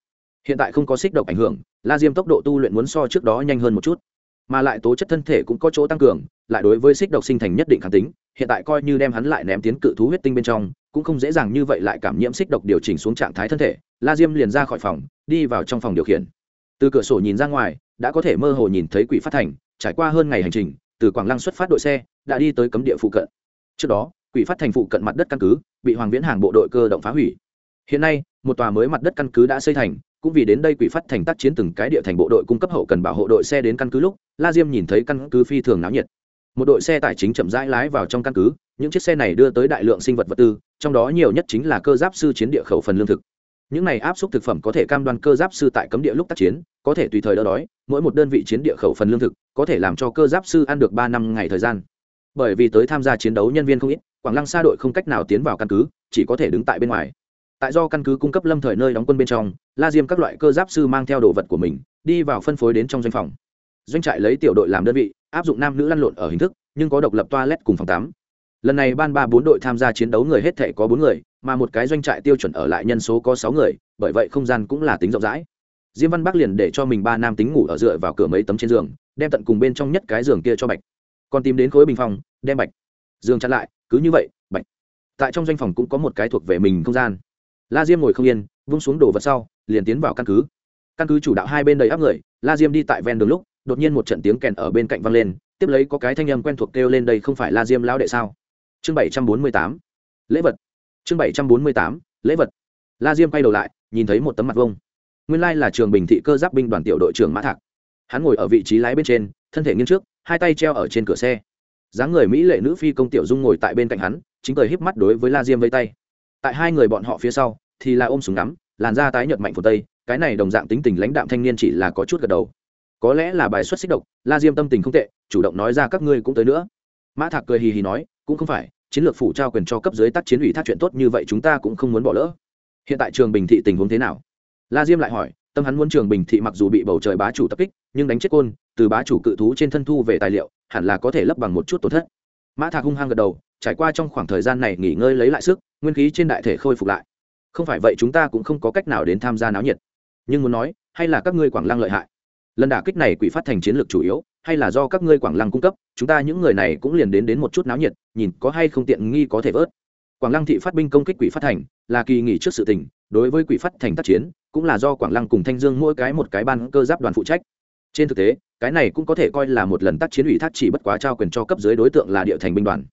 Hiện tại không có xích độc ảnh hưởng, la diêm tốc độ tu luyện muốn so trước đó nhanh hơn một chút. Mà lại tố chất thân thể cũng có chỗ tăng cường, lại đối với xích độc sinh thành nhất định kháng tính, hiện tại coi như đem hắn lại ném tiến cự thú huyết tinh bên trong, cũng không dễ dàng như vậy lại cảm nhiễm xích độc điều chỉnh xuống trạng thái thân thể. La diêm liền ra khỏi phòng, đi vào trong phòng điều khiển. Từ cửa sổ nhìn ra ngoài, đã có thể mơ hồ nhìn thấy quỷ phát thành trải qua hơn ngày hành trình, từ quảng lăng xuất phát đội xe, đã đi tới cấm địa phụ cận. Trước đó, quỷ phát thành phụ cận mặt đất căn cứ, bị hoàng viễn hàng bộ đội cơ động phá hủy. Hiện nay, một tòa mới mặt đất căn cứ đã xây thành, cũng vì đến đây quỷ phát thành tác chiến từng cái địa thành bộ đội cung cấp hậu cần bảo hộ đội xe đến căn cứ lúc, la diêm nhìn thấy căn cứ phi thường náo nhiệt. Một đội xe tải chính chậm rãi lái vào trong căn cứ, những chiếc xe này đưa tới đại lượng sinh vật vật tư, trong đó nhiều nhất chính là cơ giáp sư chiến địa khẩu phần lương thực những này áp suất thực phẩm có thể cam đoan cơ giáp sư tại cấm địa lúc tác chiến, có thể tùy thời đỡ đói, mỗi một đơn vị chiến địa khẩu phần lương thực, có thể làm cho cơ giáp sư ăn được ba năm ngày thời gian. Bởi vì tới tham gia chiến đấu nhân viên không ít, quảng lăng xa đội không cách nào tiến vào căn cứ, chỉ có thể đứng tại bên ngoài. Tại do căn cứ cung cấp lâm thời nơi đóng quân bên trong, la diêm các loại cơ giáp sư mang theo đồ vật của mình, đi vào phân phối đến trong doanh phòng. Doanh trại lấy tiểu đội làm đơn vị, áp dụng nam nữ lăn lộn ở hình thức, nhưng có độc lập toilet cùng phòng tắm lần này ban ba bốn đội tham gia chiến đấu người hết thể có bốn người, mà một cái doanh trại tiêu chuẩn ở lại nhân số có sáu người, bởi vậy không gian cũng là tính rộng rãi. Diêm văn bắc liền để cho mình ba nam tính ngủ ở dựa vào cửa mấy tấm trên giường, đem tận cùng bên trong nhất cái giường kia cho bạch. Còn tìm đến khối bình phòng, đem bạch. Giường chặn lại, cứ như vậy, bạch. Tại trong doanh phòng cũng có một cái thuộc về mình không gian. La diêm ngồi không yên, vung xuống đồ vật sau, liền tiến vào căn cứ. Căn cứ chủ đạo hai bên đầy áp người, la diêm đi tại ven đường lúc, đột nhiên một trận tiếng kèn ở bên cạnh vang lên, tiếp lấy có cái thanh âm quen thuộc kêu lên đây không phải la diêm lão đệ sao? Chương bảy trăm bốn mươi tám. Lễ vật. Chương bảy trăm bốn mươi tám. Lễ vật. La diêm quay đầu lại, nhìn thấy một tấm mặt vông nguyên lai là trường bình thị cơ giáp binh đoàn tiểu đội trưởng mã thạc. Hắn ngồi ở vị trí lái bên trên, thân thể nghiêng trước, hai tay treo ở trên cửa xe. Dáng người mỹ lệ nữ phi công tiểu dung ngồi tại bên cạnh hắn, chính cười híp mắt đối với la diêm vây tay. Tại hai người bọn họ phía sau, thì là ôm súng ngắm, làn da tái nhợt mạnh phủ tây, cái này đồng dạng tính tình lãnh đạm thanh niên chỉ là có chút gật đầu. Có lẽ là bài xuất xích độc, la diêm tâm tình không tệ, chủ động nói ra các ngươi cũng tới nữa. Mã thạc cười hì hì nói, cũng không phải chiến lược phủ trao quyền cho cấp dưới tác chiến ủy thác chuyện tốt như vậy chúng ta cũng không muốn bỏ lỡ. Hiện tại trường bình thị tình huống thế nào? La diêm lại hỏi, tâm hắn muốn trường bình thị mặc dù bị bầu trời bá chủ tập kích, nhưng đánh chết côn, từ bá chủ cự thú trên thân thu về tài liệu, hẳn là có thể lấp bằng một chút tổn thất. Mã thạc hung hăng gật đầu, trải qua trong khoảng thời gian này nghỉ ngơi lấy lại sức, nguyên khí trên đại thể khôi phục lại. Không phải vậy chúng ta cũng không có cách nào đến tham gia náo nhiệt. Nhưng muốn nói, hay là các ngươi quảng lăng lợi hại? Lần đả kích này quỷ phát thành chiến lược chủ yếu hay là do các ngươi quảng lăng cung cấp, chúng ta những người này cũng liền đến đến một chút náo nhiệt, nhìn có hay không tiện nghi có thể vớt. Quảng lăng thị phát binh công kích quỷ phát thành, là kỳ nghỉ trước sự tình, đối với quỷ phát thành tác chiến, cũng là do quảng lăng cùng thanh dương mỗi cái một cái ban cơ giáp đoàn phụ trách. Trên thực tế, cái này cũng có thể coi là một lần tác chiến ủy thác chỉ bất quá trao quyền cho cấp dưới đối tượng là địa thành binh đoàn.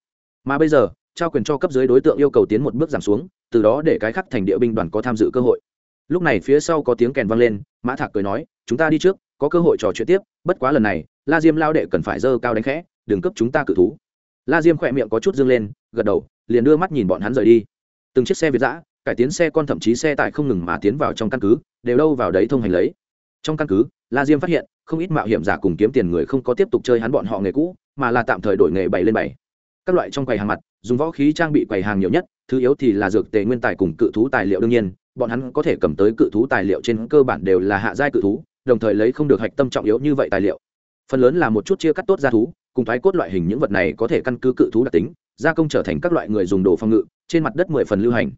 Mà bây giờ, trao quyền cho cấp dưới đối tượng yêu cầu tiến một bước giảm xuống, từ đó để cái khắc thành địa binh đoàn có tham dự cơ hội. Lúc này phía sau có tiếng kèn vang lên, mã thạc cười nói, chúng ta đi trước, có cơ hội trò chuyện tiếp, bất quá lần này la diêm lao đệ cần phải dơ cao đánh khẽ, đừng cấp chúng ta cự thú. La diêm khỏe miệng có chút dương lên, gật đầu, liền đưa mắt nhìn bọn hắn rời đi. Từng chiếc xe việt giã cải tiến xe con thậm chí xe tải không ngừng mà tiến vào trong căn cứ, đều đâu vào đấy thông hành lấy. Trong căn cứ, la diêm phát hiện, không ít mạo hiểm giả cùng kiếm tiền người không có tiếp tục chơi hắn bọn họ nghề cũ, mà là tạm thời đổi nghề bảy lên bảy các loại trong quầy hàng mặt, dùng võ khí trang bị quầy hàng nhiều nhất, thứ yếu thì là dược tề nguyên tài cùng cự thú tài liệu đương nhiên, bọn hắn có thể cầm tới cự thú tài liệu trên cơ bản đều là hạ giai cự thú, đồng thời lấy không được hạch tâm trọng yếu như vậy tài liệu phần lớn là một chút chia cắt tốt ra thú, cùng thoái cốt loại hình những vật này có thể căn cứ cự thú đặc tính, gia công trở thành các loại người dùng đồ phòng ngự, trên mặt đất mười phần lưu hành.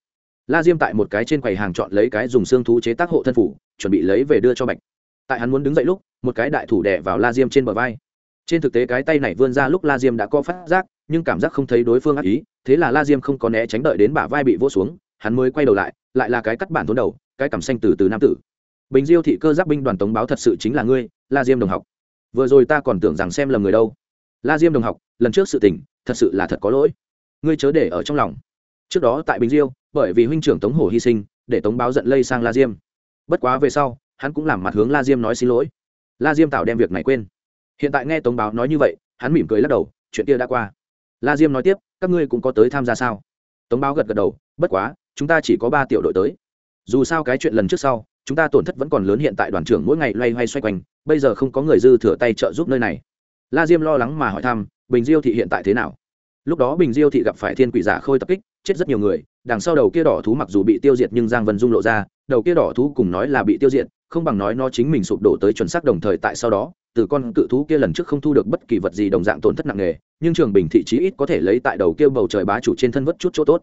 La diêm tại một cái trên quầy hàng chọn lấy cái dùng xương thú chế tác hộ thân phủ, chuẩn bị lấy về đưa cho bạch. Tại hắn muốn đứng dậy lúc, một cái đại thủ đẻ vào la diêm trên bờ vai. Trên thực tế cái tay này vươn ra lúc la diêm đã co phát giác, nhưng cảm giác không thấy đối phương ác ý, thế là la diêm không có né tránh đợi đến bả vai bị vỗ xuống, hắn mới quay đầu lại lại là cái cắt bản thốn đầu, cái cảm xanh từ từ nam tử. Bình diêu thị cơ giác binh đoàn tống báo thật sự chính là ngươi, la diêm đồng học vừa rồi ta còn tưởng rằng xem lầm người đâu. La diêm đồng học, lần trước sự tình, thật sự là thật có lỗi. Ngươi chớ để ở trong lòng. Trước đó tại bình diêu, bởi vì huynh trưởng tống hổ hy sinh, để tống báo giận lây sang la diêm. Bất quá về sau, hắn cũng làm mặt hướng la diêm nói xin lỗi. La diêm tạo đem việc này quên. Hiện tại nghe tống báo nói như vậy, hắn mỉm cười lắc đầu, chuyện kia đã qua. La diêm nói tiếp, các ngươi cũng có tới tham gia sao? Tống báo gật gật đầu, bất quá, chúng ta chỉ có ba tiểu đội tới. Dù sao cái chuyện lần trước sau chúng ta tổn thất vẫn còn lớn hiện tại đoàn trưởng mỗi ngày loay hoay xoay quanh, bây giờ không có người dư thừa tay trợ giúp nơi này. La diêm lo lắng mà hỏi thăm, bình diêu thị hiện tại thế nào? Lúc đó bình diêu thị gặp phải thiên quỷ giả khôi tập kích, chết rất nhiều người, đằng sau đầu kia đỏ thú mặc dù bị tiêu diệt nhưng giang vân dung lộ ra, đầu kia đỏ thú cùng nói là bị tiêu diệt, không bằng nói nó chính mình sụp đổ tới chuẩn xác đồng thời tại sau đó, từ con cự thú kia lần trước không thu được bất kỳ vật gì đồng dạng tổn thất nặng nề, nhưng trường bình thị chí ít có thể lấy tại đầu kia bầu trời bá chủ trên thân vất chút chỗ tốt.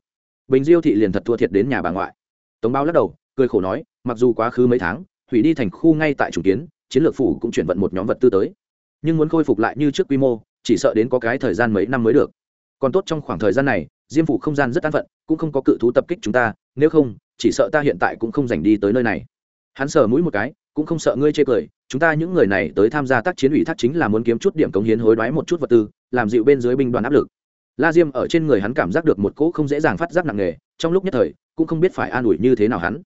Bình diêu thị liền thật thua thiệt đến nhà bà ngoại. Tống bao lắc đầu cười khổ nói, mặc dù quá khứ mấy tháng, hủy đi thành khu ngay tại chủ kiến, chiến lược phủ cũng chuyển vận một nhóm vật tư tới. Nhưng muốn khôi phục lại như trước quy mô, chỉ sợ đến có cái thời gian mấy năm mới được. Còn tốt trong khoảng thời gian này, diêm phủ không gian rất an phận, cũng không có cự thú tập kích chúng ta, nếu không, chỉ sợ ta hiện tại cũng không dành đi tới nơi này. Hắn sờ mũi một cái, cũng không sợ ngươi chê cười, chúng ta những người này tới tham gia tác chiến ủy thác chính là muốn kiếm chút điểm cống hiến hối đoái một chút vật tư, làm dịu bên dưới binh đoàn áp lực. La diêm ở trên người hắn cảm giác được một cỗ không dễ dàng phát giác nặng nề, trong lúc nhất thời, cũng không biết phải an ủi như thế nào hắn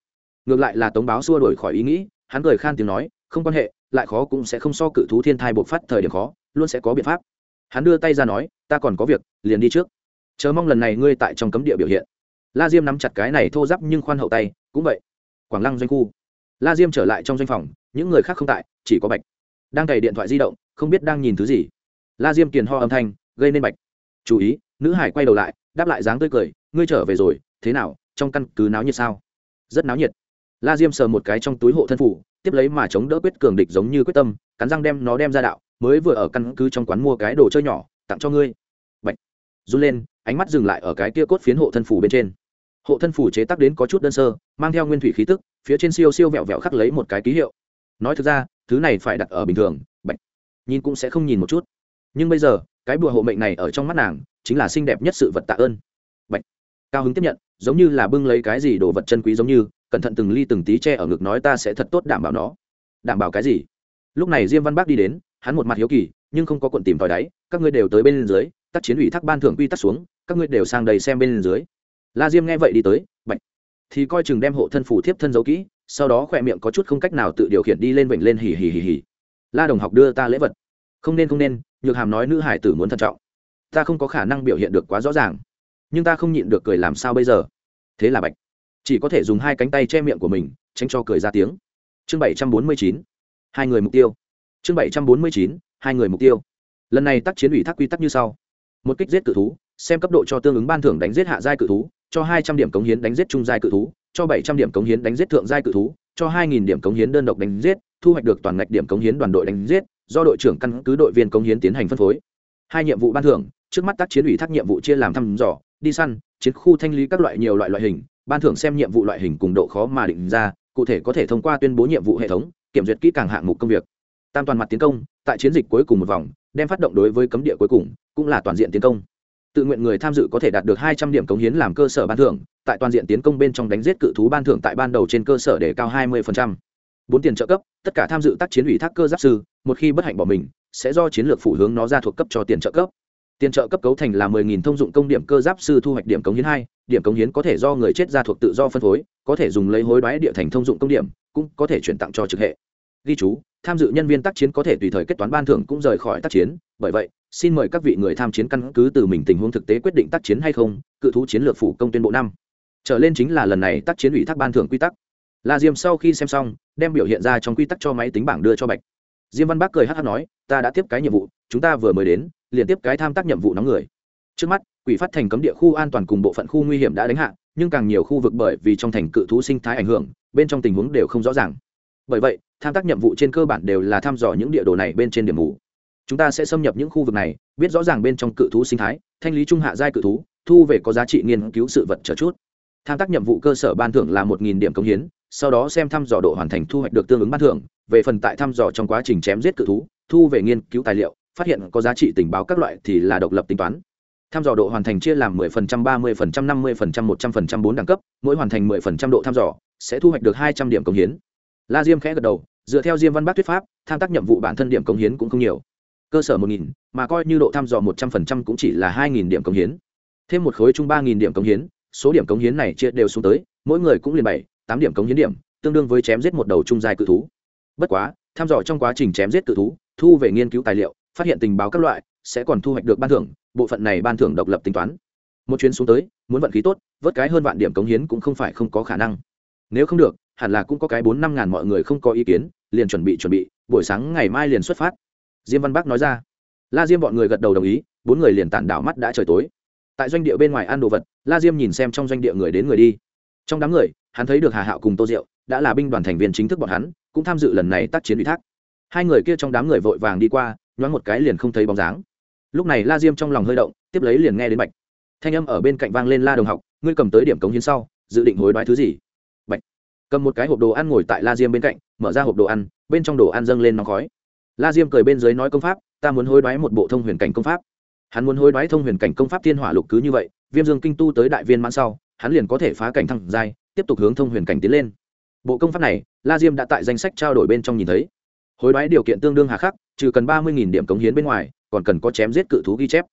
ngược lại là tống báo xua đổi khỏi ý nghĩ, hắn cười khan tiếng nói, không quan hệ, lại khó cũng sẽ không so cự thú thiên thai bộc phát thời điểm khó, luôn sẽ có biện pháp. Hắn đưa tay ra nói, ta còn có việc, liền đi trước. Chờ mong lần này ngươi tại trong cấm địa biểu hiện. La diêm nắm chặt cái này thô giáp nhưng khoan hậu tay, cũng vậy. Quảng lăng doanh khu. La diêm trở lại trong doanh phòng, những người khác không tại, chỉ có bạch. Đang cày điện thoại di động, không biết đang nhìn thứ gì. La diêm kiền ho âm thanh, gây nên bạch. Chú ý. Nữ hải quay đầu lại, đáp lại dáng tươi cười, ngươi trở về rồi, thế nào, trong căn cứ náo nhiệt sao? Rất náo nhiệt la diêm sờ một cái trong túi hộ thân phủ, tiếp lấy mà chống đỡ quyết cường địch giống như quyết tâm, cắn răng đem nó đem ra đạo, mới vừa ở căn cứ trong quán mua cái đồ chơi nhỏ, tặng cho ngươi. Bạch. run lên, ánh mắt dừng lại ở cái kia cốt phiến hộ thân phủ bên trên. Hộ thân phủ chế tác đến có chút đơn sơ, mang theo nguyên thủy khí tức, phía trên siêu siêu vẹo vẹo khắc lấy một cái ký hiệu. Nói thực ra, thứ này phải đặt ở bình thường, bạch. Nhìn cũng sẽ không nhìn một chút. Nhưng bây giờ, cái bùa hộ mệnh này ở trong mắt nàng, chính là xinh đẹp nhất sự vật tạ ơn. Bạch. Cao hứng tiếp nhận, giống như là bưng lấy cái gì đồ vật chân quý giống như cẩn thận từng ly từng tí che ở ngực nói ta sẽ thật tốt đảm bảo nó. Đảm bảo cái gì? Lúc này diêm văn bác đi đến, hắn một mặt hiếu kỳ, nhưng không có cuộn tìm tòi đáy, các ngươi đều tới bên dưới, tác chiến ủy thác ban thưởng quy tắc xuống, các ngươi đều sang đầy xem bên dưới. La diêm nghe vậy đi tới, bạch. Thì coi chừng đem hộ thân phủ thiếp thân giấu kỹ, sau đó khỏe miệng có chút không cách nào tự điều khiển đi lên vịnh lên hì hì hì hì. La đồng học đưa ta lễ vật. Không nên không nên, nhược hàm nói nữ hải tử muốn thận trọng. Ta không có khả năng biểu hiện được quá rõ ràng. Nhưng ta không nhịn được cười làm sao bây giờ? Thế là bạch chỉ có thể dùng hai cánh tay che miệng của mình, tránh cho cười ra tiếng. Chương bảy trăm bốn mươi chín, hai người mục tiêu. Chương bảy trăm bốn mươi chín, hai người mục tiêu. Lần này tác chiến ủy thác quy tắc như sau. Một kích giết cự thú, xem cấp độ cho tương ứng ban thưởng đánh giết hạ giai cự thú, cho hai trăm điểm cống hiến đánh giết trung giai cự thú, cho bảy trăm điểm cống hiến đánh giết thượng giai cự thú, cho hai nghìn điểm cống hiến đơn độc đánh giết, thu hoạch được toàn ngạch điểm cống hiến đoàn đội đánh giết, do đội trưởng căn cứ đội viên cống hiến tiến hành phân phối. Hai nhiệm vụ ban thưởng, trước mắt tác chiến ủy thác nhiệm vụ chia làm thăm dò, đi săn, chiến khu thanh lý các loại nhiều loại loại hình ban thưởng xem nhiệm vụ loại hình cùng độ khó mà định ra, cụ thể có thể thông qua tuyên bố nhiệm vụ hệ thống, kiểm duyệt kỹ càng hạng mục công việc. Tam toàn mặt tiến công, tại chiến dịch cuối cùng một vòng, đem phát động đối với cấm địa cuối cùng, cũng là toàn diện tiến công. Tự nguyện người tham dự có thể đạt được hai trăm điểm cống hiến làm cơ sở ban thưởng, tại toàn diện tiến công bên trong đánh giết cự thú ban thưởng tại ban đầu trên cơ sở để cao hai mươi bốn tiền trợ cấp, tất cả tham dự tác chiến ủy thác cơ giáp sư, một khi bất hạnh bỏ mình, sẽ do chiến lược phủ hướng nó ra thuộc cấp cho tiền trợ cấp tiền trợ cấp cấu thành là 10.000 thông dụng công điểm cơ giáp sư thu hoạch điểm cống hiến hai, điểm cống hiến có thể do người chết ra thuộc tự do phân phối, có thể dùng lấy hối đoái địa thành thông dụng công điểm, cũng có thể chuyển tặng cho trực hệ. Ghi chú, tham dự nhân viên tác chiến có thể tùy thời kết toán ban thưởng cũng rời khỏi tác chiến, bởi vậy, xin mời các vị người tham chiến căn cứ từ mình tình huống thực tế quyết định tác chiến hay không, cự thú chiến lược phủ công tuyên bộ năm. Trở lên chính là lần này tác chiến ủy thác ban thưởng quy tắc. La diêm sau khi xem xong, đem biểu hiện ra trong quy tắc cho máy tính bảng đưa cho bạch. Diêm văn bác cười hát hát nói, ta đã tiếp cái nhiệm vụ, chúng ta vừa mới đến liền tiếp cái tham tác nhiệm vụ nóng người. Trước mắt, quỷ phát thành cấm địa khu an toàn cùng bộ phận khu nguy hiểm đã đánh hạ, nhưng càng nhiều khu vực bởi vì trong thành cự thú sinh thái ảnh hưởng, bên trong tình huống đều không rõ ràng. Bởi vậy, tham tác nhiệm vụ trên cơ bản đều là thăm dò những địa đồ này bên trên điểm mù. Chúng ta sẽ xâm nhập những khu vực này, biết rõ ràng bên trong cự thú sinh thái, thanh lý trung hạ giai cự thú, thu về có giá trị nghiên cứu sự vật trở chút. Tham tác nhiệm vụ cơ sở ban thưởng là một nghìn điểm công hiến, sau đó xem thăm dò độ hoàn thành thu hoạch được tương ứng ban thưởng, về phần tại thăm dò trong quá trình chém giết cự thú, thu về nghiên cứu tài liệu phát hiện có giá trị tình báo các loại thì là độc lập tính toán. Tham dò độ hoàn thành chia làm 10%, 30%, 50%, 100% 4 đẳng cấp mỗi hoàn thành 10% độ tham dò sẽ thu hoạch được 200 điểm công hiến. La diêm khẽ gật đầu dựa theo diêm văn bác thuyết pháp tham tác nhiệm vụ bản thân điểm công hiến cũng không nhiều. Cơ sở 1.000, mà coi như độ tham dò 100% cũng chỉ là 2.000 điểm công hiến. Thêm một khối chung 3.000 điểm công hiến số điểm công hiến này chia đều xuống tới mỗi người cũng liền bảy tám điểm công hiến điểm tương đương với chém giết một đầu trung giai cự thú. Bất quá tham dò trong quá trình chém giết cự thú thu về nghiên cứu tài liệu phát hiện tình báo các loại, sẽ còn thu hoạch được ban thưởng, bộ phận này ban thưởng độc lập tính toán. Một chuyến xuống tới, muốn vận khí tốt, vớt cái hơn vạn điểm cống hiến cũng không phải không có khả năng. Nếu không được, hẳn là cũng có cái bốn năm ngàn mọi người không có ý kiến, liền chuẩn bị chuẩn bị, buổi sáng ngày mai liền xuất phát. Diêm văn bắc nói ra. La diêm bọn người gật đầu đồng ý, bốn người liền tản đảo mắt đã trời tối. Tại doanh địa bên ngoài ăn đồ vật, la diêm nhìn xem trong doanh địa người đến người đi. Trong đám người, hắn thấy được hà hạo cùng tô diệu, đã là binh đoàn thành viên chính thức bọn hắn, cũng tham dự lần này tác chiến ủy thác. Hai người kia trong đám người vội vàng đi qua nhoáng một cái liền không thấy bóng dáng. Lúc này la diêm trong lòng hơi động, tiếp lấy liền nghe đến bạch. Thanh âm ở bên cạnh vang lên la đồng học, ngươi cầm tới điểm cống hiến sau, dự định hối đoái thứ gì? Bạch cầm một cái hộp đồ ăn ngồi tại la diêm bên cạnh, mở ra hộp đồ ăn, bên trong đồ ăn dâng lên nóng khói. La diêm cười bên dưới nói công pháp, ta muốn hối đoái một bộ thông huyền cảnh công pháp. Hắn muốn hối đoái thông huyền cảnh công pháp thiên hỏa lục cứ như vậy, viêm dương kinh tu tới đại viên mãn sau, hắn liền có thể phá cảnh thăng giai, tiếp tục hướng thông huyền cảnh tiến lên. Bộ công pháp này, la diêm đã tại danh sách trao đổi bên trong nhìn thấy. Hối đoái điều kiện tương đương hà khắc trừ cần ba mươi điểm cống hiến bên ngoài, còn cần có chém giết cự thú ghi chép.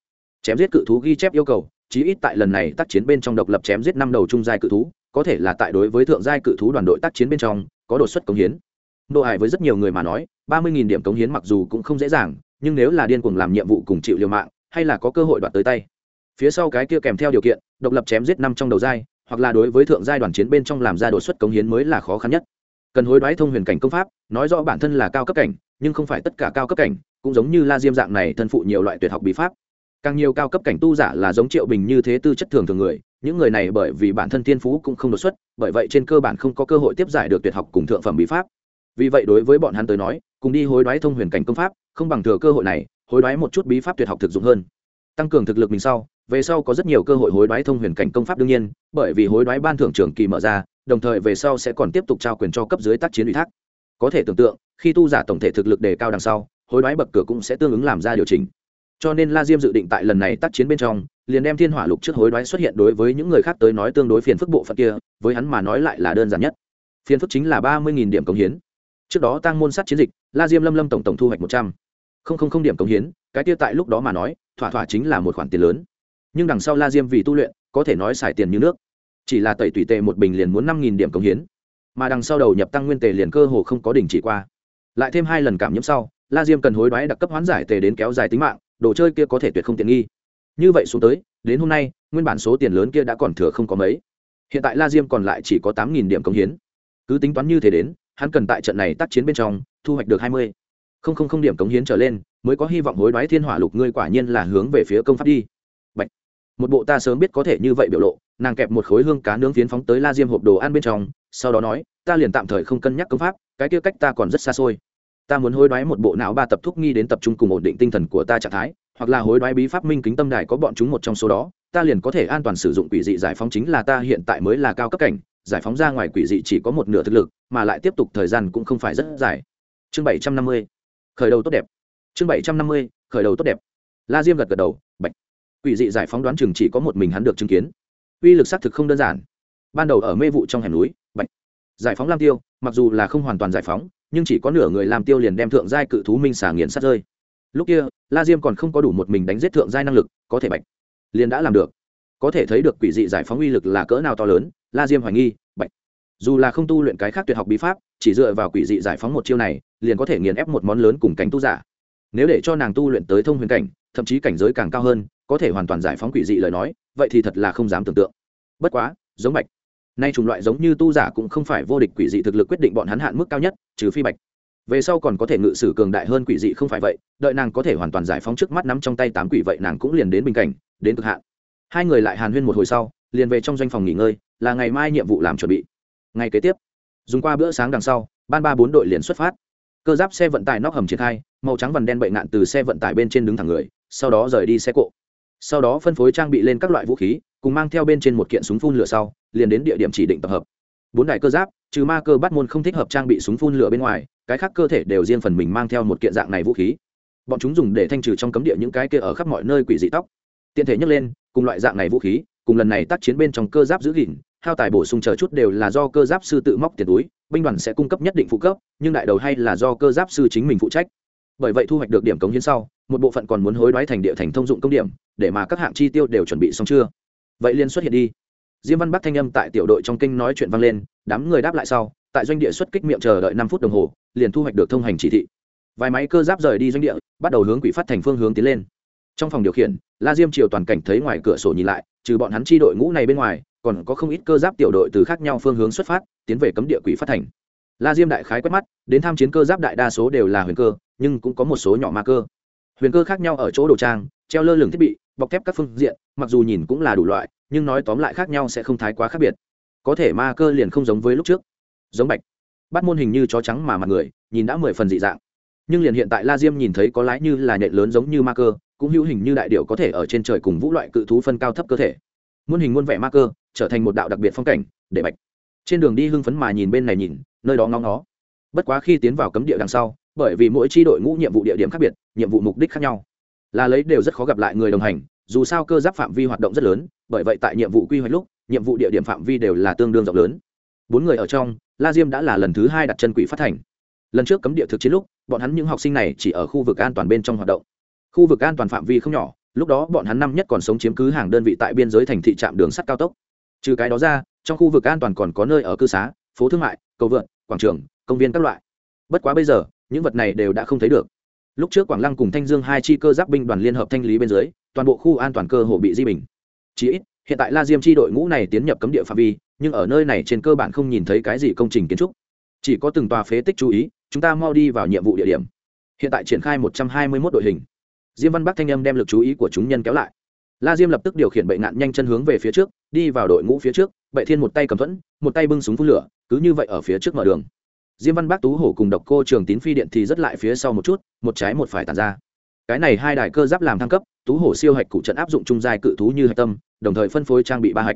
Chém giết cự thú ghi chép yêu cầu, chí ít tại lần này tác chiến bên trong độc lập chém giết năm đầu trung giai cự thú, có thể là tại đối với thượng giai cự thú đoàn đội tác chiến bên trong, có đột xuất cống hiến. Độ hải với rất nhiều người mà nói, ba mươi điểm cống hiến mặc dù cũng không dễ dàng, nhưng nếu là điên cuồng làm nhiệm vụ cùng chịu liều mạng, hay là có cơ hội đoạt tới tay. Phía sau cái kia kèm theo điều kiện, độc lập chém giết năm trong đầu giai, hoặc là đối với thượng giai đoàn chiến bên trong làm ra đột xuất cống hiến mới là khó khăn nhất. Cần hối đoái thông huyền cảnh công pháp, nói rõ bản thân là cao cấp cảnh nhưng không phải tất cả cao cấp cảnh cũng giống như la diêm dạng này thân phụ nhiều loại tuyệt học bí pháp. Càng nhiều cao cấp cảnh tu giả là giống triệu bình như thế tư chất thường thường người, những người này bởi vì bản thân thiên phú cũng không đột xuất, bởi vậy trên cơ bản không có cơ hội tiếp giải được tuyệt học cùng thượng phẩm bí pháp. Vì vậy đối với bọn hắn tới nói, cùng đi hối đoái thông huyền cảnh công pháp, không bằng thừa cơ hội này, hối đoái một chút bí pháp tuyệt học thực dụng hơn. Tăng cường thực lực mình sau, về sau có rất nhiều cơ hội hối đoái thông huyền cảnh công pháp đương nhiên, bởi vì hối đoái ban thưởng trường kỳ mở ra, đồng thời về sau sẽ còn tiếp tục trao quyền cho cấp dưới tác chiến ủy thác có thể tưởng tượng, khi tu giả tổng thể thực lực đề cao đằng sau, hối đoái bậc cửa cũng sẽ tương ứng làm ra điều chỉnh. Cho nên la diêm dự định tại lần này tác chiến bên trong, liền đem thiên hỏa lục trước hối đoái xuất hiện đối với những người khác tới nói tương đối phiền phức bộ phận kia, với hắn mà nói lại là đơn giản nhất. Phiền phức chính là ba mươi điểm cống hiến. Trước đó tăng môn sát chiến dịch, la diêm lâm lâm tổng tổng thu hoạch một trăm. Linh điểm cống hiến, cái kia tại lúc đó mà nói, thỏa thỏa chính là một khoản tiền lớn. Nhưng đằng sau la diêm vì tu luyện, có thể nói xài tiền như nước. Chỉ là tẩy tùy tệ một bình liền muốn năm điểm cống hiến mà đằng sau đầu nhập tăng nguyên tề liền cơ hồ không có đình chỉ qua. Lại thêm hai lần cảm nhiễm sau, la diêm cần hối đoái đặc cấp hoán giải tề đến kéo dài tính mạng, đồ chơi kia có thể tuyệt không tiện nghi. Như vậy xuống tới, đến hôm nay, nguyên bản số tiền lớn kia đã còn thừa không có mấy. Hiện tại la diêm còn lại chỉ có tám nghìn điểm công hiến. Cứ tính toán như thế đến, hắn cần tại trận này tác chiến bên trong, thu hoạch được hai mươi. Không không không điểm cống hiến trở lên, mới có hy vọng hối đoái thiên hỏa lục ngươi quả nhiên là hướng về phía công pháp đi một bộ ta sớm biết có thể như vậy biểu lộ, nàng kẹp một khối hương cá nướng phiến phóng tới la diêm hộp đồ ăn bên trong, sau đó nói, ta liền tạm thời không cân nhắc công pháp, cái kia cách ta còn rất xa xôi. Ta muốn hối đoái một bộ não ba tập thúc nghi đến tập trung cùng ổn định tinh thần của ta trạng thái, hoặc là hối đoái bí pháp minh kính tâm đài có bọn chúng một trong số đó, ta liền có thể an toàn sử dụng quỷ dị giải phóng chính là ta hiện tại mới là cao cấp cảnh, giải phóng ra ngoài quỷ dị chỉ có một nửa thực lực, mà lại tiếp tục thời gian cũng không phải rất dài. Chương bảy trăm năm mươi, khởi đầu tốt đẹp. Chương bảy trăm năm mươi, khởi đầu tốt đẹp. La diêm gật gật đầu quỷ dị giải phóng đoán chừng chỉ có một mình hắn được chứng kiến. Uy lực xác thực không đơn giản. Ban đầu ở mê vụ trong hẻm núi, bạch. Giải phóng lam tiêu, mặc dù là không hoàn toàn giải phóng, nhưng chỉ có nửa người làm tiêu liền đem thượng giai cự thú minh xà nghiền sát rơi. Lúc kia, la diêm còn không có đủ một mình đánh giết thượng giai năng lực, có thể bạch. Liền đã làm được. Có thể thấy được quỷ dị giải phóng uy lực là cỡ nào to lớn, la diêm hoài nghi, bạch. Dù là không tu luyện cái khác tuyệt học bí pháp, chỉ dựa vào quỷ dị giải phóng một chiêu này, liền có thể nghiền ép một món lớn cùng cánh tu giả. Nếu để cho nàng tu luyện tới thông huyền cảnh, thậm chí cảnh giới càng cao hơn có thể hoàn toàn giải phóng quỷ dị lời nói, vậy thì thật là không dám tưởng tượng. Bất quá, giống bạch. Nay chủng loại giống như tu giả cũng không phải vô địch quỷ dị thực lực quyết định bọn hắn hạn mức cao nhất, trừ phi bạch. Về sau còn có thể ngự sử cường đại hơn quỷ dị không phải vậy, đợi nàng có thể hoàn toàn giải phóng trước mắt nắm trong tay tám quỷ vậy nàng cũng liền đến bình cảnh, đến cực hạn. Hai người lại hàn huyên một hồi sau, liền về trong doanh phòng nghỉ ngơi, là ngày mai nhiệm vụ làm chuẩn bị. Ngày kế tiếp, dùng qua bữa sáng đằng sau, ban ba bốn đội liền xuất phát. Cơ giáp xe vận tải nóc hầm triển khai, màu trắng vằn đen bậy nạn từ xe vận tải bên trên đứng thẳng người, sau đó rời đi xe cộ sau đó phân phối trang bị lên các loại vũ khí, cùng mang theo bên trên một kiện súng phun lửa sau, liền đến địa điểm chỉ định tập hợp. Bốn đại cơ giáp, trừ ma cơ bắt môn không thích hợp trang bị súng phun lửa bên ngoài, cái khác cơ thể đều riêng phần mình mang theo một kiện dạng này vũ khí. Bọn chúng dùng để thanh trừ trong cấm địa những cái kia ở khắp mọi nơi quỷ dị tóc. Tiện thể nhấc lên, cùng loại dạng này vũ khí, cùng lần này tác chiến bên trong cơ giáp giữ gìn, hao tài bổ sung chờ chút đều là do cơ giáp sư tự móc tiền túi, binh đoàn sẽ cung cấp nhất định phụ cấp, nhưng đại đầu hay là do cơ giáp sư chính mình phụ trách bởi vậy thu hoạch được điểm cống hiến sau, một bộ phận còn muốn hối đoái thành địa thành thông dụng công điểm, để mà các hạng chi tiêu đều chuẩn bị xong chưa? Vậy liên xuất hiện đi. Diêm văn bắc thanh âm tại tiểu đội trong kinh nói chuyện vang lên, đám người đáp lại sau, tại doanh địa xuất kích miệng chờ đợi năm phút đồng hồ, liền thu hoạch được thông hành chỉ thị. Vài máy cơ giáp rời đi doanh địa, bắt đầu hướng quỷ phát thành phương hướng tiến lên. Trong phòng điều khiển, la diêm triều toàn cảnh thấy ngoài cửa sổ nhìn lại, trừ bọn hắn chi đội ngũ này bên ngoài, còn có không ít cơ giáp tiểu đội từ khác nhau phương hướng xuất phát, tiến về cấm địa quỷ phát thành. La diêm đại khái quét mắt, đến tham chiến cơ giáp đại đa số đều là huyền cơ nhưng cũng có một số nhỏ ma cơ. Huyền cơ khác nhau ở chỗ đồ trang, treo lơ lửng thiết bị, bọc thép các phương diện, mặc dù nhìn cũng là đủ loại, nhưng nói tóm lại khác nhau sẽ không thái quá khác biệt. Có thể ma cơ liền không giống với lúc trước. Giống bạch. Bắt môn hình như chó trắng mà mặt người, nhìn đã mười phần dị dạng. Nhưng liền hiện tại la diêm nhìn thấy có lái như là nhện lớn giống như ma cơ, cũng hữu hình như đại điệu có thể ở trên trời cùng vũ loại cự thú phân cao thấp cơ thể. Muôn hình muôn vẻ ma cơ, trở thành một đạo đặc biệt phong cảnh, để bạch. Trên đường đi hưng phấn mà nhìn bên này nhìn, nơi đó ngóng nó bất quá khi tiến vào cấm địa đằng sau, bởi vì mỗi tri đội ngũ nhiệm vụ địa điểm khác biệt, nhiệm vụ mục đích khác nhau. Là lấy đều rất khó gặp lại người đồng hành, dù sao cơ giáp phạm vi hoạt động rất lớn, bởi vậy tại nhiệm vụ quy hoạch lúc, nhiệm vụ địa điểm phạm vi đều là tương đương rộng lớn. Bốn người ở trong, la diêm đã là lần thứ hai đặt chân quỷ phát thành. Lần trước cấm địa thực chiến lúc, bọn hắn những học sinh này chỉ ở khu vực an toàn bên trong hoạt động. Khu vực an toàn phạm vi không nhỏ, lúc đó bọn hắn năm nhất còn sống chiếm cứ hàng đơn vị tại biên giới thành thị trạm đường sắt cao tốc. Trừ cái đó ra, trong khu vực an toàn còn có nơi ở cư xá, phố thương mại, cầu vượn, quảng trường công viên các loại. Bất quá bây giờ, những vật này đều đã không thấy được. Lúc trước quảng lăng cùng thanh dương hai chi cơ giáp binh đoàn liên hợp thanh lý bên dưới, toàn bộ khu an toàn cơ hồ bị di bình. Chỉ ít, hiện tại la diêm chi đội ngũ này tiến nhập cấm địa phạm vi, nhưng ở nơi này trên cơ bản không nhìn thấy cái gì công trình kiến trúc. Chỉ có từng tòa phế tích chú ý, chúng ta mau đi vào nhiệm vụ địa điểm. Hiện tại triển khai một trăm hai mươi mốt đội hình. Diêm văn bắc thanh âm đem lực chú ý của chúng nhân kéo lại. La diêm lập tức điều khiển bệnh nạn nhanh chân hướng về phía trước, đi vào đội ngũ phía trước, bệ thiên một tay cầm thuẫn, một tay bưng súng phun lửa, cứ như vậy ở phía trước mở đường diêm văn bác tú hổ cùng độc cô trường tín phi điện thì rất lại phía sau một chút, một trái một phải tàn ra. Cái này hai đài cơ giáp làm thăng cấp, tú hổ siêu hạch cụ trận áp dụng trung giai cự thú như hạch tâm, đồng thời phân phối trang bị ba hạch.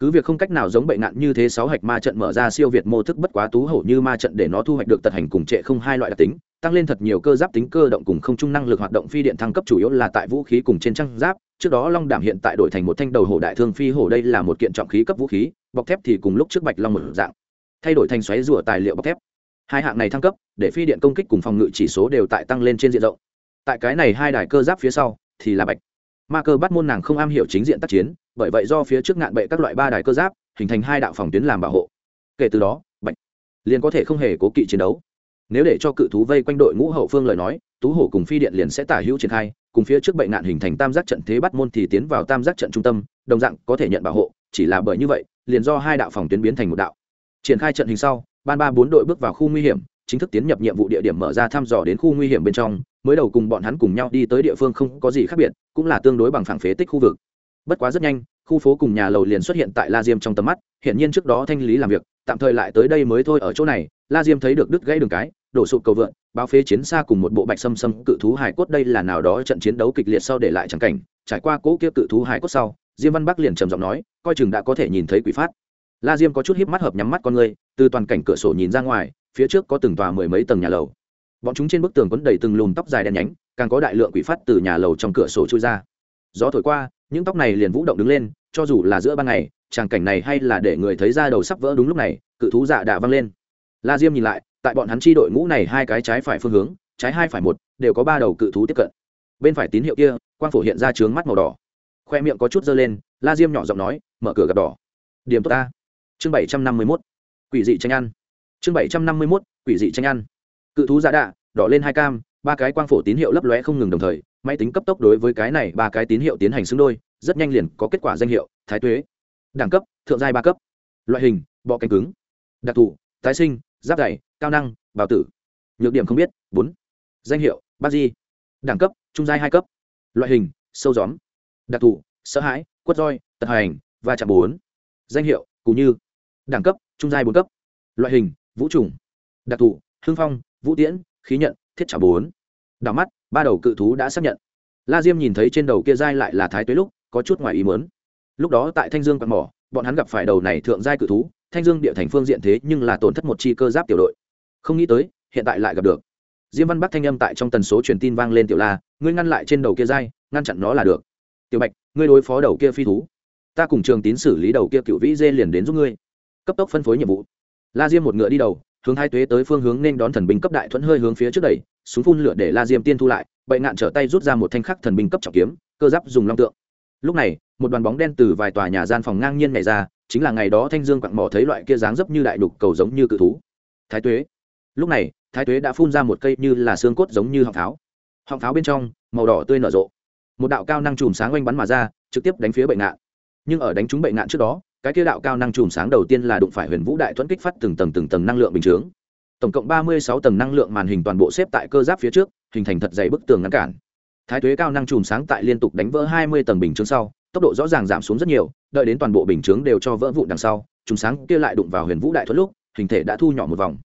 Cứ việc không cách nào giống bệnh nạn như thế sáu hạch ma trận mở ra siêu việt mô thức, bất quá tú hổ như ma trận để nó thu hoạch được tật hành cùng trệ không hai loại đặc tính, tăng lên thật nhiều cơ giáp tính cơ động cùng không trung năng lực hoạt động phi điện thăng cấp chủ yếu là tại vũ khí cùng trên trang giáp. Trước đó long đảm hiện tại đổi thành một thanh đầu hổ đại thương phi hổ, đây là một kiện trọng khí cấp vũ khí, bọc thép thì cùng lúc trước bạch long một dạng. Thay đổi thành xoáy rùa tài liệu bọc thép hai hạng này thăng cấp, để phi điện công kích cùng phòng ngự chỉ số đều tại tăng lên trên diện rộng. Tại cái này hai đài cơ giáp phía sau, thì là bạch. Ma cơ bắt môn nàng không am hiểu chính diện tác chiến, bởi vậy do phía trước ngạn bệ các loại ba đài cơ giáp, hình thành hai đạo phòng tuyến làm bảo hộ. Kể từ đó, bạch liền có thể không hề cố kỵ chiến đấu. Nếu để cho cự thú vây quanh đội ngũ hậu phương lời nói tú hổ cùng phi điện liền sẽ tả hữu triển khai, cùng phía trước bệnh nạn hình thành tam giác trận thế bắt môn thì tiến vào tam giác trận trung tâm, đồng dạng có thể nhận bảo hộ, chỉ là bởi như vậy, liền do hai đạo phòng tuyến biến thành một đạo. Triển khai trận hình sau ban ba bốn đội bước vào khu nguy hiểm, chính thức tiến nhập nhiệm vụ địa điểm mở ra thăm dò đến khu nguy hiểm bên trong, mới đầu cùng bọn hắn cùng nhau đi tới địa phương không có gì khác biệt, cũng là tương đối bằng phẳng phế tích khu vực. Bất quá rất nhanh, khu phố cùng nhà lầu liền xuất hiện tại la diêm trong tầm mắt hiện nhiên trước đó thanh lý làm việc, tạm thời lại tới đây mới thôi ở chỗ này, la diêm thấy được đứt gãy đường cái, đổ sụp cầu vượn báo phế chiến xa cùng một bộ bạch xâm xâm cự thú hải cốt đây là nào đó trận chiến đấu kịch liệt sau để lại trắng cảnh, trải qua cỗ kia cự thú hải cốt sau, diêm văn bắc liền trầm giọng nói, coi chừng đã có thể nhìn thấy quỷ phát. La diêm có chút híp mắt hợp nhắm mắt con người từ toàn cảnh cửa sổ nhìn ra ngoài, phía trước có từng tòa mười mấy tầng nhà lầu. Bọn chúng trên bức tường quấn đầy từng lùm tóc dài đen nhánh, càng có đại lượng quỷ phát từ nhà lầu trong cửa sổ trôi ra. Gió thổi qua, những tóc này liền vũ động đứng lên, cho dù là giữa ban ngày, tràng cảnh này hay là để người thấy da đầu sắp vỡ đúng lúc này, cự thú dạ đã văng lên. La diêm nhìn lại, tại bọn hắn chi đội ngũ này hai cái trái phải phương hướng, trái hai phải một, đều có ba đầu cự thú tiếp cận. Bên phải tín hiệu kia, quang phổ hiện ra trướng mắt màu đỏ. Khoe miệng có chút dơ lên, la diêm nhỏ giọng nói, mở cửa gặp đỏ. Điểm tốt ta. Chương bảy trăm năm mươi mốt quỷ dị tranh ăn. Chương bảy trăm năm mươi mốt, quỷ dị tranh ăn. Cự thú giả đạ, đỏ lên hai cam, ba cái quang phổ tín hiệu lấp lóe không ngừng đồng thời, máy tính cấp tốc đối với cái này ba cái tín hiệu tiến hành xứng đôi, rất nhanh liền có kết quả danh hiệu, thái tuế. Đẳng cấp, thượng giai ba cấp. Loại hình, bọ cánh cứng. Đặc thù, tái sinh, giáp dày, cao năng, bào tử. Nhược điểm không biết, bốn. Danh hiệu, bác di. Đẳng cấp, trung giai hai cấp. Loại hình, sâu gióm. Đặc thù, sợ hãi, quất roi, tật hành và chạm bốn. Danh hiệu, cù như. Đẳng cấp trung giai bốn cấp. Loại hình, vũ trùng, đặc thù, hương phong, vũ tiễn, khí nhận, thiết trả bốn. Đảo mắt, ba đầu cự thú đã xác nhận. La diêm nhìn thấy trên đầu kia giai lại là thái tuế lúc, có chút ngoài ý mớn lúc đó tại thanh dương quạt mỏ, bọn hắn gặp phải đầu này thượng giai cự thú, thanh dương địa thành phương diện thế nhưng là tổn thất một chi cơ giáp tiểu đội. Không nghĩ tới, hiện tại lại gặp được. Diêm văn bắc thanh âm tại trong tần số truyền tin vang lên tiểu la, ngươi ngăn lại trên đầu kia dai ngăn chặn nó là được. Tiểu bạch, ngươi đối phó đầu kia phi thú. Ta cùng trường tín xử lý đầu kia cựu vĩ dê liền đến giúp ngươi cấp tốc phân phối nhiệm vụ. La diêm một ngựa đi đầu, hướng hai tuế tới phương hướng nên đón thần binh cấp đại thuẫn hơi hướng phía trước đẩy, súng phun lửa để la diêm tiên thu lại bậy ngạn trở tay rút ra một thanh khắc thần binh cấp trọng kiếm, cơ giáp dùng long tượng. Lúc này, một đoàn bóng đen từ vài tòa nhà gian phòng ngang nhiên nhảy ra, chính là ngày đó thanh dương quặng mỏ thấy loại kia dáng dấp như đại đục cầu giống như cự thú. Thái tuế. Lúc này, thái tuế đã phun ra một cây như là xương cốt giống như họng pháo. Họng pháo bên trong, màu đỏ tươi nở rộ. Một đạo cao năng chùm sáng oanh bắn mà ra, trực tiếp đánh phía bệnh ngạn. Nhưng ở đánh trúng bệnh ngạn trước đó cái kia đạo cao năng chùm sáng đầu tiên là đụng phải huyền vũ đại thuẫn kích phát từng tầng từng tầng năng lượng bình chướng. Tổng cộng ba mươi sáu tầng năng lượng màn hình toàn bộ xếp tại cơ giáp phía trước, hình thành thật dày bức tường ngăn cản. Thái tuế cao năng chùm sáng tại liên tục đánh vỡ hai mươi tầng bình chướng sau, tốc độ rõ ràng giảm xuống rất nhiều, đợi đến toàn bộ bình chướng đều cho vỡ vụn đằng sau, chùm sáng kia lại đụng vào huyền vũ đại thuẫn lúc, hình thể đã thu nhỏ một vòng.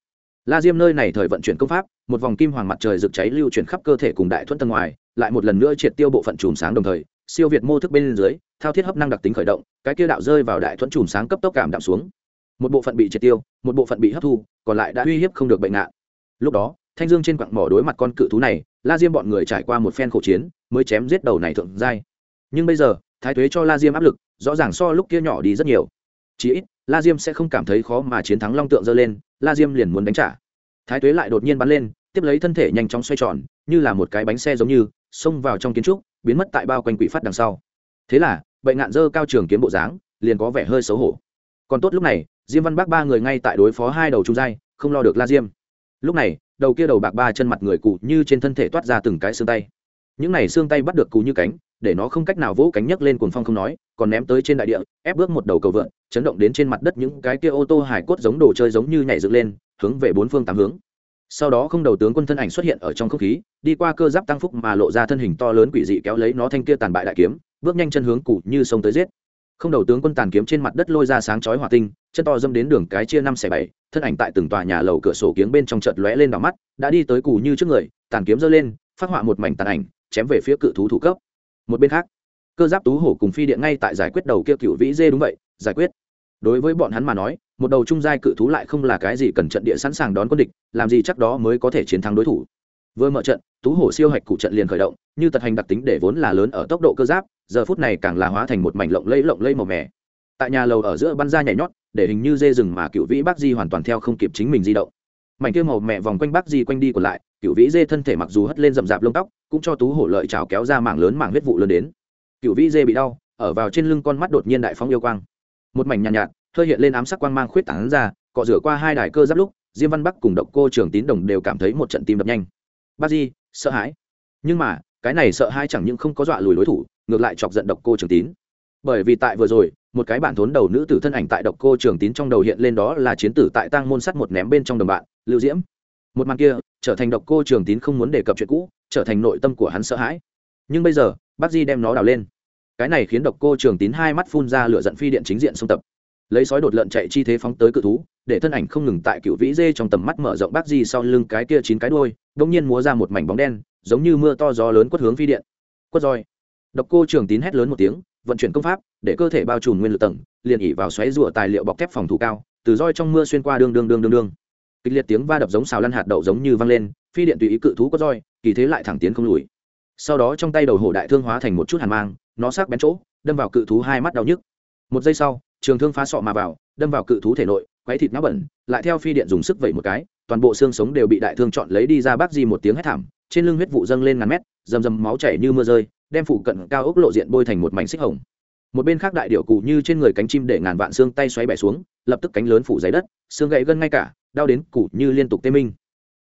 La diêm nơi này thời vận chuyển công pháp, một vòng kim hoàng mặt trời rực cháy lưu chuyển khắp cơ thể cùng đại thuẫn tầng ngoài, lại một lần nữa triệt tiêu bộ phận chùm sáng đồng thời siêu việt mô thức bên dưới, thao thiết hấp năng đặc tính khởi động, cái kia đạo rơi vào đại thuẫn chùm sáng cấp tốc cảm đạm xuống. Một bộ phận bị triệt tiêu, một bộ phận bị hấp thu, còn lại đã uy hiếp không được bệnh nạn. Lúc đó, thanh dương trên quặng mỏ đối mặt con cự thú này, la diêm bọn người trải qua một phen khổ chiến, mới chém giết đầu này thượng giai. Nhưng bây giờ, thái thuế cho la diêm áp lực, rõ ràng so lúc kia nhỏ đi rất nhiều. Chí ít, la diêm sẽ không cảm thấy khó mà chiến thắng long tượng dơ lên, la diêm liền muốn đánh trả. Thái thuế lại đột nhiên bắn lên, tiếp lấy thân thể nhanh chóng xoay tròn, như là một cái bánh xe giống như, xông vào trong kiến trúc biến mất tại bao quanh quỷ phát đằng sau. Thế là bệnh ngạn dơ cao trường kiếm bộ dáng, liền có vẻ hơi xấu hổ. Còn tốt lúc này, diêm văn bác ba người ngay tại đối phó hai đầu trung dai không lo được la diêm. Lúc này, đầu kia đầu bạc ba chân mặt người cụ như trên thân thể toát ra từng cái xương tay. Những này xương tay bắt được cụ như cánh, để nó không cách nào vỗ cánh nhấc lên cuồng phong không nói, còn ném tới trên đại địa, ép bước một đầu cầu vượn, chấn động đến trên mặt đất những cái kia ô tô hải cốt giống đồ chơi giống như nhảy dựng lên, hướng về bốn phương tám hướng sau đó không đầu tướng quân thân ảnh xuất hiện ở trong không khí, đi qua cơ giáp tăng phúc mà lộ ra thân hình to lớn quỷ dị kéo lấy nó thanh kia tàn bại đại kiếm, bước nhanh chân hướng cụ như sông tới giết. Không đầu tướng quân tàn kiếm trên mặt đất lôi ra sáng chói hỏa tinh, chân to dâm đến đường cái chia năm xẻ bảy, thân ảnh tại từng tòa nhà lầu cửa sổ kiếng bên trong chợt lóe lên đỏ mắt, đã đi tới cù như trước người, tàn kiếm giơ lên, phát họa một mảnh tàn ảnh, chém về phía cự thú thủ cấp. Một bên khác, cơ giáp tú hổ cùng phi điện ngay tại giải quyết đầu kia cựu vĩ dê đúng vậy, giải quyết. Đối với bọn hắn mà nói một đầu trung giai cự thú lại không là cái gì cần trận địa sẵn sàng đón quân địch làm gì chắc đó mới có thể chiến thắng đối thủ. Vừa mở trận tú hổ siêu hạch cụ trận liền khởi động như tật hành đặc tính để vốn là lớn ở tốc độ cơ giáp giờ phút này càng là hóa thành một mảnh lộng lẫy lộng lẫy màu mè. Tại nhà lầu ở giữa bắn ra nhảy nhót để hình như dê rừng mà cựu vĩ bác di hoàn toàn theo không kịp chính mình di động. Mảnh kia màu mẹ vòng quanh bác di quanh đi còn lại cựu vĩ dê thân thể mặc dù hất lên rậm rạp lông tóc cũng cho tú hổ lợi trào kéo ra mảng lớn mảng huyết vụ lớn đến. Cựu vĩ dê bị đau ở vào trên lưng con mắt đột nhiên đại phóng yêu quang. Một mảnh nhàn nhạt, nhạt hơi hiện lên ám sắc quang mang khuyết tảng ra, cọ rửa qua hai đài cơ giáp lúc, diêm văn bắc cùng độc cô trường tín đồng đều cảm thấy một trận tim đập nhanh. Bác di, sợ hãi. Nhưng mà, cái này sợ hãi chẳng những không có dọa lùi đối thủ, ngược lại chọc giận độc cô trường tín. Bởi vì tại vừa rồi, một cái bản thốn đầu nữ tử thân ảnh tại độc cô trường tín trong đầu hiện lên đó là chiến tử tại tăng môn sắt một ném bên trong đồng bạn, lưu diễm. Một màn kia, trở thành độc cô trường tín không muốn đề cập chuyện cũ, trở thành nội tâm của hắn sợ hãi. Nhưng bây giờ, bác di đem nó đào lên. Cái này khiến độc cô trường tín hai mắt phun ra lửa giận phi điện chính diện xung tập lấy sói đột lợn chạy chi thế phóng tới cự thú, để thân ảnh không ngừng tại cựu vĩ dê trong tầm mắt mở rộng bác di sau lưng cái kia chín cái đôi đ ỗ n g nhiên múa ra một mảnh bóng đen, giống như mưa to gió lớn quất hướng phi điện. Quất roi. Độc cô trường tín hét lớn một tiếng, vận chuyển công pháp, để cơ thể bao trùm nguyên lực tầng, liền ỉ vào xoáy rụa tài liệu bọc thép phòng thủ cao, từ roi trong mưa xuyên qua đương đương đương đương đương. Kịch liệt tiếng va đập giống xào lăn hạt đậu giống như văng lên, phi điện tùy ý cự thú quất roi, kỳ thế lại thẳng tiến không lùi. Sau đó trong tay đầu hổ đại thương hóa thành một chút hàn mang, nó sắc bén chỗ, đâm vào cự thú hai mắt đau nhức. Một giây sau trường thương phá sọ mà vào, đâm vào cự thú thể nội, quấy thịt náo bẩn, lại theo phi điện dùng sức vẩy một cái, toàn bộ xương sống đều bị đại thương chọn lấy đi ra bác di một tiếng hét thảm, trên lưng huyết vụ dâng lên ngàn mét, rầm rầm máu chảy như mưa rơi, đem phụ cận cao ốc lộ diện bôi thành một mảnh xích hồng. Một bên khác đại điệu cụ như trên người cánh chim để ngàn vạn xương tay xoáy bẻ xuống, lập tức cánh lớn phủ giấy đất, xương gãy gân ngay cả, đau đến cụ như liên tục tê minh.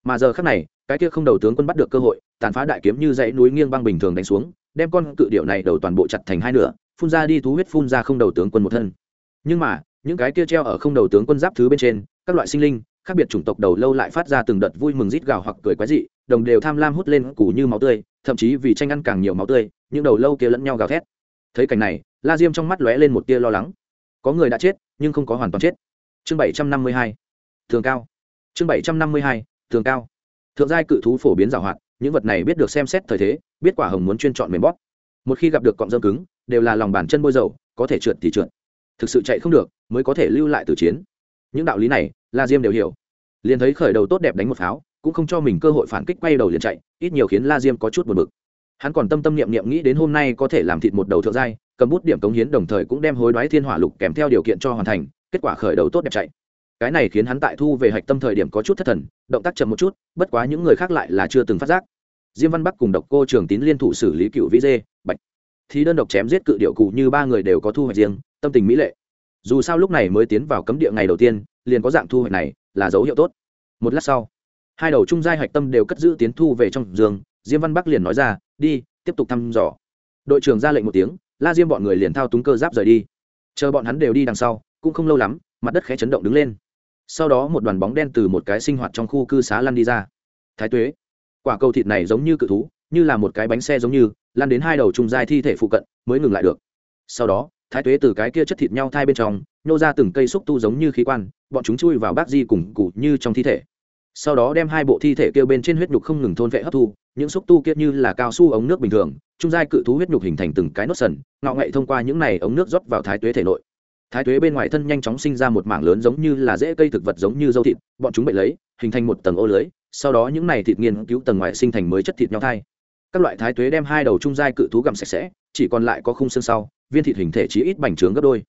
Mà giờ khác này, cái kia không đầu tướng quân bắt được cơ hội, tàn phá đại kiếm như dãy núi nghiêng băng bình thường đánh xuống, đem con cự điệu này đầu toàn bộ chặt thành hai nửa, phun ra đi thú huyết phun ra không đầu tướng quân một thân nhưng mà, những cái kia treo ở không đầu tướng quân giáp thứ bên trên, các loại sinh linh, khác biệt chủng tộc đầu lâu lại phát ra từng đợt vui mừng rít gào hoặc cười quái dị, đồng đều tham lam hút lên củ như máu tươi, thậm chí vì tranh ăn càng nhiều máu tươi, những đầu lâu kia lẫn nhau gào thét. Thấy cảnh này, la diêm trong mắt lóe lên một tia lo lắng. Có người đã chết, nhưng không có hoàn toàn chết. Chương bảy trăm năm mươi hai. Thường cao. Chương bảy trăm năm mươi hai, thường cao. Thượng giai cự thú phổ biến giảo hoạt, những vật này biết được xem xét thời thế, biết quả hồng muốn chuyên chọn mềm bóp. Một khi gặp được cọng dơm cứng, đều là lòng bàn chân bôi dầu, có thể trượt thì trượt thực sự chạy không được, mới có thể lưu lại từ chiến. Những đạo lý này, la diêm đều hiểu. Liền thấy khởi đầu tốt đẹp đánh một pháo, cũng không cho mình cơ hội phản kích, quay đầu liền chạy, ít nhiều khiến la diêm có chút buồn bực. Hắn còn tâm tâm niệm niệm nghĩ đến hôm nay có thể làm thịt một đầu thượng giai, cầm bút điểm cống hiến đồng thời cũng đem hối đoái thiên hỏa lục kèm theo điều kiện cho hoàn thành, kết quả khởi đầu tốt đẹp chạy. Cái này khiến hắn tại thu về hạch tâm thời điểm có chút thất thần, động tác chậm một chút, bất quá những người khác lại là chưa từng phát giác. Diêm văn bắc cùng độc cô trường tín liên thủ xử lý cựu vĩ dê, bạch. Thì đơn độc chém giết cự điệu cụ như ba người đều có thu hoạch riêng tâm tình mỹ lệ. Dù sao lúc này mới tiến vào cấm địa ngày đầu tiên, liền có dạng thu hoạch này là dấu hiệu tốt. Một lát sau, hai đầu trung giai hạch tâm đều cất giữ tiến thu về trong giường, diêm văn bắc liền nói ra, đi, tiếp tục thăm dò. Đội trưởng ra lệnh một tiếng, la diêm bọn người liền thao túng cơ giáp rời đi. Chờ bọn hắn đều đi đằng sau, cũng không lâu lắm, mặt đất khẽ chấn động đứng lên. Sau đó một đoàn bóng đen từ một cái sinh hoạt trong khu cư xá lăn đi ra. Thái tuế, quả cầu thịt này giống như cự thú, như là một cái bánh xe giống như, lăn đến hai đầu trung giai thi thể phụ cận, mới ngừng lại được. Sau đó thái tuế từ cái kia chất thịt nhau thai bên trong nhô ra từng cây xúc tu giống như khí quan, bọn chúng chui vào bác di cùng cụ như trong thi thể. Sau đó đem hai bộ thi thể kêu bên trên huyết nhục không ngừng thôn vệ hấp thu, những xúc tu kia như là cao su ống nước bình thường, trung giai cự thú huyết nhục hình thành từng cái nốt sần, ngọ ngậy thông qua những này ống nước rót vào thái tuế thể nội. Thái tuế bên ngoài thân nhanh chóng sinh ra một mảng lớn giống như là rễ cây thực vật giống như dâu thịt, bọn chúng bệnh lấy, hình thành một tầng ô lưới, sau đó những này thịt nghiên cứu tầng ngoài sinh thành mới chất thịt nhau thai. Các loại thái tuế đem hai đầu trung giai cự thú gặm sạch sẽ, chỉ còn lại có khung xương sau viên thịt hình thể chỉ ít bành trướng gấp đôi.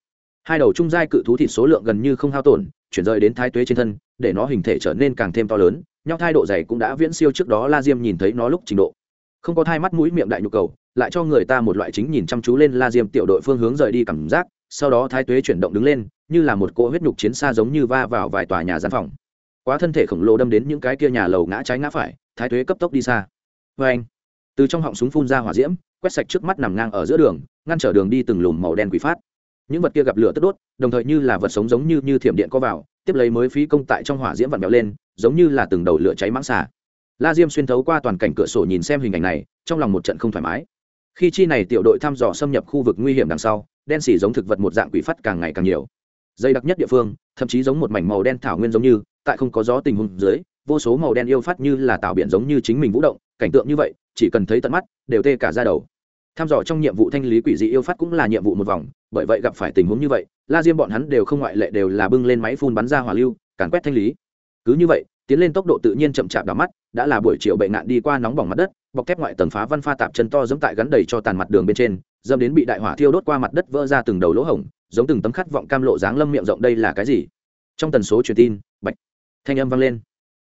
Hai đầu trung giai cự thú thịt số lượng gần như không hao tổn, chuyển rời đến thái tuế trên thân, để nó hình thể trở nên càng thêm to lớn, nhau thai độ dày cũng đã viễn siêu trước đó la diêm nhìn thấy nó lúc trình độ. Không có thai mắt mũi miệng đại nhu cầu, lại cho người ta một loại chính nhìn chăm chú lên la diêm tiểu đội phương hướng rời đi cảm giác, sau đó thái tuế chuyển động đứng lên, như là một cỗ huyết nhục chiến xa giống như va vào vài tòa nhà gian phòng. Quá thân thể khổng lồ đâm đến những cái kia nhà lầu ngã trái ngã phải, thái tuế cấp tốc đi xa. Vê anh từ trong họng súng phun ra hỏa diễm, quét sạch trước mắt nằm ngang ở giữa đường ngăn trở đường đi từng lùm màu đen quỷ phát. Những vật kia gặp lửa tất đốt, đồng thời như là vật sống giống như như thiểm điện có vào, tiếp lấy mới phí công tại trong hỏa diễm vặn béo lên, giống như là từng đầu lửa cháy mãng xà. La diêm xuyên thấu qua toàn cảnh cửa sổ nhìn xem hình ảnh này, trong lòng một trận không thoải mái. Khi chi này tiểu đội thăm dò xâm nhập khu vực nguy hiểm đằng sau, đen xỉ giống thực vật một dạng quỷ phát càng ngày càng nhiều. Dây đặc nhất địa phương, thậm chí giống một mảnh màu đen thảo nguyên giống như, tại không có gió tình huống dưới, vô số màu đen yêu phát như là tạo biển giống như chính mình vũ động, cảnh tượng như vậy, chỉ cần thấy tận mắt, đều tê cả ra đầu tham dò trong nhiệm vụ thanh lý quỷ dị yêu phát cũng là nhiệm vụ một vòng, bởi vậy gặp phải tình huống như vậy, la diêm bọn hắn đều không ngoại lệ đều là bưng lên máy phun bắn ra hỏa lưu, càn quét thanh lý. Cứ như vậy, tiến lên tốc độ tự nhiên chậm chạp đỏ mắt, đã là buổi chiều bệnh nạn đi qua nóng bỏng mặt đất, bọc thép ngoại tầng phá văn pha tạp chân to dẫm tại gắn đầy cho tàn mặt đường bên trên dâm đến bị đại hỏa thiêu đốt qua mặt đất vỡ ra từng đầu lỗ hổng, giống từng tấm khát vọng cam lộ dáng lâm miệng rộng đây là cái gì? Trong tần số truyền tin, bạch, thanh âm vang lên.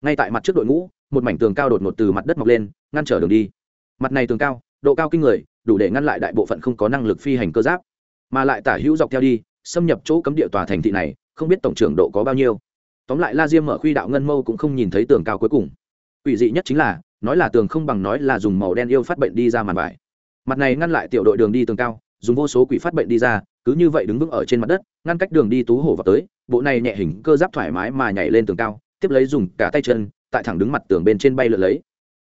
Ngay tại mặt trước đội ngũ, một mảnh tường cao đột ngột từ mặt đất mọc lên, ngăn trở đường đi. Mặt này tường cao độ cao kinh người, đủ để ngăn lại đại bộ phận không có năng lực phi hành cơ giáp. Mà lại tả hữu dọc theo đi, xâm nhập chỗ cấm địa tòa thành thị này, không biết tổng trưởng độ có bao nhiêu. Tóm lại la diêm mở khuy đạo ngân mâu cũng không nhìn thấy tường cao cuối cùng. Ủy dị nhất chính là, nói là tường không bằng nói là dùng màu đen yêu phát bệnh đi ra màn vải. Mặt này ngăn lại tiểu đội đường đi tường cao, dùng vô số quỷ phát bệnh đi ra, cứ như vậy đứng vững ở trên mặt đất, ngăn cách đường đi tú hổ vào tới, bộ này nhẹ hình cơ giáp thoải mái mà nhảy lên tường cao, tiếp lấy dùng cả tay chân, tại thẳng đứng mặt tường bên trên bay lượn lấy.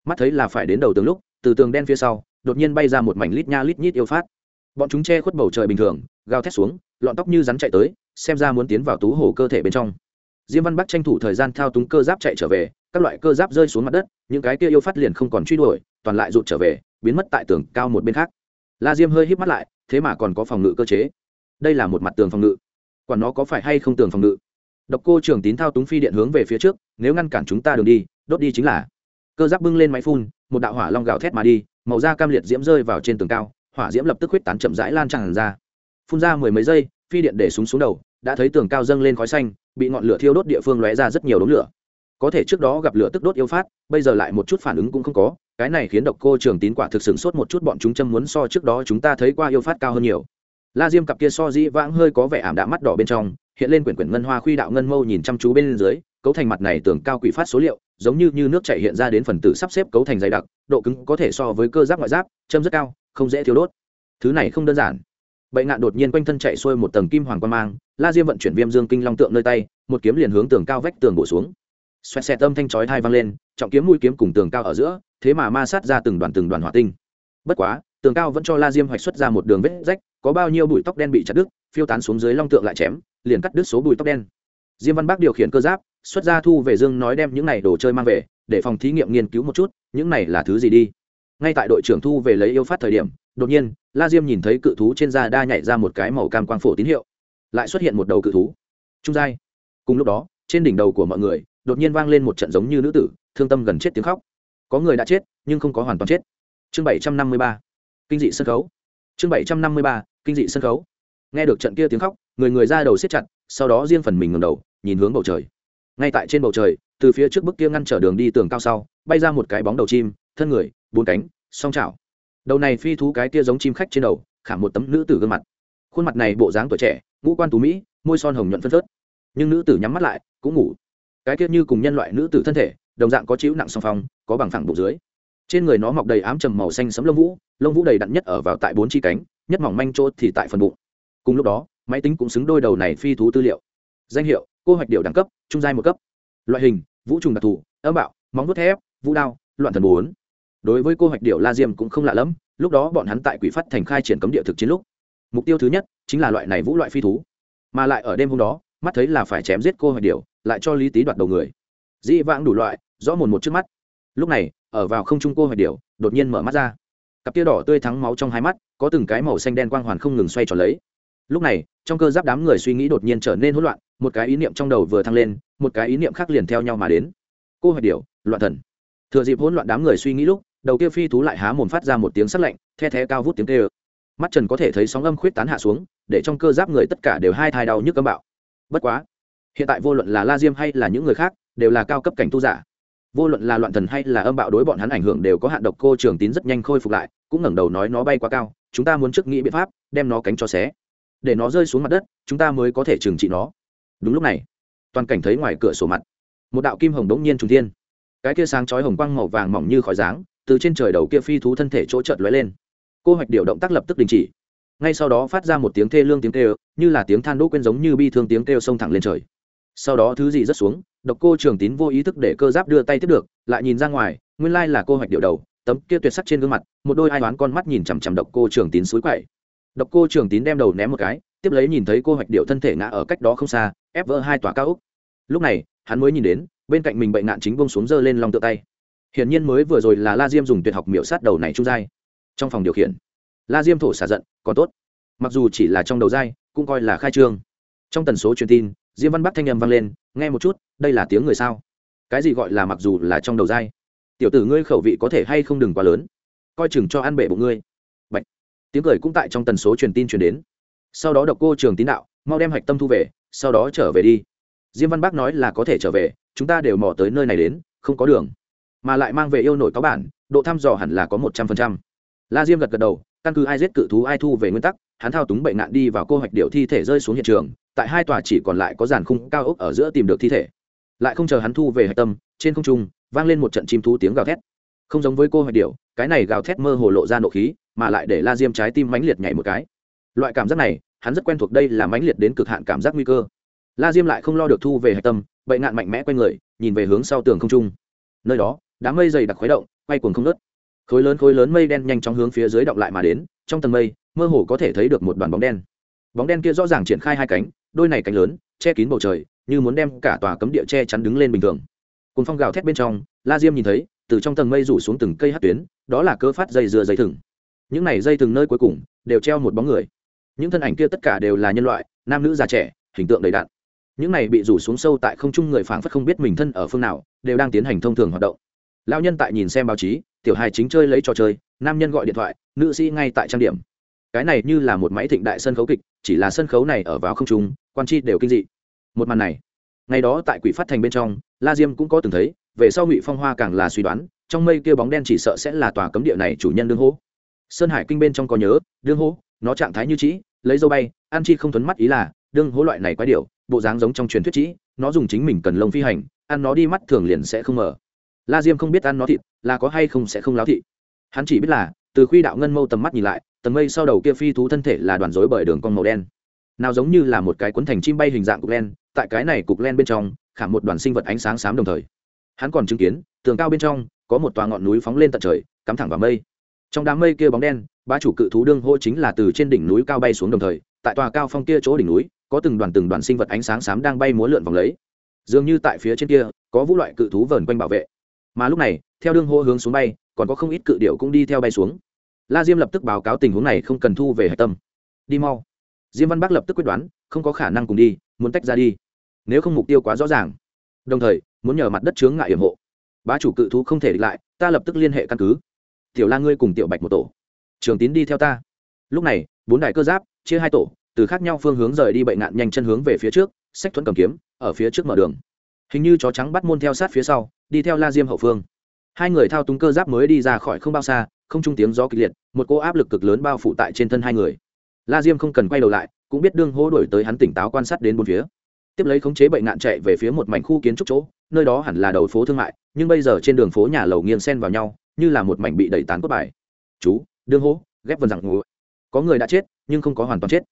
Mắt thấy là phải đến đầu tường lúc, từ tường đen phía sau đột nhiên bay ra một mảnh lít nha lít nhít yêu phát. Bọn chúng che khuất bầu trời bình thường, gào thét xuống, lọn tóc như rắn chạy tới, xem ra muốn tiến vào tú hổ cơ thể bên trong. Diêm văn bắc tranh thủ thời gian thao túng cơ giáp chạy trở về, các loại cơ giáp rơi xuống mặt đất, những cái kia yêu phát liền không còn truy đuổi, toàn lại rụt trở về, biến mất tại tường cao một bên khác. La diêm hơi híp mắt lại, thế mà còn có phòng ngự cơ chế. Đây là một mặt tường phòng ngự. Quản nó có phải hay không tường phòng ngự? Độc cô trưởng tín thao túng phi điện hướng về phía trước, nếu ngăn cản chúng ta đường đi, đốt đi chính là. Cơ giáp bưng lên máy phun, một đạo hỏa long gào thét mà đi màu da cam liệt diễm rơi vào trên tường cao, hỏa diễm lập tức huyết tán chậm rãi lan tràn ra. Phun ra mười mấy giây, phi điện để súng xuống đầu, đã thấy tường cao dâng lên khói xanh, bị ngọn lửa thiêu đốt địa phương lóe ra rất nhiều đống lửa. Có thể trước đó gặp lửa tức đốt yêu phát, bây giờ lại một chút phản ứng cũng không có, cái này khiến độc cô trường tín quả thực sửng sốt một chút bọn chúng châm muốn so trước đó chúng ta thấy qua yêu phát cao hơn nhiều. La diêm cặp kia so dĩ vãng hơi có vẻ ảm đạm mắt đỏ bên trong, hiện lên quyển quyển ngân hoa khuy đạo ngân mâu nhìn chăm chú bên dưới cấu thành mặt này tưởng cao quỷ phát số liệu giống như, như nước chảy hiện ra đến phần tử sắp xếp cấu thành dày đặc độ cứng có thể so với cơ giáp ngoại giáp châm rất cao không dễ thiếu đốt. Thứ này không đơn giản. Bệnh ngạn đột nhiên quanh thân chạy xuôi một tầng kim hoàng quan mang la diêm vận chuyển viêm dương kinh long tượng nơi tay một kiếm liền hướng tường cao vách tường bổ xuống. Xoẹt xẹt âm thanh chói thai vang lên trọng kiếm mũi kiếm cùng tường cao ở giữa thế mà ma sát ra từng đoàn từng đoàn hỏa tinh. Bất quá tường cao vẫn cho la diêm hoạch xuất ra một đường vết rách có bao nhiêu bụi tóc đen bị chặt đứt phiêu tán xuống dưới long tượng lại chém liền cắt đứt số bụi tóc đen. Diêm văn bắc điều khiển cơ giáp xuất ra thu về dương nói đem những này đồ chơi mang về, để phòng thí nghiệm nghiên cứu một chút, những này là thứ gì đi? Ngay tại đội trưởng thu về lấy yêu phát thời điểm, đột nhiên, la diêm nhìn thấy cự thú trên da đa nhảy ra một cái màu cam quang phổ tín hiệu. Lại xuất hiện một đầu cự thú. Trung giai. Cùng lúc đó, trên đỉnh đầu của mọi người, đột nhiên vang lên một trận giống như nữ tử, thương tâm gần chết tiếng khóc. Có người đã chết, nhưng không có hoàn toàn chết. Chương bảy trăm năm mươi ba. Kinh dị sân khấu. Chương bảy trăm năm mươi ba, kinh dị sân khấu. Nghe được trận kia tiếng khóc, người người ra đầu xếp chặt, sau đó riêng phần mình ngầm đầu, nhìn hướng bầu trời ngay tại trên bầu trời, từ phía trước bức kia ngăn trở đường đi tường cao sau, bay ra một cái bóng đầu chim, thân người, bốn cánh, song chảo. Đầu này phi thú cái kia giống chim khách trên đầu, khảm một tấm nữ tử gương mặt. Khuôn mặt này bộ dáng tuổi trẻ, ngũ quan tú mỹ, môi son hồng nhuận phân phớt. Nhưng nữ tử nhắm mắt lại, cũng ngủ. Cái kia như cùng nhân loại nữ tử thân thể, đồng dạng có chịu nặng song phong, có bằng phẳng bụng dưới. Trên người nó mọc đầy ám trầm màu xanh sấm lông vũ lông vũ đầy đặn nhất ở vào tại bốn chi cánh, nhất mỏng manh chỗ thì tại phần bụng. Cùng lúc đó, máy tính cũng xứng đôi đầu này phi thú tư liệu danh hiệu, cô hoạch điệu đẳng cấp, trung giai một cấp. Loại hình, vũ trùng đặc thù, âm bạo, móng vuốt thép, vũ đao, loạn thần bốn. Đối với cô hoạch điệu la diêm cũng không lạ lẫm, lúc đó bọn hắn tại quỷ phát thành khai triển cấm địa thực chiến lúc. Mục tiêu thứ nhất chính là loại này vũ loại phi thú. Mà lại ở đêm hôm đó, mắt thấy là phải chém giết cô hoạch điệu lại cho lý tý đoạt đầu người. Dĩ vãng đủ loại, rõ mồn một trước mắt. Lúc này, ở vào không trung cô hoạch điệu đột nhiên mở mắt ra. Cặp tia đỏ tươi thắng máu trong hai mắt, có từng cái màu xanh đen quang hoàn không ngừng xoay tròn lấy lúc này, trong cơ giáp đám người suy nghĩ đột nhiên trở nên hỗn loạn, một cái ý niệm trong đầu vừa thăng lên, một cái ý niệm khác liền theo nhau mà đến. Cô hoạch điều loạn thần. Thừa dịp hỗn loạn đám người suy nghĩ lúc, đầu kia phi thú lại há mồm phát ra một tiếng sắt lạnh, the thé cao vút tiếng tê ơ mắt trần có thể thấy sóng âm khuyết tán hạ xuống, để trong cơ giáp người tất cả đều hai thai đau nhức cấm bạo. Bất quá, hiện tại vô luận là la diêm hay là những người khác, đều là cao cấp cảnh tu giả. Vô luận là loạn thần hay là âm bạo đối bọn hắn ảnh hưởng đều có hạn độc cô trường tín rất nhanh khôi phục lại, cũng ngẩng đầu nói nó bay quá cao, chúng ta muốn trước nghĩ biện pháp, đem nó cánh cho xé để nó rơi xuống mặt đất, chúng ta mới có thể trừng trị nó. Đúng lúc này, toàn cảnh thấy ngoài cửa sổ mặt, một đạo kim hồng đống nhiên trùng thiên. Cái kia sáng chói hồng quang màu vàng mỏng như khói dáng, từ trên trời đầu kia phi thú thân thể chỗ chợt lóe lên. Cô hoạch điều động tác lập tức đình chỉ. Ngay sau đó phát ra một tiếng thê lương tiếng kêu, như là tiếng than đỗ quên giống như bi thương tiếng kêu xông thẳng lên trời. Sau đó thứ gì rất xuống, độc cô trường tín vô ý thức để cơ giáp đưa tay tiếp được, lại nhìn ra ngoài, nguyên lai là cô hoạch điệu đầu, tấm kia tuyệt sắc trên gương mặt, một đôi ai đoán con mắt nhìn chằm chằm độc cô trường tín suối quậy độc cô trường tín đem đầu ném một cái tiếp lấy nhìn thấy cô hoạch điệu thân thể ngã ở cách đó không xa ép vỡ hai tòa cao úc lúc này hắn mới nhìn đến bên cạnh mình bệnh nạn chính bông xuống giơ lên lòng tự tay. Hiển nhiên mới vừa rồi là la diêm dùng tuyệt học miểu sát đầu này trung dai. trong phòng điều khiển la diêm thổ xả giận còn tốt. Mặc dù chỉ là trong đầu dai, cũng coi là khai trương. Trong tần số truyền tin diêm văn bắc thanh â m vang lên nghe một chút đây là tiếng người sao? Cái gì gọi là mặc dù là trong đầu dai, tiểu tử ngươi khẩu vị có thể hay không đừng quá lớn? Coi chừng cho ăn bể bụng ngươi tiếng cười cũng tại trong tần số truyền tin truyền đến. Sau đó độc cô trường tín đạo, mau đem hạch tâm thu về, sau đó trở về đi. Diêm văn bác nói là có thể trở về, chúng ta đều mò tới nơi này đến, không có đường. Mà lại mang về yêu nổi cáo bản, độ thăm dò hẳn là có một trăm phần trăm. La diêm gật gật đầu, căn cứ ai giết cự thú, ai thu về nguyên tắc, hắn thao túng bệnh nạn đi vào cô hoạch điệu thi thể rơi xuống hiện trường, tại hai tòa chỉ còn lại có giàn khung cao ốc ở giữa tìm được thi thể. Lại không chờ hắn thu về hạch tâm, trên không trung, vang lên một trận chim thú tiếng gào thét không giống với cô hoạch điệu cái này gào thét mơ hồ lộ ra nộ khí, mà lại để la diêm trái tim mãnh liệt nhảy một cái. Loại cảm giác này, hắn rất quen thuộc đây là mãnh liệt đến cực hạn cảm giác nguy cơ. La diêm lại không lo được thu về hạch tâm bệnh nạn mạnh mẽ q u a y người, nhìn về hướng sau tường không trung. Nơi đó, đám mây dày đặc khuấy động, quay cuồng không nớt khối lớn khối lớn mây đen nhanh chóng hướng phía dưới động lại mà đến, trong tầng mây, mơ hồ có thể thấy được một đoàn bóng đen. Bóng đen kia rõ ràng triển khai hai cánh, đôi này cánh lớn, che kín bầu trời, như muốn đem cả tòa cấm địa che chắn đứng lên bình thường. Cùng phong gào thét bên trong, la diêm nhìn thấy từ trong tầng mây rủ xuống từng cây hát tuyến, đó là cơ phát dây dừa dây thừng. Những này dây thừng nơi cuối cùng đều treo một bóng người. Những thân ảnh kia tất cả đều là nhân loại, nam nữ già trẻ, hình tượng đầy đặn. Những này bị rủ xuống sâu tại không trung người phảng phất không biết mình thân ở phương nào, đều đang tiến hành thông thường hoạt động. Lao nhân tại nhìn xem báo chí, tiểu hài chính chơi lấy trò chơi, nam nhân gọi điện thoại, nữ sĩ ngay tại trang điểm. Cái này như là một máy thịnh đại sân khấu kịch, chỉ là sân khấu này ở vào không trung, quan chi đều kinh dị. Một màn này, ngày đó tại quỷ phát thành bên trong, la diêm cũng có từng thấy về sau ngụy phong hoa càng là suy đoán trong mây kia bóng đen chỉ sợ sẽ là tòa cấm địa này chủ nhân đương hố sơn hải kinh bên trong có nhớ đương hố nó trạng thái như trĩ lấy dâu bay an chi không thuấn mắt ý là đương hố loại này quái điệu bộ dáng giống trong truyền thuyết trĩ nó dùng chính mình cần lông phi hành ăn nó đi mắt thường liền sẽ không mở la diêm không biết ăn nó thịt là có hay không sẽ không láo thị hắn chỉ biết là từ khi đạo ngân mâu tầm mắt nhìn lại tầng mây sau đầu kia phi thú thân thể là đoàn rối bởi đường con màu đen nào giống như là một cái cuốn thành chim bay hình dạng cục len tại cái này cục len bên trong khảm một đoàn sinh vật ánh sáng xám đồng thời hắn còn chứng kiến, tường cao bên trong, có một tòa ngọn núi phóng lên tận trời, cắm thẳng vào mây. Trong đám mây kia bóng đen ba chủ cự thú đương hô chính là từ trên đỉnh núi cao bay xuống đồng thời, tại tòa cao phong kia chỗ đỉnh núi, có từng đoàn từng đoàn sinh vật ánh sáng xám đang bay múa lượn vòng lấy. Dường như tại phía trên kia, có vũ loại cự thú vờn quanh bảo vệ. Mà lúc này, theo đương hô hướng xuống bay, còn có không ít cự điệu cũng đi theo bay xuống. La diêm lập tức báo cáo tình huống này không cần thu về hạch tâm. Đi mau. Diêm văn bắc lập tức quyết đoán, không có khả năng cùng đi, muốn tách ra đi. Nếu không mục tiêu quá rõ ràng. Đồng thời muốn nhờ mặt đất chướng ngại hiểm hộ. Bá chủ cự thú không thể địch lại, ta lập tức liên hệ căn cứ. Tiểu la ngươi cùng tiểu bạch một tổ. Trường tín đi theo ta. Lúc này, bốn đại cơ giáp, chia hai tổ, từ khác nhau phương hướng rời đi bệnh nạn nhanh chân hướng về phía trước, sách thuẫn cầm kiếm, ở phía trước mở đường. Hình như chó trắng bắt môn theo sát phía sau, đi theo la diêm hậu phương. Hai người thao túng cơ giáp mới đi ra khỏi không bao xa, không trung tiếng gió kịch liệt, một cô áp lực cực lớn bao phủ tại trên thân hai người. La diêm không cần quay đầu lại, cũng biết đương hô đổi tới hắn tỉnh táo quan sát đến bốn phía. Tiếp lấy khống chế bệnh nạn chạy về phía một mảnh khu kiến trúc chỗ nơi đó hẳn là đầu phố thương mại, nhưng bây giờ trên đường phố nhà lầu nghiêng sen vào nhau, như là một mảnh bị đẩy tán cốt bài. Chú, đương hố ghép vần rằng ngủ. Có người đã chết, nhưng không có hoàn toàn chết.